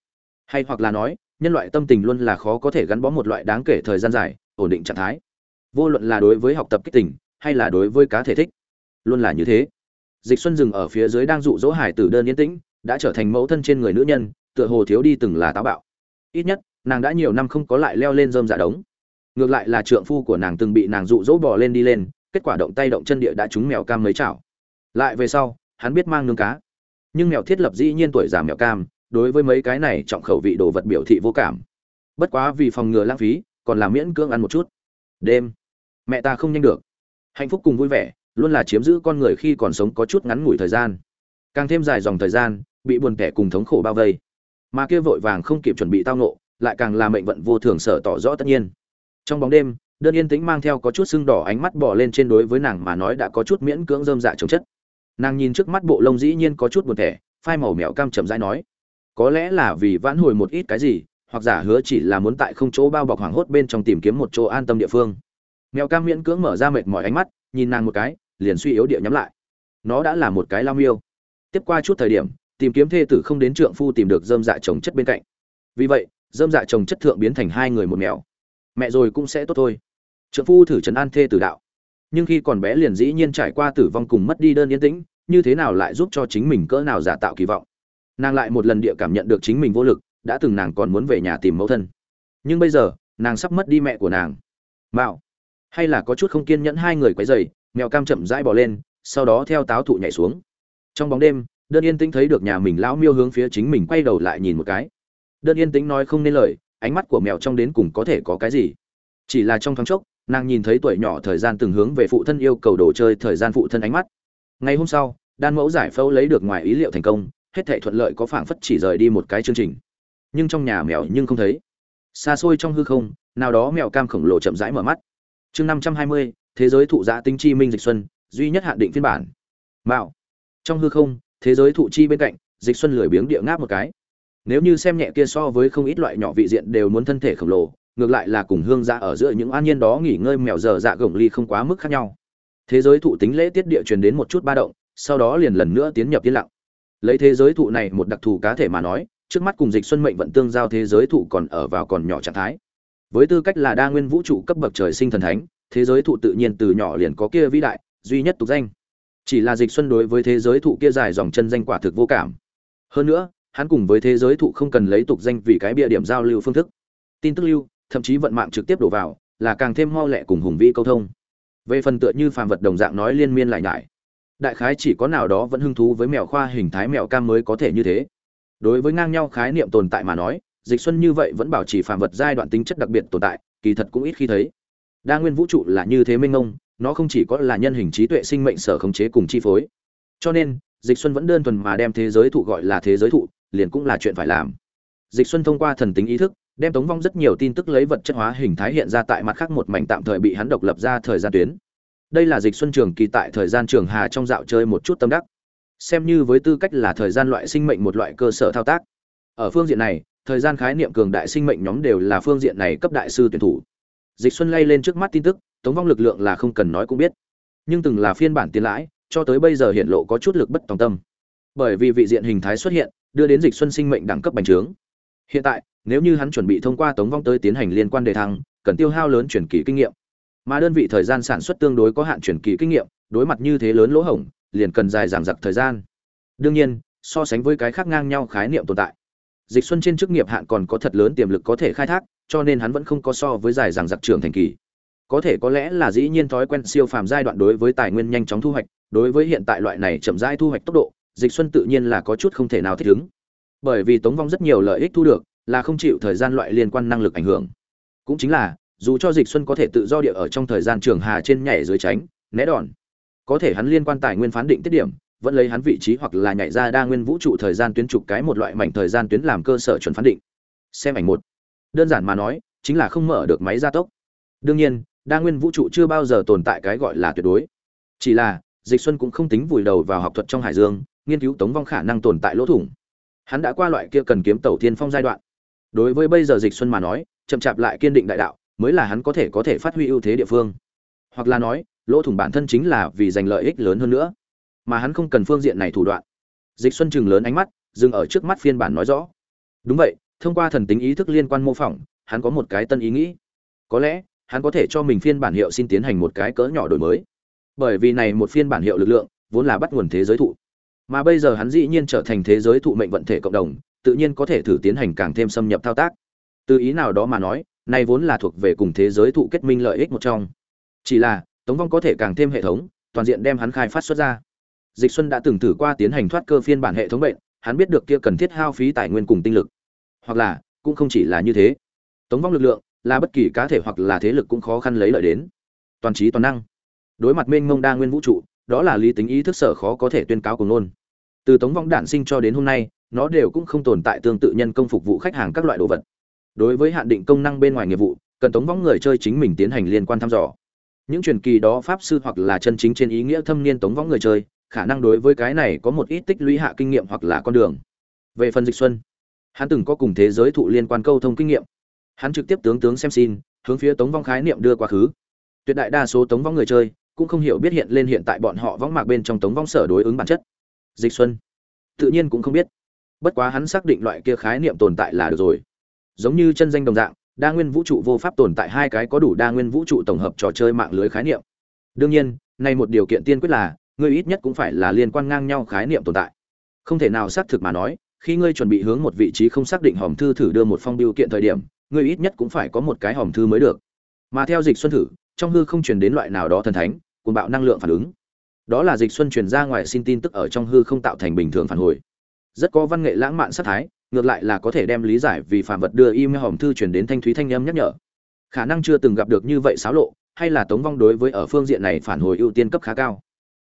Hay hoặc là nói, nhân loại tâm tình luôn là khó có thể gắn bó một loại đáng kể thời gian dài, ổn định trạng thái. Vô luận là đối với học tập kích tình, hay là đối với cá thể thích, luôn là như thế. Dịch xuân dừng ở phía dưới đang dụ dỗ hải tử đơn yên tĩnh, đã trở thành mẫu thân trên người nữ nhân, tựa hồ thiếu đi từng là táo bạo. Ít nhất, nàng đã nhiều năm không có lại leo lên rơm dạ đống. Ngược lại là trượng phu của nàng từng bị nàng dụ dỗ bò lên đi lên, kết quả động tay động chân địa đã trúng mèo cam mấy chảo. Lại về sau, hắn biết mang nương cá nhưng mèo thiết lập dĩ nhiên tuổi già mèo cam, đối với mấy cái này trọng khẩu vị đồ vật biểu thị vô cảm. Bất quá vì phòng ngừa lãng phí, còn làm miễn cưỡng ăn một chút. Đêm, mẹ ta không nhanh được. Hạnh phúc cùng vui vẻ, luôn là chiếm giữ con người khi còn sống có chút ngắn ngủi thời gian. Càng thêm dài dòng thời gian, bị buồn kẻ cùng thống khổ bao vây. Mà kia vội vàng không kịp chuẩn bị tao nộ lại càng là mệnh vận vô thường sở tỏ rõ tất nhiên. Trong bóng đêm, đơn yên tĩnh mang theo có chút sưng đỏ ánh mắt bỏ lên trên đối với nàng mà nói đã có chút miễn cưỡng dơm dạ chống chất nàng nhìn trước mắt bộ lông dĩ nhiên có chút buồn thẻ, phai màu mèo cam chậm rãi nói, có lẽ là vì vãn hồi một ít cái gì, hoặc giả hứa chỉ là muốn tại không chỗ bao bọc hoảng hốt bên trong tìm kiếm một chỗ an tâm địa phương. Mèo cam miễn cưỡng mở ra mệt mỏi ánh mắt, nhìn nàng một cái, liền suy yếu địa nhắm lại. Nó đã là một cái lao miêu. Tiếp qua chút thời điểm, tìm kiếm thê tử không đến trượng phu tìm được dơm dạ chồng chất bên cạnh. Vì vậy, dơm dạ chồng chất thượng biến thành hai người một mèo. Mẹ rồi cũng sẽ tốt thôi. Trượng phu thử trấn an thê tử đạo nhưng khi còn bé liền dĩ nhiên trải qua tử vong cùng mất đi đơn yên tĩnh, như thế nào lại giúp cho chính mình cỡ nào giả tạo kỳ vọng? Nàng lại một lần địa cảm nhận được chính mình vô lực, đã từng nàng còn muốn về nhà tìm mẫu thân. Nhưng bây giờ, nàng sắp mất đi mẹ của nàng. Mạo, hay là có chút không kiên nhẫn hai người quấy dày mèo cam chậm rãi bỏ lên, sau đó theo táo thụ nhảy xuống. Trong bóng đêm, đơn yên tĩnh thấy được nhà mình lão miêu hướng phía chính mình quay đầu lại nhìn một cái. Đơn yên tĩnh nói không nên lời, ánh mắt của mèo trong đến cùng có thể có cái gì? Chỉ là trong thoáng chốc nàng nhìn thấy tuổi nhỏ thời gian từng hướng về phụ thân yêu cầu đồ chơi thời gian phụ thân ánh mắt. Ngày hôm sau, đan mẫu giải phẫu lấy được ngoài ý liệu thành công, hết thảy thuận lợi có phảng phất chỉ rời đi một cái chương trình. Nhưng trong nhà mèo nhưng không thấy. Xa xôi trong hư không, nào đó mèo cam khổng lồ chậm rãi mở mắt. Chương năm trăm hai mươi, thế giới thụ dạ tinh chi minh dịch xuân, duy nhất hạn định phiên bản. Mạo. Trong hư không, thế giới thụ chi bên cạnh, dịch xuân lười biếng địa ngáp một cái. Nếu như xem nhẹ kia so với không ít loại nhỏ vị diện đều muốn thân thể khổng lồ ngược lại là cùng hương dạ ở giữa những an nhiên đó nghỉ ngơi mèo giờ dạ gồng ly không quá mức khác nhau. Thế giới thụ tính lễ tiết địa truyền đến một chút ba động, sau đó liền lần nữa tiến nhập yên lặng. Lấy thế giới thụ này một đặc thù cá thể mà nói, trước mắt cùng dịch xuân mệnh vận tương giao thế giới thụ còn ở vào còn nhỏ trạng thái. Với tư cách là đa nguyên vũ trụ cấp bậc trời sinh thần thánh, thế giới thụ tự nhiên từ nhỏ liền có kia vĩ đại, duy nhất tục danh. Chỉ là dịch xuân đối với thế giới thụ kia dài dòng chân danh quả thực vô cảm. Hơn nữa, hắn cùng với thế giới thụ không cần lấy tục danh vì cái bịa điểm giao lưu phương thức. Tin tức lưu thậm chí vận mạng trực tiếp đổ vào, là càng thêm mau lẹ cùng hùng vĩ câu thông. Về phần tựa như phàm vật đồng dạng nói liên miên lại nhải, đại khái chỉ có nào đó vẫn hứng thú với mèo khoa hình thái mèo cam mới có thể như thế. Đối với ngang nhau khái niệm tồn tại mà nói, dịch xuân như vậy vẫn bảo trì phàm vật giai đoạn tính chất đặc biệt tồn tại, kỳ thật cũng ít khi thấy. Đa nguyên vũ trụ là như thế minh ngông nó không chỉ có là nhân hình trí tuệ sinh mệnh sở khống chế cùng chi phối. Cho nên, dịch xuân vẫn đơn thuần mà đem thế giới thụ gọi là thế giới thụ, liền cũng là chuyện phải làm. Dịch xuân thông qua thần tính ý thức đem tống vong rất nhiều tin tức lấy vật chất hóa hình thái hiện ra tại mặt khác một mảnh tạm thời bị hắn độc lập ra thời gian tuyến. Đây là dịch xuân trường kỳ tại thời gian trường hà trong dạo chơi một chút tâm đắc. Xem như với tư cách là thời gian loại sinh mệnh một loại cơ sở thao tác. Ở phương diện này, thời gian khái niệm cường đại sinh mệnh nhóm đều là phương diện này cấp đại sư tuyển thủ. Dịch xuân lay lên trước mắt tin tức, tống vong lực lượng là không cần nói cũng biết. Nhưng từng là phiên bản tiền lãi, cho tới bây giờ hiện lộ có chút lực bất tòng tâm. Bởi vì vị diện hình thái xuất hiện, đưa đến dịch xuân sinh mệnh đẳng cấp bành trướng hiện tại, nếu như hắn chuẩn bị thông qua tống vong tới tiến hành liên quan đề thăng, cần tiêu hao lớn chuyển kỳ kinh nghiệm. Mà đơn vị thời gian sản xuất tương đối có hạn chuyển kỳ kinh nghiệm, đối mặt như thế lớn lỗ hổng, liền cần dài dằng dặc thời gian. Đương nhiên, so sánh với cái khác ngang nhau khái niệm tồn tại, dịch xuân trên chức nghiệp hạn còn có thật lớn tiềm lực có thể khai thác, cho nên hắn vẫn không có so với dài dằng dặc trưởng thành kỳ. Có thể có lẽ là dĩ nhiên thói quen siêu phàm giai đoạn đối với tài nguyên nhanh chóng thu hoạch, đối với hiện tại loại này chậm rãi thu hoạch tốc độ, dịch xuân tự nhiên là có chút không thể nào thích ứng bởi vì tống vong rất nhiều lợi ích thu được, là không chịu thời gian loại liên quan năng lực ảnh hưởng. Cũng chính là, dù cho dịch xuân có thể tự do địa ở trong thời gian trường hà trên nhảy dưới tránh, né đòn, có thể hắn liên quan tài nguyên phán định tiết điểm, vẫn lấy hắn vị trí hoặc là nhảy ra đa nguyên vũ trụ thời gian tuyến trục cái một loại mảnh thời gian tuyến làm cơ sở chuẩn phán định. Xem ảnh một. Đơn giản mà nói, chính là không mở được máy gia tốc. Đương nhiên, đa nguyên vũ trụ chưa bao giờ tồn tại cái gọi là tuyệt đối. Chỉ là, dịch xuân cũng không tính vùi đầu vào học thuật trong hải dương, nghiên cứu tống vong khả năng tồn tại lỗ thủng hắn đã qua loại kia cần kiếm tẩu thiên phong giai đoạn. Đối với bây giờ dịch xuân mà nói, chậm chạp lại kiên định đại đạo, mới là hắn có thể có thể phát huy ưu thế địa phương. Hoặc là nói, lỗ thủng bản thân chính là vì giành lợi ích lớn hơn nữa. Mà hắn không cần phương diện này thủ đoạn. Dịch xuân chừng lớn ánh mắt, dừng ở trước mắt phiên bản nói rõ. Đúng vậy, thông qua thần tính ý thức liên quan mô phỏng, hắn có một cái tân ý nghĩ. Có lẽ, hắn có thể cho mình phiên bản hiệu xin tiến hành một cái cỡ nhỏ đổi mới. Bởi vì này một phiên bản hiệu lực lượng, vốn là bắt nguồn thế giới thụ mà bây giờ hắn dĩ nhiên trở thành thế giới thụ mệnh vận thể cộng đồng, tự nhiên có thể thử tiến hành càng thêm xâm nhập thao tác. Từ ý nào đó mà nói, này vốn là thuộc về cùng thế giới thụ kết minh lợi ích một trong. Chỉ là, tống vong có thể càng thêm hệ thống, toàn diện đem hắn khai phát xuất ra. Dịch xuân đã từng thử qua tiến hành thoát cơ phiên bản hệ thống bệnh, hắn biết được kia cần thiết hao phí tài nguyên cùng tinh lực. Hoặc là, cũng không chỉ là như thế. Tống vong lực lượng, là bất kỳ cá thể hoặc là thế lực cũng khó khăn lấy lợi đến. Toàn trí toàn năng. Đối mặt mênh mông đa nguyên vũ trụ đó là lý tính ý thức sở khó có thể tuyên cáo cùng nôn. Từ tống vong đản sinh cho đến hôm nay, nó đều cũng không tồn tại tương tự nhân công phục vụ khách hàng các loại đồ vật. Đối với hạn định công năng bên ngoài nghiệp vụ, cần tống vong người chơi chính mình tiến hành liên quan thăm dò. Những truyền kỳ đó pháp sư hoặc là chân chính trên ý nghĩa thâm niên tống vong người chơi, khả năng đối với cái này có một ít tích lũy hạ kinh nghiệm hoặc là con đường. Về phần dịch xuân, hắn từng có cùng thế giới thụ liên quan câu thông kinh nghiệm. Hắn trực tiếp tướng tướng xem xin, hướng phía tống vong khái niệm đưa quá khứ. Tuyệt đại đa số tống vong người chơi cũng không hiểu biết hiện lên hiện tại bọn họ vắng mạc bên trong tống vong sở đối ứng bản chất. Dịch xuân, tự nhiên cũng không biết. Bất quá hắn xác định loại kia khái niệm tồn tại là được rồi. Giống như chân danh đồng dạng, đa nguyên vũ trụ vô pháp tồn tại hai cái có đủ đa nguyên vũ trụ tổng hợp trò chơi mạng lưới khái niệm. Đương nhiên nay một điều kiện tiên quyết là, ngươi ít nhất cũng phải là liên quan ngang nhau khái niệm tồn tại. Không thể nào xác thực mà nói, khi ngươi chuẩn bị hướng một vị trí không xác định hòm thư thử đưa một phong biểu kiện thời điểm, ngươi ít nhất cũng phải có một cái hòm thư mới được. Mà theo dịch xuân thử, trong hư không truyền đến loại nào đó thần thánh cuồng bạo năng lượng phản ứng. Đó là dịch xuân truyền ra ngoài xin tin tức ở trong hư không tạo thành bình thường phản hồi. Rất có văn nghệ lãng mạn sát thái, ngược lại là có thể đem lý giải vì phàm vật đưa email hòm thư truyền đến thanh thúy thanh âm nhắc nhở. Khả năng chưa từng gặp được như vậy xáo lộ, hay là tống vong đối với ở phương diện này phản hồi ưu tiên cấp khá cao.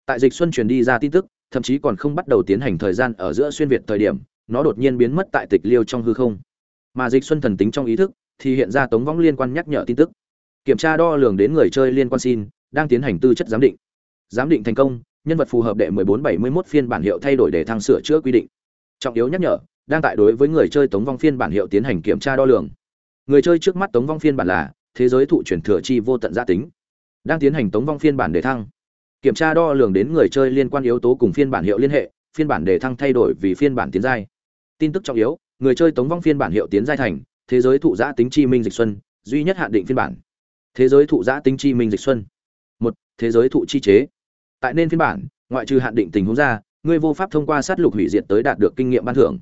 Tại dịch xuân truyền đi ra tin tức, thậm chí còn không bắt đầu tiến hành thời gian ở giữa xuyên việt thời điểm, nó đột nhiên biến mất tại tịch liêu trong hư không. Mà dịch xuân thần tính trong ý thức, thì hiện ra tống vong liên quan nhắc nhở tin tức. Kiểm tra đo lường đến người chơi liên quan xin đang tiến hành tư chất giám định. Giám định thành công, nhân vật phù hợp đệ 1471 phiên bản hiệu thay đổi để thăng sửa chữa quy định. Trọng yếu nhắc nhở, đang tại đối với người chơi tống vong phiên bản hiệu tiến hành kiểm tra đo lường. Người chơi trước mắt tống vong phiên bản là thế giới thụ chuyển thừa chi vô tận gia tính. Đang tiến hành tống vong phiên bản để thăng. Kiểm tra đo lường đến người chơi liên quan yếu tố cùng phiên bản hiệu liên hệ, phiên bản đề thăng thay đổi vì phiên bản tiến giai. Tin tức trọng yếu, người chơi tống vong phiên bản hiệu tiến giai thành, thế giới thụ giã tính chi minh dịch xuân, duy nhất hạn định phiên bản. Thế giới thụ giã tính chi minh dịch xuân thế giới thụ chi chế. Tại nên phiên bản, ngoại trừ hạn định tình huống ra, ngươi vô pháp thông qua sát lục hủy diệt tới đạt được kinh nghiệm ban thưởng.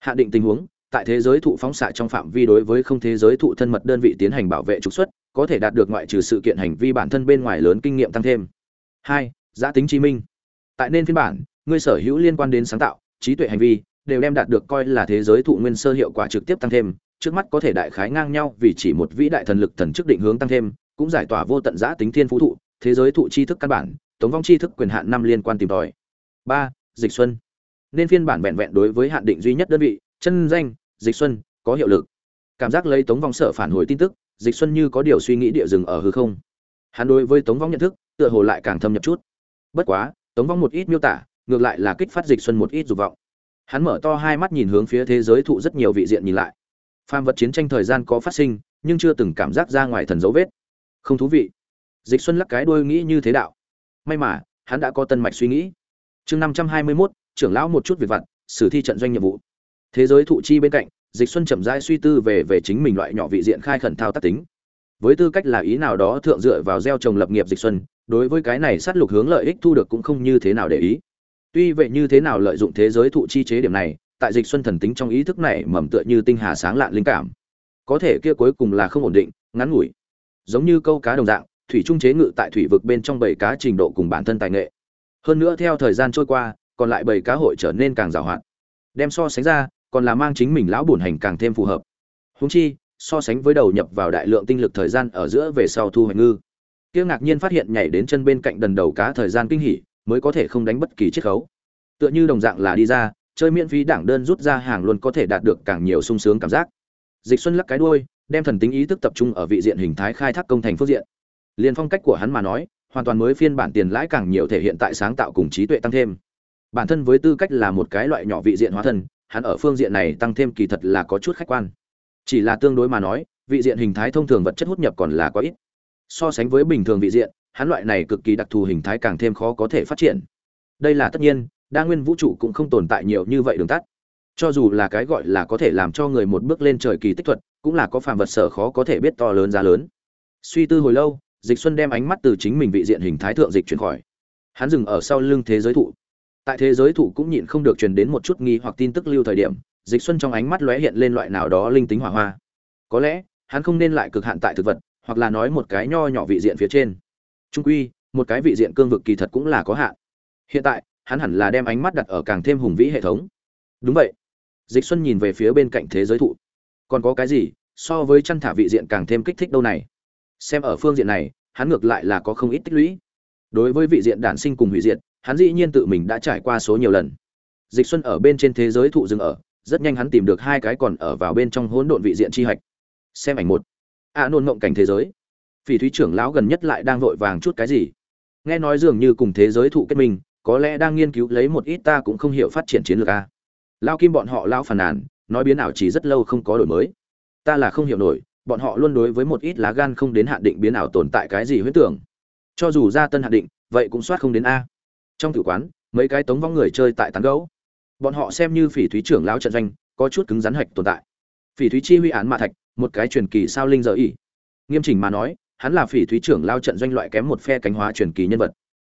Hạn định tình huống, tại thế giới thụ phóng xạ trong phạm vi đối với không thế giới thụ thân mật đơn vị tiến hành bảo vệ trục xuất, có thể đạt được ngoại trừ sự kiện hành vi bản thân bên ngoài lớn kinh nghiệm tăng thêm. Hai, giã tính chí minh. Tại nên phiên bản, ngươi sở hữu liên quan đến sáng tạo, trí tuệ hành vi, đều đem đạt được coi là thế giới thụ nguyên sơ hiệu quả trực tiếp tăng thêm, trước mắt có thể đại khái ngang nhau vì chỉ một vĩ đại thần lực thần chức định hướng tăng thêm, cũng giải tỏa vô tận giã tính thiên phú thụ thế giới thụ tri thức căn bản, tống vong tri thức quyền hạn năm liên quan tìm tòi. Ba, dịch xuân. Nên phiên bản vẹn vẹn đối với hạn định duy nhất đơn vị, chân danh, dịch xuân, có hiệu lực. Cảm giác lấy tống vong sở phản hồi tin tức, dịch xuân như có điều suy nghĩ địa rừng ở hư không. Hắn đối với tống vong nhận thức, tựa hồ lại càng thâm nhập chút. Bất quá, tống vong một ít miêu tả, ngược lại là kích phát dịch xuân một ít dục vọng. Hắn mở to hai mắt nhìn hướng phía thế giới thụ rất nhiều vị diện nhìn lại. Phàm vật chiến tranh thời gian có phát sinh, nhưng chưa từng cảm giác ra ngoài thần dấu vết. Không thú vị dịch xuân lắc cái đuôi nghĩ như thế đạo. May mà hắn đã có tân mạch suy nghĩ. Chương năm trăm hai mươi 521, trưởng lão một chút việc vặt xử thi trận doanh nhiệm vụ. Thế giới thụ chi bên cạnh dịch xuân chậm rãi suy tư về về chính mình loại nhỏ vị diện khai khẩn thao tác tính. Với tư cách là ý nào đó thượng dựa vào gieo trồng lập nghiệp dịch xuân đối với cái này sát lục hướng lợi ích thu được cũng không như thế nào để ý. Tuy vậy như thế nào lợi dụng thế giới thụ chi chế điểm này tại dịch xuân thần tính trong ý thức này mầm tựa như tinh hà sáng lạn linh cảm. Có thể kia cuối cùng là không ổn định ngắn ngủi. Giống như câu cá đồng dạng thủy trung chế ngự tại thủy vực bên trong bầy cá trình độ cùng bản thân tài nghệ. Hơn nữa theo thời gian trôi qua, còn lại bầy cá hội trở nên càng giàu hoạt đem so sánh ra, còn là mang chính mình lão bổn hành càng thêm phù hợp. Húng chi, so sánh với đầu nhập vào đại lượng tinh lực thời gian ở giữa về sau thu hoạch ngư. Kia ngạc nhiên phát hiện nhảy đến chân bên cạnh đần đầu cá thời gian kinh hỉ, mới có thể không đánh bất kỳ chiết khấu. Tựa như đồng dạng là đi ra, chơi miễn phí đảng đơn rút ra hàng luôn có thể đạt được càng nhiều sung sướng cảm giác. Dịch xuân lắc cái đuôi, đem thần tính ý thức tập trung ở vị diện hình thái khai thác công thành phương diện liền phong cách của hắn mà nói, hoàn toàn mới phiên bản tiền lãi càng nhiều thể hiện tại sáng tạo cùng trí tuệ tăng thêm. Bản thân với tư cách là một cái loại nhỏ vị diện hóa thân, hắn ở phương diện này tăng thêm kỳ thật là có chút khách quan. Chỉ là tương đối mà nói, vị diện hình thái thông thường vật chất hút nhập còn là quá ít. So sánh với bình thường vị diện, hắn loại này cực kỳ đặc thù hình thái càng thêm khó có thể phát triển. Đây là tất nhiên, đa nguyên vũ trụ cũng không tồn tại nhiều như vậy đường tắt. Cho dù là cái gọi là có thể làm cho người một bước lên trời kỳ tích thuật, cũng là có phàm vật sở khó có thể biết to lớn giá lớn. Suy tư hồi lâu dịch xuân đem ánh mắt từ chính mình vị diện hình thái thượng dịch chuyển khỏi. Hắn dừng ở sau lưng thế giới thụ. Tại thế giới thụ cũng nhịn không được truyền đến một chút nghi hoặc tin tức lưu thời điểm, dịch xuân trong ánh mắt lóe hiện lên loại nào đó linh tính hỏa hoa. Có lẽ, hắn không nên lại cực hạn tại thực vật, hoặc là nói một cái nho nhỏ vị diện phía trên. Trung quy, một cái vị diện cương vực kỳ thật cũng là có hạn. Hiện tại, hắn hẳn là đem ánh mắt đặt ở càng thêm hùng vĩ hệ thống. Đúng vậy. Dịch xuân nhìn về phía bên cạnh thế giới thụ. Còn có cái gì, so với chăn thả vị diện càng thêm kích thích đâu này? Xem ở phương diện này hắn ngược lại là có không ít tích lũy. Đối với vị diện đản sinh cùng hủy diệt hắn dĩ nhiên tự mình đã trải qua số nhiều lần. Dịch xuân ở bên trên thế giới thụ dừng ở rất nhanh hắn tìm được hai cái còn ở vào bên trong hỗn độn vị diện chi hạch. Xem ảnh một. A à, nôn ngộng cảnh thế giới. Phỉ thúy trưởng lão gần nhất lại đang vội vàng chút cái gì? Nghe nói dường như cùng thế giới thụ kết minh có lẽ đang nghiên cứu lấy một ít ta cũng không hiểu phát triển chiến lược a. Lao kim bọn họ lao phàn nàn nói biến ảo chỉ rất lâu không có đổi mới. Ta là không hiểu nổi bọn họ luôn đối với một ít lá gan không đến hạn định biến ảo tồn tại cái gì huyết tưởng. Cho dù ra tân hạn định, vậy cũng soát không đến a. Trong tử quán, mấy cái tống vong người chơi tại tán gấu bọn họ xem như phỉ thúy trưởng lão trận doanh, có chút cứng rắn hạch tồn tại. Phỉ thúy chi huy án mạ thạch, một cái truyền kỳ sao linh giờ ỉ nghiêm chỉnh mà nói, hắn là phỉ thúy trưởng lao trận doanh loại kém một phe cánh hóa truyền kỳ nhân vật.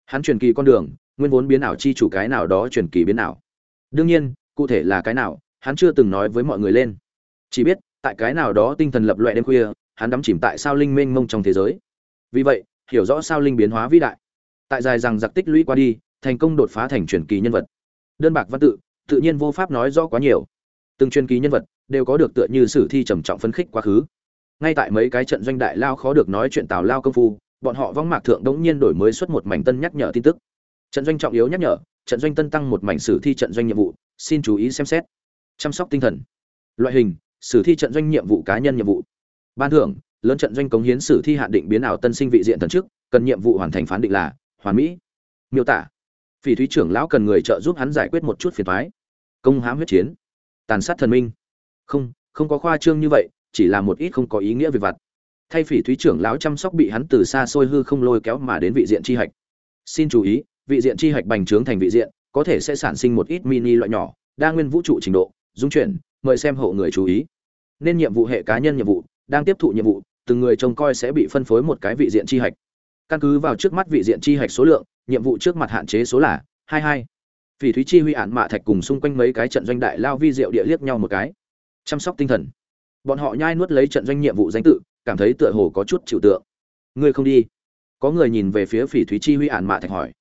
Hắn truyền kỳ con đường, nguyên vốn biến ảo chi chủ cái nào đó truyền kỳ biến ảo. Đương nhiên, cụ thể là cái nào, hắn chưa từng nói với mọi người lên. Chỉ biết tại cái nào đó tinh thần lập loại đêm khuya, hắn đắm chìm tại sao linh mênh mông trong thế giới. Vì vậy, hiểu rõ sao linh biến hóa vĩ đại. Tại dài rằng giặc tích lũy qua đi, thành công đột phá thành truyền kỳ nhân vật. Đơn bạc văn tự tự nhiên vô pháp nói rõ quá nhiều. Từng truyền kỳ nhân vật đều có được tựa như sử thi trầm trọng phấn khích quá khứ. Ngay tại mấy cái trận doanh đại lao khó được nói chuyện tào lao công phu, bọn họ vong mạc thượng đống nhiên đổi mới xuất một mảnh tân nhắc nhở tin tức. Trận doanh trọng yếu nhắc nhở, trận doanh tân tăng một mảnh sử thi trận doanh nhiệm vụ, xin chú ý xem xét. Chăm sóc tinh thần. Loại hình sử thi trận doanh nhiệm vụ cá nhân nhiệm vụ. Ban thưởng, lớn trận doanh cống hiến sử thi hạn định biến ảo tân sinh vị diện thần trước cần nhiệm vụ hoàn thành phán định là, hoàn mỹ. Miêu tả, phỉ thúy trưởng lão cần người trợ giúp hắn giải quyết một chút phiền thoái công hãm huyết chiến. Tàn sát thần minh. Không không có khoa trương như vậy, chỉ là một ít không có ý nghĩa về vặt. Thay phỉ thúy trưởng lão chăm sóc bị hắn từ xa xôi hư không lôi kéo mà đến vị diện chi hạch. Xin chú ý, vị diện chi hạch bành trướng thành vị diện, có thể sẽ sản sinh một ít mini loại nhỏ, đa nguyên vũ trụ trình độ, dung chuyển mời xem hộ người chú ý. Nên nhiệm vụ hệ cá nhân nhiệm vụ, đang tiếp thụ nhiệm vụ, từng người trông coi sẽ bị phân phối một cái vị diện chi hạch. Căn cứ vào trước mắt vị diện chi hạch số lượng, nhiệm vụ trước mặt hạn chế số là hai hai. Phỉ thúy chi, huy ản mạ thạch cùng xung quanh mấy cái trận doanh đại lao vi diệu địa liếc nhau một cái. Chăm sóc tinh thần. Bọn họ nhai nuốt lấy trận doanh nhiệm vụ danh tự, cảm thấy tựa hồ có chút chịu tượng. Ngươi không đi. Có người nhìn về phía phỉ thúy chi, huy ản mạ thạch hỏi.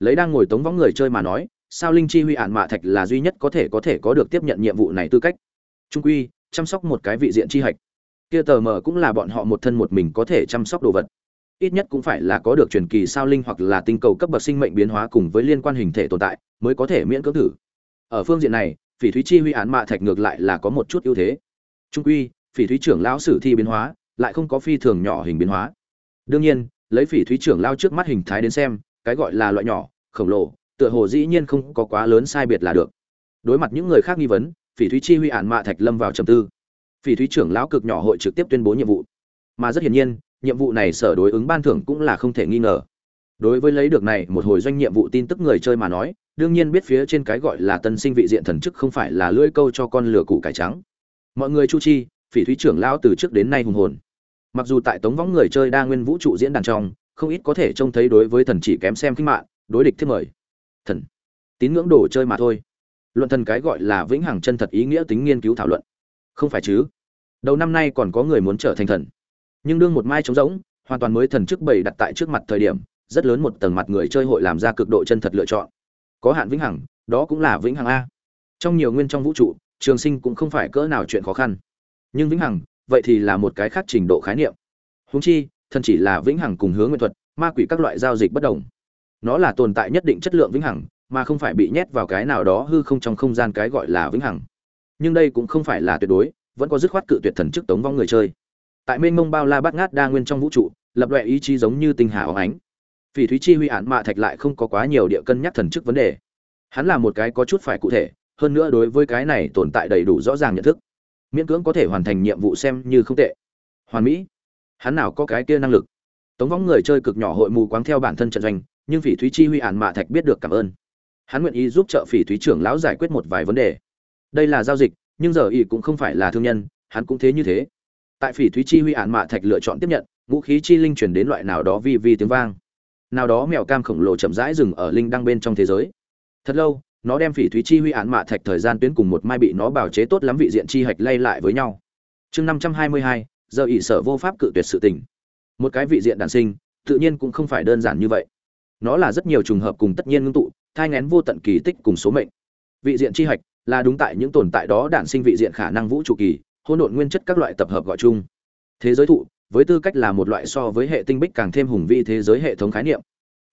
Lấy đang ngồi tống võng người chơi mà nói sao linh chi huy ản mạ thạch là duy nhất có thể có thể có được tiếp nhận nhiệm vụ này tư cách? Trung quy, chăm sóc một cái vị diện chi hạch. Kia tờ mờ cũng là bọn họ một thân một mình có thể chăm sóc đồ vật. Ít nhất cũng phải là có được truyền kỳ sao linh hoặc là tinh cầu cấp bậc sinh mệnh biến hóa cùng với liên quan hình thể tồn tại, mới có thể miễn cưỡng thử. Ở phương diện này, phỉ thúy chi huy án mạ thạch ngược lại là có một chút ưu thế. Trung quy, phỉ thúy trưởng lão sử thi biến hóa, lại không có phi thường nhỏ hình biến hóa. Đương nhiên, lấy phỉ thúy trưởng lao trước mắt hình thái đến xem, cái gọi là loại nhỏ, khổng lồ tựa hồ dĩ nhiên không có quá lớn sai biệt là được. Đối mặt những người khác nghi vấn, phỉ thúy chi huy ản mạ thạch lâm vào trầm tư. Phỉ thúy trưởng lão cực nhỏ hội trực tiếp tuyên bố nhiệm vụ. Mà rất hiển nhiên, nhiệm vụ này sở đối ứng ban thưởng cũng là không thể nghi ngờ. Đối với lấy được này một hồi doanh nhiệm vụ tin tức người chơi mà nói, đương nhiên biết phía trên cái gọi là tân sinh vị diện thần chức không phải là lưỡi câu cho con lửa củ cải trắng. Mọi người chu chi, phỉ thúy trưởng lão từ trước đến nay hùng hồn. Mặc dù tại tống võng người chơi đa nguyên vũ trụ diễn đàn trong, không ít có thể trông thấy đối với thần chỉ kém xem khinh mạng, đối địch thiết mời thần. Tín ngưỡng đồ chơi mà thôi. Luận thần cái gọi là vĩnh hằng chân thật ý nghĩa tính nghiên cứu thảo luận. Không phải chứ? Đầu năm nay còn có người muốn trở thành thần. Nhưng đương một mai trống rỗng, hoàn toàn mới thần chức bảy đặt tại trước mặt thời điểm, rất lớn một tầng mặt người chơi hội làm ra cực độ chân thật lựa chọn. Có hạn vĩnh hằng, đó cũng là vĩnh hằng a. Trong nhiều nguyên trong vũ trụ, trường sinh cũng không phải cỡ nào chuyện khó khăn. Nhưng vĩnh hằng, vậy thì là một cái khác trình độ khái niệm. Húng chi, thần chỉ là vĩnh hằng cùng hướng nguyên thuật, ma quỷ các loại giao dịch bất đồng nó là tồn tại nhất định chất lượng vĩnh hằng, mà không phải bị nhét vào cái nào đó hư không trong không gian cái gọi là vĩnh hằng. Nhưng đây cũng không phải là tuyệt đối, vẫn có dứt khoát cự tuyệt thần chức tống vong người chơi. Tại mênh mông bao la bát ngát đa nguyên trong vũ trụ, lập loại ý chí giống như tinh hà óng ánh. Phỉ thúy chi huy án mạ thạch lại không có quá nhiều địa cân nhắc thần chức vấn đề. Hắn là một cái có chút phải cụ thể, hơn nữa đối với cái này tồn tại đầy đủ rõ ràng nhận thức. Miễn cưỡng có thể hoàn thành nhiệm vụ xem như không tệ. Hoàn mỹ, hắn nào có cái kia năng lực? Tống võng người chơi cực nhỏ hội mù quáng theo bản thân trận doanh nhưng phỉ thúy chi huy ạn mạ thạch biết được cảm ơn. Hắn nguyện ý giúp trợ phỉ thúy trưởng lão giải quyết một vài vấn đề. Đây là giao dịch, nhưng giờ y cũng không phải là thương nhân, hắn cũng thế như thế. Tại phỉ thúy chi huy ạn mạ thạch lựa chọn tiếp nhận, ngũ khí chi linh chuyển đến loại nào đó vi vi tiếng vang. Nào đó mèo cam khổng lồ chậm rãi dừng ở linh đăng bên trong thế giới. Thật lâu, nó đem phỉ thúy chi huy ạn mạ thạch thời gian tuyến cùng một mai bị nó bào chế tốt lắm vị diện chi hạch lay lại với nhau. Chương năm trăm hai mươi hai, giờ ỷ sở vô pháp cự tuyệt sự tình. Một cái vị diện đản sinh, tự nhiên cũng không phải đơn giản như vậy nó là rất nhiều trùng hợp cùng tất nhiên ngưng tụ, thai ngén vô tận kỳ tích cùng số mệnh. Vị diện chi hạch là đúng tại những tồn tại đó đản sinh vị diện khả năng vũ trụ kỳ, hỗn độn nguyên chất các loại tập hợp gọi chung. Thế giới thụ, với tư cách là một loại so với hệ tinh bích càng thêm hùng vi thế giới hệ thống khái niệm.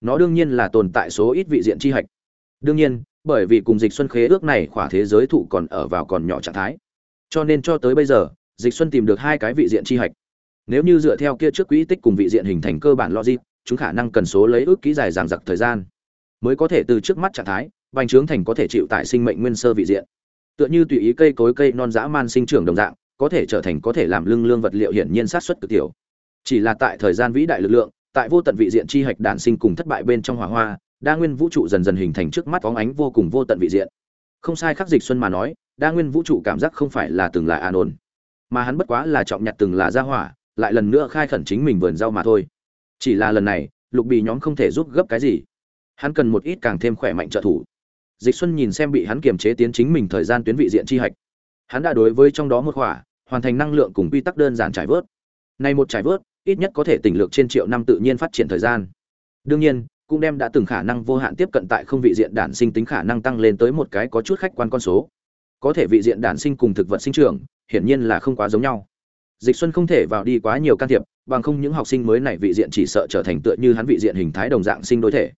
Nó đương nhiên là tồn tại số ít vị diện chi hạch. Đương nhiên, bởi vì cùng dịch xuân khế ước này khỏa thế giới thụ còn ở vào còn nhỏ trạng thái. Cho nên cho tới bây giờ, dịch xuân tìm được hai cái vị diện chi hạch. Nếu như dựa theo kia trước quỹ tích cùng vị diện hình thành cơ bản logic chúng khả năng cần số lấy ước ký dài dằng dặc thời gian mới có thể từ trước mắt trạng thái, vành trướng thành có thể chịu tại sinh mệnh nguyên sơ vị diện. Tựa như tùy ý cây cối cây non dã man sinh trưởng đồng dạng, có thể trở thành có thể làm lưng lương vật liệu hiển nhiên sát xuất cực tiểu. Chỉ là tại thời gian vĩ đại lực lượng, tại vô tận vị diện chi hạch đản sinh cùng thất bại bên trong hỏa hoa, đa nguyên vũ trụ dần dần hình thành trước mắt phóng ánh vô cùng vô tận vị diện. Không sai khắc dịch xuân mà nói, đa nguyên vũ trụ cảm giác không phải là từng là an ổn, mà hắn bất quá là trọng nhặt từng là gia hỏa, lại lần nữa khai khẩn chính mình vườn rau mà thôi chỉ là lần này, lục bì nhóm không thể giúp gấp cái gì. Hắn cần một ít càng thêm khỏe mạnh trợ thủ. Dịch xuân nhìn xem bị hắn kiềm chế tiến chính mình thời gian tuyến vị diện chi hạch. Hắn đã đối với trong đó một khỏa, hoàn thành năng lượng cùng quy tắc đơn giản trải vớt. Này một trải vớt, ít nhất có thể tỉnh lược trên triệu năm tự nhiên phát triển thời gian. Đương nhiên, cũng đem đã từng khả năng vô hạn tiếp cận tại không vị diện đản sinh tính khả năng tăng lên tới một cái có chút khách quan con số. Có thể vị diện đản sinh cùng thực vật sinh trưởng, hiển nhiên là không quá giống nhau dịch xuân không thể vào đi quá nhiều can thiệp, bằng không những học sinh mới này vị diện chỉ sợ trở thành tựa như hắn vị diện hình thái đồng dạng sinh đối thể.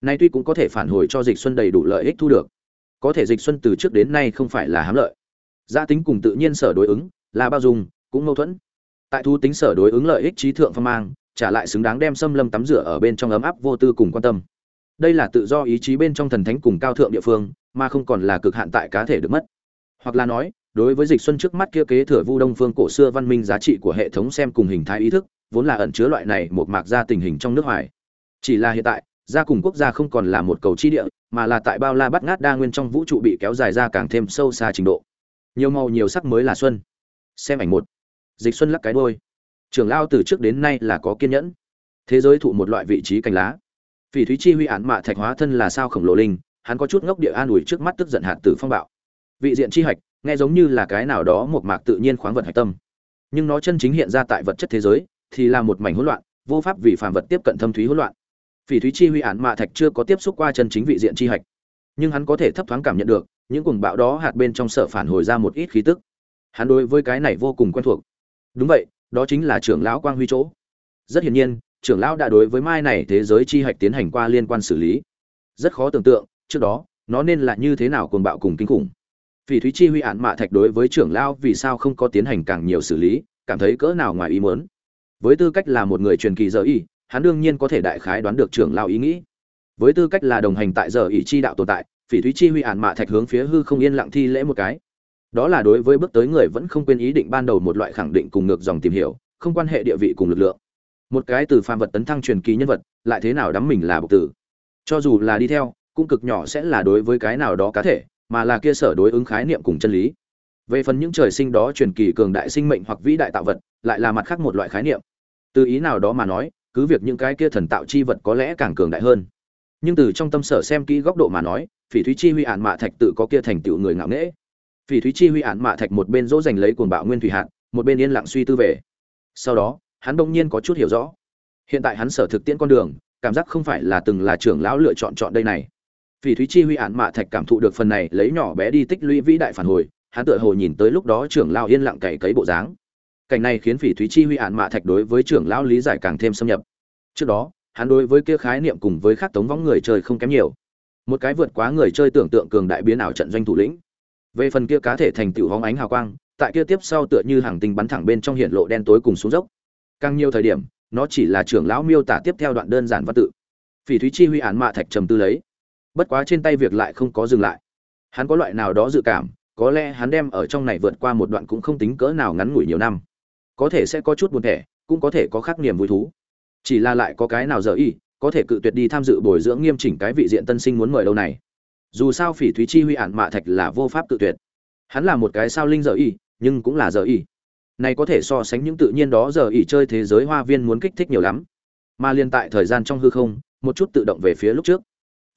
Nay tuy cũng có thể phản hồi cho dịch xuân đầy đủ lợi ích thu được. Có thể dịch xuân từ trước đến nay không phải là hám lợi. Gia tính cùng tự nhiên sở đối ứng, là bao dung, cũng mâu thuẫn. Tại thu tính sở đối ứng lợi ích trí thượng phong mang, trả lại xứng đáng đem xâm lâm tắm rửa ở bên trong ấm áp vô tư cùng quan tâm. Đây là tự do ý chí bên trong thần thánh cùng cao thượng địa phương, mà không còn là cực hạn tại cá thể được mất. Hoặc là nói đối với dịch xuân trước mắt kia kế thừa vu đông phương cổ xưa văn minh giá trị của hệ thống xem cùng hình thái ý thức, vốn là ẩn chứa loại này một mạc ra tình hình trong nước ngoài. Chỉ là hiện tại, gia cùng quốc gia không còn là một cầu chi địa, mà là tại bao la bắt ngát đa nguyên trong vũ trụ bị kéo dài ra càng thêm sâu xa trình độ. Nhiều màu nhiều sắc mới là xuân. Xem ảnh một. Dịch xuân lắc cái đôi trưởng lao từ trước đến nay là có kiên nhẫn. Thế giới thụ một loại vị trí cành lá. Vì thúy chi huy án mạ thạch hóa thân là sao khổng lồ linh, hắn có chút ngốc địa an ủi trước mắt tức giận hạt tử phong bạo. Vị diện chi hạch nghe giống như là cái nào đó một mạc tự nhiên khoáng vật hạch tâm. Nhưng nó chân chính hiện ra tại vật chất thế giới, thì là một mảnh hỗn loạn, vô pháp vì phàm vật tiếp cận thâm thúy hỗn loạn. Phỉ thúy chi huy án mạ thạch chưa có tiếp xúc qua chân chính vị diện chi hạch. Nhưng hắn có thể thấp thoáng cảm nhận được, những cuồng bạo đó hạt bên trong sở phản hồi ra một ít khí tức. Hắn đối với cái này vô cùng quen thuộc. Đúng vậy, đó chính là trưởng lão quang huy chỗ. Rất hiển nhiên, trưởng lão đã đối với mai này thế giới chi hạch tiến hành qua liên quan xử lý. Rất khó tưởng tượng, trước đó, nó nên là như thế nào cuồng bạo cùng kinh khủng phỉ thúy chi huy án mạ thạch đối với trưởng lão vì sao không có tiến hành càng nhiều xử lý, cảm thấy cỡ nào ngoài ý muốn. Với tư cách là một người truyền kỳ giờ y, hắn đương nhiên có thể đại khái đoán được trưởng lão ý nghĩ. Với tư cách là đồng hành tại giờ ỷ chi đạo tồn tại, phỉ thúy chi huy án mạ thạch hướng phía hư không yên lặng thi lễ một cái. Đó là đối với bước tới người vẫn không quên ý định ban đầu một loại khẳng định cùng ngược dòng tìm hiểu, không quan hệ địa vị cùng lực lượng. Một cái từ phàm vật tấn thăng truyền kỳ nhân vật, lại thế nào đắm mình là bộc tử. Cho dù là đi theo, cũng cực nhỏ sẽ là đối với cái nào đó cá thể mà là kia sở đối ứng khái niệm cùng chân lý. Về phần những trời sinh đó truyền kỳ cường đại sinh mệnh hoặc vĩ đại tạo vật, lại là mặt khác một loại khái niệm. Từ ý nào đó mà nói, cứ việc những cái kia thần tạo chi vật có lẽ càng cường đại hơn. Nhưng từ trong tâm sở xem kỹ góc độ mà nói, phỉ thúy chi huy ạn mạ thạch tự có kia thành tựu người ngạo nghễ. Phỉ thúy chi huy ạn mạ thạch một bên dỗ dành lấy cuồng bạo nguyên thủy hạn một bên yên lặng suy tư về. Sau đó, hắn bỗng nhiên có chút hiểu rõ. Hiện tại hắn sở thực tiễn con đường, cảm giác không phải là từng là trưởng lão lựa chọn chọn đây này phỉ thúy chi huy án mạ thạch cảm thụ được phần này, lấy nhỏ bé đi tích lũy vĩ đại phản hồi, hắn tựa hồ nhìn tới lúc đó trưởng lão yên lặng cày cấy bộ dáng. Cảnh này khiến phỉ thúy chi huy án mạ thạch đối với trưởng lão lý giải càng thêm xâm nhập. Trước đó, hắn đối với kia khái niệm cùng với khắc tống võng người chơi không kém nhiều. Một cái vượt quá người chơi tưởng tượng cường đại biến ảo trận doanh thủ lĩnh. Về phần kia cá thể thành tựu hóng ánh hào quang, tại kia tiếp sau tựa như hàng tinh bắn thẳng bên trong hiện lộ đen tối cùng xuống dốc. Càng nhiều thời điểm, nó chỉ là trưởng lão miêu tả tiếp theo đoạn đơn giản văn tự. Phỉ thúy chi huy án mạ thạch trầm tư lấy bất quá trên tay việc lại không có dừng lại. Hắn có loại nào đó dự cảm, có lẽ hắn đem ở trong này vượt qua một đoạn cũng không tính cỡ nào ngắn ngủi nhiều năm. Có thể sẽ có chút buồn thẻ, cũng có thể có khác niềm vui thú. Chỉ là lại có cái nào dở y, có thể cự tuyệt đi tham dự bồi dưỡng nghiêm chỉnh cái vị diện tân sinh muốn mời đâu này. Dù sao phỉ thúy chi huy ản mạ thạch là vô pháp cự tuyệt. Hắn là một cái sao linh dở y, nhưng cũng là dở y. Này có thể so sánh những tự nhiên đó giờ y chơi thế giới hoa viên muốn kích thích nhiều lắm. Mà liên tại thời gian trong hư không, một chút tự động về phía lúc trước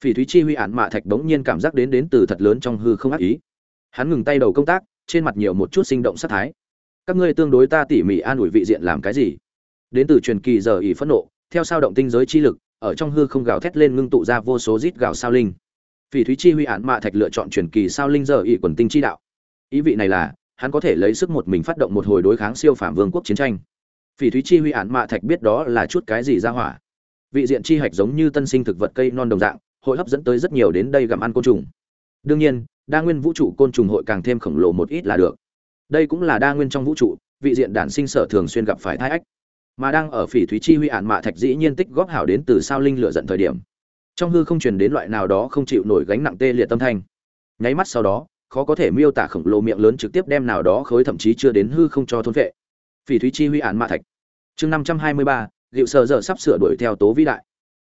phỉ thúy chi huy ản mạ thạch đống nhiên cảm giác đến đến từ thật lớn trong hư không ác ý. Hắn ngừng tay đầu công tác, trên mặt nhiều một chút sinh động sát thái. Các ngươi tương đối ta tỉ mỉ an ủi vị diện làm cái gì? Đến từ truyền kỳ giờ ỉ phẫn nộ, theo sao động tinh giới chi lực, ở trong hư không gào thét lên ngưng tụ ra vô số rít gào sao linh. Phỉ thúy chi huy án mạ thạch lựa chọn truyền kỳ sao linh giờ ỉ quần tinh chi đạo. Ý vị này là, hắn có thể lấy sức một mình phát động một hồi đối kháng siêu phạm vương quốc chiến tranh. Phỉ thúy chi huy án mạ thạch biết đó là chút cái gì ra hỏa. Vị diện chi hạch giống như tân sinh thực vật cây non đồng dạng hội hấp dẫn tới rất nhiều đến đây gặm ăn côn trùng. Đương nhiên, đa nguyên vũ trụ côn trùng hội càng thêm khổng lồ một ít là được. Đây cũng là đa nguyên trong vũ trụ, vị diện đản sinh sở thường xuyên gặp phải thai ách. Mà đang ở phỉ thúy chi huy ạn mạ thạch dĩ nhiên tích góp hảo đến từ sao linh lựa giận thời điểm. Trong hư không truyền đến loại nào đó không chịu nổi gánh nặng tê liệt tâm thanh. Nháy mắt sau đó, khó có thể miêu tả khổng lồ miệng lớn trực tiếp đem nào đó khối thậm chí chưa đến hư không cho thôn vệ. Phỉ thúy chi huy ạn mạ thạch. Chương năm trăm hai mươi ba liệu sờ giờ sắp sửa đuổi theo tố vĩ đại.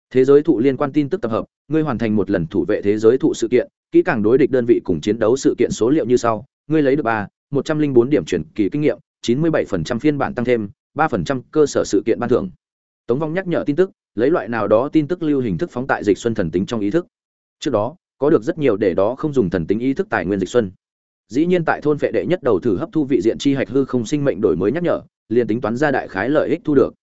Thế giới thụ liên quan tin tức tập hợp ngươi hoàn thành một lần thủ vệ thế giới thụ sự kiện, kỹ càng đối địch đơn vị cùng chiến đấu sự kiện số liệu như sau, ngươi lấy được ba, một trăm linh bốn điểm chuyển kỳ kinh nghiệm, chín mươi bảy phần trăm phiên bản tăng thêm, ba phần trăm cơ sở sự kiện ban thưởng. Tống vong nhắc nhở tin tức, lấy loại nào đó tin tức lưu hình thức phóng tại dịch xuân thần tính trong ý thức. Trước đó, có được rất nhiều để đó không dùng thần tính ý thức tài nguyên dịch xuân. Dĩ nhiên tại thôn vệ đệ nhất đầu thử hấp thu vị diện chi hạch hư không sinh mệnh đổi mới nhắc nhở, liền tính toán ra đại khái lợi ích thu được.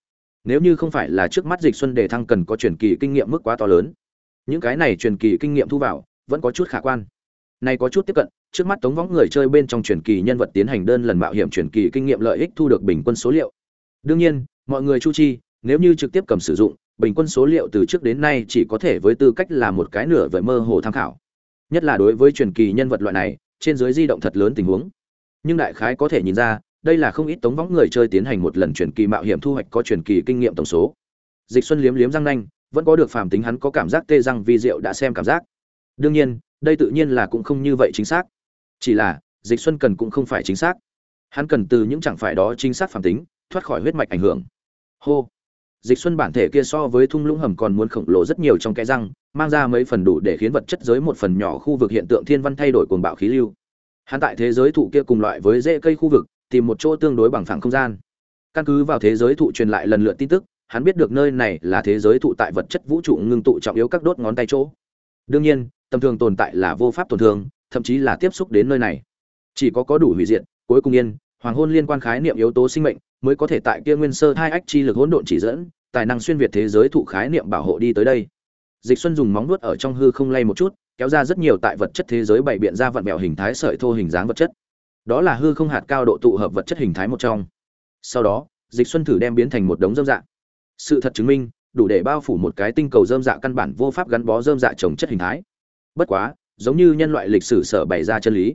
Nếu như không phải là trước mắt dịch xuân đề thăng cần có chuyển kỳ kinh nghiệm mức quá to lớn những cái này truyền kỳ kinh nghiệm thu vào, vẫn có chút khả quan. Này có chút tiếp cận, trước mắt tống võng người chơi bên trong truyền kỳ nhân vật tiến hành đơn lần mạo hiểm truyền kỳ kinh nghiệm lợi ích thu được bình quân số liệu. Đương nhiên, mọi người chu chi, nếu như trực tiếp cầm sử dụng, bình quân số liệu từ trước đến nay chỉ có thể với tư cách là một cái nửa vời mơ hồ tham khảo. Nhất là đối với truyền kỳ nhân vật loại này, trên dưới di động thật lớn tình huống. Nhưng đại khái có thể nhìn ra, đây là không ít tống võng người chơi tiến hành một lần truyền kỳ mạo hiểm thu hoạch có truyền kỳ kinh nghiệm tổng số. Dịch xuân liếm liếm răng nanh vẫn có được phàm tính hắn có cảm giác tê răng vi diệu đã xem cảm giác. Đương nhiên, đây tự nhiên là cũng không như vậy chính xác. Chỉ là, dịch xuân cần cũng không phải chính xác. Hắn cần từ những chẳng phải đó chính xác phàm tính, thoát khỏi huyết mạch ảnh hưởng. Hô! Dịch xuân bản thể kia so với thung lũng hầm còn muốn khổng lồ rất nhiều trong cái răng, mang ra mấy phần đủ để khiến vật chất giới một phần nhỏ khu vực hiện tượng thiên văn thay đổi cuồng bạo khí lưu. Hắn tại thế giới thụ kia cùng loại với rễ cây khu vực, tìm một chỗ tương đối bằng phẳng không gian. Căn cứ vào thế giới thụ truyền lại lần lượt tin tức hắn biết được nơi này là thế giới thụ tại vật chất vũ trụ ngưng tụ trọng yếu các đốt ngón tay chỗ. Đương nhiên, tầm thường tồn tại là vô pháp tổn thương, thậm chí là tiếp xúc đến nơi này. Chỉ có có đủ hủy diệt, cuối cùng yên, hoàng hôn liên quan khái niệm yếu tố sinh mệnh, mới có thể tại kia nguyên sơ hai ách chi lực hỗn độn chỉ dẫn, tài năng xuyên việt thế giới thụ khái niệm bảo hộ đi tới đây. Dịch xuân dùng móng vuốt ở trong hư không lay một chút, kéo ra rất nhiều tại vật chất thế giới bảy biện ra vận mẹo hình thái sợi thô hình dáng vật chất. Đó là hư không hạt cao độ tụ hợp vật chất hình thái một trong. Sau đó, dịch xuân thử đem biến thành một đống dâm dạng sự thật chứng minh, đủ để bao phủ một cái tinh cầu dơm dạ căn bản vô pháp gắn bó dơm dạ trồng chất hình thái. Bất quá, giống như nhân loại lịch sử sở bày ra chân lý.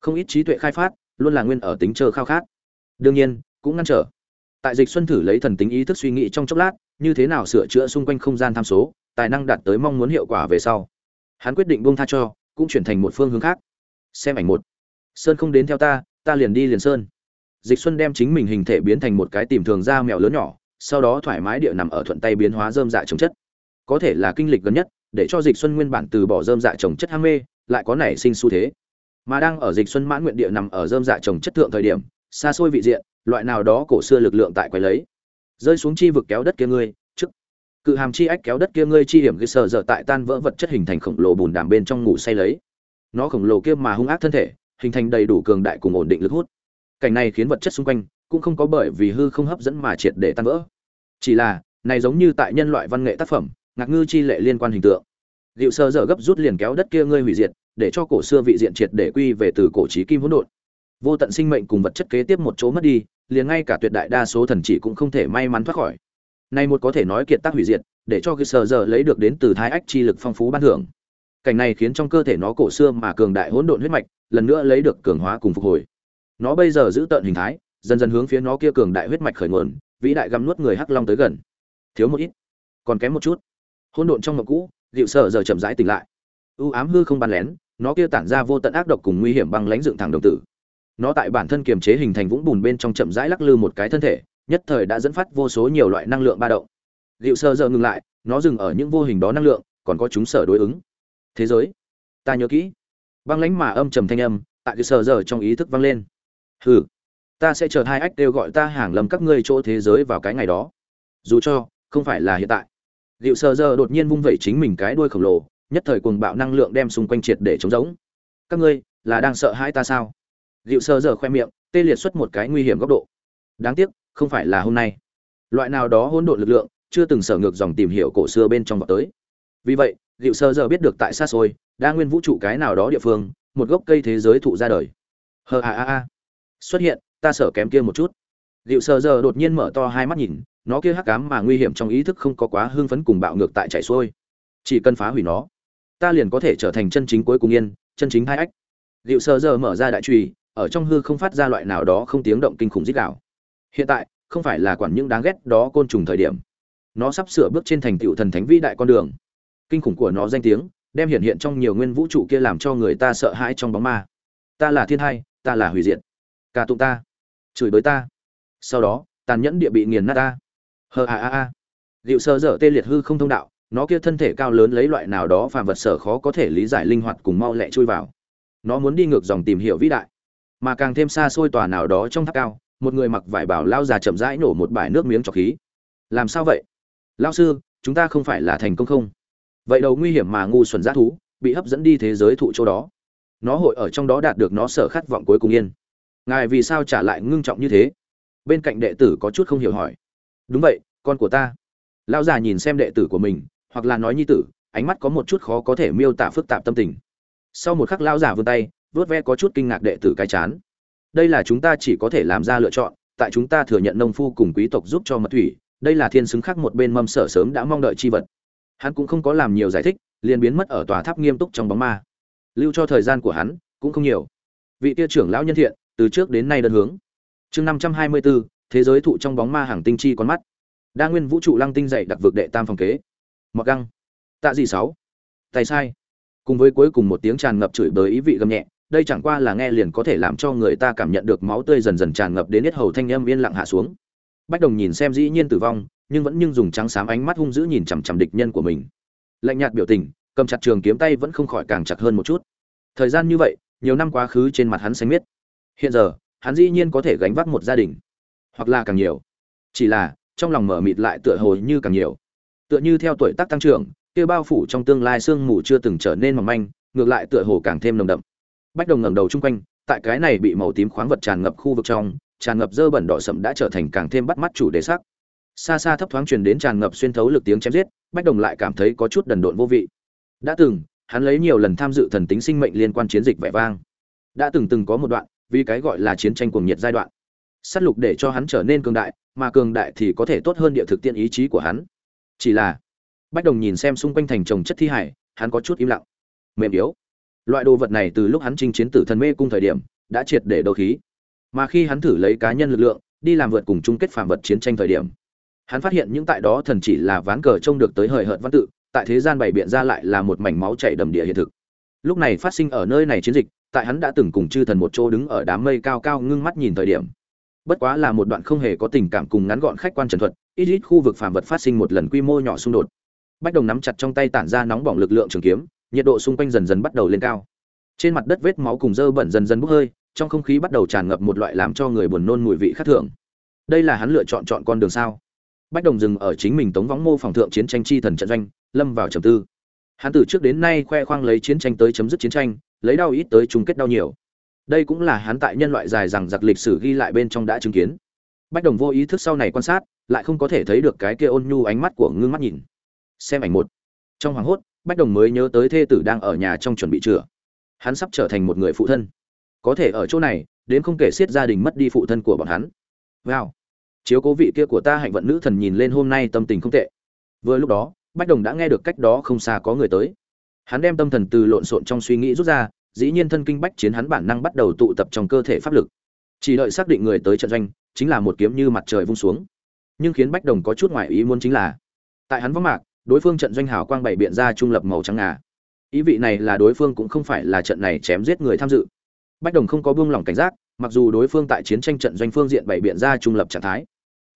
Không ít trí tuệ khai phát, luôn là nguyên ở tính chờ khao khát. Đương nhiên, cũng ngăn trở. Tại dịch xuân thử lấy thần tính ý thức suy nghĩ trong chốc lát, như thế nào sửa chữa xung quanh không gian tham số, tài năng đạt tới mong muốn hiệu quả về sau. Hắn quyết định buông tha cho, cũng chuyển thành một phương hướng khác. Xem ảnh một. Sơn không đến theo ta ta liền đi liền sơn. Dịch xuân đem chính mình hình thể biến thành một cái tìm thường da mèo lớn nhỏ sau đó thoải mái địa nằm ở thuận tay biến hóa dơm dạ trồng chất. Có thể là kinh lịch gần nhất, để cho dịch xuân nguyên bản từ bỏ dơm dạ trồng chất ham mê, lại có nảy sinh xu thế. Mà đang ở dịch xuân mãn nguyện địa nằm ở dơm dạ trồng chất thượng thời điểm, xa xôi vị diện, loại nào đó cổ xưa lực lượng tại quấy lấy. Rơi xuống chi vực kéo đất kia ngươi trước cự hàm chi ách kéo đất kia ngươi chi hiểm ghi sờ dở tại tan vỡ vật chất hình thành khổng lồ bùn đàm bên trong ngủ say lấy. Nó khổng lồ kia mà hung ác thân thể, hình thành đầy đủ cường đại cùng ổn định lực hút. Cảnh này khiến vật chất xung quanh cũng không có bởi vì hư không hấp dẫn mà triệt để tan vỡ chỉ là này giống như tại nhân loại văn nghệ tác phẩm ngạc ngư chi lệ liên quan hình tượng liệu sơ dở gấp rút liền kéo đất kia ngươi hủy diệt để cho cổ xưa vị diện triệt để quy về từ cổ trí kim hỗn độn vô tận sinh mệnh cùng vật chất kế tiếp một chỗ mất đi liền ngay cả tuyệt đại đa số thần chỉ cũng không thể may mắn thoát khỏi Này một có thể nói kiệt tác hủy diệt, để cho cái sơ giờ lấy được đến từ thái ách chi lực phong phú ban thưởng. Cảnh này khiến trong cơ thể nó cổ xưa mà cường đại hỗn độn huyết mạch, lần nữa lấy được cường hóa cùng phục hồi. Nó bây giờ giữ tận hình thái, dần dần hướng phía nó kia cường đại huyết mạch khởi nguồn, vĩ đại găm nuốt người hắc long tới gần. Thiếu một ít, còn kém một chút. Hỗn độn trong ngọc cũ, Diệu Sở giờ chậm rãi tỉnh lại. U ám hư không bắn lén, nó kia tản ra vô tận ác độc cùng nguy hiểm băng lãnh dựng thẳng đồng tử. Nó tại bản thân kiềm chế hình thành vũng bùn bên trong chậm rãi lắc lư một cái thân thể, nhất thời đã dẫn phát vô số nhiều loại năng lượng ba động. Diệu Sở giờ ngừng lại, nó dừng ở những vô hình đó năng lượng, còn có chúng sở đối ứng. Thế giới, ta nhớ kỹ. Băng lãnh mà âm trầm thanh âm, tại diệu sở giờ trong ý thức vang lên. Hừ, ta sẽ chờ hai ách đều gọi ta hàng lầm các ngươi chỗ thế giới vào cái ngày đó. Dù cho không phải là hiện tại. liệu sờ giờ đột nhiên vung vẩy chính mình cái đuôi khổng lồ, nhất thời cuồng bạo năng lượng đem xung quanh triệt để chống giống. Các ngươi là đang sợ hãi ta sao? liệu sờ giờ khoe miệng, tê liệt xuất một cái nguy hiểm góc độ. Đáng tiếc, không phải là hôm nay. Loại nào đó hỗn độn lực lượng, chưa từng sở ngược dòng tìm hiểu cổ xưa bên trong vào tới. Vì vậy, Liệu sơ giờ biết được tại xa xôi, đa nguyên vũ trụ cái nào đó địa phương, một gốc cây thế giới thụ ra đời. Hờ a a a. Xuất hiện, ta sợ kém kia một chút. Diệu sơ giờ đột nhiên mở to hai mắt nhìn, nó kia hắc ám mà nguy hiểm trong ý thức không có quá hưng phấn cùng bạo ngược tại chảy xuôi. Chỉ cần phá hủy nó ta liền có thể trở thành chân chính cuối cùng yên chân chính hai ách. Diệu sơ giờ mở ra đại trùy ở trong hư không phát ra loại nào đó không tiếng động kinh khủng dích đạo hiện tại không phải là quản những đáng ghét đó côn trùng thời điểm. Nó sắp sửa bước trên thành tựu thần thánh vĩ đại con đường. Kinh khủng của nó danh tiếng đem hiện hiện trong nhiều nguyên vũ trụ kia làm cho người ta sợ hãi trong bóng ma. Ta là thiên hai ta là hủy diệt. Cả tụng ta chửi bới ta. Sau đó, tàn nhẫn địa bị nghiền nát ta. Hờ a a a. Liệu sơ dở tê liệt hư không thông đạo, nó kia thân thể cao lớn lấy loại nào đó phàm vật sở khó có thể lý giải linh hoạt cùng mau lẹ chui vào. Nó muốn đi ngược dòng tìm hiểu vĩ đại, mà càng thêm xa xôi tòa nào đó trong tháp cao, một người mặc vải bảo lao già chậm rãi nổ một bãi nước miếng trọc khí. Làm sao vậy? Lao sư, chúng ta không phải là thành công không? Vậy đầu nguy hiểm mà ngu xuẩn giác thú, bị hấp dẫn đi thế giới thụ chỗ đó. Nó hội ở trong đó đạt được nó sở khát vọng cuối cùng yên ngài vì sao trả lại ngưng trọng như thế? Bên cạnh đệ tử có chút không hiểu hỏi. Đúng vậy, con của ta. Lão già nhìn xem đệ tử của mình, hoặc là nói nhi tử, ánh mắt có một chút khó có thể miêu tả phức tạp tâm tình. Sau một khắc lão già vươn tay vớt ve có chút kinh ngạc đệ tử cái chán. Đây là chúng ta chỉ có thể làm ra lựa chọn, tại chúng ta thừa nhận nông phu cùng quý tộc giúp cho mật thủy, đây là thiên xứng khác một bên mâm sở sớm đã mong đợi chi vật. Hắn cũng không có làm nhiều giải thích, liền biến mất ở tòa tháp nghiêm túc trong bóng ma. Lưu cho thời gian của hắn cũng không nhiều. Vị tia trưởng lão nhân thiện từ trước đến nay đơn hướng. Chương năm trăm hai mươi bốn thế giới thụ trong bóng ma hàng tinh chi con mắt. Đa nguyên vũ trụ lăng tinh dạy đặc vực đệ tam phòng kế. Mặc găng. Tạ gì sáu. Tay sai. Cùng với cuối cùng một tiếng tràn ngập chửi bới ý vị gầm nhẹ, đây chẳng qua là nghe liền có thể làm cho người ta cảm nhận được máu tươi dần dần tràn ngập đến hết hầu thanh âm yên lặng hạ xuống. Bách đồng nhìn xem dĩ nhiên tử vong, nhưng vẫn nhưng dùng trắng xám ánh mắt hung dữ nhìn chằm chằm địch nhân của mình. Lạnh nhạt biểu tình, cầm chặt trường kiếm tay vẫn không khỏi càng chặt hơn một chút. Thời gian như vậy, nhiều năm quá khứ trên mặt hắn xanh miết hiện giờ, hắn dĩ nhiên có thể gánh vác một gia đình. Hoặc là càng nhiều. Chỉ là, trong lòng mở mịt lại tựa hồ như càng nhiều. Tựa như theo tuổi tác tăng trưởng, kia bao phủ trong tương lai sương mù chưa từng trở nên mỏng manh, ngược lại tựa hồ càng thêm nồng đậm. Bách đồng ngẩng đầu chung quanh, tại cái này bị màu tím khoáng vật tràn ngập khu vực trong, tràn ngập dơ bẩn đỏ sậm đã trở thành càng thêm bắt mắt chủ đề sắc. Xa xa thấp thoáng truyền đến tràn ngập xuyên thấu lực tiếng chém giết, bách đồng lại cảm thấy có chút đần độn vô vị. Đã từng, hắn lấy nhiều lần tham dự thần tính sinh mệnh liên quan chiến dịch vẻ vang. Đã từng từng có một đoạn vì cái gọi là chiến tranh cuồng nhiệt giai đoạn. Sát lục để cho hắn trở nên cường đại, mà cường đại thì có thể tốt hơn địa thực tiện ý chí của hắn. Chỉ là, bách đồng nhìn xem xung quanh thành trồng chất thi hải, hắn có chút im lặng. Mềm yếu. Loại đồ vật này từ lúc hắn chinh chiến tử thần mê cung thời điểm, đã triệt để đầu khí. Mà khi hắn thử lấy cá nhân lực lượng, đi làm vượt cùng chung kết phản vật chiến tranh thời điểm, hắn phát hiện những tại đó thần chỉ là ván cờ trông được tới hời hợt văn tự, tại thế gian bày biện ra lại là một mảnh máu chảy đầm địa hiện thực. Lúc này phát sinh ở nơi này chiến dịch tại hắn đã từng cùng chư thần một chỗ đứng ở đám mây cao cao ngưng mắt nhìn thời điểm. Bất quá là một đoạn không hề có tình cảm cùng ngắn gọn khách quan trần thuật, ít ít khu vực phàm vật phát sinh một lần quy mô nhỏ xung đột. Bách đồng nắm chặt trong tay tản ra nóng bỏng lực lượng trường kiếm, nhiệt độ xung quanh dần dần bắt đầu lên cao. Trên mặt đất vết máu cùng dơ bẩn dần dần bốc hơi, trong không khí bắt đầu tràn ngập một loại làm cho người buồn nôn mùi vị khác thường. Đây là hắn lựa chọn chọn con đường sao? Bách đồng dừng ở chính mình tống võng mô phòng thượng chiến tranh chi thần trận doanh, lâm vào trầm tư. Hắn từ trước đến nay khoe khoang lấy chiến tranh tới chấm dứt chiến tranh lấy đau ít tới chung kết đau nhiều. Đây cũng là hắn tại nhân loại dài rằng giặc lịch sử ghi lại bên trong đã chứng kiến. Bách đồng vô ý thức sau này quan sát, lại không có thể thấy được cái kia ôn nhu ánh mắt của ngưng mắt nhìn. Xem ảnh một. Trong hoàng hốt, bách đồng mới nhớ tới thê tử đang ở nhà trong chuẩn bị chữa. Hắn sắp trở thành một người phụ thân. Có thể ở chỗ này, đến không kể xiết gia đình mất đi phụ thân của bọn hắn. Wow. Chiếu cố vị kia của ta hạnh vận nữ thần nhìn lên hôm nay tâm tình không tệ. Vừa lúc đó, bách đồng đã nghe được cách đó không xa có người tới hắn đem tâm thần từ lộn xộn trong suy nghĩ rút ra, dĩ nhiên thân kinh bách chiến hắn bản năng bắt đầu tụ tập trong cơ thể pháp lực. Chỉ đợi xác định người tới trận doanh, chính là một kiếm như mặt trời vung xuống. Nhưng khiến bách đồng có chút ngoại ý muốn chính là, tại hắn vắng mạc, đối phương trận doanh hào quang bảy biện ra trung lập màu trắng ngà. Ý vị này là đối phương cũng không phải là trận này chém giết người tham dự. Bách đồng không có buông lỏng cảnh giác, mặc dù đối phương tại chiến tranh trận doanh phương diện bảy biện ra trung lập trạng thái,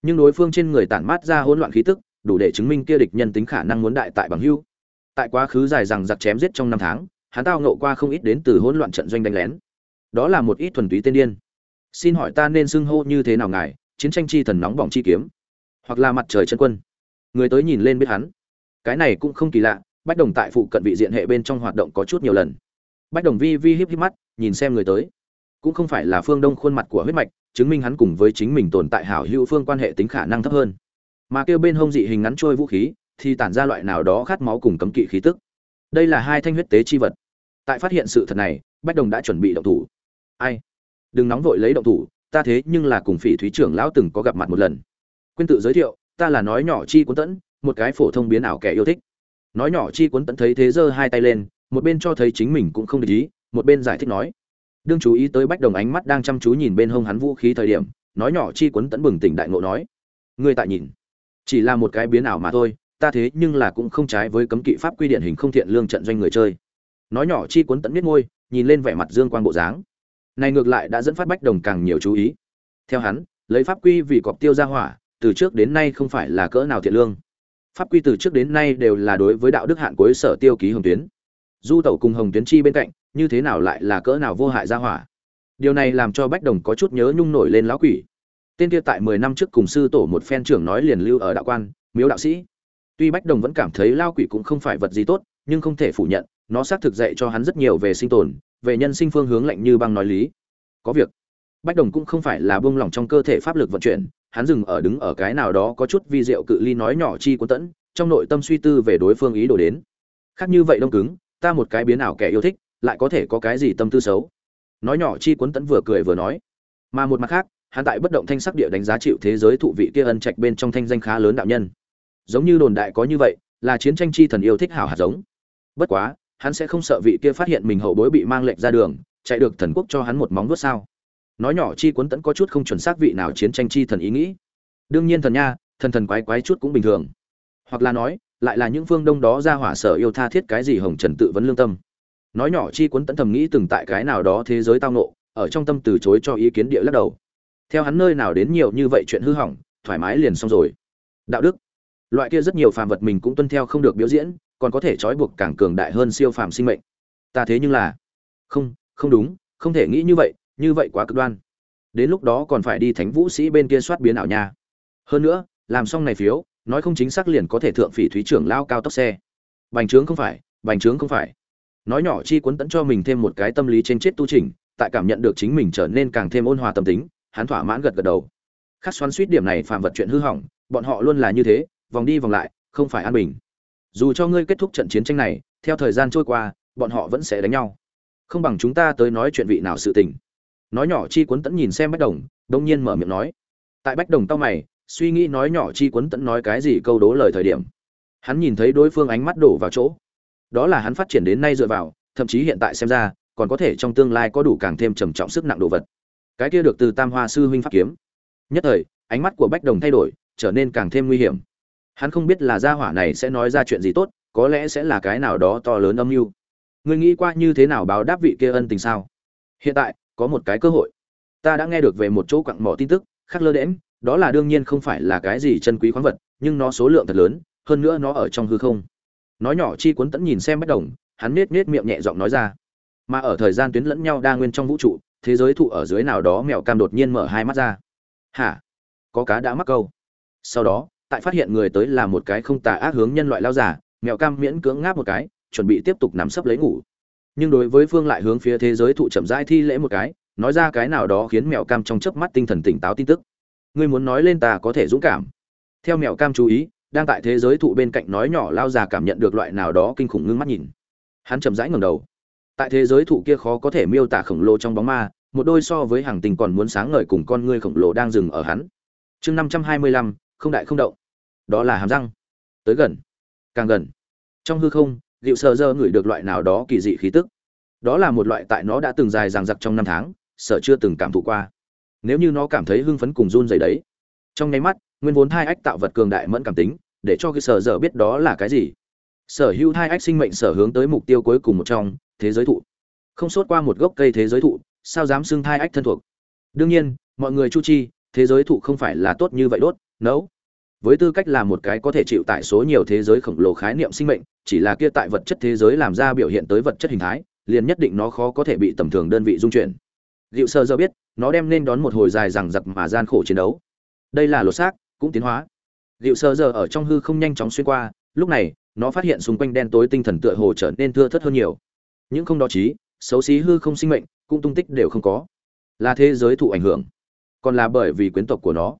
nhưng đối phương trên người tản mát ra hỗn loạn khí tức, đủ để chứng minh kia địch nhân tính khả năng muốn đại tại bằng hưu tại quá khứ dài rằng giặc chém giết trong năm tháng, hắn tao nộ qua không ít đến từ hỗn loạn trận doanh đánh lén. Đó là một ít thuần túy tên điên. Xin hỏi ta nên xưng hô như thế nào ngài, chiến tranh chi thần nóng bỏng chi kiếm? Hoặc là mặt trời chân quân? Người tới nhìn lên biết hắn. Cái này cũng không kỳ lạ, bách đồng tại phụ cận vị diện hệ bên trong hoạt động có chút nhiều lần. Bách đồng vi vi híp híp mắt, nhìn xem người tới. Cũng không phải là phương đông khuôn mặt của huyết mạch, chứng minh hắn cùng với chính mình tồn tại hảo hữu phương quan hệ tính khả năng thấp hơn. Mà kêu bên hông dị hình ngắn trôi vũ khí thì tản ra loại nào đó khát máu cùng cấm kỵ khí tức. Đây là hai thanh huyết tế chi vật. Tại phát hiện sự thật này, bách đồng đã chuẩn bị động thủ. Ai? Đừng nóng vội lấy động thủ, ta thế nhưng là cùng phỉ thúy trưởng lão từng có gặp mặt một lần. Quên tự giới thiệu, ta là nói nhỏ chi cuốn tẫn, một cái phổ thông biến ảo kẻ yêu thích. Nói nhỏ chi cuốn tẫn thấy thế giơ hai tay lên, một bên cho thấy chính mình cũng không để ý, một bên giải thích nói. Đương chú ý tới bách đồng ánh mắt đang chăm chú nhìn bên hông hắn vũ khí thời điểm, nói nhỏ chi cuốn tẫn bừng tỉnh đại ngộ nói. Ngươi tại nhìn. Chỉ là một cái biến ảo mà thôi ta thế nhưng là cũng không trái với cấm kỵ pháp quy điển hình không thiện lương trận doanh người chơi. Nói nhỏ chi cuốn tận biết ngôi nhìn lên vẻ mặt dương quan bộ dáng. Này ngược lại đã dẫn phát bách đồng càng nhiều chú ý. Theo hắn, lấy pháp quy vì cọc tiêu ra hỏa, từ trước đến nay không phải là cỡ nào thiện lương. Pháp quy từ trước đến nay đều là đối với đạo đức hạn cuối sở tiêu ký hồng tuyến. Du tẩu cùng hồng tuyến chi bên cạnh, như thế nào lại là cỡ nào vô hại ra hỏa? Điều này làm cho bách đồng có chút nhớ nhung nổi lên lão quỷ. Tên kia tại mười năm trước cùng sư tổ một phen trưởng nói liền lưu ở đạo quan, miếu đạo sĩ tuy bách đồng vẫn cảm thấy lao quỷ cũng không phải vật gì tốt, nhưng không thể phủ nhận, nó xác thực dạy cho hắn rất nhiều về sinh tồn, về nhân sinh phương hướng lạnh như băng nói lý. Có việc. Bách đồng cũng không phải là buông lỏng trong cơ thể pháp lực vận chuyển, hắn dừng ở đứng ở cái nào đó có chút vi diệu cự ly nói nhỏ chi cuốn tẫn, trong nội tâm suy tư về đối phương ý đồ đến. Khác như vậy đông cứng, ta một cái biến ảo kẻ yêu thích, lại có thể có cái gì tâm tư xấu? Nói nhỏ chi cuốn tẫn vừa cười vừa nói. Mà một mặt khác, hắn tại bất động thanh sắc địa đánh giá chịu thế giới thụ vị kia ân trạch bên trong thanh danh khá lớn đạo nhân giống như đồn đại có như vậy, là chiến tranh chi thần yêu thích hảo hạt giống. Bất quá, hắn sẽ không sợ vị kia phát hiện mình hậu bối bị mang lệnh ra đường, chạy được thần quốc cho hắn một móng vuốt sao. Nói nhỏ chi cuốn tẫn có chút không chuẩn xác vị nào chiến tranh chi thần ý nghĩ. Đương nhiên thần nha, thần thần quái quái chút cũng bình thường. Hoặc là nói, lại là những phương đông đó ra hỏa sở yêu tha thiết cái gì hồng trần tự vấn lương tâm. Nói nhỏ chi cuốn tẫn thầm nghĩ từng tại cái nào đó thế giới tao nộ ở trong tâm từ chối cho ý kiến địa lắc đầu. Theo hắn nơi nào đến nhiều như vậy chuyện hư hỏng, thoải mái liền xong rồi. Đạo đức loại kia rất nhiều phàm vật mình cũng tuân theo không được biểu diễn, còn có thể trói buộc càng cường đại hơn siêu phàm sinh mệnh. Ta thế nhưng là không không đúng, không thể nghĩ như vậy như vậy quá cực đoan. Đến lúc đó còn phải đi thánh vũ sĩ bên kia soát biến ảo nha. Hơn nữa, làm xong này phiếu, nói không chính xác liền có thể thượng phỉ thúy trưởng lao cao tốc xe. Bành trướng không phải, bành trướng không phải. Nói nhỏ chi cuốn tẫn cho mình thêm một cái tâm lý trên chết tu trình, tại cảm nhận được chính mình trở nên càng thêm ôn hòa tâm tính, hắn thỏa mãn gật gật đầu. Khắc xoắn suýt điểm này phàm vật chuyện hư hỏng, bọn họ luôn là như thế vòng đi vòng lại, không phải an bình. Dù cho ngươi kết thúc trận chiến tranh này, theo thời gian trôi qua, bọn họ vẫn sẽ đánh nhau. Không bằng chúng ta tới nói chuyện vị nào sự tình. Nói nhỏ chi cuốn tẫn nhìn xem bách đồng, đông nhiên mở miệng nói. Tại bách đồng tao mày, suy nghĩ nói nhỏ chi cuốn tẫn nói cái gì câu đố lời thời điểm. Hắn nhìn thấy đối phương ánh mắt đổ vào chỗ. Đó là hắn phát triển đến nay dựa vào, thậm chí hiện tại xem ra, còn có thể trong tương lai có đủ càng thêm trầm trọng sức nặng đồ vật. Cái kia được từ tam hoa sư huynh pháp kiếm. Nhất thời, ánh mắt của bách đồng thay đổi, trở nên càng thêm nguy hiểm hắn không biết là gia hỏa này sẽ nói ra chuyện gì tốt, có lẽ sẽ là cái nào đó to lớn âm mưu. Người nghĩ qua như thế nào báo đáp vị kia ân tình sao? Hiện tại, có một cái cơ hội. Ta đã nghe được về một chỗ quặng mỏ tin tức, khắc lơ đễm đó là đương nhiên không phải là cái gì chân quý khoáng vật, nhưng nó số lượng thật lớn, hơn nữa nó ở trong hư không. Nói nhỏ chi cuốn tẫn nhìn xem bất đồng, hắn nết nết miệng nhẹ giọng nói ra. Mà ở thời gian tuyến lẫn nhau đa nguyên trong vũ trụ, thế giới thụ ở dưới nào đó mèo cam đột nhiên mở hai mắt ra. Hả? Có cá đã mắc câu. Sau đó tại phát hiện người tới là một cái không tà ác hướng nhân loại lao giả, mèo cam miễn cưỡng ngáp một cái, chuẩn bị tiếp tục nằm sấp lấy ngủ. Nhưng đối với phương lại hướng phía thế giới thụ chậm rãi thi lễ một cái, nói ra cái nào đó khiến mèo cam trong chớp mắt tinh thần tỉnh táo tin tức. Ngươi muốn nói lên ta có thể dũng cảm. Theo mèo cam chú ý, đang tại thế giới thụ bên cạnh nói nhỏ lao già cảm nhận được loại nào đó kinh khủng ngưng mắt nhìn. Hắn chậm rãi ngẩng đầu. Tại thế giới thụ kia khó có thể miêu tả khổng lồ trong bóng ma, một đôi so với hàng tình còn muốn sáng ngời cùng con ngươi khổng lồ đang dừng ở hắn. Chương năm trăm hai mươi lăm, không đại không động đó là hàm răng. Tới gần, càng gần. Trong hư không liệu sợ dơ ngửi được loại nào đó kỳ dị khí tức. Đó là một loại tại nó đã từng dài ràng giặc trong năm tháng sợ chưa từng cảm thụ qua. Nếu như nó cảm thấy hưng phấn cùng run dày đấy, trong nháy mắt, nguyên vốn hai ách tạo vật cường đại mẫn cảm tính, để cho cái sở dở biết đó là cái gì. Sở hữu hai ách sinh mệnh sở hướng tới mục tiêu cuối cùng một trong, thế giới thụ. Không sốt qua một gốc cây thế giới thụ, sao dám xưng hai ách thân thuộc? Đương nhiên, mọi người chu chi, thế giới thụ không phải là tốt như vậy đốt, nấu với tư cách là một cái có thể chịu tải số nhiều thế giới khổng lồ khái niệm sinh mệnh chỉ là kia tại vật chất thế giới làm ra biểu hiện tới vật chất hình thái liền nhất định nó khó có thể bị tầm thường đơn vị dung chuyển Diệu Sơ giờ biết, nó đem nên đón một hồi dài rằng giặc mà gian khổ chiến đấu. Đây là lột xác, cũng tiến hóa. Diệu Sơ giờ ở trong hư không nhanh chóng xuyên qua, lúc này, nó phát hiện xung quanh đen tối tinh thần tựa hồ trở nên thưa thớt hơn nhiều. Những không đó trí, xấu xí hư không sinh mệnh, cũng tung tích đều không có. Là thế giới thụ ảnh hưởng, còn là bởi vì quyến tộc của nó.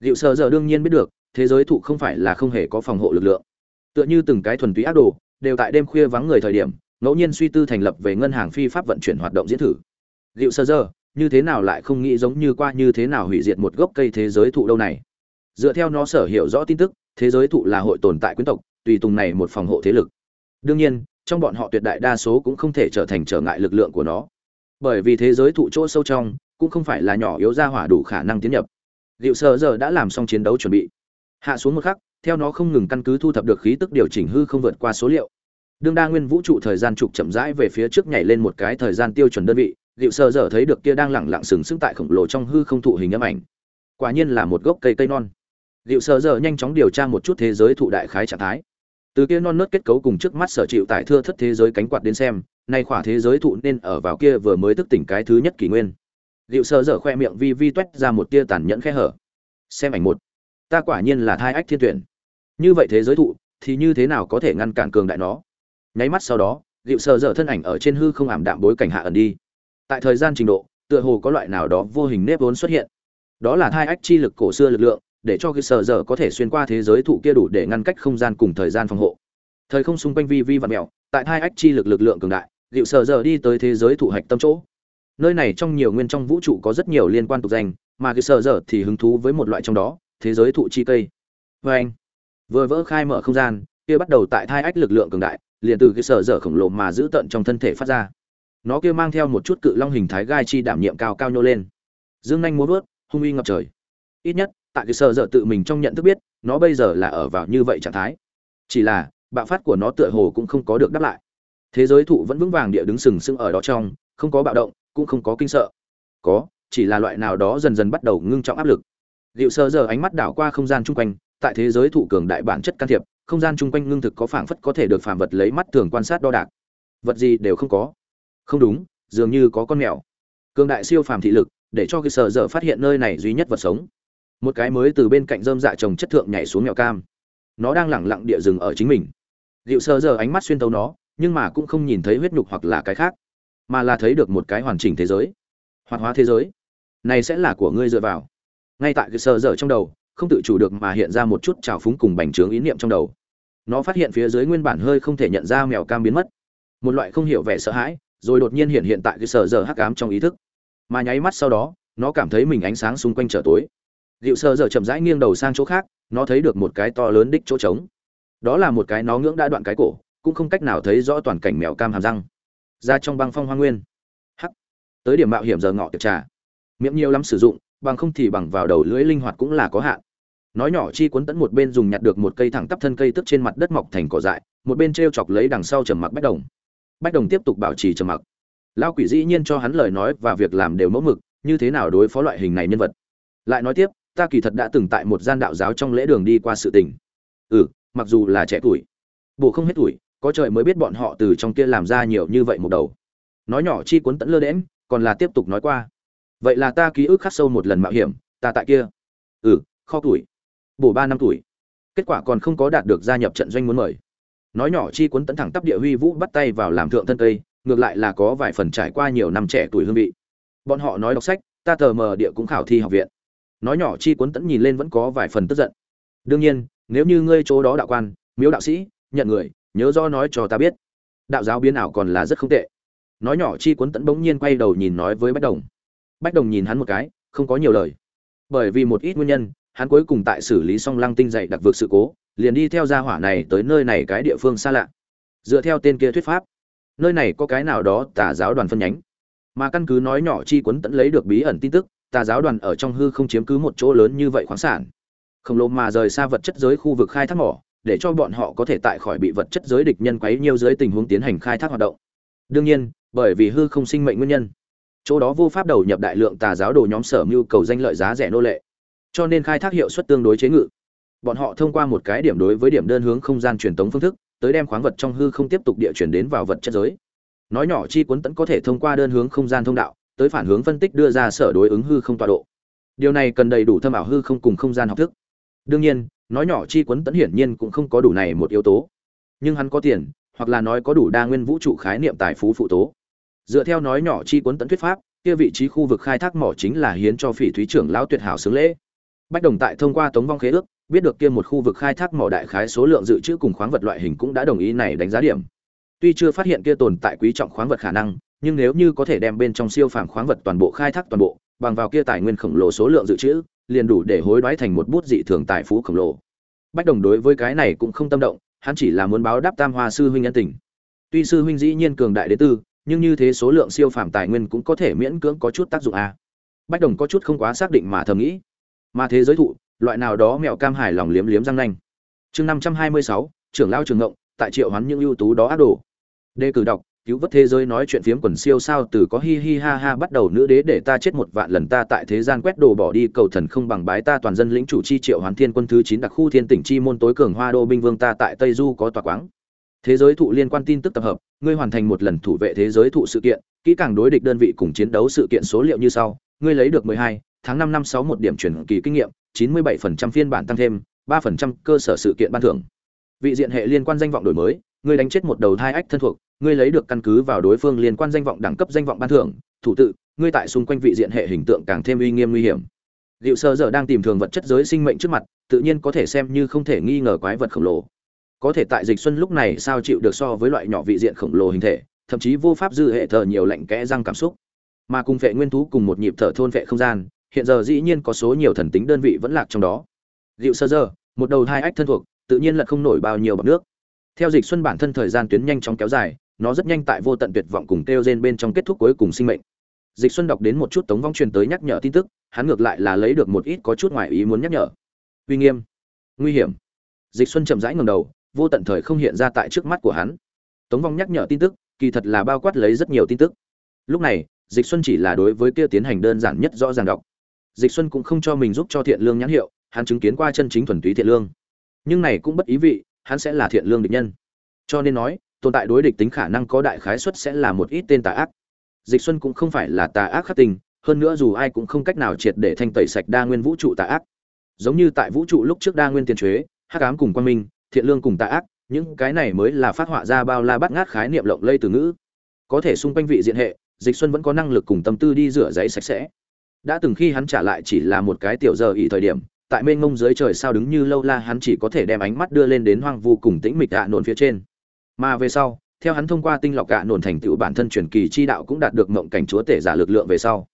Diệu Sơ giờ đương nhiên biết được, thế giới thụ không phải là không hề có phòng hộ lực lượng. Tựa như từng cái thuần túy ác đồ, đều tại đêm khuya vắng người thời điểm, ngẫu nhiên suy tư thành lập về ngân hàng phi pháp vận chuyển hoạt động diễn thử Liệu Sơ Dơ, như thế nào lại không nghĩ giống như qua như thế nào hủy diệt một gốc cây thế giới thụ đâu này? Dựa theo nó sở hiểu rõ tin tức, thế giới thụ là hội tồn tại quyến tộc, tùy tùng này một phòng hộ thế lực. Đương nhiên, trong bọn họ tuyệt đại đa số cũng không thể trở thành trở ngại lực lượng của nó. Bởi vì thế giới thụ chỗ sâu trong, cũng không phải là nhỏ yếu ra hỏa đủ khả năng tiến nhập. Liệu Sơ giờ đã làm xong chiến đấu chuẩn bị. Hạ xuống một khắc, theo nó không ngừng căn cứ thu thập được khí tức điều chỉnh hư không vượt qua số liệu. Đương đa nguyên vũ trụ thời gian trục chậm rãi về phía trước nhảy lên một cái thời gian tiêu chuẩn đơn vị, Diệu Sơ Dở thấy được kia đang lẳng lặng sừng sững tại khổng lồ trong hư không thụ hình âm ảnh. Quả nhiên là một gốc cây cây non. Diệu Sơ Dở nhanh chóng điều tra một chút thế giới thụ đại khái trạng thái. Từ kia non nớt kết cấu cùng trước mắt sở chịu tại thưa thất thế giới cánh quạt đến xem, nay khỏa thế giới thụ nên ở vào kia vừa mới thức tỉnh cái thứ nhất kỷ nguyên. Diệu Sơ Dở khoe miệng vi vi toét ra một tia tàn nhẫn khe hở. Xem ảnh một, ta quả nhiên là thai ách thiên tuyển. Như vậy thế giới thụ thì như thế nào có thể ngăn cản cường đại nó? Nháy mắt sau đó, liệu Sơ Dở thân ảnh ở trên hư không ảm đạm bối cảnh hạ ẩn đi tại thời gian trình độ tựa hồ có loại nào đó vô hình nếp vốn xuất hiện đó là thai ách chi lực cổ xưa lực lượng để cho cái sở dở có thể xuyên qua thế giới thụ kia đủ để ngăn cách không gian cùng thời gian phòng hộ thời không xung quanh vi vi và mèo tại thai ách chi lực lực lượng cường đại liệu sở dở đi tới thế giới thụ hạch tâm chỗ nơi này trong nhiều nguyên trong vũ trụ có rất nhiều liên quan tục danh mà cái sở dở thì hứng thú với một loại trong đó thế giới thụ chi cây. Vê anh, vừa vỡ khai mở không gian, kia bắt đầu tại thai ách lực lượng cường đại, liền từ cái sở dở khổng lồ mà giữ tận trong thân thể phát ra. Nó kia mang theo một chút cự long hình thái gai chi đảm nhiệm cao cao nhô lên. Dương nhanh muốn vớt, hung uy ngập trời. Ít nhất, tại cái sở dở tự mình trong nhận thức biết, nó bây giờ là ở vào như vậy trạng thái. Chỉ là, bạo phát của nó tựa hồ cũng không có được đáp lại. Thế giới thụ vẫn vững vàng địa đứng sừng sững ở đó trong, không có bạo động, cũng không có kinh sợ. Có, chỉ là loại nào đó dần dần bắt đầu ngưng trọng áp lực liệu sơ giờ ánh mắt đảo qua không gian chung quanh, tại thế giới thụ cường đại bản chất can thiệp, không gian chung quanh ngưng thực có phảng phất có thể được phàm vật lấy mắt thường quan sát đo đạc. Vật gì đều không có. Không đúng, dường như có con mèo. Cường đại siêu phàm thị lực, để cho cái sợ giờ phát hiện nơi này duy nhất vật sống. Một cái mới từ bên cạnh dơm dạ trồng chất thượng nhảy xuống mèo cam. Nó đang lẳng lặng địa rừng ở chính mình. Liệu sơ giờ ánh mắt xuyên tấu nó, nhưng mà cũng không nhìn thấy huyết nhục hoặc là cái khác, mà là thấy được một cái hoàn chỉnh thế giới. Hoạt hóa thế giới. Này sẽ là của ngươi dựa vào ngay tại cái sơ dở trong đầu, không tự chủ được mà hiện ra một chút trào phúng cùng bành trướng ý niệm trong đầu. Nó phát hiện phía dưới nguyên bản hơi không thể nhận ra mèo cam biến mất. Một loại không hiểu vẻ sợ hãi, rồi đột nhiên hiện hiện tại cái sở dở hắc ám trong ý thức. Mà nháy mắt sau đó, nó cảm thấy mình ánh sáng xung quanh trở tối. Liệu sơ dở chậm rãi nghiêng đầu sang chỗ khác, nó thấy được một cái to lớn đích chỗ trống. Đó là một cái nó ngưỡng đã đoạn cái cổ, cũng không cách nào thấy rõ toàn cảnh mèo cam hàm răng. Ra trong băng phong hoa nguyên. Hắc. Tới điểm mạo hiểm giờ ngọ tiệc trà. Miệng nhiều lắm sử dụng bằng không thì bằng vào đầu lưỡi linh hoạt cũng là có hạn. Nói nhỏ chi cuốn tẫn một bên dùng nhặt được một cây thẳng tắp thân cây tức trên mặt đất mọc thành cỏ dại, một bên t r e o chọc lấy đằng sau trầm mặc bách đồng. Bách đồng tiếp tục bảo trì trầm mặc. Lao quỷ dĩ nhiên cho hắn lời nói và việc làm đều mẫu mực, như thế nào đối phó loại hình này nhân vật? Lại nói tiếp, ta kỳ thật đã từng tại một gian đạo giáo trong lễ đường đi qua sự tình. Ừ mặc dù là trẻ tuổi, bổ không hết tuổi, có trời mới biết bọn họ từ trong kia làm ra nhiều như vậy một đầu. Nói nhỏ chi cuốn tẫn lơ đễm còn là tiếp tục nói qua vậy là ta ký ức khắc sâu một lần mạo hiểm, ta tại kia. Ừ kho tuổi. Bổ ba năm tuổi. Kết quả còn không có đạt được gia nhập trận doanh muốn mời. Nói nhỏ chi cuốn tấn thẳng tắp địa huy vũ bắt tay vào làm thượng thân cây, ngược lại là có vài phần trải qua nhiều năm trẻ tuổi hương vị. Bọn họ nói đọc sách, ta tờ mờ địa cũng khảo thi học viện. Nói nhỏ chi cuốn tấn nhìn lên vẫn có vài phần tức giận. Đương nhiên, nếu như ngươi chỗ đó đạo quan, miếu đạo sĩ, nhận người, nhớ do nói cho ta biết. Đạo giáo biến ảo còn là rất không tệ. Nói nhỏ chi cuốn tấn bỗng nhiên quay đầu nhìn nói với bách đồng bách đồng nhìn hắn một cái, không có nhiều lời. Bởi vì một ít nguyên nhân, hắn cuối cùng tại xử lý xong lăng tinh dạy đặc vực sự cố, liền đi theo gia hỏa này tới nơi này cái địa phương xa lạ. Dựa theo tên kia thuyết pháp, nơi này có cái nào đó tà giáo đoàn phân nhánh. Mà căn cứ nói nhỏ chi quấn tẫn lấy được bí ẩn tin tức, tà giáo đoàn ở trong hư không chiếm cứ một chỗ lớn như vậy khoáng sản. Khổng lồ mà rời xa vật chất giới khu vực khai thác mỏ, để cho bọn họ có thể tại khỏi bị vật chất giới địch nhân quấy nhiều dưới tình huống tiến hành khai thác hoạt động. Đương nhiên, bởi vì hư không sinh mệnh nguyên nhân chỗ đó vô pháp đầu nhập đại lượng tà giáo đồ nhóm sở mưu cầu danh lợi giá rẻ nô lệ. Cho nên khai thác hiệu suất tương đối chế ngự. Bọn họ thông qua một cái điểm đối với điểm đơn hướng không gian truyền tống phương thức, tới đem khoáng vật trong hư không tiếp tục địa chuyển đến vào vật chất giới. Nói nhỏ chi cuốn tẫn có thể thông qua đơn hướng không gian thông đạo, tới phản hướng phân tích đưa ra sở đối ứng hư không tọa độ. Điều này cần đầy đủ thâm ảo hư không cùng không gian học thức. Đương nhiên, nói nhỏ chi cuốn tẫn hiển nhiên cũng không có đủ này một yếu tố. Nhưng hắn có tiền, hoặc là nói có đủ đa nguyên vũ trụ khái niệm tài phú phụ tố dựa theo nói nhỏ chi cuốn tận thuyết pháp, kia vị trí khu vực khai thác mỏ chính là hiến cho phỉ thúy trưởng lão tuyệt hảo xướng lễ. Bách đồng tại thông qua tống vong khế ước, biết được kia một khu vực khai thác mỏ đại khái số lượng dự trữ cùng khoáng vật loại hình cũng đã đồng ý này đánh giá điểm. Tuy chưa phát hiện kia tồn tại quý trọng khoáng vật khả năng, nhưng nếu như có thể đem bên trong siêu phàm khoáng vật toàn bộ khai thác toàn bộ, bằng vào kia tài nguyên khổng lồ số lượng dự trữ, liền đủ để hối đoái thành một bút dị thường tài phú khổng lồ. Bách đồng đối với cái này cũng không tâm động, hắn chỉ là muốn báo đáp tam hoa sư huynh nhân tình. Tuy sư huynh dĩ nhiên cường đại đế tư nhưng như thế số lượng siêu phàm tài nguyên cũng có thể miễn cưỡng có chút tác dụng a bách đồng có chút không quá xác định mà thầm nghĩ. Mà thế giới thụ, loại nào đó mẹo cam hài lòng liếm liếm răng nanh. Chương năm trăm hai mươi sáu, trưởng lao trường ngộng, tại triệu hoán những ưu tú đó ác đồ. Đề cử đọc, cứu vớt thế giới nói chuyện phiếm quần siêu sao từ có hi hi ha ha bắt đầu nữ đế để ta chết một vạn lần ta tại thế gian quét đồ bỏ đi cầu thần không bằng bái ta toàn dân lĩnh chủ chi triệu hoán thiên quân thứ chín đặc khu thiên tỉnh chi môn tối cường hoa đô binh vương ta tại tây du có tòa quáng thế giới thụ liên quan tin tức tập hợp ngươi hoàn thành một lần thủ vệ thế giới thụ sự kiện kỹ càng đối địch đơn vị cùng chiến đấu sự kiện số liệu như sau ngươi lấy được 12, tháng 5 năm 6 một điểm chuyển kỳ kinh nghiệm 97% phiên bản tăng thêm 3% cơ sở sự kiện ban thưởng. Vị diện hệ liên quan danh vọng đổi mới ngươi đánh chết một đầu thai ách thân thuộc ngươi lấy được căn cứ vào đối phương liên quan danh vọng đẳng cấp danh vọng ban thưởng thủ tự ngươi tại xung quanh vị diện hệ hình tượng càng thêm uy nghiêm nguy hiểm. Liệu sơ giờ đang tìm thường vật chất giới sinh mệnh trước mặt tự nhiên có thể xem như không thể nghi ngờ quái vật khổng lồ có thể tại dịch xuân lúc này sao chịu được so với loại nhỏ vị diện khổng lồ hình thể, thậm chí vô pháp dư hệ thờ nhiều lạnh kẽ răng cảm xúc. Mà cùng vệ nguyên thú cùng một nhịp thở thôn vệ không gian, hiện giờ dĩ nhiên có số nhiều thần tính đơn vị vẫn lạc trong đó. Dịu sơ giờ một đầu hai ách thân thuộc, tự nhiên là không nổi bao nhiêu bọc nước. Theo dịch xuân bản thân thời gian tuyến nhanh chóng kéo dài, nó rất nhanh tại vô tận tuyệt vọng cùng kêu gen bên trong kết thúc cuối cùng sinh mệnh. Dịch xuân đọc đến một chút tống vong truyền tới nhắc nhở tin tức, hắn ngược lại là lấy được một ít có chút ngoài ý muốn nhắc nhở. Uy nghiêm, nguy hiểm. Dịch xuân chậm rãi ngầm đầu vô tận thời không hiện ra tại trước mắt của hắn. Tống vong nhắc nhở tin tức, kỳ thật là bao quát lấy rất nhiều tin tức. Lúc này, dịch xuân chỉ là đối với kia tiến hành đơn giản nhất rõ ràng đọc. Dịch xuân cũng không cho mình giúp cho thiện lương nhãn hiệu, hắn chứng kiến qua chân chính thuần túy thiện lương. Nhưng này cũng bất ý vị, hắn sẽ là thiện lương địch nhân. Cho nên nói, tồn tại đối địch tính khả năng có đại khái suất sẽ là một ít tên tà ác. Dịch xuân cũng không phải là tà ác khắc tình hơn nữa dù ai cũng không cách nào triệt để thanh tẩy sạch đa nguyên vũ trụ tà ác. Giống như tại vũ trụ lúc trước đa nguyên tiền chế hắc ám cùng quan minh thiện lương cùng tà ác, những cái này mới là phát họa ra bao la bắt ngát khái niệm lộng lây từ ngữ. Có thể xung quanh vị diện hệ, dịch xuân vẫn có năng lực cùng tâm tư đi rửa giấy sạch sẽ. Đã từng khi hắn trả lại chỉ là một cái tiểu giờ ỉ thời điểm, tại mênh mông dưới trời sao đứng như lâu la hắn chỉ có thể đem ánh mắt đưa lên đến hoang vu cùng tĩnh mịch ạ nổn phía trên. Mà về sau, theo hắn thông qua tinh lọc ạ nổn thành tựu bản thân truyền kỳ chi đạo cũng đạt được mộng cảnh chúa tể giả lực lượng về sau.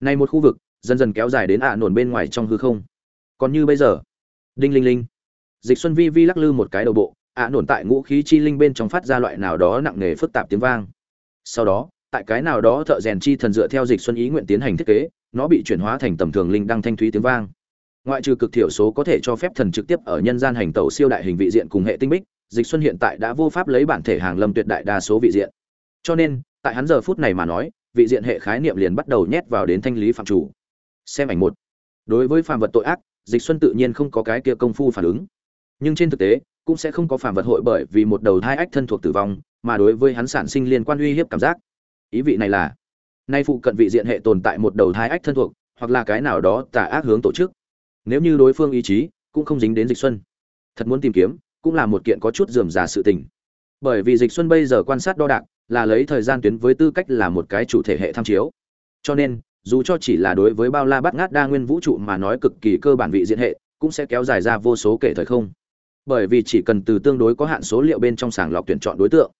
Nay một khu vực, dần dần kéo dài đến ạ nổn bên ngoài trong hư không. Còn như bây giờ, đinh linh linh dịch xuân vi vi lắc lư một cái đầu bộ, ạ nổn tại ngũ khí chi linh bên trong phát ra loại nào đó nặng nề phức tạp tiếng vang. Sau đó, tại cái nào đó thợ rèn chi thần dựa theo dịch xuân ý nguyện tiến hành thiết kế, nó bị chuyển hóa thành tầm thường linh đăng thanh thúy tiếng vang. Ngoại trừ cực thiểu số có thể cho phép thần trực tiếp ở nhân gian hành tẩu siêu đại hình vị diện cùng hệ tinh bích, dịch xuân hiện tại đã vô pháp lấy bản thể hàng lâm tuyệt đại đa số vị diện. Cho nên, tại hắn giờ phút này mà nói, vị diện hệ khái niệm liền bắt đầu nhét vào đến thanh lý phạm chủ. Xem ảnh một. Đối với phạm vật tội ác, dịch xuân tự nhiên không có cái kia công phu phản ứng nhưng trên thực tế, cũng sẽ không có phản vật hội bởi vì một đầu hai ách thân thuộc tử vong, mà đối với hắn sản sinh liên quan uy hiếp cảm giác. Ý vị này là, nay phụ cận vị diện hệ tồn tại một đầu hai ách thân thuộc, hoặc là cái nào đó tà ác hướng tổ chức. Nếu như đối phương ý chí cũng không dính đến dịch xuân, thật muốn tìm kiếm cũng là một kiện có chút dườm già sự tình. Bởi vì dịch xuân bây giờ quan sát đo đạc là lấy thời gian tuyến với tư cách là một cái chủ thể hệ tham chiếu. Cho nên, dù cho chỉ là đối với bao la bát ngát đa nguyên vũ trụ mà nói cực kỳ cơ bản vị diện hệ, cũng sẽ kéo dài ra vô số kể thời không bởi vì chỉ cần từ tương đối có hạn số liệu bên trong sàng lọc tuyển chọn đối tượng.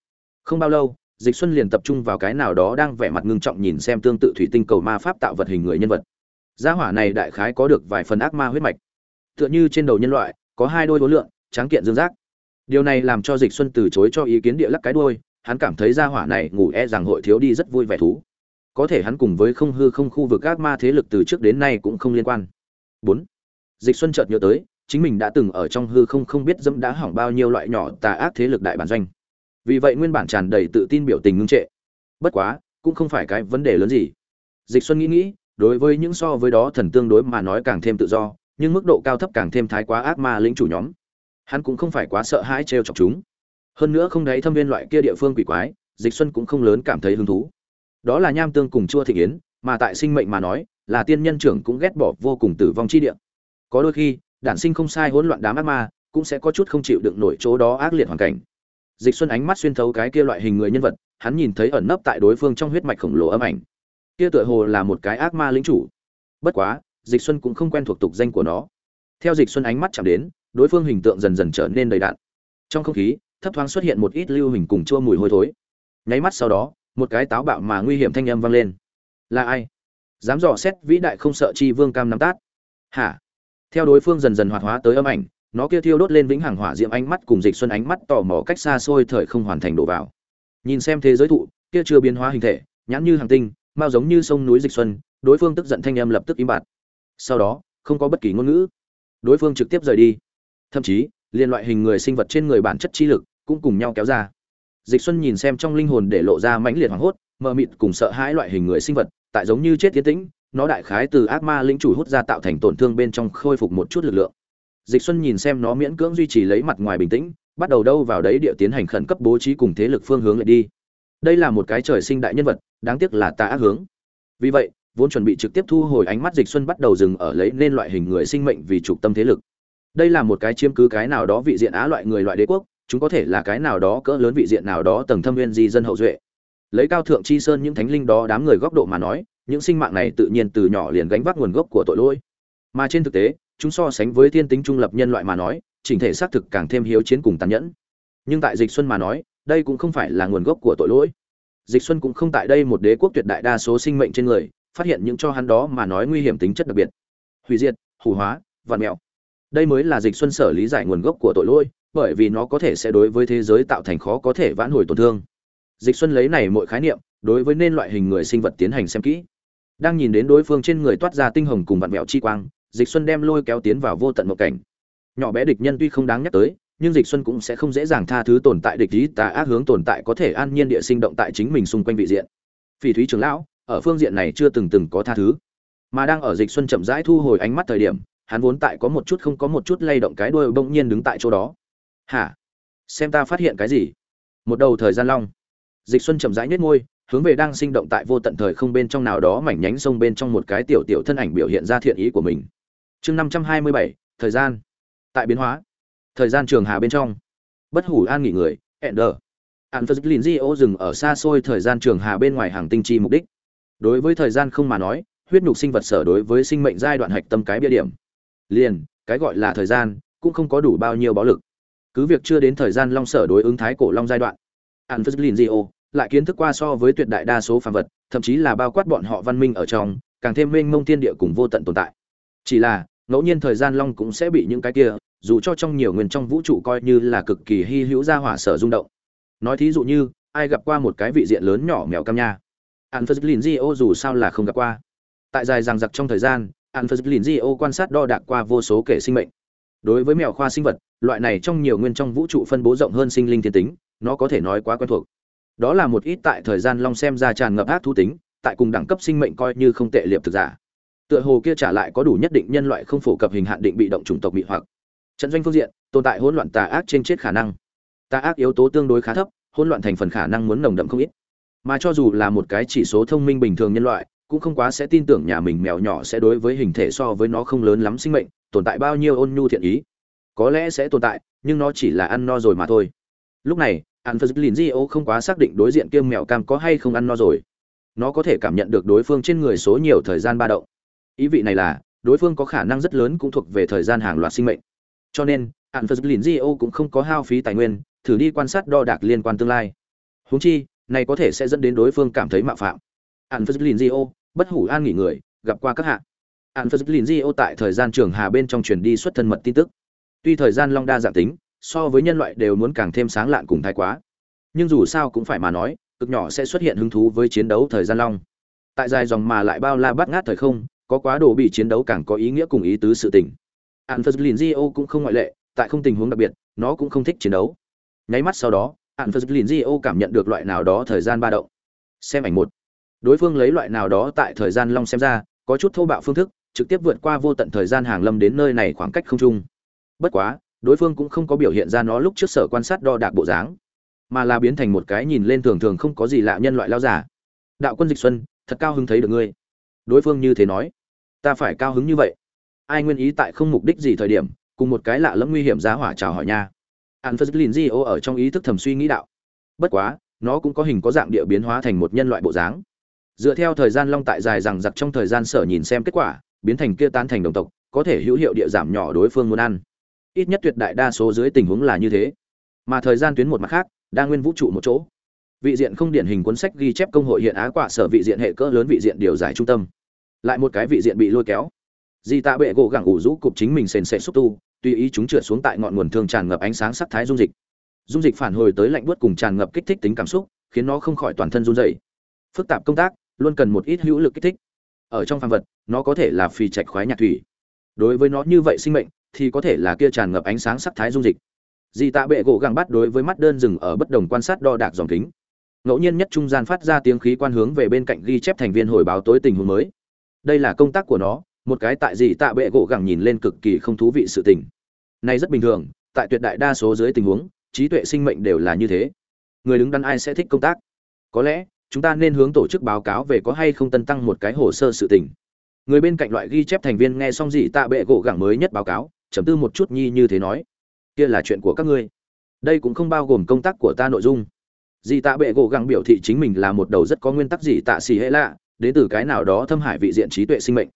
Không bao lâu, dịch xuân liền tập trung vào cái nào đó đang vẻ mặt ngưng trọng nhìn xem tương tự thủy tinh cầu ma pháp tạo vật hình người nhân vật. Gia hỏa này đại khái có được vài phần ác ma huyết mạch. Tựa như trên đầu nhân loại, có hai đôi vốn lượng, tráng kiện dương giác. Điều này làm cho dịch xuân từ chối cho ý kiến địa lắc cái đuôi, hắn cảm thấy gia hỏa này ngủ e rằng hội thiếu đi rất vui vẻ thú. Có thể hắn cùng với không hư không khu vực ác ma thế lực từ trước đến nay cũng không liên quan. Bốn. Dịch xuân chợt nhớ tới chính mình đã từng ở trong hư không không biết dẫm đã hỏng bao nhiêu loại nhỏ tà ác thế lực đại bản doanh. Vì vậy nguyên bản tràn đầy tự tin biểu tình ngưng trệ. Bất quá, cũng không phải cái vấn đề lớn gì. Dịch xuân nghĩ nghĩ, đối với những so với đó thần tương đối mà nói càng thêm tự do, nhưng mức độ cao thấp càng thêm thái quá ác ma lĩnh chủ nhóm. Hắn cũng không phải quá sợ hãi trêu chọc chúng. Hơn nữa không đấy thâm viên loại kia địa phương quỷ quái, dịch xuân cũng không lớn cảm thấy hứng thú. Đó là nham tương cùng chua thị yến, mà tại sinh mệnh mà nói, là tiên nhân trưởng cũng ghét bỏ vô cùng tử vong chi địa. Có đôi khi đản sinh không sai hỗn loạn đám ác ma, cũng sẽ có chút không chịu đựng nổi chỗ đó ác liệt hoàn cảnh. Dịch xuân ánh mắt xuyên thấu cái kia loại hình người nhân vật, hắn nhìn thấy ẩn nấp tại đối phương trong huyết mạch khổng lồ âm ảnh. Kia tựa hồ là một cái ác ma lĩnh chủ. Bất quá, dịch xuân cũng không quen thuộc tục danh của nó. Theo dịch xuân ánh mắt chạm đến, đối phương hình tượng dần dần trở nên đầy đạn trong không khí, thấp thoáng xuất hiện một ít lưu hình cùng chua mùi hôi thối. Nháy mắt sau đó, một cái táo bạo mà nguy hiểm thanh âm vang lên. Là ai? Dám dò xét vĩ đại không sợ chi vương cam nắm tát? Hả? Theo đối phương dần dần hoạt hóa tới âm ảnh, nó kia thiêu đốt lên vĩnh hằng hỏa diệm ánh mắt cùng dịch xuân ánh mắt tò mò cách xa xôi thời không hoàn thành đổ vào. Nhìn xem thế giới thụ, kia chưa biến hóa hình thể, nhãn như hàng tinh mao giống như sông núi dịch xuân, đối phương tức giận thanh âm lập tức im bặt. Sau đó, không có bất kỳ ngôn ngữ. Đối phương trực tiếp rời đi. Thậm chí, liên loại hình người sinh vật trên người bản chất chi lực cũng cùng nhau kéo ra. Dịch xuân nhìn xem trong linh hồn để lộ ra mãnh liệt hoảng hốt, mờ mịt cùng sợ hãi loại hình người sinh vật, tại giống như chết tiến tĩnh nó đại khái từ ác ma lĩnh chủ hút ra tạo thành tổn thương bên trong khôi phục một chút lực lượng. Dịch xuân nhìn xem nó miễn cưỡng duy trì lấy mặt ngoài bình tĩnh, bắt đầu đâu vào đấy địa tiến hành khẩn cấp bố trí cùng thế lực phương hướng lại đi. Đây là một cái trời sinh đại nhân vật, đáng tiếc là ta ác hướng. Vì vậy, vốn chuẩn bị trực tiếp thu hồi ánh mắt dịch xuân bắt đầu dừng ở lấy nên loại hình người sinh mệnh vì trục tâm thế lực. Đây là một cái chiếm cứ cái nào đó vị diện á loại người loại đế quốc, chúng có thể là cái nào đó cỡ lớn vị diện nào đó tầng thâm nguyên di dân hậu duệ. Lấy cao thượng chi sơn những thánh linh đó đám người góc độ mà nói những sinh mạng này tự nhiên từ nhỏ liền gánh vác nguồn gốc của tội lỗi. Mà trên thực tế, chúng so sánh với thiên tính trung lập nhân loại mà nói, chỉnh thể xác thực càng thêm hiếu chiến cùng tàn nhẫn. Nhưng tại dịch xuân mà nói, đây cũng không phải là nguồn gốc của tội lỗi. Dịch xuân cũng không tại đây một đế quốc tuyệt đại đa số sinh mệnh trên người, phát hiện những cho hắn đó mà nói nguy hiểm tính chất đặc biệt. Hủy diệt, hủ hóa, vạn mẹo. Đây mới là dịch xuân sở lý giải nguồn gốc của tội lỗi, bởi vì nó có thể sẽ đối với thế giới tạo thành khó có thể vãn hồi tổn thương. Dịch xuân lấy này mọi khái niệm, đối với nên loại hình người sinh vật tiến hành xem kỹ đang nhìn đến đối phương trên người toát ra tinh hồng cùng vạn vẹo chi quang, dịch xuân đem lôi kéo tiến vào vô tận một cảnh. Nhỏ bé địch nhân tuy không đáng nhắc tới, nhưng dịch xuân cũng sẽ không dễ dàng tha thứ tồn tại địch ý tà ác hướng tồn tại có thể an nhiên địa sinh động tại chính mình xung quanh vị diện. Phỉ thúy trưởng lão, ở phương diện này chưa từng từng có tha thứ. Mà đang ở dịch xuân chậm rãi thu hồi ánh mắt thời điểm, hắn vốn tại có một chút không có một chút lay động cái đuôi bỗng nhiên đứng tại chỗ đó. Hả? Xem ta phát hiện cái gì? Một đầu thời gian long, dịch xuân chậm rãi nhếch môi hướng về đang sinh động tại vô tận thời không bên trong nào đó mảnh nhánh sông bên trong một cái tiểu tiểu thân ảnh biểu hiện ra thiện ý của mình. Chương năm trăm hai mươi bảy, thời gian. Tại biến hóa. Thời gian trường hà bên trong. Bất hủ an nghỉ người, ender. An phật di ô dừng ở xa xôi thời gian trường hà bên ngoài hàng tinh chi mục đích. Đối với thời gian không mà nói, huyết nhục sinh vật sở đối với sinh mệnh giai đoạn hạch tâm cái bia điểm. Liền, cái gọi là thời gian, cũng không có đủ bao nhiêu bó lực. Cứ việc chưa đến thời gian long sở đối ứng thái cổ long giai đoạn. An phật di lại kiến thức qua so với tuyệt đại đa số phàm vật, thậm chí là bao quát bọn họ văn minh ở trong, càng thêm mênh mông thiên địa cùng vô tận tồn tại. Chỉ là, ngẫu nhiên thời gian long cũng sẽ bị những cái kia, dù cho trong nhiều nguyên trong vũ trụ coi như là cực kỳ hy hữu ra hỏa sở rung động. Nói thí dụ như, ai gặp qua một cái vị diện lớn nhỏ mèo cam nha? An phật dù sao là không gặp qua. Tại dài rằng giặc trong thời gian an phật quan sát đo đạc qua vô số kể sinh mệnh. Đối với mèo khoa sinh vật, loại này trong nhiều nguyên trong vũ trụ phân bố rộng hơn sinh linh thiên tính, nó có thể nói quá quen thuộc đó là một ít tại thời gian long xem ra tràn ngập ác thú tính, tại cùng đẳng cấp sinh mệnh coi như không tệ liệp thực giả. Tựa hồ kia trả lại có đủ nhất định nhân loại không phổ cập hình hạn định bị động chủng tộc bị hoặc. Trận doanh phương diện, tồn tại hỗn loạn tà ác trên chết khả năng. Tà ác yếu tố tương đối khá thấp, hỗn loạn thành phần khả năng muốn nồng đậm không ít. Mà cho dù là một cái chỉ số thông minh bình thường nhân loại, cũng không quá sẽ tin tưởng nhà mình mèo nhỏ sẽ đối với hình thể so với nó không lớn lắm sinh mệnh, tồn tại bao nhiêu ôn nhu thiện ý. Có lẽ sẽ tồn tại, nhưng nó chỉ là ăn no rồi mà thôi. Lúc này an phật lìn di ô không quá xác định đối diện kiêm mèo cam có hay không ăn no rồi. Nó có thể cảm nhận được đối phương trên người số nhiều thời gian ba động. Ý vị này là đối phương có khả năng rất lớn cũng thuộc về thời gian hàng loạt sinh mệnh. Cho nên an phật lìn di ô cũng không có hao phí tài nguyên thử đi quan sát đo đạc liên quan tương lai. Húng chi này có thể sẽ dẫn đến đối phương cảm thấy mạo phạm. An phật lìn di ô bất hủ an nghỉ người gặp qua các hạ. An Phật lìn Di tại thời gian trường hà bên trong truyền đi xuất thân mật tin tức. Tuy thời gian long đa dạng tính, so với nhân loại đều muốn càng thêm sáng lạn cùng thái quá. Nhưng dù sao cũng phải mà nói, cực nhỏ sẽ xuất hiện hứng thú với chiến đấu thời gian long. Tại dài dòng mà lại bao la bắt ngát thời không, có quá đồ bị chiến đấu càng có ý nghĩa cùng ý tứ sự tình. An Phật Di cũng không ngoại lệ, tại không tình huống đặc biệt, nó cũng không thích chiến đấu. Nháy mắt sau đó, An Phật Di cảm nhận được loại nào đó thời gian ba động. Xem ảnh một. Đối phương lấy loại nào đó tại thời gian long xem ra, có chút thô bạo phương thức, trực tiếp vượt qua vô tận thời gian hàng lâm đến nơi này khoảng cách không trung. Bất quá, đối phương cũng không có biểu hiện ra nó lúc trước sở quan sát đo đạc bộ dáng, mà là biến thành một cái nhìn lên thường thường không có gì lạ nhân loại lao giả. Đạo quân Dịch Xuân, thật cao hứng thấy được ngươi. Đối phương như thế nói, ta phải cao hứng như vậy. Ai nguyên ý tại không mục đích gì thời điểm, cùng một cái lạ lẫm nguy hiểm giá hỏa chào hỏi nha. Anfazlin Gio ở trong ý thức thầm suy nghĩ đạo. Bất quá, nó cũng có hình có dạng địa biến hóa thành một nhân loại bộ dáng. Dựa theo thời gian long tại dài rằng giặc trong thời gian sở nhìn xem kết quả, biến thành kia tan thành đồng tộc có thể hữu hiệu địa giảm nhỏ đối phương muốn ăn ít nhất tuyệt đại đa số dưới tình huống là như thế. Mà thời gian tuyến một mặt khác, đa nguyên vũ trụ một chỗ. Vị diện không điển hình cuốn sách ghi chép công hội hiện á quả sở vị diện hệ cỡ lớn vị diện điều giải trung tâm. Lại một cái vị diện bị lôi kéo. Di tạ bệ gỗ gẳng ủ rũ cục chính mình sền sệt xúc tu, tùy ý chúng trượt xuống tại ngọn nguồn thương tràn ngập ánh sáng sắc thái dung dịch. Dung dịch phản hồi tới lạnh buốt cùng tràn ngập kích thích tính cảm xúc, khiến nó không khỏi toàn thân run rẩy. Phức tạp công tác, luôn cần một ít hữu lực kích thích. Ở trong phàm vật, nó có thể là phi trạch khoái nhạc thủy. Đối với nó như vậy sinh mệnh thì có thể là kia tràn ngập ánh sáng sắc thái dung dịch. Di tạ bệ gỗ găng bắt đối với mắt đơn dừng ở bất đồng quan sát đo đạc dòng kính. Ngẫu nhiên nhất trung gian phát ra tiếng khí quan hướng về bên cạnh ghi chép thành viên hồi báo tối tình huống mới. Đây là công tác của nó, một cái tại Dì tạ bệ gỗ gẳng nhìn lên cực kỳ không thú vị sự tình. Này rất bình thường, tại tuyệt đại đa số dưới tình huống, trí tuệ sinh mệnh đều là như thế. Người đứng đắn ai sẽ thích công tác? Có lẽ, chúng ta nên hướng tổ chức báo cáo về có hay không tân tăng một cái hồ sơ sự tình. Người bên cạnh loại ghi chép thành viên nghe xong gì tạ bệ gỗ gẳng mới nhất báo cáo trầm tư một chút nhi như thế nói, kia là chuyện của các ngươi. Đây cũng không bao gồm công tác của ta nội dung. Dì tạ bệ gỗ gắng biểu thị chính mình là một đầu rất có nguyên tắc gì tạ xì hệ lạ, đến từ cái nào đó thâm hải vị diện trí tuệ sinh mệnh.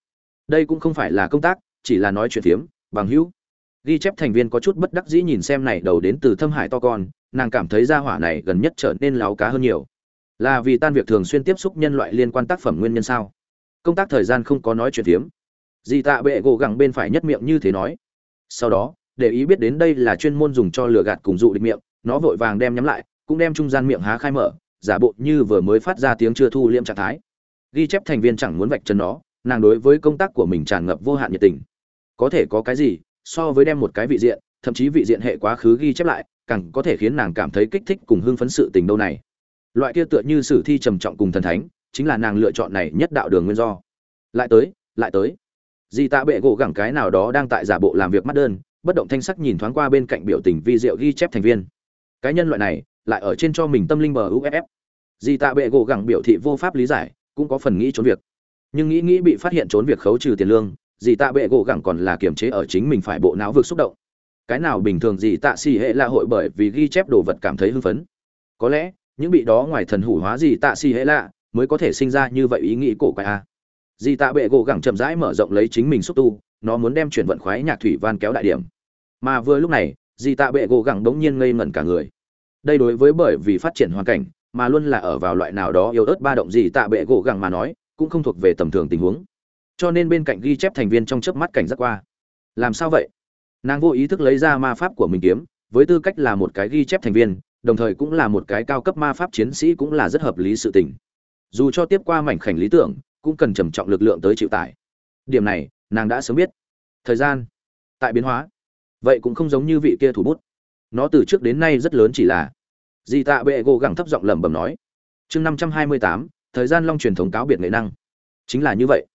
Đây cũng không phải là công tác, chỉ là nói chuyện phiếm, bằng hữu. Ghi chép thành viên có chút bất đắc dĩ nhìn xem này đầu đến từ thâm hải to con, nàng cảm thấy gia hỏa này gần nhất trở nên láo cá hơn nhiều. Là vì tan việc thường xuyên tiếp xúc nhân loại liên quan tác phẩm nguyên nhân sao? Công tác thời gian không có nói chuyện phiếm. Dì tạ bệ gỗ gẳng bên phải nhất miệng như thế nói sau đó, để ý biết đến đây là chuyên môn dùng cho lừa gạt cùng dụ địch miệng, nó vội vàng đem nhắm lại, cũng đem trung gian miệng há khai mở, giả bộ như vừa mới phát ra tiếng chưa thu liễm trạng thái. Ghi chép thành viên chẳng muốn vạch chân nó, nàng đối với công tác của mình tràn ngập vô hạn nhiệt tình. Có thể có cái gì, so với đem một cái vị diện, thậm chí vị diện hệ quá khứ ghi chép lại, càng có thể khiến nàng cảm thấy kích thích cùng hưng phấn sự tình đâu này. Loại kia tựa như sử thi trầm trọng cùng thần thánh, chính là nàng lựa chọn này nhất đạo đường nguyên do. Lại tới lại tới di tạ bệ gỗ gẳng cái nào đó đang tại giả bộ làm việc mắt đơn, bất động thanh sắc nhìn thoáng qua bên cạnh biểu tình vi diệu ghi chép thành viên. Cái nhân loại này, lại ở trên cho mình tâm linh bờ uff di tạ bệ gỗ gẳng biểu thị vô pháp lý giải, cũng có phần nghĩ trốn việc. Nhưng nghĩ nghĩ bị phát hiện trốn việc khấu trừ tiền lương dì tạ bệ gỗ gẳng còn là kiềm chế ở chính mình phải bộ não vực xúc động. Cái nào bình thường dì tạ xì hệ là hội bởi vì ghi chép đồ vật cảm thấy hưng phấn. Có lẽ, những bị đó ngoài thần hủ hóa Dì tạ xì hệ lạ mới có thể sinh ra như vậy ý nghĩ cổ quái a di tạ bệ gỗ gẳng chậm rãi mở rộng lấy chính mình xúc tu, nó muốn đem chuyển vận khoái nhạc thủy van kéo đại điểm. Mà vừa lúc này, di tạ bệ gỗ gẳng đống nhiên ngây ngẩn cả người. Đây đối với bởi vì phát triển hoàn cảnh, mà luôn là ở vào loại nào đó yếu ớt ba động Di tạ bệ gỗ gẳng mà nói, cũng không thuộc về tầm thường tình huống. Cho nên bên cạnh ghi chép thành viên trong chớp mắt cảnh giác qua. Làm sao vậy? Nàng vô ý thức lấy ra ma pháp của mình kiếm, với tư cách là một cái ghi chép thành viên, đồng thời cũng là một cái cao cấp ma pháp chiến sĩ cũng là rất hợp lý sự tình. Dù cho tiếp qua mảnh khảnh lý tưởng cũng cần trầm trọng lực lượng tới chịu tải. Điểm này nàng đã sớm biết. Thời gian tại biến hóa. Vậy cũng không giống như vị kia thủ bút. Nó từ trước đến nay rất lớn chỉ là di tạ bệ gỗ gẳng thấp giọng lẩm bẩm nói. Chương năm trăm hai mươi tám thời gian long truyền thống cáo biệt nghệ năng. Chính là như vậy.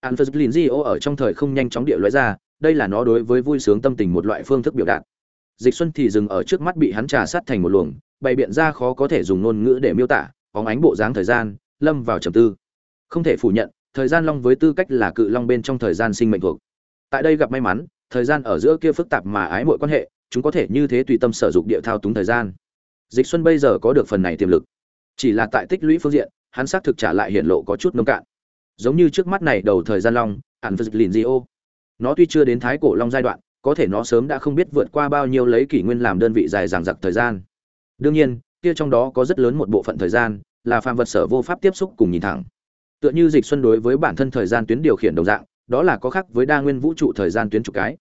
Alphas Linzio ở trong thời không nhanh chóng địa loại ra, đây là nó đối với vui sướng tâm tình một loại phương thức biểu đạt. Dịch Xuân thì dừng ở trước mắt bị hắn trà sát thành một luồng, bày biện ra khó có thể dùng ngôn ngữ để miêu tả, bóng ánh bộ dáng thời gian, lâm vào trầm tư. Không thể phủ nhận, thời gian long với tư cách là cự long bên trong thời gian sinh mệnh thuộc. Tại đây gặp may mắn, thời gian ở giữa kia phức tạp mà ái mọi quan hệ, chúng có thể như thế tùy tâm sở dụng địa thao túng thời gian. Dịch Xuân bây giờ có được phần này tiềm lực, chỉ là tại tích lũy phương diện, hắn xác thực trả lại hiện lộ có chút nông cạn. Giống như trước mắt này đầu thời gian long ạn vật lìn nó tuy chưa đến thái cổ long giai đoạn có thể nó sớm đã không biết vượt qua bao nhiêu lấy kỷ nguyên làm đơn vị dài dằng dặc thời gian. Đương nhiên kia trong đó có rất lớn một bộ phận thời gian là phàm vật sở vô pháp tiếp xúc cùng nhìn thẳng tựa như dịch xuân đối với bản thân thời gian tuyến điều khiển đồng dạng, đó là có khác với đa nguyên vũ trụ thời gian tuyến trục cái.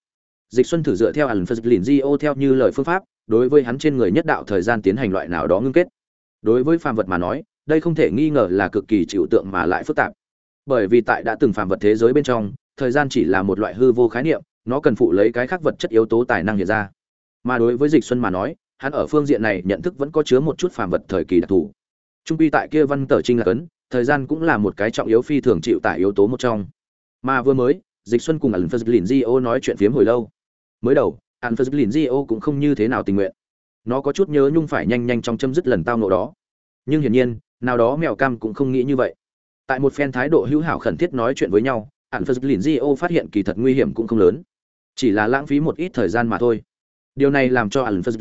Dịch xuân thử dựa theo ẩn phật lìn di theo như lời phương pháp, đối với hắn trên người nhất đạo thời gian tiến hành loại nào đó ngưng kết. Đối với phàm vật mà nói, đây không thể nghi ngờ là cực kỳ chịu tượng mà lại phức tạp. Bởi vì tại đã từng phàm vật thế giới bên trong, thời gian chỉ là một loại hư vô khái niệm, nó cần phụ lấy cái khác vật chất yếu tố tài năng hiện ra. Mà đối với dịch xuân mà nói, hắn ở phương diện này nhận thức vẫn có chứa một chút phàm vật thời kỳ đặc thù. Trung quy tại kia văn tờ trinh là cấn thời gian cũng là một cái trọng yếu phi thường chịu tải yếu tố một trong. Mà vừa mới, dịch xuân cùng ẩn phật nói chuyện phiếm hồi lâu. Mới đầu, ẩn phật cũng không như thế nào tình nguyện. Nó có chút nhớ nhung phải nhanh nhanh trong chấm dứt lần tao nộ đó. Nhưng hiển nhiên, nào đó mèo cam cũng không nghĩ như vậy. Tại một phen thái độ hữu hảo khẩn thiết nói chuyện với nhau, ẩn phật phát hiện kỳ thật nguy hiểm cũng không lớn. Chỉ là lãng phí một ít thời gian mà thôi. Điều này làm cho ẩn phật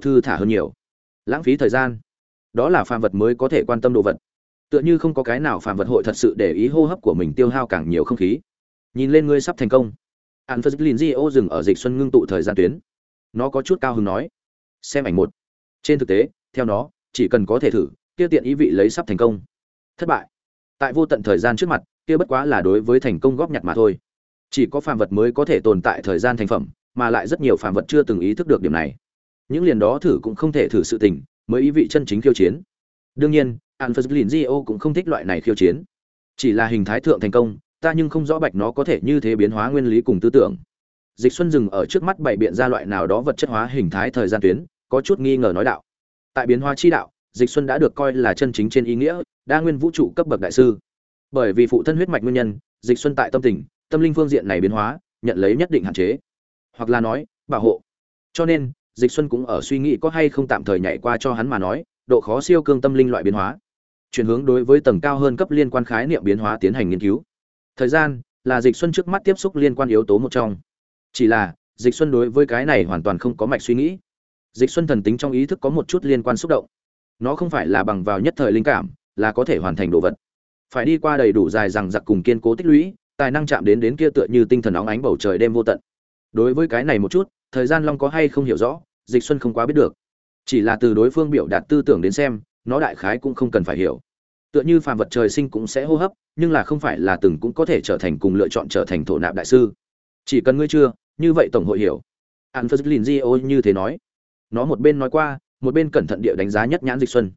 thư thả hơn nhiều. Lãng phí thời gian. Đó là phàm vật mới có thể quan tâm đồ vật tựa như không có cái nào phàm vật hội thật sự để ý hô hấp của mình tiêu hao càng nhiều không khí. Nhìn lên ngươi sắp thành công. Ẩn phật lìn di ô dừng ở dịch xuân ngưng tụ thời gian tuyến. Nó có chút cao hứng nói. Xem ảnh một. Trên thực tế, theo nó, chỉ cần có thể thử, kia tiện ý vị lấy sắp thành công. Thất bại. Tại vô tận thời gian trước mặt, kia bất quá là đối với thành công góp nhặt mà thôi. Chỉ có phàm vật mới có thể tồn tại thời gian thành phẩm, mà lại rất nhiều phàm vật chưa từng ý thức được điểm này. Những liền đó thử cũng không thể thử sự tình, mới ý vị chân chính khiêu chiến. Đương nhiên alpha Gio cũng không thích loại này khiêu chiến. Chỉ là hình thái thượng thành công, ta nhưng không rõ bạch nó có thể như thế biến hóa nguyên lý cùng tư tưởng. Dịch xuân dừng ở trước mắt bảy biện ra loại nào đó vật chất hóa hình thái thời gian tuyến, có chút nghi ngờ nói đạo. Tại biến hóa chi đạo, dịch xuân đã được coi là chân chính trên ý nghĩa, đa nguyên vũ trụ cấp bậc đại sư. Bởi vì phụ thân huyết mạch nguyên nhân, dịch xuân tại tâm tình, tâm linh phương diện này biến hóa, nhận lấy nhất định hạn chế. Hoặc là nói, bảo hộ. Cho nên, dịch xuân cũng ở suy nghĩ có hay không tạm thời nhảy qua cho hắn mà nói, độ khó siêu cương tâm linh loại biến hóa chuyển hướng đối với tầng cao hơn cấp liên quan khái niệm biến hóa tiến hành nghiên cứu. Thời gian là dịch xuân trước mắt tiếp xúc liên quan yếu tố một trong. Chỉ là, dịch xuân đối với cái này hoàn toàn không có mạch suy nghĩ. Dịch xuân thần tính trong ý thức có một chút liên quan xúc động. Nó không phải là bằng vào nhất thời linh cảm, là có thể hoàn thành đồ vật. Phải đi qua đầy đủ dài rằng giặc cùng kiên cố tích lũy, tài năng chạm đến đến kia tựa như tinh thần óng ánh bầu trời đêm vô tận. Đối với cái này một chút, thời gian long có hay không hiểu rõ, dịch xuân không quá biết được. Chỉ là từ đối phương biểu đạt tư tưởng đến xem nó đại khái cũng không cần phải hiểu. Tựa như phàm vật trời sinh cũng sẽ hô hấp, nhưng là không phải là từng cũng có thể trở thành cùng lựa chọn trở thành thổ nạp đại sư. Chỉ cần ngươi chưa, như vậy tổng hội hiểu. An phật lin di như thế nói. Nó một bên nói qua, một bên cẩn thận địa đánh giá nhất nhãn dịch xuân.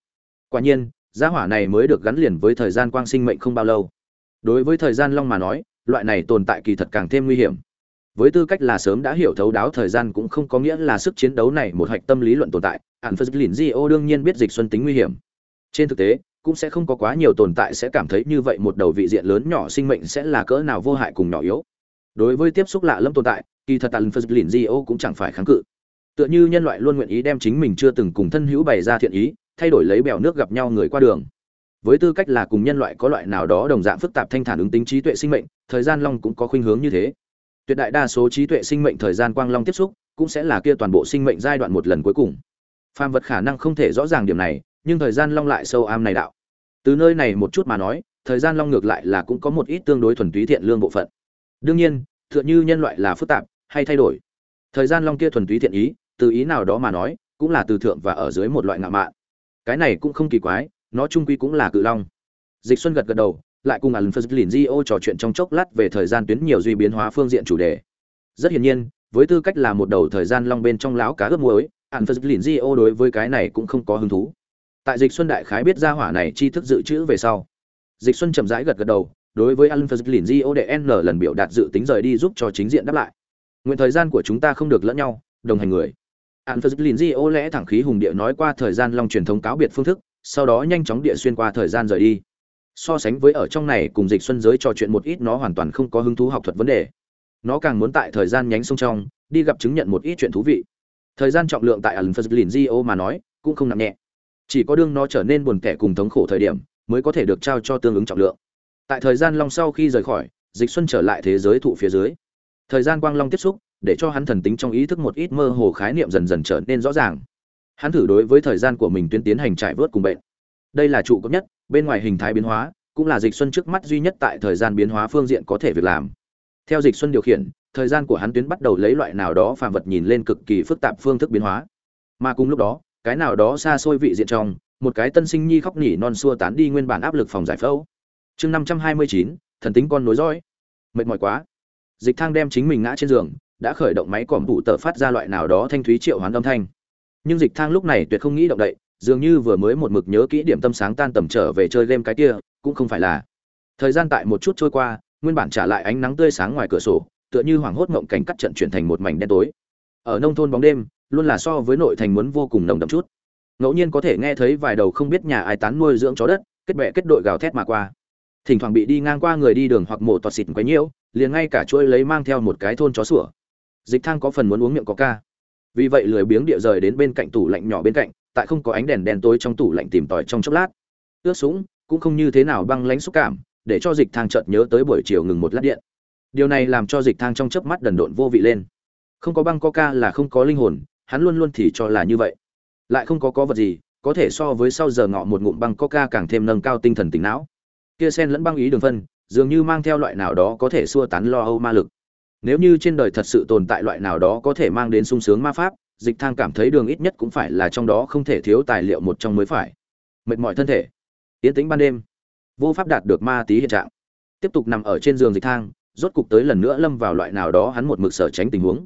Quả nhiên, giá hỏa này mới được gắn liền với thời gian quang sinh mệnh không bao lâu. Đối với thời gian long mà nói, loại này tồn tại kỳ thật càng thêm nguy hiểm với tư cách là sớm đã hiểu thấu đáo thời gian cũng không có nghĩa là sức chiến đấu này một hạch tâm lý luận tồn tại ạn phật lìn di ô đương nhiên biết dịch xuân tính nguy hiểm. Trên thực tế, cũng sẽ không có quá nhiều tồn tại sẽ cảm thấy như vậy một đầu vị diện lớn nhỏ sinh mệnh sẽ là cỡ nào vô hại cùng nhỏ yếu. Đối với tiếp xúc lạ lẫm tồn tại, kỳ thật ạn phật lìn di ô cũng chẳng phải kháng cự. Tựa như nhân loại luôn nguyện ý đem chính mình chưa từng cùng thân hữu bày ra thiện ý, thay đổi lấy bèo nước gặp nhau người qua đường. Với tư cách là cùng nhân loại có loại nào đó đồng dạng phức tạp thanh thản ứng tính trí tuệ sinh mệnh, thời gian long cũng có khuynh hướng như thế tuyệt đại đa số trí tuệ sinh mệnh thời gian quang long tiếp xúc cũng sẽ là kia toàn bộ sinh mệnh giai đoạn một lần cuối cùng. Phàm vật khả năng không thể rõ ràng điểm này, nhưng thời gian long lại sâu am này đạo. Từ nơi này một chút mà nói, thời gian long ngược lại là cũng có một ít tương đối thuần túy thiện lương bộ phận. Đương nhiên, tựa như nhân loại là phức tạp hay thay đổi, thời gian long kia thuần túy thiện ý, từ ý nào đó mà nói, cũng là từ thượng và ở dưới một loại ngạo mạn. Cái này cũng không kỳ quái, nó trung quy cũng là cự long. Dịch xuân gật gật đầu lại cùng Alpha Gio trò chuyện trong chốc lát về thời gian tuyến nhiều duy biến hóa phương diện chủ đề. Rất hiển nhiên, với tư cách là một đầu thời gian long bên trong lão cá ướp muối, Alpha Gio đối với cái này cũng không có hứng thú. Tại Dịch Xuân đại khái biết ra hỏa này chi thức dự trữ về sau. Dịch Xuân chậm rãi gật gật đầu, đối với Alpha Gio để N lần biểu đạt dự tính rời đi giúp cho chính diện đáp lại. Nguyện thời gian của chúng ta không được lẫn nhau, đồng hành người. Alpha Gio lẽ thẳng khí hùng địa nói qua thời gian long truyền thống cáo biệt phương thức, sau đó nhanh chóng địa xuyên qua thời gian rời đi so sánh với ở trong này cùng dịch xuân giới trò chuyện một ít nó hoàn toàn không có hứng thú học thuật vấn đề. Nó càng muốn tại thời gian nhánh sông trong, đi gặp chứng nhận một ít chuyện thú vị. Thời gian trọng lượng tại alpha gio mà nói, cũng không nặng nhẹ. Chỉ có đương nó trở nên buồn kẻ cùng thống khổ thời điểm, mới có thể được trao cho tương ứng trọng lượng. Tại thời gian long sau khi rời khỏi, dịch xuân trở lại thế giới thụ phía dưới. Thời gian quang long tiếp xúc, để cho hắn thần tính trong ý thức một ít mơ hồ khái niệm dần dần trở nên rõ ràng. Hắn thử đối với thời gian của mình tuyến tiến hành trải vớt cùng bệnh. Đây là trụ cấp nhất bên ngoài hình thái biến hóa, cũng là dịch xuân trước mắt duy nhất tại thời gian biến hóa phương diện có thể việc làm. Theo dịch xuân điều khiển, thời gian của hắn tuyến bắt đầu lấy loại nào đó phàm vật nhìn lên cực kỳ phức tạp phương thức biến hóa. Mà cùng lúc đó, cái nào đó xa xôi vị diện trong, một cái tân sinh nhi khóc nỉ non xua tán đi nguyên bản áp lực phòng giải phẫu. Chương năm trăm hai mươi chín, thần tính con nối dõi. Mệt mỏi quá. Dịch thang đem chính mình ngã trên giường, đã khởi động máy còm phụ tờ phát ra loại nào đó thanh thúy triệu hoán âm thanh. Nhưng dịch thang lúc này tuyệt không nghĩ động đậy dường như vừa mới một mực nhớ kỹ điểm tâm sáng tan tầm trở về chơi game cái kia, cũng không phải là. Thời gian tại một chút trôi qua, nguyên bản trả lại ánh nắng tươi sáng ngoài cửa sổ, tựa như hoảng hốt ngộng cảnh cắt trận chuyển thành một mảnh đen tối. Ở nông thôn bóng đêm, luôn là so với nội thành muốn vô cùng nồng đậm chút. Ngẫu nhiên có thể nghe thấy vài đầu không biết nhà ai tán nuôi dưỡng chó đất, kết bè kết đội gào thét mà qua. Thỉnh thoảng bị đi ngang qua người đi đường hoặc mổ toạt xịt quấy nhiễu, liền ngay cả chuỗi lấy mang theo một cái thôn chó sủa. Dịch thang có phần muốn uống miệng có ca. Vì vậy lười biếng địa rời đến bên cạnh tủ lạnh nhỏ bên cạnh tại không có ánh đèn đen tối trong tủ lạnh tìm tòi trong chốc lát. Ướt sũng cũng không như thế nào băng lãnh xúc cảm, để cho dịch thang chợt nhớ tới buổi chiều ngừng một lát điện. Điều này làm cho dịch thang trong chớp mắt đần độn vô vị lên. Không có băng coca là không có linh hồn, hắn luôn luôn thì cho là như vậy. Lại không có có vật gì, có thể so với sau giờ ngọ một ngụm băng coca càng thêm nâng cao tinh thần tỉnh não. Kia sen lẫn băng ý đường phân, dường như mang theo loại nào đó có thể xua tán lo âu ma lực. Nếu như trên đời thật sự tồn tại loại nào đó có thể mang đến sung sướng ma pháp dịch thang cảm thấy đường ít nhất cũng phải là trong đó không thể thiếu tài liệu một trong mới phải. Mệt mỏi thân thể. Yến tĩnh ban đêm. Vô pháp đạt được ma tí hiện trạng. Tiếp tục nằm ở trên giường dịch thang, rốt cục tới lần nữa lâm vào loại nào đó hắn một mực sở tránh tình huống.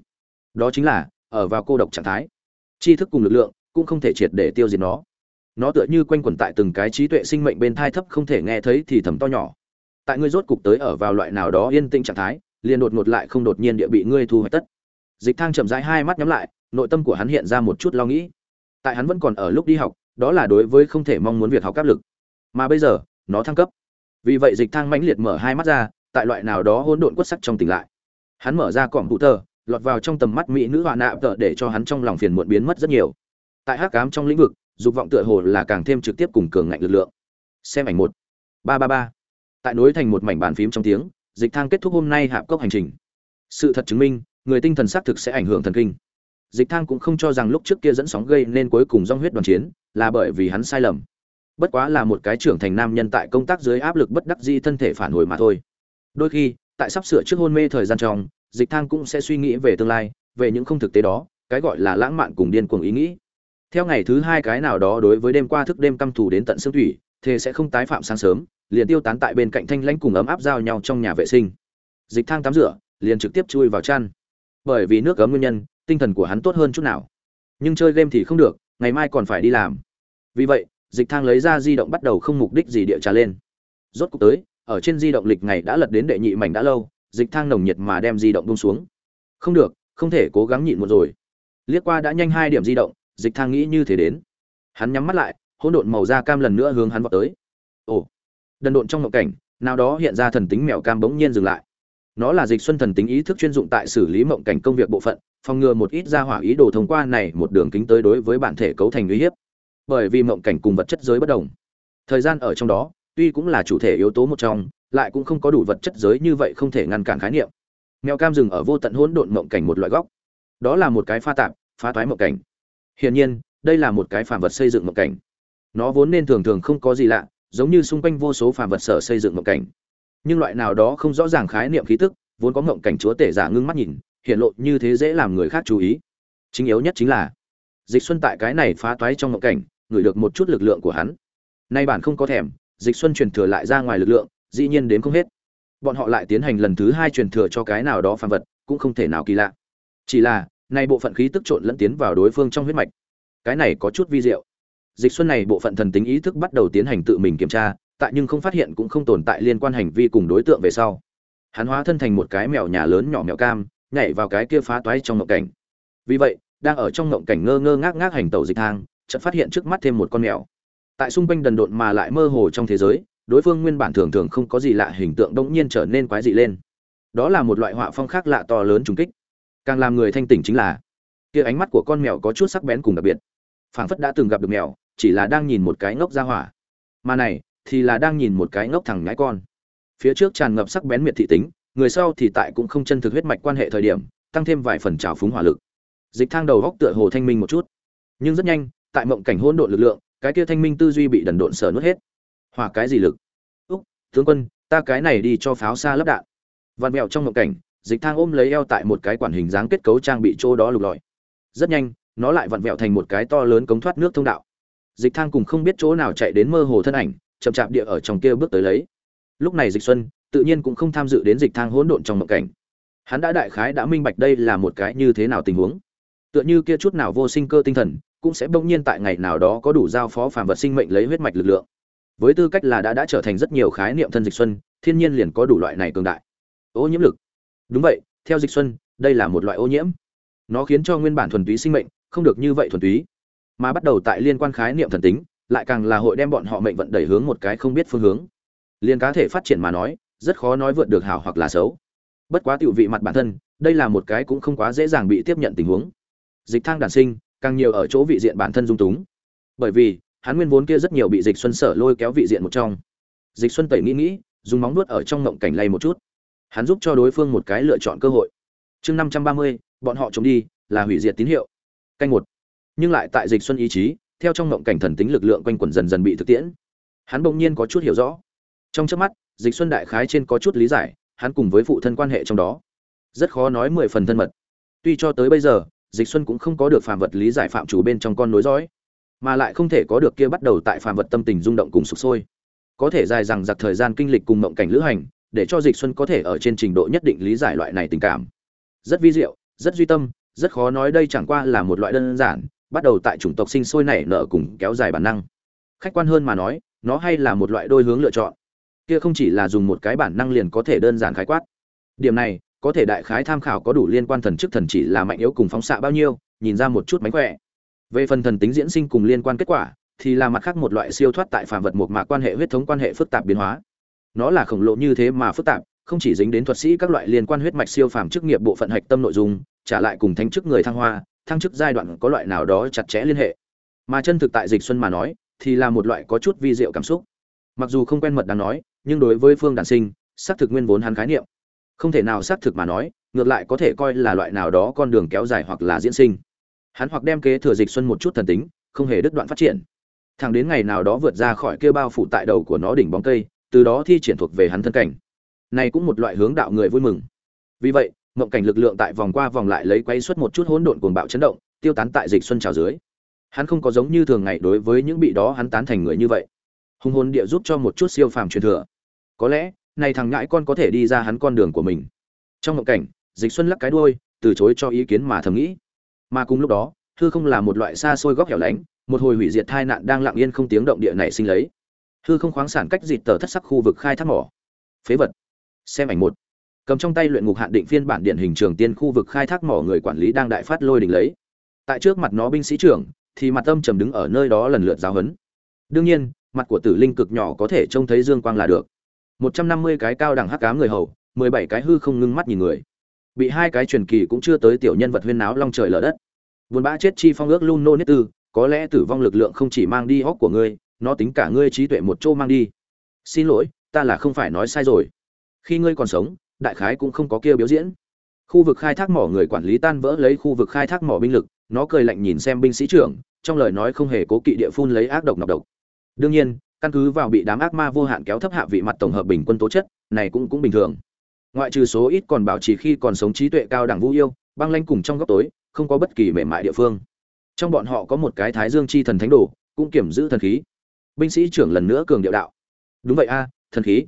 Đó chính là, ở vào cô độc trạng thái. Tri thức cùng lực lượng cũng không thể triệt để tiêu diệt nó. Nó tựa như quanh quẩn tại từng cái trí tuệ sinh mệnh bên thai thấp không thể nghe thấy thì thầm to nhỏ. Tại ngươi rốt cục tới ở vào loại nào đó yên tĩnh trạng thái, liền đột ngột lại không đột nhiên địa bị ngươi thu hoạch tất. Dịch thang chậm rãi hai mắt nhắm lại nội tâm của hắn hiện ra một chút lo nghĩ. Tại hắn vẫn còn ở lúc đi học, đó là đối với không thể mong muốn việc học áp lực. Mà bây giờ, nó thăng cấp. Vì vậy dịch thang mãnh liệt mở hai mắt ra, tại loại nào đó hỗn độn quất sắc trong tỉnh lại. Hắn mở ra cỏm hụ tờ, lọt vào trong tầm mắt mỹ nữ họa nạ tờ để cho hắn trong lòng phiền muộn biến mất rất nhiều. Tại hắc cám trong lĩnh vực, dục vọng tựa hồ là càng thêm trực tiếp cùng cường ngạnh lực lượng. Xem ảnh một. Ba ba ba. Tại nối thành một mảnh bàn phím trong tiếng, dịch thang kết thúc hôm nay hạp cốc hành trình. Sự thật chứng minh, người tinh thần xác thực sẽ ảnh hưởng thần kinh dịch thang cũng không cho rằng lúc trước kia dẫn sóng gây nên cuối cùng dòng huyết đoàn chiến là bởi vì hắn sai lầm. Bất quá là một cái trưởng thành nam nhân tại công tác dưới áp lực bất đắc di thân thể phản hồi mà thôi. Đôi khi, tại sắp sửa trước hôn mê thời gian trong, dịch thang cũng sẽ suy nghĩ về tương lai, về những không thực tế đó, cái gọi là lãng mạn cùng điên cuồng ý nghĩ. Theo ngày thứ hai cái nào đó đối với đêm qua thức đêm căm thù đến tận xương thủy, thế sẽ không tái phạm sáng sớm, liền tiêu tán tại bên cạnh thanh lãnh cùng ấm áp giao nhau trong nhà vệ sinh. Dịch thang tắm rửa, liền trực tiếp chui vào chăn. Bởi vì nước ấm nguyên nhân tinh thần của hắn tốt hơn chút nào. Nhưng chơi game thì không được, ngày mai còn phải đi làm. Vì vậy, dịch thang lấy ra di động bắt đầu không mục đích gì địa trà lên. Rốt cuộc tới, ở trên di động lịch ngày đã lật đến đệ nhị mảnh đã lâu, dịch thang nồng nhiệt mà đem di động bung xuống. Không được, không thể cố gắng nhịn một rồi. Liếc qua đã nhanh hai điểm di động, dịch thang nghĩ như thế đến. Hắn nhắm mắt lại, hỗn độn màu da cam lần nữa hướng hắn vào tới. Ồ, đần độn trong ngộ cảnh, nào đó hiện ra thần tính mèo cam bỗng nhiên dừng lại nó là dịch xuân thần tính ý thức chuyên dụng tại xử lý mộng cảnh công việc bộ phận, phòng ngừa một ít ra hỏa ý đồ thông qua này một đường kính tới đối với bản thể cấu thành uy hiếp. Bởi vì mộng cảnh cùng vật chất giới bất đồng. Thời gian ở trong đó, tuy cũng là chủ thể yếu tố một trong, lại cũng không có đủ vật chất giới như vậy không thể ngăn cản khái niệm. Mèo cam dừng ở vô tận hỗn độn mộng cảnh một loại góc. Đó là một cái pha tạp, phá toái mộng cảnh. Hiển nhiên, đây là một cái phản vật xây dựng mộng cảnh. Nó vốn nên thường thường không có gì lạ, giống như xung quanh vô số phản vật sở xây dựng mộng cảnh nhưng loại nào đó không rõ ràng khái niệm khí tức, vốn có ngộng cảnh chúa tể giả ngưng mắt nhìn, hiện lộ như thế dễ làm người khác chú ý. Chính yếu nhất chính là, dịch xuân tại cái này phá toái trong ngộng cảnh, ngửi được một chút lực lượng của hắn. Nay bản không có thèm, dịch xuân truyền thừa lại ra ngoài lực lượng, dĩ nhiên đến không hết. Bọn họ lại tiến hành lần thứ hai truyền thừa cho cái nào đó phàm vật, cũng không thể nào kỳ lạ. Chỉ là, nay bộ phận khí tức trộn lẫn tiến vào đối phương trong huyết mạch. Cái này có chút vi diệu. Dịch xuân này bộ phận thần tính ý thức bắt đầu tiến hành tự mình kiểm tra tại nhưng không phát hiện cũng không tồn tại liên quan hành vi cùng đối tượng về sau. Hắn hóa thân thành một cái mèo nhà lớn nhỏ mèo cam, nhảy vào cái kia phá toái trong ngộng cảnh. Vì vậy, đang ở trong ngộng cảnh ngơ ngơ ngác ngác hành tẩu dịch thang, chợt phát hiện trước mắt thêm một con mèo. Tại xung quanh đần độn mà lại mơ hồ trong thế giới, đối phương nguyên bản thường thường không có gì lạ hình tượng đông nhiên trở nên quái dị lên. Đó là một loại họa phong khác lạ to lớn trùng kích. Càng làm người thanh tỉnh chính là, kia ánh mắt của con mèo có chút sắc bén cùng đặc biệt. Phảng phất đã từng gặp được mèo, chỉ là đang nhìn một cái ngốc ra hỏa. Mà này thì là đang nhìn một cái ngốc thằng nhái con. Phía trước tràn ngập sắc bén miệt thị tính, người sau thì tại cũng không chân thực huyết mạch quan hệ thời điểm, tăng thêm vài phần trào phúng hỏa lực. Dịch thang đầu góc tựa hồ thanh minh một chút. Nhưng rất nhanh, tại mộng cảnh hỗn độn lực lượng, cái kia thanh minh tư duy bị đần độn sở nuốt hết. Hỏa cái gì lực? Úc, tướng quân, ta cái này đi cho pháo xa lắp đạn. Vạn mẹo trong mộng cảnh, dịch thang ôm lấy eo tại một cái quản hình dáng kết cấu trang bị chỗ đó lục lọi. Rất nhanh, nó lại vặn vẹo thành một cái to lớn cống thoát nước thông đạo. Dịch thang cùng không biết chỗ nào chạy đến mơ hồ thân ảnh chậm chạp địa ở trong kia bước tới lấy. Lúc này dịch xuân, tự nhiên cũng không tham dự đến dịch thang hỗn độn trong mộng cảnh. Hắn đã đại khái đã minh bạch đây là một cái như thế nào tình huống. Tựa như kia chút nào vô sinh cơ tinh thần, cũng sẽ bỗng nhiên tại ngày nào đó có đủ giao phó phàm vật sinh mệnh lấy huyết mạch lực lượng. Với tư cách là đã đã trở thành rất nhiều khái niệm thân dịch xuân, thiên nhiên liền có đủ loại này cường đại. Ô nhiễm lực. Đúng vậy, theo dịch xuân, đây là một loại ô nhiễm. Nó khiến cho nguyên bản thuần túy sinh mệnh không được như vậy thuần túy, mà bắt đầu tại liên quan khái niệm thần tính lại càng là hội đem bọn họ mệnh vận đẩy hướng một cái không biết phương hướng. Liên cá thể phát triển mà nói, rất khó nói vượt được hảo hoặc là xấu. Bất quá tiểu vị mặt bản thân, đây là một cái cũng không quá dễ dàng bị tiếp nhận tình huống. Dịch thang đản sinh, càng nhiều ở chỗ vị diện bản thân dung túng. Bởi vì, hắn nguyên vốn kia rất nhiều bị dịch xuân sở lôi kéo vị diện một trong. Dịch xuân tẩy nghĩ nghĩ, dùng móng nuốt ở trong ngộng cảnh lay một chút. Hắn giúp cho đối phương một cái lựa chọn cơ hội. Chương năm trăm ba mươi, bọn họ chống đi, là hủy diệt tín hiệu. Canh một. Nhưng lại tại dịch xuân ý chí theo trong ngộng cảnh thần tính lực lượng quanh quẩn dần dần bị thực tiễn. Hắn bỗng nhiên có chút hiểu rõ. Trong trước mắt, dịch xuân đại khái trên có chút lý giải, hắn cùng với phụ thân quan hệ trong đó. Rất khó nói mười phần thân mật. Tuy cho tới bây giờ, dịch xuân cũng không có được phàm vật lý giải phạm chủ bên trong con nối dõi, mà lại không thể có được kia bắt đầu tại phàm vật tâm tình rung động cùng sụp sôi. Có thể dài rằng giặc thời gian kinh lịch cùng mộng cảnh lữ hành, để cho dịch xuân có thể ở trên trình độ nhất định lý giải loại này tình cảm. Rất vi diệu, rất duy tâm, rất khó nói đây chẳng qua là một loại đơn giản bắt đầu tại chủng tộc sinh sôi nảy nở cùng kéo dài bản năng. Khách quan hơn mà nói, nó hay là một loại đôi hướng lựa chọn. Kia không chỉ là dùng một cái bản năng liền có thể đơn giản khái quát. Điểm này, có thể đại khái tham khảo có đủ liên quan thần chức thần chỉ là mạnh yếu cùng phóng xạ bao nhiêu, nhìn ra một chút mánh khỏe. Về phần thần tính diễn sinh cùng liên quan kết quả, thì là mặt khác một loại siêu thoát tại phàm vật một mạc quan hệ huyết thống quan hệ phức tạp biến hóa. Nó là khổng lồ như thế mà phức tạp, không chỉ dính đến thuật sĩ các loại liên quan huyết mạch siêu phàm chức nghiệp bộ phận hạch tâm nội dung, trả lại cùng thánh chức người thăng hoa thăng chức giai đoạn có loại nào đó chặt chẽ liên hệ. Mà chân thực tại dịch xuân mà nói, thì là một loại có chút vi diệu cảm xúc. Mặc dù không quen mật đáng nói, nhưng đối với phương đản sinh, xác thực nguyên vốn hắn khái niệm. Không thể nào xác thực mà nói, ngược lại có thể coi là loại nào đó con đường kéo dài hoặc là diễn sinh. Hắn hoặc đem kế thừa dịch xuân một chút thần tính, không hề đứt đoạn phát triển. Thẳng đến ngày nào đó vượt ra khỏi kia bao phủ tại đầu của nó đỉnh bóng cây, từ đó thi triển thuộc về hắn thân cảnh. Này cũng một loại hướng đạo người vui mừng. Vì vậy mộng cảnh lực lượng tại vòng qua vòng lại lấy quay suốt một chút hỗn độn cuồng bạo chấn động, tiêu tán tại dịch xuân trào dưới. Hắn không có giống như thường ngày đối với những bị đó hắn tán thành người như vậy. Hung hồn địa giúp cho một chút siêu phàm truyền thừa. Có lẽ, này thằng ngãi con có thể đi ra hắn con đường của mình. Trong mộng cảnh, dịch xuân lắc cái đuôi, từ chối cho ý kiến mà thầm nghĩ. Mà cùng lúc đó, hư không là một loại xa xôi góc hẻo lánh, một hồi hủy diệt tai nạn đang lặng yên không tiếng động địa này sinh lấy. Hư không khoáng sản cách dịch tờ thất sắc khu vực khai thác mỏ. Phế vật. Xem ảnh một cầm trong tay luyện ngục hạn định phiên bản điển hình trường tiên khu vực khai thác mỏ người quản lý đang đại phát lôi đình lấy. Tại trước mặt nó binh sĩ trưởng, thì mặt âm trầm đứng ở nơi đó lần lượt giáo huấn. Đương nhiên, mặt của tử linh cực nhỏ có thể trông thấy dương quang là được. Một trăm năm mươi cái cao đẳng hắc cám người hầu, mười bảy cái hư không ngưng mắt nhìn người. Bị hai cái truyền kỳ cũng chưa tới tiểu nhân vật huyên náo long trời lở đất. Buồn bã chết chi phong ước luôn nô nết tư, có lẽ tử vong lực lượng không chỉ mang đi hóc của ngươi, nó tính cả ngươi trí tuệ một chỗ mang đi. Xin lỗi, ta là không phải nói sai rồi. Khi ngươi còn sống đại khái cũng không có kia biểu diễn. Khu vực khai thác mỏ người quản lý tan vỡ lấy khu vực khai thác mỏ binh lực, nó cười lạnh nhìn xem binh sĩ trưởng, trong lời nói không hề cố kỵ địa phun lấy ác độc nọc độc. Đương nhiên, căn cứ vào bị đám ác ma vô hạn kéo thấp hạ vị mặt tổng hợp bình quân tố chất, này cũng cũng bình thường. Ngoại trừ số ít còn bảo trì khi còn sống trí tuệ cao đẳng vũ yêu, băng lanh cùng trong góc tối, không có bất kỳ mềm mại địa phương. Trong bọn họ có một cái thái dương chi thần thánh đồ, cũng kiểm giữ thần khí. Binh sĩ trưởng lần nữa cường điệu đạo. Đúng vậy a, thần khí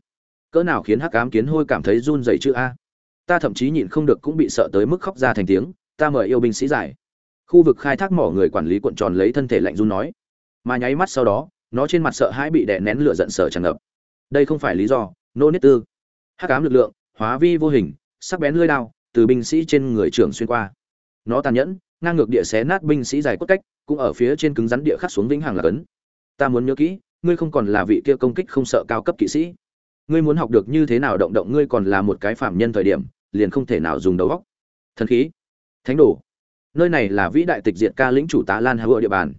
cỡ nào khiến hắc ám kiến hôi cảm thấy run rẩy chữ a? Ta thậm chí nhịn không được cũng bị sợ tới mức khóc ra thành tiếng, ta mời yêu binh sĩ giải. Khu vực khai thác mỏ người quản lý cuộn tròn lấy thân thể lạnh run nói. Mà nháy mắt sau đó, nó trên mặt sợ hãi bị đè nén lửa giận sở tràn ngập. Đây không phải lý do, nô nết tư. Hắc ám lực lượng, hóa vi vô hình, sắc bén lưỡi đao, từ binh sĩ trên người trưởng xuyên qua. Nó tàn nhẫn, ngang ngược địa xé nát binh sĩ dài cốt cách, cũng ở phía trên cứng rắn địa khắc xuống vĩnh hằng là cấn. Ta muốn nhớ kỹ, ngươi không còn là vị kia công kích không sợ cao cấp kỵ sĩ ngươi muốn học được như thế nào động động ngươi còn là một cái phạm nhân thời điểm, liền không thể nào dùng đầu óc. Thần khí. Thánh đồ. Nơi này là vĩ đại tịch diệt ca lĩnh chủ tá lan hà địa bàn.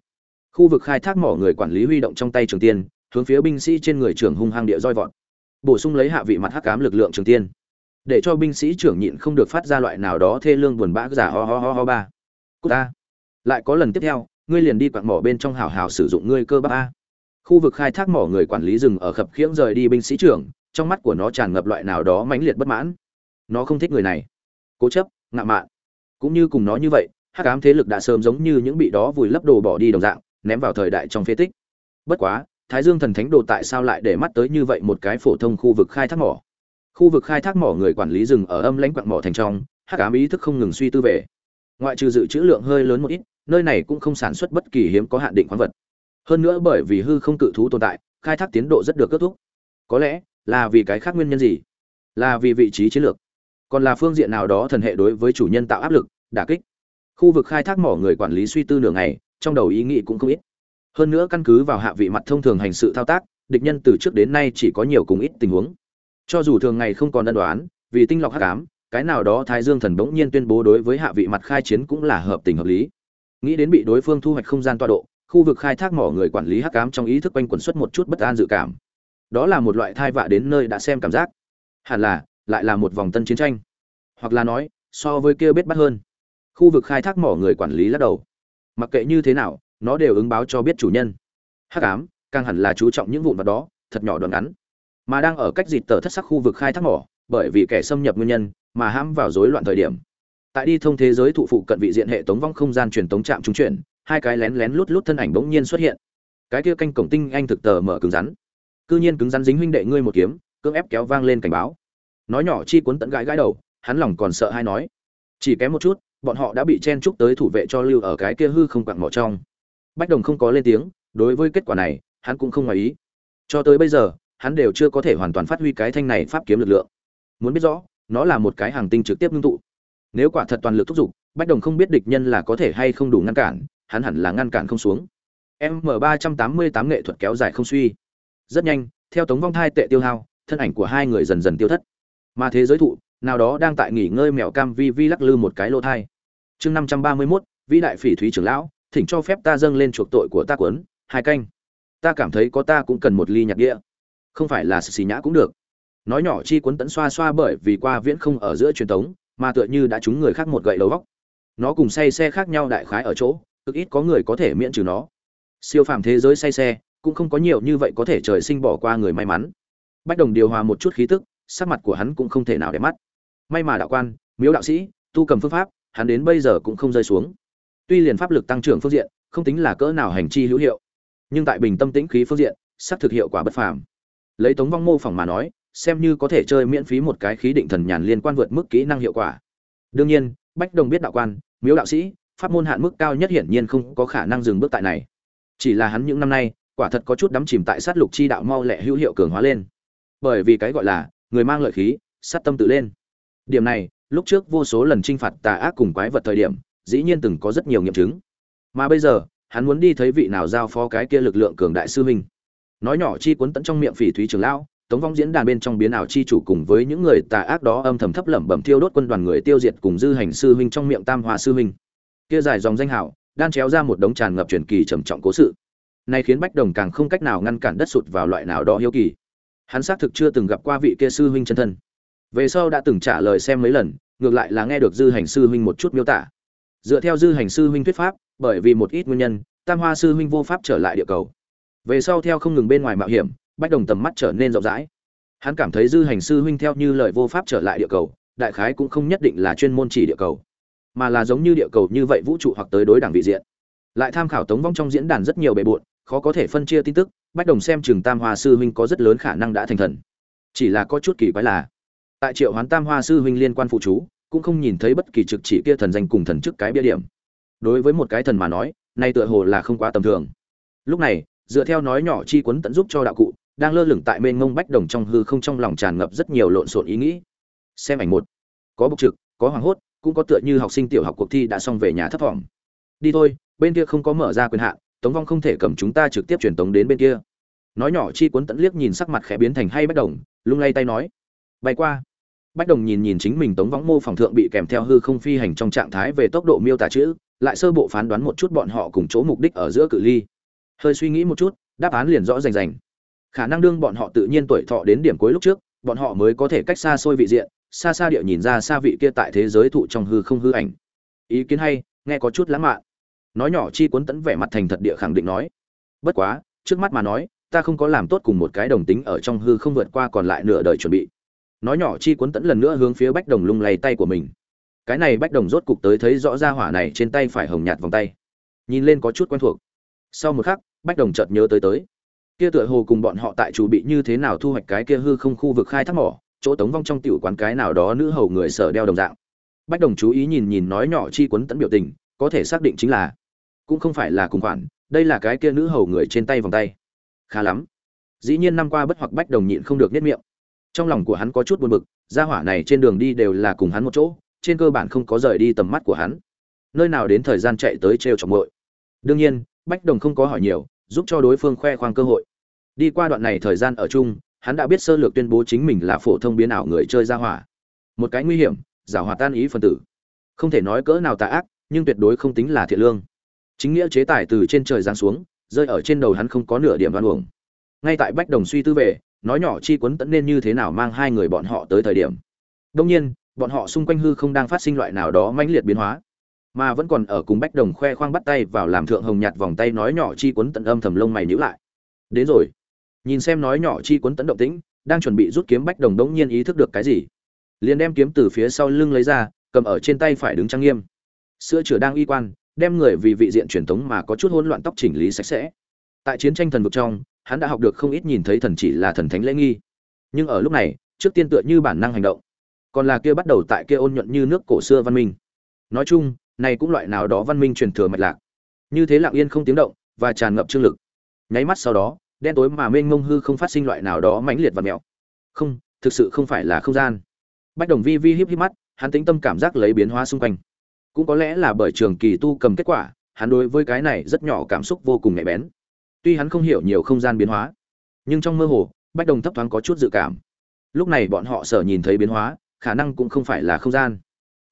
Khu vực khai thác mỏ người quản lý huy động trong tay trường tiên, hướng phía binh sĩ trên người trưởng hung hăng địa roi vọt. Bổ sung lấy hạ vị mặt hắc cám lực lượng trường tiên. Để cho binh sĩ trưởng nhịn không được phát ra loại nào đó thê lương buồn bã giả ho ho ho ho ba. Cút ta. Lại có lần tiếp theo, ngươi liền đi quặng mỏ bên trong hào hào sử dụng ngươi cơ bắp a. Khu vực khai thác mỏ người quản lý rừng ở khập khiễng rời đi binh sĩ trưởng trong mắt của nó tràn ngập loại nào đó mãnh liệt bất mãn. Nó không thích người này. Cố chấp, ngạo mạn. Cũng như cùng nó như vậy, hắc ám thế lực đã sớm giống như những bị đó vùi lấp đồ bỏ đi đồng dạng, ném vào thời đại trong phế tích. Bất quá, thái dương thần thánh đồ tại sao lại để mắt tới như vậy một cái phổ thông khu vực khai thác mỏ? Khu vực khai thác mỏ người quản lý rừng ở âm lãnh quặng mỏ thành trong, hắc ám ý thức không ngừng suy tư về. Ngoại trừ dự trữ lượng hơi lớn một ít, nơi này cũng không sản xuất bất kỳ hiếm có hạn định khoáng vật. Hơn nữa bởi vì hư không cự thú tồn tại, khai thác tiến độ rất được kết thúc. Có lẽ là vì cái khác nguyên nhân gì? Là vì vị trí chiến lược. Còn là phương diện nào đó thần hệ đối với chủ nhân tạo áp lực, đả kích? Khu vực khai thác mỏ người quản lý suy tư nửa ngày, trong đầu ý nghĩ cũng không ít. Hơn nữa căn cứ vào hạ vị mặt thông thường hành sự thao tác, địch nhân từ trước đến nay chỉ có nhiều cùng ít tình huống. Cho dù thường ngày không còn đơn đoán, vì tinh lọc hắc ám, cái nào đó thái dương thần bỗng nhiên tuyên bố đối với hạ vị mặt khai chiến cũng là hợp tình hợp lý. Nghĩ đến bị đối phương thu hoạch không gian toa độ, khu vực khai thác mỏ người quản lý hắc ám trong ý thức quanh quẩn xuất một chút bất an dự cảm đó là một loại thai vạ đến nơi đã xem cảm giác. Hẳn là, lại là một vòng tân chiến tranh. Hoặc là nói, so với kia biết bắt hơn. Khu vực khai thác mỏ người quản lý lắc đầu. Mặc kệ như thế nào, nó đều ứng báo cho biết chủ nhân. Hắc ám, càng hẳn là chú trọng những vụn vật đó, thật nhỏ đoạn ngắn. Mà đang ở cách dịt tờ thất sắc khu vực khai thác mỏ, bởi vì kẻ xâm nhập nguyên nhân, mà hãm vào rối loạn thời điểm. Tại đi thông thế giới thụ phụ cận vị diện hệ tống vong không gian truyền tống trạm trung chuyển, hai cái lén lén lút lút thân ảnh bỗng nhiên xuất hiện. Cái kia canh cổng tinh anh thực tờ mở cứng rắn cư nhiên cứng rắn dính huynh đệ ngươi một kiếm, cưỡng ép kéo vang lên cảnh báo. Nói nhỏ chi cuốn tận gãi gãi đầu, hắn lòng còn sợ hay nói, chỉ kém một chút, bọn họ đã bị chen chúc tới thủ vệ cho lưu ở cái kia hư không quặng mỏ trong. Bách đồng không có lên tiếng, đối với kết quả này, hắn cũng không ngoài ý. Cho tới bây giờ, hắn đều chưa có thể hoàn toàn phát huy cái thanh này pháp kiếm lực lượng. Muốn biết rõ, nó là một cái hàng tinh trực tiếp ngưng tụ. Nếu quả thật toàn lực thúc giục, bách đồng không biết địch nhân là có thể hay không đủ ngăn cản, hắn hẳn là ngăn cản không xuống. M ba trăm tám mươi tám nghệ thuật kéo dài không suy rất nhanh theo tống vong thai tệ tiêu hao thân ảnh của hai người dần dần tiêu thất. Mà thế giới thụ nào đó đang tại nghỉ ngơi mèo cam vi vi lắc lư một cái lô thai. Chương năm trăm ba mươi mốt vĩ đại phỉ thúy trưởng lão thỉnh cho phép ta dâng lên chuộc tội của ta quấn hai canh. Ta cảm thấy có ta cũng cần một ly nhạc đĩa. Không phải là xì nhã cũng được. Nói nhỏ chi quấn tẫn xoa xoa bởi vì qua viễn không ở giữa truyền thống mà tựa như đã trúng người khác một gậy đầu vóc, nó cùng say xe khác nhau đại khái ở chỗ cực ít có người có thể miễn trừ nó. Siêu phàm thế giới say xe cũng không có nhiều như vậy có thể trời sinh bỏ qua người may mắn. Bách đồng điều hòa một chút khí tức, sắc mặt của hắn cũng không thể nào đẹp mắt. May mà đạo quan, miếu đạo sĩ, tu cầm phương pháp, hắn đến bây giờ cũng không rơi xuống. Tuy liền pháp lực tăng trưởng phương diện, không tính là cỡ nào hành chi hữu hiệu, nhưng tại bình tâm tĩnh khí phương diện sắc thực hiệu quả bất phàm. Lấy tống vong mô phỏng mà nói, xem như có thể chơi miễn phí một cái khí định thần nhàn liên quan vượt mức kỹ năng hiệu quả. Đương nhiên, bách đồng biết đạo quan, miếu đạo sĩ, pháp môn hạn mức cao nhất hiển nhiên không có khả năng dừng bước tại này. Chỉ là hắn những năm nay quả thật có chút đắm chìm tại sát lục chi đạo mau lẹ hữu hiệu cường hóa lên. Bởi vì cái gọi là, người mang lợi khí, sát tâm tự lên. Điểm này, lúc trước vô số lần trinh phạt tà ác cùng quái vật thời điểm, dĩ nhiên từng có rất nhiều nghiệm chứng. Mà bây giờ, hắn muốn đi thấy vị nào giao phó cái kia lực lượng cường đại sư huynh. Nói nhỏ chi cuốn tận trong miệng phỉ thúy trường lão, tống vong diễn đàn bên trong biến ảo chi chủ cùng với những người tà ác đó âm thầm thấp lẩm bẩm thiêu đốt quân đoàn người tiêu diệt cùng dư hành sư huynh trong miệng tam hoa sư huynh. Kia dài dòng danh hảo, đan chéo ra một đống tràn ngập truyền kỳ trầm trọng cố sự nay khiến bách đồng càng không cách nào ngăn cản đất sụt vào loại nào đó hiếu kỳ. Hắn xác thực chưa từng gặp qua vị kia sư huynh chân thân. Về sau đã từng trả lời xem mấy lần, ngược lại là nghe được dư hành sư huynh một chút miêu tả. Dựa theo dư hành sư huynh thuyết pháp, bởi vì một ít nguyên nhân, tam hoa sư huynh vô pháp trở lại địa cầu. Về sau theo không ngừng bên ngoài mạo hiểm, bách đồng tầm mắt trở nên rộng rãi. Hắn cảm thấy dư hành sư huynh theo như lời vô pháp trở lại địa cầu, đại khái cũng không nhất định là chuyên môn chỉ địa cầu, mà là giống như địa cầu như vậy vũ trụ hoặc tới đối đảng vị diện. Lại tham khảo tống vong trong diễn đàn rất nhiều bề bộn khó có thể phân chia tin tức, bách đồng xem chừng tam hoa sư huynh có rất lớn khả năng đã thành thần. Chỉ là có chút kỳ quái là, tại triệu hoán tam hoa sư huynh liên quan phụ chú, cũng không nhìn thấy bất kỳ trực chỉ kia thần danh cùng thần chức cái bia điểm. Đối với một cái thần mà nói, nay tựa hồ là không quá tầm thường. Lúc này, dựa theo nói nhỏ chi quấn tận giúp cho đạo cụ, đang lơ lửng tại mênh ngông bách đồng trong hư không trong lòng tràn ngập rất nhiều lộn xộn ý nghĩ. Xem ảnh một. Có bục trực, có hoảng hốt, cũng có tựa như học sinh tiểu học cuộc thi đã xong về nhà thấp thỏm đi thôi, bên kia không có mở ra quyền hạn tống vong không thể cầm chúng ta trực tiếp truyền tống đến bên kia. Nói nhỏ chi cuốn tận liếc nhìn sắc mặt khẽ biến thành hay bách đồng, lung lay tay nói, bay qua. Bách đồng nhìn nhìn chính mình tống võng mô phỏng thượng bị kèm theo hư không phi hành trong trạng thái về tốc độ miêu tả chữ, lại sơ bộ phán đoán một chút bọn họ cùng chỗ mục đích ở giữa cự ly. Hơi suy nghĩ một chút, đáp án liền rõ rành rành. Khả năng đương bọn họ tự nhiên tuổi thọ đến điểm cuối lúc trước, bọn họ mới có thể cách xa xôi vị diện, xa xa địa nhìn ra xa vị kia tại thế giới thụ trong hư không hư ảnh. Ý kiến hay, nghe có chút lãng mạn nói nhỏ chi cuốn tẫn vẻ mặt thành thật địa khẳng định nói. Bất quá, trước mắt mà nói, ta không có làm tốt cùng một cái đồng tính ở trong hư không vượt qua còn lại nửa đời chuẩn bị. Nói nhỏ chi cuốn tẫn lần nữa hướng phía bách đồng lung lay tay của mình. Cái này bách đồng rốt cục tới thấy rõ ra hỏa này trên tay phải hồng nhạt vòng tay. Nhìn lên có chút quen thuộc. Sau một khắc, bách đồng chợt nhớ tới tới. Kia tựa hồ cùng bọn họ tại chủ bị như thế nào thu hoạch cái kia hư không khu vực khai thác mỏ, chỗ tống vong trong tiểu quán cái nào đó nữ hầu người sở đeo đồng dạng. Bách đồng chú ý nhìn nhìn nói nhỏ chi quấn tẫn biểu tình, có thể xác định chính là cũng không phải là cùng khoản, đây là cái kia nữ hầu người trên tay vòng tay. Khá lắm. Dĩ nhiên năm qua bất hoặc bách đồng nhịn không được nết miệng. Trong lòng của hắn có chút buồn bực, gia hỏa này trên đường đi đều là cùng hắn một chỗ, trên cơ bản không có rời đi tầm mắt của hắn. Nơi nào đến thời gian chạy tới trêu trọng muội. Đương nhiên, bách đồng không có hỏi nhiều, giúp cho đối phương khoe khoang cơ hội. Đi qua đoạn này thời gian ở chung, hắn đã biết sơ lược tuyên bố chính mình là phổ thông biến ảo người chơi gia hỏa. Một cái nguy hiểm, giả hỏa tan ý phần tử. Không thể nói cỡ nào tà ác, nhưng tuyệt đối không tính là thiện lương chính nghĩa chế tài từ trên trời giáng xuống, rơi ở trên đầu hắn không có nửa điểm đoan uổng. Ngay tại bách đồng suy tư về, nói nhỏ chi quấn tẫn nên như thế nào mang hai người bọn họ tới thời điểm. Đông nhiên, bọn họ xung quanh hư không đang phát sinh loại nào đó mãnh liệt biến hóa. Mà vẫn còn ở cùng bách đồng khoe khoang bắt tay vào làm thượng hồng nhạt vòng tay nói nhỏ chi quấn tận âm thầm lông mày nhíu lại. Đến rồi. Nhìn xem nói nhỏ chi quấn tận động tĩnh, đang chuẩn bị rút kiếm bách đồng đống nhiên ý thức được cái gì. Liền đem kiếm từ phía sau lưng lấy ra, cầm ở trên tay phải đứng trang nghiêm. Sữa chửa đang y quan đem người vì vị diện truyền thống mà có chút hỗn loạn tóc chỉnh lý sạch sẽ. Tại chiến tranh thần vực trong, hắn đã học được không ít nhìn thấy thần chỉ là thần thánh lễ nghi. Nhưng ở lúc này, trước tiên tựa như bản năng hành động. Còn là kia bắt đầu tại kia ôn nhuận như nước cổ xưa văn minh. Nói chung, này cũng loại nào đó văn minh truyền thừa mạch lạc. Như thế lặng yên không tiếng động, và tràn ngập trương lực. Nháy mắt sau đó, đen tối mà mênh mông hư không phát sinh loại nào đó mãnh liệt và mèo không, thực sự không phải là không gian. Bách đồng vi vi híp híp mắt, hắn tính tâm cảm giác lấy biến hóa xung quanh cũng có lẽ là bởi trường kỳ tu cầm kết quả, hắn đối với cái này rất nhỏ cảm xúc vô cùng nhạy bén. Tuy hắn không hiểu nhiều không gian biến hóa, nhưng trong mơ hồ, bách đồng thấp thoáng có chút dự cảm. Lúc này bọn họ sở nhìn thấy biến hóa, khả năng cũng không phải là không gian.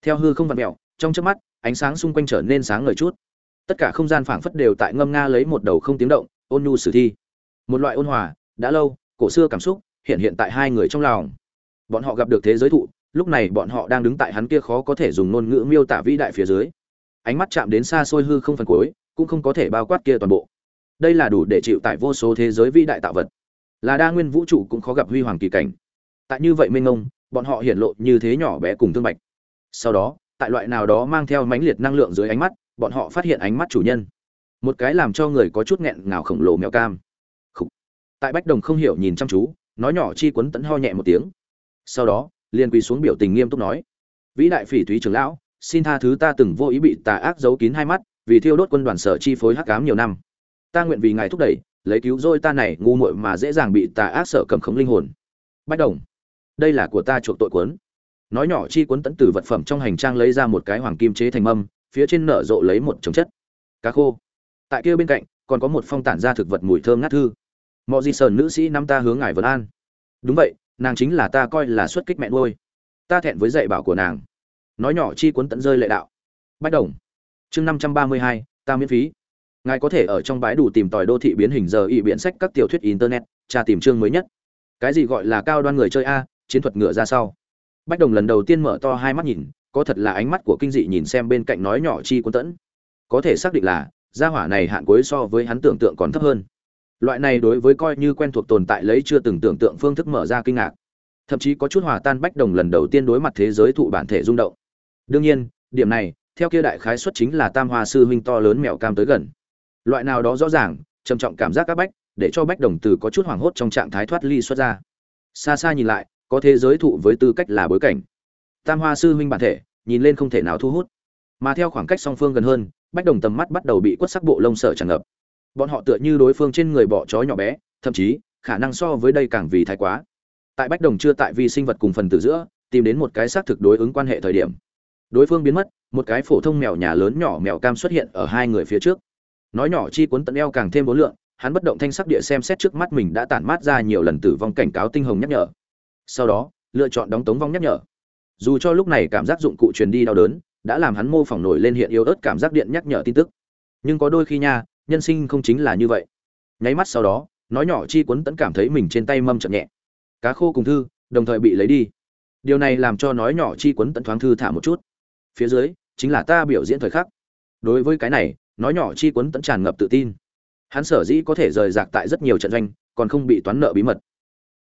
Theo hư không vặt mẹo trong chớp mắt, ánh sáng xung quanh trở nên sáng ngời chút. Tất cả không gian phảng phất đều tại ngâm nga lấy một đầu không tiếng động, ôn nhu sử thi. Một loại ôn hòa, đã lâu, cổ xưa cảm xúc hiện hiện tại hai người trong lòng. Bọn họ gặp được thế giới thụ lúc này bọn họ đang đứng tại hắn kia khó có thể dùng ngôn ngữ miêu tả vĩ đại phía dưới. Ánh mắt chạm đến xa xôi hư không phần cuối, cũng không có thể bao quát kia toàn bộ. Đây là đủ để chịu tại vô số thế giới vĩ đại tạo vật. Là đa nguyên vũ trụ cũng khó gặp huy hoàng kỳ cảnh. Tại như vậy minh ngông bọn họ hiển lộ như thế nhỏ bé cùng thương bạch. Sau đó, tại loại nào đó mang theo mãnh liệt năng lượng dưới ánh mắt, bọn họ phát hiện ánh mắt chủ nhân. Một cái làm cho người có chút nghẹn ngào khổng lồ mèo cam. Khủ. tại bách đồng không hiểu nhìn chăm chú, nói nhỏ chi quấn tẫn ho nhẹ một tiếng. Sau đó liền quỳ xuống biểu tình nghiêm túc nói, vĩ đại phỉ thúy trưởng lão, xin tha thứ ta từng vô ý bị tà ác giấu kín hai mắt, vì thiêu đốt quân đoàn sở chi phối hắc ám nhiều năm. Ta nguyện vì ngài thúc đẩy, lấy cứu rỗi ta này ngu muội mà dễ dàng bị tà ác sở cầm khống linh hồn. Bách đồng, đây là của ta chuộc tội cuốn. Nói nhỏ chi cuốn tẫn từ vật phẩm trong hành trang lấy ra một cái hoàng kim chế thành mâm, phía trên nở rộ lấy một trồng chất. Cá khô. Tại kia bên cạnh, còn có một phong tản ra thực vật mùi thơm ngát thư. Mọi di sơn nữ sĩ năm ta hướng ngài vân an. Đúng vậy nàng chính là ta coi là xuất kích mẹ nuôi. Ta thẹn với dạy bảo của nàng. Nói nhỏ chi cuốn tận rơi lệ đạo. Bách đồng. Chương năm trăm ba mươi hai, ta miễn phí. Ngài có thể ở trong bãi đủ tìm tòi đô thị biến hình giờ ỵ biện sách các tiểu thuyết internet, tra tìm chương mới nhất. Cái gì gọi là cao đoan người chơi a, chiến thuật ngựa ra sau. Bách đồng lần đầu tiên mở to hai mắt nhìn, có thật là ánh mắt của kinh dị nhìn xem bên cạnh nói nhỏ chi cuốn tẫn. Có thể xác định là, gia hỏa này hạn cuối so với hắn tưởng tượng còn thấp hơn loại này đối với coi như quen thuộc tồn tại lấy chưa từng tưởng tượng phương thức mở ra kinh ngạc. Thậm chí có chút hòa tan bách đồng lần đầu tiên đối mặt thế giới thụ bản thể rung động. Đương nhiên, điểm này, theo kia đại khái xuất chính là tam hoa sư huynh to lớn mèo cam tới gần. Loại nào đó rõ ràng, trầm trọng cảm giác các bách, để cho bách đồng từ có chút hoảng hốt trong trạng thái thoát ly xuất ra. Xa xa nhìn lại, có thế giới thụ với tư cách là bối cảnh. Tam hoa sư huynh bản thể, nhìn lên không thể nào thu hút. Mà theo khoảng cách song phương gần hơn, bách đồng tầm mắt bắt đầu bị quất sắc bộ lông sợ tràn ngập bọn họ tựa như đối phương trên người bọ chó nhỏ bé, thậm chí, khả năng so với đây càng vì thái quá. Tại bách đồng chưa tại vi sinh vật cùng phần tử giữa, tìm đến một cái xác thực đối ứng quan hệ thời điểm. Đối phương biến mất, một cái phổ thông mèo nhà lớn nhỏ mèo cam xuất hiện ở hai người phía trước. Nói nhỏ chi cuốn tận eo càng thêm bốn lượng, hắn bất động thanh sắc địa xem xét trước mắt mình đã tản mát ra nhiều lần tử vong cảnh cáo tinh hồng nhắc nhở. Sau đó, lựa chọn đóng tống vong nhắc nhở. Dù cho lúc này cảm giác dụng cụ truyền đi đau đớn, đã làm hắn mô phỏng nổi lên hiện yếu ớt cảm giác điện nhắc nhở tin tức. Nhưng có đôi khi nha nhân sinh không chính là như vậy. Nháy mắt sau đó, nói nhỏ chi quấn tẫn cảm thấy mình trên tay mâm chậm nhẹ. Cá khô cùng thư, đồng thời bị lấy đi. Điều này làm cho nói nhỏ chi quấn tẫn thoáng thư thả một chút. Phía dưới, chính là ta biểu diễn thời khắc. Đối với cái này, nói nhỏ chi quấn tẫn tràn ngập tự tin. Hắn sở dĩ có thể rời rạc tại rất nhiều trận doanh, còn không bị toán nợ bí mật.